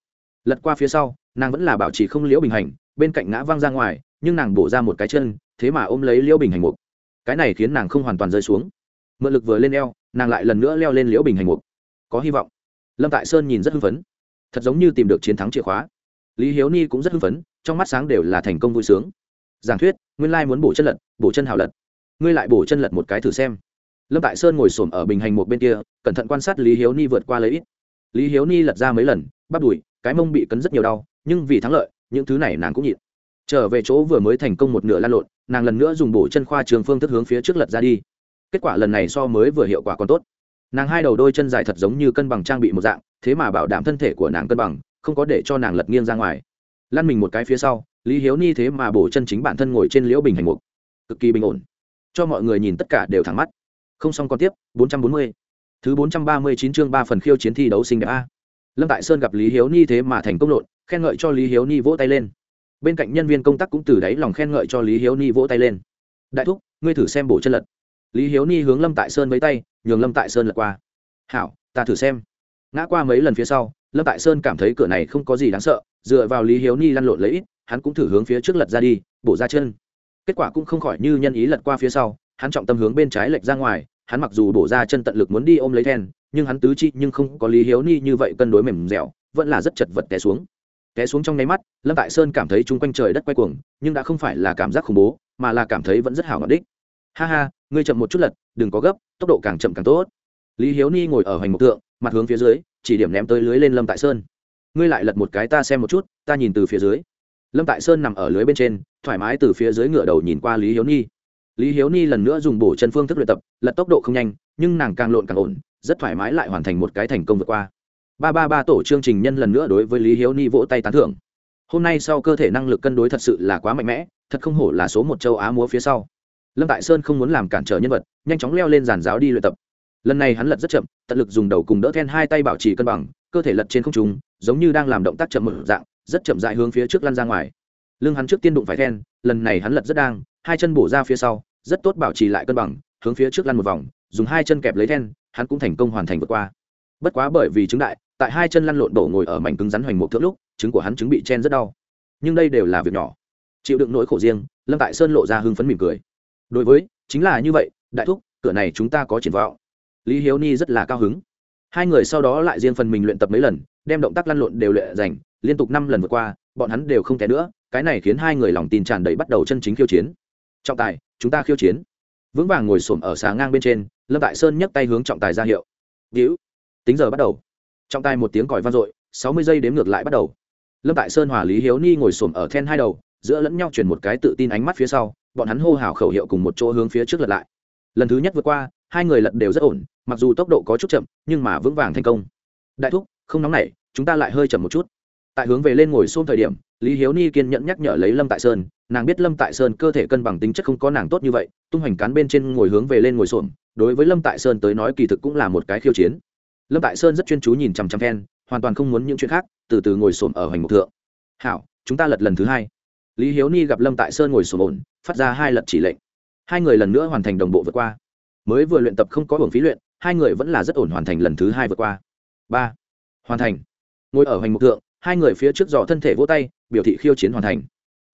Lật qua phía sau, nàng vẫn là bảo trì không liễu bình hành bên cạnh ngã văng ra ngoài, nhưng nàng bổ ra một cái chân, thế mà ôm lấy liễu bình hành mục. Cái này khiến nàng không hoàn toàn rơi xuống. Mượn lực vừa lên eo, nàng lại lần nữa leo lên liễu bình hành mục. Có hy vọng. Lâm tại sơn nhìn rất hưng phấn. Thật giống như tìm được chiến thắng chìa khóa. Lý hiếu ni cũng rất hưng phấn, trong mắt sáng đều là thành công vui sướng. Giảng thuyết, nguyên lai muốn bổ chân lật, bổ chân hào lật. Ngươi lại bổ chân lật một cái thử xem. Lâm tại sơn ngồi s ổ m ở bình hành một bên kia, cẩn thận quan sát lý hiếu ni vượt qua lấy ít. Lý hiếu ni lật ra mấy lần bắt đùi, cái mông bị cấn rất nhiều đau, nhưng vì thắng lợi những thứ này nàng cũng nhịn. Trở về chỗ vừa mới thành công một nửa lan lộn, nàng lần nữa dùng bổ chân khoa trường phương thức hướng phía trước lật ra đi. Kết quả lần này so mới vừa hiệu quả còn tốt. Nàng hai đầu đôi chân dài thật giống như cân bằng trang bị một dạng, thế mà bảo đảm thân thể của nàng cân bằng, không có để cho nàng lật nghiêng ra ngoài. Lăn mình một cái phía sau, lý hiếu ni thế mà bổ chân chính bản thân ngồi trên liễu bình hành mục. Cực kỳ bình ổn. Cho mọi người nhìn tất cả đều thẳng mắt. Không xong còn tiếp 440. thứ 439 chương ba phần khiêu chiến thi đấu sinh đẹp a lâm tại sơn gặp lý hiếu ni thế mà thành công lộn, khen ngợi cho lý hiếu ni vỗ tay lên. Bên cạnh nhân viên công tác cũng từ đáy lòng khen ngợi cho lý hiếu ni vỗ tay lên. Đại thúc, ngươi thử xem bổ chân lật. Lý hiếu ni hướng lâm tại sơn với tay, nhường lâm tại sơn lật qua. Hảo, ta thử xem. Ngã qua mấy lần phía sau, lâm tại sơn cảm thấy cửa này không có gì đáng sợ, dựa vào lý hiếu ni lăn lộn lấy ít, hắn cũng thử hướng phía trước lật ra đi, bổ ra chân. Kết quả cũng không khỏi như nhân ý lật qua phía sau, hắn trọng tâm hướng bên trái lệch ra ngoài, hắn mặc dù bổ ra chân tận lực muốn đi ôm lấy then nhưng hắn tứ chi nhưng không có lý hiếu ni như vậy cân đối mềm dẻo, vẫn là rất chật vật té xuống. Té xuống trong nháy mắt, lâm tại sơn cảm thấy chung quanh trời đất quay cuồng, nhưng đã không phải là cảm giác khủng bố, mà là cảm thấy vẫn rất hảo ngọt đích. Ha ha, ngươi chậm một chút lật, đừng có gấp, tốc độ càng chậm càng tốt. Lý hiếu ni ngồi ở hoành mục tượng mặt hướng phía dưới, chỉ điểm ném tới lưới lên lâm tại sơn. Ngươi lại lật một cái ta xem một chút, ta nhìn từ phía dưới. Lâm tại sơn nằm ở lưới bên trên, thoải mái từ phía dưới ngựa đầu nhìn qua lý hiếu ni. Lý hiếu ni lần nữa dùng bổ chân phương thức luyện tập, lật tốc độ không nhanh, nhưng nàng càng lộn càng ổn rất thoải mái lại hoàn thành một cái thành công vượt qua. Ba ba ba tổ chương trình nhân lần nữa đối với lý hiếu ni vỗ tay tán thưởng. Hôm nay sau cơ thể năng lực cân đối thật sự là quá mạnh mẽ, thật không hổ là số một châu á múa phía sau. Lâm tại sơn không muốn làm cản trở nhân vật, nhanh chóng leo lên giàn giáo đi luyện tập. Lần này hắn lật rất chậm, tận lực dùng đầu cùng đỡ then hai tay bảo trì cân bằng, cơ thể lật trên không trung, giống như đang làm động tác chậm mở dạng, rất chậm dại hướng phía trước lăn ra ngoài. Lưng hắn trước tiên đụng phải then, lần này hắn lật rất đang, hai chân bổ ra phía sau, rất tốt bảo trì lại cân bằng, hướng phía trước lăn một vòng, dùng hai chân kẹp lấy then hắn cũng thành công hoàn thành vượt qua. Bất quá bởi vì chứng đại, tại hai chân lăn lộn đổ ngồi ở mảnh cứng rắn hoành một thước lúc trứng của hắn trứng bị chen rất đau. Nhưng đây đều là việc nhỏ. Chịu đựng nỗi khổ riêng, lâm tại sơn lộ ra hưng phấn mỉm cười. Đối với, chính là như vậy, đại thúc, cửa này chúng ta có triển vọng. Lý hiếu ni rất là cao hứng. Hai người sau đó lại riêng phần mình luyện tập mấy lần, đem động tác lăn lộn đều luyện dành liên tục năm lần vượt qua, bọn hắn đều không té nữa, cái này khiến hai người lòng tin tràn đầy bắt đầu chân chính khiêu chiến. Trọng tài, chúng ta khiêu chiến. Vững vàng ngồi xổm ở xà ngang bên trên lâm tại sơn nhấc tay hướng trọng tài ra hiệu. Víu tính giờ bắt đầu. Trọng tài một tiếng còi vang dội, sáu mươi giây đếm ngược lại bắt đầu. Lâm tại sơn hòa lý hiếu ni ngồi xổm ở then hai đầu, giữa lẫn nhau chuyển một cái tự tin ánh mắt phía sau, bọn hắn hô hào khẩu hiệu cùng một chỗ hướng phía trước lật lại. Lần thứ nhất vượt qua, hai người lật đều rất ổn, mặc dù tốc độ có chút chậm, nhưng mà vững vàng thành công. Đại thúc, không nóng nảy, chúng ta lại hơi chậm một chút. Tại hướng về lên ngồi xôm thời điểm, lý hiếu ni kiên nhẫn nhắc nhở lấy lâm tại sơn nàng biết lâm tại sơn cơ thể cân bằng tính chất không có nàng tốt như vậy, tung hoành cán bên trên ngồi hướng về lên ngồi xổm, đối với lâm tại sơn tới nói kỳ thực cũng là một cái khiêu chiến. lâm tại sơn rất chuyên chú nhìn chằm chằm phen hoàn toàn không muốn những chuyện khác, từ từ ngồi xổm ở hoành mục thượng. hảo, chúng ta lật lần thứ hai. lý hiếu ni gặp lâm tại sơn ngồi xổm ổn, phát ra hai lật chỉ lệnh. hai người lần nữa hoàn thành đồng bộ vượt qua. mới vừa luyện tập không có hưởng phí luyện, hai người vẫn là rất ổn hoàn thành lần thứ hai vượt qua. ba. hoàn thành. ngồi ở hoành mục thượng, hai người phía trước dò thân thể vỗ tay, biểu thị khiêu chiến hoàn thành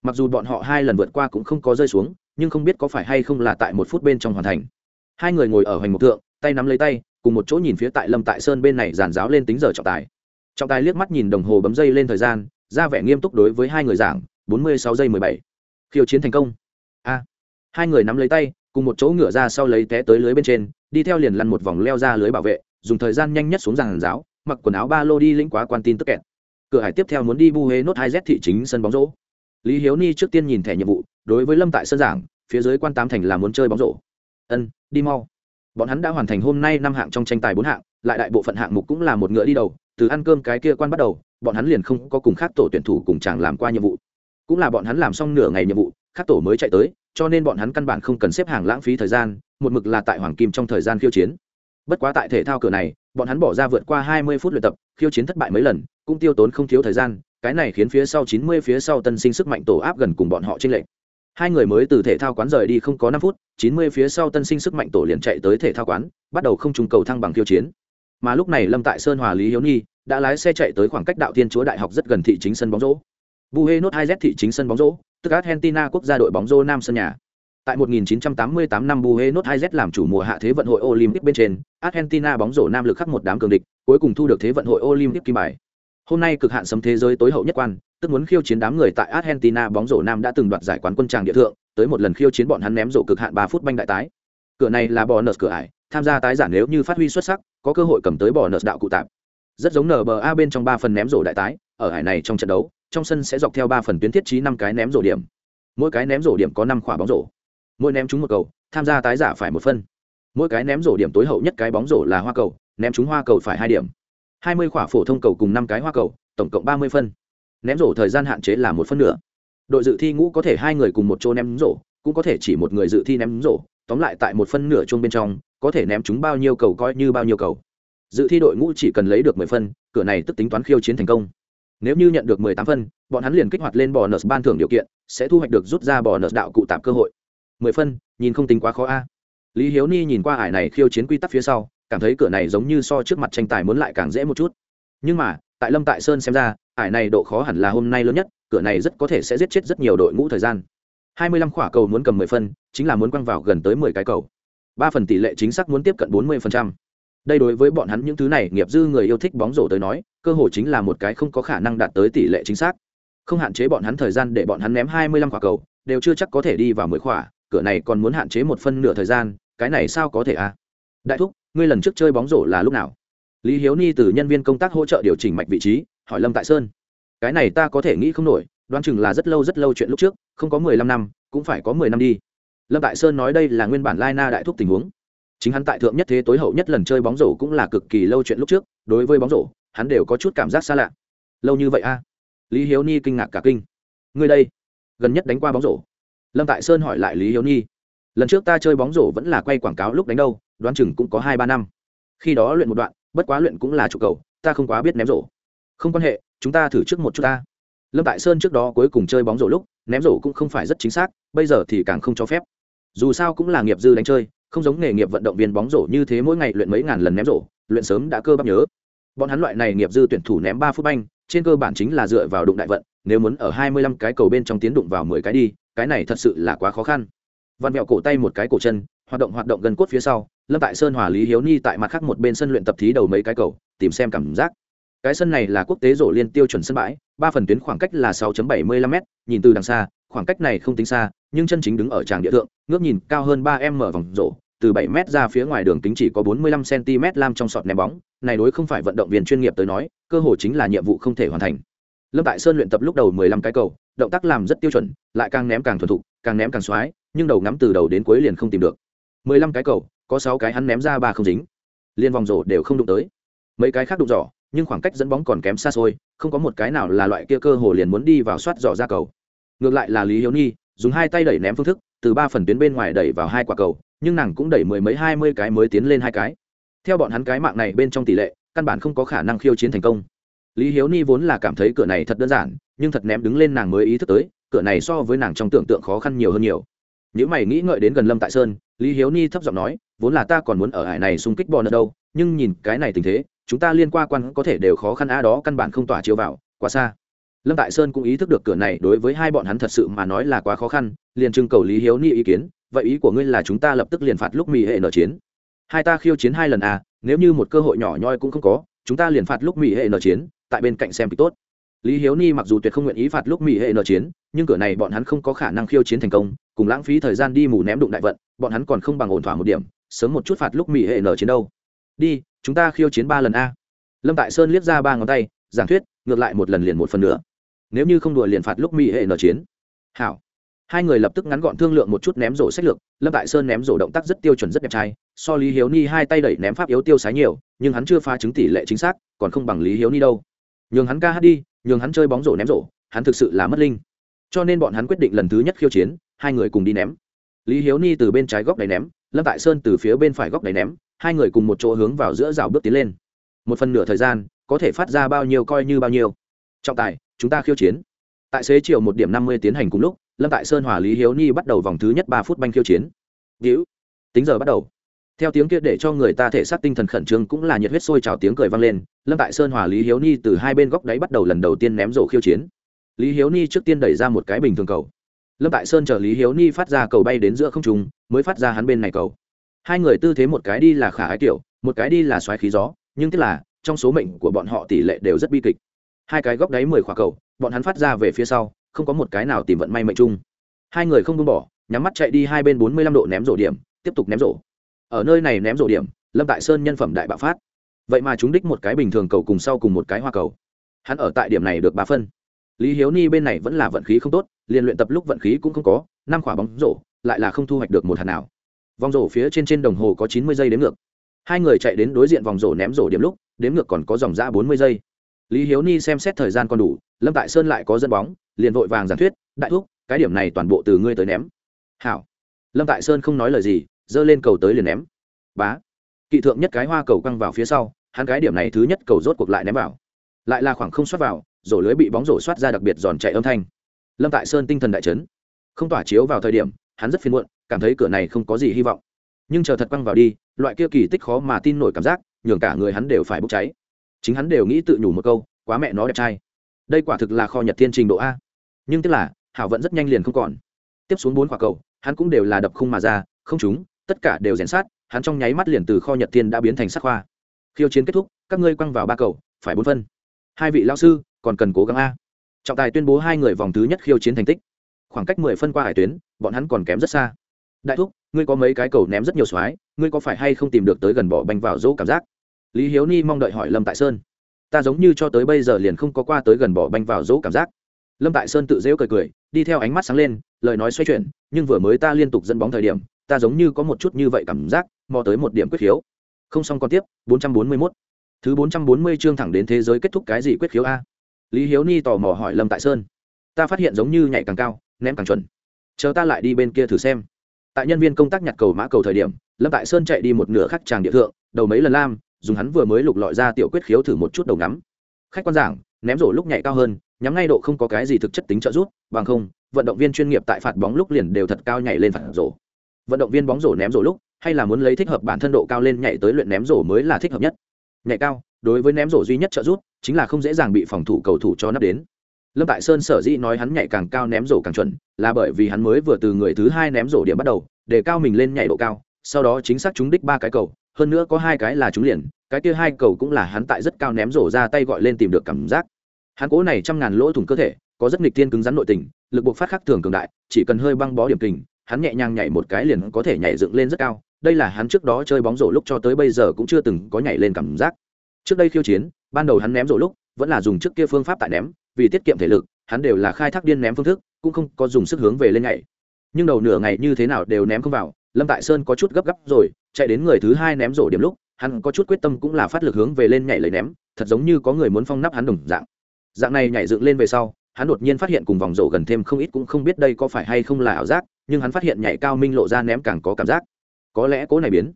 mặc dù bọn họ hai lần vượt qua cũng không có rơi xuống, nhưng không biết có phải hay không là tại một phút bên trong hoàn thành. Hai người ngồi ở hoành mục thượng, tay nắm lấy tay, cùng một chỗ nhìn phía tại lâm tại sơn bên này giàn giáo lên tính giờ trọng tài. Trọng tài liếc mắt nhìn đồng hồ bấm dây lên thời gian, ra vẻ nghiêm túc đối với hai người giảng, bốn mươi sáu giây mười bảy. Khiêu chiến thành công. A. Hai người nắm lấy tay, cùng một chỗ ngửa ra sau lấy té tới lưới bên trên, đi theo liền lăn một vòng leo ra lưới bảo vệ, dùng thời gian nhanh nhất xuống giàn giáo, mặc quần áo ba lô đi lĩnh quá quan tin tức kẹt. Cửa hải tiếp theo muốn đi bu huế nốt hai z thị chính sân bóng rổ lý hiếu ni trước tiên nhìn thẻ nhiệm vụ, đối với lâm tại sơn giảng, phía dưới quan tám thành là muốn chơi bóng rổ. Ân, đi mau. Bọn hắn đã hoàn thành hôm nay năm hạng trong tranh tài bốn hạng, lại đại bộ phận hạng mục cũng là một ngựa đi đầu, từ ăn cơm cái kia quan bắt đầu, bọn hắn liền không có cùng khác tổ tuyển thủ cùng chàng làm qua nhiệm vụ. Cũng là bọn hắn làm xong nửa ngày nhiệm vụ, khác tổ mới chạy tới, cho nên bọn hắn căn bản không cần xếp hàng lãng phí thời gian, một mực là tại hoàng kim trong thời gian khiêu chiến. Bất quá tại thể thao cửa này, bọn hắn bỏ ra vượt qua hai mươi phút luyện tập, khiêu chiến thất bại mấy lần, cũng tiêu tốn không thiếu thời gian cái này khiến phía sau chín mươi phía sau tân sinh sức mạnh tổ áp gần cùng bọn họ trên lệnh hai người mới từ thể thao quán rời đi không có năm phút chín mươi phía sau tân sinh sức mạnh tổ liền chạy tới thể thao quán bắt đầu không trùng cầu thăng bằng tiêu chiến. Mà lúc này lâm tại sơn hòa lý hiếu nhi đã lái xe chạy tới khoảng cách đạo thiên chúa đại học rất gần thị chính sân bóng rổ. Buenos aires thị chính sân bóng rổ tức argentina quốc gia đội bóng rổ nam sân nhà. Tại 1988 năm Buenos Aires làm chủ mùa hạ thế vận hội Olympic bên trên, Argentina bóng rổ nam lực khắc một đám cường địch, cuối cùng thu được thế vận hội Olympic kim bài. Hôm nay cực hạn sấm thế giới tối hậu nhất quan, tức muốn khiêu chiến đám người tại Argentina bóng rổ nam đã từng đoạt giải quán quân tràng địa thượng, tới một lần khiêu chiến bọn hắn ném rổ cực hạn ba phút banh đại tái. Cửa này là bonus cửa ải, tham gia tái giản nếu như phát huy xuất sắc, có cơ hội cầm tới bonus đạo cụ tạm. Rất giống NBA bên trong ba phần ném rổ đại tái, ở hải này trong trận đấu, trong sân sẽ dọc theo ba phần tuyến thiết trí năm cái ném rổ điểm. Mỗi cái ném rổ điểm có năm quả bóng rổ mỗi ném trúng một cầu tham gia tái giả phải một phân mỗi cái ném rổ điểm tối hậu nhất cái bóng rổ là hoa cầu ném trúng hoa cầu phải hai điểm hai mươi khỏa phổ thông cầu cùng năm cái hoa cầu, tổng cộng ba mươi phân. Ném rổ thời gian hạn chế là một phân nửa. Đội dự thi ngũ có thể hai người cùng một chỗ ném rổ, cũng có thể chỉ một người dự thi ném rổ, tóm lại tại một phân nửa chung bên trong, có thể ném chúng bao nhiêu cầu coi như bao nhiêu cầu. Dự thi đội ngũ chỉ cần lấy được mười phân, cửa này tức tính toán khiêu chiến thành công. Nếu như nhận được mười tám phân, bọn hắn liền kích hoạt lên bò nợ ban thưởng điều kiện, sẽ thu hoạch được rút ra bò nợ đạo cụ tạp cơ hội. mười phân, nhìn không tính quá khó a. Lý hiếu ni nhìn qua ải này khiêu chiến quy tắc phía sau cảm thấy cửa này giống như so trước mặt tranh tài muốn lại càng dễ một chút. Nhưng mà, tại lâm tại sơn xem ra, ải này độ khó hẳn là hôm nay lớn nhất, cửa này rất có thể sẽ giết chết rất nhiều đội ngũ thời gian. Hai mươi lăm khỏa cầu muốn cầm mười phân, chính là muốn quăng vào gần tới mười cái cầu. Ba phần tỷ lệ chính xác muốn tiếp cận bốn mươi phần trăm. Đây đối với bọn hắn những thứ này, nghiệp dư người yêu thích bóng rổ tới nói, cơ hội chính là một cái không có khả năng đạt tới tỷ lệ chính xác. Không hạn chế bọn hắn thời gian để bọn hắn ném hai mươi lăm quả cầu, đều chưa chắc có thể đi vào mười khỏa cửa này còn muốn hạn chế một phân nửa thời gian, cái này sao có thể à? Đại thúc ngươi lần trước chơi bóng rổ là lúc nào? Lý hiếu ni từ nhân viên công tác hỗ trợ điều chỉnh mạch vị trí, hỏi lâm tại sơn. Cái này ta có thể nghĩ không nổi, đoán chừng là rất lâu rất lâu chuyện lúc trước, không có mười lăm năm, cũng phải có mười năm đi. Lâm tại sơn nói đây là nguyên bản lai na đại thúc tình huống. Chính hắn tại thượng nhất thế tối hậu nhất lần chơi bóng rổ cũng là cực kỳ lâu chuyện lúc trước, đối với bóng rổ, hắn đều có chút cảm giác xa lạ. Lâu như vậy a? À? lý hiếu ni kinh ngạc cả kinh. Ngươi đây, gần nhất đánh qua bóng rổ. Lâm tại sơn hỏi lại lý hiếu ni. Lần trước ta chơi bóng rổ vẫn là quay quảng cáo lúc đánh đâu? Đoán chừng cũng có hai ba năm. Khi đó luyện một đoạn, bất quá luyện cũng là trụ cầu, ta không quá biết ném rổ. Không quan hệ, chúng ta thử trước một chút ta. Lâm tại sơn trước đó cuối cùng chơi bóng rổ lúc, ném rổ cũng không phải rất chính xác, bây giờ thì càng không cho phép. Dù sao cũng là nghiệp dư đánh chơi, không giống nghề nghiệp vận động viên bóng rổ như thế mỗi ngày luyện mấy ngàn lần ném rổ, luyện sớm đã cơ bắp nhớ. Bọn hắn loại này nghiệp dư tuyển thủ ném ba phút banh, trên cơ bản chính là dựa vào đụng đại vận, nếu muốn ở hai mươi lăm cái cầu bên trong tiến đụng vào mười cái đi, cái này thật sự là quá khó khăn. Văn mẹo cổ tay một cái cổ chân hoạt động hoạt động gần cốt phía sau, lâm tại sơn hòa lý hiếu ni tại mặt khác một bên sân luyện tập thí đầu mấy cái cầu, tìm xem cảm giác. Cái sân này là quốc tế rổ liên tiêu chuẩn sân bãi, ba phần tuyến khoảng cách là 6 75 m nhìn từ đằng xa, khoảng cách này không tính xa, nhưng chân chính đứng ở tràng địa thượng, ngước nhìn cao hơn ba m vòng rổ, từ 7 m ra phía ngoài đường kính chỉ có 45 cm lam trong sọt ném bóng, này đối không phải vận động viên chuyên nghiệp tới nói, cơ hội chính là nhiệm vụ không thể hoàn thành. Lâm tại sơn luyện tập lúc đầu 15 cái cầu, động tác làm rất tiêu chuẩn, lại càng ném càng thuần thục, càng ném càng xoái, nhưng đầu ngắm từ đầu đến cuối liền không tìm được. 15 cái cầu, có sáu cái hắn ném ra ba không dính. Liên vòng rổ đều không đụng tới. Mấy cái khác đụng giỏ, nhưng khoảng cách dẫn bóng còn kém xa xôi, không có một cái nào là loại kia cơ hồ liền muốn đi vào soát giỏ ra cầu. Ngược lại là lý hiếu nhi, dùng hai tay đẩy ném phương thức, từ ba phần tuyến bên ngoài đẩy vào hai quả cầu, nhưng nàng cũng đẩy mười mấy, hai mươi cái mới tiến lên hai cái. Theo bọn hắn cái mạng này bên trong tỷ lệ, căn bản không có khả năng khiêu chiến thành công. Lý hiếu ni vốn là cảm thấy cửa này thật đơn giản, nhưng thật ném đứng lên nàng mới ý thức tới, cửa này so với nàng trong tưởng tượng khó khăn nhiều hơn nhiều. Nếu mày nghĩ ngợi đến gần lâm tại sơn lý hiếu ni thấp giọng nói, vốn là ta còn muốn ở hải này xung kích bò nợ đâu, nhưng nhìn cái này tình thế, chúng ta liên qua quan có thể đều khó khăn a đó căn bản không tỏa chiếu vào, quá xa. Lâm tại sơn cũng ý thức được cửa này đối với hai bọn hắn thật sự mà nói là quá khó khăn, liền trưng cầu lý hiếu ni ý kiến, vậy ý của ngươi là chúng ta lập tức liền phạt lúc mỹ hệ nở chiến? Hai ta khiêu chiến hai lần à nếu như một cơ hội nhỏ nhoi cũng không có, chúng ta liền phạt lúc mỹ hệ nở chiến, tại bên cạnh xem kịch tốt. Lý hiếu ni mặc dù tuyệt không nguyện ý phạt lúc mỹ hệ nở chiến, nhưng cửa này bọn hắn không có khả năng khiêu chiến thành công cùng lãng phí thời gian đi mù ném đụng đại vận, bọn hắn còn không bằng ổn thỏa một điểm, sớm một chút phạt lúc mỹ hệ nở chiến đâu. Đi, chúng ta khiêu chiến ba lần a. Lâm tại sơn liếc ra ba ngón tay, giảng thuyết, ngược lại một lần liền một phần nữa nếu như không đùa liền phạt lúc mỹ hệ nở chiến. Hảo. Hai người lập tức ngắn gọn thương lượng một chút ném rổ sách lược, lâm tại sơn ném rổ động tác rất tiêu chuẩn rất đẹp trai, so lý hiếu ni hai tay đẩy ném pháp yếu tiêu sái nhiều, nhưng hắn chưa phá chứng tỷ lệ chính xác, còn không bằng lý hiếu ni đâu. Nhường hắn ca hát đi, nhường hắn chơi bóng rổ ném rổ, hắn thực sự là mất linh cho nên bọn hắn quyết định lần thứ nhất khiêu chiến, hai người cùng đi ném. Lý hiếu ni từ bên trái góc đẩy ném, lâm tại sơn từ phía bên phải góc đẩy ném, hai người cùng một chỗ hướng vào giữa rào bước tiến lên. Một phần nửa thời gian, có thể phát ra bao nhiêu coi như bao nhiêu. Trọng tài, chúng ta khiêu chiến. Tại xế chiều một điểm năm mươi tiến hành cùng lúc, lâm tại sơn hòa lý hiếu ni bắt đầu vòng thứ nhất ba phút banh khiêu chiến. Víu tính giờ bắt đầu. Theo tiếng kia để cho người ta thể xác tinh thần khẩn trương cũng là nhiệt huyết sôi trào tiếng cười vang lên, lâm tại sơn hòa lý hiếu ni từ hai bên góc đáy bắt đầu lần đầu tiên ném rổ khiêu chiến lý hiếu ni trước tiên đẩy ra một cái bình thường cầu. Lâm tại sơn chờ lý hiếu ni phát ra cầu bay đến giữa không trùng mới phát ra hắn bên này cầu. Hai người tư thế một cái đi là khả ái kiểu, một cái đi là xoáy khí gió, nhưng tức là, trong số mệnh của bọn họ tỷ lệ đều rất bi kịch. Hai cái góc đáy mười khỏa cầu, bọn hắn phát ra về phía sau, không có một cái nào tìm vận may mệnh chung. Hai người không buông bỏ, nhắm mắt chạy đi hai bên bốn mươi lăm độ ném rổ điểm, tiếp tục ném rổ. Ở nơi này ném rổ điểm, lâm tại sơn nhân phẩm đại bạo phát. Vậy mà chúng đích một cái bình thường cầu cùng sau cùng một cái hoa cầu. Hắn ở tại điểm này được ba phân lý hiếu ni bên này vẫn là vận khí không tốt, liền luyện tập lúc vận khí cũng không có, năm quả bóng rổ, lại là không thu hoạch được một hạt nào. Vòng rổ phía trên trên đồng hồ có chín mươi giây đến ngược. Hai người chạy đến đối diện vòng rổ ném rổ điểm lúc, đếm ngược còn có dòng ra bốn mươi giây. Lý hiếu ni xem xét thời gian còn đủ, lâm tại sơn lại có dẫn bóng, liền vội vàng giảng thuyết, đại thúc, cái điểm này toàn bộ từ ngươi tới ném. Hảo. Lâm tại sơn không nói lời gì, giơ lên cầu tới liền ném. Bá. Kỵ thượng nhất cái hoa cầu căng vào phía sau, hắn cái điểm này thứ nhất cầu rốt cuộc lại ném vào lại là khoảng không xoát vào, rổ lưới bị bóng rổ xoát ra đặc biệt giòn chạy âm thanh. Lâm tại sơn tinh thần đại chấn. Không tỏa chiếu vào thời điểm, hắn rất phiền muộn, cảm thấy cửa này không có gì hy vọng. Nhưng chờ thật quăng vào đi, loại kia kỳ tích khó mà tin nổi cảm giác, nhường cả người hắn đều phải bốc cháy. Chính hắn đều nghĩ tự nhủ một câu, quá mẹ nó đẹp trai. Đây quả thực là kho nhật thiên trình độ a. Nhưng tức là, hảo vẫn rất nhanh liền không còn. Tiếp xuống bốn quả cầu, hắn cũng đều là đập khung mà ra, không chúng tất cả đều rèn sát hắn trong nháy mắt liền từ kho nhật thiên đã biến thành sắc khoa. Khiêu chiến kết thúc, các ngươi quăng vào ba cầu, phải bốn phân hai vị lao sư, còn cần cố gắng a. Trọng tài tuyên bố hai người vòng thứ nhất khiêu chiến thành tích. Khoảng cách mười phân qua hải tuyến, bọn hắn còn kém rất xa. Đại thúc, ngươi có mấy cái cầu ném rất nhiều xoái, ngươi có phải hay không tìm được tới gần bỏ banh vào dỗ cảm giác? Lý hiếu ni mong đợi hỏi lâm tại sơn. Ta giống như cho tới bây giờ liền không có qua tới gần bỏ banh vào dỗ cảm giác. Lâm tại sơn tự dễu cười cười, đi theo ánh mắt sáng lên, lời nói xoay chuyển, nhưng vừa mới ta liên tục dẫn bóng thời điểm, ta giống như có một chút như vậy cảm giác, mò tới một điểm quyết khiếu không xong còn tiếp 441 thứ 440 chương thẳng đến thế giới kết thúc cái gì quyết khiếu a. Lý hiếu ni tò mò hỏi lâm tại sơn. Ta phát hiện giống như nhảy càng cao, ném càng chuẩn. Chờ ta lại đi bên kia thử xem. Tại nhân viên công tác nhặt cầu mã cầu thời điểm, lâm tại sơn chạy đi một nửa khắc tràng địa thượng, đầu mấy lần lam, dùng hắn vừa mới lục lọi ra tiểu quyết khiếu thử một chút đầu ngắm. Khách quan giảng, ném rổ lúc nhảy cao hơn, nhắm ngay độ không có cái gì thực chất tính trợ giúp, bằng không, vận động viên chuyên nghiệp tại phạt bóng lúc liền đều thật cao nhảy lên phạt rổ. Vận động viên bóng rổ ném rổ lúc, hay là muốn lấy thích hợp bản thân độ cao lên nhảy tới luyện ném rổ mới là thích hợp nhất nhảy cao, đối với ném rổ duy nhất trợ giúp, chính là không dễ dàng bị phòng thủ cầu thủ cho nắp đến. Lâm tại sơn sở dĩ nói hắn nhảy càng cao ném rổ càng chuẩn, là bởi vì hắn mới vừa từ người thứ hai ném rổ điểm bắt đầu, để cao mình lên nhảy độ cao, sau đó chính xác trúng đích ba cái cầu, hơn nữa có hai cái là trúng liền, cái kia hai cầu cũng là hắn tại rất cao ném rổ ra tay gọi lên tìm được cảm giác. Hắn cố này trăm ngàn lỗ thủng cơ thể, có rất nghịch tiên cứng rắn nội tình, lực buộc phát khắc thường cường đại, chỉ cần hơi băng bó điểm kình, hắn nhẹ nhàng nhảy một cái liền có thể nhảy dựng lên rất cao đây là hắn trước đó chơi bóng rổ lúc cho tới bây giờ cũng chưa từng có nhảy lên cảm giác. Trước đây khiêu chiến, ban đầu hắn ném rổ lúc, vẫn là dùng trước kia phương pháp tại ném, vì tiết kiệm thể lực, hắn đều là khai thác điên ném phương thức, cũng không có dùng sức hướng về lên nhảy. Nhưng đầu nửa ngày như thế nào đều ném không vào, lâm tại sơn có chút gấp gáp rồi, chạy đến người thứ hai ném rổ điểm lúc, hắn có chút quyết tâm cũng là phát lực hướng về lên nhảy lấy ném, thật giống như có người muốn phong nắp hắn đồng dạng. Dạng này nhảy dựng lên về sau, hắn đột nhiên phát hiện cùng vòng rổ gần thêm không ít cũng không biết đây có phải hay không là ảo giác, nhưng hắn phát hiện nhảy cao minh lộ ra ném càng có cảm giác có lẽ cố này biến.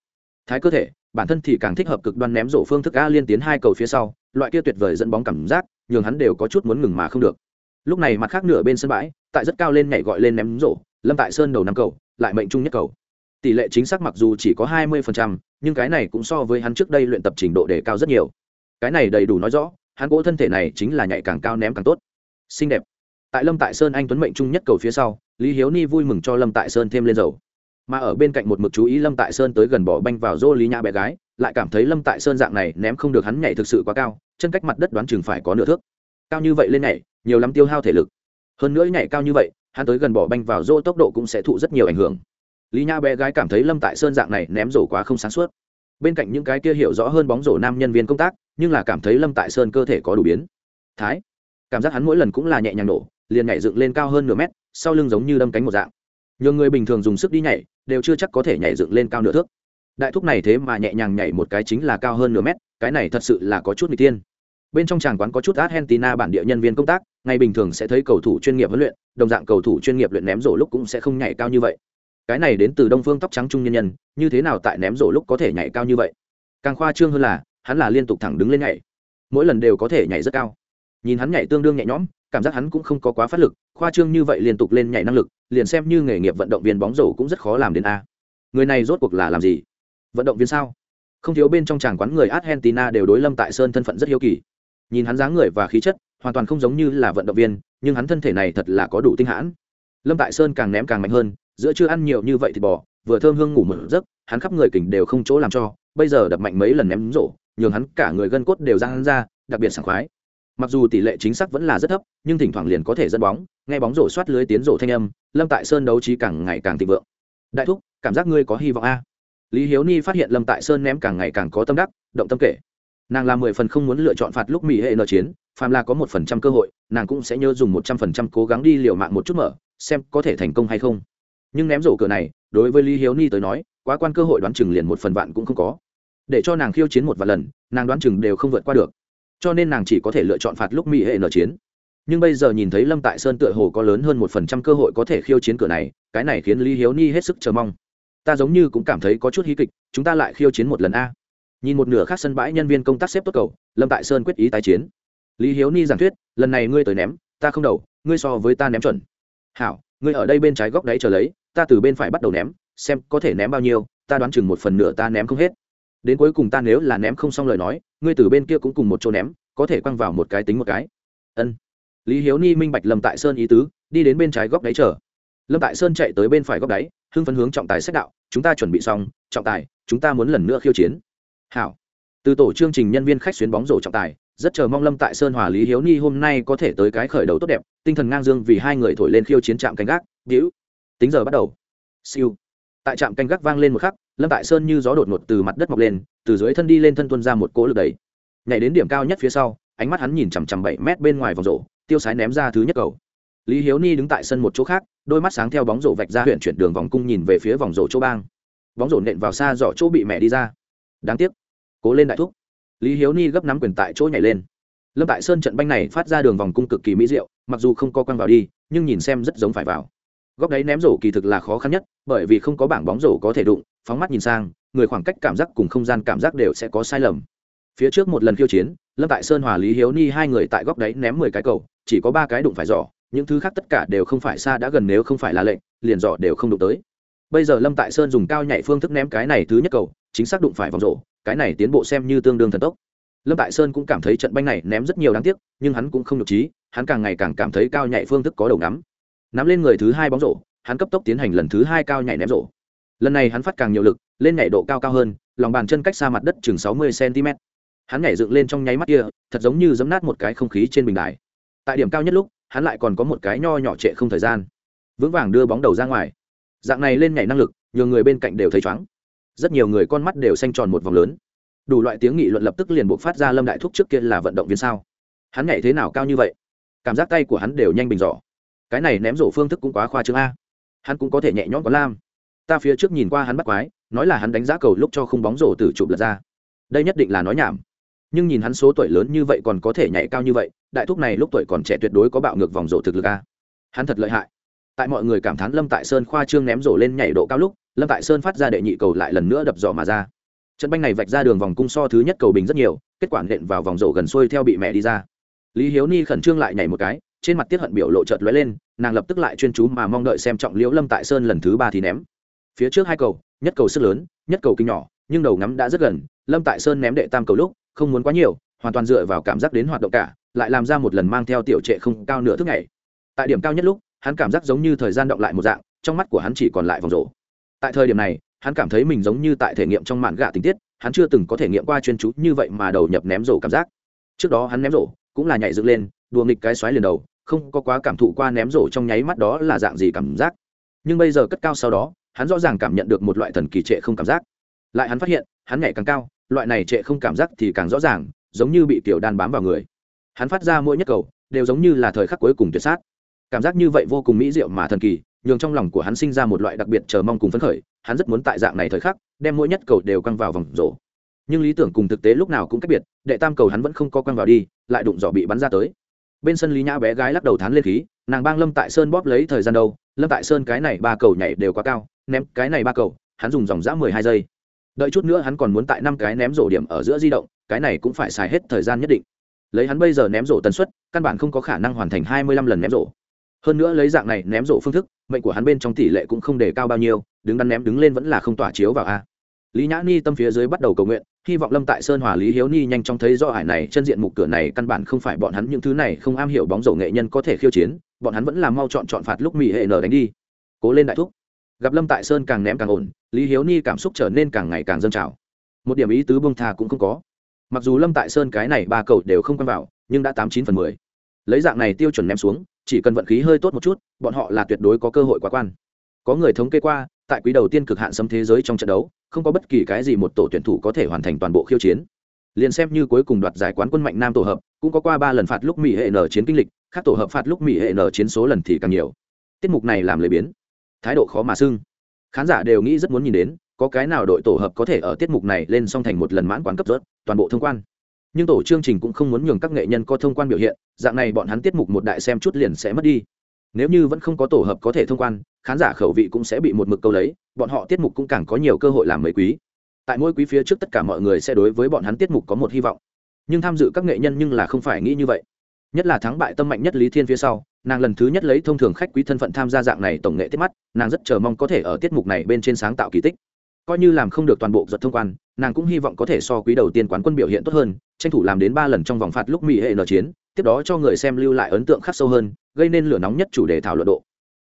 Thái cơ thể, bản thân thì càng thích hợp cực đoan ném rổ phương thức a liên tiến hai cầu phía sau, loại kia tuyệt vời dẫn bóng cảm giác, nhường hắn đều có chút muốn ngừng mà không được. Lúc này mặt khác nửa bên sân bãi, tại rất cao lên nhảy gọi lên ném rổ, lâm tại sơn đầu năm cầu, lại mệnh trung nhất cầu. Tỷ lệ chính xác mặc dù chỉ có hai mươi nhưng cái này cũng so với hắn trước đây luyện tập trình độ đề cao rất nhiều. Cái này đầy đủ nói rõ, hắn cỗ thân thể này chính là nhảy càng cao ném càng tốt. Xinh đẹp. Tại lâm tại sơn anh tuấn mệnh trung nhất cầu phía sau, lý hiếu ni vui mừng cho lâm tại sơn thêm lên dầu mà ở bên cạnh một mực chú ý lâm tại sơn tới gần bỏ banh vào dô lý nhã bé gái, lại cảm thấy lâm tại sơn dạng này ném không được hắn nhảy thực sự quá cao, chân cách mặt đất đoán chừng phải có nửa thước. Cao như vậy lên nhảy, nhiều lắm tiêu hao thể lực. Hơn nữa nhảy cao như vậy, hắn tới gần bỏ banh vào dô tốc độ cũng sẽ thụ rất nhiều ảnh hưởng. Lý nhã bé gái cảm thấy lâm tại sơn dạng này ném rổ quá không sáng suốt. Bên cạnh những cái kia hiểu rõ hơn bóng rổ nam nhân viên công tác, nhưng là cảm thấy lâm tại sơn cơ thể có đủ biến. Thái, cảm giác hắn mỗi lần cũng là nhẹ nhàng nổ, liền nhảy dựng lên cao hơn nửa mét, sau lưng giống như đâm cánh một dạng nhiều người bình thường dùng sức đi nhảy, đều chưa chắc có thể nhảy dựng lên cao nửa thước. Đại thúc này thế mà nhẹ nhàng nhảy một cái chính là cao hơn nửa mét, cái này thật sự là có chút người tiên bên trong tràng quán có chút argentina bản địa nhân viên công tác, ngày bình thường sẽ thấy cầu thủ chuyên nghiệp huấn luyện, đồng dạng cầu thủ chuyên nghiệp luyện ném rổ lúc cũng sẽ không nhảy cao như vậy. Cái này đến từ đông phương tóc trắng trung nhân nhân, như thế nào tại ném rổ lúc có thể nhảy cao như vậy? Càng khoa trương hơn là, hắn là liên tục thẳng đứng lên nhảy. Mỗi lần đều có thể nhảy rất cao. Nhìn hắn nhảy tương đương nhẹ nhõm, cảm giác hắn cũng không có quá phát lực, khoa trương như vậy liên tục lên nhảy năng lực liền xem như nghề nghiệp vận động viên bóng rổ cũng rất khó làm đến a. Người này rốt cuộc là làm gì? Vận động viên sao? Không thiếu bên trong tràng quán người argentina đều đối lâm tại sơn thân phận rất hiếu kỳ. Nhìn hắn dáng người và khí chất, hoàn toàn không giống như là vận động viên, nhưng hắn thân thể này thật là có đủ tinh hãn. Lâm tại sơn càng ném càng mạnh hơn, giữa chưa ăn nhiều như vậy thì bỏ vừa thơm hương ngủ một giấc, hắn khắp người kỉnh đều không chỗ làm cho, bây giờ đập mạnh mấy lần ném rổ, nhường hắn cả người gân cốt đều ra hắn ra, đặc biệt sảng khoái mặc dù tỷ lệ chính xác vẫn là rất thấp, nhưng thỉnh thoảng liền có thể dẫn bóng, nghe bóng rổ soát lưới tiến rổ thanh âm, lâm tại sơn đấu trí càng ngày càng thịnh vượng. Đại thúc, cảm giác ngươi có hy vọng a. Lý hiếu ni phát hiện lâm tại sơn ném càng ngày càng có tâm đắc, động tâm kể. Nàng là mười phần không muốn lựa chọn phạt lúc mỹ hệ nợ chiến, phàm là có một phần trăm cơ hội, nàng cũng sẽ nhớ dùng một trăm phần trăm cố gắng đi liều mạng một chút mở, xem có thể thành công hay không. Nhưng ném rổ cửa này, đối với lý hiếu ni tới nói, quá quan cơ hội đoán chừng liền một phần vạn cũng không có. Để cho nàng khiêu chiến một vài lần, nàng đoán chừng đều không vượt qua được cho nên nàng chỉ có thể lựa chọn phạt lúc mỹ hệ nở chiến. Nhưng bây giờ nhìn thấy lâm tại sơn tựa hồ có lớn hơn một phần trăm cơ hội có thể khiêu chiến cửa này, cái này khiến lý hiếu ni hết sức chờ mong. Ta giống như cũng cảm thấy có chút hí kịch, chúng ta lại khiêu chiến một lần a. Nhìn một nửa khác sân bãi nhân viên công tác xếp tốt cầu, lâm tại sơn quyết ý tái chiến. Lý hiếu ni giảng thuyết, lần này ngươi tới ném, ta không đầu, ngươi so với ta ném chuẩn. Hảo, ngươi ở đây bên trái góc đấy chờ lấy, ta từ bên phải bắt đầu ném, xem có thể ném bao nhiêu, ta đoán chừng một phần nửa ta ném không hết đến cuối cùng ta nếu là ném không xong lời nói, ngươi từ bên kia cũng cùng một chỗ ném, có thể quăng vào một cái tính một cái. Ân. Lý hiếu ni minh bạch lâm tại sơn ý tứ, đi đến bên trái góc đáy chờ. Lâm tại sơn chạy tới bên phải góc đáy, hưng phấn hướng trọng tài xét đạo, chúng ta chuẩn bị xong, trọng tài, chúng ta muốn lần nữa khiêu chiến. Hảo. Từ tổ chương trình nhân viên khách xuyến bóng rổ trọng tài, rất chờ mong lâm tại sơn hòa lý hiếu ni hôm nay có thể tới cái khởi đầu tốt đẹp, tinh thần ngang dương vì hai người thổi lên khiêu chiến trạm canh gác víu tính giờ bắt đầu. Siêu. Tại trạm canh gác vang lên một khắc lâm tại sơn như gió đột ngột từ mặt đất mọc lên, từ dưới thân đi lên thân tuân ra một cỗ lực đầy nhảy đến điểm cao nhất phía sau, ánh mắt hắn nhìn chằm chằm bảy mét bên ngoài vòng rổ, tiêu sái ném ra thứ nhất cầu. Lý hiếu ni đứng tại sân một chỗ khác, đôi mắt sáng theo bóng rổ vạch ra huyện chuyển đường vòng cung nhìn về phía vòng rổ chỗ bang. Bóng rổ nện vào xa dọ chỗ bị mẹ đi ra. Đáng tiếc, cố lên đại thúc. Lý hiếu ni gấp nắm quyền tại chỗ nhảy lên. Lâm tại sơn trận banh này phát ra đường vòng cung cực kỳ mỹ diệu, mặc dù không có quăng vào đi, nhưng nhìn xem rất giống phải vào góc đáy ném rổ kỳ thực là khó khăn nhất, bởi vì không có bảng bóng rổ có thể đụng, phóng mắt nhìn sang, người khoảng cách cảm giác cùng không gian cảm giác đều sẽ có sai lầm. Phía trước một lần khiêu chiến, lâm tại sơn, hòa lý hiếu ni hai người tại góc đáy ném mười cái cầu, chỉ có ba cái đụng phải giỏ, những thứ khác tất cả đều không phải xa đã gần nếu không phải là lệnh, liền giỏ đều không đụng tới. Bây giờ lâm tại sơn dùng cao nhảy phương thức ném cái này thứ nhất cầu, chính xác đụng phải vòng rổ, cái này tiến bộ xem như tương đương thần tốc. Lâm tại sơn cũng cảm thấy trận banh này ném rất nhiều đáng tiếc, nhưng hắn cũng không nhục trí, hắn càng ngày càng cảm thấy cao nhảy phương thức có đầu ngắm nắm lên người thứ hai bóng rổ, hắn cấp tốc tiến hành lần thứ hai cao nhảy ném rổ. Lần này hắn phát càng nhiều lực, lên nhảy độ cao cao hơn, lòng bàn chân cách xa mặt đất chừng sáu mươi cm hắn nhảy dựng lên trong nháy mắt kia, thật giống như giấm nát một cái không khí trên bình đài. Tại điểm cao nhất lúc, hắn lại còn có một cái nho nhỏ trệ không thời gian. Vững vàng đưa bóng đầu ra ngoài. Dạng này lên nhảy năng lực nhiều người bên cạnh đều thấy chóng rất nhiều người con mắt đều xanh tròn một vòng lớn. Đủ loại tiếng nghị luận lập tức liền buộc phát ra lâm đại thúc trước kia là vận động viên sao? Hắn nhảy thế nào cao như vậy? Cảm giác tay của hắn đều nhanh bình giỏ cái này ném rổ phương thức cũng quá khoa trương a. Hắn cũng có thể nhẹ nhõm có lam. Ta phía trước nhìn qua hắn bắt quái, nói là hắn đánh giá cầu lúc cho khung bóng rổ từ chụp lật ra. Đây nhất định là nói nhảm. Nhưng nhìn hắn số tuổi lớn như vậy còn có thể nhảy cao như vậy, đại thúc này lúc tuổi còn trẻ tuyệt đối có bạo ngược vòng rổ thực lực a. Hắn thật lợi hại. Tại mọi người cảm thán lâm tại sơn khoa trương ném rổ lên nhảy độ cao lúc, lâm tại sơn phát ra đệ nhị cầu lại lần nữa đập dò mà ra. Trận banh này vạch ra đường vòng cung so thứ nhất cầu bình rất nhiều, kết quả nện vào vòng rổ gần xuôi theo bị mẹ đi ra. Lý hiếu ni khẩn trương lại nhảy một cái trên mặt tiết hận biểu lộ chợt lóe lên, nàng lập tức lại chuyên chú mà mong đợi xem trọng liễu lâm tại sơn lần thứ ba thì ném. Phía trước hai cầu, nhất cầu sức lớn, nhất cầu kinh nhỏ, nhưng đầu ngắm đã rất gần, lâm tại sơn ném đệ tam cầu lúc, không muốn quá nhiều, hoàn toàn dựa vào cảm giác đến hoạt động cả, lại làm ra một lần mang theo tiểu trệ không cao nửa thức ngày tại điểm cao nhất lúc, hắn cảm giác giống như thời gian động lại một dạng, trong mắt của hắn chỉ còn lại vòng rổ. Tại thời điểm này, hắn cảm thấy mình giống như tại thể nghiệm trong mạn gạ tình tiết, hắn chưa từng có thể nghiệm qua chuyên chú như vậy mà đầu nhập ném rổ cảm giác. Trước đó hắn ném rổ, cũng là nhảy dựng lên, đùa nghịch cái xoáy liền đầu không có quá cảm thụ qua ném rổ trong nháy mắt đó là dạng gì cảm giác. Nhưng bây giờ cất cao sau đó, hắn rõ ràng cảm nhận được một loại thần kỳ trệ không cảm giác. Lại hắn phát hiện, hắn nhảy càng cao, loại này trệ không cảm giác thì càng rõ ràng, giống như bị tiểu đan bám vào người. Hắn phát ra mỗi nhất cầu, đều giống như là thời khắc cuối cùng tuyệt sát. Cảm giác như vậy vô cùng mỹ diệu mà thần kỳ, nhường trong lòng của hắn sinh ra một loại đặc biệt chờ mong cùng phấn khởi, hắn rất muốn tại dạng này thời khắc, đem mỗi nhất cầu đều quăng vào vòng rổ. Nhưng lý tưởng cùng thực tế lúc nào cũng cách biệt, đệ tam cầu hắn vẫn không có quăng vào đi, lại đụng giỏ bị bắn ra tới bên sân lý nhã bé gái lắc đầu thán lên khí, nàng bang lâm tại sơn bóp lấy thời gian đâu, lâm tại sơn cái này ba cầu nhảy đều quá cao, ném cái này ba cầu, hắn dùng dòng dã mười hai giây. Đợi chút nữa hắn còn muốn tại năm cái ném rổ điểm ở giữa di động, cái này cũng phải xài hết thời gian nhất định. Lấy hắn bây giờ ném rổ tần suất, căn bản không có khả năng hoàn thành hai mươi lăm lần ném rổ. Hơn nữa lấy dạng này ném rổ phương thức, mệnh của hắn bên trong tỷ lệ cũng không để cao bao nhiêu, đứng đắn ném đứng lên vẫn là không tỏa chiếu vào a. Lý nhã ni tâm phía dưới bắt đầu cầu nguyện hy vọng lâm tại sơn hòa lý hiếu ni nhanh chóng thấy do ải này, chân diện mục cửa này căn bản không phải bọn hắn những thứ này không am hiểu bóng rổ nghệ nhân có thể khiêu chiến, bọn hắn vẫn là mau chọn chọn phạt lúc mỹ hệ nở đánh đi. Cố lên đại thúc. Gặp lâm tại sơn càng ném càng ổn, lý hiếu ni cảm xúc trở nên càng ngày càng dâng trào. Một điểm ý tứ bông thà cũng không có. Mặc dù lâm tại sơn cái này ba cầu đều không quen vào, nhưng đã tám chín phần mười. Lấy dạng này tiêu chuẩn ném xuống, chỉ cần vận khí hơi tốt một chút, bọn họ là tuyệt đối có cơ hội quá quan. Có người thống kê qua tại quý đầu tiên cực hạn xâm thế giới trong trận đấu, không có bất kỳ cái gì một tổ tuyển thủ có thể hoàn thành toàn bộ khiêu chiến. Liền xem như cuối cùng đoạt giải quán quân mạnh nam tổ hợp, cũng có qua ba lần phạt lúc mỹ hệ nở chiến kinh lịch, khác tổ hợp phạt lúc mỹ hệ nở chiến số lần thì càng nhiều. Tiết mục này làm lời biến thái độ khó mà xưng. Khán giả đều nghĩ rất muốn nhìn đến, có cái nào đội tổ hợp có thể ở tiết mục này lên song thành một lần mãn quán cấp rớt, toàn bộ thông quan. Nhưng tổ chương trình cũng không muốn nhường các nghệ nhân có thông quan biểu hiện, dạng này bọn hắn tiết mục một đại xem chút liền sẽ mất đi nếu như vẫn không có tổ hợp có thể thông quan, khán giả khẩu vị cũng sẽ bị một mực câu lấy, bọn họ tiết mục cũng càng có nhiều cơ hội làm mấy quý. Tại mỗi quý phía trước tất cả mọi người sẽ đối với bọn hắn tiết mục có một hy vọng. Nhưng tham dự các nghệ nhân nhưng là không phải nghĩ như vậy. Nhất là thắng bại tâm mạnh nhất lý thiên phía sau, nàng lần thứ nhất lấy thông thường khách quý thân phận tham gia dạng này tổng nghệ tiết mắt, nàng rất chờ mong có thể ở tiết mục này bên trên sáng tạo kỳ tích. Coi như làm không được toàn bộ giật thông quan, nàng cũng hy vọng có thể so quý đầu tiên quán quân biểu hiện tốt hơn, tranh thủ làm đến ba lần trong vòng phạt lúc mỹ hệ nở chiến tiếp đó cho người xem lưu lại ấn tượng khắc sâu hơn, gây nên lửa nóng nhất chủ đề thảo luận độ.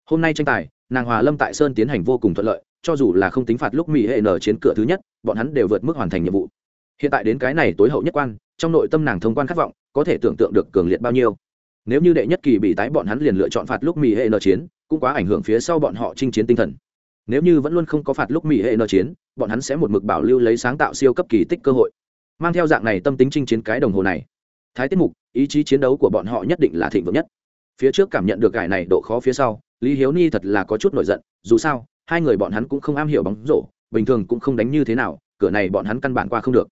Hôm nay tranh tài, nàng hòa lâm tại sơn tiến hành vô cùng thuận lợi, cho dù là không tính phạt lúc mỹ hệ nở chiến cửa thứ nhất, bọn hắn đều vượt mức hoàn thành nhiệm vụ. Hiện tại đến cái này tối hậu nhất quan, trong nội tâm nàng thông quan khát vọng, có thể tưởng tượng được cường liệt bao nhiêu. Nếu như đệ nhất kỳ bị tái bọn hắn liền lựa chọn phạt lúc mỹ hệ nở chiến, cũng quá ảnh hưởng phía sau bọn họ chinh chiến tinh thần. Nếu như vẫn luôn không có phạt lúc mỹ hệ nở chiến, bọn hắn sẽ một mực bảo lưu lấy sáng tạo siêu cấp kỳ tích cơ hội. Mang theo dạng này tâm tính chinh chiến cái đồng hồ này. Thái tiết mục ý chí chiến đấu của bọn họ nhất định là thịnh vượng nhất. Phía trước cảm nhận được gài này độ khó phía sau, lý hiếu ni thật là có chút nổi giận, dù sao, hai người bọn hắn cũng không am hiểu bóng rổ, bình thường cũng không đánh như thế nào, cửa này bọn hắn căn bản qua không được.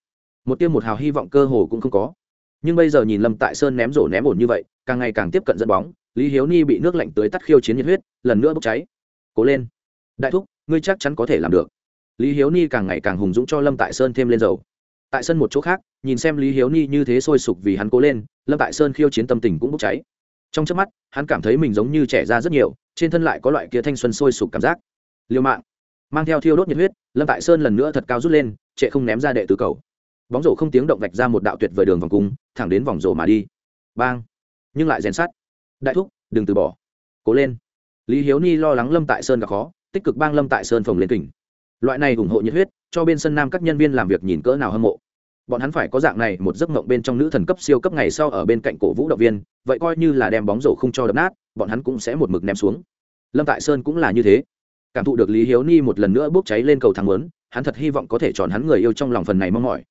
Một tiêm một hào hy vọng cơ hồ cũng không có. Nhưng bây giờ nhìn lâm tại sơn ném rổ ném ổn như vậy, càng ngày càng tiếp cận dẫn bóng, lý hiếu ni bị nước lạnh tới tắt khiêu chiến nhiệt huyết, lần nữa bốc cháy. Cố lên! Đại thúc, ngươi chắc chắn có thể làm được. Lý hiếu ni càng ngày càng hùng dũng cho lâm tại sơn thêm lên dầu tại sân một chỗ khác, nhìn xem lý hiếu ni như thế sôi sục vì hắn cố lên, lâm tại sơn khiêu chiến tâm tình cũng bốc cháy. Trong trước mắt, hắn cảm thấy mình giống như trẻ ra rất nhiều, trên thân lại có loại kia thanh xuân sôi sục cảm giác. Liều mạng. Mang theo thiêu đốt nhiệt huyết, lâm tại sơn lần nữa thật cao rút lên, trệ không ném ra đệ tứ cầu. Bóng rổ không tiếng động vạch ra một đạo tuyệt vời đường vòng cung, thẳng đến vòng rổ mà đi. Bang. Nhưng lại rèn sát đại thúc, đừng từ bỏ. Cố lên. Lý hiếu ni lo lắng lâm tại sơn gặp khó, tích cực bang lâm tại sơn phòng lên kình loại này ủng hộ nhiệt huyết, cho bên sân nam các nhân viên làm việc nhìn cỡ nào hâm mộ. Bọn hắn phải có dạng này một giấc mộng bên trong nữ thần cấp siêu cấp ngày sau ở bên cạnh cổ vũ động viên, vậy coi như là đem bóng rổ không cho đập nát, bọn hắn cũng sẽ một mực ném xuống. Lâm tại sơn cũng là như thế. Cảm thụ được lý hiếu ni một lần nữa bốc cháy lên cầu thang lớn hắn thật hy vọng có thể tròn hắn người yêu trong lòng phần này mong mỏi.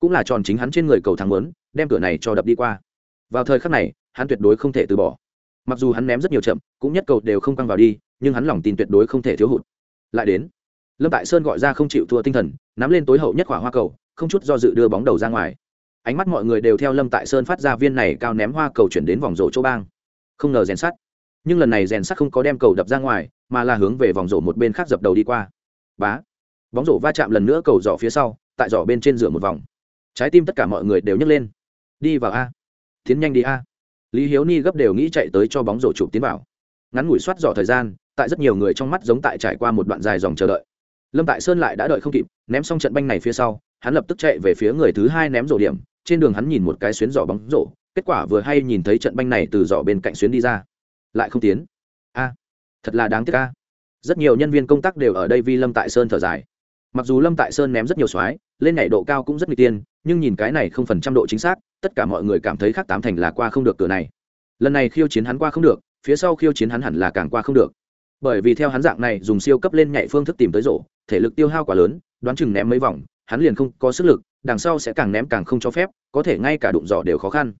Cũng là tròn chính hắn trên người cầu thang lớn đem cửa này cho đập đi qua. Vào thời khắc này, hắn tuyệt đối không thể từ bỏ. Mặc dù hắn ném rất nhiều chậm, cũng nhất cầu đều không căng vào đi, nhưng hắn lòng tin tuyệt đối không thể thiếu hụt. Lại đến lâm tại sơn gọi ra không chịu thua tinh thần, nắm lên tối hậu nhất quả hoa cầu, không chút do dự đưa bóng đầu ra ngoài. Ánh mắt mọi người đều theo lâm tại sơn phát ra viên này cao ném hoa cầu chuyển đến vòng rổ chỗ bang. Không ngờ rèn sắt. Nhưng lần này rèn sắt không có đem cầu đập ra ngoài, mà là hướng về vòng rổ một bên khác dập đầu đi qua. Bá. Bóng rổ va chạm lần nữa cầu giỏ phía sau, tại giỏ bên trên rửa một vòng. Trái tim tất cả mọi người đều nhấc lên. Đi vào a. Tiến nhanh đi a. Lý hiếu ni gấp đều nghĩ chạy tới cho bóng rổ chụp tiến vào. Ngắn ngủi soát giỏ thời gian, tại rất nhiều người trong mắt giống tại trải qua một đoạn dài dòng chờ đợi lâm tại sơn lại đã đợi không kịp, ném xong trận banh này phía sau, hắn lập tức chạy về phía người thứ hai ném rổ điểm, trên đường hắn nhìn một cái xuyến giỏ bóng rổ, kết quả vừa hay nhìn thấy trận banh này từ giỏ bên cạnh xuyến đi ra. Lại không tiến. A, thật là đáng tiếc a. Rất nhiều nhân viên công tác đều ở đây vì lâm tại sơn thở dài. Mặc dù lâm tại sơn ném rất nhiều xoái, lên nhảy độ cao cũng rất nguy tiên, nhưng nhìn cái này không phần trăm độ chính xác, tất cả mọi người cảm thấy khác tám thành là qua không được cửa này. Lần này khiêu chiến hắn qua không được, phía sau khiêu chiến hắn hẳn là càng qua không được bởi vì theo hắn dạng này dùng siêu cấp lên nhảy phương thức tìm tới rổ, thể lực tiêu hao quá lớn, đoán chừng ném mấy vòng, hắn liền không có sức lực, đằng sau sẽ càng ném càng không cho phép, có thể ngay cả đụng giỏ đều khó khăn.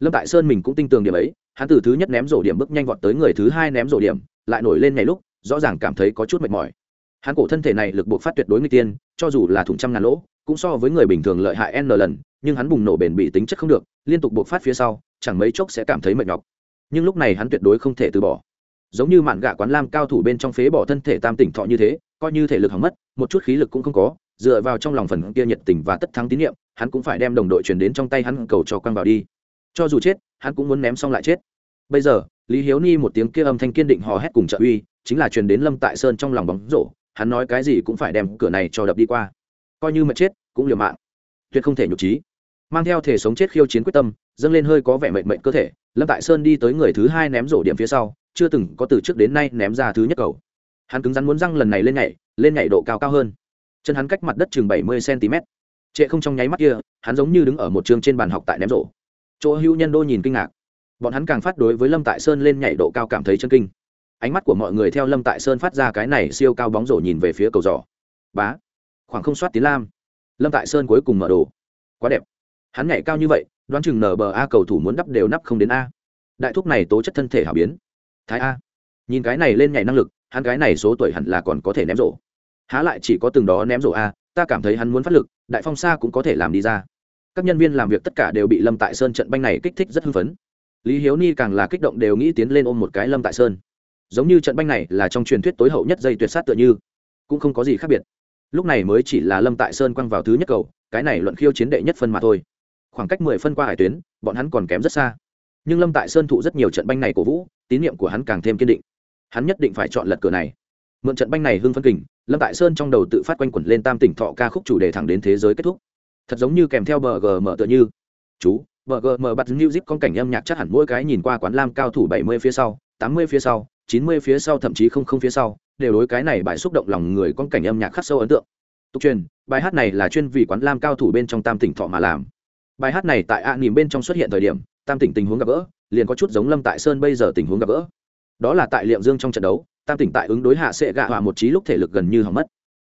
Lâm tại sơn mình cũng tin tưởng điểm ấy, hắn từ thứ nhất ném rổ điểm bước nhanh vọt tới người thứ hai ném rổ điểm, lại nổi lên nhảy lúc, rõ ràng cảm thấy có chút mệt mỏi. Hắn cổ thân thể này lực buộc phát tuyệt đối người tiên, cho dù là thủng trăm ngàn lỗ, cũng so với người bình thường lợi hại n lần, nhưng hắn bùng nổ bền bị tính chất không được, liên tục buộc phát phía sau, chẳng mấy chốc sẽ cảm thấy mệt nhọc. Nhưng lúc này hắn tuyệt đối không thể từ bỏ giống như mạn gạ quán lam cao thủ bên trong phế bỏ thân thể tam tỉnh thọ như thế, coi như thể lực hỏng mất, một chút khí lực cũng không có, dựa vào trong lòng phần kia nhiệt tình và tất thắng tín nhiệm, hắn cũng phải đem đồng đội chuyển đến trong tay hắn cầu cho quăng vào đi. Cho dù chết, hắn cũng muốn ném xong lại chết. Bây giờ, lý hiếu ni một tiếng kia âm thanh kiên định hò hét cùng trợ uy, chính là truyền đến lâm tại sơn trong lòng bóng rổ, hắn nói cái gì cũng phải đem cửa này cho đập đi qua. Coi như mà chết, cũng liều mạng. Tuyệt không thể nhục trí mang theo thể sống chết khiêu chiến quyết tâm, dâng lên hơi có vẻ mệnh mệnh cơ thể, lâm tại sơn đi tới người thứ hai ném rổ điểm phía sau chưa từng có từ trước đến nay ném ra thứ nhất cầu. Hắn cứng rắn muốn răng lần này lên nhảy lên nhảy độ cao cao hơn. Chân hắn cách mặt đất chừng bảy mươi cm trệ không trong nháy mắt kia, hắn giống như đứng ở một trường trên bàn học tại ném rổ. Chỗ hữu nhân đô nhìn kinh ngạc. Bọn hắn càng phát đối với lâm tại sơn lên nhảy độ cao cảm thấy chân kinh. Ánh mắt của mọi người theo lâm tại sơn phát ra cái này siêu cao bóng rổ nhìn về phía cầu giỏ bá. Khoảng không soát tiến lam. Lâm tại sơn cuối cùng mở đồ. Quá đẹp. Hắn nhảy cao như vậy, đoán chừng nở bờ a cầu thủ muốn đắp đều nắp không đến a. Đại thúc này tố chất thân thể hảo biến thái a. Nhìn cái này lên nhảy năng lực, hắn cái này số tuổi hẳn là còn có thể ném rổ. Há lại chỉ có từng đó ném rổ a, ta cảm thấy hắn muốn phát lực, đại phong sa cũng có thể làm đi ra. Các nhân viên làm việc tất cả đều bị lâm tại sơn trận banh này kích thích rất hưng phấn. Lý hiếu ni càng là kích động đều nghĩ tiến lên ôm một cái lâm tại sơn. Giống như trận banh này là trong truyền thuyết tối hậu nhất dây tuyệt sát tựa như, cũng không có gì khác biệt. Lúc này mới chỉ là lâm tại sơn quăng vào thứ nhất cầu, cái này luận khiêu chiến đệ nhất phân mà thôi. Khoảng cách mười phân qua hải tuyến, bọn hắn còn kém rất xa nhưng lâm tại sơn thụ rất nhiều trận banh này cổ vũ tín nhiệm của hắn càng thêm kiên định hắn nhất định phải chọn lật cửa này mượn trận banh này hưng phân kình lâm tại sơn trong đầu tự phát quanh quẩn lên tam tỉnh thọ ca khúc chủ đề thẳng đến thế giới kết thúc thật giống như kèm theo bờ gm tựa như chú bờ gm bắt music con cảnh âm nhạc chắc hẳn mỗi cái nhìn qua quán lam cao thủ bảy mươi phía sau tám mươi phía sau chín mươi phía sau thậm chí không không phía sau đều đối cái này bài xúc động lòng người con cảnh âm nhạc khắc sâu ấn tượng tục truyền bài hát này là chuyên vì quán lam cao thủ bên trong tam tỉnh thọ mà làm bài hát này tại a nỉm bên trong xuất hiện thời điểm tam tỉnh tình huống gặp gỡ, liền có chút giống lâm tại sơn bây giờ tình huống gặp gỡ. Đó là tại liệm dương trong trận đấu, tam tỉnh tại ứng đối hạ sẽ gạ hòa một trí lúc thể lực gần như hỏng mất.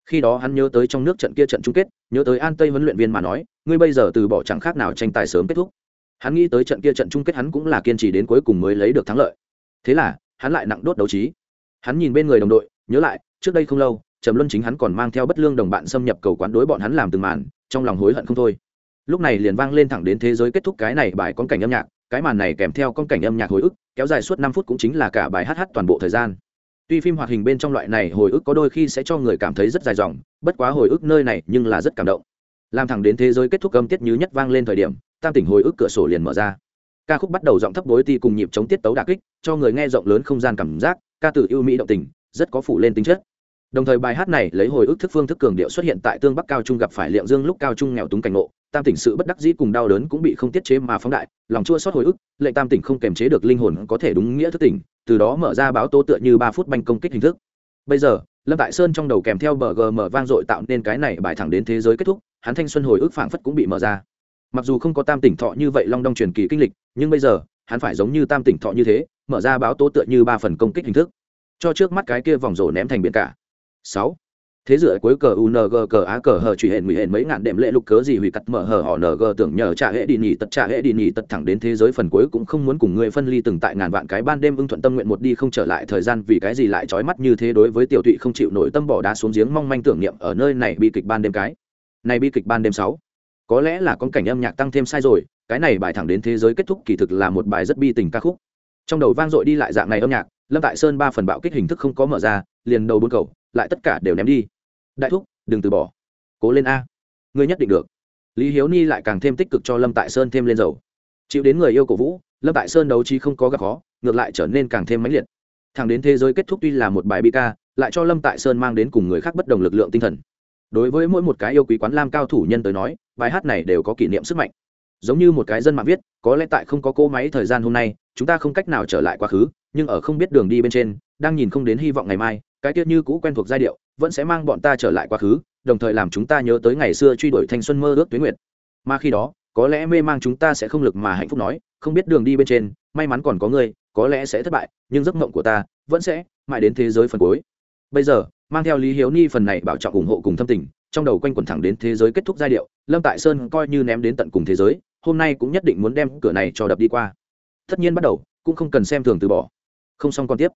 Khi đó hắn nhớ tới trong nước trận kia trận chung kết, nhớ tới an tây huấn luyện viên mà nói, ngươi bây giờ từ bỏ chẳng khác nào tranh tài sớm kết thúc. Hắn nghĩ tới trận kia trận chung kết hắn cũng là kiên trì đến cuối cùng mới lấy được thắng lợi. Thế là, hắn lại nặng đốt đấu trí. Hắn nhìn bên người đồng đội, nhớ lại, trước đây không lâu, trầm luân chính hắn còn mang theo bất lương đồng bạn xâm nhập cầu quán đối bọn hắn làm từng màn, trong lòng hối hận không thôi lúc này liền vang lên thẳng đến thế giới kết thúc cái này bài con cảnh âm nhạc, cái màn này kèm theo con cảnh âm nhạc hồi ức, kéo dài suốt năm phút cũng chính là cả bài hát hát toàn bộ thời gian. Tuy phim hoạt hình bên trong loại này hồi ức có đôi khi sẽ cho người cảm thấy rất dài dòng, bất quá hồi ức nơi này nhưng là rất cảm động. Làm thẳng đến thế giới kết thúc âm tiết như nhất vang lên thời điểm, tam tỉnh hồi ức cửa sổ liền mở ra. Ca khúc bắt đầu giọng thấp đối ti cùng nhịp chống tiết tấu đà kích, cho người nghe rộng lớn không gian cảm giác, ca từ yêu mỹ động tình, rất có phủ lên tính chất. Đồng thời bài hát này lấy hồi ức thức phương thức cường điệu xuất hiện tại tương bắc cao trung gặp phải liệu dương lúc cao trung nghèo túng cảnh ngộ tam tỉnh sự bất đắc dĩ cùng đau đớn cũng bị không tiết chế mà phóng đại, lòng chua xót hồi ức, lệnh tam tỉnh không kềm chế được linh hồn có thể đúng nghĩa thức tỉnh, từ đó mở ra báo tố tựa như ba phút banh công kích hình thức. Bây giờ, lâm tại sơn trong đầu kèm theo bờ gm vang dội tạo nên cái này bài thẳng đến thế giới kết thúc, hắn thanh xuân hồi ức phảng phất cũng bị mở ra. Mặc dù không có tam tỉnh thọ như vậy long đong truyền kỳ kinh lịch, nhưng bây giờ, hắn phải giống như tam tỉnh thọ như thế, mở ra báo tố tựa như ba phần công kích hình thức. Cho trước mắt cái kia vòng rổ ném thành biển cả. Sáu thế dựa cuối cờ ung cờ á cờ hờ truy hển nguy hển mấy ngàn đệm lệ lục cớ gì hủy cắt mở hờ họ ng tưởng nhờ trả hệ đi nhỉ tật trả hệ đi nhỉ tật thẳng đến thế giới phần cuối cũng không muốn cùng người phân ly từng tại ngàn vạn cái ban đêm ưng thuận tâm nguyện một đi không trở lại thời gian vì cái gì lại trói mắt như thế đối với tiểu tụy không chịu nổi tâm bỏ đá xuống giếng mong manh tưởng niệm ở nơi này bi kịch ban đêm cái. Này bi kịch ban đêm sáu. Có lẽ là con cảnh âm nhạc tăng thêm sai rồi, cái này bài thẳng đến thế giới kết thúc kỳ thực là một bài rất bi tình ca khúc. Trong đầu vang dội đi lại dạng này âm nhạc, lâm tại sơn ba phần bạo kích hình thức không có mở ra, liền đầu bốn cầu, lại tất cả đều ném đi đại thúc, đừng từ bỏ. Cố lên a. Ngươi nhất định được. Lý hiếu ni lại càng thêm tích cực cho lâm tại sơn thêm lên dầu. Chịu đến người yêu cổ vũ, lâm tại sơn đấu trí không có gặp khó, ngược lại trở nên càng thêm mãnh liệt. Thẳng đến thế giới kết thúc tuy là một bài bi ca, lại cho lâm tại sơn mang đến cùng người khác bất đồng lực lượng tinh thần. Đối với mỗi một cái yêu quý quán lam cao thủ nhân tới nói, bài hát này đều có kỷ niệm sức mạnh. Giống như một cái dân mạng viết, có lẽ tại không có cỗ máy thời gian hôm nay, chúng ta không cách nào trở lại quá khứ, nhưng ở không biết đường đi bên trên, đang nhìn không đến hy vọng ngày mai, cái tiết như cũ quen thuộc giai điệu vẫn sẽ mang bọn ta trở lại quá khứ, đồng thời làm chúng ta nhớ tới ngày xưa truy đuổi thanh xuân mơ ước tuyến nguyệt. Mà khi đó, có lẽ mê mang chúng ta sẽ không lực mà hạnh phúc nói, không biết đường đi bên trên, may mắn còn có người có lẽ sẽ thất bại, nhưng giấc mộng của ta vẫn sẽ mãi đến thế giới phần cuối. Bây giờ, mang theo lý hiếu ni phần này bảo trọng ủng hộ cùng thâm tình, trong đầu quanh quẩn thẳng đến thế giới kết thúc giai điệu, lâm tại sơn coi như ném đến tận cùng thế giới, hôm nay cũng nhất định muốn đem cửa này cho đập đi qua. Tất nhiên bắt đầu, cũng không cần xem thường từ bỏ. Không xong còn tiếp.